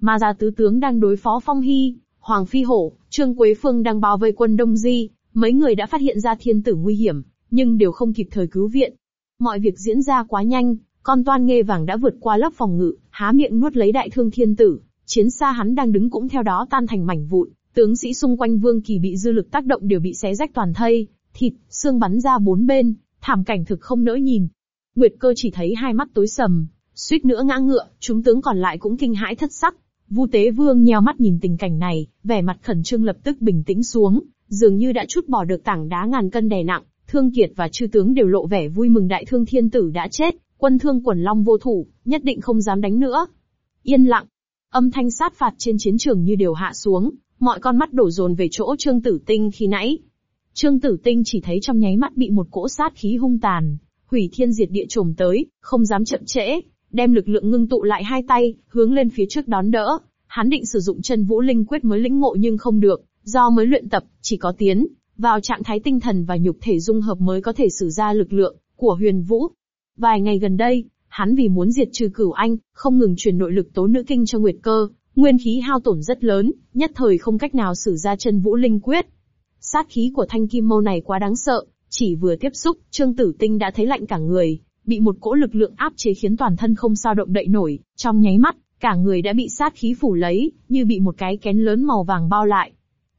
Ma gia tứ tướng đang đối phó Phong Hy, Hoàng Phi Hổ, Trương Quế Phương đang bao vây quân Đông Di, mấy người đã phát hiện ra thiên tử nguy hiểm, nhưng đều không kịp thời cứu viện. Mọi việc diễn ra quá nhanh, con toan nghê vàng đã vượt qua lớp phòng ngự, há miệng nuốt lấy đại thương thiên tử, chiến xa hắn đang đứng cũng theo đó tan thành mảnh vụn, tướng sĩ xung quanh vương kỳ bị dư lực tác động đều bị xé rách toàn thây, thịt, xương bắn ra bốn bên, thảm cảnh thực không nỡ nhìn. Nguyệt cơ chỉ thấy hai mắt tối sầm, suýt nữa ngã ngựa, chúng tướng còn lại cũng kinh hãi thất sắc, Vu Tế Vương nheo mắt nhìn tình cảnh này, vẻ mặt khẩn trương lập tức bình tĩnh xuống, dường như đã chút bỏ được tảng đá ngàn cân đè nặng, Thương Kiệt và chư tướng đều lộ vẻ vui mừng đại thương thiên tử đã chết, quân thương quần long vô thủ, nhất định không dám đánh nữa. Yên lặng, âm thanh sát phạt trên chiến trường như đều hạ xuống, mọi con mắt đổ dồn về chỗ Trương Tử Tinh khi nãy. Trương Tử Tinh chỉ thấy trong nháy mắt bị một cỗ sát khí hung tàn, hủy thiên diệt địa trồm tới, không dám chậm trễ, đem lực lượng ngưng tụ lại hai tay, hướng lên phía trước đón đỡ. Hắn định sử dụng chân vũ linh quyết mới lĩnh ngộ nhưng không được, do mới luyện tập, chỉ có tiến vào trạng thái tinh thần và nhục thể dung hợp mới có thể sử ra lực lượng của huyền vũ. Vài ngày gần đây, hắn vì muốn diệt trừ cửu anh, không ngừng truyền nội lực tố nữ kinh cho Nguyệt Cơ, nguyên khí hao tổn rất lớn, nhất thời không cách nào sử ra chân vũ linh quyết. Sát khí của thanh kim mâu này quá đáng sợ, chỉ vừa tiếp xúc, Trương Tử Tinh đã thấy lạnh cả người, bị một cỗ lực lượng áp chế khiến toàn thân không sao động đậy nổi, trong nháy mắt, cả người đã bị sát khí phủ lấy, như bị một cái kén lớn màu vàng bao lại.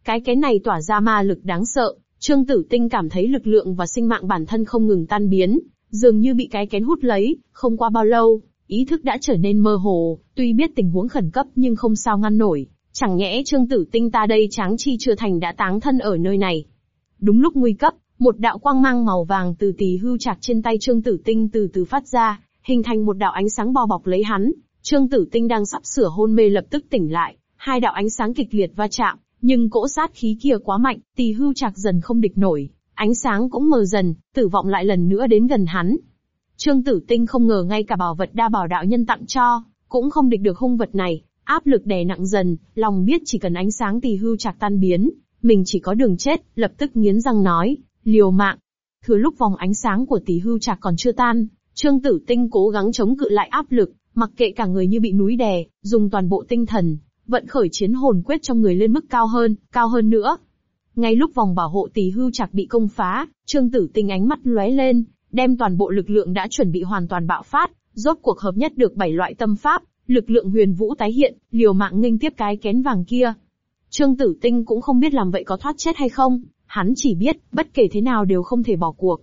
Cái kén này tỏa ra ma lực đáng sợ, Trương Tử Tinh cảm thấy lực lượng và sinh mạng bản thân không ngừng tan biến, dường như bị cái kén hút lấy, không qua bao lâu, ý thức đã trở nên mơ hồ, tuy biết tình huống khẩn cấp nhưng không sao ngăn nổi, chẳng nhẽ Trương Tử Tinh ta đây tráng chi chưa thành đã táng thân ở nơi này. Đúng lúc nguy cấp, một đạo quang mang màu vàng từ tỳ hưu chạc trên tay Trương Tử Tinh từ từ phát ra, hình thành một đạo ánh sáng bao bọc lấy hắn. Trương Tử Tinh đang sắp sửa hôn mê lập tức tỉnh lại, hai đạo ánh sáng kịch liệt va chạm, nhưng cỗ sát khí kia quá mạnh, tỳ hưu chạc dần không địch nổi, ánh sáng cũng mờ dần, tử vọng lại lần nữa đến gần hắn. Trương Tử Tinh không ngờ ngay cả bảo vật đa bảo đạo nhân tặng cho, cũng không địch được hung vật này, áp lực đè nặng dần, lòng biết chỉ cần ánh sáng tỳ hưu chạc tan biến, mình chỉ có đường chết, lập tức nghiến răng nói, liều mạng. Thừa lúc vòng ánh sáng của tỷ hưu trạc còn chưa tan, Trương Tử Tinh cố gắng chống cự lại áp lực, mặc kệ cả người như bị núi đè, dùng toàn bộ tinh thần, vận khởi chiến hồn quyết trong người lên mức cao hơn, cao hơn nữa. Ngay lúc vòng bảo hộ tỷ hưu trạc bị công phá, Trương Tử Tinh ánh mắt lóe lên, đem toàn bộ lực lượng đã chuẩn bị hoàn toàn bạo phát, rốt cuộc hợp nhất được bảy loại tâm pháp, lực lượng huyền vũ tái hiện, liều mạng nghênh tiếp cái kén vàng kia. Trương Tử Tinh cũng không biết làm vậy có thoát chết hay không, hắn chỉ biết, bất kể thế nào đều không thể bỏ cuộc.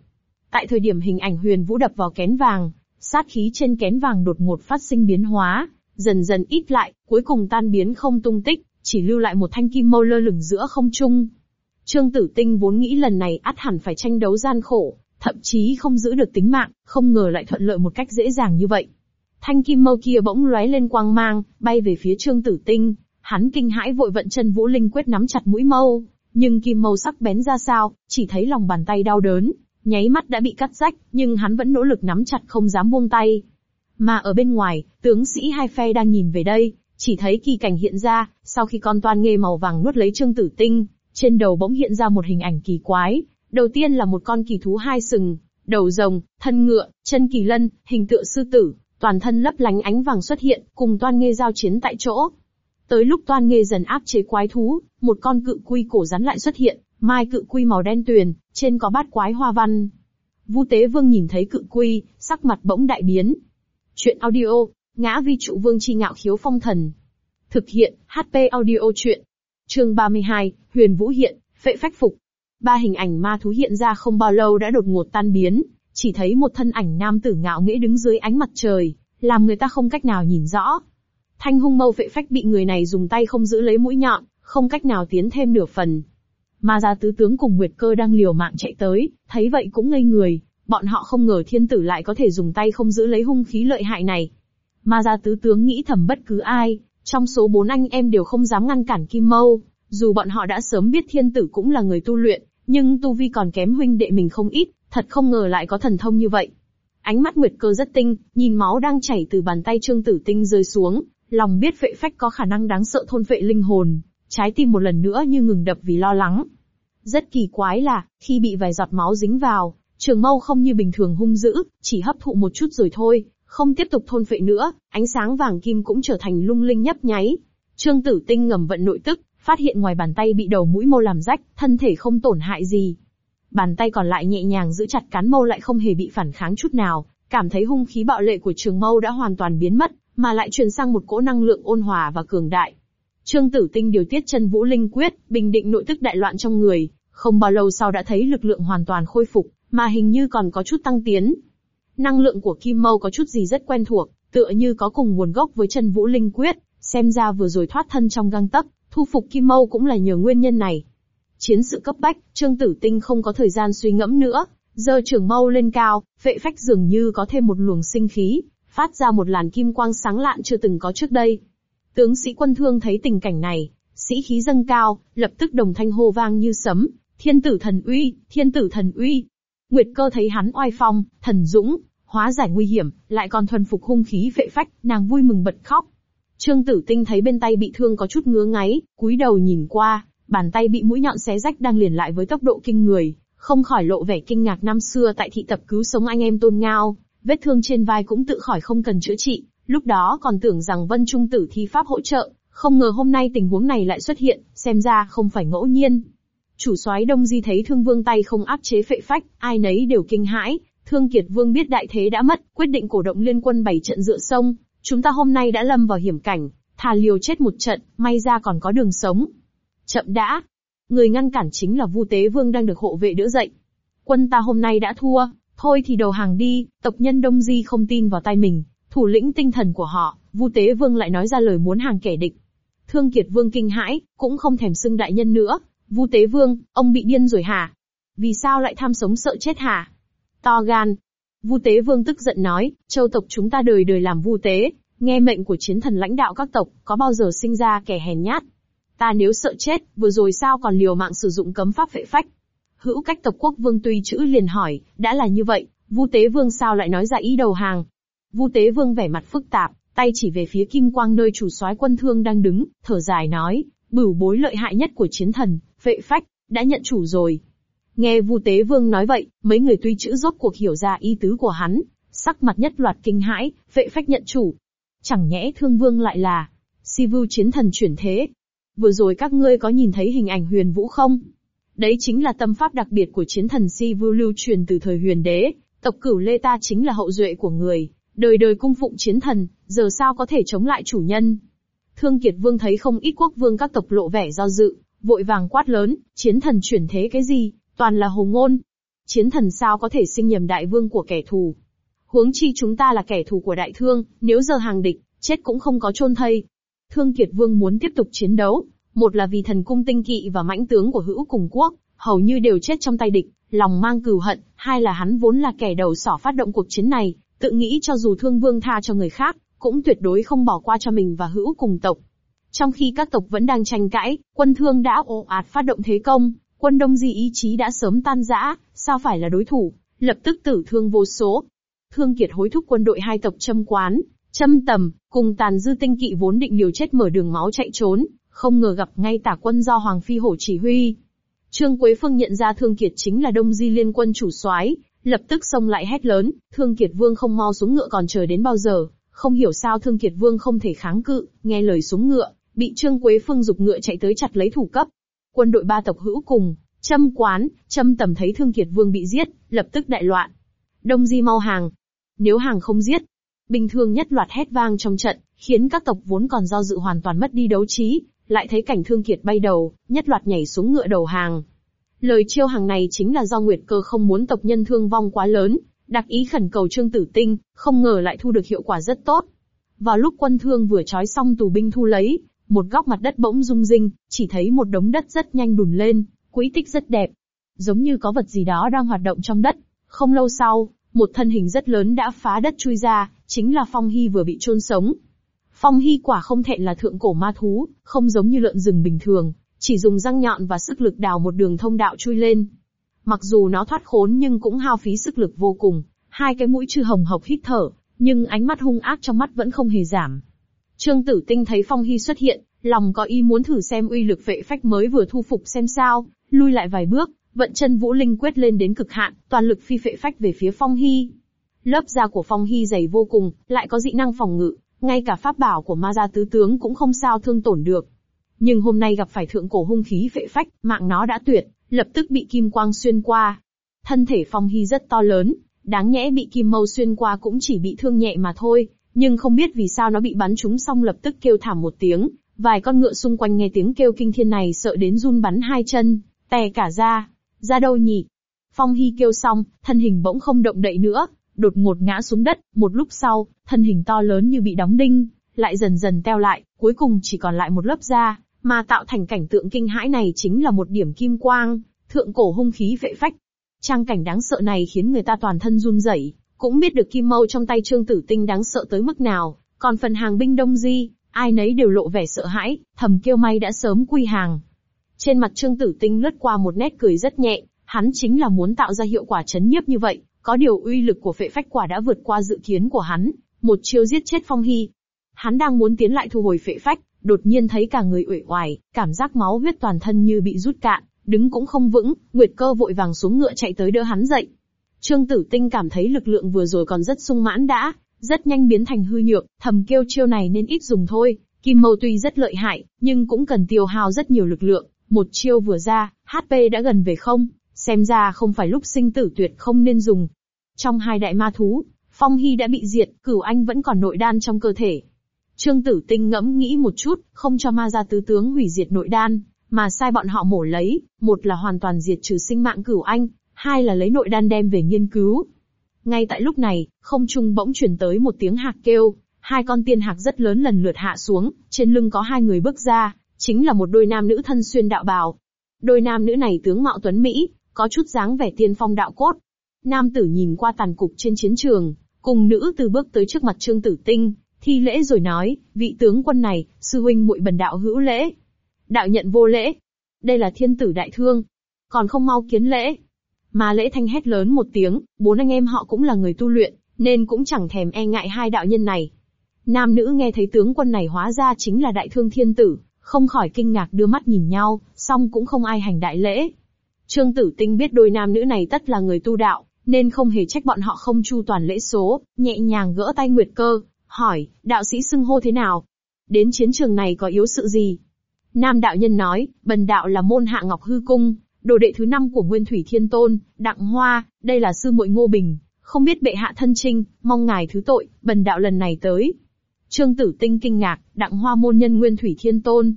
Tại thời điểm hình ảnh huyền vũ đập vào kén vàng, sát khí trên kén vàng đột ngột phát sinh biến hóa, dần dần ít lại, cuối cùng tan biến không tung tích, chỉ lưu lại một thanh kim mâu lơ lửng giữa không trung. Trương Tử Tinh vốn nghĩ lần này ắt hẳn phải tranh đấu gian khổ, thậm chí không giữ được tính mạng, không ngờ lại thuận lợi một cách dễ dàng như vậy. Thanh kim mâu kia bỗng lóe lên quang mang, bay về phía Trương Tử Tinh, hắn kinh hãi vội vận chân vũ linh quyết nắm chặt mũi mâu, nhưng kim mâu sắc bén ra sao, chỉ thấy lòng bàn tay đau đớn, nháy mắt đã bị cắt rách, nhưng hắn vẫn nỗ lực nắm chặt không dám buông tay. Mà ở bên ngoài, tướng sĩ hai phe đang nhìn về đây, chỉ thấy kỳ cảnh hiện ra, sau khi con toan nghê màu vàng nuốt lấy Trương Tử Tinh, trên đầu bỗng hiện ra một hình ảnh kỳ quái, đầu tiên là một con kỳ thú hai sừng, đầu rồng, thân ngựa, chân kỳ lân, hình tựa sư tử, toàn thân lấp lánh ánh vàng xuất hiện, cùng toan nghê giao chiến tại chỗ. Tới lúc toan nghê dần áp chế quái thú, một con cự quy cổ rắn lại xuất hiện, mai cự quy màu đen tuyền, trên có bát quái hoa văn. Vu Tế Vương nhìn thấy cự quy, sắc mặt bỗng đại biến. Chuyện audio, ngã vi trụ vương chi ngạo khiếu phong thần. Thực hiện, HP audio chuyện. Chương 32, Huyền Vũ hiện, phệ phách phục. Ba hình ảnh ma thú hiện ra không bao lâu đã đột ngột tan biến, chỉ thấy một thân ảnh nam tử ngạo nghễ đứng dưới ánh mặt trời, làm người ta không cách nào nhìn rõ. Thanh hung mâu phệ phách bị người này dùng tay không giữ lấy mũi nhọn, không cách nào tiến thêm nửa phần. Ma gia tứ tướng cùng Nguyệt cơ đang liều mạng chạy tới, thấy vậy cũng ngây người, bọn họ không ngờ thiên tử lại có thể dùng tay không giữ lấy hung khí lợi hại này. Ma gia tứ tướng nghĩ thầm bất cứ ai, trong số bốn anh em đều không dám ngăn cản Kim Mâu, dù bọn họ đã sớm biết thiên tử cũng là người tu luyện, nhưng tu vi còn kém huynh đệ mình không ít, thật không ngờ lại có thần thông như vậy. Ánh mắt Nguyệt cơ rất tinh, nhìn máu đang chảy từ bàn tay Trương Tử Tinh rơi xuống, lòng biết phệ phách có khả năng đáng sợ thôn phệ linh hồn, trái tim một lần nữa như ngừng đập vì lo lắng. Rất kỳ quái là, khi bị vài giọt máu dính vào, trường mâu không như bình thường hung dữ, chỉ hấp thụ một chút rồi thôi, không tiếp tục thôn phệ nữa, ánh sáng vàng kim cũng trở thành lung linh nhấp nháy. Trương Tử Tinh ngầm vận nội tức, phát hiện ngoài bàn tay bị đầu mũi mâu làm rách, thân thể không tổn hại gì. Bàn tay còn lại nhẹ nhàng giữ chặt cán mâu lại không hề bị phản kháng chút nào, cảm thấy hung khí bạo lệ của trường mâu đã hoàn toàn biến mất, mà lại truyền sang một cỗ năng lượng ôn hòa và cường đại. Trương Tử Tinh điều tiết chân vũ linh quyết, bình định nội tức đại loạn trong người, không bao lâu sau đã thấy lực lượng hoàn toàn khôi phục, mà hình như còn có chút tăng tiến. Năng lượng của Kim Mâu có chút gì rất quen thuộc, tựa như có cùng nguồn gốc với chân vũ linh quyết, xem ra vừa rồi thoát thân trong găng tấc, thu phục Kim Mâu cũng là nhờ nguyên nhân này. Chiến sự cấp bách, Trương Tử Tinh không có thời gian suy ngẫm nữa, giơ trường mâu lên cao, vệ phách dường như có thêm một luồng sinh khí, phát ra một làn kim quang sáng lạn chưa từng có trước đây. Tướng sĩ quân thương thấy tình cảnh này, sĩ khí dâng cao, lập tức đồng thanh hô vang như sấm, thiên tử thần uy, thiên tử thần uy. Nguyệt cơ thấy hắn oai phong, thần dũng, hóa giải nguy hiểm, lại còn thuần phục hung khí vệ phách, nàng vui mừng bật khóc. Trương Tử Tinh thấy bên tay bị thương có chút ngứa ngáy, cúi đầu nhìn qua, bàn tay bị mũi nhọn xé rách đang liền lại với tốc độ kinh người, không khỏi lộ vẻ kinh ngạc năm xưa tại thị tập cứu sống anh em tôn ngao, vết thương trên vai cũng tự khỏi không cần chữa trị, lúc đó còn tưởng rằng Vân Trung Tử thi pháp hỗ trợ, không ngờ hôm nay tình huống này lại xuất hiện, xem ra không phải ngẫu nhiên. Chủ soái Đông Di thấy Thương Vương tay không áp chế phệ phách, ai nấy đều kinh hãi, Thương Kiệt Vương biết đại thế đã mất, quyết định cổ động liên quân bảy trận dựa sông, chúng ta hôm nay đã lâm vào hiểm cảnh, thà liều chết một trận, may ra còn có đường sống. Chậm đã. Người ngăn cản chính là Vu Tế Vương đang được hộ vệ đỡ dậy. Quân ta hôm nay đã thua, thôi thì đầu hàng đi, tộc nhân Đông Di không tin vào tay mình, thủ lĩnh tinh thần của họ, Vu Tế Vương lại nói ra lời muốn hàng kẻ địch. Thương Kiệt Vương kinh hãi, cũng không thèm xưng đại nhân nữa, Vu Tế Vương, ông bị điên rồi hả? Vì sao lại tham sống sợ chết hả? To gan. Vu Tế Vương tức giận nói, châu tộc chúng ta đời đời làm vu tế, nghe mệnh của chiến thần lãnh đạo các tộc, có bao giờ sinh ra kẻ hèn nhát. Ta nếu sợ chết, vừa rồi sao còn liều mạng sử dụng cấm pháp phệ phách? Hữu cách tộc quốc vương tuy chữ liền hỏi, đã là như vậy, Vu Tế Vương sao lại nói ra ý đầu hàng? Vu Tế Vương vẻ mặt phức tạp, tay chỉ về phía Kim Quang nơi chủ soái quân thương đang đứng, thở dài nói, bửu bối lợi hại nhất của chiến thần, vệ phách, đã nhận chủ rồi. Nghe Vu Tế Vương nói vậy, mấy người tuy chữ rốt cuộc hiểu ra ý tứ của hắn, sắc mặt nhất loạt kinh hãi, vệ phách nhận chủ. Chẳng nhẽ Thương Vương lại là Si Vu chiến thần chuyển thế. Vừa rồi các ngươi có nhìn thấy hình ảnh huyền vũ không? Đấy chính là tâm pháp đặc biệt của chiến thần Si Vu lưu truyền từ thời huyền đế, tộc cửu Lê ta chính là hậu duệ của người, đời đời cung phụng chiến thần, giờ sao có thể chống lại chủ nhân? Thương Kiệt Vương thấy không ít quốc vương các tộc lộ vẻ do dự, vội vàng quát lớn, chiến thần chuyển thế cái gì, toàn là hồ ngôn. Chiến thần sao có thể sinh nhầm đại vương của kẻ thù. Huống chi chúng ta là kẻ thù của đại thương, nếu giờ hàng địch, chết cũng không có chôn thây. Thương Kiệt Vương muốn tiếp tục chiến đấu, một là vì thần cung tinh kỵ và mãnh tướng của hữu cùng quốc, hầu như đều chết trong tay địch, lòng mang cừu hận, hai là hắn vốn là kẻ đầu sỏ phát động cuộc chiến này, tự nghĩ cho dù thương vương tha cho người khác, cũng tuyệt đối không bỏ qua cho mình và hữu cùng tộc. Trong khi các tộc vẫn đang tranh cãi, quân thương đã ồ ạt phát động thế công, quân đông di ý chí đã sớm tan rã, sao phải là đối thủ, lập tức tử thương vô số. Thương Kiệt hối thúc quân đội hai tộc châm quán, châm tầm, cùng tàn dư tinh kỵ vốn định liều chết mở đường máu chạy trốn, không ngờ gặp ngay tả quân do Hoàng Phi Hổ chỉ huy. Trương Quế Phương nhận ra Thương Kiệt chính là Đông Di Liên quân chủ soái, lập tức xông lại hét lớn, Thương Kiệt Vương không mau xuống ngựa còn chờ đến bao giờ, không hiểu sao Thương Kiệt Vương không thể kháng cự, nghe lời xuống ngựa, bị Trương Quế Phương dục ngựa chạy tới chặt lấy thủ cấp. Quân đội ba tộc hữu cùng, châm quán, châm tầm thấy Thương Kiệt Vương bị giết, lập tức đại loạn. Đông Di mau hàng. Nếu hàng không giết, bình thường nhất loạt hét vang trong trận, khiến các tộc vốn còn do dự hoàn toàn mất đi đấu trí, lại thấy cảnh Thương Kiệt bay đầu, nhất loạt nhảy xuống ngựa đầu hàng. Lời chiêu hàng này chính là do Nguyệt Cơ không muốn tộc nhân thương vong quá lớn, đặc ý khẩn cầu Trương Tử Tinh, không ngờ lại thu được hiệu quả rất tốt. Vào lúc quân thương vừa trói xong tù binh thu lấy, một góc mặt đất bỗng rung rinh, chỉ thấy một đống đất rất nhanh đùn lên, quỹ tích rất đẹp. Giống như có vật gì đó đang hoạt động trong đất. Không lâu sau, một thân hình rất lớn đã phá đất chui ra, chính là Phong Hy vừa bị chôn sống. Phong Hy quả không thẹn là thượng cổ ma thú, không giống như lợn rừng bình thường, chỉ dùng răng nhọn và sức lực đào một đường thông đạo chui lên. Mặc dù nó thoát khốn nhưng cũng hao phí sức lực vô cùng, hai cái mũi chư hồng hộc hít thở, nhưng ánh mắt hung ác trong mắt vẫn không hề giảm. Trương Tử Tinh thấy Phong Hy xuất hiện, lòng có ý muốn thử xem uy lực vệ phách mới vừa thu phục xem sao, lui lại vài bước, vận chân vũ linh quyết lên đến cực hạn, toàn lực phi vệ phách về phía Phong Hy. Lớp da của Phong Hy dày vô cùng, lại có dị năng phòng ngự, ngay cả pháp bảo của ma gia tứ tướng cũng không sao thương tổn được. Nhưng hôm nay gặp phải thượng cổ hung khí phệ phách, mạng nó đã tuyệt, lập tức bị kim quang xuyên qua. Thân thể Phong Hy rất to lớn, đáng nhẽ bị kim mâu xuyên qua cũng chỉ bị thương nhẹ mà thôi, nhưng không biết vì sao nó bị bắn trúng xong lập tức kêu thảm một tiếng, vài con ngựa xung quanh nghe tiếng kêu kinh thiên này sợ đến run bắn hai chân, tè cả ra, ra đâu nhỉ? Phong Hy kêu xong, thân hình bỗng không động đậy nữa, đột ngột ngã xuống đất, một lúc sau, thân hình to lớn như bị đóng đinh, lại dần dần teo lại, cuối cùng chỉ còn lại một lớp da, mà tạo thành cảnh tượng kinh hãi này chính là một điểm kim quang, thượng cổ hung khí vệ phách. Trang cảnh đáng sợ này khiến người ta toàn thân run rẩy, cũng biết được kim mâu trong tay Trương Tử Tinh đáng sợ tới mức nào, còn phần hàng binh Đông Di, ai nấy đều lộ vẻ sợ hãi, thầm kêu may đã sớm quy hàng. Trên mặt Trương Tử Tinh lướt qua một nét cười rất nhẹ, hắn chính là muốn tạo ra hiệu quả chấn nhiếp như vậy, có điều uy lực của phệ phách quả đã vượt qua dự kiến của hắn, một chiêu giết chết Phong Hy. Hắn đang muốn tiến lại thu hồi phệ phách, đột nhiên thấy cả người uể oải, cảm giác máu huyết toàn thân như bị rút cạn, đứng cũng không vững, Nguyệt Cơ vội vàng xuống ngựa chạy tới đỡ hắn dậy. Trương Tử Tinh cảm thấy lực lượng vừa rồi còn rất sung mãn đã, rất nhanh biến thành hư nhược, thầm kêu chiêu này nên ít dùng thôi. Kim Mâu tuy rất lợi hại, nhưng cũng cần tiêu hao rất nhiều lực lượng. Một chiêu vừa ra, HP đã gần về không, xem ra không phải lúc sinh tử tuyệt không nên dùng. Trong hai đại ma thú, Phong Hy đã bị diệt, cửu anh vẫn còn nội đan trong cơ thể. Trương Tử Tinh ngẫm nghĩ một chút, không cho ma gia tứ tướng hủy diệt nội đan, mà sai bọn họ mổ lấy, một là hoàn toàn diệt trừ sinh mạng cửu anh, hai là lấy nội đan đem về nghiên cứu. Ngay tại lúc này, không trung bỗng truyền tới một tiếng hạc kêu, hai con tiên hạc rất lớn lần lượt hạ xuống, trên lưng có hai người bước ra, chính là một đôi nam nữ thân xuyên đạo bào. Đôi nam nữ này tướng mạo tuấn Mỹ, có chút dáng vẻ tiên phong đạo cốt. Nam tử nhìn qua tàn cục trên chiến trường, cùng nữ từ bước tới trước mặt Trương Tử Tinh, thi lễ rồi nói, vị tướng quân này, sư huynh muội bần đạo hữu lễ. Đạo nhận vô lễ. Đây là thiên tử đại thương. Còn không mau kiến lễ. Mà lễ thanh hét lớn một tiếng, bốn anh em họ cũng là người tu luyện, nên cũng chẳng thèm e ngại hai đạo nhân này. Nam nữ nghe thấy tướng quân này hóa ra chính là đại thương thiên tử, không khỏi kinh ngạc đưa mắt nhìn nhau, song cũng không ai hành đại lễ. Trương Tử Tinh biết đôi nam nữ này tất là người tu đạo, nên không hề trách bọn họ không chu toàn lễ số, nhẹ nhàng gỡ tay Nguyệt Cơ, hỏi, đạo sĩ xưng hô thế nào? Đến chiến trường này có yếu sự gì? Nam đạo nhân nói, bần đạo là môn hạ Ngọc Hư Cung, đồ đệ thứ năm của Nguyên Thủy Thiên Tôn, Đặng Hoa, đây là sư muội Ngô Bình, không biết bệ hạ thân trinh, mong ngài thứ tội, bần đạo lần này tới. Trương Tử Tinh kinh ngạc, Đặng Hoa môn nhân Nguyên Thủy Thiên Tôn.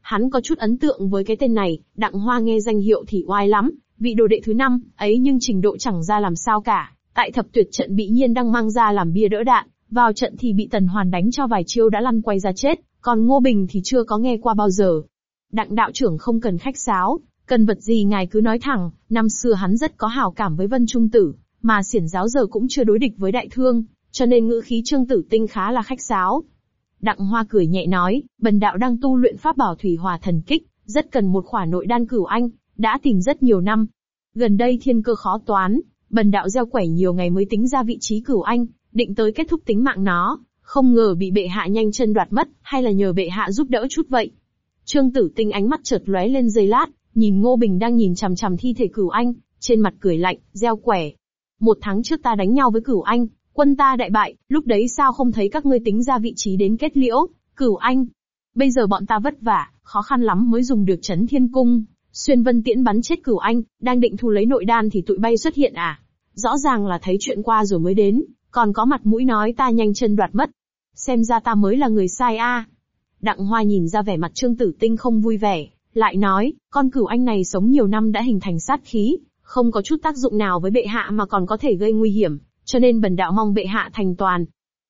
Hắn có chút ấn tượng với cái tên này, Đặng Hoa nghe danh hiệu thì oai lắm, vị đồ đệ thứ năm, ấy nhưng trình độ chẳng ra làm sao cả. Tại thập tuyệt trận bị nhiên đang mang ra làm bia đỡ đạn, vào trận thì bị Tần Hoàn đánh cho vài chiêu đã lăn quay ra chết, còn Ngô Bình thì chưa có nghe qua bao giờ. Đặng đạo trưởng không cần khách sáo, cần vật gì ngài cứ nói thẳng, năm xưa hắn rất có hảo cảm với Vân Trung Tử, mà xiển giáo giờ cũng chưa đối địch với đại thương, cho nên ngữ khí trương tử tinh khá là khách sáo. Đặng Hoa cười nhẹ nói, bần đạo đang tu luyện pháp bảo thủy hòa thần kích, rất cần một khỏa nội đan cửu anh, đã tìm rất nhiều năm. Gần đây thiên cơ khó toán, bần đạo gieo quẩy nhiều ngày mới tính ra vị trí cửu anh, định tới kết thúc tính mạng nó, không ngờ bị bệ hạ nhanh chân đoạt mất, hay là nhờ bệ hạ giúp đỡ chút vậy. Trương Tử Tinh ánh mắt chợt lóe lên giây lát, nhìn Ngô Bình đang nhìn chằm chằm thi thể cửu anh, trên mặt cười lạnh, gieo quẻ. Một tháng trước ta đánh nhau với cửu anh, quân ta đại bại, lúc đấy sao không thấy các ngươi tính ra vị trí đến kết liễu, cửu anh. Bây giờ bọn ta vất vả, khó khăn lắm mới dùng được chấn thiên cung, xuyên vân tiễn bắn chết cửu anh, đang định thu lấy nội đan thì tụi bay xuất hiện à. Rõ ràng là thấy chuyện qua rồi mới đến, còn có mặt mũi nói ta nhanh chân đoạt mất. Xem ra ta mới là người sai a. Đặng Hoa nhìn ra vẻ mặt Trương Tử Tinh không vui vẻ, lại nói, con cửu anh này sống nhiều năm đã hình thành sát khí, không có chút tác dụng nào với bệ hạ mà còn có thể gây nguy hiểm, cho nên bần đạo mong bệ hạ thành toàn.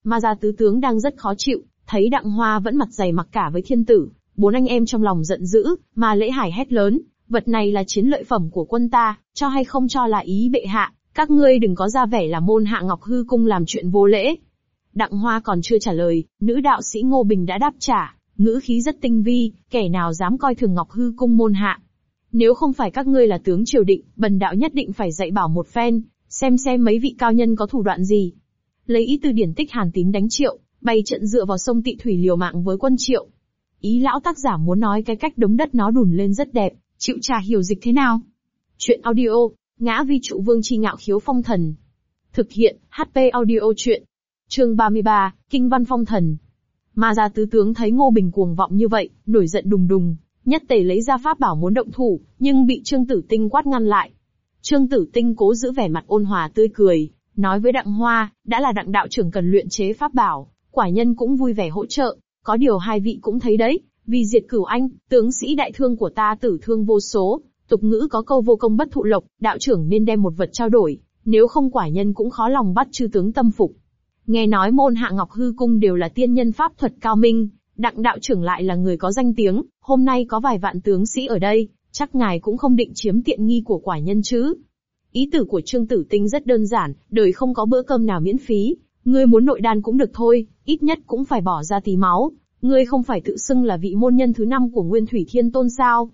Ma gia tứ tướng đang rất khó chịu, thấy Đặng Hoa vẫn mặt dày mặc cả với thiên tử, bốn anh em trong lòng giận dữ, mà lễ hải hét lớn, vật này là chiến lợi phẩm của quân ta, cho hay không cho là ý bệ hạ, các ngươi đừng có ra vẻ là môn hạ Ngọc Hư Cung làm chuyện vô lễ. Đặng Hoa còn chưa trả lời, nữ đạo sĩ Ngô Bình đã đáp trả, ngữ khí rất tinh vi, kẻ nào dám coi thường Ngọc Hư Cung môn hạ. Nếu không phải các ngươi là tướng triều định, bần đạo nhất định phải dạy bảo một phen, xem xem mấy vị cao nhân có thủ đoạn gì. Lấy ý từ điển tích hàn tín đánh triệu, bày trận dựa vào sông tị thủy liều mạng với quân triệu. Ý lão tác giả muốn nói cái cách đống đất nó đùn lên rất đẹp, chịu trả hiểu dịch thế nào. Chuyện audio, ngã vi trụ vương chi ngạo khiếu phong thần. Thực hiện, HP audio chuyện. Chương 33, Kinh văn phong thần. ma gia tứ tướng thấy Ngô Bình cuồng vọng như vậy, nổi giận đùng đùng, nhất tề lấy ra pháp bảo muốn động thủ, nhưng bị Trương Tử Tinh quát ngăn lại. Trương Tử Tinh cố giữ vẻ mặt ôn hòa tươi cười, nói với Đặng Hoa, đã là Đặng đạo trưởng cần luyện chế pháp bảo, quả nhân cũng vui vẻ hỗ trợ, có điều hai vị cũng thấy đấy, vì diệt cửu anh, tướng sĩ đại thương của ta tử thương vô số, tục ngữ có câu vô công bất thụ lộc, đạo trưởng nên đem một vật trao đổi, nếu không quả nhân cũng khó lòng bắt chư tướng tâm phục. Nghe nói môn hạ Ngọc Hư Cung đều là tiên nhân pháp thuật cao minh, đặng đạo trưởng lại là người có danh tiếng, hôm nay có vài vạn tướng sĩ ở đây, chắc ngài cũng không định chiếm tiện nghi của quả nhân chứ. Ý tử của Trương Tử Tinh rất đơn giản, đời không có bữa cơm nào miễn phí, ngươi muốn nội đan cũng được thôi, ít nhất cũng phải bỏ ra tí máu, ngươi không phải tự xưng là vị môn nhân thứ năm của Nguyên Thủy Thiên Tôn sao?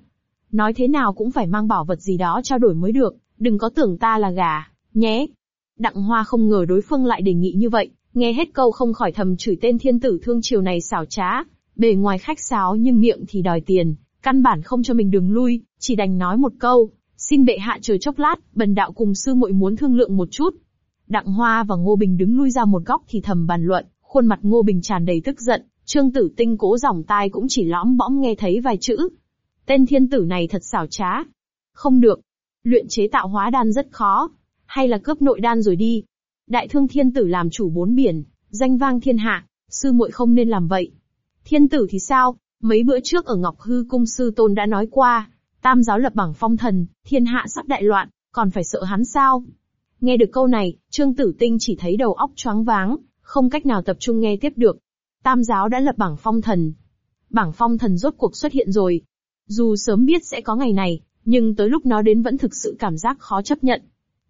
Nói thế nào cũng phải mang bảo vật gì đó trao đổi mới được, đừng có tưởng ta là gà, nhé. Đặng Hoa không ngờ đối phương lại đề nghị như vậy, nghe hết câu không khỏi thầm chửi tên thiên tử thương triều này xảo trá, bề ngoài khách sáo nhưng miệng thì đòi tiền, căn bản không cho mình đường lui, chỉ đành nói một câu, xin bệ hạ chờ chốc lát, bần đạo cùng sư muội muốn thương lượng một chút. Đặng Hoa và Ngô Bình đứng lui ra một góc thì thầm bàn luận, khuôn mặt Ngô Bình tràn đầy tức giận, Trương Tử Tinh cố dòng tai cũng chỉ lõm bõm nghe thấy vài chữ. Tên thiên tử này thật xảo trá. Không được. Luyện chế tạo hóa đan rất khó. Hay là cướp nội đan rồi đi. Đại thương thiên tử làm chủ bốn biển, danh vang thiên hạ, sư muội không nên làm vậy. Thiên tử thì sao? Mấy bữa trước ở Ngọc Hư Cung Sư Tôn đã nói qua, tam giáo lập bảng phong thần, thiên hạ sắp đại loạn, còn phải sợ hắn sao? Nghe được câu này, Trương Tử Tinh chỉ thấy đầu óc choáng váng, không cách nào tập trung nghe tiếp được. Tam giáo đã lập bảng phong thần. Bảng phong thần rốt cuộc xuất hiện rồi. Dù sớm biết sẽ có ngày này, nhưng tới lúc nó đến vẫn thực sự cảm giác khó chấp nhận.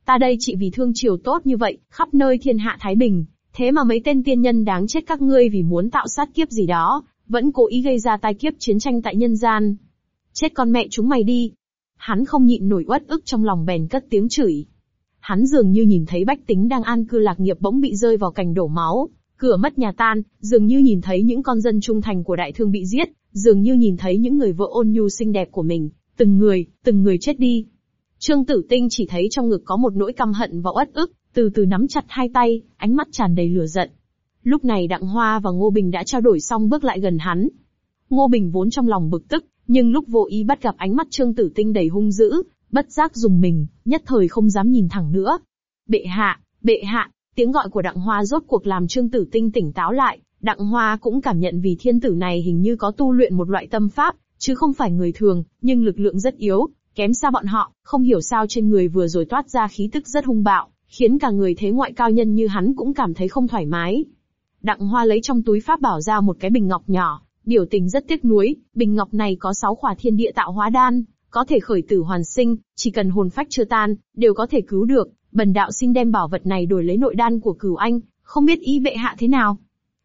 Ta đây chỉ vì thương triều tốt như vậy, khắp nơi thiên hạ Thái Bình, thế mà mấy tên tiên nhân đáng chết các ngươi vì muốn tạo sát kiếp gì đó, vẫn cố ý gây ra tai kiếp chiến tranh tại nhân gian. Chết con mẹ chúng mày đi. Hắn không nhịn nổi uất ức trong lòng bèn cất tiếng chửi. Hắn dường như nhìn thấy bách tính đang an cư lạc nghiệp bỗng bị rơi vào cảnh đổ máu, cửa mất nhà tan, dường như nhìn thấy những con dân trung thành của đại thương bị giết, dường như nhìn thấy những người vợ ôn nhu xinh đẹp của mình, từng người, từng người chết đi. Trương Tử Tinh chỉ thấy trong ngực có một nỗi căm hận và uất ức, từ từ nắm chặt hai tay, ánh mắt tràn đầy lửa giận. Lúc này Đặng Hoa và Ngô Bình đã trao đổi xong bước lại gần hắn. Ngô Bình vốn trong lòng bực tức, nhưng lúc vô ý bắt gặp ánh mắt Trương Tử Tinh đầy hung dữ, bất giác dùng mình, nhất thời không dám nhìn thẳng nữa. Bệ hạ, bệ hạ, tiếng gọi của Đặng Hoa rốt cuộc làm Trương Tử Tinh tỉnh táo lại, Đặng Hoa cũng cảm nhận vì thiên tử này hình như có tu luyện một loại tâm pháp, chứ không phải người thường, nhưng lực lượng rất yếu, kém xa bọn họ, không hiểu sao trên người vừa rồi toát ra khí tức rất hung bạo, khiến cả người thế ngoại cao nhân như hắn cũng cảm thấy không thoải mái. Đặng Hoa lấy trong túi pháp bảo ra một cái bình ngọc nhỏ, biểu tình rất tiếc nuối, bình ngọc này có sáu khỏa thiên địa tạo hóa đan, có thể khởi tử hoàn sinh, chỉ cần hồn phách chưa tan, đều có thể cứu được, bần đạo xin đem bảo vật này đổi lấy nội đan của cửu anh, không biết ý bệ hạ thế nào.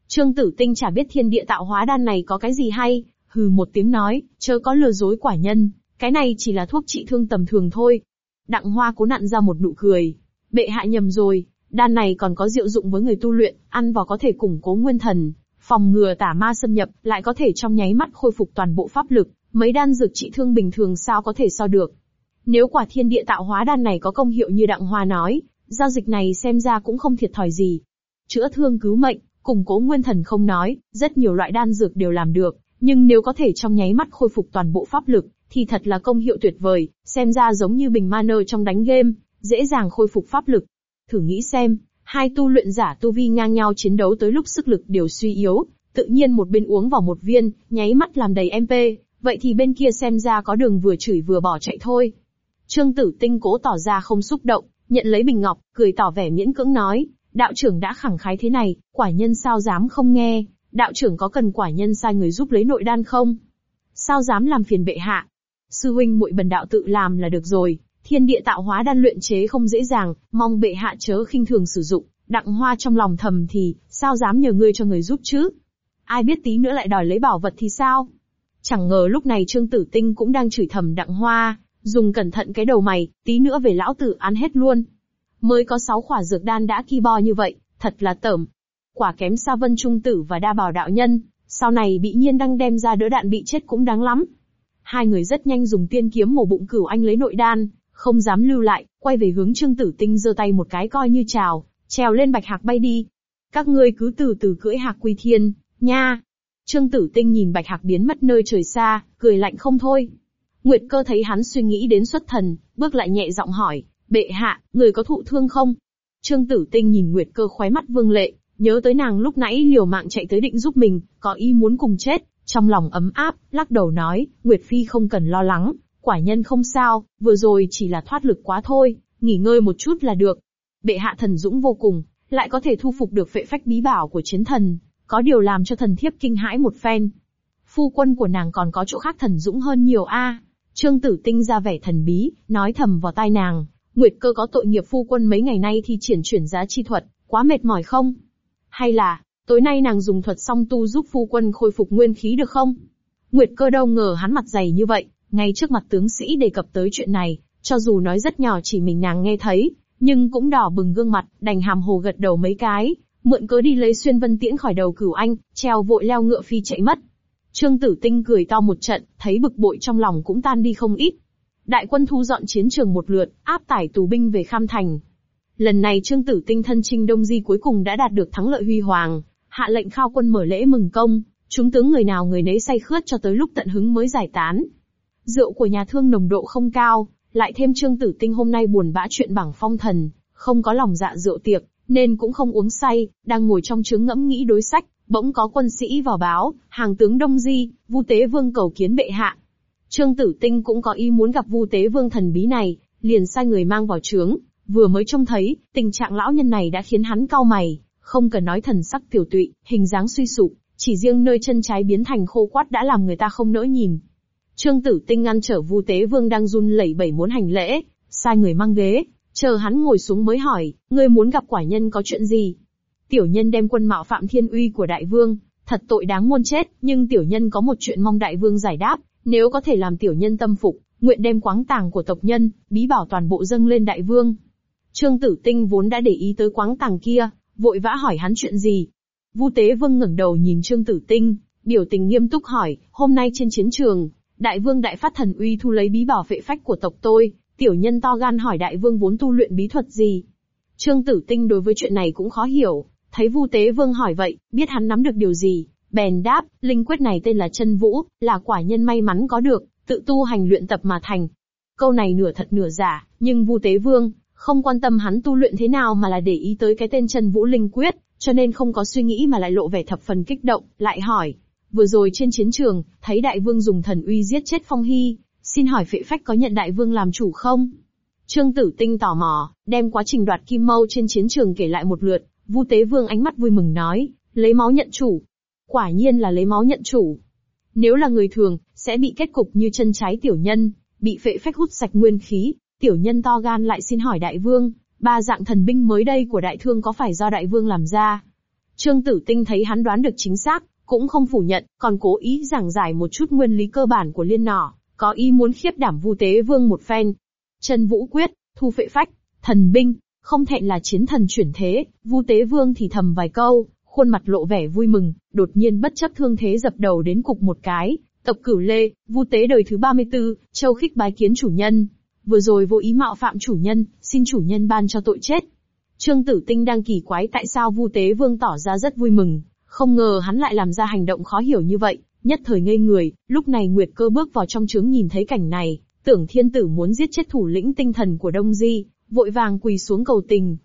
Trương Tử Tinh chả biết thiên địa tạo hóa đan này có cái gì hay, hừ một tiếng nói, chớ có lừa dối quả nhân, cái này chỉ là thuốc trị thương tầm thường thôi. Đặng Hoa cố nặn ra một nụ cười, bệ hạ nhầm rồi, đan này còn có diệu dụng với người tu luyện, ăn vào có thể củng cố nguyên thần, phòng ngừa tả ma xâm nhập, lại có thể trong nháy mắt khôi phục toàn bộ pháp lực, mấy đan dược trị thương bình thường sao có thể so được. Nếu quả thiên địa tạo hóa đan này có công hiệu như Đặng Hoa nói, giao dịch này xem ra cũng không thiệt thòi gì. Chữa thương cứu mệnh, củng cố nguyên thần không nói, rất nhiều loại đan dược đều làm được, nhưng nếu có thể trong nháy mắt khôi phục toàn bộ pháp lực, thì thật là công hiệu tuyệt vời, xem ra giống như bình mana trong đánh game, dễ dàng khôi phục pháp lực. Thử nghĩ xem, hai tu luyện giả tu vi ngang nhau chiến đấu tới lúc sức lực đều suy yếu, tự nhiên một bên uống vào một viên, nháy mắt làm đầy MP, vậy thì bên kia xem ra có đường vừa chửi vừa bỏ chạy thôi. Trương Tử Tinh cố tỏ ra không xúc động, nhận lấy bình ngọc, cười tỏ vẻ miễn cưỡng nói, đạo trưởng đã khẳng khái thế này, quả nhân sao dám không nghe, đạo trưởng có cần quả nhân sai người giúp lấy nội đan không? Sao dám làm phiền bệ hạ? Sư huynh muội bần đạo tự làm là được rồi, thiên địa tạo hóa đan luyện chế không dễ dàng, mong bệ hạ chớ khinh thường sử dụng, đặng hoa trong lòng thầm thì, sao dám nhờ ngươi cho người giúp chứ? Ai biết tí nữa lại đòi lấy bảo vật thì sao? Chẳng ngờ lúc này Trương Tử Tinh cũng đang chửi thầm đặng hoa, dùng cẩn thận cái đầu mày, tí nữa về lão tử ăn hết luôn. Mới có sáu khỏa dược đan đã ki bo như vậy, thật là tởm. Quả kém xa vân trung tử và đa bảo đạo nhân, sau này bị nhiên đăng đem ra đỡ đạn bị chết cũng đáng lắm. Hai người rất nhanh dùng tiên kiếm mổ bụng cửu anh lấy nội đan, không dám lưu lại, quay về hướng Trương Tử Tinh giơ tay một cái coi như chào, trèo lên bạch hạc bay đi. Các ngươi cứ từ từ cưỡi hạc quy thiên, nha. Trương Tử Tinh nhìn bạch hạc biến mất nơi trời xa, cười lạnh không thôi. Nguyệt cơ thấy hắn suy nghĩ đến xuất thần, bước lại nhẹ giọng hỏi, bệ hạ, người có thụ thương không? Trương Tử Tinh nhìn Nguyệt cơ khóe mắt vương lệ, nhớ tới nàng lúc nãy liều mạng chạy tới định giúp mình, có ý muốn cùng chết, trong lòng ấm áp, lắc đầu nói, Nguyệt Phi không cần lo lắng, quả nhân không sao, vừa rồi chỉ là thoát lực quá thôi, nghỉ ngơi một chút là được. Bệ hạ thần dũng vô cùng, lại có thể thu phục được phệ phách bí bảo của chiến thần, có điều làm cho thần thiếp kinh hãi một phen. Phu quân của nàng còn có chỗ khác thần dũng hơn nhiều a. Trương Tử Tinh ra vẻ thần bí, nói thầm vào tai nàng, Nguyệt cơ có tội nghiệp phu quân mấy ngày nay thì triển chuyển giá chi thuật, quá mệt mỏi không? Hay là, tối nay nàng dùng thuật song tu giúp phu quân khôi phục nguyên khí được không? Nguyệt cơ đâu ngờ hắn mặt dày như vậy, ngay trước mặt tướng sĩ đề cập tới chuyện này, cho dù nói rất nhỏ chỉ mình nàng nghe thấy, nhưng cũng đỏ bừng gương mặt, đành hàm hồ gật đầu mấy cái, mượn cớ đi lấy xuyên vân tiễn khỏi đầu cửu anh, treo vội leo ngựa phi chạy mất. Trương Tử Tinh cười to một trận, thấy bực bội trong lòng cũng tan đi không ít. Đại quân thu dọn chiến trường một lượt, áp tải tù binh về Kham Thành. Lần này Trương Tử Tinh thân chinh Đông Di cuối cùng đã đạt được thắng lợi huy hoàng, hạ lệnh khao quân mở lễ mừng công, chúng tướng người nào người nấy say khướt cho tới lúc tận hứng mới giải tán. Rượu của nhà thương nồng độ không cao, lại thêm Trương Tử Tinh hôm nay buồn bã chuyện bảng phong thần, không có lòng dạ rượu tiệc, nên cũng không uống say, đang ngồi trong trướng ngẫm nghĩ đối sách, bỗng có quân sĩ vào báo, hàng tướng Đông Di, Vu Tế Vương cầu kiến bệ hạ. Trương Tử Tinh cũng có ý muốn gặp Vu Tế Vương thần bí này, liền sai người mang vào trướng, vừa mới trông thấy, tình trạng lão nhân này đã khiến hắn cau mày, không cần nói thần sắc tiểu tụy, hình dáng suy sụp, chỉ riêng nơi chân trái biến thành khô quát đã làm người ta không nỡ nhìn. Trương Tử Tinh ngăn trở Vu Tế Vương đang run lẩy bẩy muốn hành lễ, sai người mang ghế, chờ hắn ngồi xuống mới hỏi, ngươi muốn gặp quả nhân có chuyện gì? Tiểu nhân đem quân mạo phạm thiên uy của đại vương, thật tội đáng muôn chết, nhưng tiểu nhân có một chuyện mong đại vương giải đáp, nếu có thể làm tiểu nhân tâm phục, nguyện đem quáng tàng của tộc nhân, bí bảo toàn bộ dâng lên đại vương. Trương Tử Tinh vốn đã để ý tới quáng tàng kia, vội vã hỏi hắn chuyện gì. Vu Tế Vương ngẩng đầu nhìn Trương Tử Tinh, biểu tình nghiêm túc hỏi, hôm nay trên chiến trường, đại vương đại phát thần uy thu lấy bí bảo vệ phách của tộc tôi, Tiểu nhân to gan hỏi đại vương vốn tu luyện bí thuật gì? Trương Tử Tinh đối với chuyện này cũng khó hiểu, thấy Vu Tế Vương hỏi vậy, biết hắn nắm được điều gì, bèn đáp, linh quyết này tên là chân vũ, là quả nhân may mắn có được, tự tu hành luyện tập mà thành. Câu này nửa thật nửa giả, nhưng Vu Tế Vương không quan tâm hắn tu luyện thế nào mà là để ý tới cái tên chân vũ linh quyết, cho nên không có suy nghĩ mà lại lộ vẻ thập phần kích động, lại hỏi. Vừa rồi trên chiến trường, thấy đại vương dùng thần uy giết chết Phong Hy, xin hỏi phệ phách có nhận đại vương làm chủ không? Trương Tử Tinh tò mò, đem quá trình đoạt kim mâu trên chiến trường kể lại một lượt, Vu Tế Vương ánh mắt vui mừng nói, lấy máu nhận chủ. Quả nhiên là lấy máu nhận chủ. Nếu là người thường, sẽ bị kết cục như chân trái tiểu nhân, bị phệ phách hút sạch nguyên khí, tiểu nhân to gan lại xin hỏi đại vương, ba dạng thần binh mới đây của đại thương có phải do đại vương làm ra? Trương Tử Tinh thấy hắn đoán được chính xác, cũng không phủ nhận, còn cố ý giảng giải một chút nguyên lý cơ bản của liên nỏ, có ý muốn khiếp đảm Vu Tế Vương một phen. Chân Vũ Quyết, Thu Phệ Phách, Thần Binh, không thẹn là chiến thần chuyển thế, Vu Tế Vương thì thầm vài câu, khuôn mặt lộ vẻ vui mừng, đột nhiên bất chấp thương thế dập đầu đến cục một cái, tộc cửu lê, Vu Tế đời thứ 34, châu khích bái kiến chủ nhân. Vừa rồi vô ý mạo phạm chủ nhân, xin chủ nhân ban cho tội chết. Trương Tử Tinh đang kỳ quái tại sao Vu Tế Vương tỏ ra rất vui mừng, không ngờ hắn lại làm ra hành động khó hiểu như vậy, nhất thời ngây người, lúc này Nguyệt Cơ bước vào trong trướng nhìn thấy cảnh này, tưởng thiên tử muốn giết chết thủ lĩnh tinh thần của Đông Di, vội vàng quỳ xuống cầu tình.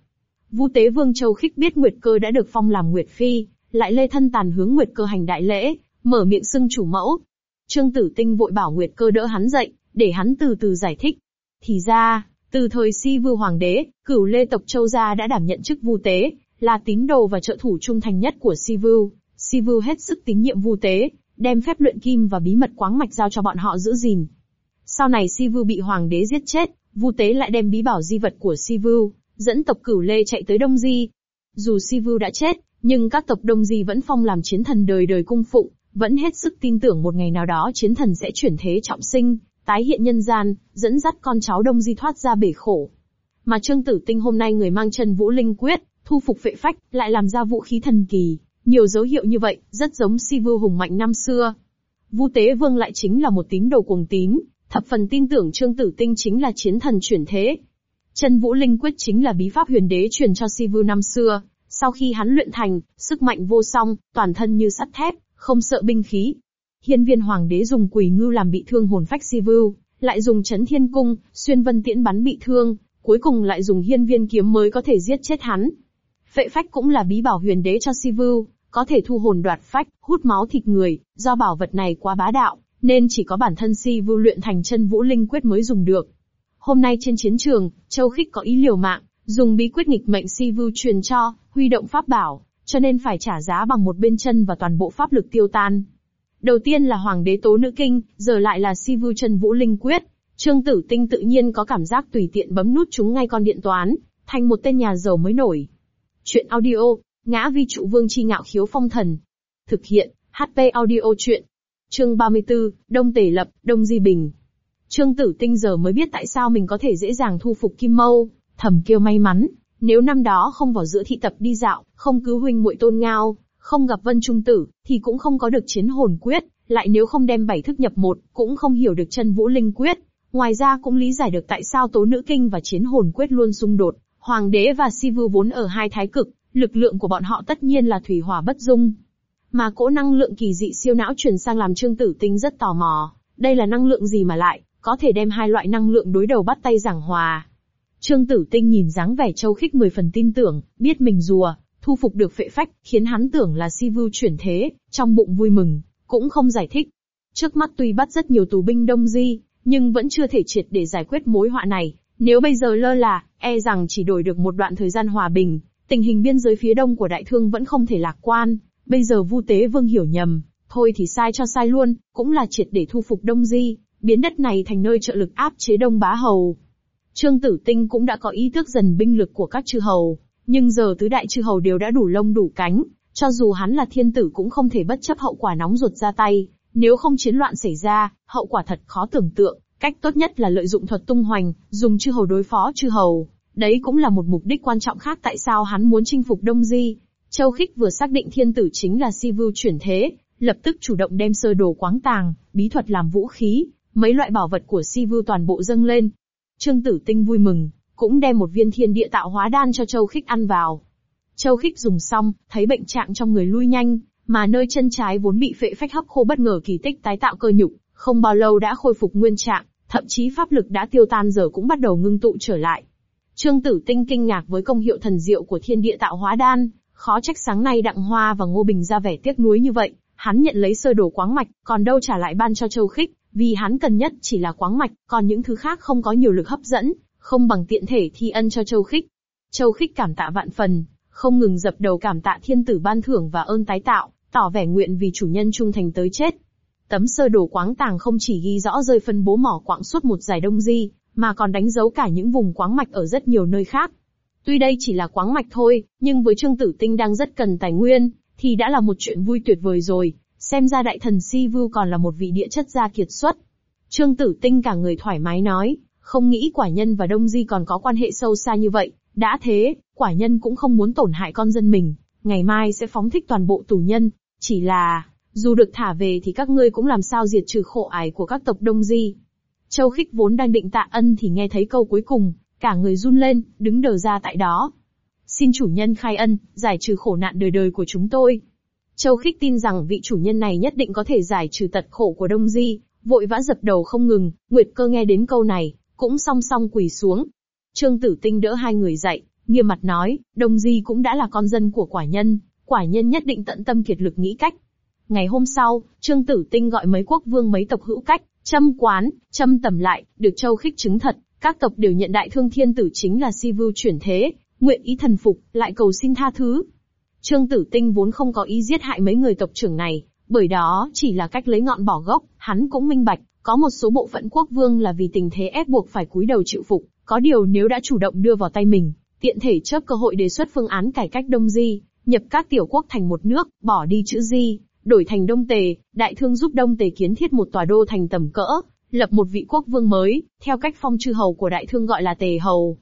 Vu Tế Vương Châu Khích biết Nguyệt Cơ đã được phong làm Nguyệt Phi, lại lê thân tàn hướng Nguyệt Cơ hành đại lễ, mở miệng xưng chủ mẫu. Trương Tử Tinh vội bảo Nguyệt Cơ đỡ hắn dậy, để hắn từ từ giải thích. Thì ra, từ thời Si Vưu Hoàng đế, cửu lê tộc Châu gia đã đảm nhận chức Vu Tế, là tín đồ và trợ thủ trung thành nhất của Si Vưu. Si Vưu hết sức tín nhiệm Vu Tế, đem phép luyện kim và bí mật quáng mạch giao cho bọn họ giữ gìn. Sau này Si Vưu bị hoàng đế giết chết, Vu Tế lại đem bí bảo di vật của Si Vưu, dẫn tộc Cửu Lê chạy tới Đông Di. Dù Si Vưu đã chết, nhưng các tộc Đông Di vẫn phong làm chiến thần đời đời cung phụng, vẫn hết sức tin tưởng một ngày nào đó chiến thần sẽ chuyển thế trọng sinh, tái hiện nhân gian, dẫn dắt con cháu Đông Di thoát ra bể khổ. Mà Trương Tử Tinh hôm nay người mang chân vũ linh quyết, thu phục phệ phách, lại làm ra vũ khí thần kỳ, nhiều dấu hiệu như vậy, rất giống Si Vưu hùng mạnh năm xưa. Vu Tế Vương lại chính là một tín đồ cuồng tín, thập phần tin tưởng Trương Tử Tinh chính là chiến thần chuyển thế. Chân Vũ Linh Quyết chính là bí pháp huyền đế truyền cho Si Vưu năm xưa, sau khi hắn luyện thành, sức mạnh vô song, toàn thân như sắt thép, không sợ binh khí. Hiên viên hoàng đế dùng quỷ ngưu làm bị thương hồn phách Si Vưu, lại dùng chấn thiên cung, xuyên vân tiễn bắn bị thương, cuối cùng lại dùng hiên viên kiếm mới có thể giết chết hắn. Phệ phách cũng là bí bảo huyền đế cho Si Vưu, có thể thu hồn đoạt phách, hút máu thịt người, do bảo vật này quá bá đạo, nên chỉ có bản thân Si Vưu luyện thành chân vũ linh quyết mới dùng được. Hôm nay trên chiến trường, Châu Khích có ý liều mạng, dùng bí quyết nghịch mệnh Si Vưu truyền cho, huy động pháp bảo, cho nên phải trả giá bằng một bên chân và toàn bộ pháp lực tiêu tan. Đầu tiên là Hoàng đế Tố Nữ Kinh, giờ lại là Si Vưu chân vũ linh quyết. Trương Tử Tinh tự nhiên có cảm giác tùy tiện bấm nút chúng ngay con điện toán, thành một tên nhà giàu mới nổi. Chuyện audio, ngã vi trụ vương chi ngạo khiếu phong thần. Thực hiện, HP audio chuyện. Chương 34, Đông Tề Lập, Đông Di Bình. Trương Tử Tinh giờ mới biết tại sao mình có thể dễ dàng thu phục Kim Mâu, thầm kêu may mắn, nếu năm đó không vào giữa thị tập đi dạo, không cứu huynh muội tôn ngao, không gặp Vân Trung Tử, thì cũng không có được chiến hồn quyết, lại nếu không đem bảy thức nhập một, cũng không hiểu được chân vũ linh quyết. Ngoài ra cũng lý giải được tại sao tố nữ kinh và chiến hồn quyết luôn xung đột, Hoàng đế và Si Vư vốn ở hai thái cực, lực lượng của bọn họ tất nhiên là thủy hỏa bất dung. Mà cỗ năng lượng kỳ dị siêu não chuyển sang làm Trương Tử Tinh rất tò mò, đây là năng lượng gì mà lại, có thể đem hai loại năng lượng đối đầu bắt tay giảng hòa. Trương Tử Tinh nhìn dáng vẻ châu khích mười phần tin tưởng, biết mình rùa, thu phục được phệ phách, khiến hắn tưởng là si vưu chuyển thế, trong bụng vui mừng, cũng không giải thích. Trước mắt tuy bắt rất nhiều tù binh đông di, nhưng vẫn chưa thể triệt để giải quyết mối họa này, nếu bây giờ lơ là, e rằng chỉ đổi được một đoạn thời gian hòa bình, tình hình biên giới phía đông của đại thương vẫn không thể lạc quan. Bây giờ Vu Tế Vương hiểu nhầm, thôi thì sai cho sai luôn, cũng là triệt để thu phục Đông Di, biến đất này thành nơi trợ lực áp chế Đông Bá Hầu. Trương Tử Tinh cũng đã có ý thức dần binh lực của các chư hầu, nhưng giờ tứ đại chư hầu đều đã đủ lông đủ cánh, cho dù hắn là thiên tử cũng không thể bất chấp hậu quả nóng ruột ra tay, nếu không chiến loạn xảy ra, hậu quả thật khó tưởng tượng. Cách tốt nhất là lợi dụng thuật tung hoành, dùng chư hầu đối phó chư hầu. Đấy cũng là một mục đích quan trọng khác tại sao hắn muốn chinh phục Đông Di. Châu Khích vừa xác định thiên tử chính là Si Vưu chuyển thế, lập tức chủ động đem sơ đồ quáng tàng, bí thuật làm vũ khí, mấy loại bảo vật của Si Vưu toàn bộ dâng lên. Trương Tử Tinh vui mừng, cũng đem một viên thiên địa tạo hóa đan cho Châu Khích ăn vào. Châu Khích dùng xong, thấy bệnh trạng trong người lui nhanh, mà nơi chân trái vốn bị phệ phách hấp khô bất ngờ kỳ tích tái tạo cơ nhục, không bao lâu đã khôi phục nguyên trạng, thậm chí pháp lực đã tiêu tan giờ cũng bắt đầu ngưng tụ trở lại. Trương Tử Tinh kinh ngạc với công hiệu thần diệu của thiên địa tạo hóa đan, khó trách sáng nay Đặng Hoa và Ngô Bình ra vẻ tiếc nuối như vậy, hắn nhận lấy sơ đồ quáng mạch, còn đâu trả lại ban cho Châu Khích, vì hắn cần nhất chỉ là quáng mạch, còn những thứ khác không có nhiều lực hấp dẫn, không bằng tiện thể thi ân cho Châu Khích. Châu Khích cảm tạ vạn phần, không ngừng dập đầu cảm tạ thiên tử ban thưởng và ơn tái tạo, tỏ vẻ nguyện vì chủ nhân trung thành tới chết. Tấm sơ đồ quáng tàng không chỉ ghi rõ rơi phân bố mỏ quạng suốt một giải đông di, mà còn đánh dấu cả những vùng quáng mạch ở rất nhiều nơi khác. Tuy đây chỉ là quáng mạch thôi, nhưng với Trương Tử Tinh đang rất cần tài nguyên, thì đã là một chuyện vui tuyệt vời rồi, xem ra đại thần Si Vu còn là một vị địa chất gia kiệt xuất. Trương Tử Tinh cả người thoải mái nói, không nghĩ quả nhân và Đông Di còn có quan hệ sâu xa như vậy, đã thế, quả nhân cũng không muốn tổn hại con dân mình, ngày mai sẽ phóng thích toàn bộ tù nhân, chỉ là, dù được thả về thì các ngươi cũng làm sao diệt trừ khổ ải của các tộc Đông Di. Châu Khích vốn đang định tạ ân thì nghe thấy câu cuối cùng, cả người run lên, đứng đờ ra tại đó. Xin chủ nhân khai ân, giải trừ khổ nạn đời đời của chúng tôi. Châu Khích tin rằng vị chủ nhân này nhất định có thể giải trừ tật khổ của Đông Di, vội vã dập đầu không ngừng, Nguyệt cơ nghe đến câu này, cũng song song quỳ xuống. Trương Tử Tinh đỡ hai người dậy, nghiêm mặt nói, Đông Di cũng đã là con dân của quả nhân, quả nhân nhất định tận tâm kiệt lực nghĩ cách. Ngày hôm sau, Trương Tử Tinh gọi mấy quốc vương mấy tộc hữu cách, châm quán, châm tầm lại, được Châu Khích chứng thật, các tộc đều nhận đại thương thiên tử chính là si vưu chuyển thế, nguyện ý thần phục, lại cầu xin tha thứ. Trương Tử Tinh vốn không có ý giết hại mấy người tộc trưởng này, bởi đó chỉ là cách lấy ngọn bỏ gốc, hắn cũng minh bạch, có một số bộ phận quốc vương là vì tình thế ép buộc phải cúi đầu chịu phục, có điều nếu đã chủ động đưa vào tay mình, tiện thể chớp cơ hội đề xuất phương án cải cách Đông Di, nhập các tiểu quốc thành một nước, bỏ đi chữ Di, đổi thành Đông Tề, đại thương giúp Đông Tề kiến thiết một tòa đô thành tầm cỡ, lập một vị quốc vương mới, theo cách phong chư hầu của đại thương gọi là Tề hầu.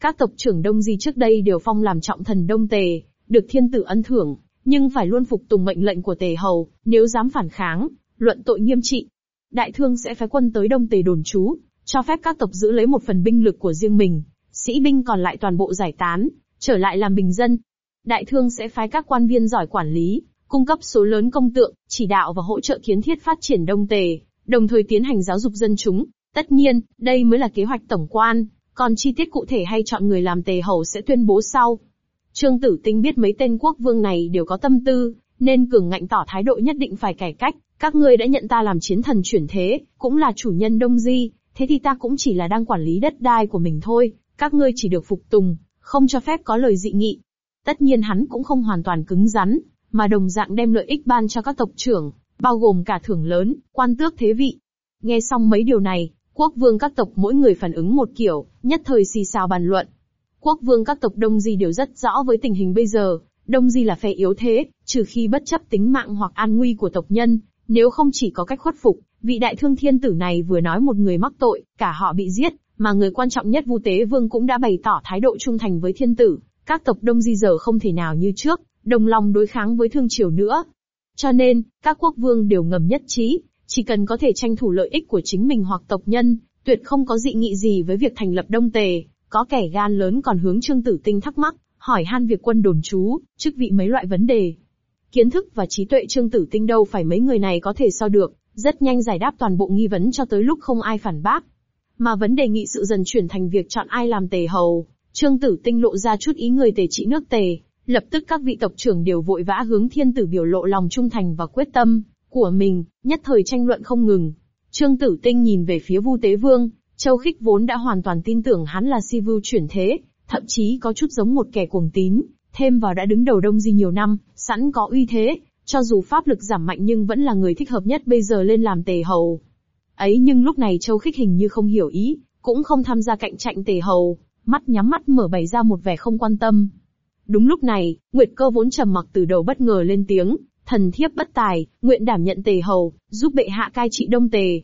Các tộc trưởng Đông Di trước đây đều phong làm trọng thần Đông Tề, được thiên tử ân thưởng, nhưng phải luôn phục tùng mệnh lệnh của Tề hầu, nếu dám phản kháng, luận tội nghiêm trị. Đại thương sẽ phái quân tới Đông Tề đồn trú, cho phép các tộc giữ lấy một phần binh lực của riêng mình, sĩ binh còn lại toàn bộ giải tán, trở lại làm bình dân. Đại thương sẽ phái các quan viên giỏi quản lý, cung cấp số lớn công tượng, chỉ đạo và hỗ trợ kiến thiết phát triển Đông Tề, đồng thời tiến hành giáo dục dân chúng. Tất nhiên, đây mới là kế hoạch tổng quan, còn chi tiết cụ thể hay chọn người làm tề hầu sẽ tuyên bố sau. Trương Tử Tinh biết mấy tên quốc vương này đều có tâm tư, nên cường ngạnh tỏ thái độ nhất định phải cải cách. Các ngươi đã nhận ta làm chiến thần chuyển thế, cũng là chủ nhân Đông Di, thế thì ta cũng chỉ là đang quản lý đất đai của mình thôi, các ngươi chỉ được phục tùng, không cho phép có lời dị nghị. Tất nhiên hắn cũng không hoàn toàn cứng rắn, mà đồng dạng đem lợi ích ban cho các tộc trưởng, bao gồm cả thưởng lớn, quan tước thế vị. Nghe xong mấy điều này, quốc vương các tộc mỗi người phản ứng một kiểu, nhất thời xì xào bàn luận. Quốc vương các tộc Đông Di đều rất rõ với tình hình bây giờ, Đông Di là phe yếu thế, trừ khi bất chấp tính mạng hoặc an nguy của tộc nhân, nếu không chỉ có cách khuất phục, vị đại thương thiên tử này vừa nói một người mắc tội, cả họ bị giết, mà người quan trọng nhất Vu Tế Vương cũng đã bày tỏ thái độ trung thành với thiên tử, các tộc Đông Di giờ không thể nào như trước, đồng lòng đối kháng với thương triều nữa. Cho nên, các quốc vương đều ngầm nhất trí, chỉ cần có thể tranh thủ lợi ích của chính mình hoặc tộc nhân, tuyệt không có dị nghị gì với việc thành lập Đông Tề. Có kẻ gan lớn còn hướng Trương Tử Tinh thắc mắc, hỏi han việc quân đồn trú, chức vị mấy loại vấn đề. Kiến thức và trí tuệ Trương Tử Tinh đâu phải mấy người này có thể so được, rất nhanh giải đáp toàn bộ nghi vấn cho tới lúc không ai phản bác. Mà vấn đề nghị sự dần chuyển thành việc chọn ai làm tề hầu, Trương Tử Tinh lộ ra chút ý người tề trị nước tề, Lập tức các vị tộc trưởng đều vội vã hướng thiên tử biểu lộ lòng trung thành và quyết tâm của mình, nhất thời tranh luận không ngừng. Trương Tử Tinh nhìn về phía Vu Tế Vương, Châu Khích vốn đã hoàn toàn tin tưởng hắn là si vu chuyển thế, thậm chí có chút giống một kẻ cuồng tín, thêm vào đã đứng đầu đông di nhiều năm, sẵn có uy thế, cho dù pháp lực giảm mạnh nhưng vẫn là người thích hợp nhất bây giờ lên làm tề hầu. Ấy nhưng lúc này Châu Khích hình như không hiểu ý, cũng không tham gia cạnh tranh tề hầu, mắt nhắm mắt mở bày ra một vẻ không quan tâm. Đúng lúc này, Nguyệt cơ vốn trầm mặc từ đầu bất ngờ lên tiếng, thần thiếp bất tài, nguyện đảm nhận tề hầu, giúp bệ hạ cai trị đông tề.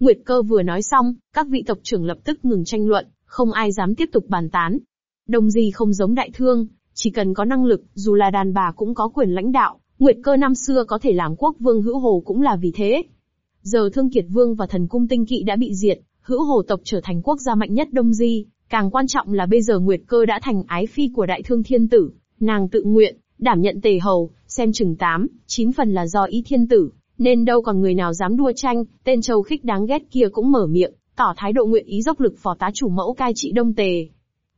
Nguyệt cơ vừa nói xong, các vị tộc trưởng lập tức ngừng tranh luận, không ai dám tiếp tục bàn tán. Đông Di không giống đại thương, chỉ cần có năng lực, dù là đàn bà cũng có quyền lãnh đạo, Nguyệt cơ năm xưa có thể làm quốc vương hữu hồ cũng là vì thế. Giờ Thương Kiệt Vương và thần cung tinh kỵ đã bị diệt, hữu hồ tộc trở thành quốc gia mạnh nhất Đông Di, càng quan trọng là bây giờ Nguyệt Cơ đã thành ái phi của đại thương thiên tử, nàng tự nguyện, đảm nhận tề hầu, xem chừng tám, chín phần là do ý thiên tử, nên đâu còn người nào dám đua tranh, tên châu khích đáng ghét kia cũng mở miệng, tỏ thái độ nguyện ý dốc lực phò tá chủ mẫu cai trị đông tề.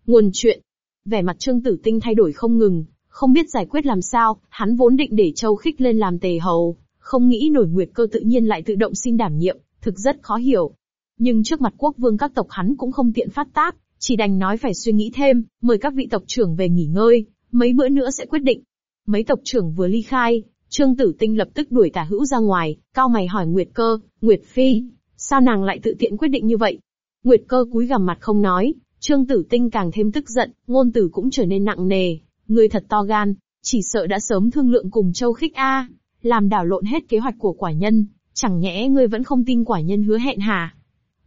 Nguồn chuyện. Vẻ mặt trương tử tinh thay đổi không ngừng, không biết giải quyết làm sao, hắn vốn định để châu khích lên làm tề hầu, không nghĩ nổi nguyệt cơ tự nhiên lại tự động xin đảm nhiệm, thực rất khó hiểu. Nhưng trước mặt quốc vương các tộc hắn cũng không tiện phát tác, chỉ đành nói phải suy nghĩ thêm, mời các vị tộc trưởng về nghỉ ngơi, mấy bữa nữa sẽ quyết định. Mấy tộc trưởng vừa ly khai, Trương Tử Tinh lập tức đuổi tả hữu ra ngoài, cao mày hỏi Nguyệt Cơ, Nguyệt Phi, sao nàng lại tự tiện quyết định như vậy? Nguyệt Cơ cúi gằm mặt không nói, Trương Tử Tinh càng thêm tức giận, ngôn tử cũng trở nên nặng nề, người thật to gan, chỉ sợ đã sớm thương lượng cùng Châu Khích A, làm đảo lộn hết kế hoạch của quả nhân, chẳng nhẽ ngươi vẫn không tin quả nhân hứa hẹn hả?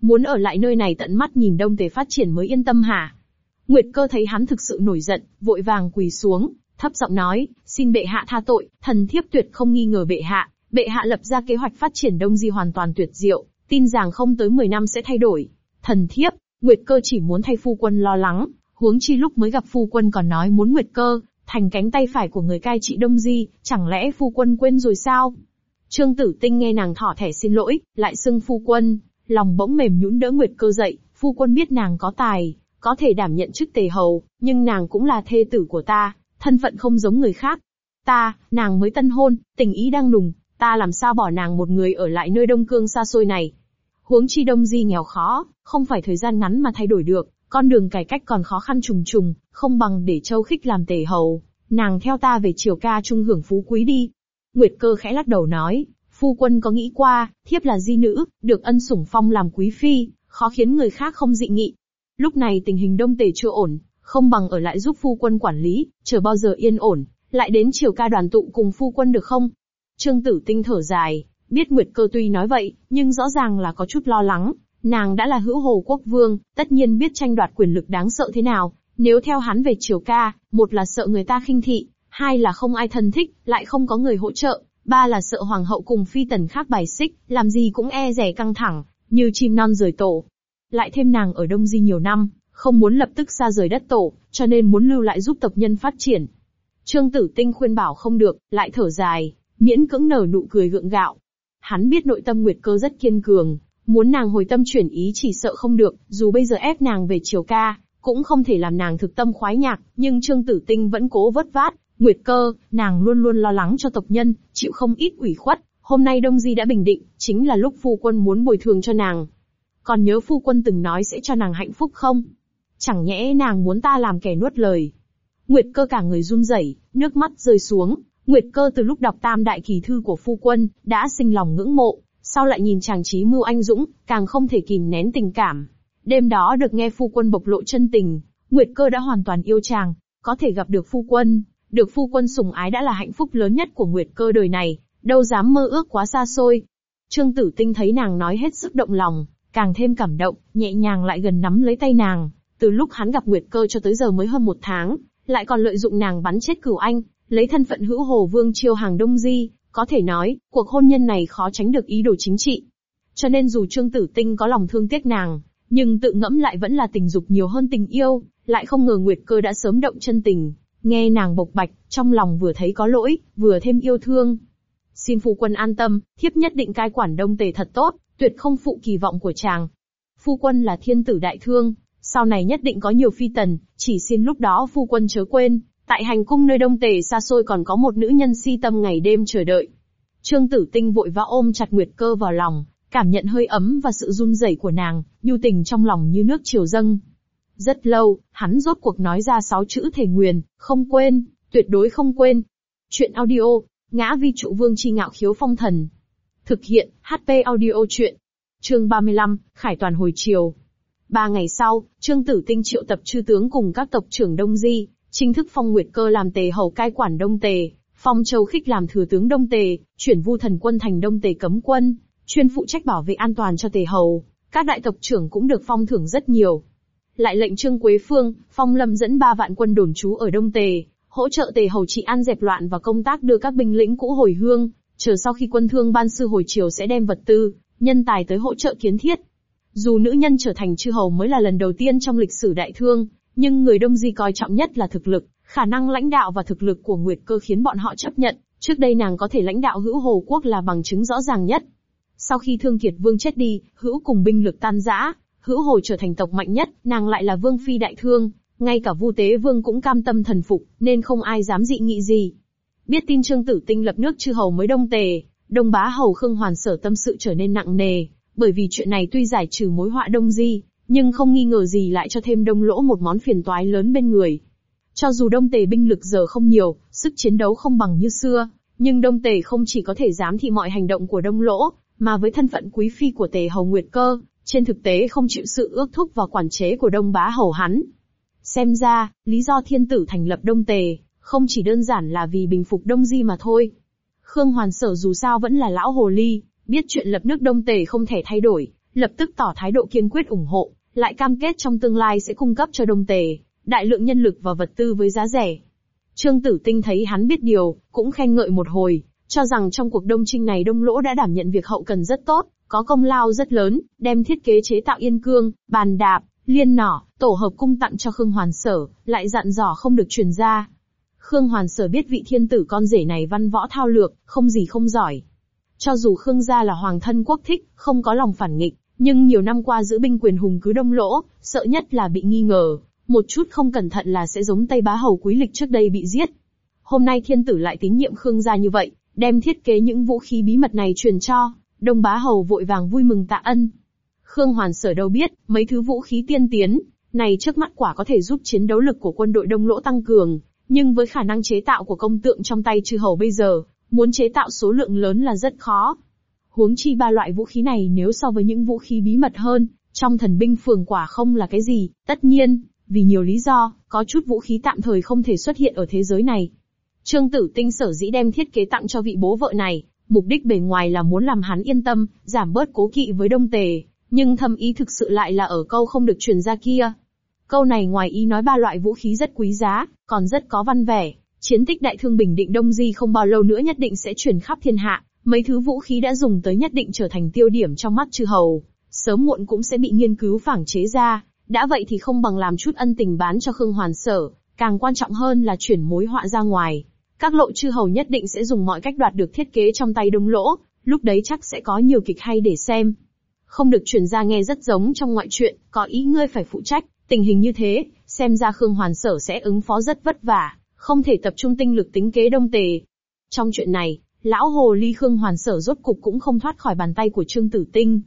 Muốn ở lại nơi này tận mắt nhìn đông tề phát triển mới yên tâm hả? Nguyệt cơ thấy hắn thực sự nổi giận, vội vàng quỳ xuống, thấp giọng nói, xin bệ hạ tha tội, thần thiếp tuyệt không nghi ngờ bệ hạ, bệ hạ lập ra kế hoạch phát triển đông di hoàn toàn tuyệt diệu, tin rằng không tới 10 năm sẽ thay đổi. Thần thiếp, Nguyệt cơ chỉ muốn thay phu quân lo lắng, huống chi lúc mới gặp phu quân còn nói muốn Nguyệt cơ, thành cánh tay phải của người cai trị đông di, chẳng lẽ phu quân quên rồi sao? Trương Tử Tinh nghe nàng thỏ thẻ xin lỗi, lại xưng phu quân, lòng bỗng mềm nhũn đỡ Nguyệt Cơ dậy, phu quân biết nàng có tài, có thể đảm nhận chức tề hầu, nhưng nàng cũng là thê tử của ta, thân phận không giống người khác. Ta, nàng mới tân hôn, tình ý đang nùng, ta làm sao bỏ nàng một người ở lại nơi đông cương xa xôi này. Huống chi đông di nghèo khó, không phải thời gian ngắn mà thay đổi được, con đường cải cách còn khó khăn trùng trùng, không bằng để châu khích làm tề hầu, nàng theo ta về triều ca trung hưởng phú quý đi. Nguyệt cơ khẽ lắc đầu nói, phu quân có nghĩ qua, thiếp là di nữ, được ân sủng phong làm quý phi, khó khiến người khác không dị nghị. Lúc này tình hình đông tề chưa ổn, không bằng ở lại giúp phu quân quản lý, chờ bao giờ yên ổn, lại đến triều ca đoàn tụ cùng phu quân được không? Trương tử tinh thở dài, biết Nguyệt cơ tuy nói vậy, nhưng rõ ràng là có chút lo lắng, nàng đã là hữu hồ quốc vương, tất nhiên biết tranh đoạt quyền lực đáng sợ thế nào, nếu theo hắn về triều ca, một là sợ người ta khinh thị, hai là không ai thân thích, lại không có người hỗ trợ, ba là sợ hoàng hậu cùng phi tần khác bài xích, làm gì cũng e rẻ căng thẳng, như chim non rời tổ. Lại thêm nàng ở Đông Di nhiều năm, không muốn lập tức xa rời đất tổ, cho nên muốn lưu lại giúp tộc nhân phát triển. Trương Tử Tinh khuyên bảo không được, lại thở dài, miễn cưỡng nở nụ cười gượng gạo. Hắn biết nội tâm Nguyệt Cơ rất kiên cường, muốn nàng hồi tâm chuyển ý chỉ sợ không được, dù bây giờ ép nàng về triều ca, cũng không thể làm nàng thực tâm khoái nhạc, nhưng Trương Tử Tinh vẫn cố vất vát, Nguyệt cơ, nàng luôn luôn lo lắng cho tộc nhân, chịu không ít ủy khuất, hôm nay Đông Di đã bình định, chính là lúc phu quân muốn bồi thường cho nàng. Còn nhớ phu quân từng nói sẽ cho nàng hạnh phúc không? Chẳng nhẽ nàng muốn ta làm kẻ nuốt lời. Nguyệt cơ cả người run rẩy, nước mắt rơi xuống, Nguyệt cơ từ lúc đọc tam đại kỳ thư của phu quân, đã sinh lòng ngưỡng mộ, sau lại nhìn chàng trí mưu anh dũng, càng không thể kìm nén tình cảm. Đêm đó được nghe phu quân bộc lộ chân tình, Nguyệt cơ đã hoàn toàn yêu chàng, có thể gặp được phu quân, được phu quân sủng ái đã là hạnh phúc lớn nhất của Nguyệt cơ đời này, đâu dám mơ ước quá xa xôi. Trương Tử Tinh thấy nàng nói hết sức động lòng, càng thêm cảm động, nhẹ nhàng lại gần nắm lấy tay nàng. Từ lúc hắn gặp Nguyệt cơ cho tới giờ mới hơn một tháng, lại còn lợi dụng nàng bắn chết cửu anh, lấy thân phận hữu hồ vương chiêu hàng đông di, có thể nói, cuộc hôn nhân này khó tránh được ý đồ chính trị. Cho nên dù Trương Tử Tinh có lòng thương tiếc nàng, nhưng tự ngẫm lại vẫn là tình dục nhiều hơn tình yêu, lại không ngờ Nguyệt cơ đã sớm động chân tình, Nghe nàng bộc bạch, trong lòng vừa thấy có lỗi, vừa thêm yêu thương. Xin phu quân an tâm, thiếp nhất định cai quản đông tề thật tốt, tuyệt không phụ kỳ vọng của chàng. Phu quân là thiên tử đại thương, sau này nhất định có nhiều phi tần, chỉ xin lúc đó phu quân chớ quên, tại hành cung nơi đông tề xa xôi còn có một nữ nhân si tâm ngày đêm chờ đợi. Trương tử tinh vội vã ôm chặt Nguyệt cơ vào lòng, cảm nhận hơi ấm và sự run rẩy của nàng, nhu tình trong lòng như nước chiều dâng. Rất lâu, hắn rốt cuộc nói ra sáu chữ thể nguyền, không quên, tuyệt đối không quên. Chuyện audio, ngã vi trụ vương chi ngạo khiếu phong thần. Thực hiện, HP audio chuyện. Chương 35, Khải toàn hồi chiều. Ba ngày sau, Trương Tử Tinh triệu tập chư tướng cùng các tộc trưởng Đông Di, chính thức phong Nguyệt Cơ làm tề hầu cai quản Đông Tề, phong Châu Khích làm thừa tướng Đông Tề, chuyển Vu Thần Quân thành Đông Tề cấm quân, chuyên phụ trách bảo vệ an toàn cho tề hầu. Các đại tộc trưởng cũng được phong thưởng rất nhiều, lại lệnh Trương Quế Phương, Phong Lâm dẫn ba vạn quân đồn trú ở Đông Tề, hỗ trợ Tề Hầu trị an dẹp loạn và công tác đưa các binh lĩnh cũ hồi hương, chờ sau khi quân thương ban sư hồi triều sẽ đem vật tư, nhân tài tới hỗ trợ kiến thiết. Dù nữ nhân trở thành chư hầu mới là lần đầu tiên trong lịch sử đại thương, nhưng người Đông Di coi trọng nhất là thực lực, khả năng lãnh đạo và thực lực của Nguyệt Cơ khiến bọn họ chấp nhận, trước đây nàng có thể lãnh đạo hữu hồ quốc là bằng chứng rõ ràng nhất. Sau khi Thương Kiệt Vương chết đi, hữu cùng binh lực tan rã, hữu hồ trở thành tộc mạnh nhất, nàng lại là vương phi đại thương, ngay cả Vu Tế Vương cũng cam tâm thần phục, nên không ai dám dị nghị gì. Biết tin Trương Tử Tinh lập nước chư hầu mới đông tề, đông bá hầu Khương Hoàn sở tâm sự trở nên nặng nề, bởi vì chuyện này tuy giải trừ mối họa đông di, nhưng không nghi ngờ gì lại cho thêm đông lỗ một món phiền toái lớn bên người. Cho dù đông tề binh lực giờ không nhiều, sức chiến đấu không bằng như xưa, nhưng đông tề không chỉ có thể giám thị mọi hành động của đông lỗ, mà với thân phận quý phi của tề hầu nguyệt cơ, trên thực tế không chịu sự ước thúc và quản chế của đông bá hầu hắn. Xem ra, lý do thiên tử thành lập đông tề, không chỉ đơn giản là vì bình phục đông di mà thôi. Khương Hoàn Sở dù sao vẫn là lão hồ ly, biết chuyện lập nước đông tề không thể thay đổi, lập tức tỏ thái độ kiên quyết ủng hộ, lại cam kết trong tương lai sẽ cung cấp cho đông tề, đại lượng nhân lực và vật tư với giá rẻ. Trương Tử Tinh thấy hắn biết điều, cũng khen ngợi một hồi, cho rằng trong cuộc đông trinh này đông lỗ đã đảm nhận việc hậu cần rất tốt, có công lao rất lớn, đem thiết kế chế tạo yên cương, bàn đạp, liên nỏ, tổ hợp cung tặng cho Khương Hoàn Sở, lại dặn dò không được truyền ra. Khương Hoàn Sở biết vị thiên tử con rể này văn võ thao lược, không gì không giỏi. Cho dù Khương gia là hoàng thân quốc thích, không có lòng phản nghịch, nhưng nhiều năm qua giữ binh quyền hùng cứ đông lỗ, sợ nhất là bị nghi ngờ, một chút không cẩn thận là sẽ giống Tây Bá Hầu Quý Lịch trước đây bị giết. Hôm nay thiên tử lại tín nhiệm Khương gia như vậy, đem thiết kế những vũ khí bí mật này truyền cho, Đông Bá Hầu vội vàng vui mừng tạ ân. Khương Hoàn sở đâu biết, mấy thứ vũ khí tiên tiến, này trước mắt quả có thể giúp chiến đấu lực của quân đội đông lỗ tăng cường, nhưng với khả năng chế tạo của công tượng trong tay chư hầu bây giờ, muốn chế tạo số lượng lớn là rất khó. Huống chi ba loại vũ khí này nếu so với những vũ khí bí mật hơn, trong thần binh phường quả không là cái gì, tất nhiên, vì nhiều lý do, có chút vũ khí tạm thời không thể xuất hiện ở thế giới này. Trương Tử Tinh sở dĩ đem thiết kế tặng cho vị bố vợ này, mục đích bề ngoài là muốn làm hắn yên tâm, giảm bớt cố kỵ với Đông Tề, nhưng thâm ý thực sự lại là ở câu không được truyền ra kia. Câu này ngoài ý nói ba loại vũ khí rất quý giá, còn rất có văn vẻ, chiến tích đại thương bình định Đông Di không bao lâu nữa nhất định sẽ truyền khắp thiên hạ, mấy thứ vũ khí đã dùng tới nhất định trở thành tiêu điểm trong mắt chư hầu, sớm muộn cũng sẽ bị nghiên cứu phảng chế ra, đã vậy thì không bằng làm chút ân tình bán cho Khương Hoàn Sở, càng quan trọng hơn là chuyển mối họa ra ngoài. Các lộ chư hầu nhất định sẽ dùng mọi cách đoạt được thiết kế trong tay đông lỗ, lúc đấy chắc sẽ có nhiều kịch hay để xem. Không được truyền ra nghe rất giống trong ngoại truyện, có ý ngươi phải phụ trách, tình hình như thế, xem ra Khương Hoàn Sở sẽ ứng phó rất vất vả, không thể tập trung tinh lực tính kế đông tề. Trong chuyện này, lão hồ ly Khương Hoàn Sở rốt cục cũng không thoát khỏi bàn tay của Trương Tử Tinh.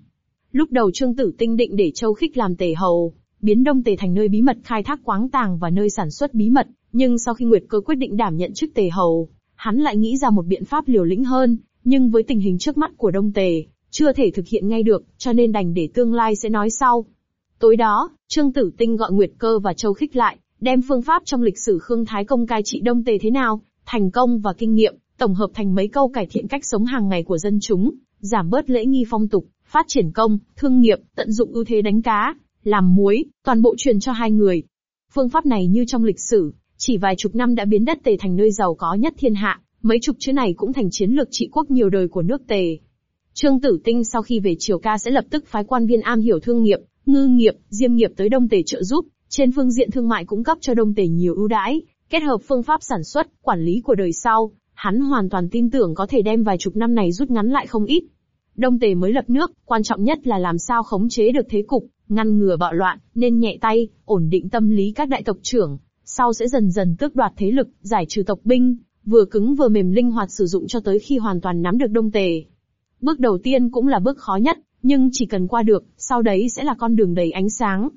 Lúc đầu Trương Tử Tinh định để Châu Khích làm tề hầu, biến Đông Tề thành nơi bí mật khai thác quáng tàng và nơi sản xuất bí mật, nhưng sau khi Nguyệt Cơ quyết định đảm nhận chức tề hầu, hắn lại nghĩ ra một biện pháp liều lĩnh hơn, nhưng với tình hình trước mắt của Đông Tề, chưa thể thực hiện ngay được, cho nên đành để tương lai sẽ nói sau. Tối đó, Trương Tử Tinh gọi Nguyệt Cơ và Châu Khích lại, đem phương pháp trong lịch sử Khương Thái Công cai trị Đông Tề thế nào, thành công và kinh nghiệm, tổng hợp thành mấy câu cải thiện cách sống hàng ngày của dân chúng, giảm bớt lễ nghi phong tục, phát triển công, thương nghiệp, tận dụng ưu thế đánh cá, làm muối, toàn bộ truyền cho hai người. Phương pháp này như trong lịch sử, chỉ vài chục năm đã biến đất Tề thành nơi giàu có nhất thiên hạ, mấy chục chữ này cũng thành chiến lược trị quốc nhiều đời của nước Tề. Trương Tử Tinh sau khi về Triều Ca sẽ lập tức phái quan viên am hiểu thương nghiệp, ngư nghiệp, diêm nghiệp tới Đông Tề trợ giúp, trên phương diện thương mại cũng cấp cho Đông Tề nhiều ưu đãi, kết hợp phương pháp sản xuất, quản lý của đời sau, hắn hoàn toàn tin tưởng có thể đem vài chục năm này rút ngắn lại không ít. Đông Tề mới lập nước, quan trọng nhất là làm sao khống chế được thế cục, ngăn ngừa bạo loạn, nên nhẹ tay, ổn định tâm lý các đại tộc trưởng, sau sẽ dần dần tước đoạt thế lực, giải trừ tộc binh, vừa cứng vừa mềm linh hoạt sử dụng cho tới khi hoàn toàn nắm được đông tề. Bước đầu tiên cũng là bước khó nhất, nhưng chỉ cần qua được, sau đấy sẽ là con đường đầy ánh sáng.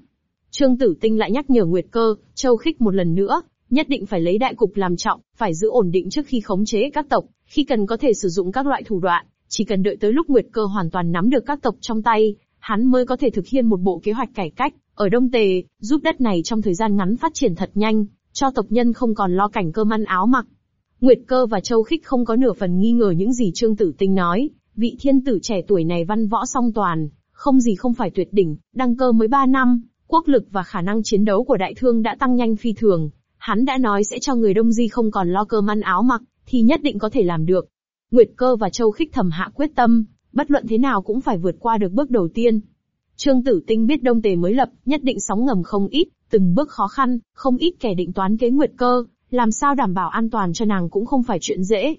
Trương Tử Tinh lại nhắc nhở Nguyệt Cơ, Châu Khích một lần nữa, nhất định phải lấy đại cục làm trọng, phải giữ ổn định trước khi khống chế các tộc, khi cần có thể sử dụng các loại thủ đoạn, chỉ cần đợi tới lúc Nguyệt Cơ hoàn toàn nắm được các tộc trong tay, hắn mới có thể thực hiện một bộ kế hoạch cải cách, ở Đông Tề, giúp đất này trong thời gian ngắn phát triển thật nhanh, cho tộc nhân không còn lo cảnh cơm ăn áo mặc. Nguyệt Cơ và Châu Khích không có nửa phần nghi ngờ những gì Trương Tử Tinh nói, vị thiên tử trẻ tuổi này văn võ song toàn, không gì không phải tuyệt đỉnh, đăng cơ mới 3 năm, quốc lực và khả năng chiến đấu của đại thương đã tăng nhanh phi thường. Hắn đã nói sẽ cho người Đông Di không còn lo cơm ăn áo mặc, thì nhất định có thể làm được. Nguyệt Cơ và Châu Khích thầm hạ quyết tâm, bất luận thế nào cũng phải vượt qua được bước đầu tiên. Trương Tử Tinh biết Đông Tề mới lập, nhất định sóng ngầm không ít, từng bước khó khăn, không ít kẻ định toán kế nguyệt cơ, làm sao đảm bảo an toàn cho nàng cũng không phải chuyện dễ.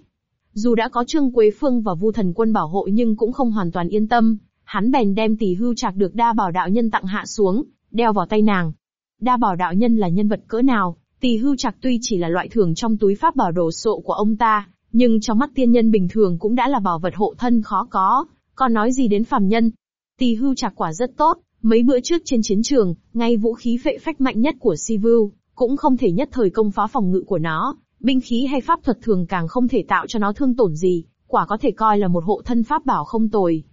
Dù đã có Trương Quế Phương và Vu Thần Quân bảo hộ nhưng cũng không hoàn toàn yên tâm, hắn bèn đem tỷ hưu trạc được đa bảo đạo nhân tặng hạ xuống, đeo vào tay nàng. Đa bảo đạo nhân là nhân vật cỡ nào, tỷ hưu trạc tuy chỉ là loại thường trong túi pháp bảo đồ sộ của ông ta, nhưng trong mắt tiên nhân bình thường cũng đã là bảo vật hộ thân khó có, còn nói gì đến phàm nhân. Tỳ hưu chạc quả rất tốt, mấy bữa trước trên chiến trường, ngay vũ khí phệ phách mạnh nhất của Sivu, cũng không thể nhất thời công phá phòng ngự của nó, binh khí hay pháp thuật thường càng không thể tạo cho nó thương tổn gì, quả có thể coi là một hộ thân pháp bảo không tồi.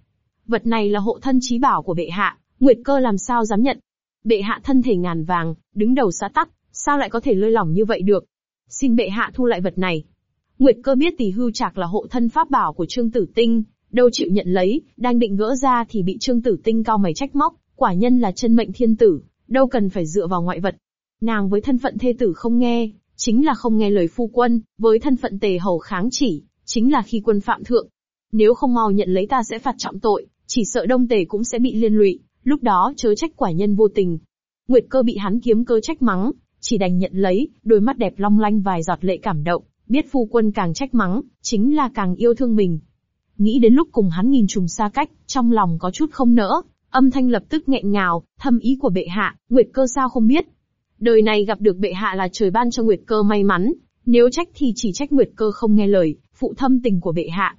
Vật này là hộ thân trí bảo của bệ hạ, Nguyệt cơ làm sao dám nhận. Bệ hạ thân thể ngàn vàng, đứng đầu xã tắc, sao lại có thể lơi lỏng như vậy được? Xin bệ hạ thu lại vật này. Nguyệt cơ biết tỷ hưu trạc là hộ thân pháp bảo của Trương Tử Tinh, đâu chịu nhận lấy, đang định gỡ ra thì bị Trương Tử Tinh cao mày trách móc, quả nhân là chân mệnh thiên tử, đâu cần phải dựa vào ngoại vật. Nàng với thân phận thê tử không nghe, chính là không nghe lời phu quân, với thân phận tề hầu kháng chỉ, chính là khi quân phạm thượng. Nếu không mau nhận lấy ta sẽ phạt trọng tội, chỉ sợ đông tề cũng sẽ bị liên lụy, lúc đó chớ trách quả nhân vô tình. Nguyệt cơ bị hắn kiếm cơ trách mắng, chỉ đành nhận lấy, đôi mắt đẹp long lanh vài giọt lệ cảm động, biết phu quân càng trách mắng, chính là càng yêu thương mình. Nghĩ đến lúc cùng hắn nghìn trùng xa cách, trong lòng có chút không nỡ, âm thanh lập tức nghẹn ngào, thâm ý của bệ hạ, Nguyệt cơ sao không biết. Đời này gặp được bệ hạ là trời ban cho Nguyệt cơ may mắn, nếu trách thì chỉ trách Nguyệt cơ không nghe lời, phụ thâm tình của bệ hạ.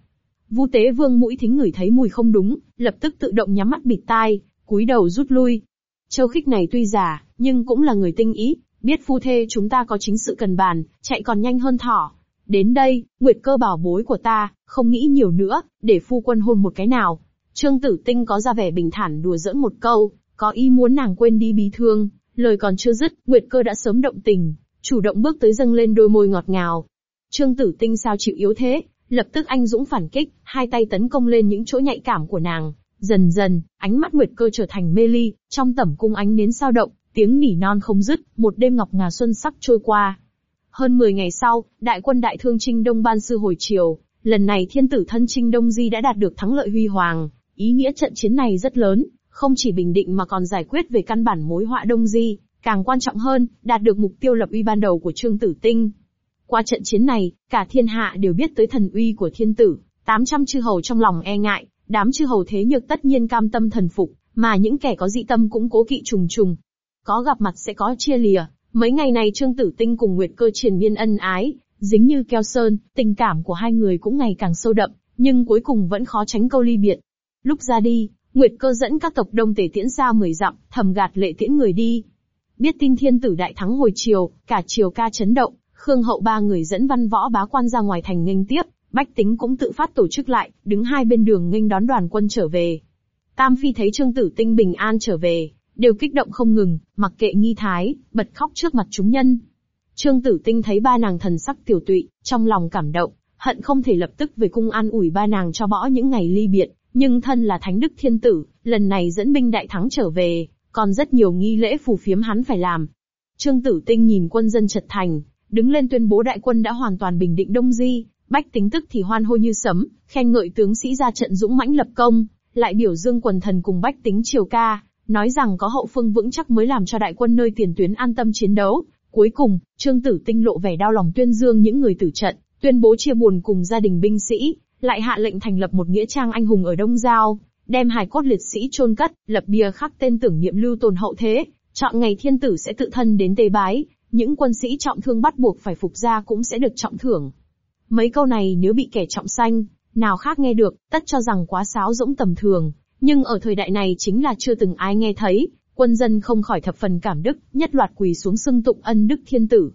Vu Tế Vương mũi thính ngửi thấy mùi không đúng, lập tức tự động nhắm mắt bịt tai, cúi đầu rút lui. Châu Khích này tuy già, nhưng cũng là người tinh ý, biết phu thê chúng ta có chính sự cần bàn, chạy còn nhanh hơn thỏ. Đến đây, Nguyệt cơ bảo bối của ta, không nghĩ nhiều nữa, để phu quân hôn một cái nào. Trương Tử Tinh có ra vẻ bình thản đùa giỡn một câu, có ý muốn nàng quên đi bí thương, lời còn chưa dứt, Nguyệt cơ đã sớm động tình, chủ động bước tới dâng lên đôi môi ngọt ngào. Trương Tử Tinh sao chịu yếu thế, Lập tức anh dũng phản kích, hai tay tấn công lên những chỗ nhạy cảm của nàng. Dần dần, ánh mắt Nguyệt Cơ trở thành mê ly, trong tẩm cung ánh nến sao động, tiếng nỉ non không dứt, một đêm ngọc ngà xuân sắc trôi qua. Hơn 10 ngày sau, đại quân đại thương Trinh Đông Ban Sư hồi chiều, lần này thiên tử thân Trinh Đông Di đã đạt được thắng lợi huy hoàng. Ý nghĩa trận chiến này rất lớn, không chỉ bình định mà còn giải quyết về căn bản mối họa Đông Di, càng quan trọng hơn, đạt được mục tiêu lập uy ban đầu của Trương Tử Tinh. Qua trận chiến này, cả thiên hạ đều biết tới thần uy của thiên tử, 800 chư hầu trong lòng e ngại, đám chư hầu thế nhược tất nhiên cam tâm thần phục, mà những kẻ có dị tâm cũng cố kỵ trùng trùng. Có gặp mặt sẽ có chia lìa, mấy ngày này Trương Tử Tinh cùng Nguyệt Cơ triển miên ân ái, dính như keo sơn, tình cảm của hai người cũng ngày càng sâu đậm, nhưng cuối cùng vẫn khó tránh câu ly biệt. Lúc ra đi, Nguyệt Cơ dẫn các tộc đông tể tiễn ra mười dặm, thầm gạt lệ tiễn người đi. Biết tin thiên tử đại thắng hồi chiều, cả chiều ca chấn động, Khương Hậu ba người dẫn văn võ bá quan ra ngoài thành nghênh tiếp, Bách Tính cũng tự phát tổ chức lại, đứng hai bên đường nghênh đón đoàn quân trở về. Tam Phi thấy Trương Tử Tinh bình an trở về, đều kích động không ngừng, mặc kệ nghi thái, bật khóc trước mặt chúng nhân. Trương Tử Tinh thấy ba nàng thần sắc tiểu tụy, trong lòng cảm động, hận không thể lập tức về cung an ủi ba nàng cho bỏ những ngày ly biệt, nhưng thân là thánh đức thiên tử, lần này dẫn binh đại thắng trở về, còn rất nhiều nghi lễ phù phiếm hắn phải làm. Trương Tử Tinh nhìn quân dân trật thành, đứng lên tuyên bố đại quân đã hoàn toàn bình định Đông Di, bách tính tức thì hoan hô như sấm, khen ngợi tướng sĩ ra trận dũng mãnh lập công, lại biểu dương quần thần cùng bách tính triều ca, nói rằng có hậu phương vững chắc mới làm cho đại quân nơi tiền tuyến an tâm chiến đấu. Cuối cùng, Trương Tử Tinh lộ vẻ đau lòng tuyên dương những người tử trận, tuyên bố chia buồn cùng gia đình binh sĩ, lại hạ lệnh thành lập một nghĩa trang anh hùng ở Đông Giao, đem hài cốt liệt sĩ chôn cất, lập bia khắc tên tưởng niệm lưu tồn hậu thế, chọn ngày thiên tử sẽ tự thân đến tế bái, những quân sĩ trọng thương bắt buộc phải phục ra cũng sẽ được trọng thưởng. Mấy câu này nếu bị kẻ trọng sanh, nào khác nghe được, tất cho rằng quá sáo rỗng tầm thường, nhưng ở thời đại này chính là chưa từng ai nghe thấy, quân dân không khỏi thập phần cảm đức, nhất loạt quỳ xuống xưng tụng ân đức thiên tử.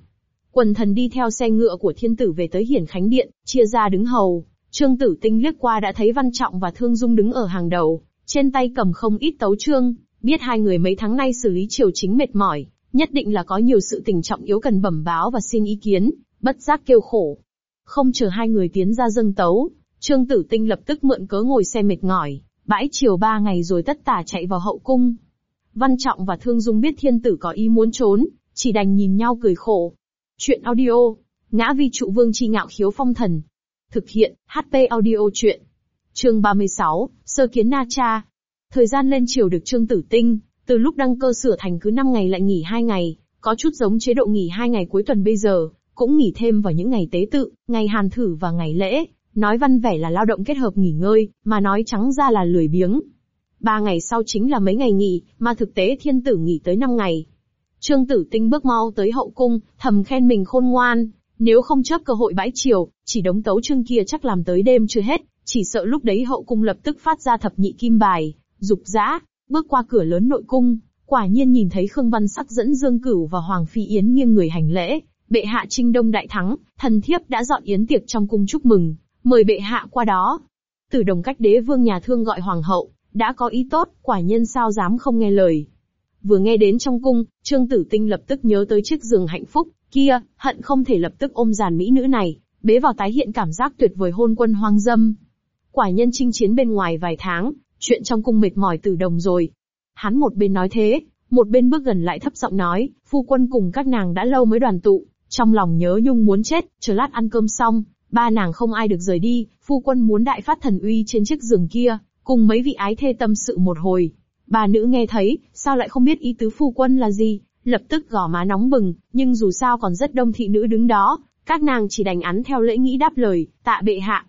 Quần thần đi theo xe ngựa của thiên tử về tới hiển khánh điện, chia ra đứng hầu, trương tử tinh liếc qua đã thấy văn trọng và thương dung đứng ở hàng đầu, trên tay cầm không ít tấu trương, biết hai người mấy tháng nay xử lý triều chính mệt mỏi, Nhất định là có nhiều sự tình trọng yếu cần bẩm báo và xin ý kiến, bất giác kêu khổ. Không chờ hai người tiến ra dâng tấu, Trương Tử Tinh lập tức mượn cớ ngồi xe mệt mỏi, bãi chiều ba ngày rồi tất tả chạy vào hậu cung. Văn Trọng và Thương Dung biết thiên tử có ý muốn trốn, chỉ đành nhìn nhau cười khổ. Chuyện audio, ngã vi trụ vương chi ngạo khiếu phong thần. Thực hiện, HP audio chuyện. Chương 36, Sơ kiến Na Cha. Thời gian lên chiều được Trương Tử Tinh, từ lúc đăng cơ sửa thành cứ 5 ngày lại nghỉ 2 ngày, có chút giống chế độ nghỉ 2 ngày cuối tuần bây giờ, cũng nghỉ thêm vào những ngày tế tự, ngày hàn thử và ngày lễ, nói văn vẻ là lao động kết hợp nghỉ ngơi, mà nói trắng ra là lười biếng. Ba ngày sau chính là mấy ngày nghỉ, mà thực tế thiên tử nghỉ tới năm ngày. Trương Tử Tinh bước mau tới hậu cung, thầm khen mình khôn ngoan, nếu không chấp cơ hội bãi chiều, chỉ đống tấu trương kia chắc làm tới đêm chưa hết, chỉ sợ lúc đấy hậu cung lập tức phát ra thập nhị kim bài, dục dã, bước qua cửa lớn nội cung, quả nhiên nhìn thấy Khương Văn Sắc dẫn Dương Cửu và Hoàng Phi Yến nghiêng người hành lễ, bệ hạ trinh đông đại thắng, thần thiếp đã dọn yến tiệc trong cung chúc mừng, mời bệ hạ qua đó. Từ đồng cách đế vương nhà thương gọi hoàng hậu, đã có ý tốt, quả nhân sao dám không nghe lời. Vừa nghe đến trong cung, Trương Tử Tinh lập tức nhớ tới chiếc giường hạnh phúc, kia, hận không thể lập tức ôm giàn mỹ nữ này, bế vào tái hiện cảm giác tuyệt vời hôn quân hoang dâm. Quả nhân chinh chiến bên ngoài vài tháng, chuyện trong cung mệt mỏi từ đồng rồi. Hắn một bên nói thế, một bên bước gần lại thấp giọng nói, phu quân cùng các nàng đã lâu mới đoàn tụ, trong lòng nhớ nhung muốn chết, chờ lát ăn cơm xong, ba nàng không ai được rời đi, phu quân muốn đại phát thần uy trên chiếc giường kia, cùng mấy vị ái thê tâm sự một hồi. Bà nữ nghe thấy, sao lại không biết ý tứ phu quân là gì, lập tức gò má nóng bừng, nhưng dù sao còn rất đông thị nữ đứng đó, các nàng chỉ đành án theo lễ nghĩ đáp lời, tạ bệ hạ.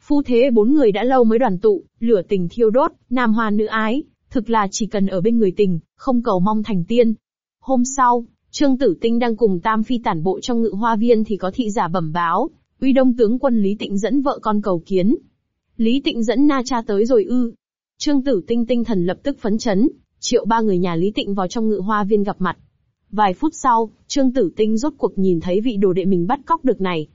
Phu thế bốn người đã lâu mới đoàn tụ, lửa tình thiêu đốt, nam hoa nữ ái, thực là chỉ cần ở bên người tình, không cầu mong thành tiên. Hôm sau, Trương Tử Tinh đang cùng Tam Phi tản bộ trong ngự hoa viên thì có thị giả bẩm báo, uy đông tướng quân Lý Tịnh dẫn vợ con cầu kiến. Lý Tịnh dẫn Na Cha tới rồi ư. Trương Tử Tinh tinh thần lập tức phấn chấn, triệu ba người nhà Lý Tịnh vào trong ngự hoa viên gặp mặt. Vài phút sau, Trương Tử Tinh rốt cuộc nhìn thấy vị đồ đệ mình bắt cóc được này.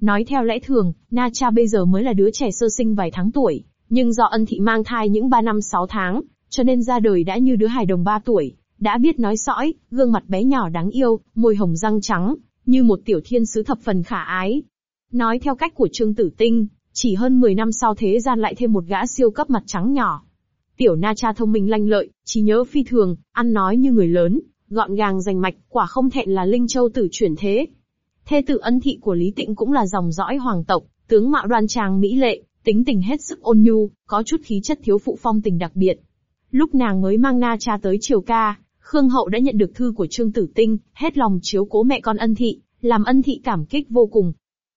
Nói theo lẽ thường, Na Cha bây giờ mới là đứa trẻ sơ sinh vài tháng tuổi, nhưng do ân thị mang thai những 3 năm 6 tháng, cho nên ra đời đã như đứa hài đồng 3 tuổi, đã biết nói sõi, gương mặt bé nhỏ đáng yêu, môi hồng răng trắng, như một tiểu thiên sứ thập phần khả ái. Nói theo cách của Trương Tử Tinh, chỉ hơn 10 năm sau thế gian lại thêm một gã siêu cấp mặt trắng nhỏ. Tiểu Na Cha thông minh lanh lợi, trí nhớ phi thường, ăn nói như người lớn, gọn gàng rành mạch, quả không thẹn là Linh Châu tử chuyển thế. Thê tử ân thị của Lý Tịnh cũng là dòng dõi hoàng tộc, tướng mạo đoan trang mỹ lệ, tính tình hết sức ôn nhu, có chút khí chất thiếu phụ phong tình đặc biệt. Lúc nàng mới mang Na Cha tới triều ca, Khương Hậu đã nhận được thư của Trương Tử Tinh, hết lòng chiếu cố mẹ con ân thị, làm ân thị cảm kích vô cùng.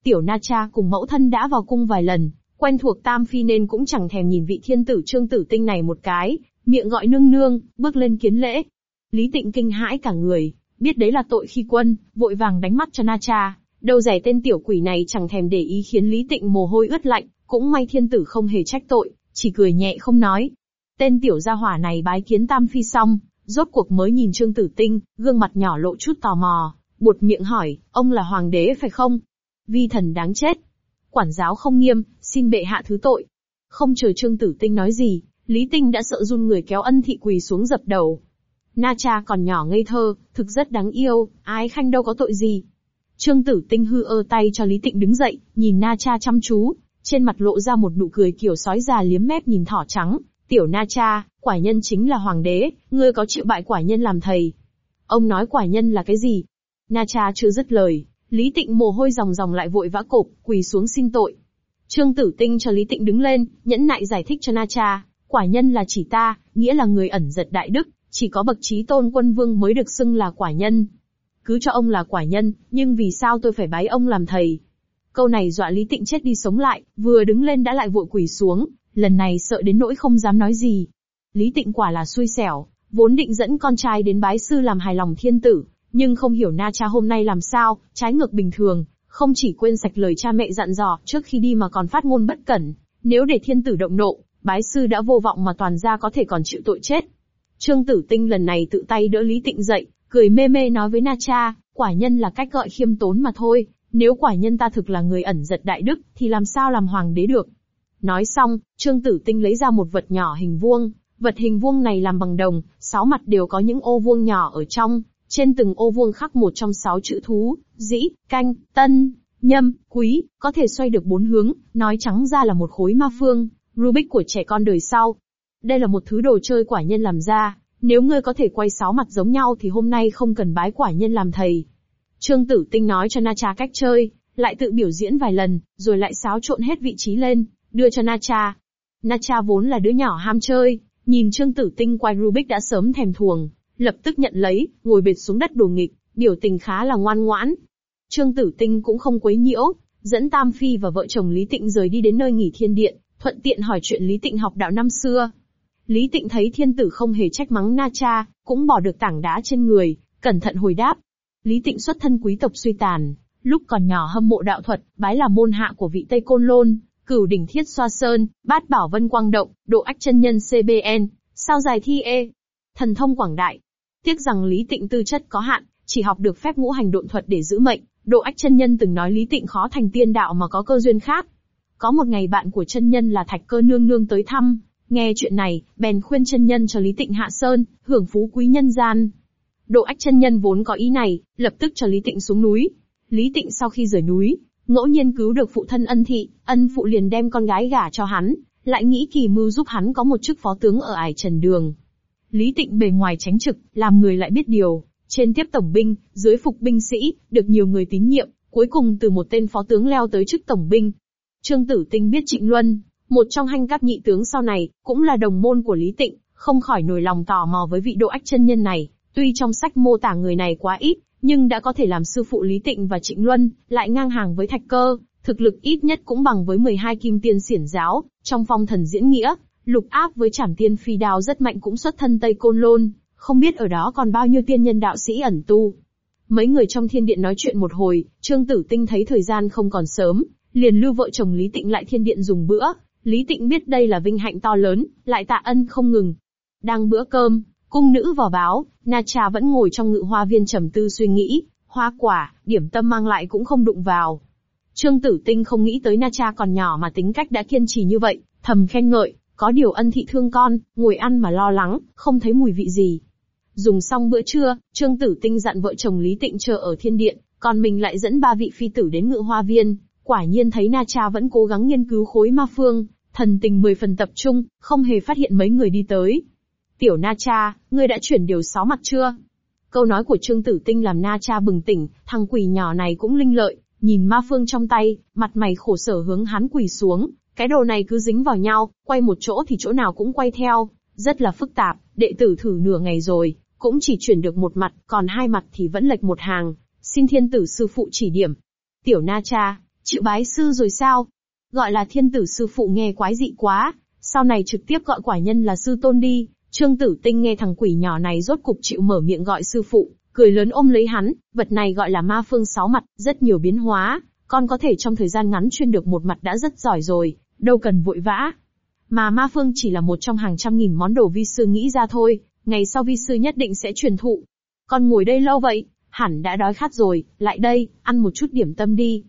Tiểu Na Cha cùng mẫu thân đã vào cung vài lần, quen thuộc Tam Phi nên cũng chẳng thèm nhìn vị thiên tử Trương Tử Tinh này một cái, miệng gọi nương nương, bước lên kiến lễ. Lý Tịnh kinh hãi cả người, biết đấy là tội khi quân, vội vàng đánh mắt cho Na Cha, đâu rẻ tên tiểu quỷ này chẳng thèm để ý khiến Lý Tịnh mồ hôi ướt lạnh, cũng may thiên tử không hề trách tội, chỉ cười nhẹ không nói. Tên tiểu gia hỏa này bái kiến Tam Phi xong, rốt cuộc mới nhìn Trương Tử Tinh, gương mặt nhỏ lộ chút tò mò, buột miệng hỏi, ông là hoàng đế phải không? Vi thần đáng chết. Quản giáo không nghiêm, xin bệ hạ thứ tội. Không chờ Trương Tử Tinh nói gì, Lý Tinh đã sợ run người kéo ân thị quỳ xuống dập đầu. Na cha còn nhỏ ngây thơ, thực rất đáng yêu, ái khanh đâu có tội gì. Trương Tử Tinh hư ơ tay cho Lý Tịnh đứng dậy, nhìn Na cha chăm chú, trên mặt lộ ra một nụ cười kiểu sói già liếm mép nhìn thỏ trắng, Tiểu Na Cha, quả nhân chính là hoàng đế, ngươi có chịu bại quả nhân làm thầy? Ông nói quả nhân là cái gì? Na Cha chưa dứt lời, Lý Tịnh mồ hôi ròng ròng lại vội vã cộp, quỳ xuống xin tội. Trương Tử Tinh cho Lý Tịnh đứng lên, nhẫn nại giải thích cho Na Cha, quả nhân là chỉ ta, nghĩa là người ẩn giật đại đức, chỉ có bậc trí tôn quân vương mới được xưng là quả nhân. Cứ cho ông là quả nhân, nhưng vì sao tôi phải bái ông làm thầy? Câu này dọa Lý Tịnh chết đi sống lại, vừa đứng lên đã lại vội quỳ xuống, lần này sợ đến nỗi không dám nói gì. Lý Tịnh quả là xui xẻo, vốn định dẫn con trai đến bái sư làm hài lòng thiên tử, nhưng không hiểu na cha hôm nay làm sao, trái ngược bình thường, không chỉ quên sạch lời cha mẹ dặn dò trước khi đi mà còn phát ngôn bất cẩn, nếu để thiên tử động nộ, bái sư đã vô vọng mà toàn gia có thể còn chịu tội chết. Trương Tử Tinh lần này tự tay đỡ Lý Tịnh dậy, cười mê mê nói với Na Cha, quả nhân là cách gọi khiêm tốn mà thôi, nếu quả nhân ta thực là người ẩn giật đại đức, thì làm sao làm hoàng đế được. Nói xong, Trương Tử Tinh lấy ra một vật nhỏ hình vuông, vật hình vuông này làm bằng đồng, sáu mặt đều có những ô vuông nhỏ ở trong, trên từng ô vuông khắc một trong sáu chữ thú, dĩ, canh, tân, nhâm, quý, có thể xoay được bốn hướng, nói trắng ra là một khối ma phương, Rubik của trẻ con đời sau. Đây là một thứ đồ chơi quả nhân làm ra, nếu ngươi có thể quay sáu mặt giống nhau thì hôm nay không cần bái quả nhân làm thầy. Trương Tử Tinh nói cho Na Cha cách chơi, lại tự biểu diễn vài lần, rồi lại xáo trộn hết vị trí lên, đưa cho Na Cha. Na Cha vốn là đứa nhỏ ham chơi, Nhìn Trương Tử Tinh quay Rubik đã sớm thèm thuồng, lập tức nhận lấy, ngồi bệt xuống đất đồ nghịch, biểu tình khá là ngoan ngoãn. Trương Tử Tinh cũng không quấy nhiễu, dẫn Tam Phi và vợ chồng Lý Tịnh rời đi đến nơi nghỉ thiên điện, thuận tiện hỏi chuyện Lý Tịnh học đạo năm xưa. Lý Tịnh thấy thiên tử không hề trách mắng Na Cha, cũng bỏ được tảng đá trên người, cẩn thận hồi đáp. Lý Tịnh xuất thân quý tộc suy tàn, lúc còn nhỏ hâm mộ đạo thuật, bái là môn hạ của vị Tây Côn Lôn, cửu đỉnh thiết xoa sơn, bát bảo vân quang động, độ ách chân nhân CBN, sao dài thi e. Thần thông quảng đại. Tiếc rằng Lý Tịnh tư chất có hạn, chỉ học được phép ngũ hành độn thuật để giữ mệnh, độ ách chân nhân từng nói Lý Tịnh khó thành tiên đạo mà có cơ duyên khác. Có một ngày bạn của chân nhân là Thạch Cơ Nương Nương tới thăm, nghe chuyện này, bèn khuyên chân nhân cho Lý Tịnh hạ sơn, hưởng phú quý nhân gian. Độ ách chân nhân vốn có ý này, lập tức cho Lý Tịnh xuống núi. Lý Tịnh sau khi rời núi, ngẫu nhiên cứu được phụ thân ân thị, ân phụ liền đem con gái gả cho hắn, lại nghĩ kỳ mưu giúp hắn có một chức phó tướng ở ải trần đường. Lý Tịnh bề ngoài tránh trực, làm người lại biết điều, trên tiếp tổng binh, dưới phục binh sĩ, được nhiều người tín nhiệm, cuối cùng từ một tên phó tướng leo tới chức tổng binh. Trương Tử Tinh biết Trịnh Luân, một trong hanh các nhị tướng sau này, cũng là đồng môn của Lý Tịnh, không khỏi nổi lòng tò mò với vị độ ách chân nhân này, tuy trong sách mô tả người này quá ít, nhưng đã có thể làm sư phụ Lý Tịnh và Trịnh Luân, lại ngang hàng với Thạch Cơ, thực lực ít nhất cũng bằng với 12 kim tiên xiển giáo, trong phong thần diễn nghĩa, lục áp với trảm tiên phi đao rất mạnh cũng xuất thân Tây Côn Lôn, không biết ở đó còn bao nhiêu tiên nhân đạo sĩ ẩn tu. Mấy người trong thiên điện nói chuyện một hồi, Trương Tử Tinh thấy thời gian không còn sớm, liền lưu vợ chồng Lý Tịnh lại thiên điện dùng bữa, Lý Tịnh biết đây là vinh hạnh to lớn, lại tạ ân không ngừng. Đang bữa cơm, cung nữ vào báo, Na Cha vẫn ngồi trong ngự hoa viên trầm tư suy nghĩ, hoa quả, điểm tâm mang lại cũng không đụng vào. Trương Tử Tinh không nghĩ tới Na Cha còn nhỏ mà tính cách đã kiên trì như vậy, thầm khen ngợi, có điều ân thị thương con, ngồi ăn mà lo lắng, không thấy mùi vị gì. Dùng xong bữa trưa, Trương Tử Tinh dặn vợ chồng Lý Tịnh chờ ở thiên điện, còn mình lại dẫn ba vị phi tử đến ngự hoa viên. Quả nhiên thấy Na Cha vẫn cố gắng nghiên cứu khối ma phương, thần tình mười phần tập trung, không hề phát hiện mấy người đi tới. Tiểu Na Cha, ngươi đã chuyển điều sáu mặt chưa? Câu nói của Trương Tử Tinh làm Na Cha bừng tỉnh, thằng quỷ nhỏ này cũng linh lợi, nhìn ma phương trong tay, mặt mày khổ sở hướng hắn quỳ xuống, cái đồ này cứ dính vào nhau, quay một chỗ thì chỗ nào cũng quay theo, rất là phức tạp, đệ tử thử nửa ngày rồi, cũng chỉ chuyển được một mặt, còn hai mặt thì vẫn lệch một hàng, xin thiên tử sư phụ chỉ điểm. Tiểu Na Cha, chịu bái sư rồi sao? Gọi là thiên tử sư phụ nghe quái dị quá, sau này trực tiếp gọi quả nhân là sư tôn đi. Trương Tử Tinh nghe thằng quỷ nhỏ này rốt cục chịu mở miệng gọi sư phụ, cười lớn ôm lấy hắn, vật này gọi là ma phương sáu mặt, rất nhiều biến hóa, con có thể trong thời gian ngắn chuyên được một mặt đã rất giỏi rồi, đâu cần vội vã. Mà ma phương chỉ là một trong hàng trăm nghìn món đồ vi sư nghĩ ra thôi, ngày sau vi sư nhất định sẽ truyền thụ. Con ngồi đây lâu vậy, hẳn đã đói khát rồi, lại đây, ăn một chút điểm tâm đi.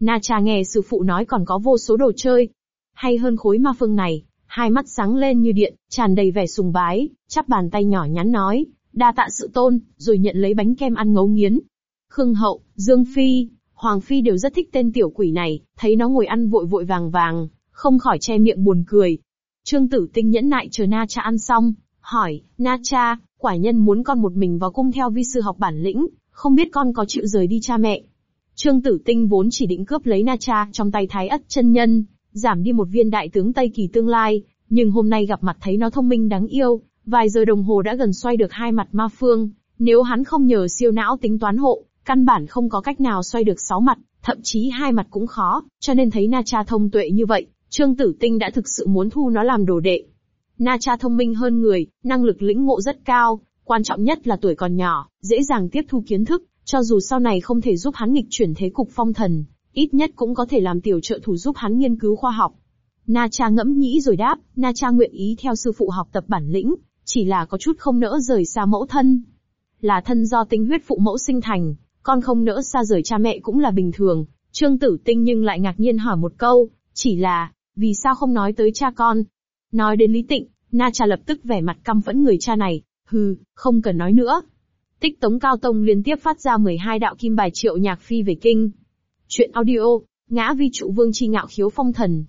Na cha nghe sư phụ nói còn có vô số đồ chơi. Hay hơn khối ma phương này, hai mắt sáng lên như điện, tràn đầy vẻ sùng bái, chắp bàn tay nhỏ nhắn nói, đa tạ sự tôn, rồi nhận lấy bánh kem ăn ngấu nghiến. Khương Hậu, Dương Phi, Hoàng Phi đều rất thích tên tiểu quỷ này, thấy nó ngồi ăn vội vội vàng vàng, không khỏi che miệng buồn cười. Trương Tử Tinh nhẫn nại chờ Na Cha ăn xong, hỏi, Na Cha, quả nhân muốn con một mình vào cung theo vi sư học bản lĩnh, không biết con có chịu rời đi cha mẹ. Trương Tử Tinh vốn chỉ định cướp lấy Na Cha trong tay Thái Ất chân nhân, giảm đi một viên đại tướng Tây Kỳ tương lai, nhưng hôm nay gặp mặt thấy nó thông minh đáng yêu, vài giờ đồng hồ đã gần xoay được hai mặt ma phương, nếu hắn không nhờ siêu não tính toán hộ, căn bản không có cách nào xoay được sáu mặt, thậm chí hai mặt cũng khó, cho nên thấy Na Cha thông tuệ như vậy, Trương Tử Tinh đã thực sự muốn thu nó làm đồ đệ. Na Cha thông minh hơn người, năng lực lĩnh ngộ rất cao, quan trọng nhất là tuổi còn nhỏ, dễ dàng tiếp thu kiến thức, cho dù sau này không thể giúp hắn nghịch chuyển thế cục phong thần, ít nhất cũng có thể làm tiểu trợ thủ giúp hắn nghiên cứu khoa học. Na Cha ngẫm nghĩ rồi đáp, Na Cha nguyện ý theo sư phụ học tập bản lĩnh, chỉ là có chút không nỡ rời xa mẫu thân. Là thân do tinh huyết phụ mẫu sinh thành, con không nỡ xa rời cha mẹ cũng là bình thường. Trương Tử Tinh nhưng lại ngạc nhiên hỏi một câu, chỉ là, vì sao không nói tới cha con? Nói đến Lý Tịnh, Na Cha lập tức vẻ mặt căm phẫn người cha này, hừ, không cần nói nữa. Tích Tống Cao Tông liên tiếp phát ra 12 đạo kim bài triệu nhạc phi về kinh. Chuyện audio, ngã vi trụ vương chi ngạo khiếu phong thần.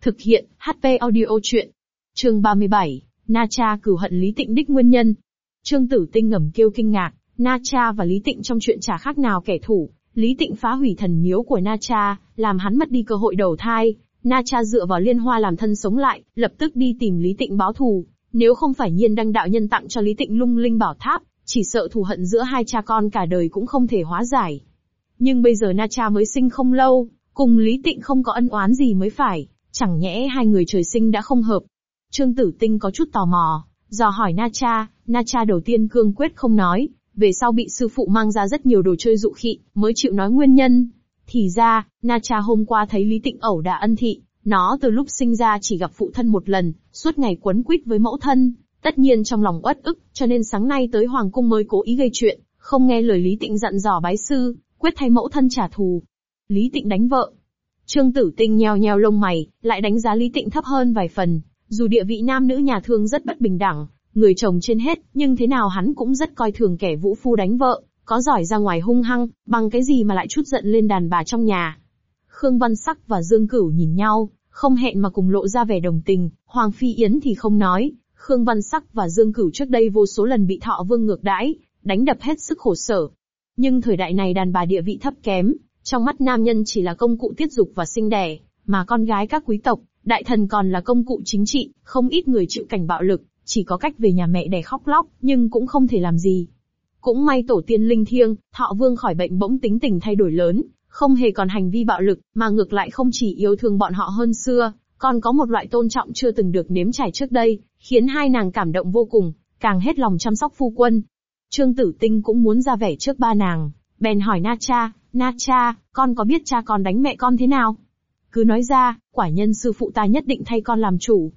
Thực hiện, HP audio chuyện. Chương 37, Na Cha cửu hận Lý Tịnh đích nguyên nhân. Trương Tử Tinh ngầm kêu kinh ngạc, Na Cha và Lý Tịnh trong chuyện chả khác nào kẻ thù. Lý Tịnh phá hủy thần miếu của Na Cha, làm hắn mất đi cơ hội đầu thai. Na Cha dựa vào liên hoa làm thân sống lại, lập tức đi tìm Lý Tịnh báo thù. Nếu không phải nhiên đăng đạo nhân tặng cho Lý Tịnh lung linh bảo tháp, chỉ sợ thù hận giữa hai cha con cả đời cũng không thể hóa giải. Nhưng bây giờ Na Cha mới sinh không lâu, cùng Lý Tịnh không có ân oán gì mới phải, chẳng nhẽ hai người trời sinh đã không hợp. Trương Tử Tinh có chút tò mò, dò hỏi Na Cha, Na Cha đầu tiên cương quyết không nói, về sau bị sư phụ mang ra rất nhiều đồ chơi dụ khị, mới chịu nói nguyên nhân. Thì ra, Na Cha hôm qua thấy Lý Tịnh ẩu đả ân thị, nó từ lúc sinh ra chỉ gặp phụ thân một lần, suốt ngày quấn quýt với mẫu thân, tất nhiên trong lòng uất ức, cho nên sáng nay tới Hoàng Cung mới cố ý gây chuyện, không nghe lời Lý Tịnh dặn dò bái sư, quyết thay mẫu thân trả thù. Lý Tịnh đánh vợ. Trương Tử Tinh nheo nheo lông mày, lại đánh giá Lý Tịnh thấp hơn vài phần, dù địa vị nam nữ nhà thương rất bất bình đẳng, người chồng trên hết, nhưng thế nào hắn cũng rất coi thường kẻ vũ phu đánh vợ, có giỏi ra ngoài hung hăng, bằng cái gì mà lại chút giận lên đàn bà trong nhà. Khương Văn Sắc và Dương Cửu nhìn nhau, không hẹn mà cùng lộ ra vẻ đồng tình, Hoàng Phi Yến thì không nói, Khương Văn Sắc và Dương Cửu trước đây vô số lần bị thọ vương ngược đãi, đánh đập hết sức khổ sở. Nhưng thời đại này đàn bà địa vị thấp kém, trong mắt nam nhân chỉ là công cụ tiết dục và sinh đẻ, mà con gái các quý tộc, đại thần còn là công cụ chính trị, không ít người chịu cảnh bạo lực, chỉ có cách về nhà mẹ đẻ khóc lóc, nhưng cũng không thể làm gì. Cũng may tổ tiên linh thiêng, thọ vương khỏi bệnh bỗng tính tình thay đổi lớn, không hề còn hành vi bạo lực, mà ngược lại không chỉ yêu thương bọn họ hơn xưa, còn có một loại tôn trọng chưa từng được nếm trải trước đây, khiến hai nàng cảm động vô cùng, càng hết lòng chăm sóc phu quân. Trương Tử Tinh cũng muốn ra vẻ trước ba nàng, bèn hỏi Na Cha, Na Cha, con có biết cha con đánh mẹ con thế nào? Cứ nói ra, quả nhân sư phụ ta nhất định thay con làm chủ.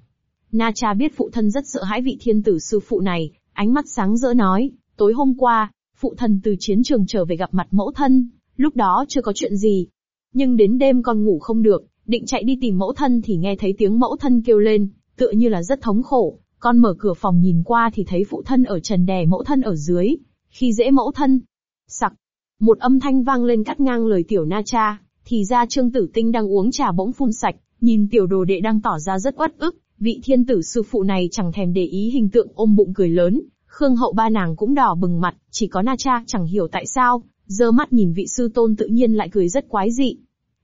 Na Cha biết phụ thân rất sợ hãi vị thiên tử sư phụ này, ánh mắt sáng rỡ nói, tối hôm qua, phụ thần từ chiến trường trở về gặp mặt mẫu thân, lúc đó chưa có chuyện gì. Nhưng đến đêm con ngủ không được, định chạy đi tìm mẫu thân thì nghe thấy tiếng mẫu thân kêu lên, tựa như là rất thống khổ. Con mở cửa phòng nhìn qua thì thấy phụ thân ở trần đè mẫu thân ở dưới, khi dễ mẫu thân. Sặc. Một âm thanh vang lên cắt ngang lời tiểu na cha, thì ra trương tử tinh đang uống trà bỗng phun sạch, nhìn tiểu đồ đệ đang tỏ ra rất uất ức, vị thiên tử sư phụ này chẳng thèm để ý hình tượng ôm bụng cười lớn, Khương hậu ba nàng cũng đỏ bừng mặt, chỉ có na cha chẳng hiểu tại sao, giơ mắt nhìn vị sư tôn tự nhiên lại cười rất quái dị.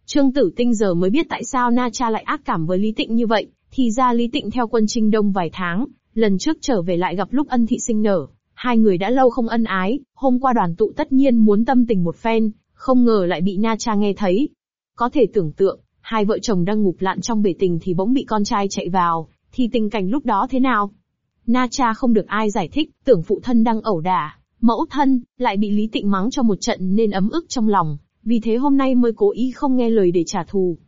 Trương Tử Tinh giờ mới biết tại sao Na Cha lại ác cảm với Lý Tịnh như vậy, thì ra Lý Tịnh theo quân Trinh Đông vài tháng, lần trước trở về lại gặp lúc ân thị sinh nở, hai người đã lâu không ân ái, hôm qua đoàn tụ tất nhiên muốn tâm tình một phen, không ngờ lại bị Na Cha nghe thấy. Có thể tưởng tượng, hai vợ chồng đang ngụp lặn trong bể tình thì bỗng bị con trai chạy vào, thì tình cảnh lúc đó thế nào? Na Cha không được ai giải thích, tưởng phụ thân đang ẩu đả, mẫu thân, lại bị Lý Tịnh mắng cho một trận nên ấm ức trong lòng, vì thế hôm nay mới cố ý không nghe lời để trả thù.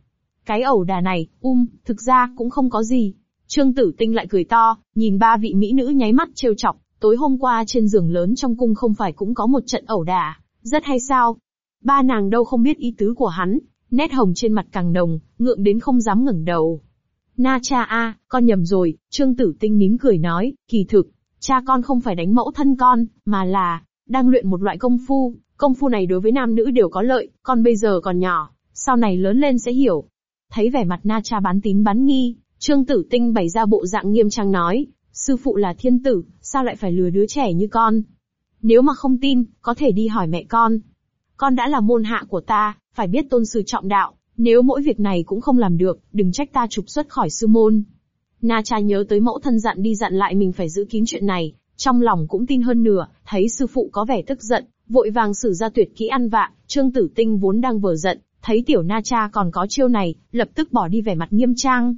Cái ẩu đà này, um, thực ra cũng không có gì. Trương Tử Tinh lại cười to, nhìn ba vị mỹ nữ nháy mắt trêu chọc, tối hôm qua trên giường lớn trong cung không phải cũng có một trận ẩu đà, rất hay sao? Ba nàng đâu không biết ý tứ của hắn, nét hồng trên mặt càng đồng, ngượng đến không dám ngẩng đầu. Na cha a, con nhầm rồi, Trương Tử Tinh nín cười nói, kỳ thực, cha con không phải đánh mẫu thân con, mà là, đang luyện một loại công phu, công phu này đối với nam nữ đều có lợi, con bây giờ còn nhỏ, sau này lớn lên sẽ hiểu. Thấy vẻ mặt na cha bán tín bán nghi, Trương Tử Tinh bày ra bộ dạng nghiêm trang nói, sư phụ là thiên tử, sao lại phải lừa đứa trẻ như con? Nếu mà không tin, có thể đi hỏi mẹ con. Con đã là môn hạ của ta, phải biết tôn sư trọng đạo, nếu mỗi việc này cũng không làm được, đừng trách ta trục xuất khỏi sư môn. Na cha nhớ tới mẫu thân dặn đi dặn lại mình phải giữ kín chuyện này, trong lòng cũng tin hơn nửa, thấy sư phụ có vẻ tức giận, vội vàng sử ra tuyệt kỹ ăn vạ, Trương Tử Tinh vốn đang vờ giận, thấy tiểu na cha còn có chiêu này, lập tức bỏ đi vẻ mặt nghiêm trang.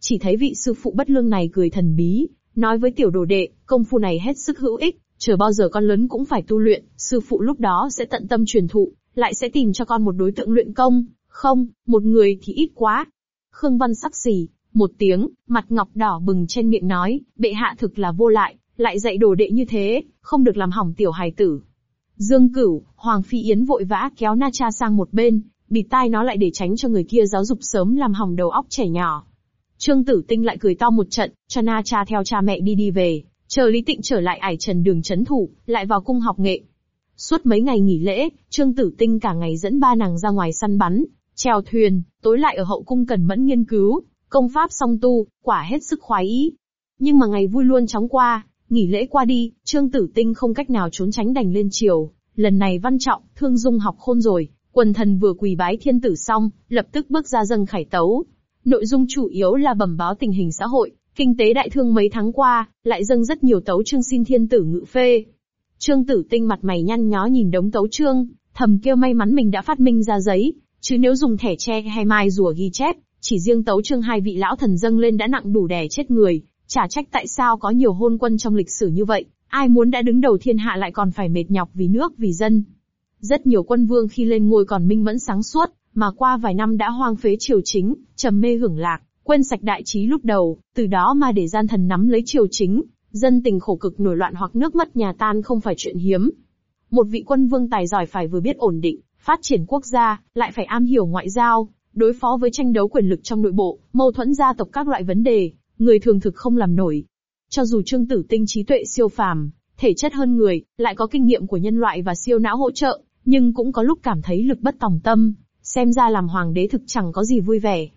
Chỉ thấy vị sư phụ bất lương này cười thần bí, nói với tiểu đồ đệ, công phu này hết sức hữu ích, chờ bao giờ con lớn cũng phải tu luyện, sư phụ lúc đó sẽ tận tâm truyền thụ, lại sẽ tìm cho con một đối tượng luyện công, không, một người thì ít quá. Khương Văn sắc xỉ, một tiếng, mặt ngọc đỏ bừng trên miệng nói, bệ hạ thực là vô lại, lại dạy đồ đệ như thế, không được làm hỏng tiểu hài tử. Dương Cửu, Hoàng Phi Yến vội vã kéo Na Cha sang một bên, bịt tai nó lại để tránh cho người kia giáo dục sớm làm hỏng đầu óc trẻ nhỏ. Trương Tử Tinh lại cười to một trận, cho Na Cha theo cha mẹ đi đi về, chờ Lý Tịnh trở lại ải trần đường chấn thủ, lại vào cung học nghệ. Suốt mấy ngày nghỉ lễ, Trương Tử Tinh cả ngày dẫn ba nàng ra ngoài săn bắn, chèo thuyền, tối lại ở hậu cung cần mẫn nghiên cứu, công pháp song tu, quả hết sức khoái ý. Nhưng mà ngày vui luôn chóng qua, nghỉ lễ qua đi, Trương Tử Tinh không cách nào trốn tránh đành lên triều. Lần này văn trọng, thương dung học khôn rồi, quần thần vừa quỳ bái thiên tử xong, lập tức bước ra dâng khải tấu. Nội dung chủ yếu là bẩm báo tình hình xã hội, Kinh tế đại thương mấy tháng qua, lại dâng rất nhiều tấu chương xin thiên tử ngự phê. Trương Tử Tinh mặt mày nhăn nhó nhìn đống tấu chương, thầm kêu may mắn mình đã phát minh ra giấy, chứ nếu dùng thẻ tre hay mai rùa ghi chép, chỉ riêng tấu chương hai vị lão thần dâng lên đã nặng đủ đè chết người, chả trách tại sao có nhiều hôn quân trong lịch sử như vậy, ai muốn đã đứng đầu thiên hạ lại còn phải mệt nhọc vì nước vì dân. Rất nhiều quân vương khi lên ngôi còn minh mẫn sáng suốt, mà qua vài năm đã hoang phế triều chính, trầm mê hưởng lạc, quên sạch đại trí lúc đầu, từ đó mà để gian thần nắm lấy triều chính, dân tình khổ cực nổi loạn hoặc nước mất nhà tan không phải chuyện hiếm. Một vị quân vương tài giỏi phải vừa biết ổn định, phát triển quốc gia, lại phải am hiểu ngoại giao, đối phó với tranh đấu quyền lực trong nội bộ, mâu thuẫn gia tộc các loại vấn đề, người thường thực không làm nổi. Cho dù Trương Tử Tinh trí tuệ siêu phàm, thể chất hơn người, lại có kinh nghiệm của nhân loại và siêu não hỗ trợ, nhưng cũng có lúc cảm thấy lực bất tòng tâm, xem ra làm hoàng đế thực chẳng có gì vui vẻ.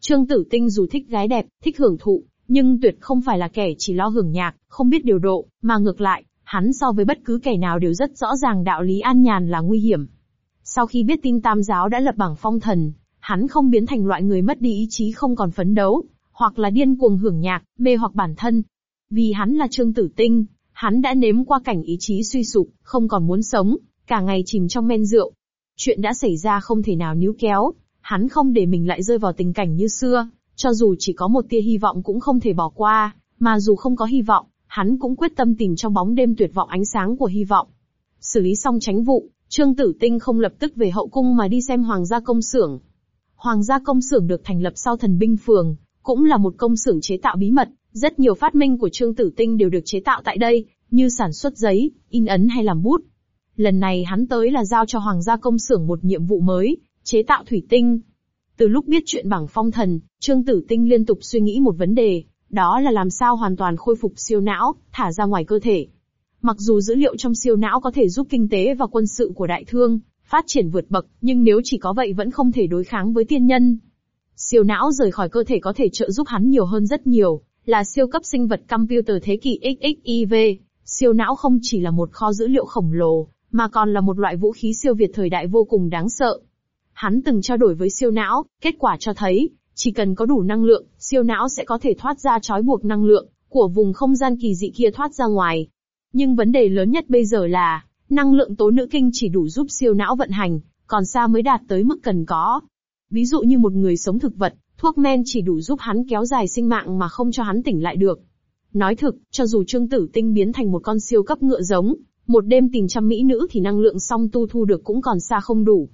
Trương Tử Tinh dù thích gái đẹp, thích hưởng thụ, nhưng tuyệt không phải là kẻ chỉ lo hưởng nhạc, không biết điều độ, mà ngược lại, hắn so với bất cứ kẻ nào đều rất rõ ràng đạo lý an nhàn là nguy hiểm. Sau khi biết tin tam giáo đã lập bảng phong thần, hắn không biến thành loại người mất đi ý chí không còn phấn đấu, hoặc là điên cuồng hưởng nhạc, mê hoặc bản thân. Vì hắn là Trương Tử Tinh, hắn đã nếm qua cảnh ý chí suy sụp, không còn muốn sống, cả ngày chìm trong men rượu. Chuyện đã xảy ra không thể nào níu kéo, hắn không để mình lại rơi vào tình cảnh như xưa, cho dù chỉ có một tia hy vọng cũng không thể bỏ qua, mà dù không có hy vọng, hắn cũng quyết tâm tìm trong bóng đêm tuyệt vọng ánh sáng của hy vọng. Xử lý xong tránh vụ, Trương Tử Tinh không lập tức về hậu cung mà đi xem Hoàng gia công xưởng. Hoàng gia công xưởng được thành lập sau thần binh phường, cũng là một công xưởng chế tạo bí mật, rất nhiều phát minh của Trương Tử Tinh đều được chế tạo tại đây, như sản xuất giấy, in ấn hay làm bút. Lần này hắn tới là giao cho Hoàng gia công xưởng một nhiệm vụ mới, chế tạo thủy tinh. Từ lúc biết chuyện bảng phong thần, Trương Tử Tinh liên tục suy nghĩ một vấn đề, đó là làm sao hoàn toàn khôi phục siêu não, thả ra ngoài cơ thể. Mặc dù dữ liệu trong siêu não có thể giúp kinh tế và quân sự của đại thương phát triển vượt bậc, nhưng nếu chỉ có vậy vẫn không thể đối kháng với tiên nhân. Siêu não rời khỏi cơ thể có thể trợ giúp hắn nhiều hơn rất nhiều, là siêu cấp sinh vật computer thế kỷ XXIV. Siêu não không chỉ là một kho dữ liệu khổng lồ, mà còn là một loại vũ khí siêu việt thời đại vô cùng đáng sợ. Hắn từng trao đổi với siêu não, kết quả cho thấy, chỉ cần có đủ năng lượng, siêu não sẽ có thể thoát ra trói buộc năng lượng của vùng không gian kỳ dị kia thoát ra ngoài. Nhưng vấn đề lớn nhất bây giờ là, năng lượng tố nữ kinh chỉ đủ giúp siêu não vận hành, còn xa mới đạt tới mức cần có. Ví dụ như một người sống thực vật, thuốc men chỉ đủ giúp hắn kéo dài sinh mạng mà không cho hắn tỉnh lại được. Nói thực, cho dù Trương Tử Tinh biến thành một con siêu cấp ngựa giống, một đêm tìm trăm mỹ nữ thì năng lượng song tu thu được cũng còn xa không đủ.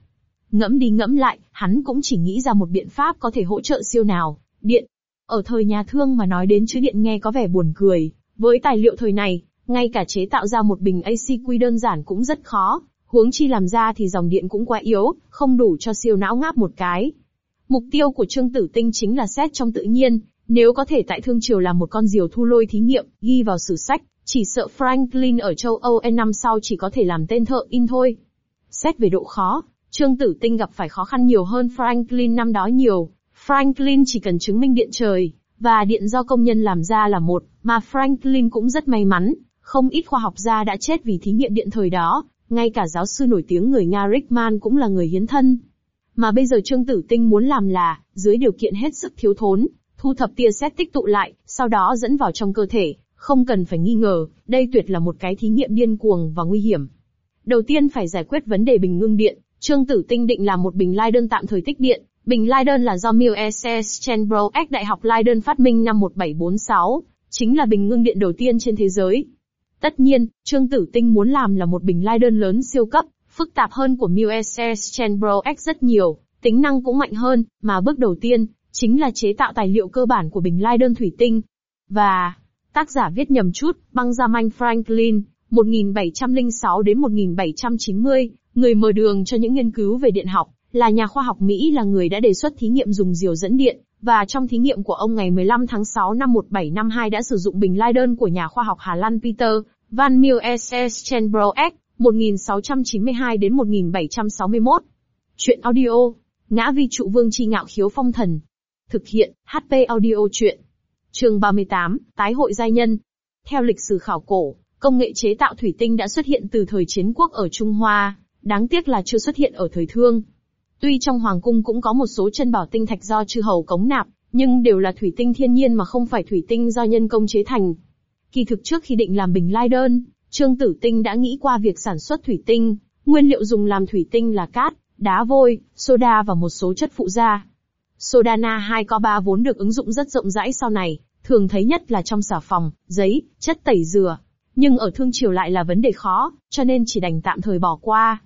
Ngẫm đi ngẫm lại, hắn cũng chỉ nghĩ ra một biện pháp có thể hỗ trợ siêu nào, điện. Ở thời nhà thương mà nói đến chữ điện nghe có vẻ buồn cười, với tài liệu thời này, ngay cả chế tạo ra một bình ACQ đơn giản cũng rất khó, huống chi làm ra thì dòng điện cũng quá yếu, không đủ cho siêu não ngáp một cái. Mục tiêu của Trương Tử Tinh chính là xét trong tự nhiên, nếu có thể tại Thương Triều làm một con diều thu lôi thí nghiệm, ghi vào sử sách, chỉ sợ Franklin ở châu Âu N năm sau chỉ có thể làm tên thợ in thôi. Xét về độ khó, Trương Tử Tinh gặp phải khó khăn nhiều hơn Franklin năm đó nhiều. Franklin chỉ cần chứng minh điện trời, và điện do công nhân làm ra là một, mà Franklin cũng rất may mắn, không ít khoa học gia đã chết vì thí nghiệm điện thời đó, ngay cả giáo sư nổi tiếng người Nga Rickman cũng là người hiến thân. Mà bây giờ Trương Tử Tinh muốn làm là, dưới điều kiện hết sức thiếu thốn, thu thập tia sét tích tụ lại, sau đó dẫn vào trong cơ thể, không cần phải nghi ngờ, đây tuyệt là một cái thí nghiệm điên cuồng và nguy hiểm. Đầu tiên phải giải quyết vấn đề bình ngưng điện, Trương Tử Tinh định làm một bình Leiden tạm thời tích điện. Bình Leiden là do Miles Chenbroek Đại học Leiden phát minh năm 1746, chính là bình ngưng điện đầu tiên trên thế giới. Tất nhiên, Trương Tử Tinh muốn làm là một bình lai đơn lớn siêu cấp, phức tạp hơn của MSS Chenbro X rất nhiều, tính năng cũng mạnh hơn, mà bước đầu tiên, chính là chế tạo tài liệu cơ bản của bình lai đơn thủy tinh. Và, tác giả viết nhầm chút, băng Benjamin Franklin, 1706 đến 1790, Người mở đường cho những nghiên cứu về điện học, là nhà khoa học Mỹ là người đã đề xuất thí nghiệm dùng diều dẫn điện, và trong thí nghiệm của ông ngày 15 tháng 6 năm 1752 đã sử dụng bình Leiden của nhà khoa học Hà Lan Peter Van Miles Chenbroek, 1692 đến 1761. Chuyện audio, ngã vi trụ vương chi ngạo khiếu phong thần. Thực hiện, HP audio chuyện. Trường 38, Tái hội giai nhân. Theo lịch sử khảo cổ, công nghệ chế tạo thủy tinh đã xuất hiện từ thời chiến quốc ở Trung Hoa. Đáng tiếc là chưa xuất hiện ở thời thương. Tuy trong hoàng cung cũng có một số chân bảo tinh thạch do chư hầu cống nạp, nhưng đều là thủy tinh thiên nhiên mà không phải thủy tinh do nhân công chế thành. Kỳ thực trước khi định làm bình lai đơn, Trương Tử Tinh đã nghĩ qua việc sản xuất thủy tinh, nguyên liệu dùng làm thủy tinh là cát, đá vôi, soda và một số chất phụ gia. Soda na 2 co 3 vốn được ứng dụng rất rộng rãi sau này, thường thấy nhất là trong xà phòng, giấy, chất tẩy dừa. Nhưng ở thương triều lại là vấn đề khó, cho nên chỉ đành tạm thời bỏ qua.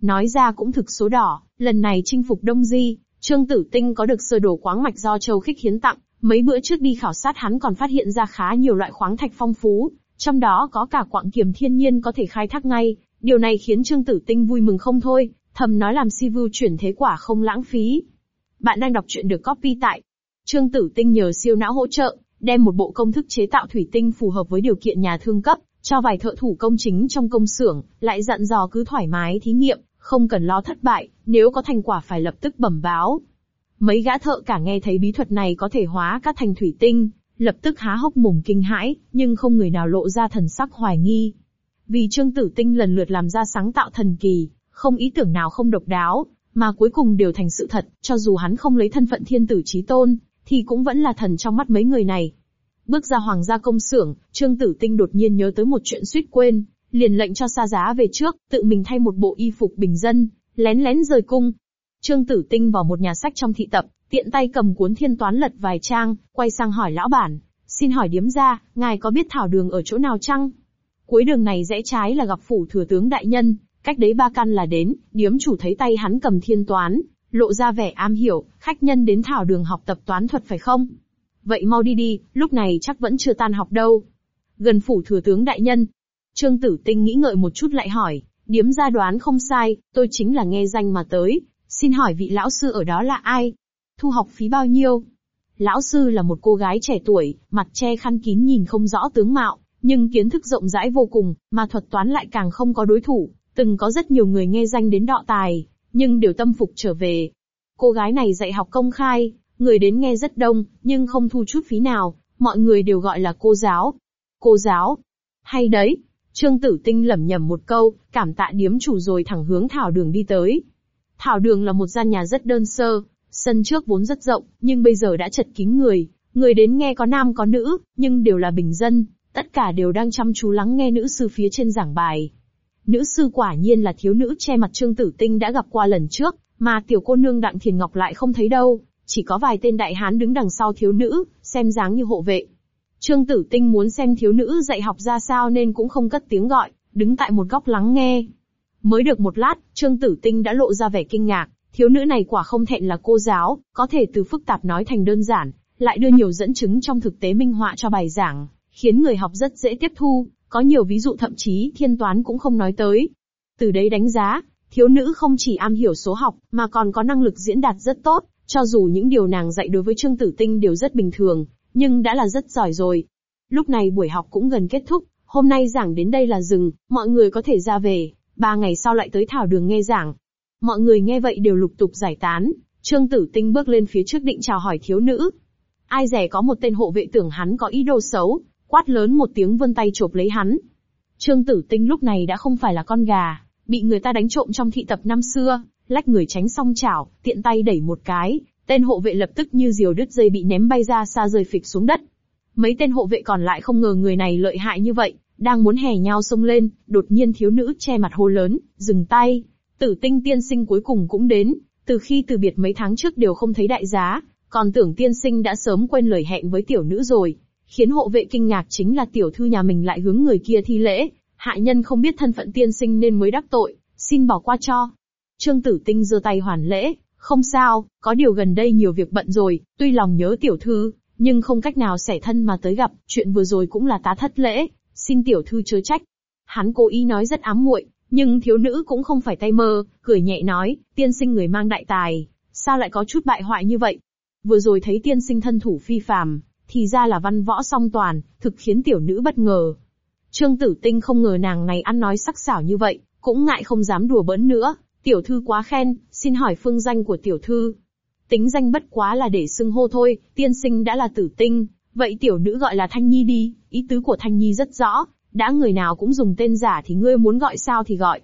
Nói ra cũng thực số đỏ, lần này chinh phục Đông Di, Trương Tử Tinh có được sơ đồ khoáng mạch do Châu Khích hiến tặng, mấy bữa trước đi khảo sát hắn còn phát hiện ra khá nhiều loại khoáng thạch phong phú, trong đó có cả quặng kiềm thiên nhiên có thể khai thác ngay, điều này khiến Trương Tử Tinh vui mừng không thôi, thầm nói làm si Vưu chuyển thế quả không lãng phí. Bạn đang đọc truyện được copy tại Trương Tử Tinh nhờ siêu não hỗ trợ, đem một bộ công thức chế tạo thủy tinh phù hợp với điều kiện nhà thương cấp, cho vài thợ thủ công chính trong công xưởng, lại dặn dò cứ thoải mái thí nghiệm, không cần lo thất bại, nếu có thành quả phải lập tức bẩm báo. Mấy gã thợ cả nghe thấy bí thuật này có thể hóa các thành thủy tinh, lập tức há hốc mồm kinh hãi, nhưng không người nào lộ ra thần sắc hoài nghi. Vì Trương Tử Tinh lần lượt làm ra sáng tạo thần kỳ, không ý tưởng nào không độc đáo, mà cuối cùng đều thành sự thật, cho dù hắn không lấy thân phận thiên tử trí tôn, thì cũng vẫn là thần trong mắt mấy người này. Bước ra hoàng gia công xưởng, Trương Tử Tinh đột nhiên nhớ tới một chuyện suýt quên, liền lệnh cho xa giá về trước, tự mình thay một bộ y phục bình dân, lén lén rời cung. Trương Tử Tinh vào một nhà sách trong thị tập, tiện tay cầm cuốn thiên toán lật vài trang, quay sang hỏi lão bản, xin hỏi điếm ra, ngài có biết thảo đường ở chỗ nào chăng? Cuối đường này rẽ trái là gặp phủ thừa tướng đại nhân, cách đấy ba căn là đến, điếm chủ thấy tay hắn cầm thiên toán, lộ ra vẻ am hiểu, khách nhân đến thảo đường học tập toán thuật phải không? Vậy mau đi đi, lúc này chắc vẫn chưa tan học đâu. Gần phủ thừa tướng đại nhân. Trương Tử Tinh nghĩ ngợi một chút lại hỏi, điếm gia đoán không sai, tôi chính là nghe danh mà tới, xin hỏi vị lão sư ở đó là ai? Thu học phí bao nhiêu? Lão sư là một cô gái trẻ tuổi, mặt che khăn kín nhìn không rõ tướng mạo, nhưng kiến thức rộng rãi vô cùng, mà thuật toán lại càng không có đối thủ, từng có rất nhiều người nghe danh đến đọ tài, nhưng đều tâm phục trở về. Cô gái này dạy học công khai, người đến nghe rất đông, nhưng không thu chút phí nào, mọi người đều gọi là cô giáo. Cô giáo? Hay đấy. Trương Tử Tinh lẩm nhẩm một câu, cảm tạ điếm chủ rồi thẳng hướng Thảo Đường đi tới. Thảo Đường là một gian nhà rất đơn sơ, sân trước vốn rất rộng, nhưng bây giờ đã chật kín người, người đến nghe có nam có nữ, nhưng đều là bình dân, tất cả đều đang chăm chú lắng nghe nữ sư phía trên giảng bài. Nữ sư quả nhiên là thiếu nữ che mặt Trương Tử Tinh đã gặp qua lần trước, mà tiểu cô nương Đặng Thiền Ngọc lại không thấy đâu, chỉ có vài tên đại hán đứng đằng sau thiếu nữ, xem dáng như hộ vệ. Trương Tử Tinh muốn xem thiếu nữ dạy học ra sao nên cũng không cất tiếng gọi, đứng tại một góc lắng nghe. Mới được một lát, Trương Tử Tinh đã lộ ra vẻ kinh ngạc, thiếu nữ này quả không thẹn là cô giáo, có thể từ phức tạp nói thành đơn giản, lại đưa nhiều dẫn chứng trong thực tế minh họa cho bài giảng, khiến người học rất dễ tiếp thu, có nhiều ví dụ thậm chí thiên toán cũng không nói tới. Từ đấy đánh giá, thiếu nữ không chỉ am hiểu số học, mà còn có năng lực diễn đạt rất tốt, cho dù những điều nàng dạy đối với Trương Tử Tinh đều rất bình thường, nhưng đã là rất giỏi rồi. Lúc này buổi học cũng gần kết thúc, hôm nay giảng đến đây là dừng, mọi người có thể ra về, ba ngày sau lại tới thảo đường nghe giảng. Mọi người nghe vậy đều lục tục giải tán, Trương Tử Tinh bước lên phía trước định chào hỏi thiếu nữ. Ai rẻ có một tên hộ vệ tưởng hắn có ý đồ xấu, quát lớn một tiếng vươn tay chộp lấy hắn. Trương Tử Tinh lúc này đã không phải là con gà, bị người ta đánh trộm trong thị tập năm xưa, lách người tránh song chảo, tiện tay đẩy một cái, tên hộ vệ lập tức như diều đứt dây bị ném bay ra xa rơi phịch xuống đất. Mấy tên hộ vệ còn lại không ngờ người này lợi hại như vậy, đang muốn hè nhau xông lên, đột nhiên thiếu nữ che mặt hô lớn, dừng tay. Tử tinh tiên sinh cuối cùng cũng đến, từ khi từ biệt mấy tháng trước đều không thấy đại giá, còn tưởng tiên sinh đã sớm quên lời hẹn với tiểu nữ rồi. Khiến hộ vệ kinh ngạc chính là tiểu thư nhà mình lại hướng người kia thi lễ, hại nhân không biết thân phận tiên sinh nên mới đắc tội, xin bỏ qua cho. Trương Tử Tinh giơ tay hoàn lễ, không sao, có điều gần đây nhiều việc bận rồi, tuy lòng nhớ tiểu thư, nhưng không cách nào sẻ thân mà tới gặp, chuyện vừa rồi cũng là tá thất lễ, xin tiểu thư chớ trách. Hắn cố ý nói rất ám muội, nhưng thiếu nữ cũng không phải tay mơ, cười nhẹ nói, tiên sinh người mang đại tài, sao lại có chút bại hoại như vậy? Vừa rồi thấy tiên sinh thân thủ phi phàm, thì ra là văn võ song toàn, thực khiến tiểu nữ bất ngờ. Trương Tử Tinh không ngờ nàng này ăn nói sắc sảo như vậy, cũng ngại không dám đùa bỡn nữa, tiểu thư quá khen, xin hỏi phương danh của tiểu thư. Tính danh bất quá là để xưng hô thôi, tiên sinh đã là tử tinh, vậy tiểu nữ gọi là Thanh Nhi đi, ý tứ của Thanh Nhi rất rõ, đã người nào cũng dùng tên giả thì ngươi muốn gọi sao thì gọi.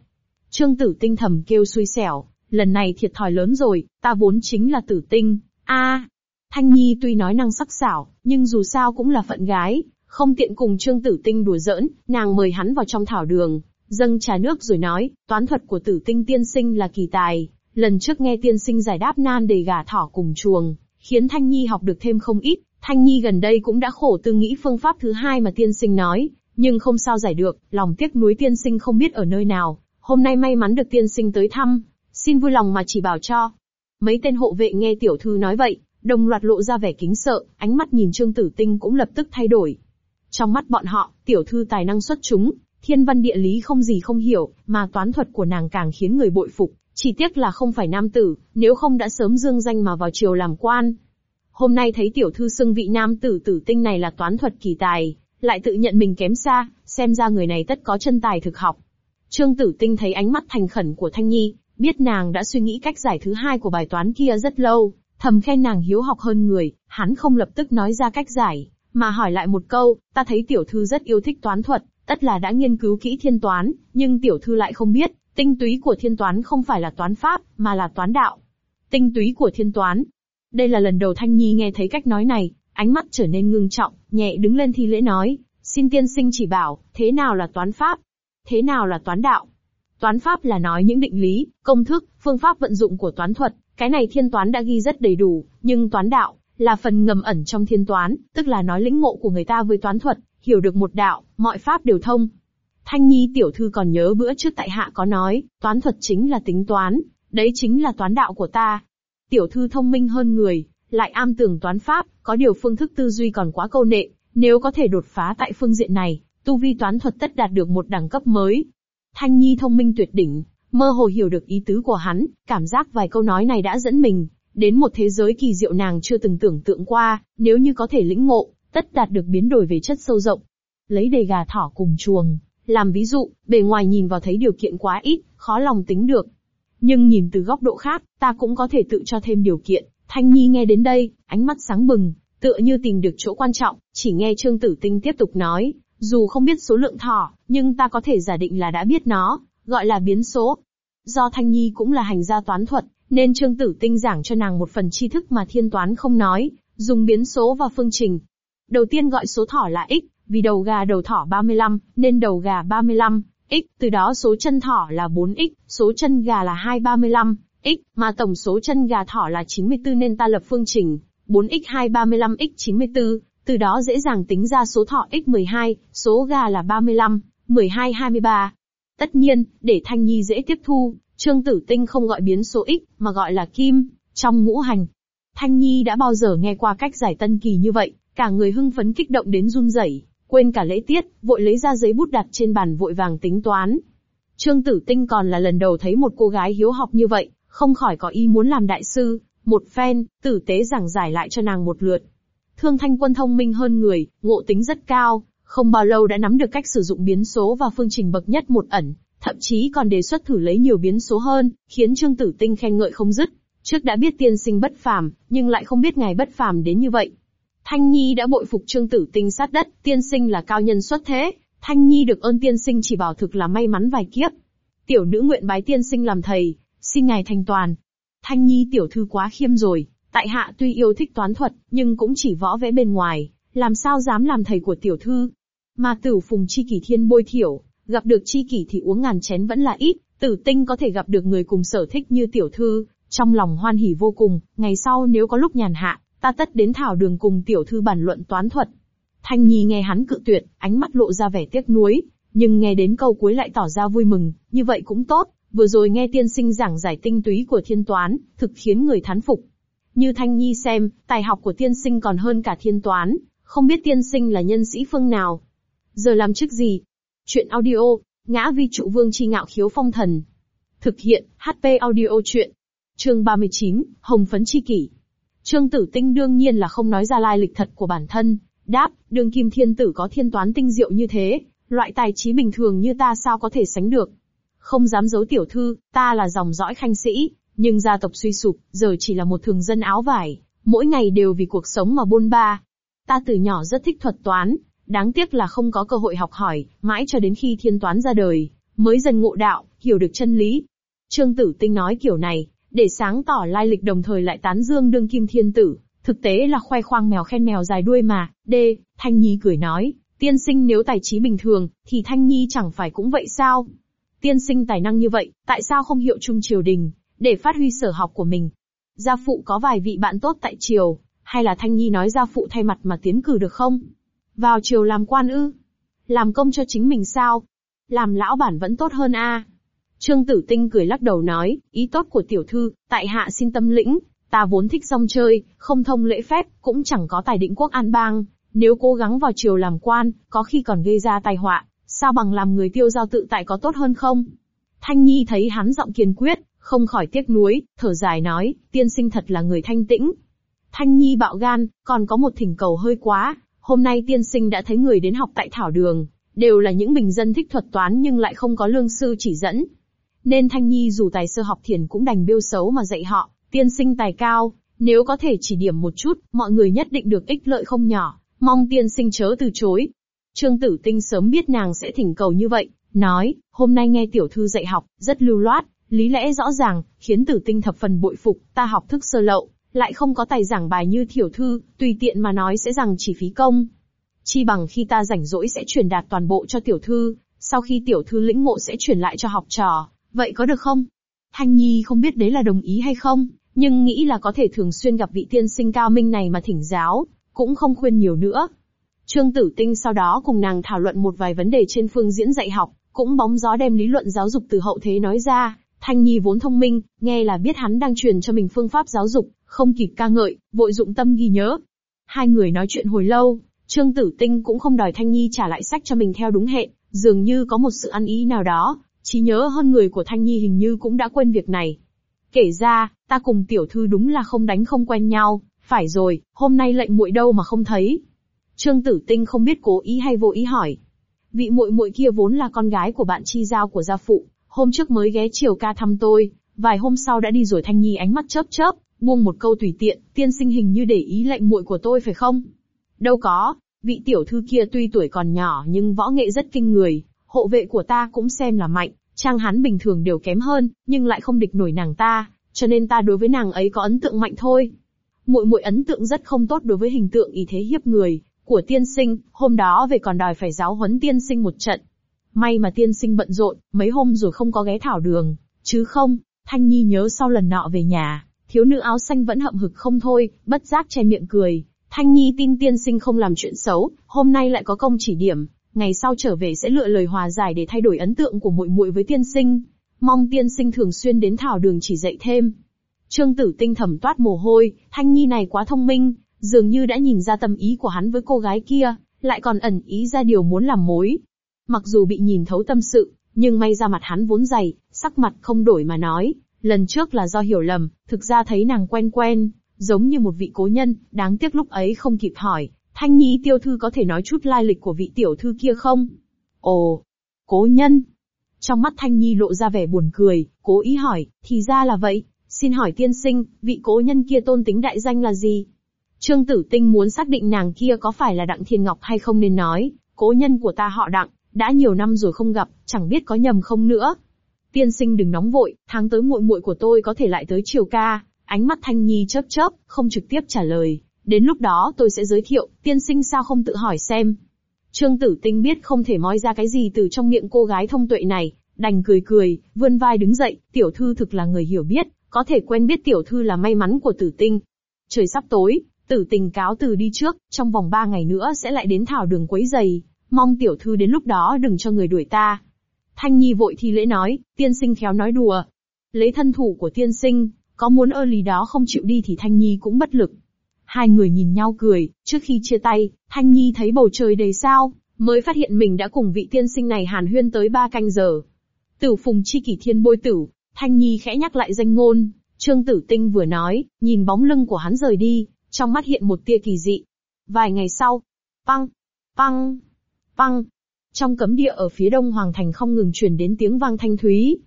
Trương tử tinh thầm kêu xui xẻo, lần này thiệt thòi lớn rồi, ta vốn chính là tử tinh, a Thanh Nhi tuy nói năng sắc sảo, nhưng dù sao cũng là phận gái, không tiện cùng Trương Tử Tinh đùa giỡn, nàng mời hắn vào trong thảo đường, dâng trà nước rồi nói, toán thuật của Tử Tinh tiên sinh là kỳ tài, lần trước nghe tiên sinh giải đáp nan đề gà thỏ cùng chuồng, khiến Thanh Nhi học được thêm không ít, Thanh Nhi gần đây cũng đã khổ tư nghĩ phương pháp thứ hai mà tiên sinh nói, nhưng không sao giải được, lòng tiếc nuối tiên sinh không biết ở nơi nào, hôm nay may mắn được tiên sinh tới thăm, xin vui lòng mà chỉ bảo cho. Mấy tên hộ vệ nghe tiểu thư nói vậy, đồng loạt lộ ra vẻ kính sợ, ánh mắt nhìn Trương Tử Tinh cũng lập tức thay đổi. Trong mắt bọn họ, tiểu thư tài năng xuất chúng, thiên văn địa lý không gì không hiểu, mà toán thuật của nàng càng khiến người bội phục, chỉ tiếc là không phải nam tử, nếu không đã sớm dương danh mà vào triều làm quan. Hôm nay thấy tiểu thư xưng vị nam tử tử tinh này là toán thuật kỳ tài, lại tự nhận mình kém xa, xem ra người này tất có chân tài thực học. Trương Tử Tinh thấy ánh mắt thành khẩn của Thanh Nhi, biết nàng đã suy nghĩ cách giải thứ hai của bài toán kia rất lâu, thầm khen nàng hiếu học hơn người, hắn không lập tức nói ra cách giải, mà hỏi lại một câu, ta thấy tiểu thư rất yêu thích toán thuật, tất là đã nghiên cứu kỹ thiên toán, nhưng tiểu thư lại không biết, tinh túy của thiên toán không phải là toán pháp, mà là toán đạo. Tinh túy của thiên toán. Đây là lần đầu Thanh Nhi nghe thấy cách nói này, ánh mắt trở nên ngưng trọng, nhẹ đứng lên thi lễ nói, xin tiên sinh chỉ bảo, thế nào là toán pháp? Thế nào là toán đạo? Toán pháp là nói những định lý, công thức, phương pháp vận dụng của toán thuật, cái này thiên toán đã ghi rất đầy đủ, nhưng toán đạo, là phần ngầm ẩn trong thiên toán, tức là nói lĩnh ngộ của người ta với toán thuật, hiểu được một đạo, mọi pháp đều thông. Thanh Nhi tiểu thư còn nhớ bữa trước tại hạ có nói, toán thuật chính là tính toán, đấy chính là toán đạo của ta. Tiểu thư thông minh hơn người, lại am tường toán pháp, có điều phương thức tư duy còn quá câu nệ, nếu có thể đột phá tại phương diện này, tu vi toán thuật tất đạt được một đẳng cấp mới. Thanh Nhi thông minh tuyệt đỉnh, mơ hồ hiểu được ý tứ của hắn, cảm giác vài câu nói này đã dẫn mình đến một thế giới kỳ diệu nàng chưa từng tưởng tượng qua, nếu như có thể lĩnh ngộ, tất đạt được biến đổi về chất sâu rộng. Lấy đầy gà thỏ cùng chuồng, làm ví dụ, bề ngoài nhìn vào thấy điều kiện quá ít, khó lòng tính được. Nhưng nhìn từ góc độ khác, ta cũng có thể tự cho thêm điều kiện. Thanh Nhi nghe đến đây, ánh mắt sáng bừng, tựa như tìm được chỗ quan trọng, chỉ nghe Trương Tử Tinh tiếp tục nói, dù không biết số lượng thỏ, nhưng ta có thể giả định là đã biết nó, gọi là biến số. Do Thanh Nhi cũng là hành gia toán thuật, nên Trương Tử Tinh giảng cho nàng một phần tri thức mà thiên toán không nói, dùng biến số và phương trình. Đầu tiên gọi số thỏ là x, vì đầu gà đầu thỏ 35, nên đầu gà 35, x, từ đó số chân thỏ là 4x, số chân gà là 235, x, mà tổng số chân gà thỏ là 94 nên ta lập phương trình, 4x235x94, từ đó dễ dàng tính ra số thọ x12, số gà là 35, 12 23. Tất nhiên, để Thanh Nhi dễ tiếp thu, Trương Tử Tinh không gọi biến số x, mà gọi là kim, trong ngũ hành. Thanh Nhi đã bao giờ nghe qua cách giải tân kỳ như vậy, cả người hưng phấn kích động đến run rẩy, quên cả lễ tiết, vội lấy ra giấy bút đặt trên bàn vội vàng tính toán. Trương Tử Tinh còn là lần đầu thấy một cô gái hiếu học như vậy, không khỏi có ý muốn làm đại sư, một phen, tử tế giảng giải lại cho nàng một lượt. Thương Thanh Quân thông minh hơn người, ngộ tính rất cao, không bao lâu đã nắm được cách sử dụng biến số và phương trình bậc nhất một ẩn, thậm chí còn đề xuất thử lấy nhiều biến số hơn, khiến Trương Tử Tinh khen ngợi không dứt. Trước đã biết tiên sinh bất phàm, nhưng lại không biết ngài bất phàm đến như vậy. Thanh Nhi đã bội phục Trương Tử Tinh sát đất, tiên sinh là cao nhân xuất thế, Thanh Nhi được ơn tiên sinh chỉ bảo thực là may mắn vài kiếp. Tiểu nữ nguyện bái tiên sinh làm thầy, xin ngài thành toàn. Thanh Nhi tiểu thư quá khiêm rồi, tại hạ tuy yêu thích toán thuật, nhưng cũng chỉ võ vẽ bên ngoài, làm sao dám làm thầy của tiểu thư. Mà tử phùng chi kỷ thiên bôi thiểu, gặp được chi kỷ thì uống ngàn chén vẫn là ít, tử tinh có thể gặp được người cùng sở thích như tiểu thư, trong lòng hoan hỉ vô cùng, ngày sau nếu có lúc nhàn hạ, ta tất đến thảo đường cùng tiểu thư bàn luận toán thuật. Thanh Nhi nghe hắn cự tuyệt, ánh mắt lộ ra vẻ tiếc nuối, nhưng nghe đến câu cuối lại tỏ ra vui mừng, như vậy cũng tốt, Vừa rồi nghe tiên sinh giảng giải tinh túy của thiên toán, thực khiến người thán phục. Như Thanh Nhi xem, tài học của tiên sinh còn hơn cả thiên toán, không biết tiên sinh là nhân sĩ phương nào. Giờ làm chức gì? Chuyện audio, ngã vi trụ vương chi ngạo khiếu phong thần. Thực hiện, HP audio chuyện. Chương 39, Hồng Phấn Chi Kỷ. Trương Tử Tinh đương nhiên là không nói ra lai lịch thật của bản thân. Đáp, đường kim thiên tử có thiên toán tinh diệu như thế, loại tài trí bình thường như ta sao có thể sánh được. Không dám giấu tiểu thư, ta là dòng dõi khanh sĩ, nhưng gia tộc suy sụp, giờ chỉ là một thường dân áo vải, mỗi ngày đều vì cuộc sống mà bôn ba. Ta từ nhỏ rất thích thuật toán, đáng tiếc là không có cơ hội học hỏi, mãi cho đến khi thiên toán ra đời, mới dần ngộ đạo, hiểu được chân lý. Trương Tử Tinh nói kiểu này, để sáng tỏ lai lịch đồng thời lại tán dương đương kim thiên tử, Thực tế là khoe khoang mèo khen mèo dài đuôi mà, D, Thanh Nhi cười nói, tiên sinh nếu tài trí bình thường, thì Thanh Nhi chẳng phải cũng vậy sao? Tiên sinh tài năng như vậy, tại sao không hiệu trung triều đình, để phát huy sở học của mình? Gia phụ có vài vị bạn tốt tại triều, hay là Thanh Nhi nói gia phụ thay mặt mà tiến cử được không? Vào triều làm quan ư? Làm công cho chính mình sao? Làm lão bản vẫn tốt hơn a. Trương Tử Tinh cười lắc đầu nói, ý tốt của tiểu thư, tại hạ xin tâm lĩnh, ta vốn thích rong chơi, không thông lễ phép, cũng chẳng có tài định quốc an bang, nếu cố gắng vào triều làm quan, có khi còn gây ra tai họa, sao bằng làm người tiêu giao tự tại có tốt hơn không? Thanh Nhi thấy hắn giọng kiên quyết, không khỏi tiếc nuối, thở dài nói, tiên sinh thật là người thanh tĩnh. Thanh Nhi bạo gan, còn có một thỉnh cầu hơi quá, hôm nay tiên sinh đã thấy người đến học tại Thảo Đường, đều là những bình dân thích thuật toán nhưng lại không có lương sư chỉ dẫn. Nên Thanh Nhi dù tài sơ học thiền cũng đành biêu xấu mà dạy họ, tiên sinh tài cao, nếu có thể chỉ điểm một chút, mọi người nhất định được ích lợi không nhỏ, mong tiên sinh chớ từ chối. Trương Tử Tinh sớm biết nàng sẽ thỉnh cầu như vậy, nói, hôm nay nghe tiểu thư dạy học, rất lưu loát, lý lẽ rõ ràng, khiến Tử Tinh thập phần bội phục, ta học thức sơ lậu, lại không có tài giảng bài như tiểu thư, tùy tiện mà nói sẽ rằng chỉ phí công. Chi bằng khi ta rảnh rỗi sẽ truyền đạt toàn bộ cho tiểu thư, sau khi tiểu thư lĩnh ngộ sẽ truyền lại cho học trò, vậy có được không? Thanh Nhi không biết đấy là đồng ý hay không, nhưng nghĩ là có thể thường xuyên gặp vị tiên sinh cao minh này mà thỉnh giáo, cũng không khuyên nhiều nữa. Trương Tử Tinh sau đó cùng nàng thảo luận một vài vấn đề trên phương diễn dạy học, cũng bóng gió đem lý luận giáo dục từ hậu thế nói ra. Thanh Nhi vốn thông minh, nghe là biết hắn đang truyền cho mình phương pháp giáo dục, không kịp ca ngợi, vội dụng tâm ghi nhớ. Hai người nói chuyện hồi lâu, Trương Tử Tinh cũng không đòi Thanh Nhi trả lại sách cho mình theo đúng hệ, dường như có một sự ăn ý nào đó, trí nhớ hơn người của Thanh Nhi hình như cũng đã quên việc này. Kể ra, ta cùng tiểu thư đúng là không đánh không quen nhau, phải rồi, hôm nay lệnh muội đâu mà không thấy. Trương Tử Tinh không biết cố ý hay vô ý hỏi. Vị muội muội kia vốn là con gái của bạn chi giao của gia phụ, hôm trước mới ghé chiều ca thăm tôi, vài hôm sau đã đi rồi Thanh Nhi ánh mắt chớp chớp, buông một câu tùy tiện, tiên sinh hình như để ý lệnh muội của tôi phải không? Đâu có, vị tiểu thư kia tuy tuổi còn nhỏ nhưng võ nghệ rất kinh người, hộ vệ của ta cũng xem là mạnh, trang hắn bình thường đều kém hơn, nhưng lại không địch nổi nàng ta, cho nên ta đối với nàng ấy có ấn tượng mạnh thôi. Muội muội ấn tượng rất không tốt đối với hình tượng ý thế hiếp người của tiên sinh, hôm đó về còn đòi phải giáo huấn tiên sinh một trận. May mà tiên sinh bận rộn, mấy hôm rồi không có ghé thảo đường, chứ không, Thanh Nhi nhớ sau lần nọ về nhà, thiếu nữ áo xanh vẫn hậm hực không thôi, bất giác che miệng cười. Thanh Nhi tin tiên sinh không làm chuyện xấu, hôm nay lại có công chỉ điểm, ngày sau trở về sẽ lựa lời hòa giải để thay đổi ấn tượng của muội muội với tiên sinh. Mong tiên sinh thường xuyên đến thảo đường chỉ dạy thêm. Trương Tử Tinh thầm toát mồ hôi, Thanh Nhi này quá thông minh, dường như đã nhìn ra tâm ý của hắn với cô gái kia, lại còn ẩn ý ra điều muốn làm mối. Mặc dù bị nhìn thấu tâm sự, nhưng may ra mặt hắn vốn dày, sắc mặt không đổi mà nói, lần trước là do hiểu lầm, thực ra thấy nàng quen quen, giống như một vị cố nhân, đáng tiếc lúc ấy không kịp hỏi, Thanh Nhi tiêu thư có thể nói chút lai lịch của vị tiểu thư kia không? Ồ, cố nhân. Trong mắt Thanh Nhi lộ ra vẻ buồn cười, cố ý hỏi, thì ra là vậy, xin hỏi tiên sinh, vị cố nhân kia tôn tính đại danh là gì? Trương Tử Tinh muốn xác định nàng kia có phải là Đặng Thiên Ngọc hay không nên nói, cố nhân của ta họ Đặng, đã nhiều năm rồi không gặp, chẳng biết có nhầm không nữa. Tiên sinh đừng nóng vội, tháng tới muội muội của tôi có thể lại tới chiều ca. Ánh mắt Thanh Nhi chớp chớp, không trực tiếp trả lời. Đến lúc đó tôi sẽ giới thiệu, tiên sinh sao không tự hỏi xem. Trương Tử Tinh biết không thể moi ra cái gì từ trong miệng cô gái thông tuệ này, đành cười cười, vươn vai đứng dậy, tiểu thư thực là người hiểu biết, có thể quen biết tiểu thư là may mắn của Tử Tinh. Trời sắp tối, Tử tinh cáo từ đi trước, trong vòng ba ngày nữa sẽ lại đến thảo đường quấy giày, mong tiểu thư đến lúc đó đừng cho người đuổi ta. Thanh Nhi vội thi lễ nói, tiên sinh khéo nói đùa. Lấy thân thủ của tiên sinh, có muốn ơ lý đó không chịu đi thì Thanh Nhi cũng bất lực. Hai người nhìn nhau cười, trước khi chia tay, Thanh Nhi thấy bầu trời đầy sao, mới phát hiện mình đã cùng vị tiên sinh này hàn huyên tới ba canh giờ. Tử phùng chi kỷ thiên bôi tử, Thanh Nhi khẽ nhắc lại danh ngôn, Trương Tử Tinh vừa nói, nhìn bóng lưng của hắn rời đi, trong mắt hiện một tia kỳ dị. Vài ngày sau, băng băng băng trong cấm địa ở phía đông hoàng thành không ngừng truyền đến tiếng vang thanh thúy.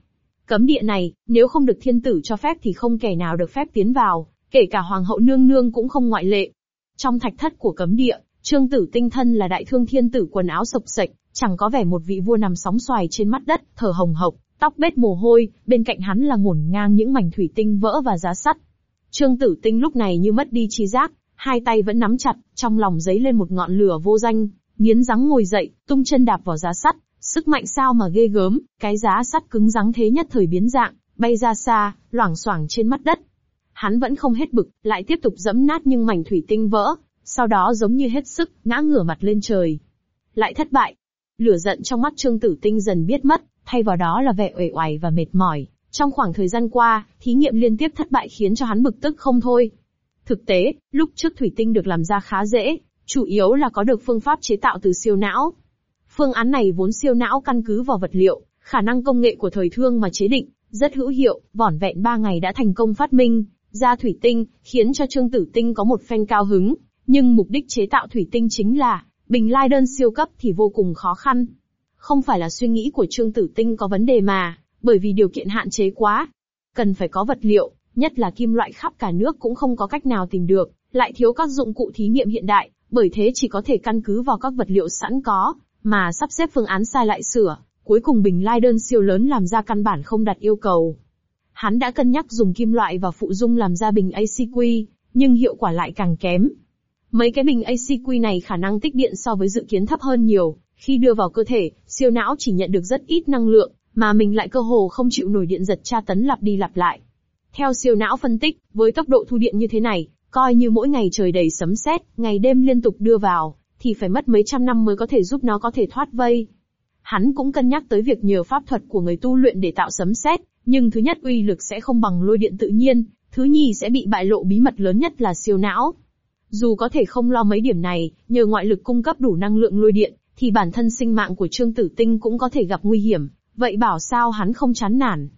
Cấm địa này, nếu không được thiên tử cho phép thì không kẻ nào được phép tiến vào, kể cả hoàng hậu nương nương cũng không ngoại lệ. Trong thạch thất của cấm địa, Trương Tử Tinh thân là đại thương thiên tử quần áo sộc sạch, chẳng có vẻ một vị vua nằm sóng xoài trên mắt đất, thở hồng hộc, tóc bết mồ hôi, bên cạnh hắn là ngổn ngang những mảnh thủy tinh vỡ và giá sắt. Trương Tử Tinh lúc này như mất đi trí giác, hai tay vẫn nắm chặt, trong lòng giấy lên một ngọn lửa vô danh, nghiến răng ngồi dậy, tung chân đạp vào giá sắt, sức mạnh sao mà ghê gớm, cái giá sắt cứng rắn thế nhất thời biến dạng, bay ra xa, loảng xoảng trên mặt đất. Hắn vẫn không hết bực, lại tiếp tục dẫm nát nhưng mảnh thủy tinh vỡ, sau đó giống như hết sức, ngã ngửa mặt lên trời. Lại thất bại. Lửa giận trong mắt Trương Tử Tinh dần biết mất, thay vào đó là vẻ uể oải và mệt mỏi. Trong khoảng thời gian qua, thí nghiệm liên tiếp thất bại khiến cho hắn bực tức không thôi. Thực tế, lúc trước thủy tinh được làm ra khá dễ, chủ yếu là có được phương pháp chế tạo từ siêu não. Phương án này vốn siêu não căn cứ vào vật liệu, khả năng công nghệ của thời thương mà chế định, rất hữu hiệu, vỏn vẹn 3 ngày đã thành công phát minh, ra thủy tinh, khiến cho Trương Tử Tinh có một phen cao hứng, nhưng mục đích chế tạo thủy tinh chính là, bình lai đơn siêu cấp thì vô cùng khó khăn. Không phải là suy nghĩ của Trương Tử Tinh có vấn đề mà, bởi vì điều kiện hạn chế quá. Cần phải có vật liệu, nhất là kim loại khắp cả nước cũng không có cách nào tìm được, lại thiếu các dụng cụ thí nghiệm hiện đại, bởi thế chỉ có thể căn cứ vào các vật liệu sẵn có, mà sắp xếp phương án sai lại sửa, cuối cùng bình lai đơn siêu lớn làm ra căn bản không đặt yêu cầu. Hắn đã cân nhắc dùng kim loại và phụ dung làm ra bình ACQ, nhưng hiệu quả lại càng kém. Mấy cái bình ACQ này khả năng tích điện so với dự kiến thấp hơn nhiều, khi đưa vào cơ thể, siêu não chỉ nhận được rất ít năng lượng, mà mình lại cơ hồ không chịu nổi điện giật tra tấn lặp đi lặp lại. Theo siêu não phân tích, với tốc độ thu điện như thế này, coi như mỗi ngày trời đầy sấm sét, ngày đêm liên tục đưa vào, thì phải mất mấy trăm năm mới có thể giúp nó có thể thoát vây. Hắn cũng cân nhắc tới việc nhờ pháp thuật của người tu luyện để tạo sấm sét, nhưng thứ nhất uy lực sẽ không bằng lôi điện tự nhiên, thứ nhì sẽ bị bại lộ bí mật lớn nhất là siêu não. Dù có thể không lo mấy điểm này, nhờ ngoại lực cung cấp đủ năng lượng lôi điện, thì bản thân sinh mạng của Trương Tử Tinh cũng có thể gặp nguy hiểm, vậy bảo sao hắn không chán nản.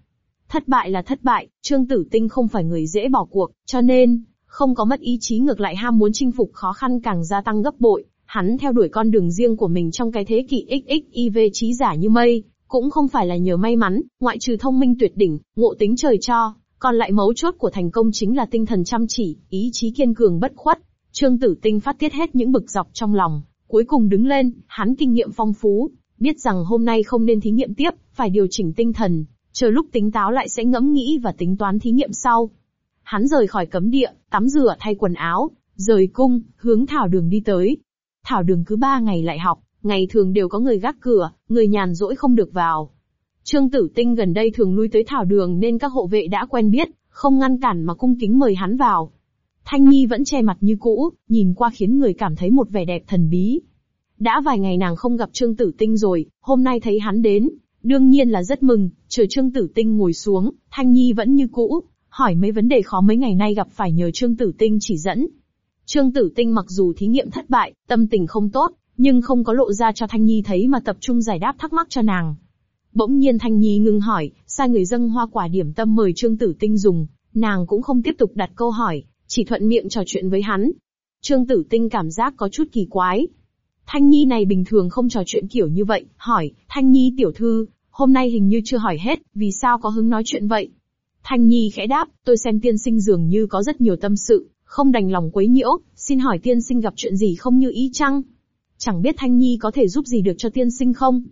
Thất bại là thất bại, Trương Tử Tinh không phải người dễ bỏ cuộc, cho nên, không có mất ý chí ngược lại ham muốn chinh phục khó khăn càng gia tăng gấp bội, hắn theo đuổi con đường riêng của mình trong cái thế kỷ XXIV trí giả như mây, cũng không phải là nhờ may mắn, ngoại trừ thông minh tuyệt đỉnh, ngộ tính trời cho, còn lại mấu chốt của thành công chính là tinh thần chăm chỉ, ý chí kiên cường bất khuất. Trương Tử Tinh phát tiết hết những bực dọc trong lòng, cuối cùng đứng lên, hắn kinh nghiệm phong phú, biết rằng hôm nay không nên thí nghiệm tiếp, phải điều chỉnh tinh thần, chờ lúc tính táo lại sẽ ngẫm nghĩ và tính toán thí nghiệm sau. Hắn rời khỏi cấm địa, tắm rửa thay quần áo, rời cung, hướng thảo đường đi tới. Thảo đường cứ ba ngày lại học, ngày thường đều có người gác cửa, người nhàn rỗi không được vào. Trương Tử Tinh gần đây thường lui tới thảo đường nên các hộ vệ đã quen biết, không ngăn cản mà cung kính mời hắn vào. Thanh Nhi vẫn che mặt như cũ, nhìn qua khiến người cảm thấy một vẻ đẹp thần bí. Đã vài ngày nàng không gặp Trương Tử Tinh rồi, hôm nay thấy hắn đến, đương nhiên là rất mừng, chờ Trương Tử Tinh ngồi xuống, Thanh Nhi vẫn như cũ, hỏi mấy vấn đề khó mấy ngày nay gặp phải nhờ Trương Tử Tinh chỉ dẫn. Trương Tử Tinh mặc dù thí nghiệm thất bại, tâm tình không tốt, nhưng không có lộ ra cho Thanh Nhi thấy mà tập trung giải đáp thắc mắc cho nàng. Bỗng nhiên Thanh Nhi ngừng hỏi, sai người dâng hoa quả điểm tâm mời Trương Tử Tinh dùng, nàng cũng không tiếp tục đặt câu hỏi, chỉ thuận miệng trò chuyện với hắn. Trương Tử Tinh cảm giác có chút kỳ quái. Thanh Nhi này bình thường không trò chuyện kiểu như vậy, hỏi, Thanh Nhi tiểu thư, hôm nay hình như chưa hỏi hết, vì sao có hứng nói chuyện vậy? Thanh Nhi khẽ đáp, tôi xem tiên sinh dường như có rất nhiều tâm sự, không đành lòng quấy nhiễu, xin hỏi tiên sinh gặp chuyện gì không như ý chăng? Chẳng biết Thanh Nhi có thể giúp gì được cho tiên sinh không?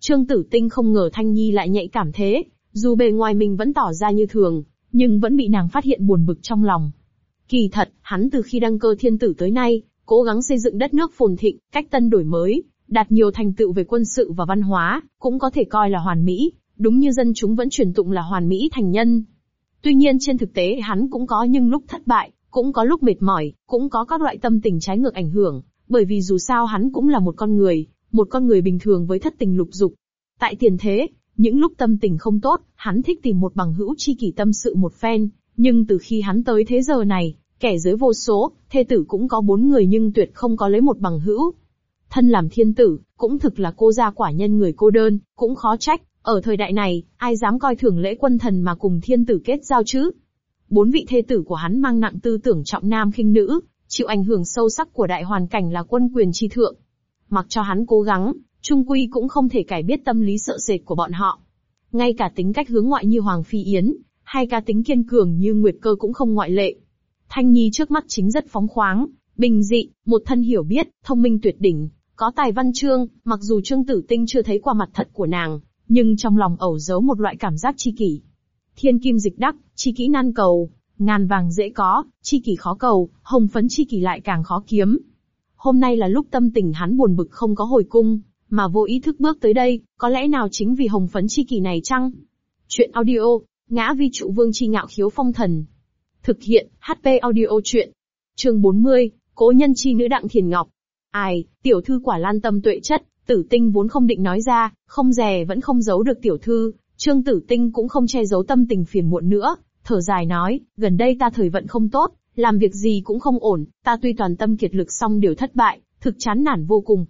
Trương Tử Tinh không ngờ Thanh Nhi lại nhạy cảm thế, dù bề ngoài mình vẫn tỏ ra như thường, nhưng vẫn bị nàng phát hiện buồn bực trong lòng. Kỳ thật, hắn từ khi đăng cơ thiên tử tới nay, cố gắng xây dựng đất nước phồn thịnh, cách tân đổi mới, đạt nhiều thành tựu về quân sự và văn hóa, cũng có thể coi là hoàn mỹ, đúng như dân chúng vẫn truyền tụng là hoàn mỹ thành nhân. Tuy nhiên trên thực tế hắn cũng có những lúc thất bại, cũng có lúc mệt mỏi, cũng có các loại tâm tình trái ngược ảnh hưởng, bởi vì dù sao hắn cũng là một con người, một con người bình thường với thất tình lục dục. Tại tiền thế, những lúc tâm tình không tốt, hắn thích tìm một bằng hữu chi kỷ tâm sự một phen, nhưng từ khi hắn tới thế giờ này, kẻ giới vô số, thê tử cũng có bốn người nhưng tuyệt không có lấy một bằng hữu. Thân làm thiên tử, cũng thực là cô gia quả nhân người cô đơn, cũng khó trách, ở thời đại này, ai dám coi thường lễ quân thần mà cùng thiên tử kết giao chứ? Bốn vị thê tử của hắn mang nặng tư tưởng trọng nam khinh nữ, chịu ảnh hưởng sâu sắc của đại hoàn cảnh là quân quyền tri thượng. Mặc cho hắn cố gắng, trung quy cũng không thể cải biết tâm lý sợ sệt của bọn họ. Ngay cả tính cách hướng ngoại như Hoàng Phi Yến, hay ca tính kiên cường như Nguyệt Cơ cũng không ngoại lệ. Thanh Nhi trước mắt chính rất phóng khoáng, bình dị, một thân hiểu biết, thông minh tuyệt đỉnh, có tài văn chương, mặc dù Trương Tử Tinh chưa thấy qua mặt thật của nàng, nhưng trong lòng ẩu giấu một loại cảm giác chi kỷ. Thiên kim dịch đắc, chi kỹ nan cầu, Ngàn vàng dễ có, chi kỷ khó cầu, hồng phấn chi kỷ lại càng khó kiếm. Hôm nay là lúc tâm tình hắn buồn bực không có hồi cung, mà vô ý thức bước tới đây, có lẽ nào chính vì hồng phấn chi kỷ này chăng? Chuyện audio, ngã vi trụ vương chi ngạo khiếu phong thần. Thực hiện, HP audio chuyện. Chương 40, Cố nhân chi nữ Đặng Thiền Ngọc. Ai, tiểu thư quả lan tâm tuệ chất, tử tinh vốn không định nói ra, không dè vẫn không giấu được tiểu thư, trương tử tinh cũng không che giấu tâm tình phiền muộn nữa, thở dài nói, gần đây ta thời vận không tốt, làm việc gì cũng không ổn, ta tuy toàn tâm kiệt lực xong đều thất bại, thực chán nản vô cùng.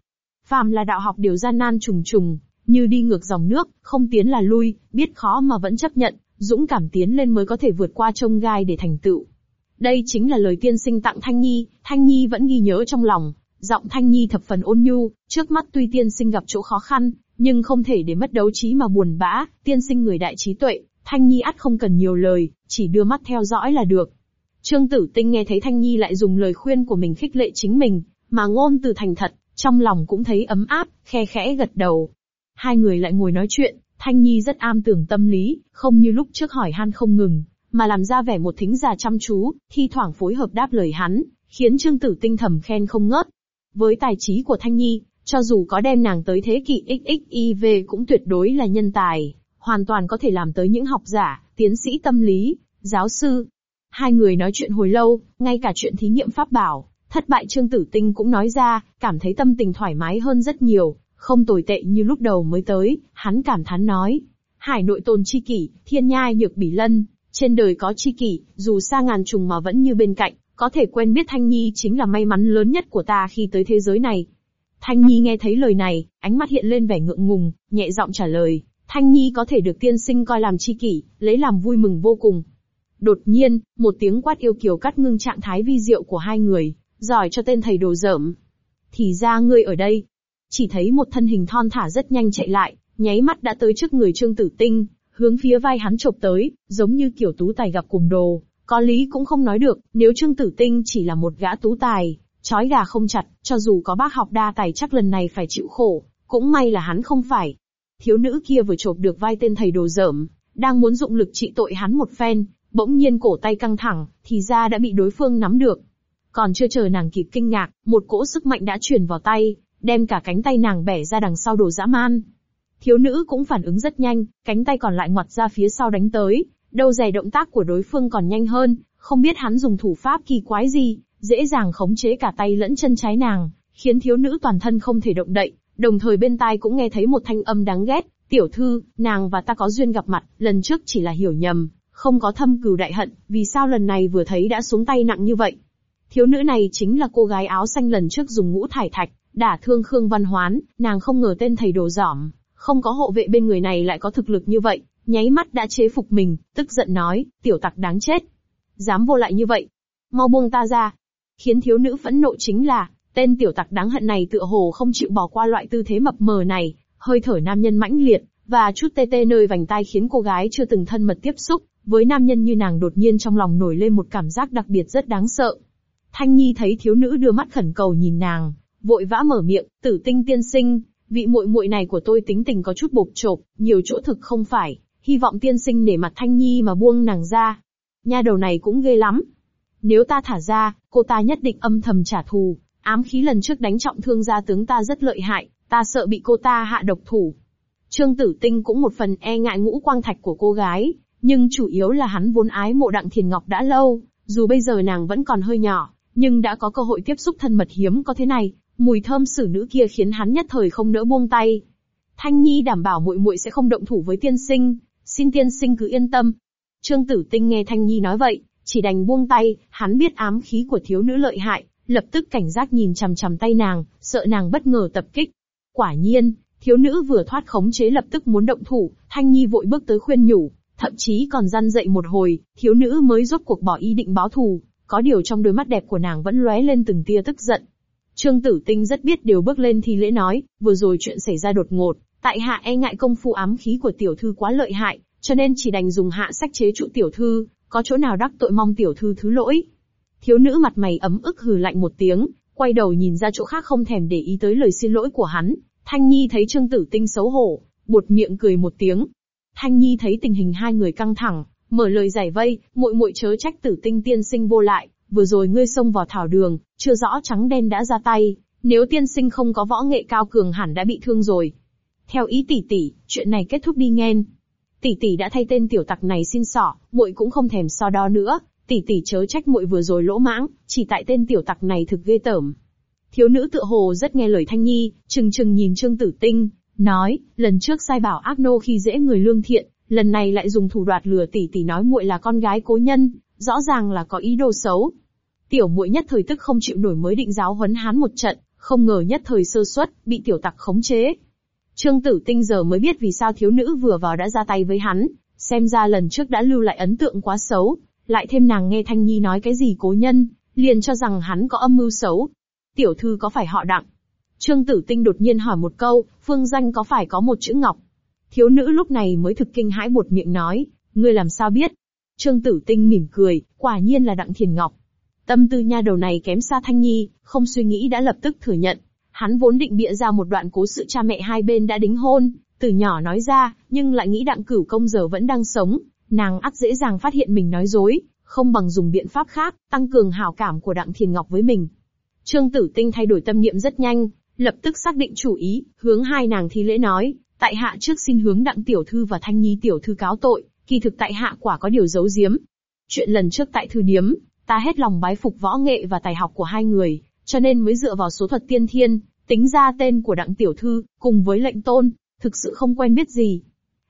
Phàm là đạo học đều gian nan trùng trùng, như đi ngược dòng nước, không tiến là lui, biết khó mà vẫn chấp nhận, dũng cảm tiến lên mới có thể vượt qua trông gai để thành tựu. Đây chính là lời tiên sinh tặng Thanh Nhi, Thanh Nhi vẫn ghi nhớ trong lòng, giọng Thanh Nhi thập phần ôn nhu, trước mắt tuy tiên sinh gặp chỗ khó khăn, nhưng không thể để mất đấu trí mà buồn bã, tiên sinh người đại trí tuệ, Thanh Nhi ắt không cần nhiều lời, chỉ đưa mắt theo dõi là được. Trương Tử Tinh nghe thấy Thanh Nhi lại dùng lời khuyên của mình khích lệ chính mình, mà ngôn từ thành thật, trong lòng cũng thấy ấm áp, khe khẽ gật đầu. Hai người lại ngồi nói chuyện, Thanh Nhi rất am tưởng tâm lý, không như lúc trước hỏi han không ngừng, mà làm ra vẻ một thính giả chăm chú, thi thoảng phối hợp đáp lời hắn, khiến Trương Tử Tinh thầm khen không ngớt. Với tài trí của Thanh Nhi, cho dù có đem nàng tới thế kỷ XXIV cũng tuyệt đối là nhân tài, hoàn toàn có thể làm tới những học giả, tiến sĩ tâm lý, giáo sư. Hai người nói chuyện hồi lâu, ngay cả chuyện thí nghiệm pháp bảo, thất bại Trương Tử Tinh cũng nói ra, cảm thấy tâm tình thoải mái hơn rất nhiều, không tồi tệ như lúc đầu mới tới, hắn cảm thán nói. Hải nội tồn chi kỷ, thiên nhai nhược bỉ lân, trên đời có chi kỷ, dù xa ngàn trùng mà vẫn như bên cạnh, có thể quen biết Thanh Nhi chính là may mắn lớn nhất của ta khi tới thế giới này. Thanh Nhi nghe thấy lời này, ánh mắt hiện lên vẻ ngượng ngùng, nhẹ giọng trả lời, Thanh Nhi có thể được tiên sinh coi làm chi kỷ, lấy làm vui mừng vô cùng. Đột nhiên, một tiếng quát yêu kiều cắt ngưng trạng thái vi diệu của hai người, giỏi cho tên thầy đồ dởm. Thì ra ngươi ở đây. Chỉ thấy một thân hình thon thả rất nhanh chạy lại, nháy mắt đã tới trước người Trương Tử Tinh, hướng phía vai hắn chộp tới, giống như kiểu tú tài gặp cùng đồ. Có lý cũng không nói được, nếu Trương Tử Tinh chỉ là một gã tú tài, chói gà không chặt, cho dù có bác học đa tài chắc lần này phải chịu khổ, cũng may là hắn không phải. Thiếu nữ kia vừa chộp được vai tên thầy đồ dởm, đang muốn dụng lực trị tội hắn một phen, bỗng nhiên cổ tay căng thẳng, thì ra đã bị đối phương nắm được. Còn chưa chờ nàng kịp kinh ngạc, một cỗ sức mạnh đã truyền vào tay, đem cả cánh tay nàng bẻ ra đằng sau đồ dã man. Thiếu nữ cũng phản ứng rất nhanh, cánh tay còn lại ngoặt ra phía sau đánh tới, đâu dè động tác của đối phương còn nhanh hơn, không biết hắn dùng thủ pháp kỳ quái gì, dễ dàng khống chế cả tay lẫn chân trái nàng, khiến thiếu nữ toàn thân không thể động đậy, đồng thời bên tai cũng nghe thấy một thanh âm đáng ghét, tiểu thư, nàng và ta có duyên gặp mặt, lần trước chỉ là hiểu nhầm, không có thâm cừu đại hận, vì sao lần này vừa thấy đã xuống tay nặng như vậy. Thiếu nữ này chính là cô gái áo xanh lần trước dùng ngũ thải thạch, đả thương Khương Văn Hoán, nàng không ngờ tên thầy đồ giỏm, không có hộ vệ bên người này lại có thực lực như vậy, nháy mắt đã chế phục mình, tức giận nói, tiểu tặc đáng chết. Dám vô lại như vậy. Mau buông ta ra. Khiến thiếu nữ phẫn nộ chính là, tên tiểu tặc đáng hận này tựa hồ không chịu bỏ qua loại tư thế mập mờ này, hơi thở nam nhân mãnh liệt, và chút tê tê nơi vành tai khiến cô gái chưa từng thân mật tiếp xúc, với nam nhân như nàng đột nhiên trong lòng nổi lên một cảm giác đặc biệt rất đáng sợ. Thanh Nhi thấy thiếu nữ đưa mắt khẩn cầu nhìn nàng, vội vã mở miệng, tử tinh tiên sinh, vị muội muội này của tôi tính tình có chút bộp chộp, nhiều chỗ thực không phải, hy vọng tiên sinh nể mặt Thanh Nhi mà buông nàng ra. Nha đầu này cũng ghê lắm. Nếu ta thả ra, cô ta nhất định âm thầm trả thù, ám khí lần trước đánh trọng thương gia tướng ta rất lợi hại, ta sợ bị cô ta hạ độc thủ. Trương Tử Tinh cũng một phần e ngại ngũ quang thạch của cô gái, nhưng chủ yếu là hắn vốn ái mộ Đặng Thiền Ngọc đã lâu, dù bây giờ nàng vẫn còn hơi nhỏ, nhưng đã có cơ hội tiếp xúc thân mật hiếm có thế này, mùi thơm xử nữ kia khiến hắn nhất thời không nỡ buông tay. Thanh Nhi đảm bảo muội muội sẽ không động thủ với tiên sinh, xin tiên sinh cứ yên tâm. Trương Tử Tinh nghe Thanh Nhi nói vậy, chỉ đành buông tay, hắn biết ám khí của thiếu nữ lợi hại, lập tức cảnh giác nhìn chằm chằm tay nàng, sợ nàng bất ngờ tập kích. Quả nhiên, thiếu nữ vừa thoát khống chế lập tức muốn động thủ, Thanh Nhi vội bước tới khuyên nhủ, thậm chí còn răn dậy một hồi, thiếu nữ mới rốt cuộc bỏ ý định báo thù, có điều trong đôi mắt đẹp của nàng vẫn lóe lên từng tia tức giận. Trương Tử Tinh rất biết điều bước lên thi lễ nói, vừa rồi chuyện xảy ra đột ngột, tại hạ e ngại công phu ám khí của tiểu thư quá lợi hại, cho nên chỉ đành dùng hạ sách chế trụ tiểu thư, có chỗ nào đắc tội mong tiểu thư thứ lỗi. Thiếu nữ mặt mày ấm ức hừ lạnh một tiếng, quay đầu nhìn ra chỗ khác không thèm để ý tới lời xin lỗi của hắn. Thanh Nhi thấy Trương Tử Tinh xấu hổ, buột miệng cười một tiếng. Thanh Nhi thấy tình hình hai người căng thẳng, mở lời giải vây, muội muội chớ trách tử tinh tiên sinh vô lại, vừa rồi ngươi xông vào thảo đường, chưa rõ trắng đen đã ra tay, nếu tiên sinh không có võ nghệ cao cường hẳn đã bị thương rồi. Theo ý tỷ tỷ, chuyện này kết thúc đi nghen. Tỷ tỷ đã thay tên tiểu tặc này xin sỏ, muội cũng không thèm so đo nữa, tỷ tỷ chớ trách muội vừa rồi lỗ mãng, chỉ tại tên tiểu tặc này thực ghê tởm. Thiếu nữ tựa hồ rất nghe lời Thanh Nhi, chừng chừng nhìn Trương Tử Tinh, nói, lần trước sai bảo ác nô khi dễ người lương thiện, lần này lại dùng thủ đoạt lừa tỷ tỷ nói muội là con gái cố nhân, rõ ràng là có ý đồ xấu. Tiểu muội nhất thời tức không chịu nổi mới định giáo huấn hắn một trận, không ngờ nhất thời sơ suất, bị tiểu tặc khống chế. Trương Tử Tinh giờ mới biết vì sao thiếu nữ vừa vào đã ra tay với hắn, xem ra lần trước đã lưu lại ấn tượng quá xấu, lại thêm nàng nghe Thanh Nhi nói cái gì cố nhân, liền cho rằng hắn có âm mưu xấu. Tiểu thư có phải họ đặng? Trương Tử Tinh đột nhiên hỏi một câu, phương danh có phải có một chữ ngọc? Thiếu nữ lúc này mới thực kinh hãi buột miệng nói, ngươi làm sao biết? Trương Tử Tinh mỉm cười, quả nhiên là Đặng Thiền Ngọc. Tâm tư nha đầu này kém xa Thanh Nhi, không suy nghĩ đã lập tức thừa nhận. Hắn vốn định bịa ra một đoạn cố sự cha mẹ hai bên đã đính hôn, từ nhỏ nói ra, nhưng lại nghĩ Đặng Cửu Công giờ vẫn đang sống, nàng ắt dễ dàng phát hiện mình nói dối, không bằng dùng biện pháp khác, tăng cường hảo cảm của Đặng Thiền Ngọc với mình. Trương Tử Tinh thay đổi tâm niệm rất nhanh, lập tức xác định chủ ý, hướng hai nàng thi lễ nói, tại hạ trước xin hướng Đặng Tiểu Thư và Thanh Nhi Tiểu Thư cáo tội, kỳ thực tại hạ quả có điều giấu giếm. Chuyện lần trước tại thư điếm, ta hết lòng bái phục võ nghệ và tài học của hai người, cho nên mới dựa vào số thuật tiên thiên, tính ra tên của Đặng Tiểu Thư, cùng với lệnh tôn, thực sự không quen biết gì.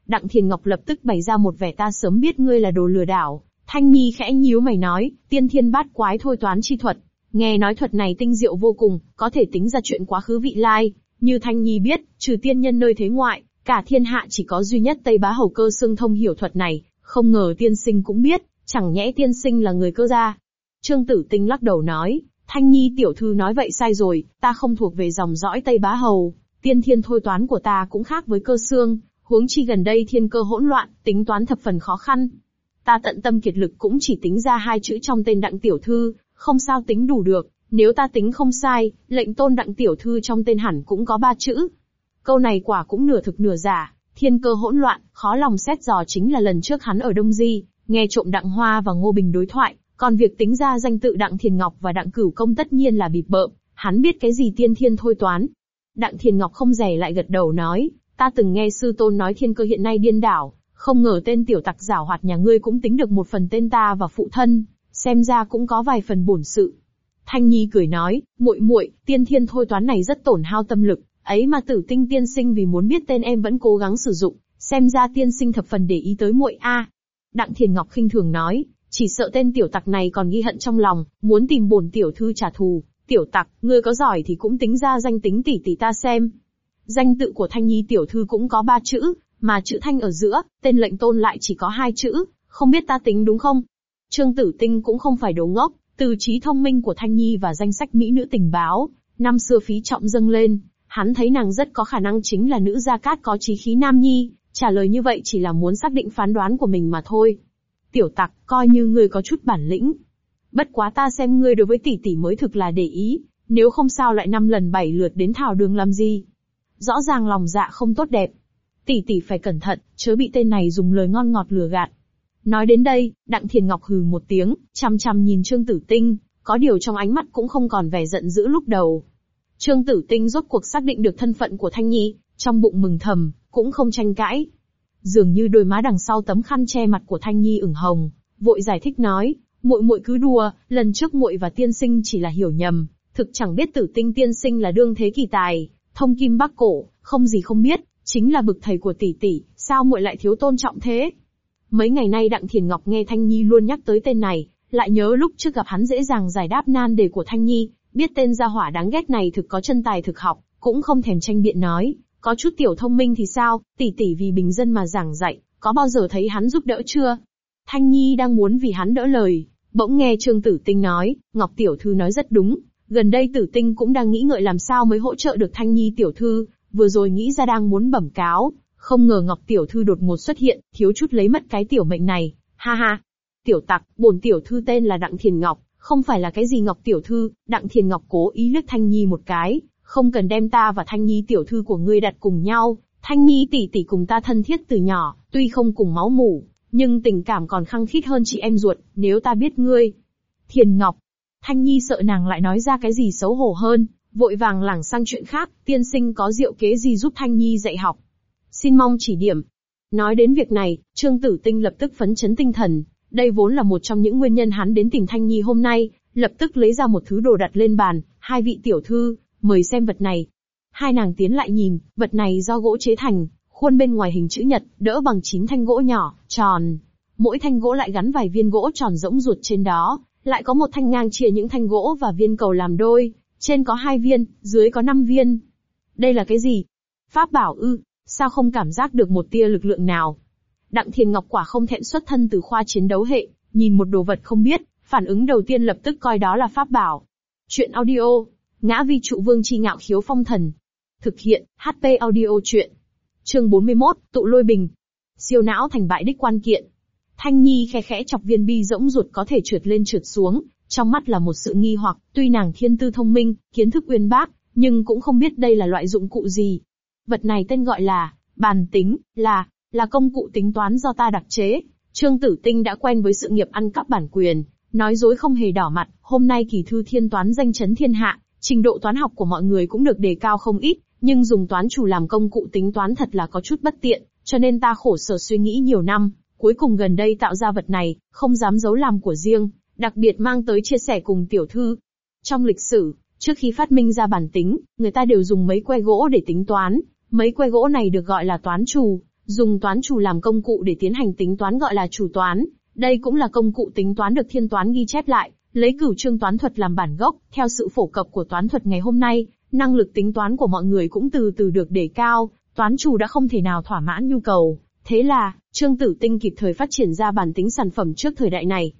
Đặng Thiền Ngọc lập tức bày ra một vẻ ta sớm biết ngươi là đồ lừa đảo, Thanh Nhi khẽ nhíu mày nói, tiên thiên bát quái thôi toán chi thuật. Nghe nói thuật này tinh diệu vô cùng, có thể tính ra chuyện quá khứ vị lai. Như Thanh Nhi biết, trừ tiên nhân nơi thế ngoại, cả thiên hạ chỉ có duy nhất Tây Bá Hầu cơ xương thông hiểu thuật này, không ngờ tiên sinh cũng biết, chẳng nhẽ tiên sinh là người cơ gia. Trương Tử Tinh lắc đầu nói, Thanh Nhi tiểu thư nói vậy sai rồi, ta không thuộc về dòng dõi Tây Bá Hầu, tiên thiên thôi toán của ta cũng khác với cơ xương, huống chi gần đây thiên cơ hỗn loạn, tính toán thập phần khó khăn. Ta tận tâm kiệt lực cũng chỉ tính ra hai chữ trong tên đặng tiểu thư, không sao tính đủ được, nếu ta tính không sai, lệnh tôn đặng tiểu thư trong tên hẳn cũng có ba chữ. Câu này quả cũng nửa thực nửa giả, thiên cơ hỗn loạn, khó lòng xét dò chính là lần trước hắn ở Đông Di, nghe trộm đặng hoa và ngô bình đối thoại, còn việc tính ra danh tự đặng thiền ngọc và đặng cửu công tất nhiên là bịp bợm, hắn biết cái gì tiên thiên thôi toán. Đặng thiền ngọc không rẻ lại gật đầu nói, ta từng nghe sư tôn nói thiên cơ hiện nay điên đảo, không ngờ tên tiểu tặc giả hoạt nhà ngươi cũng tính được một phần tên ta và phụ thân, xem ra cũng có vài phần bổn sự. Thanh Nhi cười nói, muội muội, tiên thiên thôi toán này rất tổn hao tâm lực, ấy mà tử tinh tiên sinh vì muốn biết tên em vẫn cố gắng sử dụng, xem ra tiên sinh thập phần để ý tới muội a. Đặng Thiền Ngọc khinh thường nói, chỉ sợ tên tiểu tặc này còn ghi hận trong lòng, muốn tìm bổn tiểu thư trả thù. Tiểu tặc, ngươi có giỏi thì cũng tính ra danh tính tỷ tỷ ta xem. Danh tự của Thanh Nhi tiểu thư cũng có ba chữ, mà chữ Thanh ở giữa, tên lệnh tôn lại chỉ có hai chữ, không biết ta tính đúng không? Trương Tử Tinh cũng không phải đồ ngốc, từ trí thông minh của Thanh Nhi và danh sách mỹ nữ tình báo, năm xưa phí trọng dâng lên, hắn thấy nàng rất có khả năng chính là nữ gia cát có trí khí nam nhi, trả lời như vậy chỉ là muốn xác định phán đoán của mình mà thôi. Tiểu tặc, coi như ngươi có chút bản lĩnh. Bất quá ta xem ngươi đối với tỷ tỷ mới thực là để ý, nếu không sao lại năm lần bảy lượt đến thảo đường làm gì. Rõ ràng lòng dạ không tốt đẹp. Tỷ tỷ phải cẩn thận, chớ bị tên này dùng lời ngon ngọt lừa gạt. Nói đến đây, Đặng Thiền Ngọc hừ một tiếng, chăm chăm nhìn Trương Tử Tinh, có điều trong ánh mắt cũng không còn vẻ giận dữ lúc đầu. Trương Tử Tinh rốt cuộc xác định được thân phận của Thanh Nhi, trong bụng mừng thầm, cũng không tranh cãi. Dường như đôi má đằng sau tấm khăn che mặt của Thanh Nhi ửng hồng, vội giải thích nói, muội muội cứ đùa, lần trước muội và tiên sinh chỉ là hiểu nhầm, thực chẳng biết Tử Tinh tiên sinh là đương thế kỳ tài, thông kim bắc cổ, không gì không biết, chính là bực thầy của tỷ tỷ, sao muội lại thiếu tôn trọng thế? Mấy ngày nay Đặng Thiền Ngọc nghe Thanh Nhi luôn nhắc tới tên này, lại nhớ lúc trước gặp hắn dễ dàng giải đáp nan đề của Thanh Nhi, biết tên gia hỏa đáng ghét này thực có chân tài thực học, cũng không thèm tranh biện nói, có chút tiểu thông minh thì sao, tỷ tỷ vì bình dân mà giảng dạy, có bao giờ thấy hắn giúp đỡ chưa? Thanh Nhi đang muốn vì hắn đỡ lời, bỗng nghe Trương Tử Tinh nói, Ngọc Tiểu Thư nói rất đúng, gần đây Tử Tinh cũng đang nghĩ ngợi làm sao mới hỗ trợ được Thanh Nhi Tiểu Thư, vừa rồi nghĩ ra đang muốn bẩm cáo, không ngờ Ngọc Tiểu Thư đột ngột xuất hiện, thiếu chút lấy mất cái tiểu mệnh này, ha ha. Tiểu tặc, bổn Tiểu Thư tên là Đặng Thiền Ngọc, không phải là cái gì Ngọc Tiểu Thư, Đặng Thiền Ngọc cố ý liếc Thanh Nhi một cái, không cần đem ta và Thanh Nhi Tiểu Thư của ngươi đặt cùng nhau, Thanh Nhi tỷ tỷ cùng ta thân thiết từ nhỏ, tuy không cùng máu mủ, nhưng tình cảm còn khăng khít hơn chị em ruột, nếu ta biết ngươi. Thiền Ngọc. Thanh Nhi sợ nàng lại nói ra cái gì xấu hổ hơn, vội vàng lảng sang chuyện khác, tiên sinh có diệu kế gì giúp Thanh Nhi dạy học. Xin mong chỉ điểm. Nói đến việc này, Trương Tử Tinh lập tức phấn chấn tinh thần, đây vốn là một trong những nguyên nhân hắn đến tìm Thanh Nhi hôm nay, lập tức lấy ra một thứ đồ đặt lên bàn, hai vị tiểu thư, mời xem vật này. Hai nàng tiến lại nhìn, vật này do gỗ chế thành, khuôn bên ngoài hình chữ nhật, đỡ bằng chín thanh gỗ nhỏ, tròn. Mỗi thanh gỗ lại gắn vài viên gỗ tròn rỗng ruột trên đó, lại có một thanh ngang chia những thanh gỗ và viên cầu làm đôi, trên có hai viên, dưới có năm viên. Đây là cái gì? Pháp bảo ư, sao không cảm giác được một tia lực lượng nào? Đặng Thiền Ngọc quả không thẹn xuất thân từ khoa chiến đấu hệ, nhìn một đồ vật không biết, phản ứng đầu tiên lập tức coi đó là pháp bảo. Chuyện audio, ngã vi trụ vương chi ngạo khiếu phong thần. Thực hiện, HP audio chuyện. Chương 41, tụ lôi bình. Siêu não thành bại đích quan kiện. Thanh Nhi khẽ khẽ chọc viên bi rỗng ruột có thể trượt lên trượt xuống, trong mắt là một sự nghi hoặc, tuy nàng thiên tư thông minh, kiến thức uyên bác, nhưng cũng không biết đây là loại dụng cụ gì. Vật này tên gọi là, bàn tính, là, là công cụ tính toán do ta đặc chế. Trương Tử Tinh đã quen với sự nghiệp ăn cắp bản quyền, nói dối không hề đỏ mặt, hôm nay kỳ thư thiên toán danh chấn thiên hạ, trình độ toán học của mọi người cũng được đề cao không ít, nhưng dùng toán chủ làm công cụ tính toán thật là có chút bất tiện, cho nên ta khổ sở suy nghĩ nhiều năm, cuối cùng gần đây tạo ra vật này, không dám giấu làm của riêng, đặc biệt mang tới chia sẻ cùng tiểu thư. Trong lịch sử, trước khi phát minh ra bản tính, người ta đều dùng mấy que gỗ để tính toán, mấy que gỗ này được gọi là toán trù, dùng toán trù làm công cụ để tiến hành tính toán gọi là chủ toán. Đây cũng là công cụ tính toán được thiên toán ghi chép lại, lấy cửu trương toán thuật làm bản gốc, theo sự phổ cập của toán thuật ngày hôm nay, năng lực tính toán của mọi người cũng từ từ được đề cao, toán chủ đã không thể nào thỏa mãn nhu cầu. Thế là, Trương Tử Tinh kịp thời phát triển ra bản tính sản phẩm trước thời đại này.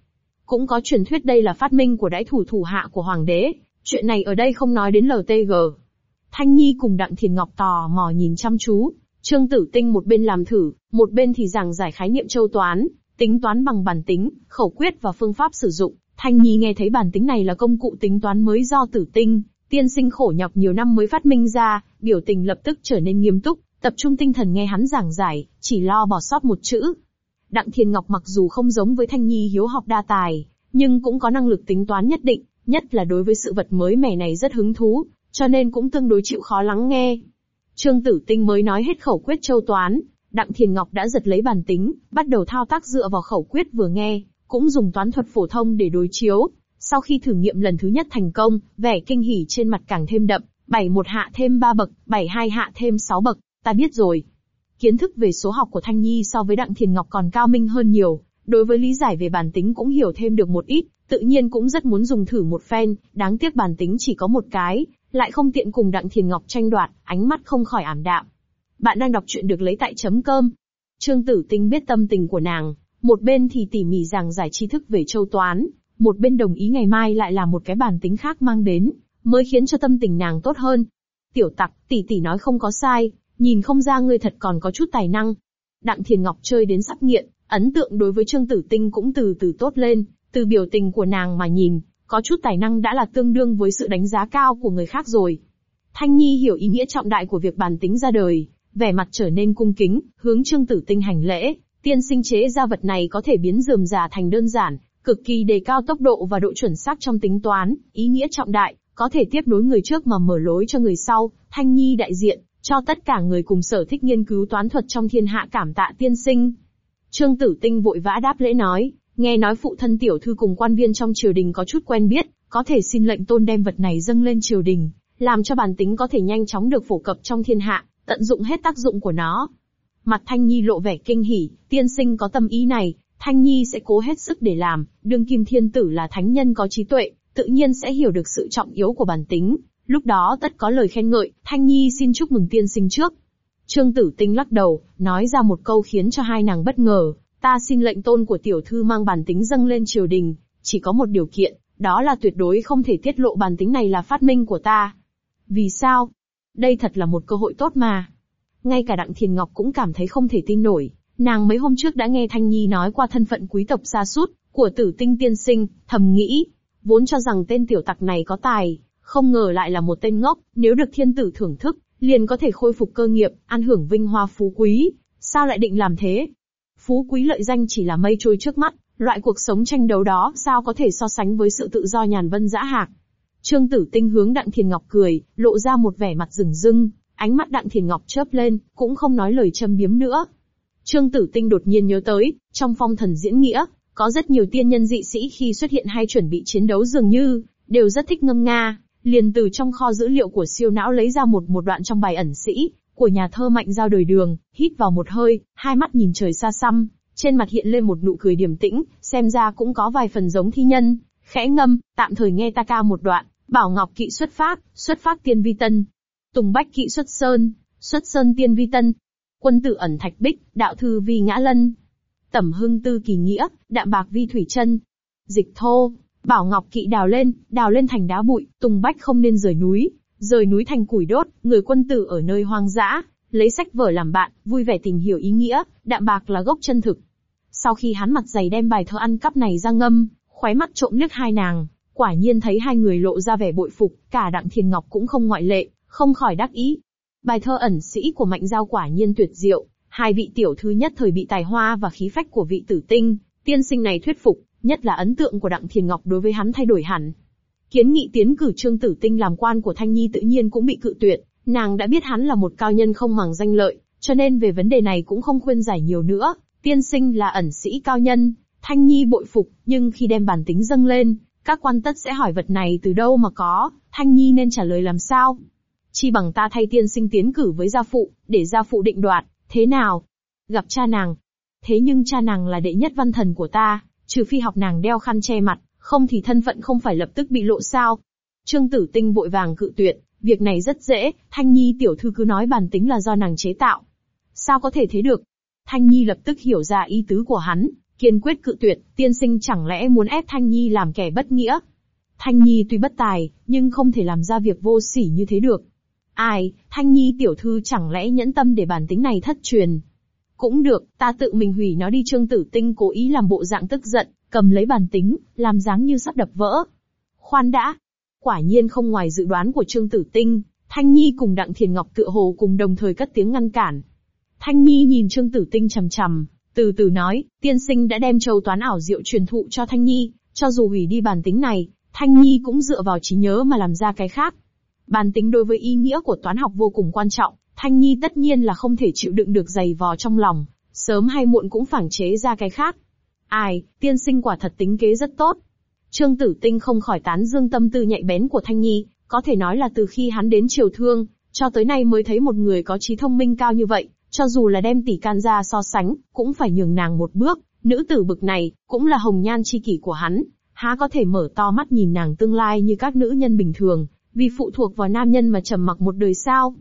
Cũng có truyền thuyết đây là phát minh của đại thủ thủ hạ của hoàng đế, chuyện này ở đây không nói đến LTG. Thanh Nhi cùng Đặng Thiền Ngọc tò mò nhìn chăm chú, Trương Tử Tinh một bên làm thử, một bên thì giảng giải khái niệm châu toán, tính toán bằng bản tính, khẩu quyết và phương pháp sử dụng. Thanh Nhi nghe thấy bản tính này là công cụ tính toán mới do Tử Tinh, tiên sinh khổ nhọc nhiều năm mới phát minh ra, biểu tình lập tức trở nên nghiêm túc, tập trung tinh thần nghe hắn giảng giải, chỉ lo bỏ sót một chữ. Đặng Thiên Ngọc mặc dù không giống với Thanh Nhi hiếu học đa tài, nhưng cũng có năng lực tính toán nhất định, nhất là đối với sự vật mới mẻ này rất hứng thú, cho nên cũng tương đối chịu khó lắng nghe. Trương Tử Tinh mới nói hết khẩu quyết châu toán, Đặng Thiền Ngọc đã giật lấy bàn tính, bắt đầu thao tác dựa vào khẩu quyết vừa nghe, cũng dùng toán thuật phổ thông để đối chiếu. Sau khi thử nghiệm lần thứ nhất thành công, vẻ kinh hỉ trên mặt càng thêm đậm, bảy một hạ thêm ba bậc, bảy hai hạ thêm sáu bậc, ta biết rồi. Kiến thức về số học của Thanh Nhi so với Đặng Thiền Ngọc còn cao minh hơn nhiều, đối với lý giải về bản tính cũng hiểu thêm được một ít, tự nhiên cũng rất muốn dùng thử một phen, đáng tiếc bản tính chỉ có một cái, lại không tiện cùng Đặng Thiền Ngọc tranh đoạt, ánh mắt không khỏi ảm đạm. Bạn đang đọc truyện được lấy tại chấm cơm. Trương Tử Tinh biết tâm tình của nàng, một bên thì tỉ mỉ giảng giải tri thức về châu toán, một bên đồng ý ngày mai lại là một cái bản tính khác mang đến, mới khiến cho tâm tình nàng tốt hơn. Tiểu tặc, tỷ tỷ nói không có sai, nhìn không ra ngươi thật còn có chút tài năng. Đặng Thiền Ngọc chơi đến sắp nghiện, ấn tượng đối với Trương Tử Tinh cũng từ từ tốt lên, từ biểu tình của nàng mà nhìn, có chút tài năng đã là tương đương với sự đánh giá cao của người khác rồi. Thanh Nhi hiểu ý nghĩa trọng đại của việc bàn tính ra đời, vẻ mặt trở nên cung kính, hướng Trương Tử Tinh hành lễ, tiên sinh chế ra vật này có thể biến dườm giả thành đơn giản, cực kỳ đề cao tốc độ và độ chuẩn xác trong tính toán, ý nghĩa trọng đại, có thể tiếp nối người trước mà mở lối cho người sau, Thanh Nhi đại diện, cho tất cả người cùng sở thích nghiên cứu toán thuật trong thiên hạ cảm tạ tiên sinh. Trương Tử Tinh vội vã đáp lễ nói, Nghe nói phụ thân tiểu thư cùng quan viên trong triều đình có chút quen biết, có thể xin lệnh tôn đem vật này dâng lên triều đình, làm cho bản tính có thể nhanh chóng được phổ cập trong thiên hạ, tận dụng hết tác dụng của nó. Mặt Thanh Nhi lộ vẻ kinh hỉ, tiên sinh có tâm ý này, Thanh Nhi sẽ cố hết sức để làm, đương kim thiên tử là thánh nhân có trí tuệ, tự nhiên sẽ hiểu được sự trọng yếu của bản tính, lúc đó tất có lời khen ngợi, Thanh Nhi xin chúc mừng tiên sinh trước. Trương Tử Tinh lắc đầu, nói ra một câu khiến cho hai nàng bất ngờ, Ta xin lệnh tôn của tiểu thư mang bản tính dâng lên triều đình, chỉ có một điều kiện, đó là tuyệt đối không thể tiết lộ bản tính này là phát minh của ta. Vì sao? Đây thật là một cơ hội tốt mà. Ngay cả Đặng Thiền Ngọc cũng cảm thấy không thể tin nổi, nàng mấy hôm trước đã nghe Thanh Nhi nói qua thân phận quý tộc xa sút của tử tinh tiên sinh, thầm nghĩ, vốn cho rằng tên tiểu tặc này có tài, không ngờ lại là một tên ngốc, nếu được thiên tử thưởng thức, liền có thể khôi phục cơ nghiệp, an hưởng vinh hoa phú quý, sao lại định làm thế? Phú quý lợi danh chỉ là mây trôi trước mắt, loại cuộc sống tranh đấu đó sao có thể so sánh với sự tự do nhàn vân dã hạc. Trương Tử Tinh hướng Đặng Thiền Ngọc cười, lộ ra một vẻ mặt rừng rưng, ánh mắt Đặng Thiền Ngọc chớp lên, cũng không nói lời châm biếm nữa. Trương Tử Tinh đột nhiên nhớ tới, trong phong thần diễn nghĩa, có rất nhiều tiên nhân dị sĩ khi xuất hiện hay chuẩn bị chiến đấu dường như, đều rất thích ngâm nga, liền từ trong kho dữ liệu của siêu não lấy ra một một đoạn trong bài ẩn sĩ, của nhà thơ mạnh giao đời đường, hít vào một hơi, hai mắt nhìn trời xa xăm, trên mặt hiện lên một nụ cười điềm tĩnh, xem ra cũng có vài phần giống thi nhân, khẽ ngâm, tạm thời nghe ta ca một đoạn, bảo ngọc kỵ xuất phát, xuất phát tiên vi tân, tùng bách kỵ xuất sơn, xuất sơn tiên vi tân, quân tử ẩn thạch bích, đạo thư vi ngã lân, tẩm hưng tư kỳ nghĩa, đạm bạc vi thủy chân, dịch thô, bảo ngọc kỵ đào lên, đào lên thành đá bụi, tùng bách không nên rời núi, rời núi thành củi đốt, người quân tử ở nơi hoang dã, lấy sách vở làm bạn, vui vẻ tìm hiểu ý nghĩa, đạm bạc là gốc chân thực. Sau khi hắn mặt dày đem bài thơ ăn cắp này ra ngâm, khóe mắt trộm liếc hai nàng, quả nhiên thấy hai người lộ ra vẻ bội phục, cả Đặng Thiền Ngọc cũng không ngoại lệ, không khỏi đắc ý. Bài thơ ẩn sĩ của Mạnh Giao quả nhiên tuyệt diệu, hai vị tiểu thư nhất thời bị tài hoa và khí phách của vị tử tinh, tiên sinh này thuyết phục, nhất là ấn tượng của Đặng Thiền Ngọc đối với hắn thay đổi hẳn. Kiến nghị tiến cử Trương Tử Tinh làm quan của Thanh Nhi tự nhiên cũng bị cự tuyệt, nàng đã biết hắn là một cao nhân không màng danh lợi, cho nên về vấn đề này cũng không khuyên giải nhiều nữa, tiên sinh là ẩn sĩ cao nhân, Thanh Nhi bội phục, nhưng khi đem bản tính dâng lên, các quan tất sẽ hỏi vật này từ đâu mà có, Thanh Nhi nên trả lời làm sao? Chi bằng ta thay tiên sinh tiến cử với gia phụ, để gia phụ định đoạt, thế nào? Gặp cha nàng. Thế nhưng cha nàng là đệ nhất văn thần của ta, trừ phi học nàng đeo khăn che mặt, không thì thân phận không phải lập tức bị lộ sao. Trương Tử Tinh vội vàng cự tuyệt, việc này rất dễ, Thanh Nhi tiểu thư cứ nói bản tính là do nàng chế tạo. Sao có thể thế được? Thanh Nhi lập tức hiểu ra ý tứ của hắn, kiên quyết cự tuyệt, tiên sinh chẳng lẽ muốn ép Thanh Nhi làm kẻ bất nghĩa. Thanh Nhi tuy bất tài, nhưng không thể làm ra việc vô sỉ như thế được. Ai, Thanh Nhi tiểu thư chẳng lẽ nhẫn tâm để bản tính này thất truyền. Cũng được, ta tự mình hủy nó đi Trương Tử Tinh cố ý làm bộ dạng tức giận, cầm lấy bàn tính, làm dáng như sắp đập vỡ. Khoan đã. Quả nhiên không ngoài dự đoán của Trương Tử Tinh, Thanh Nhi cùng Đặng Thiền Ngọc tựa hồ cùng đồng thời cất tiếng ngăn cản. Thanh Nhi nhìn Trương Tử Tinh trầm trầm, từ từ nói, tiên sinh đã đem châu toán ảo diệu truyền thụ cho Thanh Nhi, cho dù hủy đi bản tính này, Thanh Nhi cũng dựa vào trí nhớ mà làm ra cái khác. Bản tính đối với ý nghĩa của toán học vô cùng quan trọng, Thanh Nhi tất nhiên là không thể chịu đựng được dày vò trong lòng, sớm hay muộn cũng phản chế ra cái khác. Ai, tiên sinh quả thật tính kế rất tốt. Trương Tử Tinh không khỏi tán dương tâm tư nhạy bén của Thanh Nhi, có thể nói là từ khi hắn đến triều thương, cho tới nay mới thấy một người có trí thông minh cao như vậy, cho dù là đem tỷ can ra so sánh, cũng phải nhường nàng một bước, nữ tử bực này, cũng là hồng nhan chi kỷ của hắn, há có thể mở to mắt nhìn nàng tương lai như các nữ nhân bình thường, vì phụ thuộc vào nam nhân mà trầm mặc một đời sao.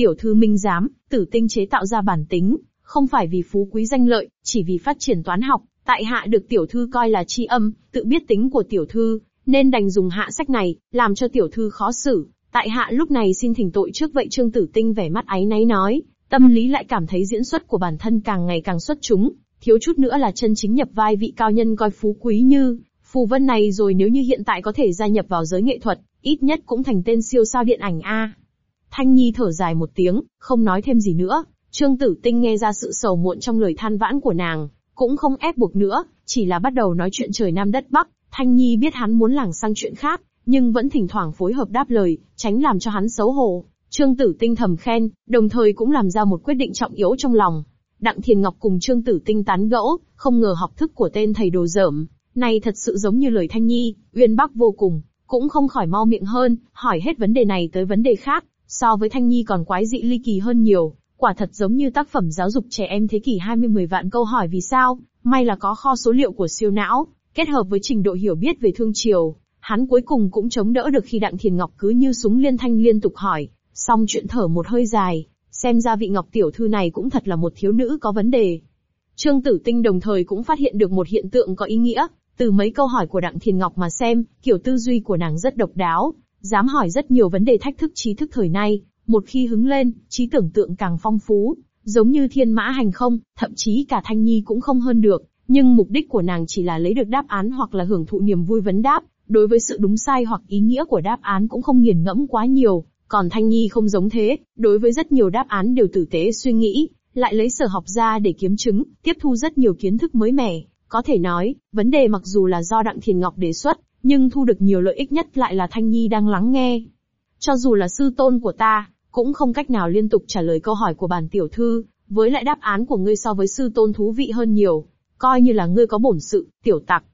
Tiểu thư minh giám, tử tinh chế tạo ra bản tính, không phải vì phú quý danh lợi, chỉ vì phát triển toán học, tại hạ được tiểu thư coi là chi âm, tự biết tính của tiểu thư, nên đành dùng hạ sách này, làm cho tiểu thư khó xử. Tại hạ lúc này xin thỉnh tội trước vậy Trương Tử Tinh vẻ mắt áy náy nói, tâm lý lại cảm thấy diễn xuất của bản thân càng ngày càng xuất chúng, thiếu chút nữa là chân chính nhập vai vị cao nhân coi phú quý như, phù vân này rồi nếu như hiện tại có thể gia nhập vào giới nghệ thuật, ít nhất cũng thành tên siêu sao điện ảnh A. Thanh Nhi thở dài một tiếng, không nói thêm gì nữa, Trương Tử Tinh nghe ra sự sầu muộn trong lời than vãn của nàng, cũng không ép buộc nữa, chỉ là bắt đầu nói chuyện trời Nam đất Bắc, Thanh Nhi biết hắn muốn lảng sang chuyện khác, nhưng vẫn thỉnh thoảng phối hợp đáp lời, tránh làm cho hắn xấu hổ. Trương Tử Tinh thầm khen, đồng thời cũng làm ra một quyết định trọng yếu trong lòng. Đặng Thiền Ngọc cùng Trương Tử Tinh tán gẫu, không ngờ học thức của tên thầy đồ dởm, này thật sự giống như lời Thanh Nhi, uyên bác vô cùng, cũng không khỏi mau miệng hơn, hỏi hết vấn đề này tới vấn đề khác, so với Thanh Nhi còn quái dị ly kỳ hơn nhiều, quả thật giống như tác phẩm giáo dục trẻ em thế kỷ 20 10 vạn câu hỏi vì sao, may là có kho số liệu của siêu não, kết hợp với trình độ hiểu biết về thương triều, hắn cuối cùng cũng chống đỡ được khi Đặng Thiền Ngọc cứ như súng liên thanh liên tục hỏi, xong chuyện thở một hơi dài, xem ra vị Ngọc tiểu thư này cũng thật là một thiếu nữ có vấn đề. Trương Tử Tinh đồng thời cũng phát hiện được một hiện tượng có ý nghĩa, từ mấy câu hỏi của Đặng Thiền Ngọc mà xem, kiểu tư duy của nàng rất độc đáo, dám hỏi rất nhiều vấn đề thách thức trí thức thời nay, một khi hứng lên, trí tưởng tượng càng phong phú, giống như thiên mã hành không, thậm chí cả Thanh Nhi cũng không hơn được, nhưng mục đích của nàng chỉ là lấy được đáp án hoặc là hưởng thụ niềm vui vấn đáp, đối với sự đúng sai hoặc ý nghĩa của đáp án cũng không nghiền ngẫm quá nhiều, còn Thanh Nhi không giống thế, đối với rất nhiều đáp án đều tử tế suy nghĩ, lại lấy sở học ra để kiếm chứng, tiếp thu rất nhiều kiến thức mới mẻ. Có thể nói, vấn đề mặc dù là do Đặng Thiền Ngọc đề xuất, nhưng thu được nhiều lợi ích nhất lại là Thanh Nhi đang lắng nghe. Cho dù là sư tôn của ta, cũng không cách nào liên tục trả lời câu hỏi của bản tiểu thư, với lại đáp án của ngươi so với sư tôn thú vị hơn nhiều. Coi như là ngươi có bổn sự, tiểu tặc.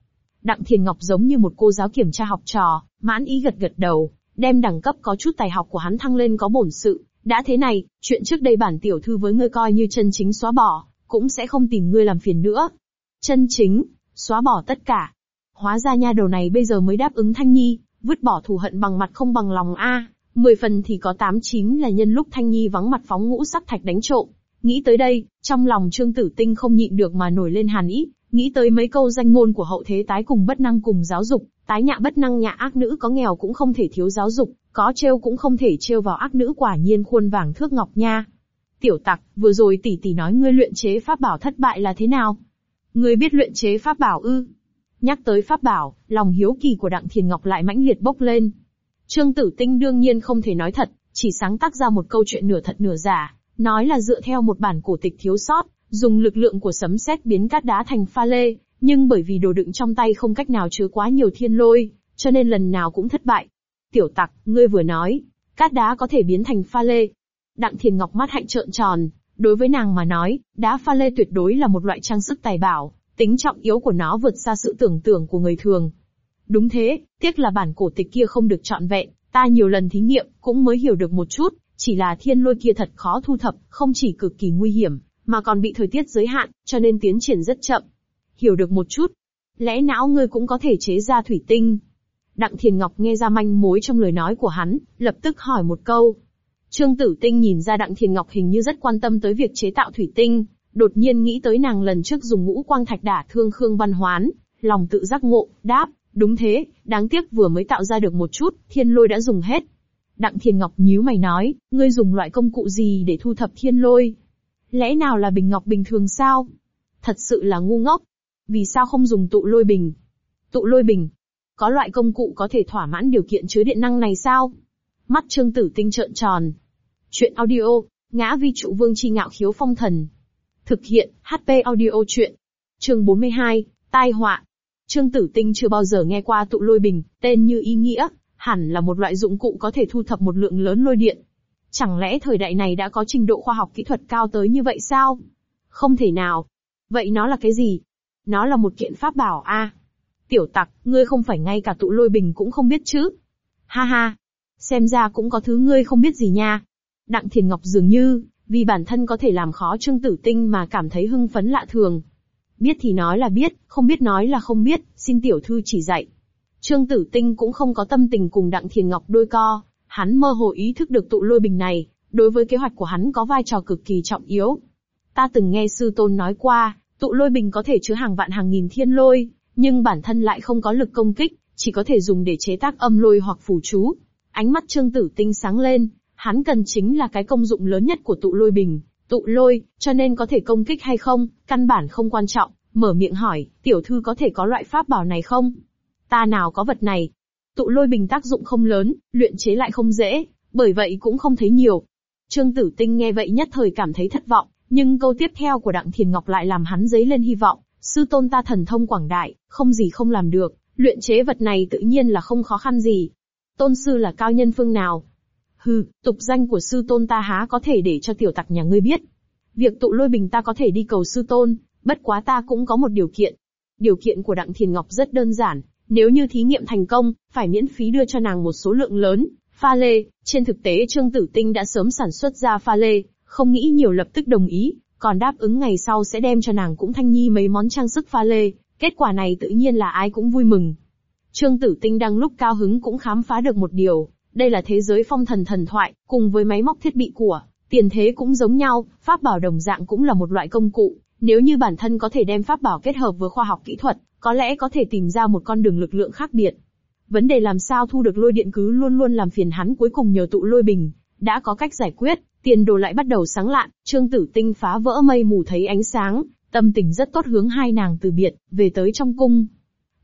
Đặng Thiền Ngọc giống như một cô giáo kiểm tra học trò, mãn ý gật gật đầu, đem đẳng cấp có chút tài học của hắn thăng lên có bổn sự. Đã thế này, chuyện trước đây bản tiểu thư với ngươi coi như chân chính xóa bỏ, cũng sẽ không tìm ngươi làm phiền nữa. Chân chính, xóa bỏ tất cả. Hóa ra nha đầu này bây giờ mới đáp ứng Thanh Nhi, vứt bỏ thù hận bằng mặt không bằng lòng a. Mười phần thì có tám chín là nhân lúc Thanh Nhi vắng mặt phóng ngũ sắc thạch đánh trộm. Nghĩ tới đây, trong lòng Trương Tử Tinh không nhịn được mà nổi lên hàn ý, nghĩ tới mấy câu danh ngôn của hậu thế tái cùng bất năng cùng giáo dục, tái nhạ bất năng nhạ ác nữ có nghèo cũng không thể thiếu giáo dục, có trêu cũng không thể trêu vào ác nữ quả nhiên khuôn vàng thước ngọc nha. Tiểu tặc, vừa rồi tỷ tỷ nói ngươi luyện chế pháp bảo thất bại là thế nào? Ngươi biết luyện chế pháp bảo ư? Nhắc tới pháp bảo, lòng hiếu kỳ của Đặng Thiền Ngọc lại mãnh liệt bốc lên. Trương Tử Tinh đương nhiên không thể nói thật, chỉ sáng tác ra một câu chuyện nửa thật nửa giả, nói là dựa theo một bản cổ tịch thiếu sót, dùng lực lượng của sấm sét biến cát đá thành pha lê, nhưng bởi vì đồ đựng trong tay không cách nào chứa quá nhiều thiên lôi, cho nên lần nào cũng thất bại. Tiểu tặc, ngươi vừa nói, cát đá có thể biến thành pha lê. Đặng Thiền Ngọc mắt hạnh trợn tròn, đối với nàng mà nói, đá pha lê tuyệt đối là một loại trang sức tài bảo, tính trọng yếu của nó vượt xa sự tưởng tượng của người thường. Đúng thế, tiếc là bản cổ tịch kia không được trọn vẹn, ta nhiều lần thí nghiệm, cũng mới hiểu được một chút, chỉ là thiên lôi kia thật khó thu thập, không chỉ cực kỳ nguy hiểm, mà còn bị thời tiết giới hạn, cho nên tiến triển rất chậm. Hiểu được một chút. Lẽ não ngươi cũng có thể chế ra thủy tinh. Đặng Thiền Ngọc nghe ra manh mối trong lời nói của hắn, lập tức hỏi một câu. Trương Tử Tinh nhìn ra Đặng Thiền Ngọc hình như rất quan tâm tới việc chế tạo thủy tinh, đột nhiên nghĩ tới nàng lần trước dùng ngũ quang thạch đả thương Khương Văn Hoán, lòng tự giác ngộ, đáp, đúng thế, đáng tiếc vừa mới tạo ra được một chút, thiên lôi đã dùng hết. Đặng Thiền Ngọc nhíu mày nói, ngươi dùng loại công cụ gì để thu thập thiên lôi? Lẽ nào là bình ngọc bình thường sao? Thật sự là ngu ngốc. Vì sao không dùng tụ lôi bình? Tụ lôi bình. Có loại công cụ có thể thỏa mãn điều kiện chứa điện năng này sao? Mắt Trương Tử Tinh trợn tròn. Chuyện audio, ngã vi trụ vương chi ngạo khiếu phong thần. Thực hiện, HP audio chuyện. Chương 42, tai họa. Trương Tử Tinh chưa bao giờ nghe qua tụ lôi bình, tên như ý nghĩa, hẳn là một loại dụng cụ có thể thu thập một lượng lớn lôi điện. Chẳng lẽ thời đại này đã có trình độ khoa học kỹ thuật cao tới như vậy sao? Không thể nào. Vậy nó là cái gì? Nó là một kiện pháp bảo a. Tiểu tặc, ngươi không phải ngay cả tụ lôi bình cũng không biết chứ? Ha ha. Xem ra cũng có thứ ngươi không biết gì nha. Đặng Thiền Ngọc dường như, vì bản thân có thể làm khó Trương Tử Tinh mà cảm thấy hưng phấn lạ thường. Biết thì nói là biết, không biết nói là không biết, xin tiểu thư chỉ dạy. Trương Tử Tinh cũng không có tâm tình cùng Đặng Thiền Ngọc đôi co, hắn mơ hồ ý thức được tụ lôi bình này, đối với kế hoạch của hắn có vai trò cực kỳ trọng yếu. Ta từng nghe sư tôn nói qua, tụ lôi bình có thể chứa hàng vạn hàng nghìn thiên lôi, nhưng bản thân lại không có lực công kích, chỉ có thể dùng để chế tác âm lôi hoặc phù chú. Ánh mắt Trương Tử Tinh sáng lên, hắn cần chính là cái công dụng lớn nhất của tụ lôi bình, tụ lôi, cho nên có thể công kích hay không, căn bản không quan trọng, mở miệng hỏi, tiểu thư có thể có loại pháp bảo này không? Ta nào có vật này. Tụ lôi bình tác dụng không lớn, luyện chế lại không dễ, bởi vậy cũng không thấy nhiều. Trương Tử Tinh nghe vậy nhất thời cảm thấy thất vọng, nhưng câu tiếp theo của Đặng Thiền Ngọc lại làm hắn dấy lên hy vọng. Sư tôn ta thần thông quảng đại, không gì không làm được, luyện chế vật này tự nhiên là không khó khăn gì. Tôn sư là cao nhân phương nào? Hừ, tục danh của sư tôn ta há có thể để cho tiểu tặc nhà ngươi biết. Việc tụ lôi bình ta có thể đi cầu sư tôn, bất quá ta cũng có một điều kiện. Điều kiện của Đặng Thiền Ngọc rất đơn giản, nếu như thí nghiệm thành công, phải miễn phí đưa cho nàng một số lượng lớn, pha lê, trên thực tế Trương Tử Tinh đã sớm sản xuất ra pha lê, không nghĩ nhiều lập tức đồng ý, còn đáp ứng ngày sau sẽ đem cho nàng cũng thanh nhi mấy món trang sức pha lê, kết quả này tự nhiên là ai cũng vui mừng. Trương Tử Tinh đang lúc cao hứng cũng khám phá được một điều, đây là thế giới phong thần thần thoại, cùng với máy móc thiết bị của, tiền thế cũng giống nhau, pháp bảo đồng dạng cũng là một loại công cụ, nếu như bản thân có thể đem pháp bảo kết hợp với khoa học kỹ thuật, có lẽ có thể tìm ra một con đường lực lượng khác biệt. Vấn đề làm sao thu được lôi điện cứ luôn luôn làm phiền hắn cuối cùng nhờ tụ lôi bình, đã có cách giải quyết, tiền đồ lại bắt đầu sáng lạn, trương tử tinh phá vỡ mây mù thấy ánh sáng, tâm tình rất tốt hướng hai nàng từ biệt, về tới trong cung.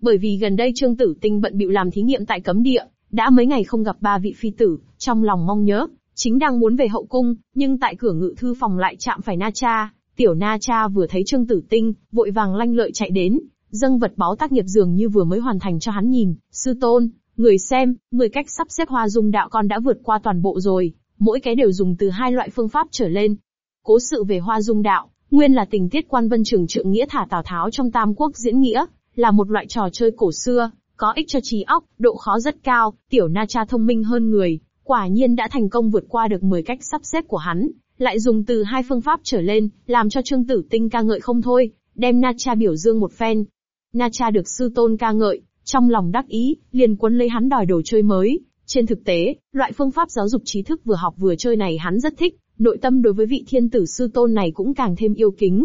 Bởi vì gần đây trương tử tinh bận bịu làm thí nghiệm tại cấm địa, đã mấy ngày không gặp ba vị phi tử, trong lòng mong nhớ, chính đang muốn về hậu cung, nhưng tại cửa ngự thư phòng lại chạm phải Na Cha. Tiểu Na Cha vừa thấy Trương Tử Tinh, vội vàng lanh lợi chạy đến, dâng vật báo tác nghiệp dường như vừa mới hoàn thành cho hắn nhìn. Sư tôn, người xem, người cách sắp xếp hoa dung đạo con đã vượt qua toàn bộ rồi, mỗi cái đều dùng từ hai loại phương pháp trở lên. Cố sự về hoa dung đạo, nguyên là tình tiết quan vân trường trượng nghĩa thả Tào Tháo trong Tam Quốc diễn nghĩa, là một loại trò chơi cổ xưa, có ích cho trí óc, độ khó rất cao, tiểu Na Cha thông minh hơn người, quả nhiên đã thành công vượt qua được 10 cách sắp xếp của hắn, lại dùng từ hai phương pháp trở lên, làm cho Trương Tử Tinh ca ngợi không thôi, đem Na Cha biểu dương một phen. Na Cha được sư tôn ca ngợi, trong lòng đắc ý, liền quấn lấy hắn đòi đồ chơi mới. Trên thực tế, loại phương pháp giáo dục trí thức vừa học vừa chơi này hắn rất thích, nội tâm đối với vị thiên tử sư tôn này cũng càng thêm yêu kính.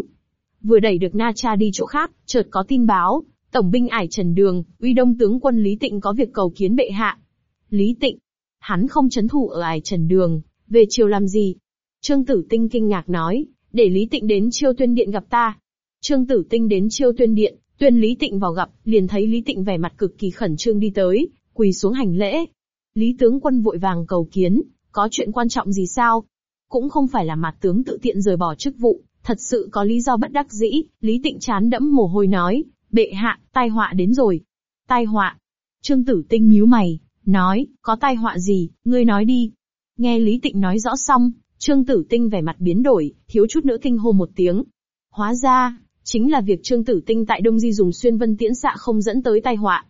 Vừa đẩy được Na Cha đi chỗ khác, chợt có tin báo, tổng binh ải Trần Đường, uy đông tướng quân Lý Tịnh có việc cầu kiến bệ hạ. Lý Tịnh, hắn không chấn thủ ở ải Trần Đường, về chiều làm gì? Trương Tử Tinh kinh ngạc nói, để Lý Tịnh đến chiêu tuyên điện gặp ta. Trương Tử Tinh đến chiêu tuyên điện, tuyên Lý Tịnh vào gặp, liền thấy Lý Tịnh vẻ mặt cực kỳ khẩn trương đi tới, quỳ xuống hành lễ. Lý tướng quân vội vàng cầu kiến, có chuyện quan trọng gì sao? Cũng không phải là mặt tướng tự tiện rời bỏ chức vụ, thật sự có lý do bất đắc dĩ, Lý Tịnh chán đẫm mồ hôi nói, bệ hạ, tai họa đến rồi. Tai họa. Trương Tử Tinh nhíu mày, nói, có tai họa gì, ngươi nói đi. Nghe Lý Tịnh nói rõ xong, Trương Tử Tinh vẻ mặt biến đổi, thiếu chút nữa kinh hô một tiếng. Hóa ra, chính là việc Trương Tử Tinh tại Đông Di dùng xuyên vân tiễn xạ không dẫn tới tai họa.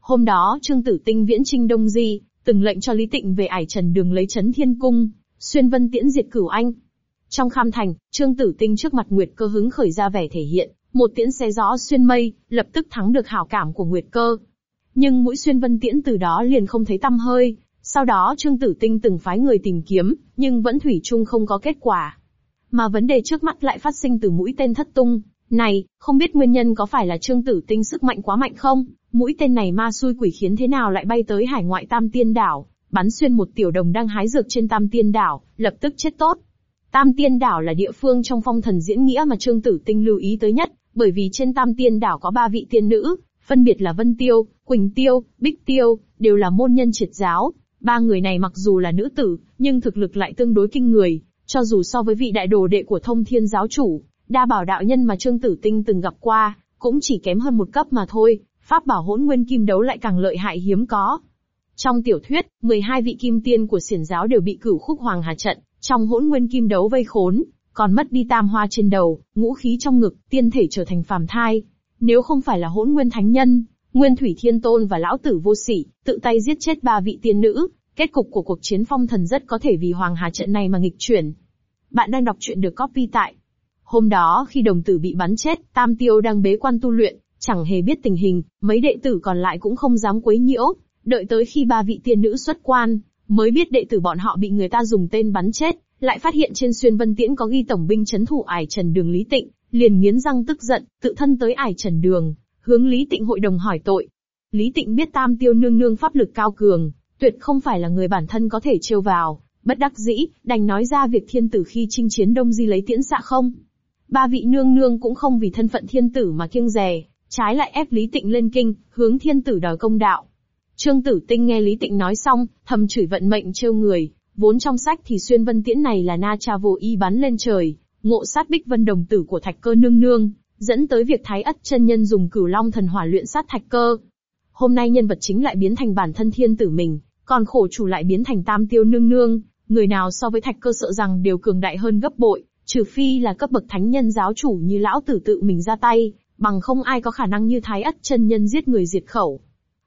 Hôm đó Trương Tử Tinh viễn trinh Đông Di, từng lệnh cho Lý Tịnh về ải trần đường lấy chấn thiên cung, xuyên vân tiễn diệt cửu anh. Trong kham thành, Trương Tử Tinh trước mặt Nguyệt cơ hứng khởi ra vẻ thể hiện, một tiễn xe gió xuyên mây, lập tức thắng được hảo cảm của Nguyệt cơ. Nhưng mũi xuyên vân tiễn từ đó liền không thấy tăm hơi, sau đó Trương Tử Tinh từng phái người tìm kiếm, nhưng vẫn thủy chung không có kết quả. Mà vấn đề trước mắt lại phát sinh từ mũi tên thất tung. Này, không biết nguyên nhân có phải là Trương Tử Tinh sức mạnh quá mạnh không? Mũi tên này ma xui quỷ khiến thế nào lại bay tới hải ngoại Tam Tiên Đảo, bắn xuyên một tiểu đồng đang hái dược trên Tam Tiên Đảo, lập tức chết tốt. Tam Tiên Đảo là địa phương trong phong thần diễn nghĩa mà Trương Tử Tinh lưu ý tới nhất, bởi vì trên Tam Tiên Đảo có ba vị tiên nữ, phân biệt là Vân Tiêu, Quỳnh Tiêu, Bích Tiêu, đều là môn nhân triệt giáo. Ba người này mặc dù là nữ tử, nhưng thực lực lại tương đối kinh người, cho dù so với vị đại đồ đệ của thông thiên giáo chủ, đa bảo đạo nhân mà Trương Tử Tinh từng gặp qua, cũng chỉ kém hơn một cấp mà thôi, pháp bảo hỗn nguyên kim đấu lại càng lợi hại hiếm có. Trong tiểu thuyết, 12 vị kim tiên của xiển giáo đều bị cửu khúc hoàng hà trận, trong hỗn nguyên kim đấu vây khốn, còn mất đi tam hoa trên đầu, ngũ khí trong ngực, tiên thể trở thành phàm thai. Nếu không phải là hỗn nguyên thánh nhân, nguyên thủy thiên tôn và lão tử vô sỉ, tự tay giết chết ba vị tiên nữ, kết cục của cuộc chiến phong thần rất có thể vì hoàng hà trận này mà nghịch chuyển. Bạn đang đọc truyện được copy tại. Hôm đó khi đồng tử bị bắn chết, Tam Tiêu đang bế quan tu luyện, chẳng hề biết tình hình, mấy đệ tử còn lại cũng không dám quấy nhiễu, đợi tới khi ba vị tiên nữ xuất quan, mới biết đệ tử bọn họ bị người ta dùng tên bắn chết, lại phát hiện trên xuyên vân tiễn có ghi tổng binh chấn thủ ải trần đường Lý Tịnh, liền nghiến răng tức giận, tự thân tới ải trần đường, hướng Lý Tịnh hội đồng hỏi tội. Lý Tịnh biết tam tiêu nương nương pháp lực cao cường, tuyệt không phải là người bản thân có thể trêu vào, bất đắc dĩ, đành nói ra việc thiên tử khi chinh chiến đông di lấy tiễn xạ không. Ba vị nương nương cũng không vì thân phận thiên tử mà kiêng rè, trái lại ép Lý Tịnh lên kinh, hướng thiên tử đòi công đạo. Trương Tử Tinh nghe Lý Tịnh nói xong, thầm chửi vận mệnh trêu người, Vốn trong sách thì xuyên vân tiễn này là Na Cha vô y bắn lên trời, ngộ sát bích vân đồng tử của thạch cơ nương nương, dẫn tới việc thái ất chân nhân dùng cửu long thần hỏa luyện sát thạch cơ. Hôm nay nhân vật chính lại biến thành bản thân thiên tử mình, còn khổ chủ lại biến thành tam tiêu nương nương, người nào so với thạch cơ sợ rằng đều cường đại hơn gấp bội, trừ phi là cấp bậc thánh nhân giáo chủ như lão tử tự mình ra tay, bằng không ai có khả năng như thái ất chân nhân giết người diệt khẩu.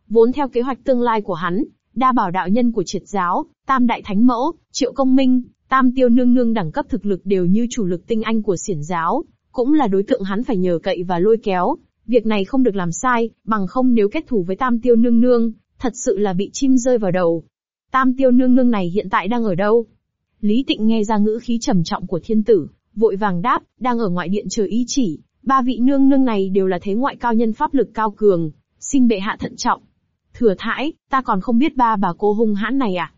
Vốn theo kế hoạch tương lai của hắn, đa bảo đạo nhân của triệt giáo, tam đại thánh mẫu, triệu công minh, tam tiêu nương nương đẳng cấp thực lực đều như chủ lực tinh anh của xiển giáo, cũng là đối tượng hắn phải nhờ cậy và lôi kéo. Việc này không được làm sai, bằng không nếu kết thủ với tam tiêu nương nương, thật sự là bị chim rơi vào đầu. Tam tiêu nương nương này hiện tại đang ở đâu? Lý Tịnh nghe ra ngữ khí trầm trọng của thiên tử, vội vàng đáp, đang ở ngoại điện chờ ý chỉ. Ba vị nương nương này đều là thế ngoại cao nhân pháp lực cao cường, xin bệ hạ thận trọng. Thừa thãi, ta còn không biết ba bà cô hung hãn này à?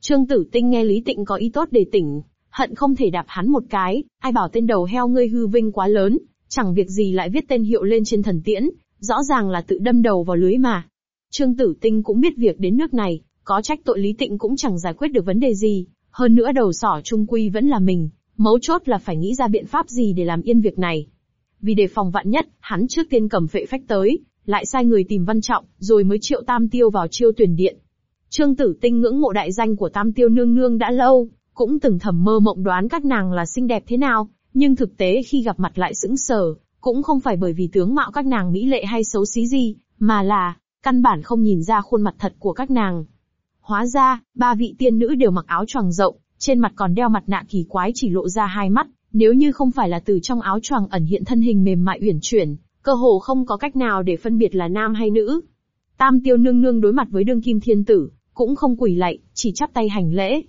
Trương Tử Tinh nghe Lý Tịnh có ý tốt để tỉnh, hận không thể đạp hắn một cái, ai bảo tên đầu heo ngươi hư vinh quá lớn, chẳng việc gì lại viết tên hiệu lên trên thần tiễn, rõ ràng là tự đâm đầu vào lưới mà. Trương Tử Tinh cũng biết việc đến nước này, có trách tội Lý Tịnh cũng chẳng giải quyết được vấn đề gì, Hơn nữa đầu sỏ trung quy vẫn là mình, mấu chốt là phải nghĩ ra biện pháp gì để làm yên việc này. Vì đề phòng vạn nhất, hắn trước tiên cầm phệ phách tới, lại sai người tìm Văn Trọng, rồi mới triệu Tam Tiêu vào chiêu tuyển điện. Trương Tử Tinh ngưỡng mộ đại danh của Tam Tiêu nương nương đã lâu, cũng từng thầm mơ mộng đoán các nàng là xinh đẹp thế nào, nhưng thực tế khi gặp mặt lại sững sờ, cũng không phải bởi vì tướng mạo các nàng mỹ lệ hay xấu xí gì, mà là, căn bản không nhìn ra khuôn mặt thật của các nàng. Hóa ra, ba vị tiên nữ đều mặc áo choàng rộng, trên mặt còn đeo mặt nạ kỳ quái chỉ lộ ra hai mắt, nếu như không phải là từ trong áo choàng ẩn hiện thân hình mềm mại uyển chuyển, cơ hồ không có cách nào để phân biệt là nam hay nữ. Tam tiêu nương nương đối mặt với đương kim thiên tử, cũng không quỳ lạy, chỉ chắp tay hành lễ.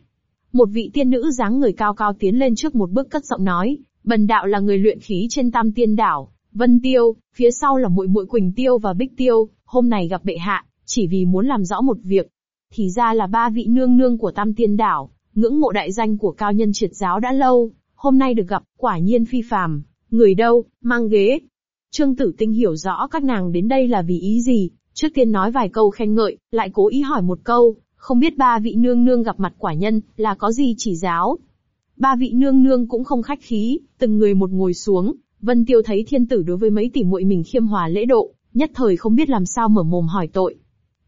Một vị tiên nữ dáng người cao cao tiến lên trước một bước cất giọng nói, bần đạo là người luyện khí trên tam tiên đảo, Vân Tiêu, phía sau là muội muội Quỳnh Tiêu và Bích Tiêu, hôm nay gặp bệ hạ, chỉ vì muốn làm rõ một việc. Thì ra là ba vị nương nương của tam tiên đảo, ngưỡng mộ đại danh của cao nhân triệt giáo đã lâu, hôm nay được gặp, quả nhiên phi phàm. Người đâu, mang ghế. Trương Tử Tinh hiểu rõ các nàng đến đây là vì ý gì, trước tiên nói vài câu khen ngợi, lại cố ý hỏi một câu, không biết ba vị nương nương gặp mặt quả nhân, là có gì chỉ giáo. Ba vị nương nương cũng không khách khí, từng người một ngồi xuống, Vân Tiêu thấy thiên tử đối với mấy tỷ muội mình khiêm hòa lễ độ, nhất thời không biết làm sao mở mồm hỏi tội.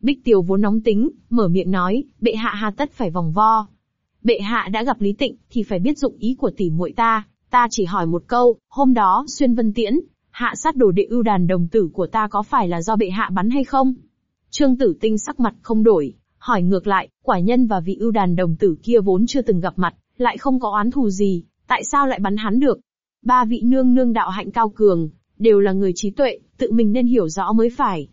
Bích Tiêu vốn nóng tính, mở miệng nói, bệ hạ hà tất phải vòng vo. Bệ hạ đã gặp Lý Tịnh, thì phải biết dụng ý của tỷ muội ta, ta chỉ hỏi một câu, hôm đó, xuyên vân tiễn, hạ sát đồ đệ ưu đàn đồng tử của ta có phải là do bệ hạ bắn hay không? Trương Tử Tinh sắc mặt không đổi, hỏi ngược lại, quả nhân và vị ưu đàn đồng tử kia vốn chưa từng gặp mặt, lại không có oán thù gì, tại sao lại bắn hắn được? Ba vị nương nương đạo hạnh cao cường, đều là người trí tuệ, tự mình nên hiểu rõ mới phải.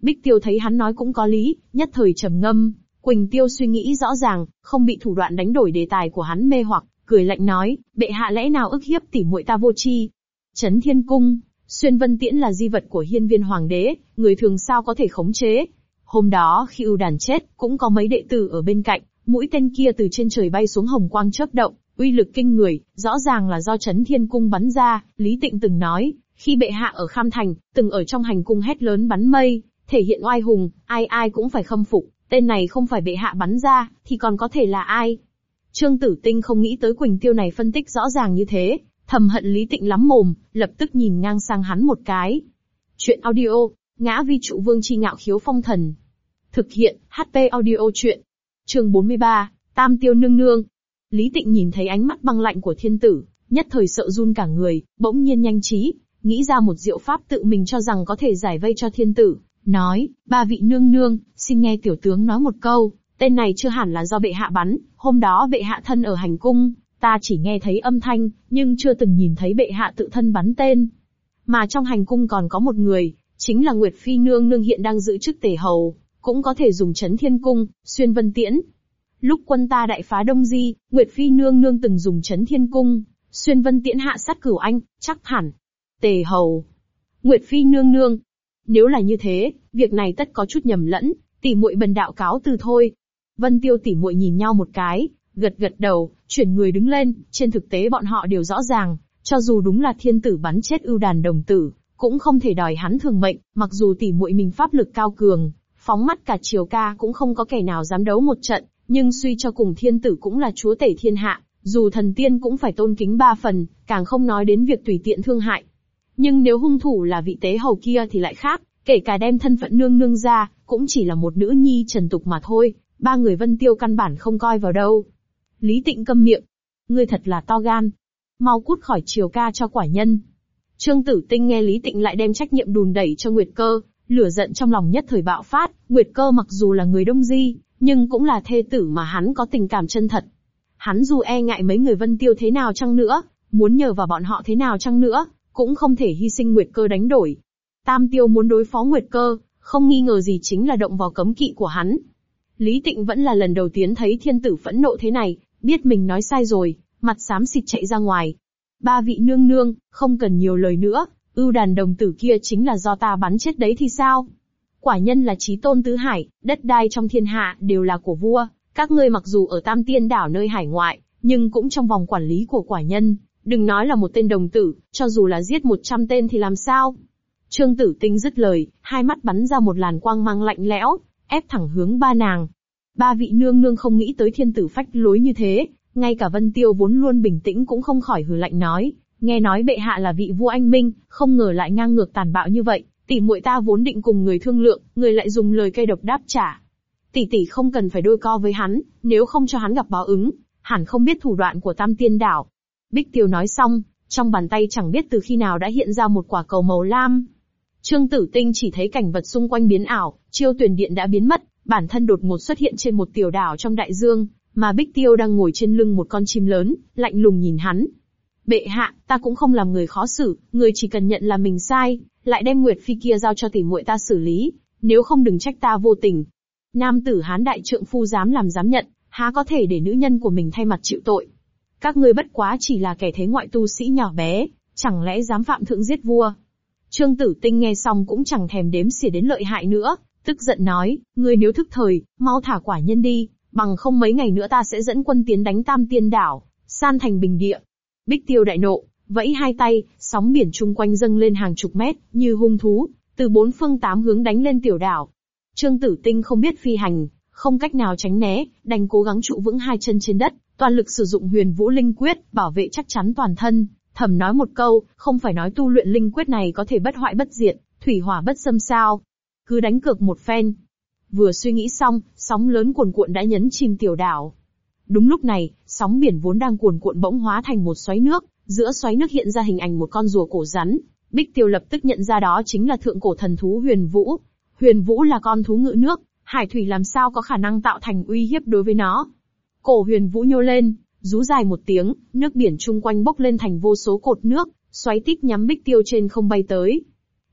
Bích Tiêu thấy hắn nói cũng có lý, nhất thời trầm ngâm, Quỳnh Tiêu suy nghĩ rõ ràng, không bị thủ đoạn đánh đổi đề tài của hắn mê hoặc, cười lạnh nói, bệ hạ lẽ nào ức hiếp tỉ muội ta vô chi. Trấn Thiên Cung, Xuyên Vân Tiễn là di vật của hiên viên hoàng đế, người thường sao có thể khống chế. Hôm đó khi ưu đàn chết, cũng có mấy đệ tử ở bên cạnh, mũi tên kia từ trên trời bay xuống hồng quang chớp động, uy lực kinh người, rõ ràng là do chấn thiên cung bắn ra, Lý Tịnh từng nói, khi bệ hạ ở Kham Thành, từng ở trong hành cung hét lớn bắn mây, thể hiện oai hùng, ai ai cũng phải khâm phục, tên này không phải bệ hạ bắn ra, thì còn có thể là ai? Trương Tử Tinh không nghĩ tới Quỳnh Tiêu này phân tích rõ ràng như thế, thầm hận Lý Tịnh lắm mồm, lập tức nhìn ngang sang hắn một cái. Chuyện audio, ngã vi trụ vương chi ngạo khiếu phong thần. Thực hiện, HP audio chuyện. Trường 43, Tam Tiêu Nương Nương, Lý Tịnh nhìn thấy ánh mắt băng lạnh của thiên tử, nhất thời sợ run cả người, bỗng nhiên nhanh trí, nghĩ ra một diệu pháp tự mình cho rằng có thể giải vây cho thiên tử, nói, ba vị nương nương, xin nghe tiểu tướng nói một câu, tên này chưa hẳn là do bệ hạ bắn, hôm đó bệ hạ thân ở hành cung, ta chỉ nghe thấy âm thanh, nhưng chưa từng nhìn thấy bệ hạ tự thân bắn tên. Mà trong hành cung còn có một người, chính là Nguyệt Phi nương nương hiện đang giữ chức tể hầu, cũng có thể dùng chấn thiên cung, xuyên vân tiễn, Lúc quân ta đại phá Đông Di, Nguyệt Phi nương nương từng dùng chấn thiên cung, xuyên vân tiễn hạ sát cửu anh, chắc hẳn. Tề hầu. Nguyệt Phi nương nương. Nếu là như thế, việc này tất có chút nhầm lẫn, tỷ muội bần đạo cáo từ thôi. Vân Tiêu tỷ muội nhìn nhau một cái, gật gật đầu, chuyển người đứng lên, trên thực tế bọn họ đều rõ ràng, cho dù đúng là thiên tử bắn chết ưu đàn đồng tử, cũng không thể đòi hắn thường mệnh, mặc dù tỷ muội mình pháp lực cao cường, phóng mắt cả triều ca cũng không có kẻ nào dám đấu một trận, nhưng suy cho cùng thiên tử cũng là chúa tể thiên hạ, dù thần tiên cũng phải tôn kính ba phần, càng không nói đến việc tùy tiện thương hại. Nhưng nếu hung thủ là vị tế hầu kia thì lại khác, kể cả đem thân phận nương nương ra, cũng chỉ là một nữ nhi trần tục mà thôi, ba người vân tiêu căn bản không coi vào đâu. Lý tịnh câm miệng. Ngươi thật là to gan. Mau cút khỏi triều ca cho quả nhân. Trương tử tinh nghe Lý tịnh lại đem trách nhiệm đùn đẩy cho Nguyệt cơ, lửa giận trong lòng nhất thời bạo phát, Nguyệt cơ mặc dù là người đông di, nhưng cũng là thê tử mà hắn có tình cảm chân thật. Hắn dù e ngại mấy người vân tiêu thế nào chăng nữa, muốn nhờ vào bọn họ thế nào chăng nữa, cũng không thể hy sinh Nguyệt cơ đánh đổi. Tam tiêu muốn đối phó Nguyệt cơ, không nghi ngờ gì chính là động vào cấm kỵ của hắn. Lý Tịnh vẫn là lần đầu tiên thấy thiên tử phẫn nộ thế này, biết mình nói sai rồi, mặt xám xịt chạy ra ngoài. Ba vị nương nương, không cần nhiều lời nữa, ưu đàn đồng tử kia chính là do ta bắn chết đấy thì sao? Quả nhân là trí tôn tứ hải, đất đai trong thiên hạ đều là của vua, các ngươi mặc dù ở tam tiên đảo nơi hải ngoại, nhưng cũng trong vòng quản lý của quả nhân, đừng nói là một tên đồng tử, cho dù là giết một trăm tên thì làm sao? Trương tử tinh dứt lời, hai mắt bắn ra một làn quang mang lạnh lẽo, ép thẳng hướng ba nàng. Ba vị nương nương không nghĩ tới thiên tử phách lối như thế, Ngay cả Vân Tiêu vốn luôn bình tĩnh cũng không khỏi hừ lạnh nói, nghe nói bệ hạ là vị vua anh minh, không ngờ lại ngang ngược tàn bạo như vậy, tỷ muội ta vốn định cùng người thương lượng, người lại dùng lời cây độc đáp trả. Tỷ tỷ không cần phải đôi co với hắn, nếu không cho hắn gặp báo ứng, hẳn không biết thủ đoạn của Tam Tiên Đảo. Bích Tiêu nói xong, trong bàn tay chẳng biết từ khi nào đã hiện ra một quả cầu màu lam. Trương Tử Tinh chỉ thấy cảnh vật xung quanh biến ảo, chiêu tuyển điện đã biến mất, bản thân đột ngột xuất hiện trên một tiểu đảo trong đại dương, mà Bích Tiêu đang ngồi trên lưng một con chim lớn, lạnh lùng nhìn hắn. Bệ hạ, ta cũng không làm người khó xử, người chỉ cần nhận là mình sai, lại đem Nguyệt Phi kia giao cho tỷ muội ta xử lý, nếu không đừng trách ta vô tình. Nam tử hán đại trượng phu dám làm dám nhận, há có thể để nữ nhân của mình thay mặt chịu tội. Các ngươi bất quá chỉ là kẻ thế ngoại tu sĩ nhỏ bé, chẳng lẽ dám phạm thượng giết vua. Trương Tử Tinh nghe xong cũng chẳng thèm đếm xỉa đến lợi hại nữa, tức giận nói, ngươi nếu thức thời, mau thả quả nhân đi, bằng không mấy ngày nữa ta sẽ dẫn quân tiến đánh Tam Tiên Đảo, san thành bình địa. Bích Tiêu đại nộ, vẫy hai tay, sóng biển chung quanh dâng lên hàng chục mét, như hung thú, từ bốn phương tám hướng đánh lên tiểu đảo. Trương Tử Tinh không biết phi hành, không cách nào tránh né, đành cố gắng trụ vững hai chân trên đất, toàn lực sử dụng huyền vũ linh quyết, bảo vệ chắc chắn toàn thân. Thầm nói một câu, không phải nói tu luyện linh quyết này có thể bất hoại bất diệt, thủy hỏa bất xâm sao. Cứ đánh cược một phen. Vừa suy nghĩ xong, sóng lớn cuồn cuộn đã nhấn chìm tiểu đảo. Đúng lúc này, sóng biển vốn đang cuồn cuộn bỗng hóa thành một xoáy nước, giữa xoáy nước hiện ra hình ảnh một con rùa cổ rắn. Bích Tiêu lập tức nhận ra đó chính là thượng cổ thần thú Huyền Vũ. Huyền Vũ là con thú ngự nước, hải thủy làm sao có khả năng tạo thành uy hiếp đối với nó. Cổ huyền vũ nhô lên, rú dài một tiếng, nước biển chung quanh bốc lên thành vô số cột nước, xoáy tích nhắm bích tiêu trên không bay tới.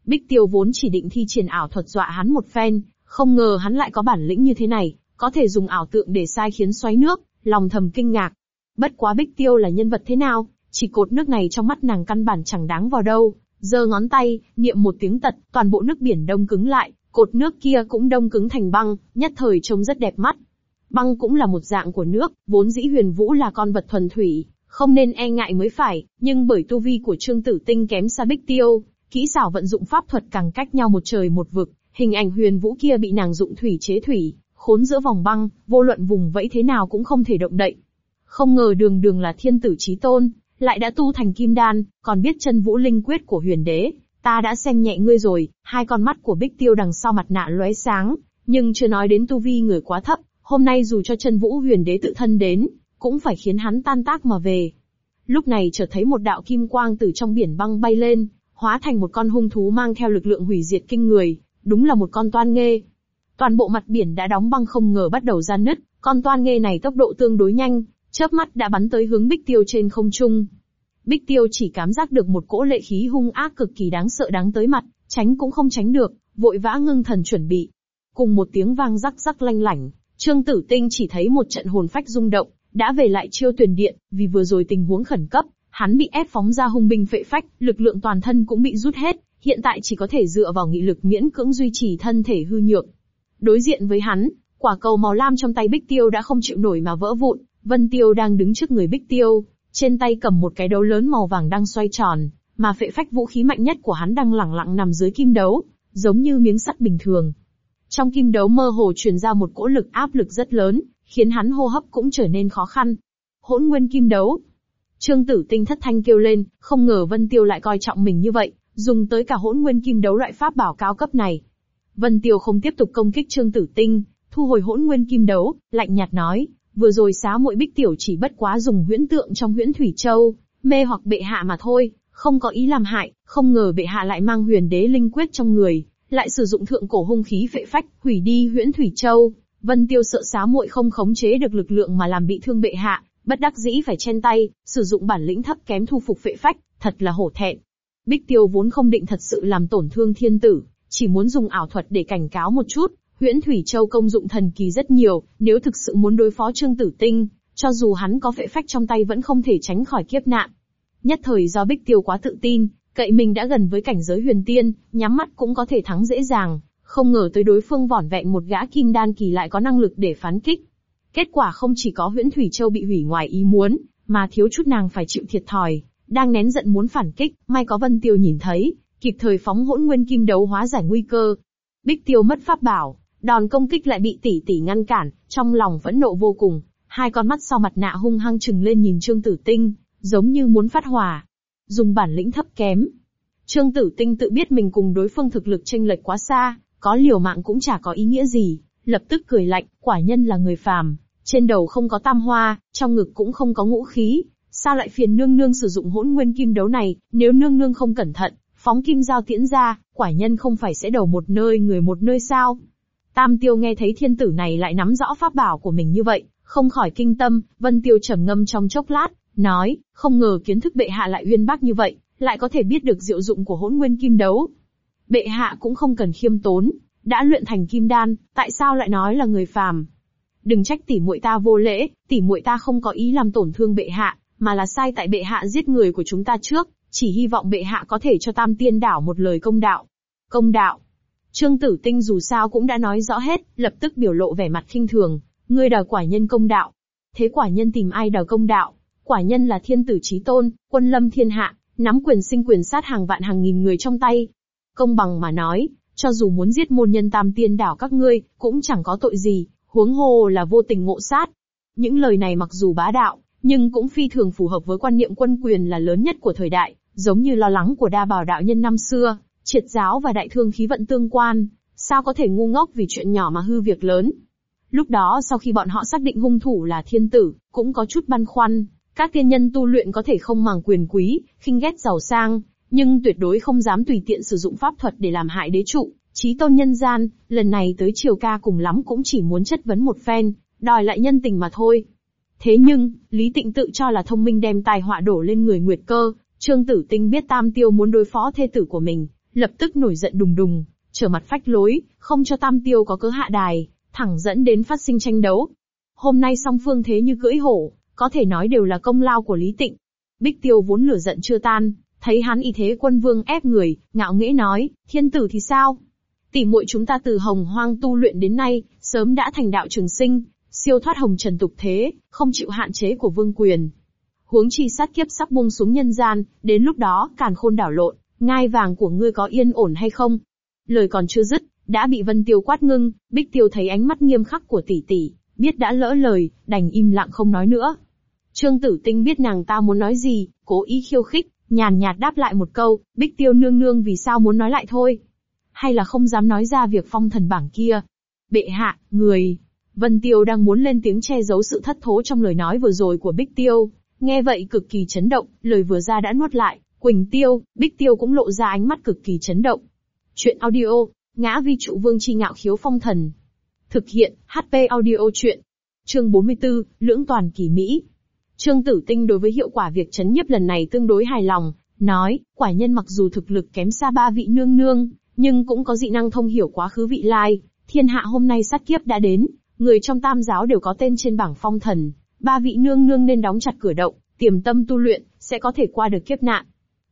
Bích tiêu vốn chỉ định thi triển ảo thuật dọa hắn một phen, không ngờ hắn lại có bản lĩnh như thế này, có thể dùng ảo tượng để sai khiến xoáy nước, lòng thầm kinh ngạc. Bất quá bích tiêu là nhân vật thế nào, chỉ cột nước này trong mắt nàng căn bản chẳng đáng vào đâu, giơ ngón tay, niệm một tiếng tật, toàn bộ nước biển đông cứng lại, cột nước kia cũng đông cứng thành băng, nhất thời trông rất đẹp mắt. Băng cũng là một dạng của nước, vốn dĩ huyền vũ là con vật thuần thủy, không nên e ngại mới phải, nhưng bởi tu vi của Trương Tử Tinh kém xa Bích Tiêu, kỹ xảo vận dụng pháp thuật càng cách nhau một trời một vực, hình ảnh huyền vũ kia bị nàng dụng thủy chế thủy, khốn giữa vòng băng, vô luận vùng vẫy thế nào cũng không thể động đậy. Không ngờ đường đường là thiên tử trí tôn, lại đã tu thành kim đan, còn biết chân vũ linh quyết của huyền đế, ta đã xem nhẹ ngươi rồi, hai con mắt của Bích Tiêu đằng sau mặt nạ lóe sáng, nhưng chưa nói đến tu vi người quá thấp, hôm nay dù cho chân vũ huyền đế tự thân đến, cũng phải khiến hắn tan tác mà về. Lúc này chợt thấy một đạo kim quang từ trong biển băng bay lên, hóa thành một con hung thú mang theo lực lượng hủy diệt kinh người, đúng là một con toan nghê. Toàn bộ mặt biển đã đóng băng không ngờ bắt đầu ra nứt, con toan nghê này tốc độ tương đối nhanh, chớp mắt đã bắn tới hướng Bích Tiêu trên không trung. Bích Tiêu chỉ cảm giác được một cỗ lệ khí hung ác cực kỳ đáng sợ đáng tới mặt, tránh cũng không tránh được, vội vã ngưng thần chuẩn bị. Cùng một tiếng vang rắc rắc lanh lảnh, Trương Tử Tinh chỉ thấy một trận hồn phách rung động, đã về lại chiêu tuyển điện, vì vừa rồi tình huống khẩn cấp, hắn bị ép phóng ra hung binh phệ phách, lực lượng toàn thân cũng bị rút hết, hiện tại chỉ có thể dựa vào nghị lực miễn cưỡng duy trì thân thể hư nhược. Đối diện với hắn, quả cầu màu lam trong tay Bích Tiêu đã không chịu nổi mà vỡ vụn, Vân Tiêu đang đứng trước người Bích Tiêu, trên tay cầm một cái đấu lớn màu vàng đang xoay tròn, mà phệ phách vũ khí mạnh nhất của hắn đang lẳng lặng nằm dưới kim đấu, giống như miếng sắt bình thường. Trong kim đấu mơ hồ truyền ra một cỗ lực áp lực rất lớn, khiến hắn hô hấp cũng trở nên khó khăn. Hỗn nguyên kim đấu. Trương Tử Tinh thất thanh kêu lên, không ngờ Vân Tiêu lại coi trọng mình như vậy, dùng tới cả hỗn nguyên kim đấu loại pháp bảo cao cấp này. Vân Tiêu không tiếp tục công kích Trương Tử Tinh, thu hồi hỗn nguyên kim đấu, lạnh nhạt nói, vừa rồi xá muội bích tiểu chỉ bất quá dùng huyễn tượng trong huyễn thủy châu, mê hoặc bệ hạ mà thôi, không có ý làm hại, không ngờ bệ hạ lại mang huyền đế linh quyết trong người, lại sử dụng thượng cổ hung khí phệ phách, hủy đi huyễn thủy châu. Vân Tiêu sợ xá muội không khống chế được lực lượng mà làm bị thương bệ hạ, bất đắc dĩ phải chen tay, sử dụng bản lĩnh thấp kém thu phục phệ phách, thật là hổ thẹn. Bích Tiêu vốn không định thật sự làm tổn thương thiên tử, chỉ muốn dùng ảo thuật để cảnh cáo một chút, huyễn thủy châu công dụng thần kỳ rất nhiều, nếu thực sự muốn đối phó Trương Tử Tinh, cho dù hắn có phệ phách trong tay vẫn không thể tránh khỏi kiếp nạn. Nhất thời do Bích Tiêu quá tự tin, cậy mình đã gần với cảnh giới huyền tiên, nhắm mắt cũng có thể thắng dễ dàng, không ngờ tới đối phương vỏn vẹn một gã kim đan kỳ lại có năng lực để phán kích. Kết quả không chỉ có huyễn thủy châu bị hủy ngoài ý muốn, mà thiếu chút nàng phải chịu thiệt thòi, đang nén giận muốn phản kích, may có Vân Tiêu nhìn thấy, kịp thời phóng hỗn nguyên kim đấu hóa giải nguy cơ. Bích Tiêu mất pháp bảo, đòn công kích lại bị tỷ tỷ ngăn cản, trong lòng vẫn nộ vô cùng, Hai con mắt sau mặt nạ hung hăng trừng lên nhìn Trương Tử Tinh, giống như muốn phát hỏa. Dùng bản lĩnh thấp kém. Trương Tử Tinh tự biết mình cùng đối phương thực lực tranh lệch quá xa, có liều mạng cũng chả có ý nghĩa gì, lập tức cười lạnh, quả nhân là người phàm, trên đầu không có tam hoa, trong ngực cũng không có ngũ khí, sao lại phiền nương nương sử dụng hỗn nguyên kim đấu này, nếu nương nương không cẩn thận, phóng kim giao tiễn ra, quả nhân không phải sẽ đầu một nơi người một nơi sao? Tam tiêu nghe thấy thiên tử này lại nắm rõ pháp bảo của mình như vậy, không khỏi kinh tâm, vân tiêu trầm ngâm trong chốc lát, nói, không ngờ kiến thức bệ hạ lại uyên bác như vậy, lại có thể biết được diệu dụng của hỗn nguyên kim đấu. Bệ hạ cũng không cần khiêm tốn, đã luyện thành kim đan, tại sao lại nói là người phàm? Đừng trách tỷ muội ta vô lễ, tỷ muội ta không có ý làm tổn thương bệ hạ, mà là sai tại bệ hạ giết người của chúng ta trước, chỉ hy vọng bệ hạ có thể cho Tam Tiên đảo một lời công đạo. Công đạo. Trương Tử Tinh dù sao cũng đã nói rõ hết, lập tức biểu lộ vẻ mặt khinh thường, ngươi đòi quả nhân công đạo. Thế quả nhân tìm ai đòi công đạo? Quả nhân là thiên tử chí tôn, quân lâm thiên hạ, nắm quyền sinh quyền sát hàng vạn hàng nghìn người trong tay. Công bằng mà nói, cho dù muốn giết môn nhân tam tiên đảo các ngươi, cũng chẳng có tội gì, huống hồ là vô tình ngộ sát. Những lời này mặc dù bá đạo, nhưng cũng phi thường phù hợp với quan niệm quân quyền là lớn nhất của thời đại, giống như lo lắng của đa bảo đạo nhân năm xưa, triệt giáo và đại thương khí vận tương quan, sao có thể ngu ngốc vì chuyện nhỏ mà hư việc lớn. Lúc đó sau khi bọn họ xác định hung thủ là thiên tử, cũng có chút băn khoăn, các tiên nhân tu luyện có thể không màng quyền quý, khinh ghét giàu sang, nhưng tuyệt đối không dám tùy tiện sử dụng pháp thuật để làm hại đế trụ, trí tôn nhân gian, lần này tới triều ca cùng lắm cũng chỉ muốn chất vấn một phen, đòi lại nhân tình mà thôi. Thế nhưng, Lý Tịnh tự cho là thông minh đem tai họa đổ lên người Nguyệt Cơ, Trương Tử Tinh biết Tam Tiêu muốn đối phó thê tử của mình, lập tức nổi giận đùng đùng, trở mặt phách lối, không cho Tam Tiêu có cớ hạ đài, thẳng dẫn đến phát sinh tranh đấu. Hôm nay song phương thế như cưỡi hổ, có thể nói đều là công lao của Lý Tịnh. Bích Tiêu vốn lửa giận chưa tan, thấy hắn y thế quân vương ép người, ngạo nghễ nói, thiên tử thì sao? Tỷ muội chúng ta từ hồng hoang tu luyện đến nay, sớm đã thành đạo trường sinh, siêu thoát hồng trần tục thế, không chịu hạn chế của vương quyền. Huống chi sát kiếp sắp buông xuống nhân gian, đến lúc đó, càn khôn đảo lộn, ngai vàng của ngươi có yên ổn hay không? Lời còn chưa dứt, đã bị Vân Tiêu quát ngưng, Bích Tiêu thấy ánh mắt nghiêm khắc của tỷ tỷ, biết đã lỡ lời, đành im lặng không nói nữa. Trương Tử Tinh biết nàng ta muốn nói gì, cố ý khiêu khích, nhàn nhạt đáp lại một câu, Bích Tiêu nương nương vì sao muốn nói lại thôi? Hay là không dám nói ra việc phong thần bảng kia? Bệ hạ, người. Vân Tiêu đang muốn lên tiếng che giấu sự thất thố trong lời nói vừa rồi của Bích Tiêu. Nghe vậy cực kỳ chấn động, lời vừa ra đã nuốt lại, Quỳnh Tiêu, Bích Tiêu cũng lộ ra ánh mắt cực kỳ chấn động. Chuyện audio, ngã vi trụ vương chi ngạo khiếu phong thần. Thực hiện, HP audio chuyện. Chương 44, Lưỡng toàn kỳ Mỹ. Trương Tử Tinh đối với hiệu quả việc chấn nhiếp lần này tương đối hài lòng, nói, quả nhân mặc dù thực lực kém xa ba vị nương nương, nhưng cũng có dị năng thông hiểu quá khứ vị lai, thiên hạ hôm nay sát kiếp đã đến, người trong tam giáo đều có tên trên bảng phong thần, ba vị nương nương nên đóng chặt cửa động, tiềm tâm tu luyện, sẽ có thể qua được kiếp nạn.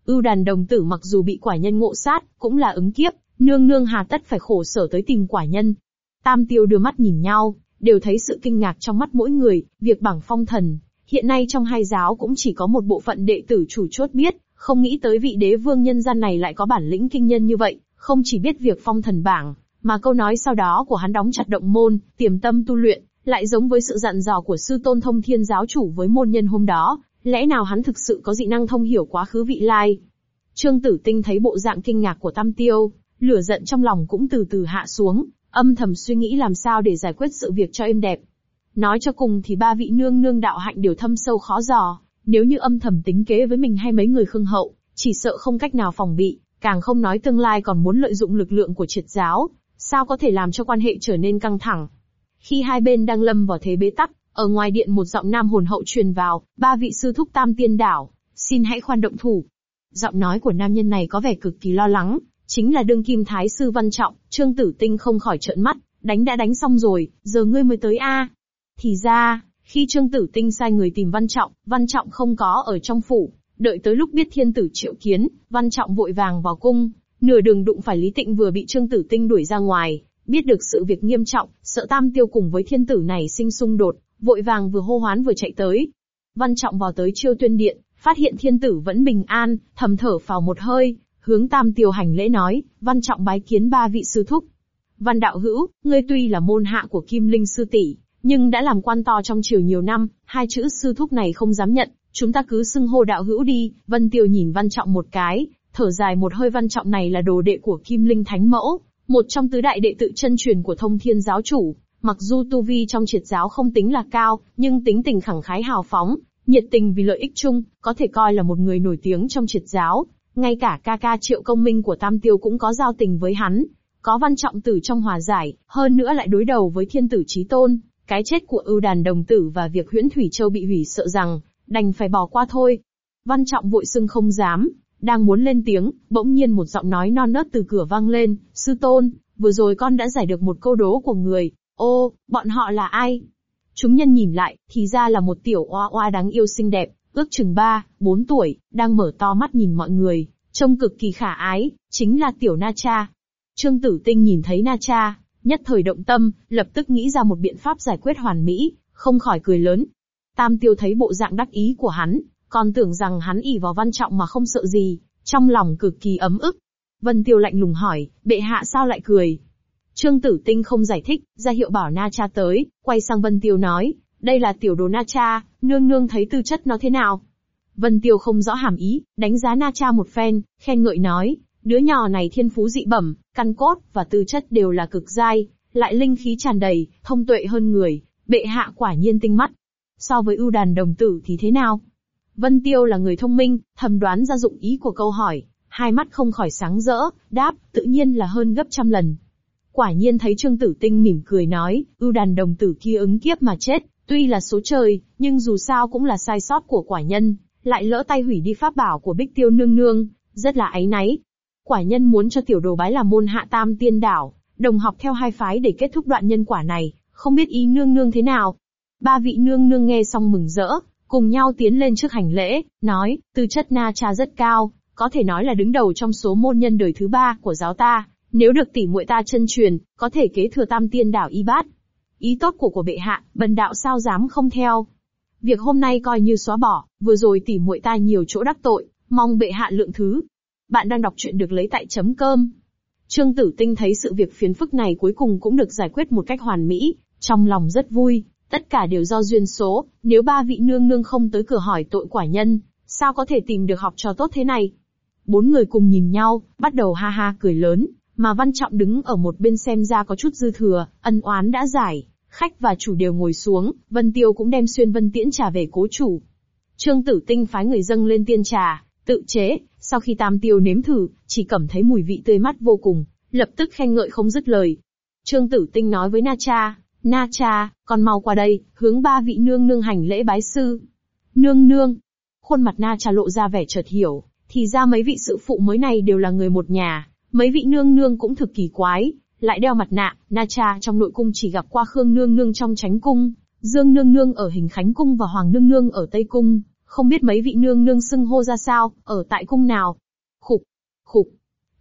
Ưu đàn đồng tử mặc dù bị quả nhân ngộ sát, cũng là ứng kiếp, nương nương hà tất phải khổ sở tới tìm quả nhân. Tam tiêu đưa mắt nhìn nhau, đều thấy sự kinh ngạc trong mắt mỗi người, việc bảng phong thần, Hiện nay trong hai giáo cũng chỉ có một bộ phận đệ tử chủ chốt biết, không nghĩ tới vị đế vương nhân gian này lại có bản lĩnh kinh nhân như vậy, không chỉ biết việc phong thần bảng, mà câu nói sau đó của hắn đóng chặt động môn, tiềm tâm tu luyện, lại giống với sự dặn dò của sư tôn thông thiên giáo chủ với môn nhân hôm đó, lẽ nào hắn thực sự có dị năng thông hiểu quá khứ vị lai. Trương Tử Tinh thấy bộ dạng kinh ngạc của Tam Tiêu, lửa giận trong lòng cũng từ từ hạ xuống, âm thầm suy nghĩ làm sao để giải quyết sự việc cho êm đẹp. Nói cho cùng thì ba vị nương nương đạo hạnh đều thâm sâu khó dò, nếu như âm thầm tính kế với mình hay mấy người khương hậu, chỉ sợ không cách nào phòng bị, càng không nói tương lai còn muốn lợi dụng lực lượng của triệt giáo, sao có thể làm cho quan hệ trở nên căng thẳng. Khi hai bên đang lâm vào thế bế tắc, ở ngoài điện một giọng nam hồn hậu truyền vào, ba vị sư thúc tam tiên đảo, xin hãy khoan động thủ. Giọng nói của nam nhân này có vẻ cực kỳ lo lắng, chính là đương kim thái sư văn trọng, trương tử tinh không khỏi trợn mắt, đánh đã đánh xong rồi, giờ ngươi mới tới a thì ra, khi Trương Tử Tinh sai người tìm Văn Trọng, Văn Trọng không có ở trong phủ, đợi tới lúc biết thiên tử triệu kiến, Văn Trọng vội vàng vào cung, nửa đường đụng phải Lý Tịnh vừa bị Trương Tử Tinh đuổi ra ngoài, biết được sự việc nghiêm trọng, sợ Tam Tiêu cùng với thiên tử này sinh xung đột, vội vàng vừa hô hoán vừa chạy tới. Văn Trọng vào tới Chiêu Tuyên Điện, phát hiện thiên tử vẫn bình an, thầm thở phào một hơi, hướng Tam Tiêu hành lễ nói, Văn Trọng bái kiến ba vị sư thúc. Văn đạo hữu, ngươi tuy là môn hạ của Kim Linh sư tỷ, nhưng đã làm quan to trong triều nhiều năm, hai chữ sư thúc này không dám nhận, chúng ta cứ xưng hô đạo hữu đi, Vân Tiêu nhìn Văn Trọng một cái, thở dài một hơi. Văn Trọng này là đồ đệ của Kim Linh Thánh Mẫu, một trong tứ đại đệ tự chân truyền của thông thiên giáo chủ, mặc dù tu vi trong triệt giáo không tính là cao, nhưng tính tình khẳng khái hào phóng, nhiệt tình vì lợi ích chung, có thể coi là một người nổi tiếng trong triệt giáo, ngay cả ca ca triệu công minh của Tam Tiêu cũng có giao tình với hắn, có văn trọng tử trong hòa giải, hơn nữa lại đối đầu với thiên tử trí tôn, cái chết của ưu đàn đồng tử và việc huyễn Thủy Châu bị hủy sợ rằng, đành phải bỏ qua thôi. Văn trọng vội xưng không dám, đang muốn lên tiếng, bỗng nhiên một giọng nói non nớt từ cửa vang lên, sư tôn, vừa rồi con đã giải được một câu đố của người, ô, bọn họ là ai? Chúng nhân nhìn lại, thì ra là một tiểu oa oa đáng yêu xinh đẹp, ước chừng 3, 4 tuổi, đang mở to mắt nhìn mọi người, trông cực kỳ khả ái, chính là tiểu Na Cha. Trương Tử Tinh nhìn thấy Na Cha, nhất thời động tâm, lập tức nghĩ ra một biện pháp giải quyết hoàn mỹ, không khỏi cười lớn. Tam Tiêu thấy bộ dạng đắc ý của hắn, còn tưởng rằng hắn ỉ vào văn trọng mà không sợ gì, trong lòng cực kỳ ấm ức. Vân Tiêu lạnh lùng hỏi, bệ hạ sao lại cười? Trương Tử Tinh không giải thích, ra hiệu bảo Na Cha tới, quay sang Vân Tiêu nói, đây là tiểu đồ Na Cha, nương nương thấy tư chất nó thế nào? Vân Tiêu không rõ hàm ý, đánh giá Na Cha một phen, khen ngợi nói, đứa nhỏ này thiên phú dị bẩm, căn cốt và tư chất đều là cực giai, lại linh khí tràn đầy, thông tuệ hơn người, bệ hạ quả nhiên tinh mắt. So với ưu đàn đồng tử thì thế nào? Vân Tiêu là người thông minh, thầm đoán ra dụng ý của câu hỏi, hai mắt không khỏi sáng rỡ, đáp, tự nhiên là hơn gấp trăm lần. Quả nhiên thấy Trương Tử Tinh mỉm cười nói, ưu đàn đồng tử kia ứng kiếp mà chết, tuy là số trời, nhưng dù sao cũng là sai sót của quả nhân, lại lỡ tay hủy đi pháp bảo của Bích Tiêu Nương Nương, rất là áy náy. Quả nhân muốn cho tiểu đồ bái là môn hạ tam tiên đảo, đồng học theo hai phái để kết thúc đoạn nhân quả này, không biết ý nương nương thế nào. Ba vị nương nương nghe xong mừng rỡ, cùng nhau tiến lên trước hành lễ, nói, tư chất na cha rất cao, có thể nói là đứng đầu trong số môn nhân đời thứ ba của giáo ta, nếu được tỷ muội ta chân truyền, có thể kế thừa tam tiên đảo y bát. Ý tốt của của bệ hạ, bần đạo sao dám không theo. Việc hôm nay coi như xóa bỏ, vừa rồi tỷ muội ta nhiều chỗ đắc tội, mong bệ hạ lượng thứ. Bạn đang đọc truyện được lấy tại chấm cơm. Trương Tử Tinh thấy sự việc phiền phức này cuối cùng cũng được giải quyết một cách hoàn mỹ, trong lòng rất vui, tất cả đều do duyên số, nếu ba vị nương nương không tới cửa hỏi tội quả nhân, sao có thể tìm được học trò tốt thế này? Bốn người cùng nhìn nhau, bắt đầu ha ha cười lớn, mà Văn Trọng đứng ở một bên xem ra có chút dư thừa, ân oán đã giải, khách và chủ đều ngồi xuống, Vân Tiêu cũng đem xuyên vân tiễn trà về cố chủ. Trương Tử Tinh phái người dâng lên tiên trà, tự chế, sau khi Tam Tiêu nếm thử, chỉ cảm thấy mùi vị tươi mát vô cùng, lập tức khen ngợi không dứt lời. Trương Tử Tinh nói với Na Cha, Na Cha, con mau qua đây, hướng ba vị nương nương hành lễ bái sư. Nương nương. Khuôn mặt Na Cha lộ ra vẻ chợt hiểu, thì ra mấy vị sự phụ mới này đều là người một nhà, mấy vị nương nương cũng thực kỳ quái, lại đeo mặt nạ, Na Cha trong nội cung chỉ gặp qua Khương nương nương trong tránh cung, Dương nương nương ở hình khánh cung và Hoàng nương nương ở Tây cung, không biết mấy vị nương nương xưng hô ra sao, ở tại cung nào. Khục, khục.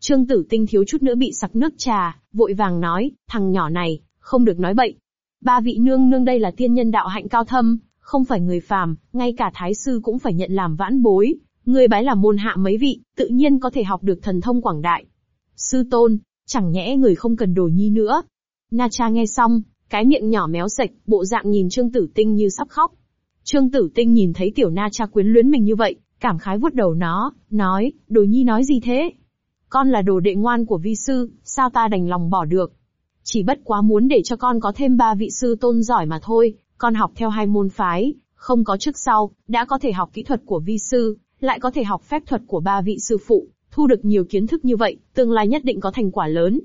Trương Tử Tinh thiếu chút nữa bị sặc nước trà, vội vàng nói, thằng nhỏ này, không được nói bậy. Ba vị nương nương đây là tiên nhân đạo hạnh cao thâm, không phải người phàm, ngay cả thái sư cũng phải nhận làm vãn bối. Người bái làm môn hạ mấy vị, tự nhiên có thể học được thần thông quảng đại. Sư tôn, chẳng nhẽ người không cần đồ nhi nữa. Na cha nghe xong, cái miệng nhỏ méo sạch, bộ dạng nhìn Trương Tử Tinh như sắp khóc. Trương Tử Tinh nhìn thấy tiểu Na cha quyến luyến mình như vậy, cảm khái vuốt đầu nó, nói, đồ nhi nói gì thế? Con là đồ đệ ngoan của vi sư, sao ta đành lòng bỏ được? Chỉ bất quá muốn để cho con có thêm ba vị sư tôn giỏi mà thôi, con học theo hai môn phái, không có trước sau, đã có thể học kỹ thuật của vi sư, lại có thể học phép thuật của ba vị sư phụ, thu được nhiều kiến thức như vậy, tương lai nhất định có thành quả lớn.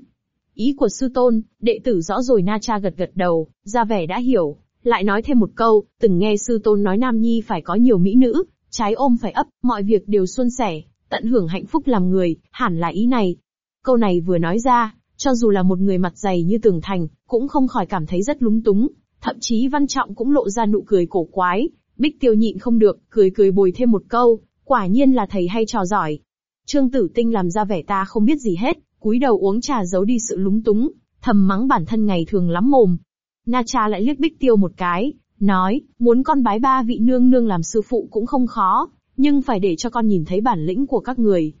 Ý của sư tôn, đệ tử rõ rồi Na Cha gật gật đầu, ra vẻ đã hiểu, lại nói thêm một câu, từng nghe sư tôn nói Nam Nhi phải có nhiều mỹ nữ, trái ôm phải ấp, mọi việc đều suôn sẻ, tận hưởng hạnh phúc làm người, hẳn là ý này. Câu này vừa nói ra, cho dù là một người mặt dày như tường thành, cũng không khỏi cảm thấy rất lúng túng, thậm chí Văn Trọng cũng lộ ra nụ cười cổ quái, Bích Tiêu nhịn không được, cười cười bồi thêm một câu, quả nhiên là thầy hay trò giỏi. Trương Tử Tinh làm ra vẻ ta không biết gì hết, cúi đầu uống trà giấu đi sự lúng túng, thầm mắng bản thân ngày thường lắm mồm. Na Cha lại liếc Bích Tiêu một cái, nói, muốn con bái ba vị nương nương làm sư phụ cũng không khó, nhưng phải để cho con nhìn thấy bản lĩnh của các người.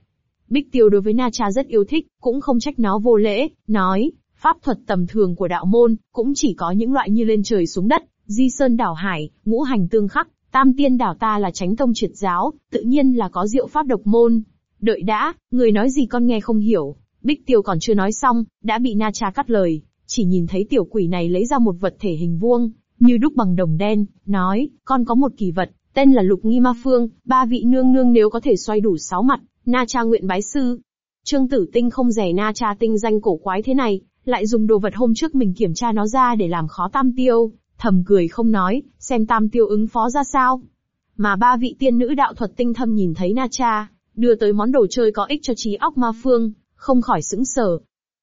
Bích Tiêu đối với Na Cha rất yêu thích, cũng không trách nó vô lễ, nói, Pháp thuật tầm thường của đạo môn, cũng chỉ có những loại như lên trời xuống đất, di sơn đảo hải, ngũ hành tương khắc, tam tiên đảo ta là tránh tông triệt giáo, tự nhiên là có diệu pháp độc môn. Đợi đã, người nói gì con nghe không hiểu. Bích tiêu còn chưa nói xong, đã bị Na Cha cắt lời, chỉ nhìn thấy tiểu quỷ này lấy ra một vật thể hình vuông, như đúc bằng đồng đen, nói, con có một kỳ vật, tên là Lục Nghi Ma Phương, ba vị nương nương nếu có thể xoay đủ sáu mặt, Na Cha nguyện bái sư. Trương Tử Tinh không rẻ Na Cha tinh danh cổ quái thế này, lại dùng đồ vật hôm trước mình kiểm tra nó ra để làm khó Tam Tiêu, thầm cười không nói, xem Tam Tiêu ứng phó ra sao. Mà ba vị tiên nữ đạo thuật tinh thâm nhìn thấy Na Cha, đưa tới món đồ chơi có ích cho trí óc Ma Phương, không khỏi sững sờ.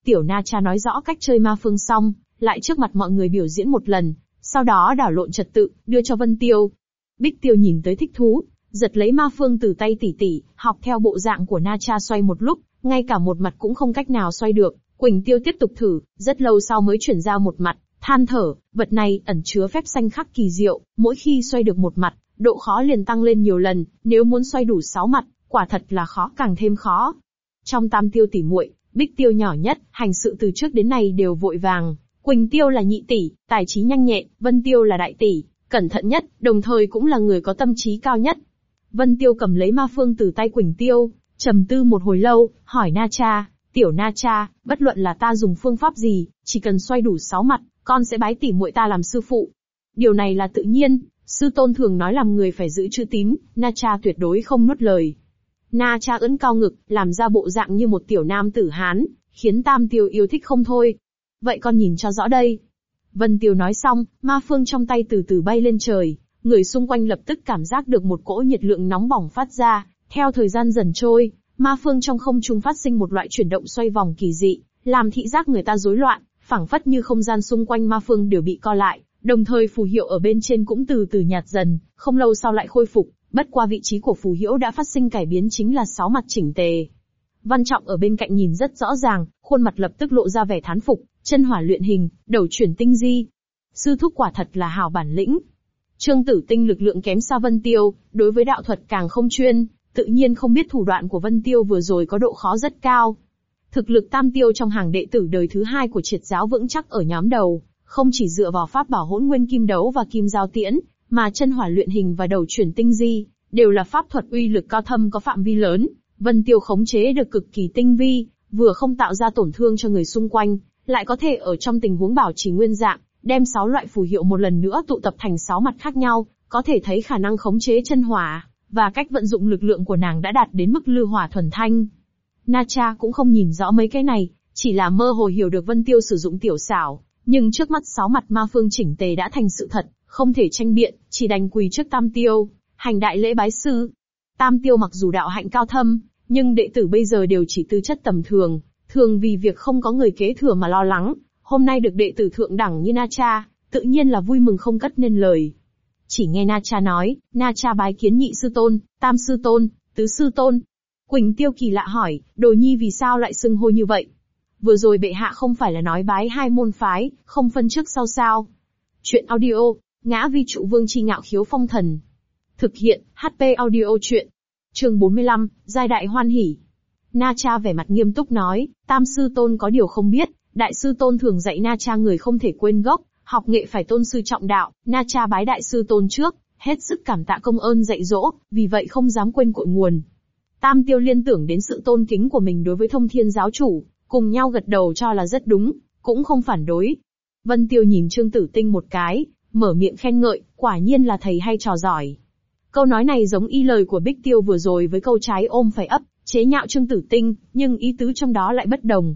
Tiểu Na Cha nói rõ cách chơi Ma Phương xong, lại trước mặt mọi người biểu diễn một lần, sau đó đảo lộn trật tự, đưa cho Vân Tiêu. Bích Tiêu nhìn tới thích thú, giật lấy ma phương từ tay tỷ tỷ, học theo bộ dạng của Na Cha xoay một lúc, ngay cả một mặt cũng không cách nào xoay được. Quỳnh Tiêu tiếp tục thử, rất lâu sau mới chuyển ra một mặt, than thở, vật này ẩn chứa phép xanh khắc kỳ diệu, mỗi khi xoay được một mặt, độ khó liền tăng lên nhiều lần, nếu muốn xoay đủ sáu mặt, quả thật là khó càng thêm khó. Trong tam tiêu tỷ muội, Bích Tiêu nhỏ nhất, hành sự từ trước đến nay đều vội vàng, Quỳnh Tiêu là nhị tỷ, tài trí nhanh nhẹn, Vân Tiêu là đại tỷ, cẩn thận nhất, đồng thời cũng là người có tâm trí cao nhất. Vân Tiêu cầm lấy ma phương từ tay Quỳnh Tiêu, trầm tư một hồi lâu, hỏi Na Cha, tiểu Na Cha, bất luận là ta dùng phương pháp gì, chỉ cần xoay đủ sáu mặt, con sẽ bái tỷ muội ta làm sư phụ. Điều này là tự nhiên, sư tôn thường nói làm người phải giữ chữ tín, Na Cha tuyệt đối không nuốt lời. Na Cha ưỡn cao ngực, làm ra bộ dạng như một tiểu nam tử Hán, khiến Tam Tiêu yêu thích không thôi. Vậy con nhìn cho rõ đây. Vân Tiêu nói xong, ma phương trong tay từ từ bay lên trời, người xung quanh lập tức cảm giác được một cỗ nhiệt lượng nóng bỏng phát ra, theo thời gian dần trôi, ma phương trong không trung phát sinh một loại chuyển động xoay vòng kỳ dị, làm thị giác người ta rối loạn, phảng phất như không gian xung quanh ma phương đều bị co lại, đồng thời phù hiệu ở bên trên cũng từ từ nhạt dần, không lâu sau lại khôi phục, bất qua vị trí của phù hiệu đã phát sinh cải biến chính là sáu mặt chỉnh tề. Văn Trọng ở bên cạnh nhìn rất rõ ràng, khuôn mặt lập tức lộ ra vẻ thán phục, chân hỏa luyện hình, đầu chuyển tinh di. Sư thúc quả thật là hào bản lĩnh. Trương Tử Tinh lực lượng kém xa Vân Tiêu, đối với đạo thuật càng không chuyên, tự nhiên không biết thủ đoạn của Vân Tiêu vừa rồi có độ khó rất cao. Thực lực tam tiêu trong hàng đệ tử đời thứ hai của triệt giáo vững chắc ở nhóm đầu, không chỉ dựa vào pháp bảo hỗn nguyên kim đấu và kim giao tiễn, mà chân hỏa luyện hình và đầu chuyển tinh di, đều là pháp thuật uy lực cao thâm có phạm vi lớn. Vân Tiêu khống chế được cực kỳ tinh vi, vừa không tạo ra tổn thương cho người xung quanh, lại có thể ở trong tình huống bảo trì nguyên dạng, đem sáu loại phù hiệu một lần nữa tụ tập thành sáu mặt khác nhau, có thể thấy khả năng khống chế chân hỏa, và cách vận dụng lực lượng của nàng đã đạt đến mức lư hỏa thuần thanh. Na Cha cũng không nhìn rõ mấy cái này, chỉ là mơ hồ hiểu được Vân Tiêu sử dụng tiểu xảo, nhưng trước mắt sáu mặt ma phương chỉnh tề đã thành sự thật, không thể tranh biện, chỉ đành quỳ trước Tam Tiêu, hành đại lễ bái sư. Tam Tiêu mặc dù đạo hạnh cao thâm, nhưng đệ tử bây giờ đều chỉ tư chất tầm thường, thường vì việc không có người kế thừa mà lo lắng, hôm nay được đệ tử thượng đẳng như Na Cha, tự nhiên là vui mừng không cất nên lời. Chỉ nghe Na Cha nói, Na Cha bái kiến nhị sư tôn, tam sư tôn, tứ sư tôn. Quỳnh Tiêu kỳ lạ hỏi, đồ nhi vì sao lại xưng hô như vậy? Vừa rồi bệ hạ không phải là nói bái hai môn phái, không phân trước sau sao? Chuyện audio, ngã vi trụ vương chi ngạo khiếu phong thần. Thực hiện, HP audio chuyện. Trường 45, giai đại hoan hỉ. Na Cha vẻ mặt nghiêm túc nói, Tam Sư Tôn có điều không biết, Đại Sư Tôn thường dạy Na Cha người không thể quên gốc, học nghệ phải tôn sư trọng đạo, Na Cha bái Đại Sư Tôn trước, hết sức cảm tạ công ơn dạy dỗ, vì vậy không dám quên cội nguồn. Tam Tiêu liên tưởng đến sự tôn kính của mình đối với thông thiên giáo chủ, cùng nhau gật đầu cho là rất đúng, cũng không phản đối. Vân Tiêu nhìn Trương Tử Tinh một cái, mở miệng khen ngợi, quả nhiên là thầy hay trò giỏi. Câu nói này giống y lời của Bích Tiêu vừa rồi với câu trái ôm phải ấp, chế nhạo Trương Tử Tinh, nhưng ý tứ trong đó lại bất đồng.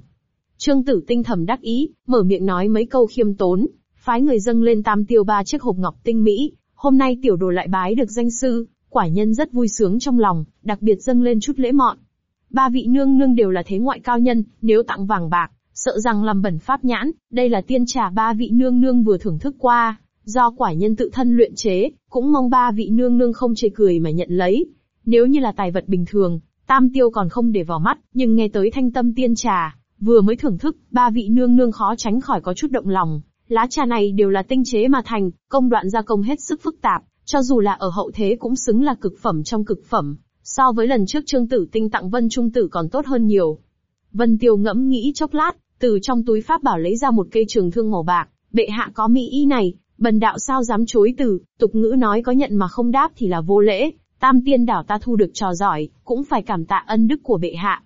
Trương Tử Tinh thầm đắc ý, mở miệng nói mấy câu khiêm tốn, phái người dâng lên tam tiêu ba chiếc hộp ngọc tinh mỹ, hôm nay tiểu đồ lại bái được danh sư, quả nhân rất vui sướng trong lòng, đặc biệt dâng lên chút lễ mọn. Ba vị nương nương đều là thế ngoại cao nhân, nếu tặng vàng bạc, sợ rằng làm bẩn pháp nhãn, đây là tiên trà ba vị nương nương vừa thưởng thức qua, do quả nhân tự thân luyện chế, cũng mong ba vị nương nương không chê cười mà nhận lấy. Nếu như là tài vật bình thường, Tam tiêu còn không để vào mắt, nhưng nghe tới thanh tâm tiên trà, vừa mới thưởng thức, ba vị nương nương khó tránh khỏi có chút động lòng. Lá trà này đều là tinh chế mà thành, công đoạn gia công hết sức phức tạp, cho dù là ở hậu thế cũng xứng là cực phẩm trong cực phẩm, so với lần trước Trương Tử Tinh tặng Vân Trung Tử còn tốt hơn nhiều. Vân Tiêu ngẫm nghĩ chốc lát, từ trong túi pháp bảo lấy ra một cây trường thương màu bạc, bệ hạ có mỹ ý này, bần đạo sao dám chối từ, tục ngữ nói có nhận mà không đáp thì là vô lễ, tam tiên đảo ta thu được trò giỏi, cũng phải cảm tạ ân đức của bệ hạ.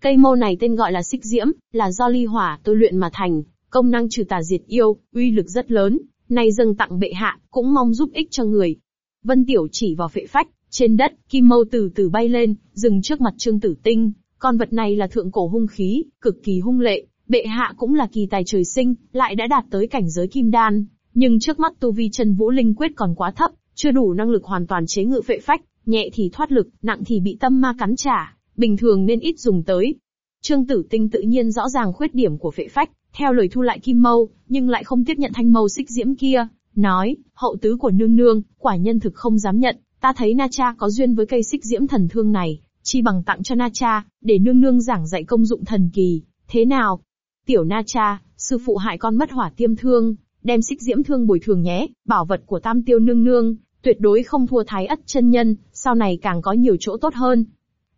Cây mâu này tên gọi là xích diễm, là do ly hỏa tôi luyện mà thành, công năng trừ tà diệt yêu, uy lực rất lớn, này dâng tặng bệ hạ, cũng mong giúp ích cho người. Vân Tiểu chỉ vào phệ phách, trên đất, kim mâu từ từ bay lên, dừng trước mặt Trương Tử Tinh. Con vật này là thượng cổ hung khí, cực kỳ hung lệ, bệ hạ cũng là kỳ tài trời sinh, lại đã đạt tới cảnh giới kim đan. Nhưng trước mắt tu vi chân vũ linh quyết còn quá thấp, chưa đủ năng lực hoàn toàn chế ngự phệ phách, nhẹ thì thoát lực, nặng thì bị tâm ma cắn trả, bình thường nên ít dùng tới. Trương Tử Tinh tự nhiên rõ ràng khuyết điểm của phệ phách, theo lời thu lại kim mâu, nhưng lại không tiếp nhận thanh mâu xích diễm kia, nói, hậu tứ của nương nương, quả nhân thực không dám nhận, ta thấy Na Cha có duyên với cây xích diễm thần thương này, chi bằng tặng cho Na Cha, để nương nương giảng dạy công dụng thần kỳ, thế nào? Tiểu Na Cha, sư phụ hại con mất hỏa tiêm thương, đem xích diễm thương bồi thường nhé, bảo vật của tam tiêu nương nương, tuyệt đối không thua thái ất chân nhân, sau này càng có nhiều chỗ tốt hơn.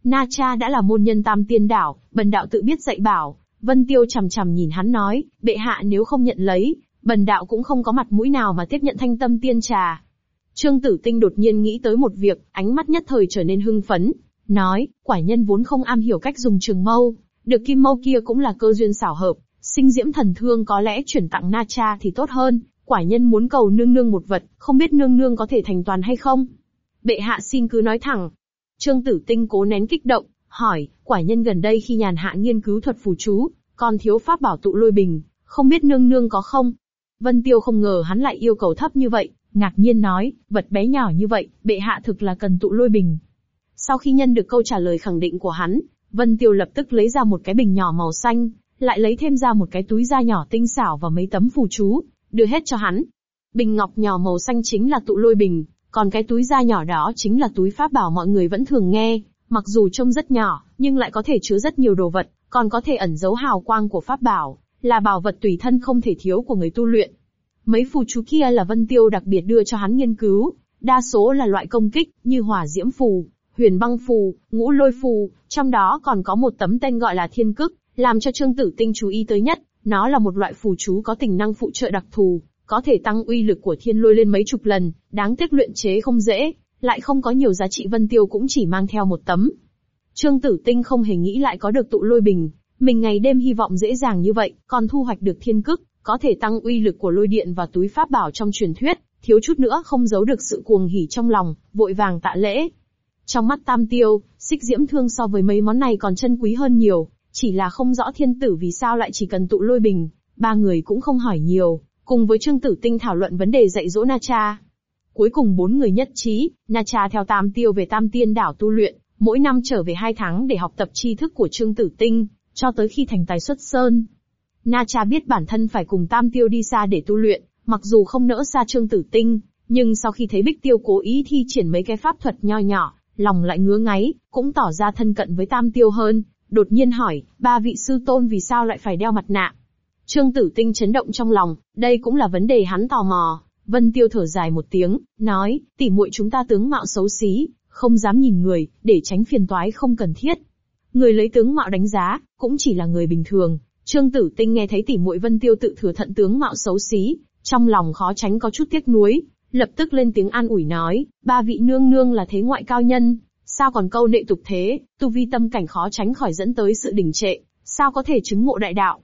Na Cha đã là môn nhân tam tiên đảo, bần đạo tự biết dạy bảo, Vân Tiêu chằm chằm nhìn hắn nói, bệ hạ nếu không nhận lấy, bần đạo cũng không có mặt mũi nào mà tiếp nhận thanh tâm tiên trà. Trương Tử Tinh đột nhiên nghĩ tới một việc, ánh mắt nhất thời trở nên hưng phấn, nói, quả nhân vốn không am hiểu cách dùng trường mâu, được kim mâu kia cũng là cơ duyên xảo hợp, sinh diễm thần thương có lẽ chuyển tặng Na Cha thì tốt hơn, quả nhân muốn cầu nương nương một vật, không biết nương nương có thể thành toàn hay không. Bệ hạ xin cứ nói thẳng. Trương Tử Tinh cố nén kích động, hỏi, quả nhân gần đây khi nhàn hạ nghiên cứu thuật phù chú, còn thiếu pháp bảo tụ lôi bình, không biết nương nương có không? Vân Tiêu không ngờ hắn lại yêu cầu thấp như vậy, ngạc nhiên nói, vật bé nhỏ như vậy, bệ hạ thực là cần tụ lôi bình. Sau khi nhân được câu trả lời khẳng định của hắn, Vân Tiêu lập tức lấy ra một cái bình nhỏ màu xanh, lại lấy thêm ra một cái túi da nhỏ tinh xảo và mấy tấm phù chú, đưa hết cho hắn. Bình ngọc nhỏ màu xanh chính là tụ lôi bình, còn cái túi da nhỏ đó chính là túi pháp bảo mọi người vẫn thường nghe, mặc dù trông rất nhỏ, nhưng lại có thể chứa rất nhiều đồ vật, còn có thể ẩn giấu hào quang của pháp bảo, là bảo vật tùy thân không thể thiếu của người tu luyện. Mấy phù chú kia là Vân Tiêu đặc biệt đưa cho hắn nghiên cứu, đa số là loại công kích, như hỏa diễm phù, huyền băng phù, ngũ lôi phù, trong đó còn có một tấm tên gọi là thiên cức, làm cho Trương Tử Tinh chú ý tới nhất, nó là một loại phù chú có tính năng phụ trợ đặc thù, có thể tăng uy lực của thiên lôi lên mấy chục lần, đáng tiếc luyện chế không dễ, lại không có nhiều giá trị Vân Tiêu cũng chỉ mang theo một tấm. Trương Tử Tinh không hề nghĩ lại có được tụ lôi bình, mình ngày đêm hy vọng dễ dàng như vậy, còn thu hoạch được thiên cức, có thể tăng uy lực của lôi điện và túi pháp bảo trong truyền thuyết, thiếu chút nữa không giấu được sự cuồng hỉ trong lòng, vội vàng tạ lễ. Trong mắt Tam Tiêu, xích diễm thương so với mấy món này còn chân quý hơn nhiều, chỉ là không rõ thiên tử vì sao lại chỉ cần tụ lôi bình, ba người cũng không hỏi nhiều, cùng với Trương Tử Tinh thảo luận vấn đề dạy dỗ Na Cha. Cuối cùng bốn người nhất trí, Na Cha theo Tam Tiêu về Tam Tiên đảo tu luyện, mỗi năm trở về hai tháng để học tập tri thức của Trương Tử Tinh, cho tới khi thành tài xuất sơn. Na Cha biết bản thân phải cùng Tam Tiêu đi xa để tu luyện, mặc dù không nỡ xa Trương Tử Tinh, nhưng sau khi thấy Bích Tiêu cố ý thi triển mấy cái pháp thuật nho nhỏ, lòng lại ngứa ngáy, cũng tỏ ra thân cận với Tam Tiêu hơn, đột nhiên hỏi, ba vị sư tôn vì sao lại phải đeo mặt nạ? Trương Tử Tinh chấn động trong lòng, đây cũng là vấn đề hắn tò mò. Vân Tiêu thở dài một tiếng, nói, tỉ muội chúng ta tướng mạo xấu xí, không dám nhìn người, để tránh phiền toái không cần thiết. Người lấy tướng mạo đánh giá, cũng chỉ là người bình thường. Trương Tử Tinh nghe thấy tỉ muội Vân Tiêu tự thừa thận tướng mạo xấu xí, trong lòng khó tránh có chút tiếc nuối, lập tức lên tiếng an ủi nói, ba vị nương nương là thế ngoại cao nhân, sao còn câu nệ tục thế, tu vi tâm cảnh khó tránh khỏi dẫn tới sự đình trệ, sao có thể chứng ngộ đại đạo.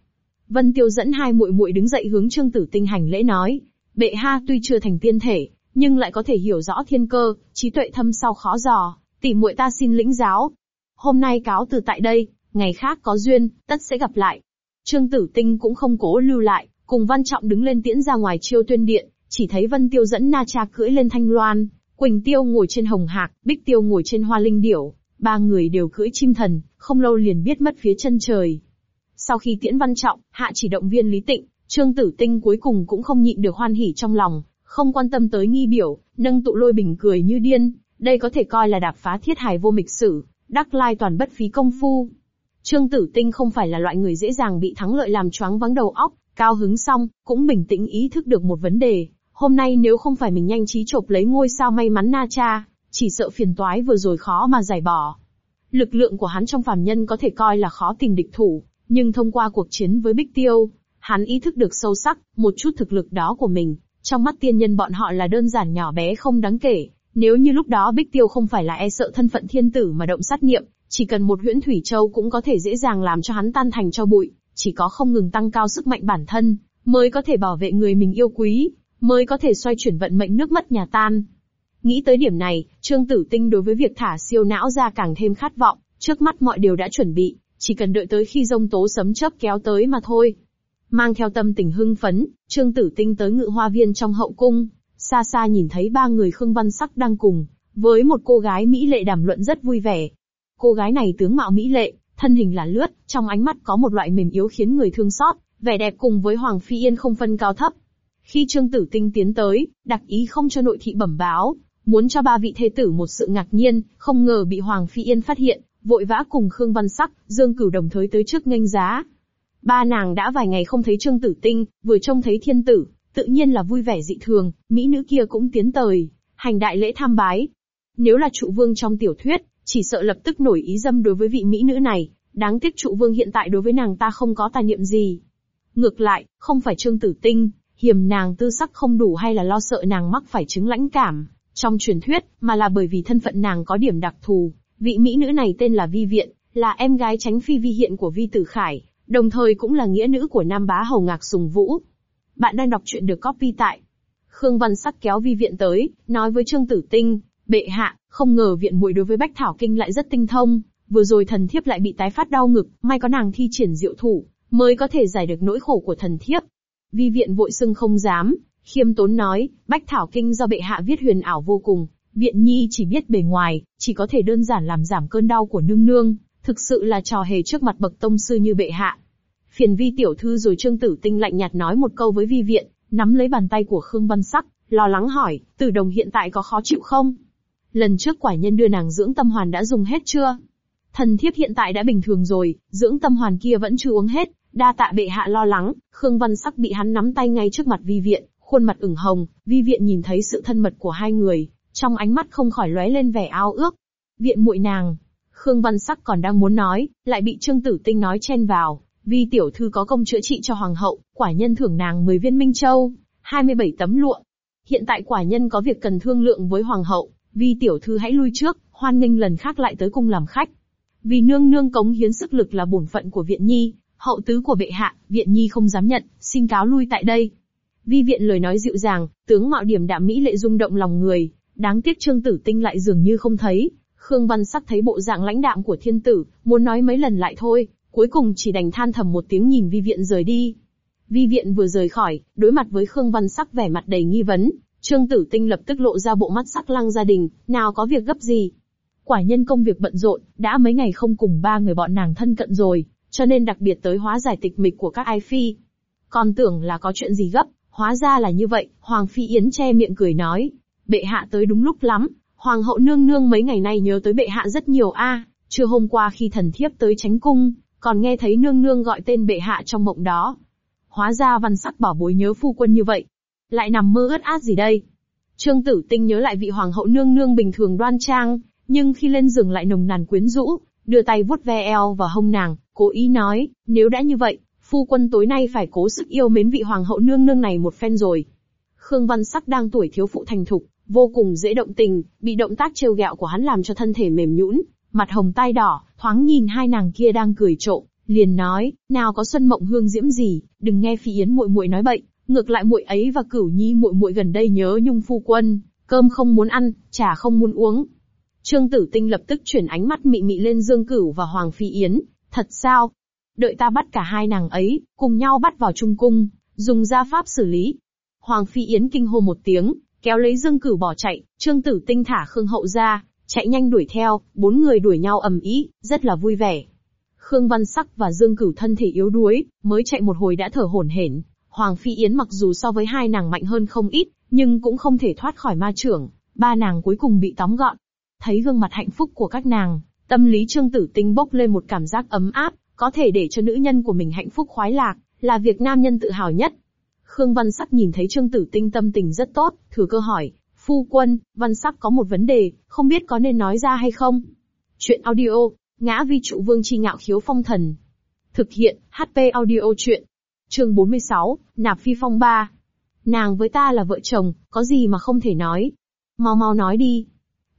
Vân Tiêu dẫn hai muội muội đứng dậy hướng Trương Tử Tinh hành lễ nói, bệ ha tuy chưa thành tiên thể, nhưng lại có thể hiểu rõ thiên cơ, trí tuệ thâm sau khó dò, tỷ muội ta xin lĩnh giáo. Hôm nay cáo từ tại đây, ngày khác có duyên, tất sẽ gặp lại. Trương Tử Tinh cũng không cố lưu lại, cùng Văn Trọng đứng lên tiễn ra ngoài chiêu tuyên điện, chỉ thấy Vân Tiêu dẫn Na Cha cưỡi lên thanh loan, Quỳnh Tiêu ngồi trên hồng hạc, Bích Tiêu ngồi trên hoa linh điểu, ba người đều cưỡi chim thần, không lâu liền biết mất phía chân trời. Sau khi tiễn Văn Trọng, hạ chỉ động viên Lý Tịnh, Trương Tử Tinh cuối cùng cũng không nhịn được hoan hỉ trong lòng, không quan tâm tới nghi biểu, nâng tụ lôi bình cười như điên, đây có thể coi là đạp phá thiết hài vô mịch sử, đắc lai toàn bất phí công phu. Trương Tử Tinh không phải là loại người dễ dàng bị thắng lợi làm choáng vắng đầu óc, cao hứng xong, cũng bình tĩnh ý thức được một vấn đề, hôm nay nếu không phải mình nhanh trí chộp lấy ngôi sao may mắn Na Cha, chỉ sợ phiền toái vừa rồi khó mà giải bỏ. Lực lượng của hắn trong phàm nhân có thể coi là khó tìm địch thủ, Nhưng thông qua cuộc chiến với Bích Tiêu, hắn ý thức được sâu sắc, một chút thực lực đó của mình, trong mắt tiên nhân bọn họ là đơn giản nhỏ bé không đáng kể. Nếu như lúc đó Bích Tiêu không phải là e sợ thân phận thiên tử mà động sát niệm, chỉ cần một huyễn thủy châu cũng có thể dễ dàng làm cho hắn tan thành cho bụi, chỉ có không ngừng tăng cao sức mạnh bản thân, mới có thể bảo vệ người mình yêu quý, mới có thể xoay chuyển vận mệnh nước mất nhà tan. Nghĩ tới điểm này, Trương Tử Tinh đối với việc thả siêu não ra càng thêm khát vọng, trước mắt mọi điều đã chuẩn bị, chỉ cần đợi tới khi rông tố sấm chớp kéo tới mà thôi. Mang theo tâm tình hưng phấn, Trương Tử Tinh tới ngự hoa viên trong hậu cung, xa xa nhìn thấy ba người Khương Văn Sắc đang cùng, với một cô gái Mỹ lệ đàm luận rất vui vẻ. Cô gái này tướng mạo Mỹ lệ, thân hình là lướt, trong ánh mắt có một loại mềm yếu khiến người thương xót, vẻ đẹp cùng với Hoàng Phi Yên không phân cao thấp. Khi Trương Tử Tinh tiến tới, đặc ý không cho nội thị bẩm báo, muốn cho ba vị thế tử một sự ngạc nhiên, không ngờ bị Hoàng Phi Yên phát hiện, vội vã cùng Khương Văn Sắc, Dương Cửu đồng thời tới trước nghênh giá. Ba nàng đã vài ngày không thấy Trương Tử Tinh, vừa trông thấy thiên tử, tự nhiên là vui vẻ dị thường, mỹ nữ kia cũng tiến tới, hành đại lễ tham bái. Nếu là trụ vương trong tiểu thuyết, chỉ sợ lập tức nổi ý dâm đối với vị mỹ nữ này, đáng tiếc trụ vương hiện tại đối với nàng ta không có tài niệm gì. Ngược lại, không phải Trương Tử Tinh, hiềm nàng tư sắc không đủ hay là lo sợ nàng mắc phải chứng lãnh cảm, trong truyền thuyết, mà là bởi vì thân phận nàng có điểm đặc thù. Vị mỹ nữ này tên là Vi Viện, là em gái tránh phi vi hiện của Vi Tử Khải, đồng thời cũng là nghĩa nữ của Nam Bá Hầu Ngạc Sùng Vũ. Bạn đang đọc truyện được copy tại Khương Văn Sắc kéo Vi Viện tới, nói với Trương Tử Tinh, bệ hạ, không ngờ viện muội đối với Bách Thảo Kinh lại rất tinh thông, vừa rồi thần thiếp lại bị tái phát đau ngực, may có nàng thi triển diệu thủ, mới có thể giải được nỗi khổ của thần thiếp. Vi Viện vội xưng không dám, khiêm tốn nói, Bách Thảo Kinh do bệ hạ viết huyền ảo vô cùng, Viện Nhi chỉ biết bề ngoài, chỉ có thể đơn giản làm giảm cơn đau của nương nương, thực sự là trò hề trước mặt bậc tông sư như bệ hạ. Phiền vi tiểu thư rồi Trương Tử Tinh lạnh nhạt nói một câu với vi viện, nắm lấy bàn tay của Khương Văn Sắc, lo lắng hỏi, Tử Đồng hiện tại có khó chịu không? Lần trước quả nhân đưa nàng dưỡng tâm hoàn đã dùng hết chưa? Thần thiếp hiện tại đã bình thường rồi, dưỡng tâm hoàn kia vẫn chưa uống hết, đa tạ bệ hạ lo lắng, Khương Văn Sắc bị hắn nắm tay ngay trước mặt vi viện, khuôn mặt ửng hồng, vi viện nhìn thấy sự thân mật của hai người, trong ánh mắt không khỏi lóe lên vẻ ao ước. Viện muội nàng, Khương Văn Sắc còn đang muốn nói, lại bị Trương Tử Tinh nói chen vào, Vi tiểu thư có công chữa trị cho hoàng hậu, quả nhân thưởng nàng 10 viên minh châu, 27 tấm lụa. Hiện tại quả nhân có việc cần thương lượng với hoàng hậu, Vi tiểu thư hãy lui trước, hoan nghênh lần khác lại tới cung làm khách. Vì nương nương cống hiến sức lực là bổn phận của viện nhi, hậu tứ của bệ hạ, viện nhi không dám nhận, xin cáo lui tại đây. Vi viện lời nói dịu dàng, tướng mạo điểm đạm mỹ lệ rung động lòng người, đáng tiếc Trương Tử Tinh lại dường như không thấy. Khương Văn Sắc thấy bộ dạng lãnh đạm của thiên tử, muốn nói mấy lần lại thôi, cuối cùng chỉ đành than thầm một tiếng nhìn Vi viện rời đi. Vi viện vừa rời khỏi, đối mặt với Khương Văn Sắc vẻ mặt đầy nghi vấn, Trương Tử Tinh lập tức lộ ra bộ mắt sắc lăng gia đình, nào có việc gấp gì. Quả nhân công việc bận rộn, đã mấy ngày không cùng ba người bọn nàng thân cận rồi, cho nên đặc biệt tới hóa giải tịch mịch của các ai phi. Còn tưởng là có chuyện gì gấp, Hóa ra là như vậy, Hoàng Phi Yến che miệng cười nói. Bệ hạ tới đúng lúc lắm, Hoàng hậu nương nương mấy ngày nay nhớ tới bệ hạ rất nhiều a. À, chưa hôm qua khi thần thiếp tới tránh cung, còn nghe thấy nương nương gọi tên bệ hạ trong mộng đó. Hóa ra văn sắc bảo bối nhớ phu quân như vậy. Lại nằm mơ ướt át gì đây? Trương Tử Tinh nhớ lại vị hoàng hậu nương nương bình thường đoan trang, nhưng khi lên giường lại nồng nàn quyến rũ, đưa tay vuốt ve eo và hông nàng, cố ý nói, nếu đã như vậy, phu quân tối nay phải cố sức yêu mến vị hoàng hậu nương nương này một phen rồi. Khương Văn Sắc đang tuổi thiếu phụ thành thục, vô cùng dễ động tình, bị động tác trêu ghẹo của hắn làm cho thân thể mềm nhũn, mặt hồng tai đỏ, thoáng nhìn hai nàng kia đang cười trộm, liền nói, nào có xuân mộng hương diễm gì, đừng nghe phi yến muội muội nói bậy, ngược lại muội ấy và cửu nhi muội muội gần đây nhớ nhung phu quân, cơm không muốn ăn, trà không muốn uống. Trương Tử Tinh lập tức chuyển ánh mắt mị mị lên Dương Cửu và Hoàng Phi Yến, thật sao, Đợi ta bắt cả hai nàng ấy, cùng nhau bắt vào trung cung, dùng gia pháp xử lý. Hoàng Phi Yến kinh hô một tiếng, kéo lấy Dương Cửu bỏ chạy, Trương Tử Tinh thả Khương Hậu ra, chạy nhanh đuổi theo, bốn người đuổi nhau ầm ĩ, rất là vui vẻ. Khương Văn Sắc và Dương Cửu thân thể yếu đuối, mới chạy một hồi đã thở hổn hển. Hoàng Phi Yến mặc dù so với hai nàng mạnh hơn không ít, nhưng cũng không thể thoát khỏi ma trưởng, ba nàng cuối cùng bị tóm gọn. Thấy gương mặt hạnh phúc của các nàng, tâm lý Trương Tử Tinh bốc lên một cảm giác ấm áp, có thể để cho nữ nhân của mình hạnh phúc khoái lạc, là việc nam nhân tự hào nhất. Khương Văn Sắc nhìn thấy Trương Tử Tinh tâm tình rất tốt, thừa cơ hỏi, phu quân, Văn Sắc có một vấn đề, không biết có nên nói ra hay không? Chuyện audio, ngã vi trụ vương chi ngạo khiếu phong thần. Thực hiện, HP audio chuyện. Chương 46, Nạp Phi Phong 3. Nàng với ta là vợ chồng, có gì mà không thể nói. Mau mau nói đi.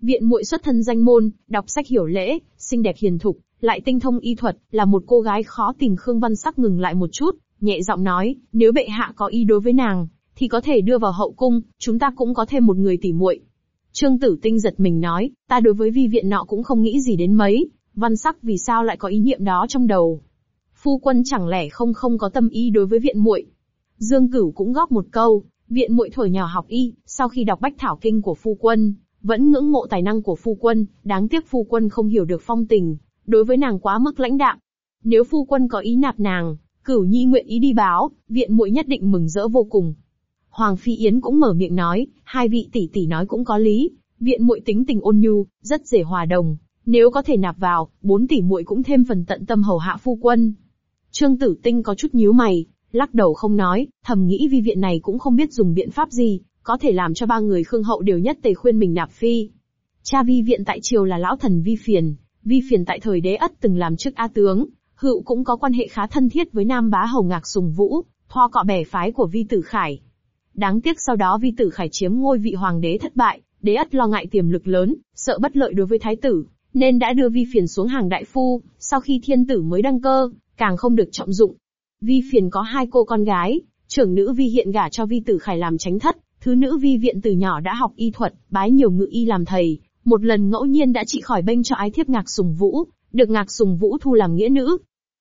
Viện muội xuất thân danh môn, đọc sách hiểu lễ, xinh đẹp hiền thục, lại tinh thông y thuật, là một cô gái khó tìm Khương Văn Sắc ngừng lại một chút, nhẹ giọng nói, nếu bệ hạ có ý đối với nàng, thì có thể đưa vào hậu cung, chúng ta cũng có thêm một người tỉ muội. Trương Tử Tinh giật mình nói, ta đối với vi viện nọ cũng không nghĩ gì đến mấy, Văn Sắc vì sao lại có ý niệm đó trong đầu. Phu quân chẳng lẽ không không có tâm ý đối với viện muội? Dương Cửu cũng góp một câu, viện muội thổi nhỏ học y, sau khi đọc bách thảo kinh của phu quân, vẫn ngưỡng mộ tài năng của phu quân, đáng tiếc phu quân không hiểu được phong tình, đối với nàng quá mức lãnh đạm. Nếu phu quân có ý nạp nàng, Cửu Nhi nguyện ý đi báo, viện muội nhất định mừng rỡ vô cùng. Hoàng Phi Yến cũng mở miệng nói, hai vị tỷ tỷ nói cũng có lý, viện muội tính tình ôn nhu, rất dễ hòa đồng, nếu có thể nạp vào, bốn tỷ muội cũng thêm phần tận tâm hầu hạ phu quân. Trương Tử Tinh có chút nhíu mày, lắc đầu không nói, thầm nghĩ vi viện này cũng không biết dùng biện pháp gì, có thể làm cho ba người Khương Hậu đều nhất tề khuyên mình nạp phi. Cha vi viện tại triều là lão thần vi phiền, vi phiền tại thời đế ất từng làm chức A tướng, hữu cũng có quan hệ khá thân thiết với nam bá hầu ngạc sùng vũ, thoa cọ bẻ phái của vi tử khải. Đáng tiếc sau đó vi tử khải chiếm ngôi vị hoàng đế thất bại, đế ất lo ngại tiềm lực lớn, sợ bất lợi đối với thái tử, nên đã đưa vi phiền xuống hàng đại phu, sau khi thiên tử mới đăng cơ, càng không được trọng dụng. Vi phiền có hai cô con gái, trưởng nữ vi hiện gả cho vi tử khải làm tránh thất, thứ nữ vi viện từ nhỏ đã học y thuật, bái nhiều ngự y làm thầy, một lần ngẫu nhiên đã trị khỏi bệnh cho ái thiếp ngạc sùng vũ, được ngạc sùng vũ thu làm nghĩa nữ.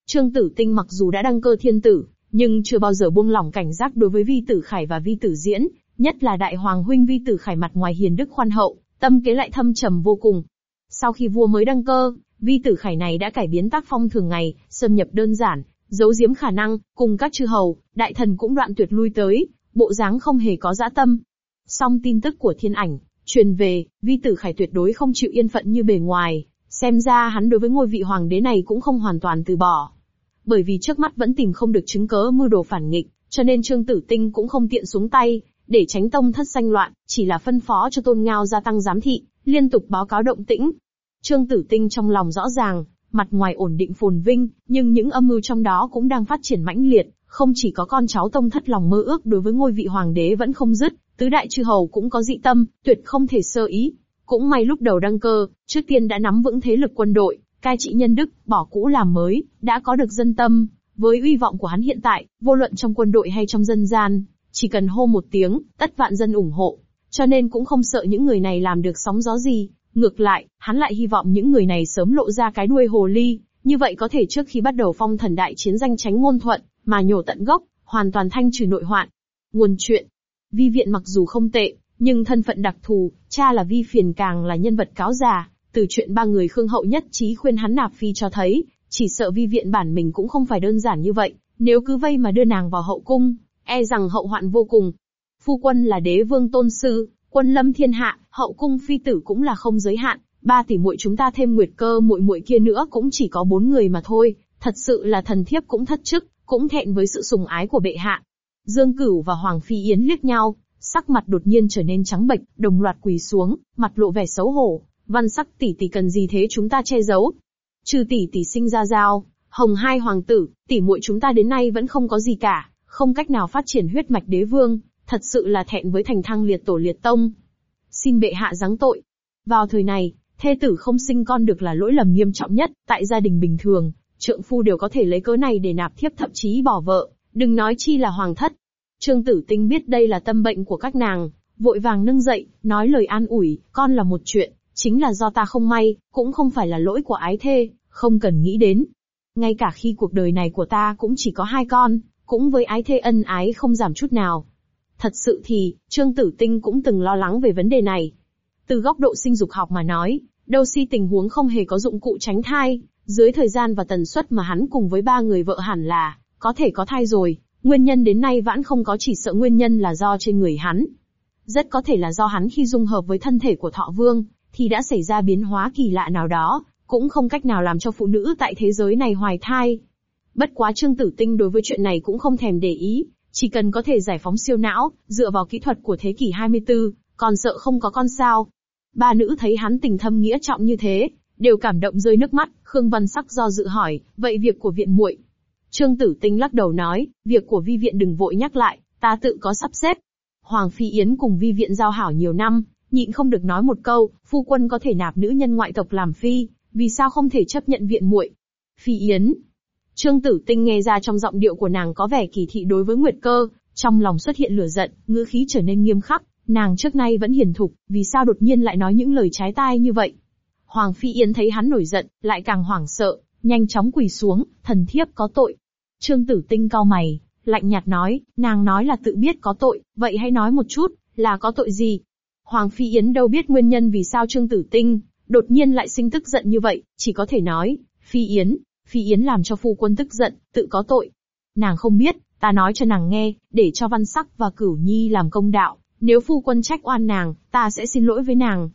Trương Tử Tinh mặc dù đã đăng cơ thiên tử, nhưng chưa bao giờ buông lỏng cảnh giác đối với vi tử khải và vi tử diễn, nhất là đại hoàng huynh vi tử khải mặt ngoài hiền đức khoan hậu, tâm kế lại thâm trầm vô cùng. Sau khi vua mới đăng cơ, vi tử khải này đã cải biến tác phong thường ngày, xâm nhập đơn giản, giấu giếm khả năng, cùng các chư hầu, đại thần cũng đoạn tuyệt lui tới, bộ dáng không hề có dã tâm. Song tin tức của thiên ảnh, truyền về, vi tử khải tuyệt đối không chịu yên phận như bề ngoài, xem ra hắn đối với ngôi vị hoàng đế này cũng không hoàn toàn từ bỏ. Bởi vì trước mắt vẫn tìm không được chứng cớ mưu đồ phản nghịch, cho nên Trương Tử Tinh cũng không tiện xuống tay, để tránh tông thất danh loạn, chỉ là phân phó cho tôn ngao gia tăng giám thị, liên tục báo cáo động tĩnh. Trương Tử Tinh trong lòng rõ ràng, mặt ngoài ổn định phồn vinh, nhưng những âm mưu trong đó cũng đang phát triển mãnh liệt, không chỉ có con cháu tông thất lòng mơ ước đối với ngôi vị hoàng đế vẫn không dứt, tứ đại chư hầu cũng có dị tâm, tuyệt không thể sơ ý. Cũng may lúc đầu đăng cơ, trước tiên đã nắm vững thế lực quân đội, cai trị nhân đức, bỏ cũ làm mới, đã có được dân tâm. Với uy vọng của hắn hiện tại, vô luận trong quân đội hay trong dân gian, chỉ cần hô một tiếng, tất vạn dân ủng hộ. Cho nên cũng không sợ những người này làm được sóng gió gì. Ngược lại, hắn lại hy vọng những người này sớm lộ ra cái đuôi hồ ly, như vậy có thể trước khi bắt đầu phong thần đại chiến danh tránh ngôn thuận, mà nhổ tận gốc, hoàn toàn thanh trừ nội hoạn. Nguồn chuyện. Vi viện mặc dù không tệ, nhưng thân phận đặc thù, cha là vi phiền càng là nhân vật cáo già, từ chuyện ba người khương hậu nhất trí khuyên hắn nạp phi cho thấy, chỉ sợ vi viện bản mình cũng không phải đơn giản như vậy, nếu cứ vây mà đưa nàng vào hậu cung, e rằng hậu hoạn vô cùng. Phu quân là đế vương tôn sư, quân lâm thiên hạ, hậu cung phi tử cũng là không giới hạn, ba tỷ muội chúng ta thêm nguyệt cơ muội muội kia nữa cũng chỉ có bốn người mà thôi, thật sự là thần thiếp cũng thất chức, cũng thẹn với sự sùng ái của bệ hạ. Dương Cửu và Hoàng Phi Yến liếc nhau, sắc mặt đột nhiên trở nên trắng bệch, đồng loạt quỳ xuống, mặt lộ vẻ xấu hổ. Văn sắc tỷ tỷ cần gì thế chúng ta che giấu? Trừ tỷ tỷ sinh ra giao, hồng hai hoàng tử, tỷ muội chúng ta đến nay vẫn không có gì cả, không cách nào phát triển huyết mạch đế vương, thật sự là thẹn với thành thăng liệt tổ liệt tông. Xin bệ hạ giáng tội. Vào thời này, thê tử không sinh con được là lỗi lầm nghiêm trọng nhất, tại gia đình bình thường, trượng phu đều có thể lấy cớ này để nạp thiếp thậm chí bỏ vợ, đừng nói chi là hoàng thất. Trương Tử Tinh biết đây là tâm bệnh của các nàng, vội vàng nâng dậy, nói lời an ủi, con là một chuyện, chính là do ta không may, cũng không phải là lỗi của ái thê, không cần nghĩ đến. Ngay cả khi cuộc đời này của ta cũng chỉ có hai con, cũng với ái thê ân ái không giảm chút nào. Thật sự thì, Trương Tử Tinh cũng từng lo lắng về vấn đề này. Từ góc độ sinh dục học mà nói, đâu si tình huống không hề có dụng cụ tránh thai, dưới thời gian và tần suất mà hắn cùng với ba người vợ hẳn là, có thể có thai rồi, nguyên nhân đến nay vẫn không có chỉ sợ nguyên nhân là do trên người hắn. Rất có thể là do hắn khi dung hợp với thân thể của thọ vương, thì đã xảy ra biến hóa kỳ lạ nào đó, cũng không cách nào làm cho phụ nữ tại thế giới này hoài thai. Bất quá Trương Tử Tinh đối với chuyện này cũng không thèm để ý, chỉ cần có thể giải phóng siêu não, dựa vào kỹ thuật của thế kỷ 24, còn sợ không có con sao. Ba nữ thấy hắn tình thâm nghĩa trọng như thế, đều cảm động rơi nước mắt, Khương Văn Sắc do dự hỏi, vậy việc của viện muội, Trương Tử Tinh lắc đầu nói, việc của vi viện đừng vội nhắc lại, ta tự có sắp xếp. Hoàng Phi Yến cùng vi viện giao hảo nhiều năm, nhịn không được nói một câu, phu quân có thể nạp nữ nhân ngoại tộc làm phi, vì sao không thể chấp nhận viện muội? Phi Yến. Trương Tử Tinh nghe ra trong giọng điệu của nàng có vẻ kỳ thị đối với Nguyệt Cơ, trong lòng xuất hiện lửa giận, ngữ khí trở nên nghiêm khắc, nàng trước nay vẫn hiền thục, vì sao đột nhiên lại nói những lời trái tai như vậy? Hoàng Phi Yến thấy hắn nổi giận, lại càng hoảng sợ, nhanh chóng quỳ xuống, thần thiếp có tội. Trương Tử Tinh cau mày, lạnh nhạt nói, nàng nói là tự biết có tội, vậy hãy nói một chút, là có tội gì? Hoàng Phi Yến đâu biết nguyên nhân vì sao Trương Tử Tinh, đột nhiên lại sinh tức giận như vậy, chỉ có thể nói, Phi Yến, Phi Yến làm cho phu quân tức giận, tự có tội. Nàng không biết, ta nói cho nàng nghe, để cho văn sắc và cửu nhi làm công đạo, nếu phu quân trách oan nàng, ta sẽ xin lỗi với nàng.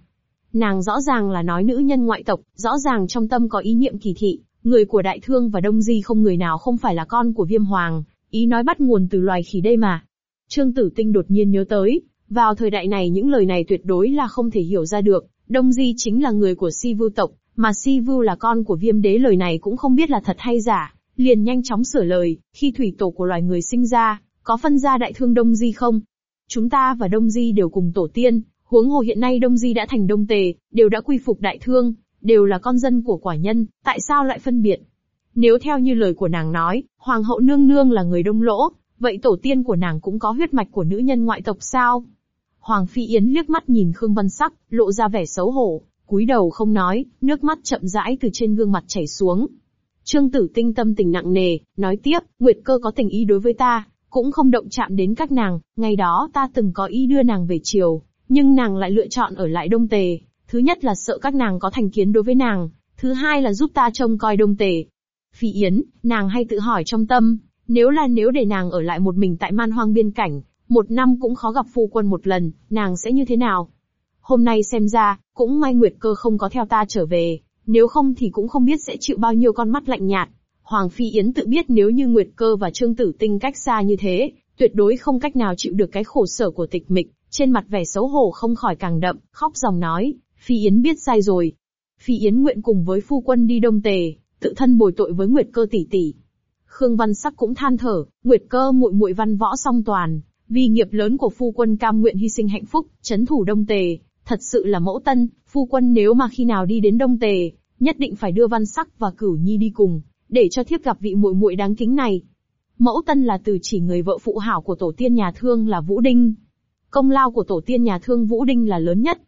Nàng rõ ràng là nói nữ nhân ngoại tộc, rõ ràng trong tâm có ý niệm kỳ thị, người của đại thương và đông di không người nào không phải là con của viêm hoàng, ý nói bắt nguồn từ loài khỉ đây mà. Trương Tử Tinh đột nhiên nhớ tới, vào thời đại này những lời này tuyệt đối là không thể hiểu ra được, đông di chính là người của si vưu tộc, mà si vưu là con của viêm đế lời này cũng không biết là thật hay giả, liền nhanh chóng sửa lời, khi thủy tổ của loài người sinh ra, có phân ra đại thương đông di không? Chúng ta và đông di đều cùng tổ tiên, huống hồ hiện nay đông di đã thành đông tề, đều đã quy phục đại thương, đều là con dân của quả nhân, tại sao lại phân biệt? Nếu theo như lời của nàng nói, hoàng hậu nương nương là người đông lỗ, vậy tổ tiên của nàng cũng có huyết mạch của nữ nhân ngoại tộc sao? Hoàng Phi Yến liếc mắt nhìn Khương Văn Sắc, lộ ra vẻ xấu hổ, cúi đầu không nói, nước mắt chậm rãi từ trên gương mặt chảy xuống. Trương Tử Tinh tâm tình nặng nề, nói tiếp, Nguyệt Cơ có tình ý đối với ta, cũng không động chạm đến các nàng, ngày đó ta từng có ý đưa nàng về chiều, nhưng nàng lại lựa chọn ở lại Đông Tề. Thứ nhất là sợ các nàng có thành kiến đối với nàng, thứ hai là giúp ta trông coi Đông Tề. Phi Yến, nàng hay tự hỏi trong tâm, nếu là nếu để nàng ở lại một mình tại man hoang biên cảnh, một năm cũng khó gặp phu quân một lần, nàng sẽ như thế nào? Hôm nay xem ra, cũng may Nguyệt Cơ không có theo ta trở về, nếu không thì cũng không biết sẽ chịu bao nhiêu con mắt lạnh nhạt. Hoàng Phi Yến tự biết nếu như Nguyệt Cơ và Trương Tử Tinh cách xa như thế, tuyệt đối không cách nào chịu được cái khổ sở của tịch mịch, trên mặt vẻ xấu hổ không khỏi càng đậm, khóc dòng nói, Phi Yến biết sai rồi. Phi Yến nguyện cùng với phu quân đi đông tề, tự thân bồi tội với Nguyệt Cơ tỷ tỷ. Khương Văn Sắc cũng than thở, Nguyệt Cơ muội muội văn võ song toàn, vì nghiệp lớn của phu quân cam nguyện hy sinh hạnh phúc, chấn thủ đông tề, thật sự là mẫu tân, phu quân nếu mà khi nào đi đến đông tề, nhất định phải đưa Văn Sắc và Cửu Nhi đi cùng, để cho thiếp gặp vị muội muội đáng kính này. Mẫu tân là từ chỉ người vợ phụ hảo của tổ tiên nhà thương là Vũ Đinh. Công lao của tổ tiên nhà thương Vũ Đinh là lớn nhất.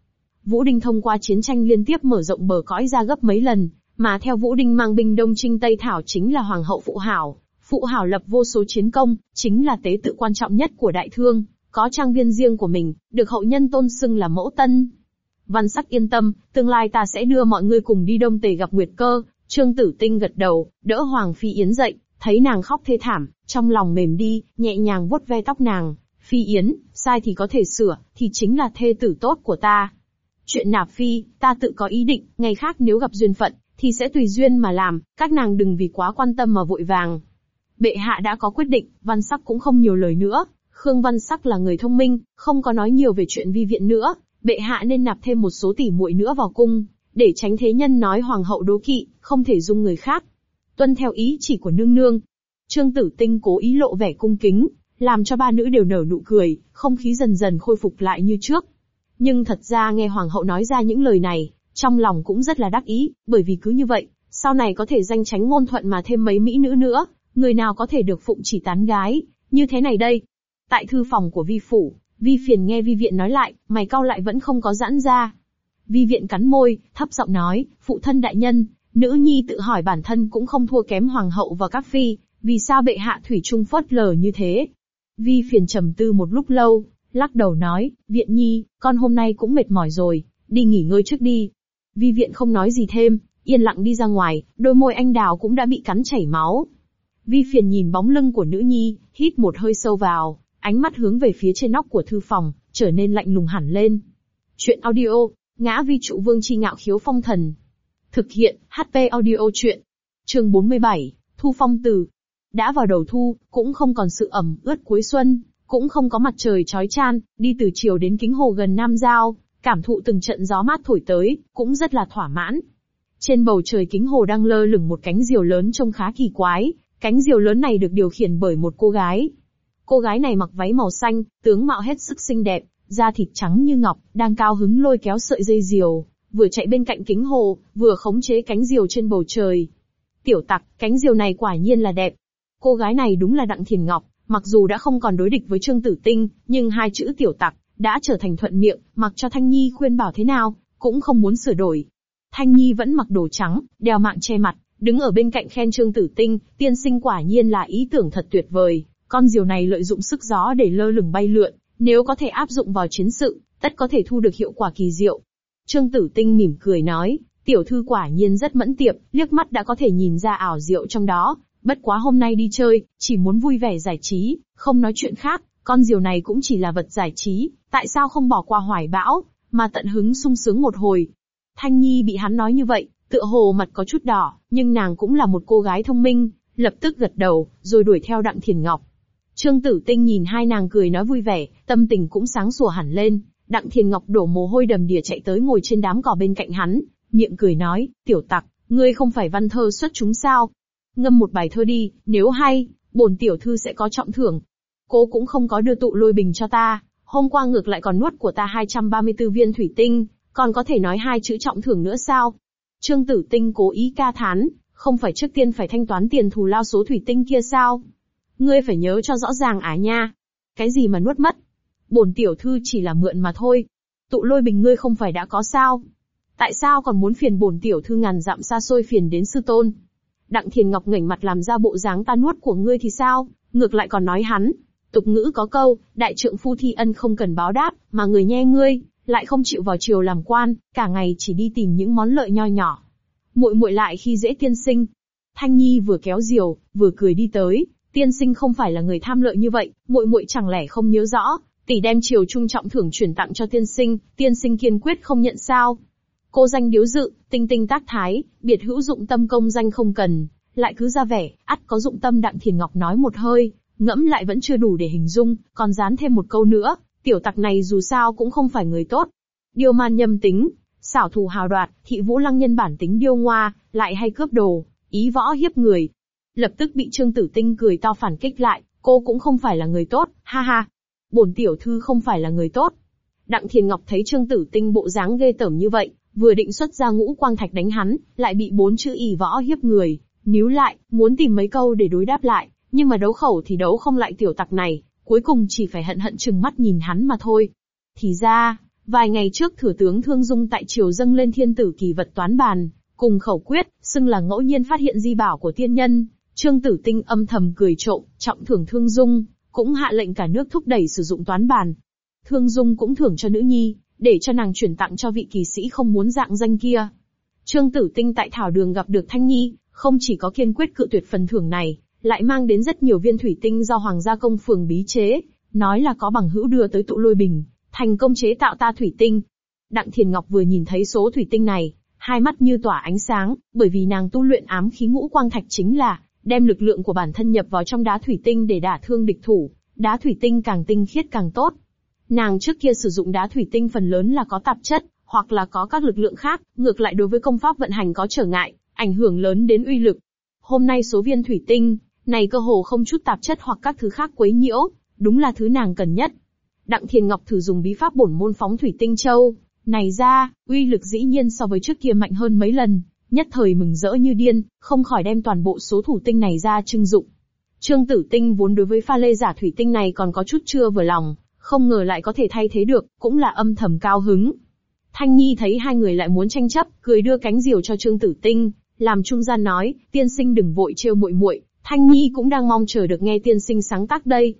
Vũ Đinh thông qua chiến tranh liên tiếp mở rộng bờ cõi ra gấp mấy lần, mà theo Vũ Đinh mang binh đông trinh Tây Thảo chính là Hoàng hậu phụ hảo. Phụ hảo lập vô số chiến công, chính là tế tự quan trọng nhất của đại thương, có trang viên riêng của mình, được hậu nhân tôn xưng là mẫu tân. Văn sắc yên tâm, tương lai ta sẽ đưa mọi người cùng đi đông tề gặp Nguyệt Cơ, Trương Tử Tinh gật đầu, đỡ Hoàng Phi Yến dậy, thấy nàng khóc thê thảm, trong lòng mềm đi, nhẹ nhàng vuốt ve tóc nàng. Phi Yến, sai thì có thể sửa, thì chính là thê tử tốt của ta. Chuyện nạp phi, ta tự có ý định, ngày khác nếu gặp duyên phận, thì sẽ tùy duyên mà làm, các nàng đừng vì quá quan tâm mà vội vàng. Bệ hạ đã có quyết định, văn sắc cũng không nhiều lời nữa. Khương Văn Sắc là người thông minh, không có nói nhiều về chuyện vi viện nữa, bệ hạ nên nạp thêm một số tỷ muội nữa vào cung, để tránh thế nhân nói hoàng hậu đố kỵ, không thể dung người khác. Tuân theo ý chỉ của nương nương. Trương Tử Tinh cố ý lộ vẻ cung kính, làm cho ba nữ đều nở nụ cười, không khí dần dần khôi phục lại như trước. Nhưng thật ra nghe hoàng hậu nói ra những lời này, trong lòng cũng rất là đắc ý, bởi vì cứ như vậy, sau này có thể danh tránh ngôn thuận mà thêm mấy mỹ nữ nữa, người nào có thể được phụng chỉ tán gái, như thế này đây. Tại thư phòng của vi phủ, vi phiền nghe vi viện nói lại, mày cau lại vẫn không có giãn ra. Vi viện cắn môi, thấp giọng nói, phụ thân đại nhân, nữ nhi tự hỏi bản thân cũng không thua kém hoàng hậu và các phi, vì sao bệ hạ thủy trung phớt lờ như thế? Vi phiền trầm tư một lúc lâu, lắc đầu nói, viện nhi, con hôm nay cũng mệt mỏi rồi, đi nghỉ ngơi trước đi. Vi viện không nói gì thêm, yên lặng đi ra ngoài, đôi môi anh đào cũng đã bị cắn chảy máu. Vi phiền nhìn bóng lưng của nữ nhi, hít một hơi sâu vào, ánh mắt hướng về phía trên nóc của thư phòng, trở nên lạnh lùng hẳn lên. Chuyện audio, ngã vi trụ vương chi ngạo khiếu phong thần. Thực hiện, HP audio chuyện. Trường 47, Thu Phong Từ. Đã vào đầu thu, cũng không còn sự ẩm ướt cuối xuân, cũng không có mặt trời chói chan, đi từ chiều đến kính hồ gần Nam Giao, cảm thụ từng trận gió mát thổi tới, cũng rất là thỏa mãn. Trên bầu trời kính hồ đang lơ lửng một cánh diều lớn trông khá kỳ quái, Cánh diều lớn này được điều khiển bởi một cô gái. Cô gái này mặc váy màu xanh, tướng mạo hết sức xinh đẹp, da thịt trắng như ngọc, đang cao hứng lôi kéo sợi dây diều, vừa chạy bên cạnh kính hồ, vừa khống chế cánh diều trên bầu trời. Tiểu tặc, cánh diều này quả nhiên là đẹp. Cô gái này đúng là Đặng Thiền Ngọc, mặc dù đã không còn đối địch với Trương Tử Tinh, nhưng hai chữ tiểu tặc, đã trở thành thuận miệng, mặc cho Thanh Nhi khuyên bảo thế nào, cũng không muốn sửa đổi. Thanh Nhi vẫn mặc đồ trắng, đeo mạng che mặt, đứng ở bên cạnh khen Trương Tử Tinh, tiên sinh quả nhiên là ý tưởng thật tuyệt vời, con diều này lợi dụng sức gió để lơ lửng bay lượn, nếu có thể áp dụng vào chiến sự, tất có thể thu được hiệu quả kỳ diệu. Trương Tử Tinh mỉm cười nói, tiểu thư quả nhiên rất mẫn tiệp, liếc mắt đã có thể nhìn ra ảo diệu trong đó, bất quá hôm nay đi chơi, chỉ muốn vui vẻ giải trí, không nói chuyện khác, con diều này cũng chỉ là vật giải trí, tại sao không bỏ qua hoài bão, mà tận hứng sung sướng một hồi. Thanh Nhi bị hắn nói như vậy, tựa hồ mặt có chút đỏ, nhưng nàng cũng là một cô gái thông minh, lập tức gật đầu, rồi đuổi theo Đặng Thiền Ngọc. Trương Tử Tinh nhìn hai nàng cười nói vui vẻ, tâm tình cũng sáng sủa hẳn lên, Đặng Thiền Ngọc đổ mồ hôi đầm đìa chạy tới ngồi trên đám cỏ bên cạnh hắn, miệng cười nói, tiểu tặc, ngươi không phải văn thơ xuất chúng sao? Ngâm một bài thơ đi, nếu hay, bổn tiểu thư sẽ có trọng thưởng. Cô cũng không có đưa tụ lôi bình cho ta, hôm qua ngược lại còn nuốt của ta 234 viên thủy tinh, còn có thể nói hai chữ trọng thưởng nữa sao? Trương Tử Tinh cố ý ca thán, không phải trước tiên phải thanh toán tiền thù lao số thủy tinh kia sao? Ngươi phải nhớ cho rõ ràng à nha. Cái gì mà nuốt mất? Bổn tiểu thư chỉ là mượn mà thôi. Tụ lôi bình ngươi không phải đã có sao? Tại sao còn muốn phiền bổn tiểu thư ngàn dặm xa xôi phiền đến sư tôn? Đặng Thiền Ngọc ngẩng mặt làm ra bộ dáng ta nuốt của ngươi thì sao? Ngược lại còn nói hắn. Tục ngữ có câu, đại trượng phu thi ân không cần báo đáp, mà người nghe ngươi, lại không chịu vào triều làm quan, cả ngày chỉ đi tìm những món lợi nho nhỏ. Muội muội lại khi dễ tiên sinh. Thanh Nhi vừa kéo diều, vừa cười đi tới, tiên sinh không phải là người tham lợi như vậy, muội muội chẳng lẽ không nhớ rõ, tỷ đem triều trung trọng thưởng chuyển tặng cho tiên sinh, tiên sinh kiên quyết không nhận sao? Cô danh điếu dự, tinh tinh tác thái, biệt hữu dụng tâm công danh không cần, lại cứ ra vẻ, ắt có dụng tâm đặng thiền ngọc nói một hơi, ngẫm lại vẫn chưa đủ để hình dung, còn dán thêm một câu nữa, tiểu tặc này dù sao cũng không phải người tốt. Điêu man nhâm tính, xảo thủ hào đoạt, thị vũ lăng nhân bản tính điêu ngoa, lại hay cướp đồ, ý võ hiếp người. Lập tức bị Trương Tử Tinh cười to phản kích lại, cô cũng không phải là người tốt, ha ha. Bổn tiểu thư không phải là người tốt. Đặng Thiền Ngọc thấy Trương Tử Tinh bộ dáng ghê tởm như vậy, vừa định xuất ra ngũ quang thạch đánh hắn, lại bị bốn chữ ỷ võ hiếp người, níu lại, muốn tìm mấy câu để đối đáp lại, nhưng mà đấu khẩu thì đấu không lại tiểu tặc này, cuối cùng chỉ phải hận hận chừng mắt nhìn hắn mà thôi. Thì ra, vài ngày trước thừa tướng Thương Dung tại triều dâng lên thiên tử kỳ vật toán bàn, cùng khẩu quyết, xưng là ngẫu nhiên phát hiện di bảo của tiên nhân, Trương Tử Tinh âm thầm cười trộm, trọng thưởng Thương Dung, cũng hạ lệnh cả nước thúc đẩy sử dụng toán bàn. Thương Dung cũng thưởng cho nữ nhi, để cho nàng chuyển tặng cho vị kỳ sĩ không muốn dạng danh kia. Trương Tử Tinh tại thảo đường gặp được Thanh Nhi, không chỉ có kiên quyết cự tuyệt phần thưởng này, lại mang đến rất nhiều viên thủy tinh do Hoàng gia công phường bí chế, nói là có bằng hữu đưa tới tụ lôi bình, thành công chế tạo ta thủy tinh. Đặng Thiền Ngọc vừa nhìn thấy số thủy tinh này, hai mắt như tỏa ánh sáng, bởi vì nàng tu luyện ám khí ngũ quang thạch chính là đem lực lượng của bản thân nhập vào trong đá thủy tinh để đả thương địch thủ, đá thủy tinh càng tinh khiết càng tốt. Nàng trước kia sử dụng đá thủy tinh phần lớn là có tạp chất, hoặc là có các lực lượng khác, ngược lại đối với công pháp vận hành có trở ngại, ảnh hưởng lớn đến uy lực. Hôm nay số viên thủy tinh, này cơ hồ không chút tạp chất hoặc các thứ khác quấy nhiễu, đúng là thứ nàng cần nhất. Đặng Thiền Ngọc thử dùng bí pháp bổn môn phóng thủy tinh châu, này ra, uy lực dĩ nhiên so với trước kia mạnh hơn mấy lần, nhất thời mừng rỡ như điên, không khỏi đem toàn bộ số thủ tinh này ra trưng dụng. Trương Tử Tinh vốn đối với pha lê giả thủy tinh này còn có chút chưa vừa lòng, không ngờ lại có thể thay thế được, cũng là âm thầm cao hứng. Thanh Nhi thấy hai người lại muốn tranh chấp, cười đưa cánh diều cho Trương Tử Tinh, làm trung gian nói, tiên sinh đừng vội trêu muội muội, Thanh Nhi cũng đang mong chờ được nghe tiên sinh sáng tác đây.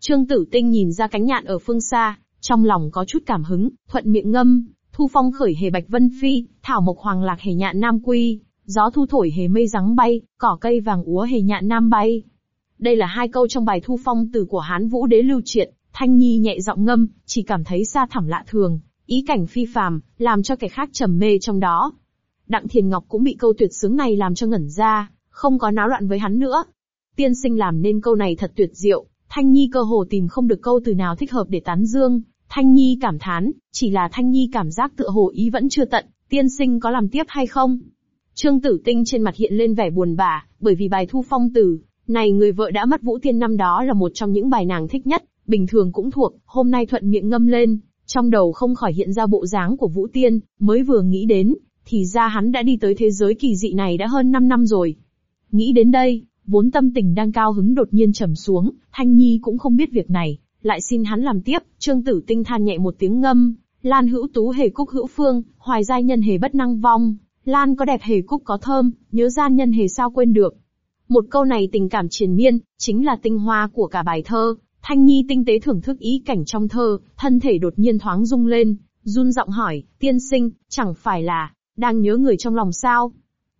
Trương Tử Tinh nhìn ra cánh nhạn ở phương xa, trong lòng có chút cảm hứng, thuận miệng ngâm, thu phong khởi hề bạch vân phi, thảo mộc hoàng lạc hề nhạn nam quy, gió thu thổi hề mây rắng bay, cỏ cây vàng úa hề nhạn nam bay. Đây là hai câu trong bài thu phong từ của Hán Vũ Đế Lưu Triệt, Thanh Nhi nhẹ giọng ngâm, chỉ cảm thấy xa thẳm lạ thường, ý cảnh phi phàm, làm cho kẻ khác trầm mê trong đó. Đặng Thiền Ngọc cũng bị câu tuyệt sướng này làm cho ngẩn ra, không có náo loạn với hắn nữa. Tiên sinh làm nên câu này thật tuyệt diệu, Thanh Nhi cơ hồ tìm không được câu từ nào thích hợp để tán dương, Thanh Nhi cảm thán, chỉ là Thanh Nhi cảm giác tựa hồ ý vẫn chưa tận, tiên sinh có làm tiếp hay không? Trương Tử Tinh trên mặt hiện lên vẻ buồn bã, bởi vì bài thu phong tử, Này người vợ đã mất Vũ Tiên năm đó là một trong những bài nàng thích nhất, bình thường cũng thuộc, hôm nay thuận miệng ngâm lên, trong đầu không khỏi hiện ra bộ dáng của Vũ Tiên, mới vừa nghĩ đến, thì ra hắn đã đi tới thế giới kỳ dị này đã hơn 5 năm rồi. Nghĩ đến đây, vốn tâm tình đang cao hứng đột nhiên trầm xuống, Thanh Nhi cũng không biết việc này, lại xin hắn làm tiếp, Trương Tử Tinh than nhẹ một tiếng ngâm, Lan hữu tú hề cúc hữu phương, hoài giai nhân hề bất năng vong, Lan có đẹp hề cúc có thơm, nhớ gian nhân hề sao quên được. Một câu này tình cảm triền miên, chính là tinh hoa của cả bài thơ. Thanh Nhi tinh tế thưởng thức ý cảnh trong thơ, thân thể đột nhiên thoáng rung lên, run giọng hỏi, tiên sinh, chẳng phải là, đang nhớ người trong lòng sao?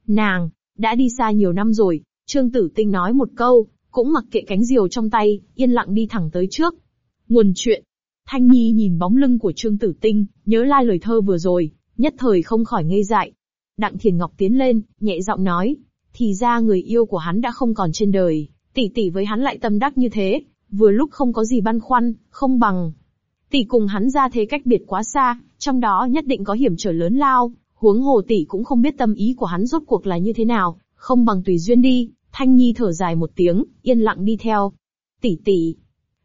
Nàng, đã đi xa nhiều năm rồi, Trương Tử Tinh nói một câu, cũng mặc kệ cánh diều trong tay, yên lặng đi thẳng tới trước. Nguồn chuyện. Thanh Nhi nhìn bóng lưng của Trương Tử Tinh, nhớ lai lời thơ vừa rồi, nhất thời không khỏi ngây dại. Đặng Thiền Ngọc tiến lên, nhẹ giọng nói, thì ra người yêu của hắn đã không còn trên đời, tỷ tỷ với hắn lại tâm đắc như thế, vừa lúc không có gì băn khoăn, không bằng. Tỷ cùng hắn ra thế cách biệt quá xa, trong đó nhất định có hiểm trở lớn lao, huống hồ tỷ cũng không biết tâm ý của hắn rốt cuộc là như thế nào, không bằng tùy duyên đi. Thanh Nhi thở dài một tiếng, yên lặng đi theo. Tỷ tỷ.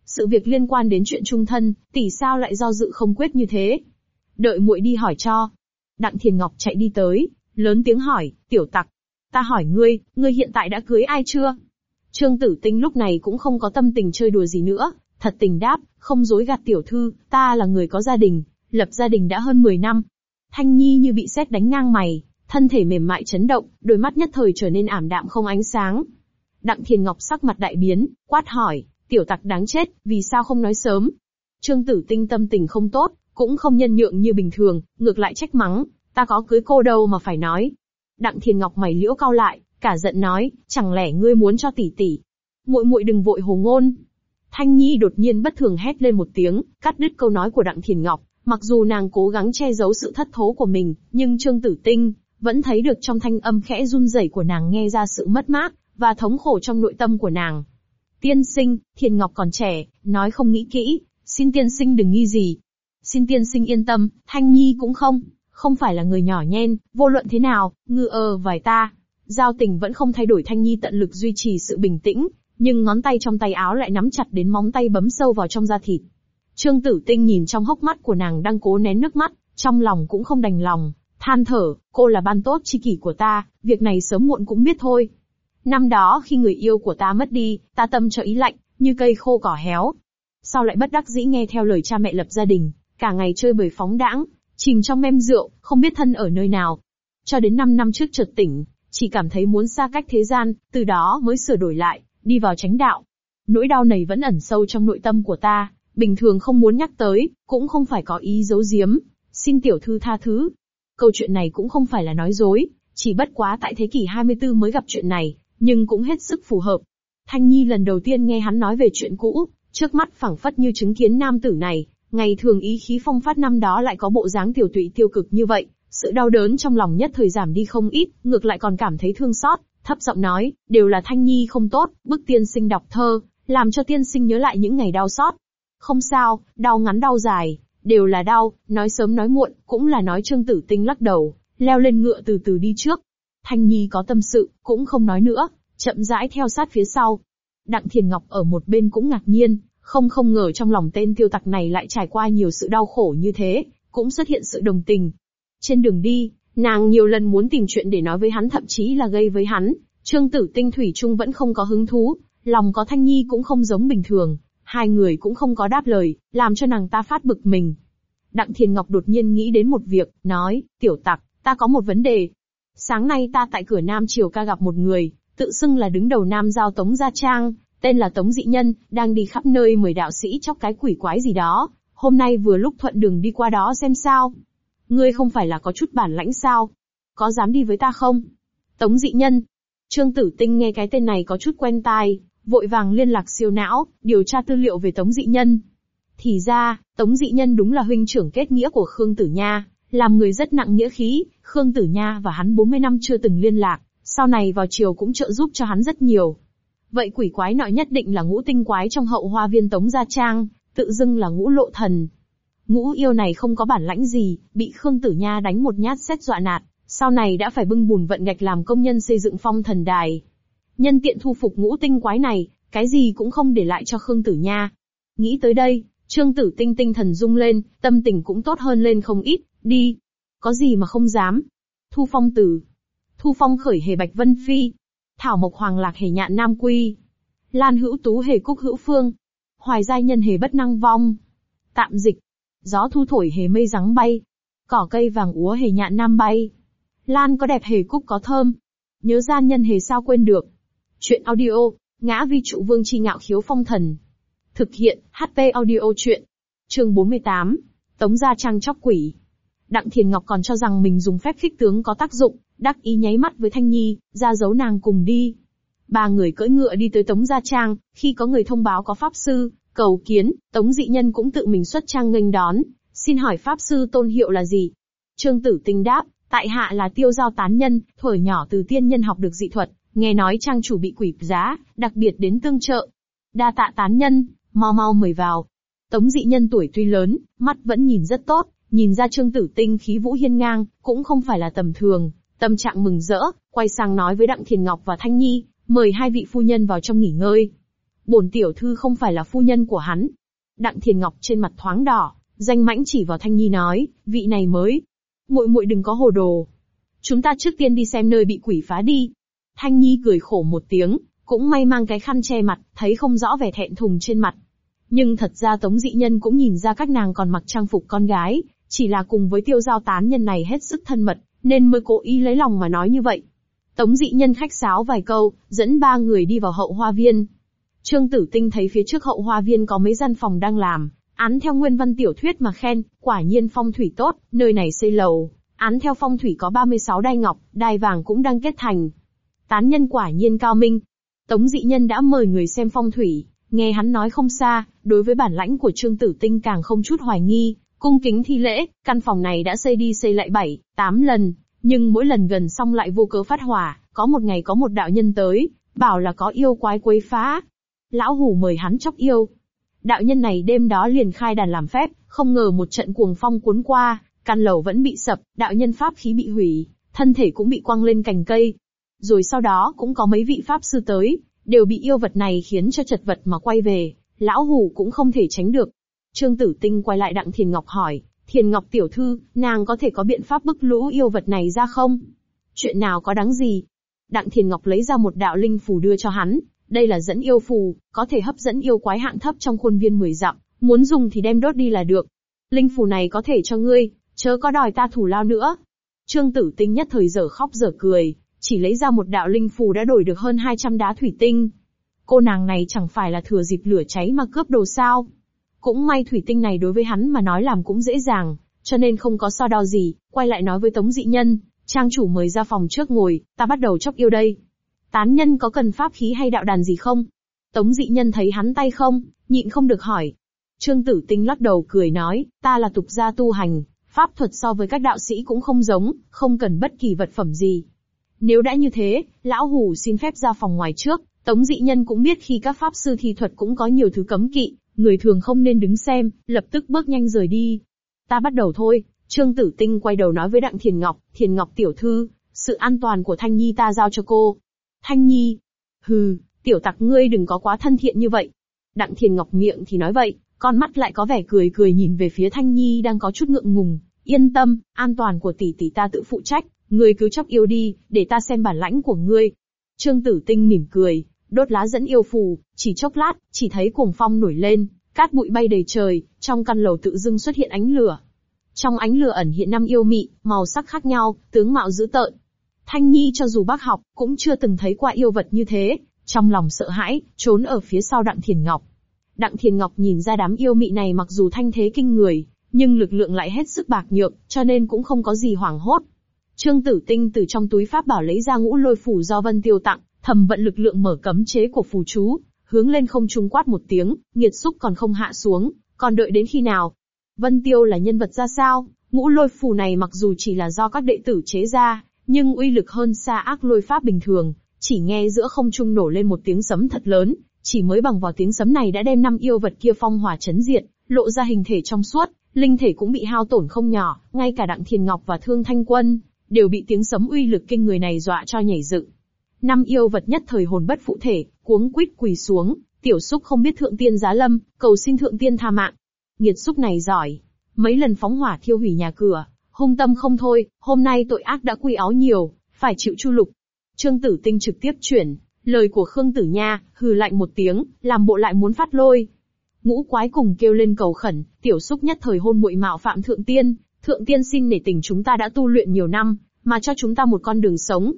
Sự việc liên quan đến chuyện trung thân, tỷ sao lại do dự không quyết như thế? Đợi muội đi hỏi cho. Đặng Thiền Ngọc chạy đi tới, lớn tiếng hỏi, tiểu tặc. Ta hỏi ngươi, ngươi hiện tại đã cưới ai chưa? Trương Tử Tinh lúc này cũng không có tâm tình chơi đùa gì nữa, thật tình đáp, không dối gạt tiểu thư, ta là người có gia đình, lập gia đình đã hơn 10 năm. Thanh Nhi như bị sét đánh ngang mày, thân thể mềm mại chấn động, đôi mắt nhất thời trở nên ảm đạm không ánh sáng. Đặng Thiền Ngọc sắc mặt đại biến, quát hỏi, tiểu tặc đáng chết, vì sao không nói sớm? Trương Tử Tinh tâm tình không tốt, cũng không nhân nhượng như bình thường, ngược lại trách mắng, ta có cưới cô đâu mà phải nói. Đặng Thiền Ngọc mày liễu cao lại, cả giận nói, chẳng lẽ ngươi muốn cho tỷ tỷ? Muội muội đừng vội hồ ngôn. Thanh Nhi đột nhiên bất thường hét lên một tiếng, cắt đứt câu nói của Đặng Thiền Ngọc. Mặc dù nàng cố gắng che giấu sự thất thố của mình, nhưng Trương Tử Tinh vẫn thấy được trong thanh âm khẽ run rẩy của nàng nghe ra sự mất mát và thống khổ trong nội tâm của nàng. Tiên sinh, Thiền Ngọc còn trẻ, nói không nghĩ kỹ, xin tiên sinh đừng nghi gì. Xin tiên sinh yên tâm, Thanh Nhi cũng không, không phải là người nhỏ nhen, vô luận thế nào, ngư ơ vài ta. Giao tình vẫn không thay đổi Thanh Nhi tận lực duy trì sự bình tĩnh, nhưng ngón tay trong tay áo lại nắm chặt đến móng tay bấm sâu vào trong da thịt. Trương Tử Tinh nhìn trong hốc mắt của nàng đang cố nén nước mắt, trong lòng cũng không đành lòng, than thở, cô là ban tốt chi kỷ của ta, việc này sớm muộn cũng biết thôi. Năm đó khi người yêu của ta mất đi, ta tâm cho ý lạnh, như cây khô cỏ héo. Sau lại bất đắc dĩ nghe theo lời cha mẹ lập gia đình, cả ngày chơi bời phóng đãng, chìm trong mem rượu, không biết thân ở nơi nào. Cho đến 5 năm trước chợt tỉnh, chỉ cảm thấy muốn xa cách thế gian, từ đó mới sửa đổi lại, đi vào chánh đạo. Nỗi đau này vẫn ẩn sâu trong nội tâm của ta, bình thường không muốn nhắc tới, cũng không phải có ý giấu giếm. Xin tiểu thư tha thứ. Câu chuyện này cũng không phải là nói dối, chỉ bất quá tại thế kỷ 24 mới gặp chuyện này, nhưng cũng hết sức phù hợp. Thanh Nhi lần đầu tiên nghe hắn nói về chuyện cũ, trước mắt phẳng phất như chứng kiến nam tử này, ngày thường ý khí phong phát năm đó lại có bộ dáng tiểu tụy tiêu cực như vậy, sự đau đớn trong lòng nhất thời giảm đi không ít, ngược lại còn cảm thấy thương xót, thấp giọng nói, đều là Thanh Nhi không tốt, bức tiên sinh đọc thơ, làm cho tiên sinh nhớ lại những ngày đau xót. Không sao, đau ngắn đau dài, đều là đau, nói sớm nói muộn, cũng là nói Trương Tử Tinh lắc đầu, leo lên ngựa từ từ đi trước. Thanh Nhi có tâm sự, cũng không nói nữa, chậm rãi theo sát phía sau. Đặng Thiền Ngọc ở một bên cũng ngạc nhiên, không không ngờ trong lòng tên tiêu tặc này lại trải qua nhiều sự đau khổ như thế, cũng xuất hiện sự đồng tình. Trên đường đi, nàng nhiều lần muốn tìm chuyện để nói với hắn thậm chí là gây với hắn, Trương Tử Tinh Thủy Trung vẫn không có hứng thú, lòng có Thanh Nhi cũng không giống bình thường, hai người cũng không có đáp lời, làm cho nàng ta phát bực mình. Đặng Thiền Ngọc đột nhiên nghĩ đến một việc, nói, tiểu tặc, ta có một vấn đề. Sáng nay ta tại cửa Nam Triều ca gặp một người, tự xưng là đứng đầu Nam Giao Tống Gia Trang, tên là Tống Dị Nhân, đang đi khắp nơi mời đạo sĩ chóc cái quỷ quái gì đó, hôm nay vừa lúc thuận đường đi qua đó xem sao. Ngươi không phải là có chút bản lãnh sao? Có dám đi với ta không? Tống Dị Nhân. Trương Tử Tinh nghe cái tên này có chút quen tai, vội vàng liên lạc siêu não, điều tra tư liệu về Tống Dị Nhân. Thì ra, Tống Dị Nhân đúng là huynh trưởng kết nghĩa của Khương Tử Nha, làm người rất nặng nghĩa khí, Khương Tử Nha và hắn 40 năm chưa từng liên lạc, sau này vào chiều cũng trợ giúp cho hắn rất nhiều. Vậy quỷ quái nọ nhất định là ngũ tinh quái trong hậu hoa viên Tống Gia Trang, tự dưng là ngũ lộ thần. Ngũ yêu này không có bản lãnh gì, bị Khương Tử Nha đánh một nhát xét dọa nạt, sau này đã phải bưng bùn vận gạch làm công nhân xây dựng phong thần đài. nhân tiện thu phục ngũ tinh quái này, cái gì cũng không để lại cho Khương Tử Nha. Nghĩ tới đây, Trương Tử Tinh tinh thần rung lên, tâm tình cũng tốt hơn lên không ít, đi. Có gì mà không dám. Thu phong tử. Thu phong khởi hề bạch vân phi. Thảo mộc hoàng lạc hề nhạn nam quy. Lan hữu tú hề cúc hữu phương. Hoài giai nhân hề bất năng vong. Tạm dịch. Gió thu thổi hề mây rắng bay. Cỏ cây vàng úa hề nhạn nam bay. Lan có đẹp hề cúc có thơm. Nhớ gian nhân hề sao quên được. Chuyện audio, ngã vi trụ vương chi ngạo khiếu phong thần. Thực hiện, HP audio chuyện. Chương 48. Tống gia trang chóc quỷ. Đặng Thiền Ngọc còn cho rằng mình dùng phép khích tướng có tác dụng, đắc ý nháy mắt với Thanh Nhi, ra dấu nàng cùng đi. Ba người cưỡi ngựa đi tới Tống Gia Trang, khi có người thông báo có Pháp Sư, cầu kiến, Tống Dị Nhân cũng tự mình xuất trang nghênh đón, xin hỏi Pháp Sư tôn hiệu là gì? Trương Tử Tinh đáp, tại hạ là tiêu giao tán nhân, thuở nhỏ từ tiên nhân học được dị thuật, nghe nói trang chủ bị quỷ giá, đặc biệt đến tương trợ. Đa tạ tán nhân, mau mau mời vào. Tống dị nhân tuổi tuy lớn, mắt vẫn nhìn rất tốt, nhìn ra trương tử tinh khí vũ hiên ngang, cũng không phải là tầm thường, tâm trạng mừng rỡ, quay sang nói với Đặng Thiền Ngọc và Thanh Nhi, mời hai vị phu nhân vào trong nghỉ ngơi. Bổn tiểu thư không phải là phu nhân của hắn. Đặng Thiền Ngọc trên mặt thoáng đỏ, danh mãnh chỉ vào Thanh Nhi nói, vị này mới. muội muội đừng có hồ đồ. Chúng ta trước tiên đi xem nơi bị quỷ phá đi. Thanh Nhi cười khổ một tiếng, cũng may mang cái khăn che mặt, thấy không rõ vẻ thẹn thùng trên mặt. Nhưng thật ra Tống Dị Nhân cũng nhìn ra các nàng còn mặc trang phục con gái, chỉ là cùng với tiêu giao tán nhân này hết sức thân mật, nên mới cố ý lấy lòng mà nói như vậy. Tống dị nhân khách sáo vài câu, dẫn ba người đi vào hậu hoa viên. Trương Tử Tinh thấy phía trước hậu hoa viên có mấy gian phòng đang làm, án theo nguyên văn tiểu thuyết mà khen, quả nhiên phong thủy tốt, nơi này xây lầu, án theo phong thủy có 36 đai ngọc, đai vàng cũng đang kết thành. Tán nhân quả nhiên cao minh. Tống dị nhân đã mời người xem phong thủy, nghe hắn nói không xa, đối với bản lãnh của Trương Tử Tinh càng không chút hoài nghi, Cung kính thi lễ, căn phòng này đã xây đi xây lại bảy, tám lần, nhưng mỗi lần gần xong lại vô cớ phát hỏa, có một ngày có một đạo nhân tới, bảo là có yêu quái quấy phá. Lão hủ mời hắn chóc yêu. Đạo nhân này đêm đó liền khai đàn làm phép, không ngờ một trận cuồng phong cuốn qua, căn lầu vẫn bị sập, đạo nhân pháp khí bị hủy, thân thể cũng bị quăng lên cành cây. Rồi sau đó cũng có mấy vị pháp sư tới, đều bị yêu vật này khiến cho chật vật mà quay về, lão hủ cũng không thể tránh được, Trương Tử Tinh quay lại Đặng Thiền Ngọc hỏi, Thiền Ngọc tiểu thư, nàng có thể có biện pháp bức lũ yêu vật này ra không? Chuyện nào có đáng gì? Đặng Thiền Ngọc lấy ra một đạo linh phù đưa cho hắn, đây là dẫn yêu phù, có thể hấp dẫn yêu quái hạng thấp trong khuôn viên 10 dặm, muốn dùng thì đem đốt đi là được. Linh phù này có thể cho ngươi, chớ có đòi ta thủ lao nữa. Trương Tử Tinh nhất thời dở khóc dở cười, chỉ lấy ra một đạo linh phù đã đổi được hơn 200 đá thủy tinh. Cô nàng này chẳng phải là thừa dịp lửa cháy mà cướp đồ sao? Cũng may thủy tinh này đối với hắn mà nói làm cũng dễ dàng, cho nên không có so đo gì, quay lại nói với Tống Dị Nhân, trang chủ mời ra phòng trước ngồi, ta bắt đầu chóc yêu đây. Tán nhân có cần pháp khí hay đạo đàn gì không? Tống Dị Nhân thấy hắn tay không, nhịn không được hỏi. Trương Tử Tinh lắc đầu cười nói, ta là tục gia tu hành, pháp thuật so với các đạo sĩ cũng không giống, không cần bất kỳ vật phẩm gì. Nếu đã như thế, lão hủ xin phép ra phòng ngoài trước, Tống Dị Nhân cũng biết khi các pháp sư thi thuật cũng có nhiều thứ cấm kỵ, người thường không nên đứng xem, lập tức bước nhanh rời đi. Ta bắt đầu thôi, Trương Tử Tinh quay đầu nói với Đặng Thiền Ngọc, Thiền Ngọc tiểu thư, sự an toàn của Thanh Nhi ta giao cho cô. Thanh Nhi, hừ, tiểu tặc ngươi đừng có quá thân thiện như vậy. Đặng Thiền Ngọc miệng thì nói vậy, con mắt lại có vẻ cười cười nhìn về phía Thanh Nhi đang có chút ngượng ngùng, yên tâm, an toàn của tỷ tỷ ta tự phụ trách, ngươi cứ chóc yêu đi, để ta xem bản lãnh của ngươi. Trương Tử Tinh mỉm cười, đốt lá dẫn yêu phù, chỉ chốc lát, chỉ thấy cuồng phong nổi lên, cát bụi bay đầy trời, trong căn lầu tự dưng xuất hiện ánh lửa. Trong ánh lửa ẩn hiện năm yêu mị, màu sắc khác nhau, tướng mạo dữ tợn. Thanh Nhi cho dù bác học, cũng chưa từng thấy qua yêu vật như thế, trong lòng sợ hãi, trốn ở phía sau Đặng Thiền Ngọc. Đặng Thiền Ngọc nhìn ra đám yêu mị này mặc dù thanh thế kinh người, nhưng lực lượng lại hết sức bạc nhược, cho nên cũng không có gì hoảng hốt. Trương Tử Tinh từ trong túi pháp bảo lấy ra ngũ lôi phủ do Vân Tiêu tặng, thầm vận lực lượng mở cấm chế của phù chú, hướng lên không trung quát một tiếng, nghiệt xúc còn không hạ xuống, còn đợi đến khi nào? Vân Tiêu là nhân vật ra sao? Ngũ lôi phù này mặc dù chỉ là do các đệ tử chế ra, nhưng uy lực hơn xa ác lôi pháp bình thường, chỉ nghe giữa không trung nổ lên một tiếng sấm thật lớn, chỉ mới bằng vào tiếng sấm này đã đem năm yêu vật kia phong hỏa chấn diệt, lộ ra hình thể trong suốt, linh thể cũng bị hao tổn không nhỏ, ngay cả Đặng Thiền Ngọc và Thương Thanh Quân đều bị tiếng sấm uy lực kinh người này dọa cho nhảy dựng. Năm yêu vật nhất thời hồn bất phụ thể, cuống quýt quỳ xuống, tiểu xúc không biết thượng tiên giá lâm, cầu xin thượng tiên tha mạng. Nghiệt xúc này giỏi, mấy lần phóng hỏa thiêu hủy nhà cửa, hung tâm không thôi, hôm nay tội ác đã quy áo nhiều, phải chịu chu lục. Trương Tử Tinh trực tiếp chuyển, lời của Khương Tử Nha, hừ lạnh một tiếng, làm bộ lại muốn phát lôi. Ngũ quái cùng kêu lên cầu khẩn, tiểu xúc nhất thời hôn muội mạo phạm thượng tiên, thượng tiên xin nể tình chúng ta đã tu luyện nhiều năm, mà cho chúng ta một con đường sống.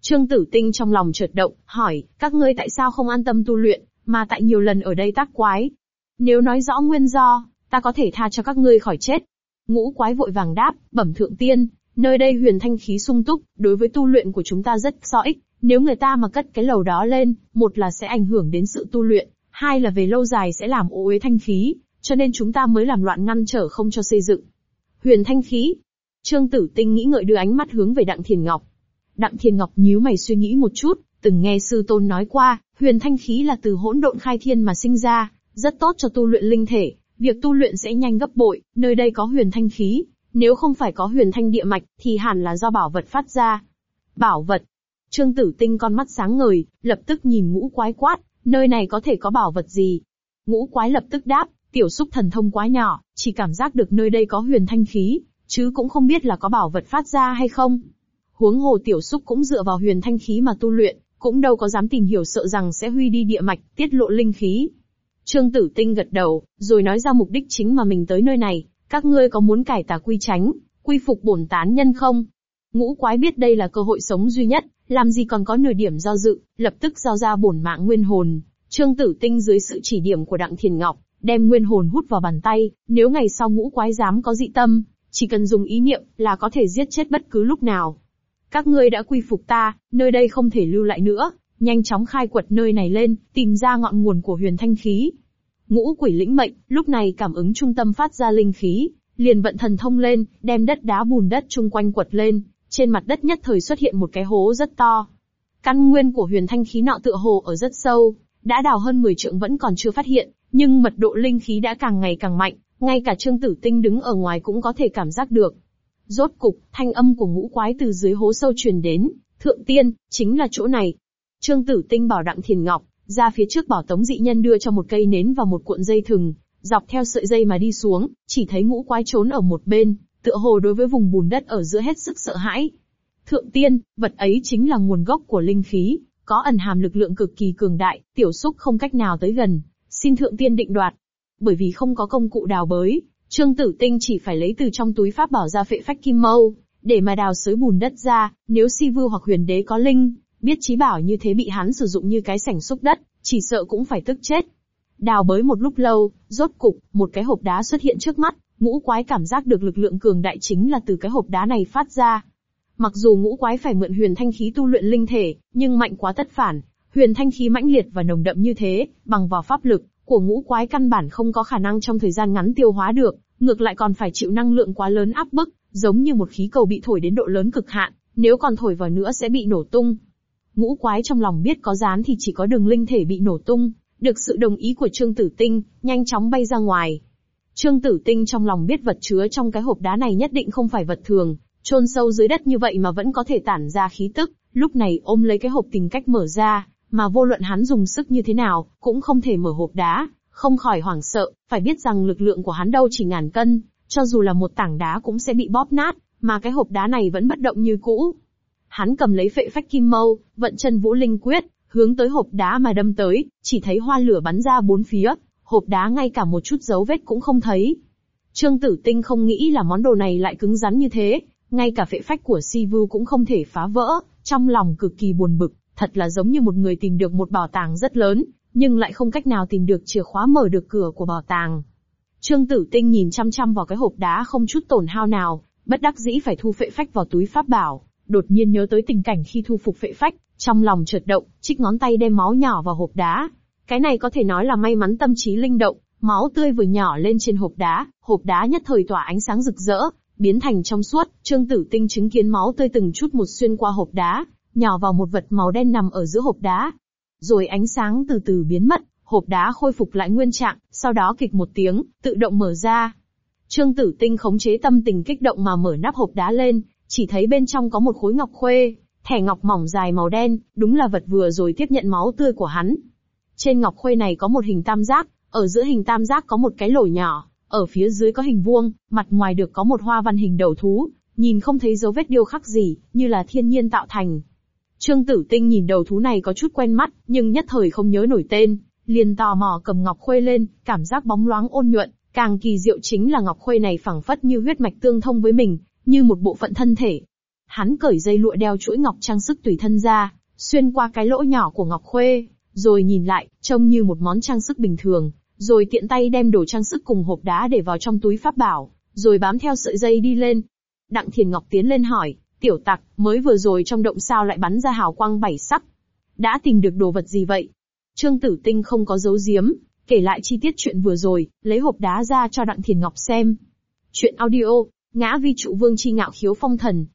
Trương Tử Tinh trong lòng chợt động, hỏi, các ngươi tại sao không an tâm tu luyện, mà tại nhiều lần ở đây tác quái? Nếu nói rõ nguyên do, ta có thể tha cho các ngươi khỏi chết. Ngũ quái vội vàng đáp, bẩm thượng tiên, nơi đây huyền thanh khí sung túc, đối với tu luyện của chúng ta rất so ích. Nếu người ta mà cất cái lầu đó lên, một là sẽ ảnh hưởng đến sự tu luyện, hai là về lâu dài sẽ làm ô uế thanh khí, cho nên chúng ta mới làm loạn ngăn trở không cho xây dựng. Huyền thanh khí. Trương Tử Tinh nghĩ ngợi đưa ánh mắt hướng về Đặng Thiền Ngọc. Đặng Thiền Ngọc nhíu mày suy nghĩ một chút, từng nghe sư tôn nói qua, huyền thanh khí là từ hỗn độn khai thiên mà sinh ra, rất tốt cho tu luyện linh thể, việc tu luyện sẽ nhanh gấp bội, nơi đây có huyền thanh khí, nếu không phải có huyền thanh địa mạch, thì hẳn là do bảo vật phát ra. Bảo vật. Trương Tử Tinh con mắt sáng ngời, lập tức nhìn ngũ quái quát, nơi này có thể có bảo vật gì? Ngũ quái lập tức đáp, tiểu xúc thần thông quá nhỏ, chỉ cảm giác được nơi đây có huyền thanh khí, chứ cũng không biết là có bảo vật phát ra hay không. Huống hồ tiểu xúc cũng dựa vào huyền thanh khí mà tu luyện, cũng đâu có dám tìm hiểu sợ rằng sẽ huy đi địa mạch, tiết lộ linh khí. Trương Tử Tinh gật đầu, rồi nói ra mục đích chính mà mình tới nơi này, các ngươi có muốn cải tà quy tránh, quy phục bổn tán nhân không? Ngũ quái biết đây là cơ hội sống duy nhất, làm gì còn có nửa điểm do dự, lập tức giao ra bổn mạng nguyên hồn. Trương Tử Tinh dưới sự chỉ điểm của Đặng Thiền Ngọc, đem nguyên hồn hút vào bàn tay, nếu ngày sau ngũ quái dám có dị tâm, chỉ cần dùng ý niệm là có thể giết chết bất cứ lúc nào. Các ngươi đã quy phục ta, nơi đây không thể lưu lại nữa, nhanh chóng khai quật nơi này lên, tìm ra ngọn nguồn của huyền thanh khí. Ngũ quỷ lĩnh mệnh, lúc này cảm ứng trung tâm phát ra linh khí, liền vận thần thông lên, đem đất đá bùn đất chung quanh quật lên, trên mặt đất nhất thời xuất hiện một cái hố rất to. Căn nguyên của huyền thanh khí nọ tựa hồ ở rất sâu, đã đào hơn 10 trượng vẫn còn chưa phát hiện, nhưng mật độ linh khí đã càng ngày càng mạnh, ngay cả Trương Tử Tinh đứng ở ngoài cũng có thể cảm giác được. Rốt cục, thanh âm của ngũ quái từ dưới hố sâu truyền đến, thượng tiên, chính là chỗ này. Trương Tử Tinh bảo Đặng Thiền Ngọc, ra phía trước bảo Tống dị nhân đưa cho một cây nến và một cuộn dây thừng, dọc theo sợi dây mà đi xuống, chỉ thấy ngũ quái trốn ở một bên, tựa hồ đối với vùng bùn đất ở giữa hết sức sợ hãi. Thượng tiên, vật ấy chính là nguồn gốc của linh khí, có ẩn hàm lực lượng cực kỳ cường đại, tiểu xúc không cách nào tới gần, xin thượng tiên định đoạt. Bởi vì không có công cụ đào bới, Trương Tử Tinh chỉ phải lấy từ trong túi pháp bảo ra phệ phách kim mâu, để mà đào sới bùn đất ra, nếu si vư hoặc huyền đế có linh, biết trí bảo như thế bị hắn sử dụng như cái sảnh xúc đất, chỉ sợ cũng phải tức chết. Đào bới một lúc lâu, rốt cục, một cái hộp đá xuất hiện trước mắt, ngũ quái cảm giác được lực lượng cường đại chính là từ cái hộp đá này phát ra. Mặc dù ngũ quái phải mượn huyền thanh khí tu luyện linh thể, nhưng mạnh quá tất phản, huyền thanh khí mãnh liệt và nồng đậm như thế, bằng vào pháp lực của ngũ quái căn bản không có khả năng trong thời gian ngắn tiêu hóa được, ngược lại còn phải chịu năng lượng quá lớn áp bức, giống như một khí cầu bị thổi đến độ lớn cực hạn, nếu còn thổi vào nữa sẽ bị nổ tung. Ngũ quái trong lòng biết có dán thì chỉ có đường linh thể bị nổ tung, được sự đồng ý của Trương Tử Tinh, nhanh chóng bay ra ngoài. Trương Tử Tinh trong lòng biết vật chứa trong cái hộp đá này nhất định không phải vật thường, chôn sâu dưới đất như vậy mà vẫn có thể tản ra khí tức, lúc này ôm lấy cái hộp tìm cách mở ra, mà vô luận hắn dùng sức như thế nào, cũng không thể mở hộp đá, không khỏi hoảng sợ, phải biết rằng lực lượng của hắn đâu chỉ ngàn cân, cho dù là một tảng đá cũng sẽ bị bóp nát, mà cái hộp đá này vẫn bất động như cũ. Hắn cầm lấy phệ phách kim mâu, vận chân vũ linh quyết, hướng tới hộp đá mà đâm tới, chỉ thấy hoa lửa bắn ra bốn phía, hộp đá ngay cả một chút dấu vết cũng không thấy. Trương Tử Tinh không nghĩ là món đồ này lại cứng rắn như thế, ngay cả phệ phách của Si Vu cũng không thể phá vỡ, trong lòng cực kỳ buồn bực, thật là giống như một người tìm được một bảo tàng rất lớn, nhưng lại không cách nào tìm được chìa khóa mở được cửa của bảo tàng. Trương Tử Tinh nhìn chăm chăm vào cái hộp đá không chút tổn hao nào, bất đắc dĩ phải thu phệ phách vào túi pháp bảo, đột nhiên nhớ tới tình cảnh khi thu phục phệ phách, trong lòng chợt động, trích ngón tay đem máu nhỏ vào hộp đá. Cái này có thể nói là may mắn tâm trí linh động, máu tươi vừa nhỏ lên trên hộp đá, hộp đá nhất thời tỏa ánh sáng rực rỡ, biến thành trong suốt, Trương Tử Tinh chứng kiến máu tươi từng chút một xuyên qua hộp đá, nhỏ vào một vật màu đen nằm ở giữa hộp đá. Rồi ánh sáng từ từ biến mất, hộp đá khôi phục lại nguyên trạng, sau đó kịch một tiếng, tự động mở ra. Trương Tử Tinh khống chế tâm tình kích động mà mở nắp hộp đá lên, chỉ thấy bên trong có một khối ngọc khuê, Thẻ ngọc mỏng dài màu đen, đúng là vật vừa rồi tiếp nhận máu tươi của hắn. Trên ngọc khuê này có một hình tam giác, ở giữa hình tam giác có một cái lỗ nhỏ, ở phía dưới có hình vuông, mặt ngoài được có một hoa văn hình đầu thú, nhìn không thấy dấu vết điêu khắc gì, như là thiên nhiên tạo thành. Trương Tử Tinh nhìn đầu thú này có chút quen mắt, nhưng nhất thời không nhớ nổi tên, liền tò mò cầm ngọc khuê lên, cảm giác bóng loáng ôn nhuận, càng kỳ diệu chính là ngọc khuê này phảng phất như huyết mạch tương thông với mình, như một bộ phận thân thể. Hắn cởi dây lụa đeo chuỗi ngọc trang sức tùy thân ra, xuyên qua cái lỗ nhỏ của ngọc khuê, rồi nhìn lại, trông như một món trang sức bình thường, rồi tiện tay đem đồ trang sức cùng hộp đá để vào trong túi pháp bảo, rồi bám theo sợi dây đi lên. Đặng Thiền Ngọc tiến lên hỏi, tiểu tặc, mới vừa rồi trong động sao lại bắn ra hào quang bảy sắc? Đã tìm được đồ vật gì vậy? Trương Tử Tinh không có giấu giếm, kể lại chi tiết chuyện vừa rồi, lấy hộp đá ra cho Đặng Thiền Ngọc xem. Chuyện audio, ngã vi trụ vương chi ngạo khiếu phong thần.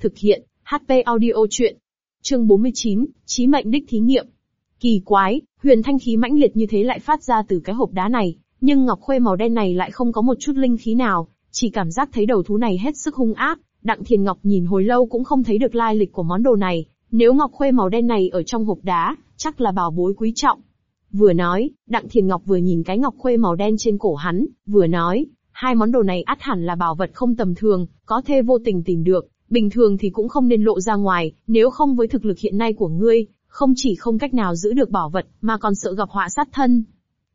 Thực hiện, HP audio chuyện. Chương 49, Chí mệnh đích thí nghiệm. Kỳ quái, huyền thanh khí mãnh liệt như thế lại phát ra từ cái hộp đá này, nhưng ngọc khuê màu đen này lại không có một chút linh khí nào, chỉ cảm giác thấy đầu thú này hết sức hung ác. Đặng Thiền Ngọc nhìn hồi lâu cũng không thấy được lai lịch của món đồ này, nếu ngọc khuê màu đen này ở trong hộp đá, chắc là bảo bối quý trọng. Vừa nói, Đặng Thiền Ngọc vừa nhìn cái ngọc khuê màu đen trên cổ hắn, vừa nói, hai món đồ này át hẳn là bảo vật không tầm thường, có thể vô tình tìm được, bình thường thì cũng không nên lộ ra ngoài, nếu không với thực lực hiện nay của ngươi, không chỉ không cách nào giữ được bảo vật, mà còn sợ gặp họa sát thân.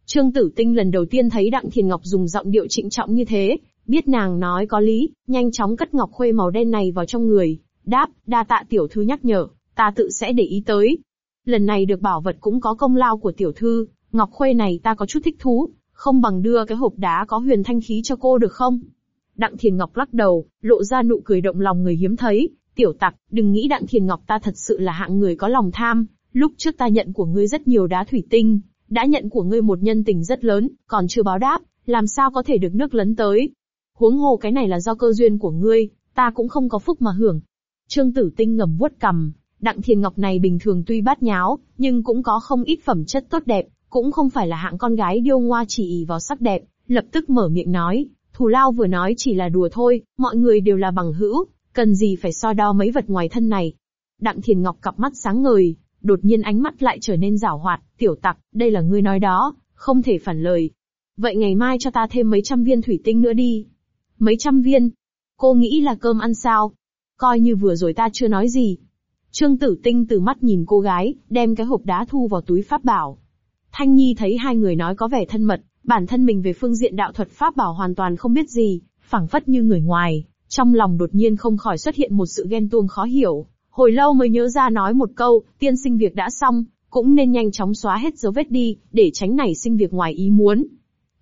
Trương Tử Tinh lần đầu tiên thấy Đặng Thiền Ngọc dùng giọng điệu trịnh trọng như thế, biết nàng nói có lý, nhanh chóng cất ngọc khuê màu đen này vào trong người, đáp, đa tạ tiểu thư nhắc nhở, ta tự sẽ để ý tới. Lần này được bảo vật cũng có công lao của tiểu thư, ngọc khuê này ta có chút thích thú, không bằng đưa cái hộp đá có huyền thanh khí cho cô được không? Đặng Thiền Ngọc lắc đầu, lộ ra nụ cười động lòng người hiếm thấy, tiểu tặc, đừng nghĩ Đặng Thiền Ngọc ta thật sự là hạng người có lòng tham, lúc trước ta nhận của ngươi rất nhiều đá thủy tinh, đã nhận của ngươi một nhân tình rất lớn, còn chưa báo đáp, làm sao có thể được nước lấn tới. Huống hồ cái này là do cơ duyên của ngươi, ta cũng không có phúc mà hưởng. Trương Tử Tinh ngầm vuốt cầm, Đặng Thiền Ngọc này bình thường tuy bát nháo, nhưng cũng có không ít phẩm chất tốt đẹp, cũng không phải là hạng con gái điêu ngoa chỉ ỉ vào sắc đẹp, lập tức mở miệng nói, Thù Lao vừa nói chỉ là đùa thôi, mọi người đều là bằng hữu, cần gì phải so đo mấy vật ngoài thân này. Đặng Thiền Ngọc cặp mắt sáng ngời, đột nhiên ánh mắt lại trở nên rảo hoạt, tiểu tặc, đây là ngươi nói đó, không thể phản lời. Vậy ngày mai cho ta thêm mấy trăm viên thủy tinh nữa đi. Mấy trăm viên? Cô nghĩ là cơm ăn sao? Coi như vừa rồi ta chưa nói gì. Trương Tử Tinh từ mắt nhìn cô gái, đem cái hộp đá thu vào túi pháp bảo. Thanh Nhi thấy hai người nói có vẻ thân mật, bản thân mình về phương diện đạo thuật pháp bảo hoàn toàn không biết gì, phẳng phất như người ngoài, trong lòng đột nhiên không khỏi xuất hiện một sự ghen tuông khó hiểu, hồi lâu mới nhớ ra nói một câu, tiên sinh việc đã xong, cũng nên nhanh chóng xóa hết dấu vết đi, để tránh nảy sinh việc ngoài ý muốn.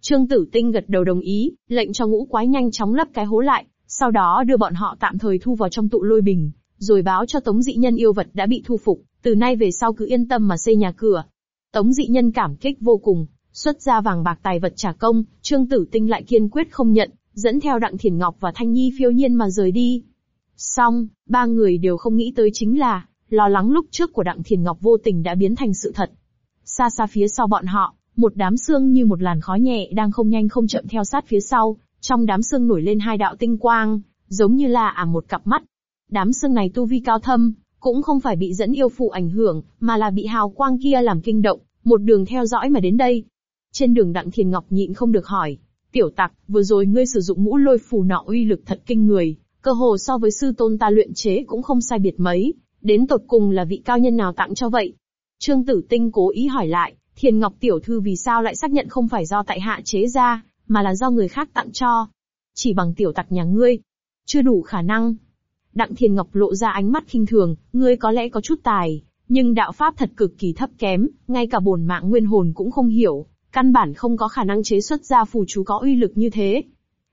Trương Tử Tinh gật đầu đồng ý, lệnh cho ngũ quái nhanh chóng lấp cái hố lại, sau đó đưa bọn họ tạm thời thu vào trong tụ lôi bình, rồi báo cho Tống Dị Nhân yêu vật đã bị thu phục, từ nay về sau cứ yên tâm mà xây nhà cửa. Tống Dị Nhân cảm kích vô cùng, xuất ra vàng bạc tài vật trả công, Trương Tử Tinh lại kiên quyết không nhận, dẫn theo Đặng Thiền Ngọc và Thanh Nhi phiêu nhiên mà rời đi. Xong, ba người đều không nghĩ tới chính là, lo lắng lúc trước của Đặng Thiền Ngọc vô tình đã biến thành sự thật. Xa xa phía sau bọn họ, một đám xương như một làn khói nhẹ đang không nhanh không chậm theo sát phía sau, trong đám xương nổi lên hai đạo tinh quang, giống như là ả một cặp mắt. Đám xương này tu vi cao thâm, cũng không phải bị dẫn yêu phụ ảnh hưởng, mà là bị hào quang kia làm kinh động, một đường theo dõi mà đến đây. Trên đường Đặng Thiền Ngọc nhịn không được hỏi, tiểu tặc, vừa rồi ngươi sử dụng ngũ lôi phù nọ uy lực thật kinh người, cơ hồ so với sư tôn ta luyện chế cũng không sai biệt mấy, đến tột cùng là vị cao nhân nào tặng cho vậy? Trương Tử Tinh cố ý hỏi lại, Thiền Ngọc tiểu thư vì sao lại xác nhận không phải do tại hạ chế ra, mà là do người khác tặng cho? Chỉ bằng tiểu tặc nhà ngươi, chưa đủ khả năng. Đặng Thiền Ngọc lộ ra ánh mắt khinh thường, ngươi có lẽ có chút tài, nhưng đạo pháp thật cực kỳ thấp kém, ngay cả bổn mạng nguyên hồn cũng không hiểu, căn bản không có khả năng chế xuất ra phù chú có uy lực như thế.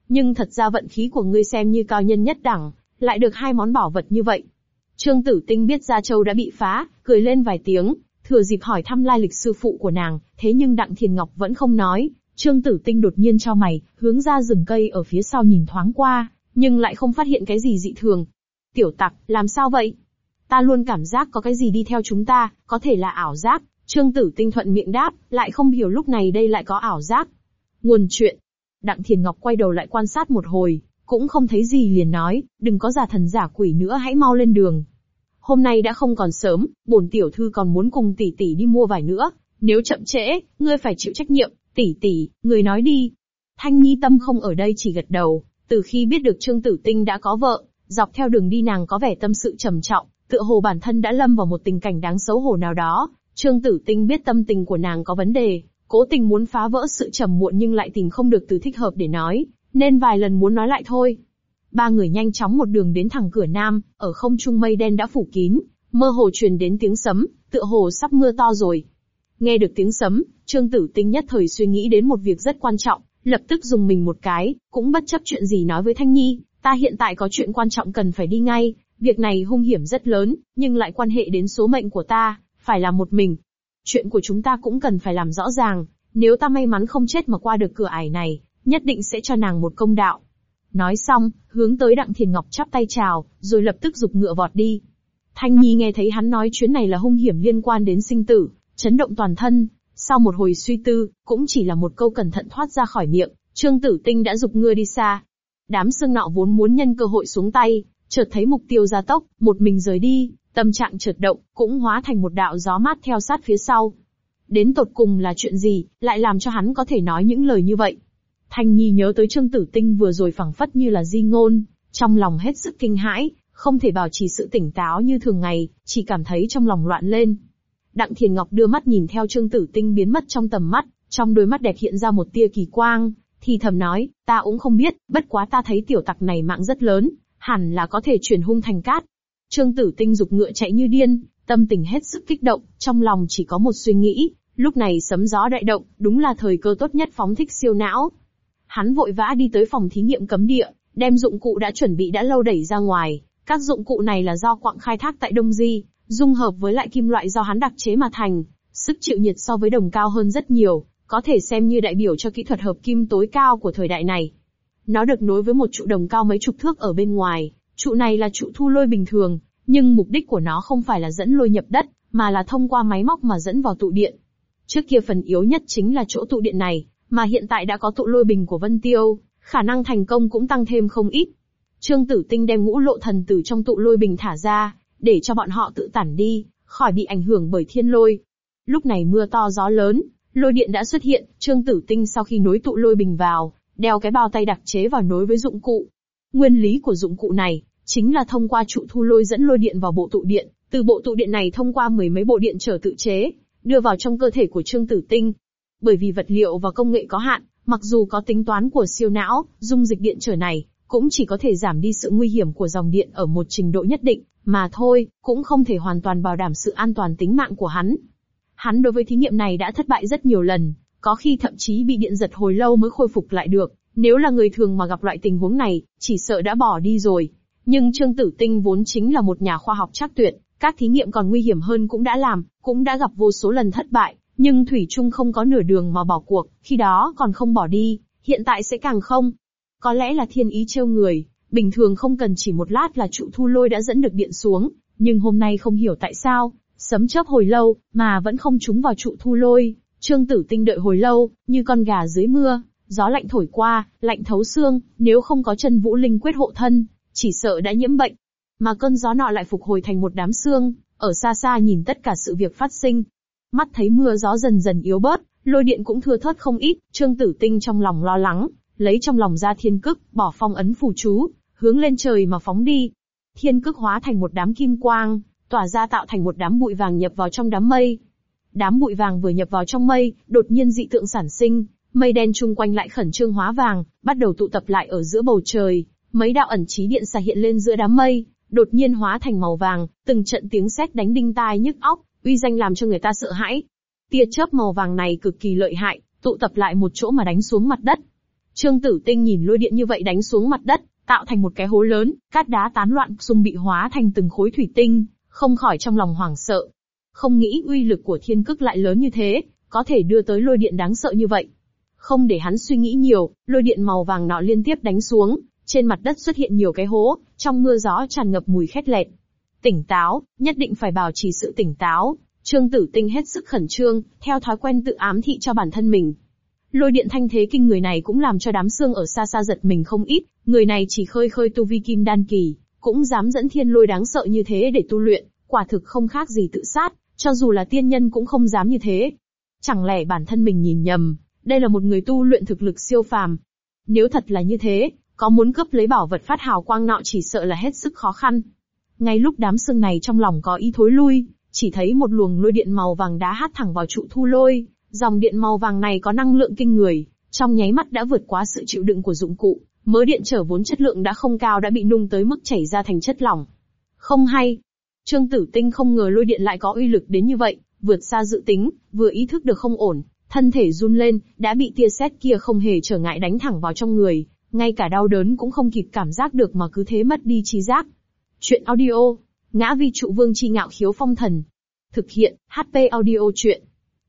Nhưng thật ra vận khí của ngươi xem như cao nhân nhất đẳng, lại được hai món bảo vật như vậy. Trương Tử Tinh biết Gia Châu đã bị phá, cười lên vài tiếng, thừa dịp hỏi thăm lai lịch sư phụ của nàng, thế nhưng Đặng Thiền Ngọc vẫn không nói. Trương Tử Tinh đột nhiên cho mày, hướng ra rừng cây ở phía sau nhìn thoáng qua, nhưng lại không phát hiện cái gì dị thường. Tiểu tặc, làm sao vậy? Ta luôn cảm giác có cái gì đi theo chúng ta, có thể là ảo giác. Trương Tử Tinh thuận miệng đáp, lại không hiểu lúc này đây lại có ảo giác. Nguồn chuyện. Đặng Thiền Ngọc quay đầu lại quan sát một hồi, cũng không thấy gì liền nói, đừng có giả thần giả quỷ nữa hãy mau lên đường. hôm nay đã không còn sớm, bổn tiểu thư còn muốn cùng tỷ tỷ đi mua vải nữa, nếu chậm trễ, ngươi phải chịu trách nhiệm, tỷ tỷ, người nói đi. Thanh Nhi tâm không ở đây chỉ gật đầu, từ khi biết được Trương Tử Tinh đã có vợ, dọc theo đường đi nàng có vẻ tâm sự trầm trọng, tựa hồ bản thân đã lâm vào một tình cảnh đáng xấu hổ nào đó. Trương Tử Tinh biết tâm tình của nàng có vấn đề, cố tình muốn phá vỡ sự trầm muộn nhưng lại tìm không được từ thích hợp để nói, nên vài lần muốn nói lại thôi. Ba người nhanh chóng một đường đến thẳng cửa nam, ở không trung mây đen đã phủ kín, mơ hồ truyền đến tiếng sấm, tựa hồ sắp mưa to rồi. Nghe được tiếng sấm, Trương Tử Tinh nhất thời suy nghĩ đến một việc rất quan trọng, lập tức dùng mình một cái, cũng bất chấp chuyện gì nói với Thanh Nhi, ta hiện tại có chuyện quan trọng cần phải đi ngay, việc này hung hiểm rất lớn, nhưng lại quan hệ đến số mệnh của ta, phải là một mình. Chuyện của chúng ta cũng cần phải làm rõ ràng, nếu ta may mắn không chết mà qua được cửa ải này, nhất định sẽ cho nàng một công đạo. Nói xong, hướng tới Đặng Thiền Ngọc chắp tay chào, rồi lập tức dục ngựa vọt đi. Thanh Nhi nghe thấy hắn nói chuyến này là hung hiểm liên quan đến sinh tử, chấn động toàn thân. Sau một hồi suy tư, cũng chỉ là một câu cẩn thận thoát ra khỏi miệng, Trương Tử Tinh đã dục ngựa đi xa. Đám xương nọ vốn muốn nhân cơ hội xuống tay, chợt thấy mục tiêu gia tốc, một mình rời đi, tâm trạng chợt động, cũng hóa thành một đạo gió mát theo sát phía sau. Đến tột cùng là chuyện gì, lại làm cho hắn có thể nói những lời như vậy? Thanh Nhi nhớ tới Trương Tử Tinh vừa rồi phẳng phất như là di ngôn, trong lòng hết sức kinh hãi, không thể bảo trì sự tỉnh táo như thường ngày, chỉ cảm thấy trong lòng loạn lên. Đặng Thiền Ngọc đưa mắt nhìn theo Trương Tử Tinh biến mất trong tầm mắt, trong đôi mắt đẹp hiện ra một tia kỳ quang, thì thầm nói, ta cũng không biết, bất quá ta thấy tiểu tặc này mạng rất lớn, hẳn là có thể chuyển hung thành cát. Trương Tử Tinh dục ngựa chạy như điên, tâm tình hết sức kích động, trong lòng chỉ có một suy nghĩ, lúc này sấm gió đại động, đúng là thời cơ tốt nhất phóng thích siêu não. Hắn vội vã đi tới phòng thí nghiệm cấm địa, đem dụng cụ đã chuẩn bị đã lâu đẩy ra ngoài. Các dụng cụ này là do quặng khai thác tại Đông Di, dung hợp với lại kim loại do hắn đặc chế mà thành, sức chịu nhiệt so với đồng cao hơn rất nhiều, có thể xem như đại biểu cho kỹ thuật hợp kim tối cao của thời đại này. Nó được nối với một trụ đồng cao mấy chục thước ở bên ngoài, trụ này là trụ thu lôi bình thường, nhưng mục đích của nó không phải là dẫn lôi nhập đất, mà là thông qua máy móc mà dẫn vào tụ điện. Trước kia phần yếu nhất chính là chỗ tụ điện này, mà hiện tại đã có tụ lôi bình của Vân Tiêu, khả năng thành công cũng tăng thêm không ít. Trương Tử Tinh đem ngũ lộ thần tử trong tụ lôi bình thả ra, để cho bọn họ tự tản đi, khỏi bị ảnh hưởng bởi thiên lôi. Lúc này mưa to gió lớn, lôi điện đã xuất hiện, Trương Tử Tinh sau khi nối tụ lôi bình vào, đeo cái bao tay đặc chế vào nối với dụng cụ. Nguyên lý của dụng cụ này, chính là thông qua trụ thu lôi dẫn lôi điện vào bộ tụ điện, từ bộ tụ điện này thông qua mười mấy bộ điện trở tự chế, đưa vào trong cơ thể của Trương Tử Tinh. Bởi vì vật liệu và công nghệ có hạn, mặc dù có tính toán của siêu não, dung dịch điện trở này, cũng chỉ có thể giảm đi sự nguy hiểm của dòng điện ở một trình độ nhất định, mà thôi, cũng không thể hoàn toàn bảo đảm sự an toàn tính mạng của hắn. Hắn đối với thí nghiệm này đã thất bại rất nhiều lần, có khi thậm chí bị điện giật hồi lâu mới khôi phục lại được, nếu là người thường mà gặp loại tình huống này, chỉ sợ đã bỏ đi rồi. Nhưng Trương Tử Tinh vốn chính là một nhà khoa học chắc tuyệt, các thí nghiệm còn nguy hiểm hơn cũng đã làm, cũng đã gặp vô số lần thất bại, nhưng Thủy Trung không có nửa đường mà bỏ cuộc, khi đó còn không bỏ đi, hiện tại sẽ càng không. Có lẽ là thiên ý trêu người, bình thường không cần chỉ một lát là trụ thu lôi đã dẫn được điện xuống, nhưng hôm nay không hiểu tại sao, sấm chớp hồi lâu, mà vẫn không trúng vào trụ thu lôi. Trương Tử Tinh đợi hồi lâu, như con gà dưới mưa, gió lạnh thổi qua, lạnh thấu xương, nếu không có chân vũ linh quyết hộ thân, chỉ sợ đã nhiễm bệnh. Mà cơn gió nọ lại phục hồi thành một đám xương, ở xa xa nhìn tất cả sự việc phát sinh. Mắt thấy mưa gió dần dần yếu bớt, lôi điện cũng thưa thớt không ít, Trương Tử Tinh trong lòng lo lắng, lấy trong lòng ra thiên cức, bỏ phong ấn phù chú, hướng lên trời mà phóng đi. Thiên cức hóa thành một đám kim quang, tỏa ra tạo thành một đám bụi vàng nhập vào trong đám mây. Đám bụi vàng vừa nhập vào trong mây, đột nhiên dị tượng sản sinh, mây đen chung quanh lại khẩn trương hóa vàng, bắt đầu tụ tập lại ở giữa bầu trời. Mấy đạo ẩn trí điện xà hiện lên giữa đám mây, đột nhiên hóa thành màu vàng, từng trận tiếng sét đánh đinh tai nhức óc, uy danh làm cho người ta sợ hãi. Tia chớp màu vàng này cực kỳ lợi hại, tụ tập lại một chỗ mà đánh xuống mặt đất. Trương Tử Tinh nhìn lôi điện như vậy đánh xuống mặt đất, tạo thành một cái hố lớn, cát đá tán loạn xung bị hóa thành từng khối thủy tinh, không khỏi trong lòng hoảng sợ. Không nghĩ uy lực của thiên cức lại lớn như thế, có thể đưa tới lôi điện đáng sợ như vậy. Không để hắn suy nghĩ nhiều, lôi điện màu vàng nọ liên tiếp đánh xuống, trên mặt đất xuất hiện nhiều cái hố, trong mưa gió tràn ngập mùi khét lẹt. Tỉnh táo, nhất định phải bảo trì sự tỉnh táo. Trương Tử Tinh hết sức khẩn trương, theo thói quen tự ám thị cho bản thân mình. Lôi điện thanh thế kinh người này cũng làm cho đám xương ở xa xa giật mình không ít, người này chỉ khơi khơi tu vi kim đan kỳ, cũng dám dẫn thiên lôi đáng sợ như thế để tu luyện, quả thực không khác gì tự sát, cho dù là tiên nhân cũng không dám như thế. Chẳng lẽ bản thân mình nhìn nhầm, đây là một người tu luyện thực lực siêu phàm. Nếu thật là như thế, có muốn cướp lấy bảo vật phát hào quang nọ chỉ sợ là hết sức khó khăn. Ngay lúc đám xương này trong lòng có ý thối lui, chỉ thấy một luồng lôi điện màu vàng đá hát thẳng vào trụ thu lôi, dòng điện màu vàng này có năng lượng kinh người, trong nháy mắt đã vượt quá sự chịu đựng của dụng cụ, mớ điện trở vốn chất lượng đã không cao đã bị nung tới mức chảy ra thành chất lỏng. Không hay. Trương Tử Tinh không ngờ lôi điện lại có uy lực đến như vậy, vượt xa dự tính, vừa ý thức được không ổn, thân thể run lên, đã bị tia sét kia không hề trở ngại đánh thẳng vào trong người, ngay cả đau đớn cũng không kịp cảm giác được mà cứ thế mất đi trí giác. Chuyện audio, ngã vi trụ vương chi ngạo khiếu phong thần. Thực hiện, HP audio chuyện.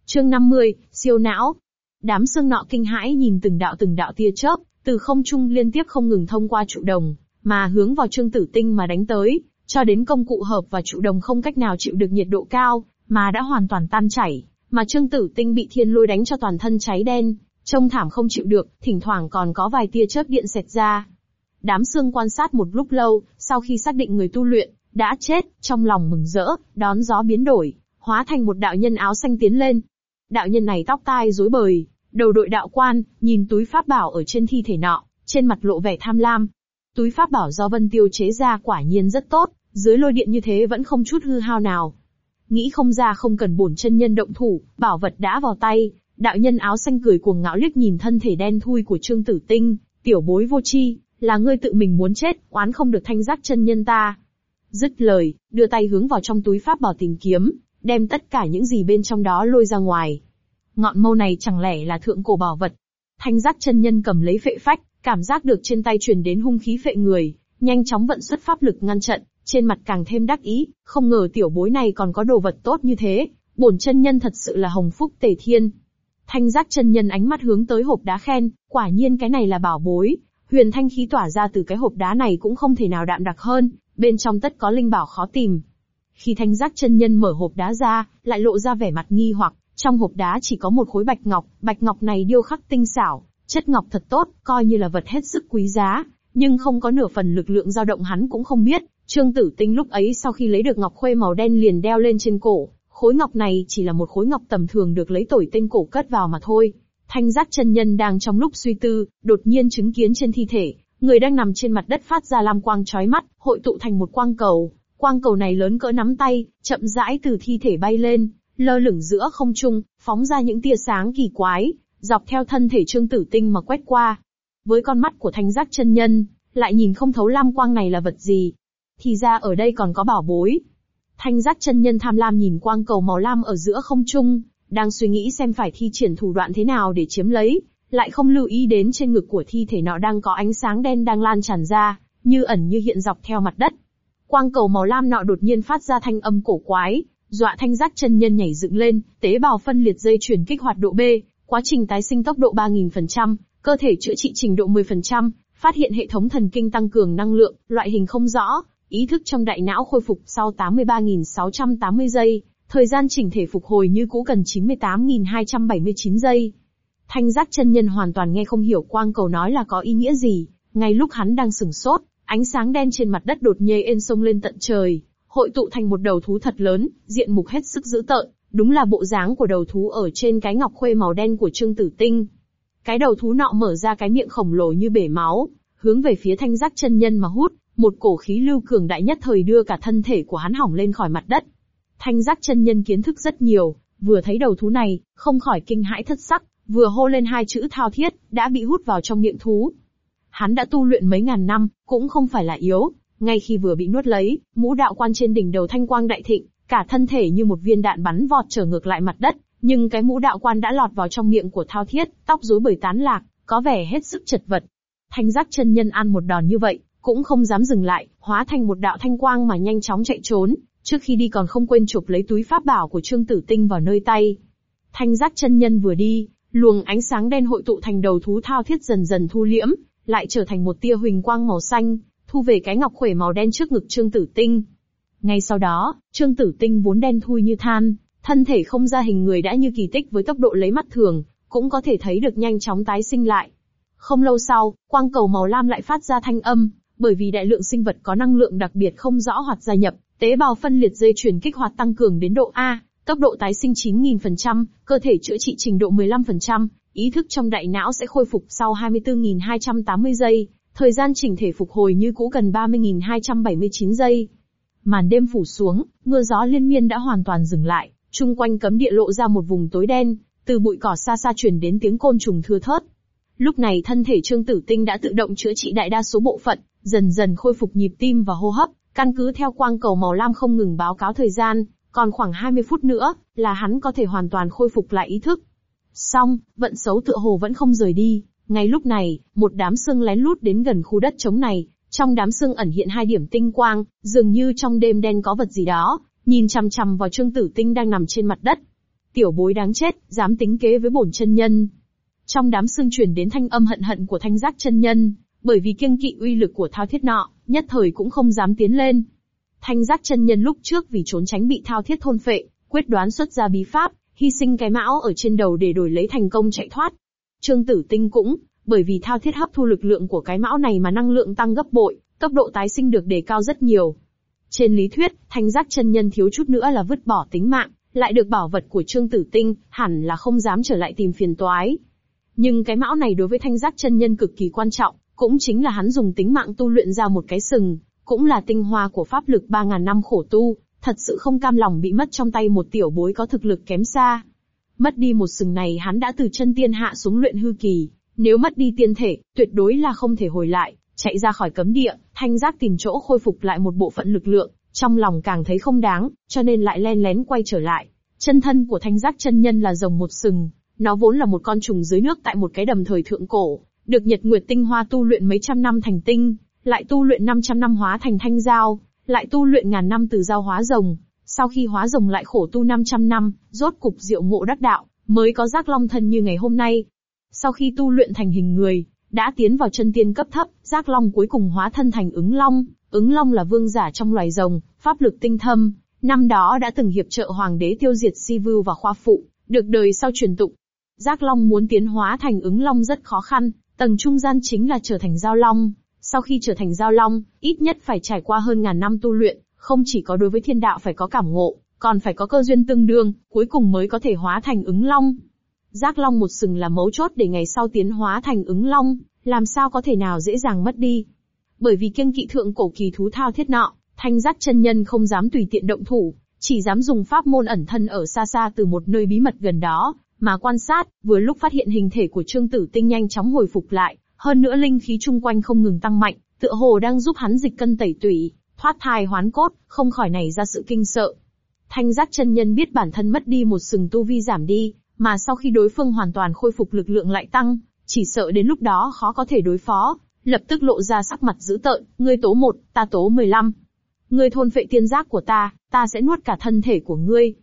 Chương 50, siêu não. Đám xương nọ kinh hãi nhìn từng đạo từng đạo tia chớp, từ không trung liên tiếp không ngừng thông qua trụ đồng, mà hướng vào trương tử tinh mà đánh tới, cho đến công cụ hợp và trụ đồng không cách nào chịu được nhiệt độ cao, mà đã hoàn toàn tan chảy, mà trương tử tinh bị thiên lôi đánh cho toàn thân cháy đen, trông thảm không chịu được, thỉnh thoảng còn có vài tia chớp điện xẹt ra. Đám xương quan sát một lúc lâu, sau khi xác định người tu luyện, đã chết, trong lòng mừng rỡ, đón gió biến đổi, hóa thành một đạo nhân áo xanh tiến lên. Đạo nhân này tóc tai rối bời, đầu đội đạo quan, nhìn túi pháp bảo ở trên thi thể nọ, trên mặt lộ vẻ tham lam. Túi pháp bảo do Vân Tiêu chế ra quả nhiên rất tốt, dưới lôi điện như thế vẫn không chút hư hao nào. Nghĩ không ra không cần bổn chân nhân động thủ, bảo vật đã vào tay, đạo nhân áo xanh cười cuồng ngạo liếc nhìn thân thể đen thui của Trương Tử Tinh, tiểu bối vô chi, là ngươi tự mình muốn chết, oán không được thanh giác chân nhân ta. Dứt lời, đưa tay hướng vào trong túi pháp bảo tìm kiếm, đem tất cả những gì bên trong đó lôi ra ngoài. Ngọn mâu này chẳng lẽ là thượng cổ bảo vật? Thanh giác chân nhân cầm lấy phệ phách, cảm giác được trên tay truyền đến hung khí phệ người, nhanh chóng vận xuất pháp lực ngăn trận, trên mặt càng thêm đắc ý, không ngờ tiểu bối này còn có đồ vật tốt như thế, bổn chân nhân thật sự là hồng phúc tề thiên. Thanh giác chân nhân ánh mắt hướng tới hộp đá khen, quả nhiên cái này là bảo bối, huyền thanh khí tỏa ra từ cái hộp đá này cũng không thể nào đạm đặc hơn, bên trong tất có linh bảo khó tìm. Khi thanh giác chân nhân mở hộp đá ra, lại lộ ra vẻ mặt nghi hoặc, trong hộp đá chỉ có một khối bạch ngọc, bạch ngọc này điêu khắc tinh xảo, chất ngọc thật tốt, coi như là vật hết sức quý giá, nhưng không có nửa phần lực lượng dao động hắn cũng không biết. Trương Tử Tinh lúc ấy sau khi lấy được ngọc khuê màu đen liền đeo lên trên cổ, khối ngọc này chỉ là một khối ngọc tầm thường được lấy tổi tên cổ cất vào mà thôi. Thanh giác chân nhân đang trong lúc suy tư, đột nhiên chứng kiến trên thi thể, người đang nằm trên mặt đất phát ra lam quang chói mắt, hội tụ thành một quang cầu. Quang cầu này lớn cỡ nắm tay, chậm rãi từ thi thể bay lên, lơ lửng giữa không trung, phóng ra những tia sáng kỳ quái, dọc theo thân thể Trương Tử Tinh mà quét qua. Với con mắt của thanh giác chân nhân, lại nhìn không thấu lam quang này là vật gì. Thì ra ở đây còn có bảo bối. Thanh giác chân nhân tham lam nhìn quang cầu màu lam ở giữa không trung, đang suy nghĩ xem phải thi triển thủ đoạn thế nào để chiếm lấy, lại không lưu ý đến trên ngực của thi thể nọ đang có ánh sáng đen đang lan tràn ra, như ẩn như hiện dọc theo mặt đất. Quang cầu màu lam nọ đột nhiên phát ra thanh âm cổ quái, dọa thanh giác chân nhân nhảy dựng lên, tế bào phân liệt dây chuyển kích hoạt độ B, quá trình tái sinh tốc độ 3000%, cơ thể chữa trị trình độ 10%, phát hiện hệ thống thần kinh tăng cường năng lượng, loại hình không rõ, ý thức trong đại não khôi phục sau 83.680 giây, thời gian chỉnh thể phục hồi như cũ cần 98.279 giây. Thanh giác chân nhân hoàn toàn nghe không hiểu quang cầu nói là có ý nghĩa gì, ngay lúc hắn đang sửng sốt, ánh sáng đen trên mặt đất đột nhê ên sông lên tận trời, hội tụ thành một đầu thú thật lớn, diện mục hết sức dữ tợn, đúng là bộ dáng của đầu thú ở trên cái ngọc khuê màu đen của Trương Tử Tinh. Cái đầu thú nọ mở ra cái miệng khổng lồ như bể máu, hướng về phía thanh giác chân nhân mà hút, một cổ khí lưu cường đại nhất thời đưa cả thân thể của hắn hỏng lên khỏi mặt đất. Thanh giác chân nhân kiến thức rất nhiều, vừa thấy đầu thú này, không khỏi kinh hãi thất sắc, vừa hô lên hai chữ thao thiết, đã bị hút vào trong miệng thú. Hắn đã tu luyện mấy ngàn năm, cũng không phải là yếu, ngay khi vừa bị nuốt lấy, mũ đạo quan trên đỉnh đầu thanh quang đại thịnh, cả thân thể như một viên đạn bắn vọt trở ngược lại mặt đất, nhưng cái mũ đạo quan đã lọt vào trong miệng của thao thiết, tóc rối bời tán lạc, có vẻ hết sức chật vật. Thanh giác chân nhân ăn một đòn như vậy, cũng không dám dừng lại, hóa thành một đạo thanh quang mà nhanh chóng chạy trốn, trước khi đi còn không quên chụp lấy túi pháp bảo của Trương Tử Tinh vào nơi tay. Thanh giác chân nhân vừa đi, luồng ánh sáng đen hội tụ thành đầu thú thao thiết dần dần thu liễm, lại trở thành một tia huỳnh quang màu xanh, thu về cái ngọc khuể màu đen trước ngực Trương Tử Tinh. Ngay sau đó, Trương Tử Tinh vốn đen thui như than, thân thể không ra hình người đã như kỳ tích với tốc độ lấy mắt thường, cũng có thể thấy được nhanh chóng tái sinh lại. Không lâu sau, quang cầu màu lam lại phát ra thanh âm, bởi vì đại lượng sinh vật có năng lượng đặc biệt không rõ hoạt gia nhập, Tế bào phân liệt dây chuyển kích hoạt tăng cường đến độ A, tốc độ tái sinh 9.000%, cơ thể chữa trị trình độ 15%, ý thức trong đại não sẽ khôi phục sau 24.280 giây, thời gian chỉnh thể phục hồi như cũ cần 30.279 giây. Màn đêm phủ xuống, mưa gió liên miên đã hoàn toàn dừng lại, chung quanh cấm địa lộ ra một vùng tối đen, từ bụi cỏ xa xa truyền đến tiếng côn trùng thưa thớt. Lúc này thân thể Trương Tử Tinh đã tự động chữa trị đại đa số bộ phận, dần dần khôi phục nhịp tim và hô hấp, căn cứ theo quang cầu màu lam không ngừng báo cáo thời gian, còn khoảng 20 phút nữa, là hắn có thể hoàn toàn khôi phục lại ý thức. Xong, vận xấu tựa hồ vẫn không rời đi. Ngay lúc này, một đám xương lén lút đến gần khu đất trống này. Trong đám xương ẩn hiện hai điểm tinh quang, dường như trong đêm đen có vật gì đó, nhìn chằm chằm vào Trương Tử Tinh đang nằm trên mặt đất. Tiểu bối đáng chết, dám tính kế với bổn chân nhân. Trong đám xương truyền đến thanh âm hận hận của thanh giác chân nhân, bởi vì kiêng kỵ uy lực của thao thiết nọ, nhất thời cũng không dám tiến lên. Thanh giác chân nhân lúc trước vì trốn tránh bị thao thiết thôn phệ, quyết đoán xuất ra bí pháp, hy sinh cái mão ở trên đầu để đổi lấy thành công chạy thoát. Trương Tử Tinh cũng, bởi vì thao thiết hấp thu lực lượng của cái mão này mà năng lượng tăng gấp bội, tốc độ tái sinh được đề cao rất nhiều. Trên lý thuyết, thanh giác chân nhân thiếu chút nữa là vứt bỏ tính mạng, lại được bảo vật của Trương Tử Tinh, hẳn là không dám trở lại tìm phiền toái. Nhưng cái mão này đối với thanh giác chân nhân cực kỳ quan trọng, cũng chính là hắn dùng tính mạng tu luyện ra một cái sừng, cũng là tinh hoa của pháp lực 3.000 năm khổ tu, thật sự không cam lòng bị mất trong tay một tiểu bối có thực lực kém xa. Mất đi một sừng này hắn đã từ chân tiên hạ xuống luyện hư kỳ, nếu mất đi tiên thể, tuyệt đối là không thể hồi lại, chạy ra khỏi cấm địa, thanh giác tìm chỗ khôi phục lại một bộ phận lực lượng, trong lòng càng thấy không đáng, cho nên lại len lén quay trở lại. Chân thân của thanh giác chân nhân là rồng một sừng, nó vốn là một con trùng dưới nước tại một cái đầm thời thượng cổ, được nhật nguyệt tinh hoa tu luyện mấy trăm năm thành tinh, lại tu luyện 500 năm hóa thành thanh giao, lại tu luyện ngàn năm từ giao hóa rồng. Sau khi hóa rồng lại khổ tu 500 năm, rốt cục diệu ngộ đắc đạo, mới có giác long thân như ngày hôm nay. Sau khi tu luyện thành hình người, đã tiến vào chân tiên cấp thấp, giác long cuối cùng hóa thân thành ứng long. Ứng long là vương giả trong loài rồng, pháp lực tinh thâm, năm đó đã từng hiệp trợ hoàng đế tiêu diệt si vưu và khoa phụ, được đời sau truyền tụng. Giác long muốn tiến hóa thành ứng long rất khó khăn, tầng trung gian chính là trở thành giao long, sau khi trở thành giao long, ít nhất phải trải qua hơn ngàn năm tu luyện, không chỉ có đối với thiên đạo phải có cảm ngộ, còn phải có cơ duyên tương đương, cuối cùng mới có thể hóa thành ứng long. Giác long một sừng là mấu chốt để ngày sau tiến hóa thành ứng long, làm sao có thể nào dễ dàng mất đi. Bởi vì kiêng kỵ thượng cổ kỳ thú thao thiết nọ, thanh giác chân nhân không dám tùy tiện động thủ, chỉ dám dùng pháp môn ẩn thân ở xa xa từ một nơi bí mật gần đó, mà quan sát, vừa lúc phát hiện hình thể của Trương Tử Tinh nhanh chóng hồi phục lại, hơn nữa linh khí chung quanh không ngừng tăng mạnh, tựa hồ đang giúp hắn dịch cân tẩy tủy, thoát thai hoán cốt, không khỏi nảy ra sự kinh sợ. Thanh giác chân nhân biết bản thân mất đi một sừng tu vi giảm đi, mà sau khi đối phương hoàn toàn khôi phục lực lượng lại tăng, chỉ sợ đến lúc đó khó có thể đối phó, lập tức lộ ra sắc mặt dữ tợn, ngươi tố một, ta tố 15. Ngươi thôn phệ tiên giác của ta, ta sẽ nuốt cả thân thể của ngươi.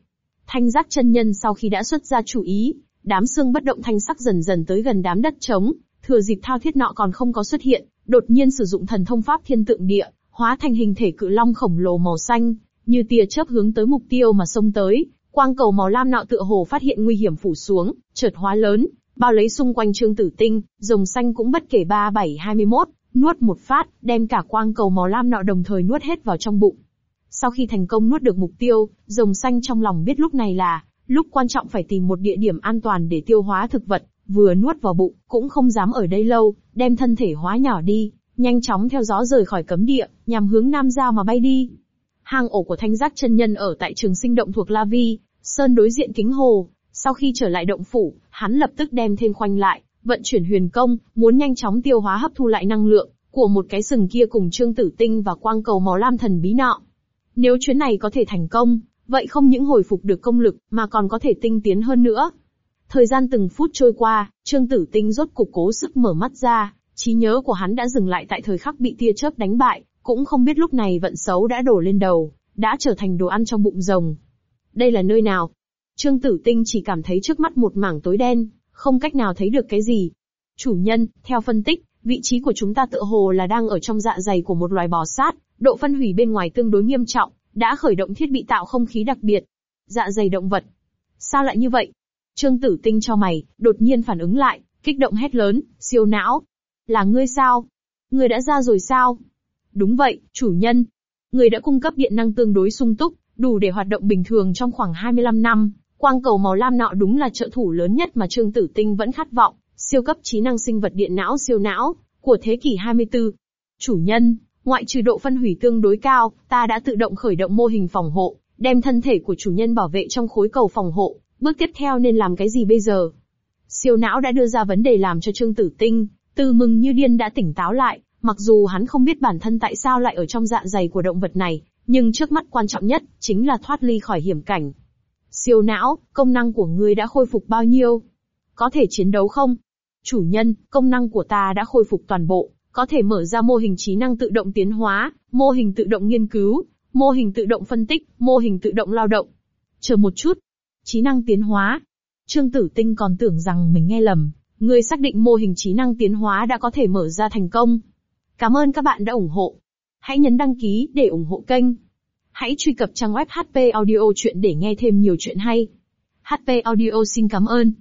Thanh giác chân nhân sau khi đã xuất ra chủ ý, đám xương bất động thanh sắc dần dần tới gần đám đất trống, thừa dịp thao thiết nọ còn không có xuất hiện, đột nhiên sử dụng thần thông pháp thiên tượng địa, hóa thành hình thể cự long khổng lồ màu xanh, như tia chớp hướng tới mục tiêu mà xông tới. Quang cầu màu lam nọ tựa hồ phát hiện nguy hiểm phủ xuống, chợt hóa lớn, bao lấy xung quanh Trương Tử Tinh, rồng xanh cũng bất kể ba bảy hai mươi 21, nuốt một phát, đem cả quang cầu màu lam nọ đồng thời nuốt hết vào trong bụng. Sau khi thành công nuốt được mục tiêu, rồng xanh trong lòng biết lúc này là lúc quan trọng phải tìm một địa điểm an toàn để tiêu hóa thực vật, vừa nuốt vào bụng, cũng không dám ở đây lâu, đem thân thể hóa nhỏ đi, nhanh chóng theo gió rời khỏi cấm địa, nhằm hướng nam giao mà bay đi. Hang ổ của thanh giác chân nhân ở tại trường sinh động thuộc La Vi, sơn đối diện kính hồ. Sau khi trở lại động phủ, hắn lập tức đem thêm khoanh lại, vận chuyển huyền công, muốn nhanh chóng tiêu hóa hấp thu lại năng lượng của một cái sừng kia cùng trương tử tinh và quang cầu màu lam thần bí nọ. Nếu chuyến này có thể thành công, vậy không những hồi phục được công lực, mà còn có thể tinh tiến hơn nữa. Thời gian từng phút trôi qua, Trương Tử Tinh rốt cục cố sức mở mắt ra, trí nhớ của hắn đã dừng lại tại thời khắc bị tia chớp đánh bại, cũng không biết lúc này vận xấu đã đổ lên đầu, đã trở thành đồ ăn trong bụng rồng. Đây là nơi nào? Trương Tử Tinh chỉ cảm thấy trước mắt một mảng tối đen, không cách nào thấy được cái gì. Chủ nhân, theo phân tích, vị trí của chúng ta tựa hồ là đang ở trong dạ dày của một loài bò sát, độ phân hủy bên ngoài tương đối nghiêm trọng, đã khởi động thiết bị tạo không khí đặc biệt. Dạ dày động vật. Sao lại như vậy? Trương Tử Tinh cho mày, đột nhiên phản ứng lại, kích động hét lớn, siêu não. Là ngươi sao? Ngươi đã ra rồi sao? Đúng vậy, chủ nhân. Người đã cung cấp điện năng tương đối sung túc, đủ để hoạt động bình thường trong khoảng 25 năm. Quang cầu màu lam nọ đúng là trợ thủ lớn nhất mà Trương Tử Tinh vẫn khát vọng, siêu cấp trí năng sinh vật điện não siêu não, của thế kỷ 24. Chủ nhân, ngoại trừ độ phân hủy tương đối cao, ta đã tự động khởi động mô hình phòng hộ, đem thân thể của chủ nhân bảo vệ trong khối cầu phòng hộ, bước tiếp theo nên làm cái gì bây giờ? Siêu não đã đưa ra vấn đề làm cho Trương Tử Tinh, từ mừng như điên đã tỉnh táo lại, mặc dù hắn không biết bản thân tại sao lại ở trong dạ dày của động vật này, nhưng trước mắt quan trọng nhất, chính là thoát ly khỏi hiểm cảnh. Siêu não, công năng của ngươi đã khôi phục bao nhiêu? Có thể chiến đấu không? Chủ nhân, công năng của ta đã khôi phục toàn bộ, có thể mở ra mô hình trí năng tự động tiến hóa, mô hình tự động nghiên cứu, mô hình tự động phân tích, mô hình tự động lao động. Chờ một chút. Trí năng tiến hóa. Trương Tử Tinh còn tưởng rằng mình nghe lầm, người xác định mô hình trí năng tiến hóa đã có thể mở ra thành công. Cảm ơn các bạn đã ủng hộ. Hãy nhấn đăng ký để ủng hộ kênh. Hãy truy cập trang web HP Audio Chuyện để nghe thêm nhiều chuyện hay. HP Audio xin cảm ơn.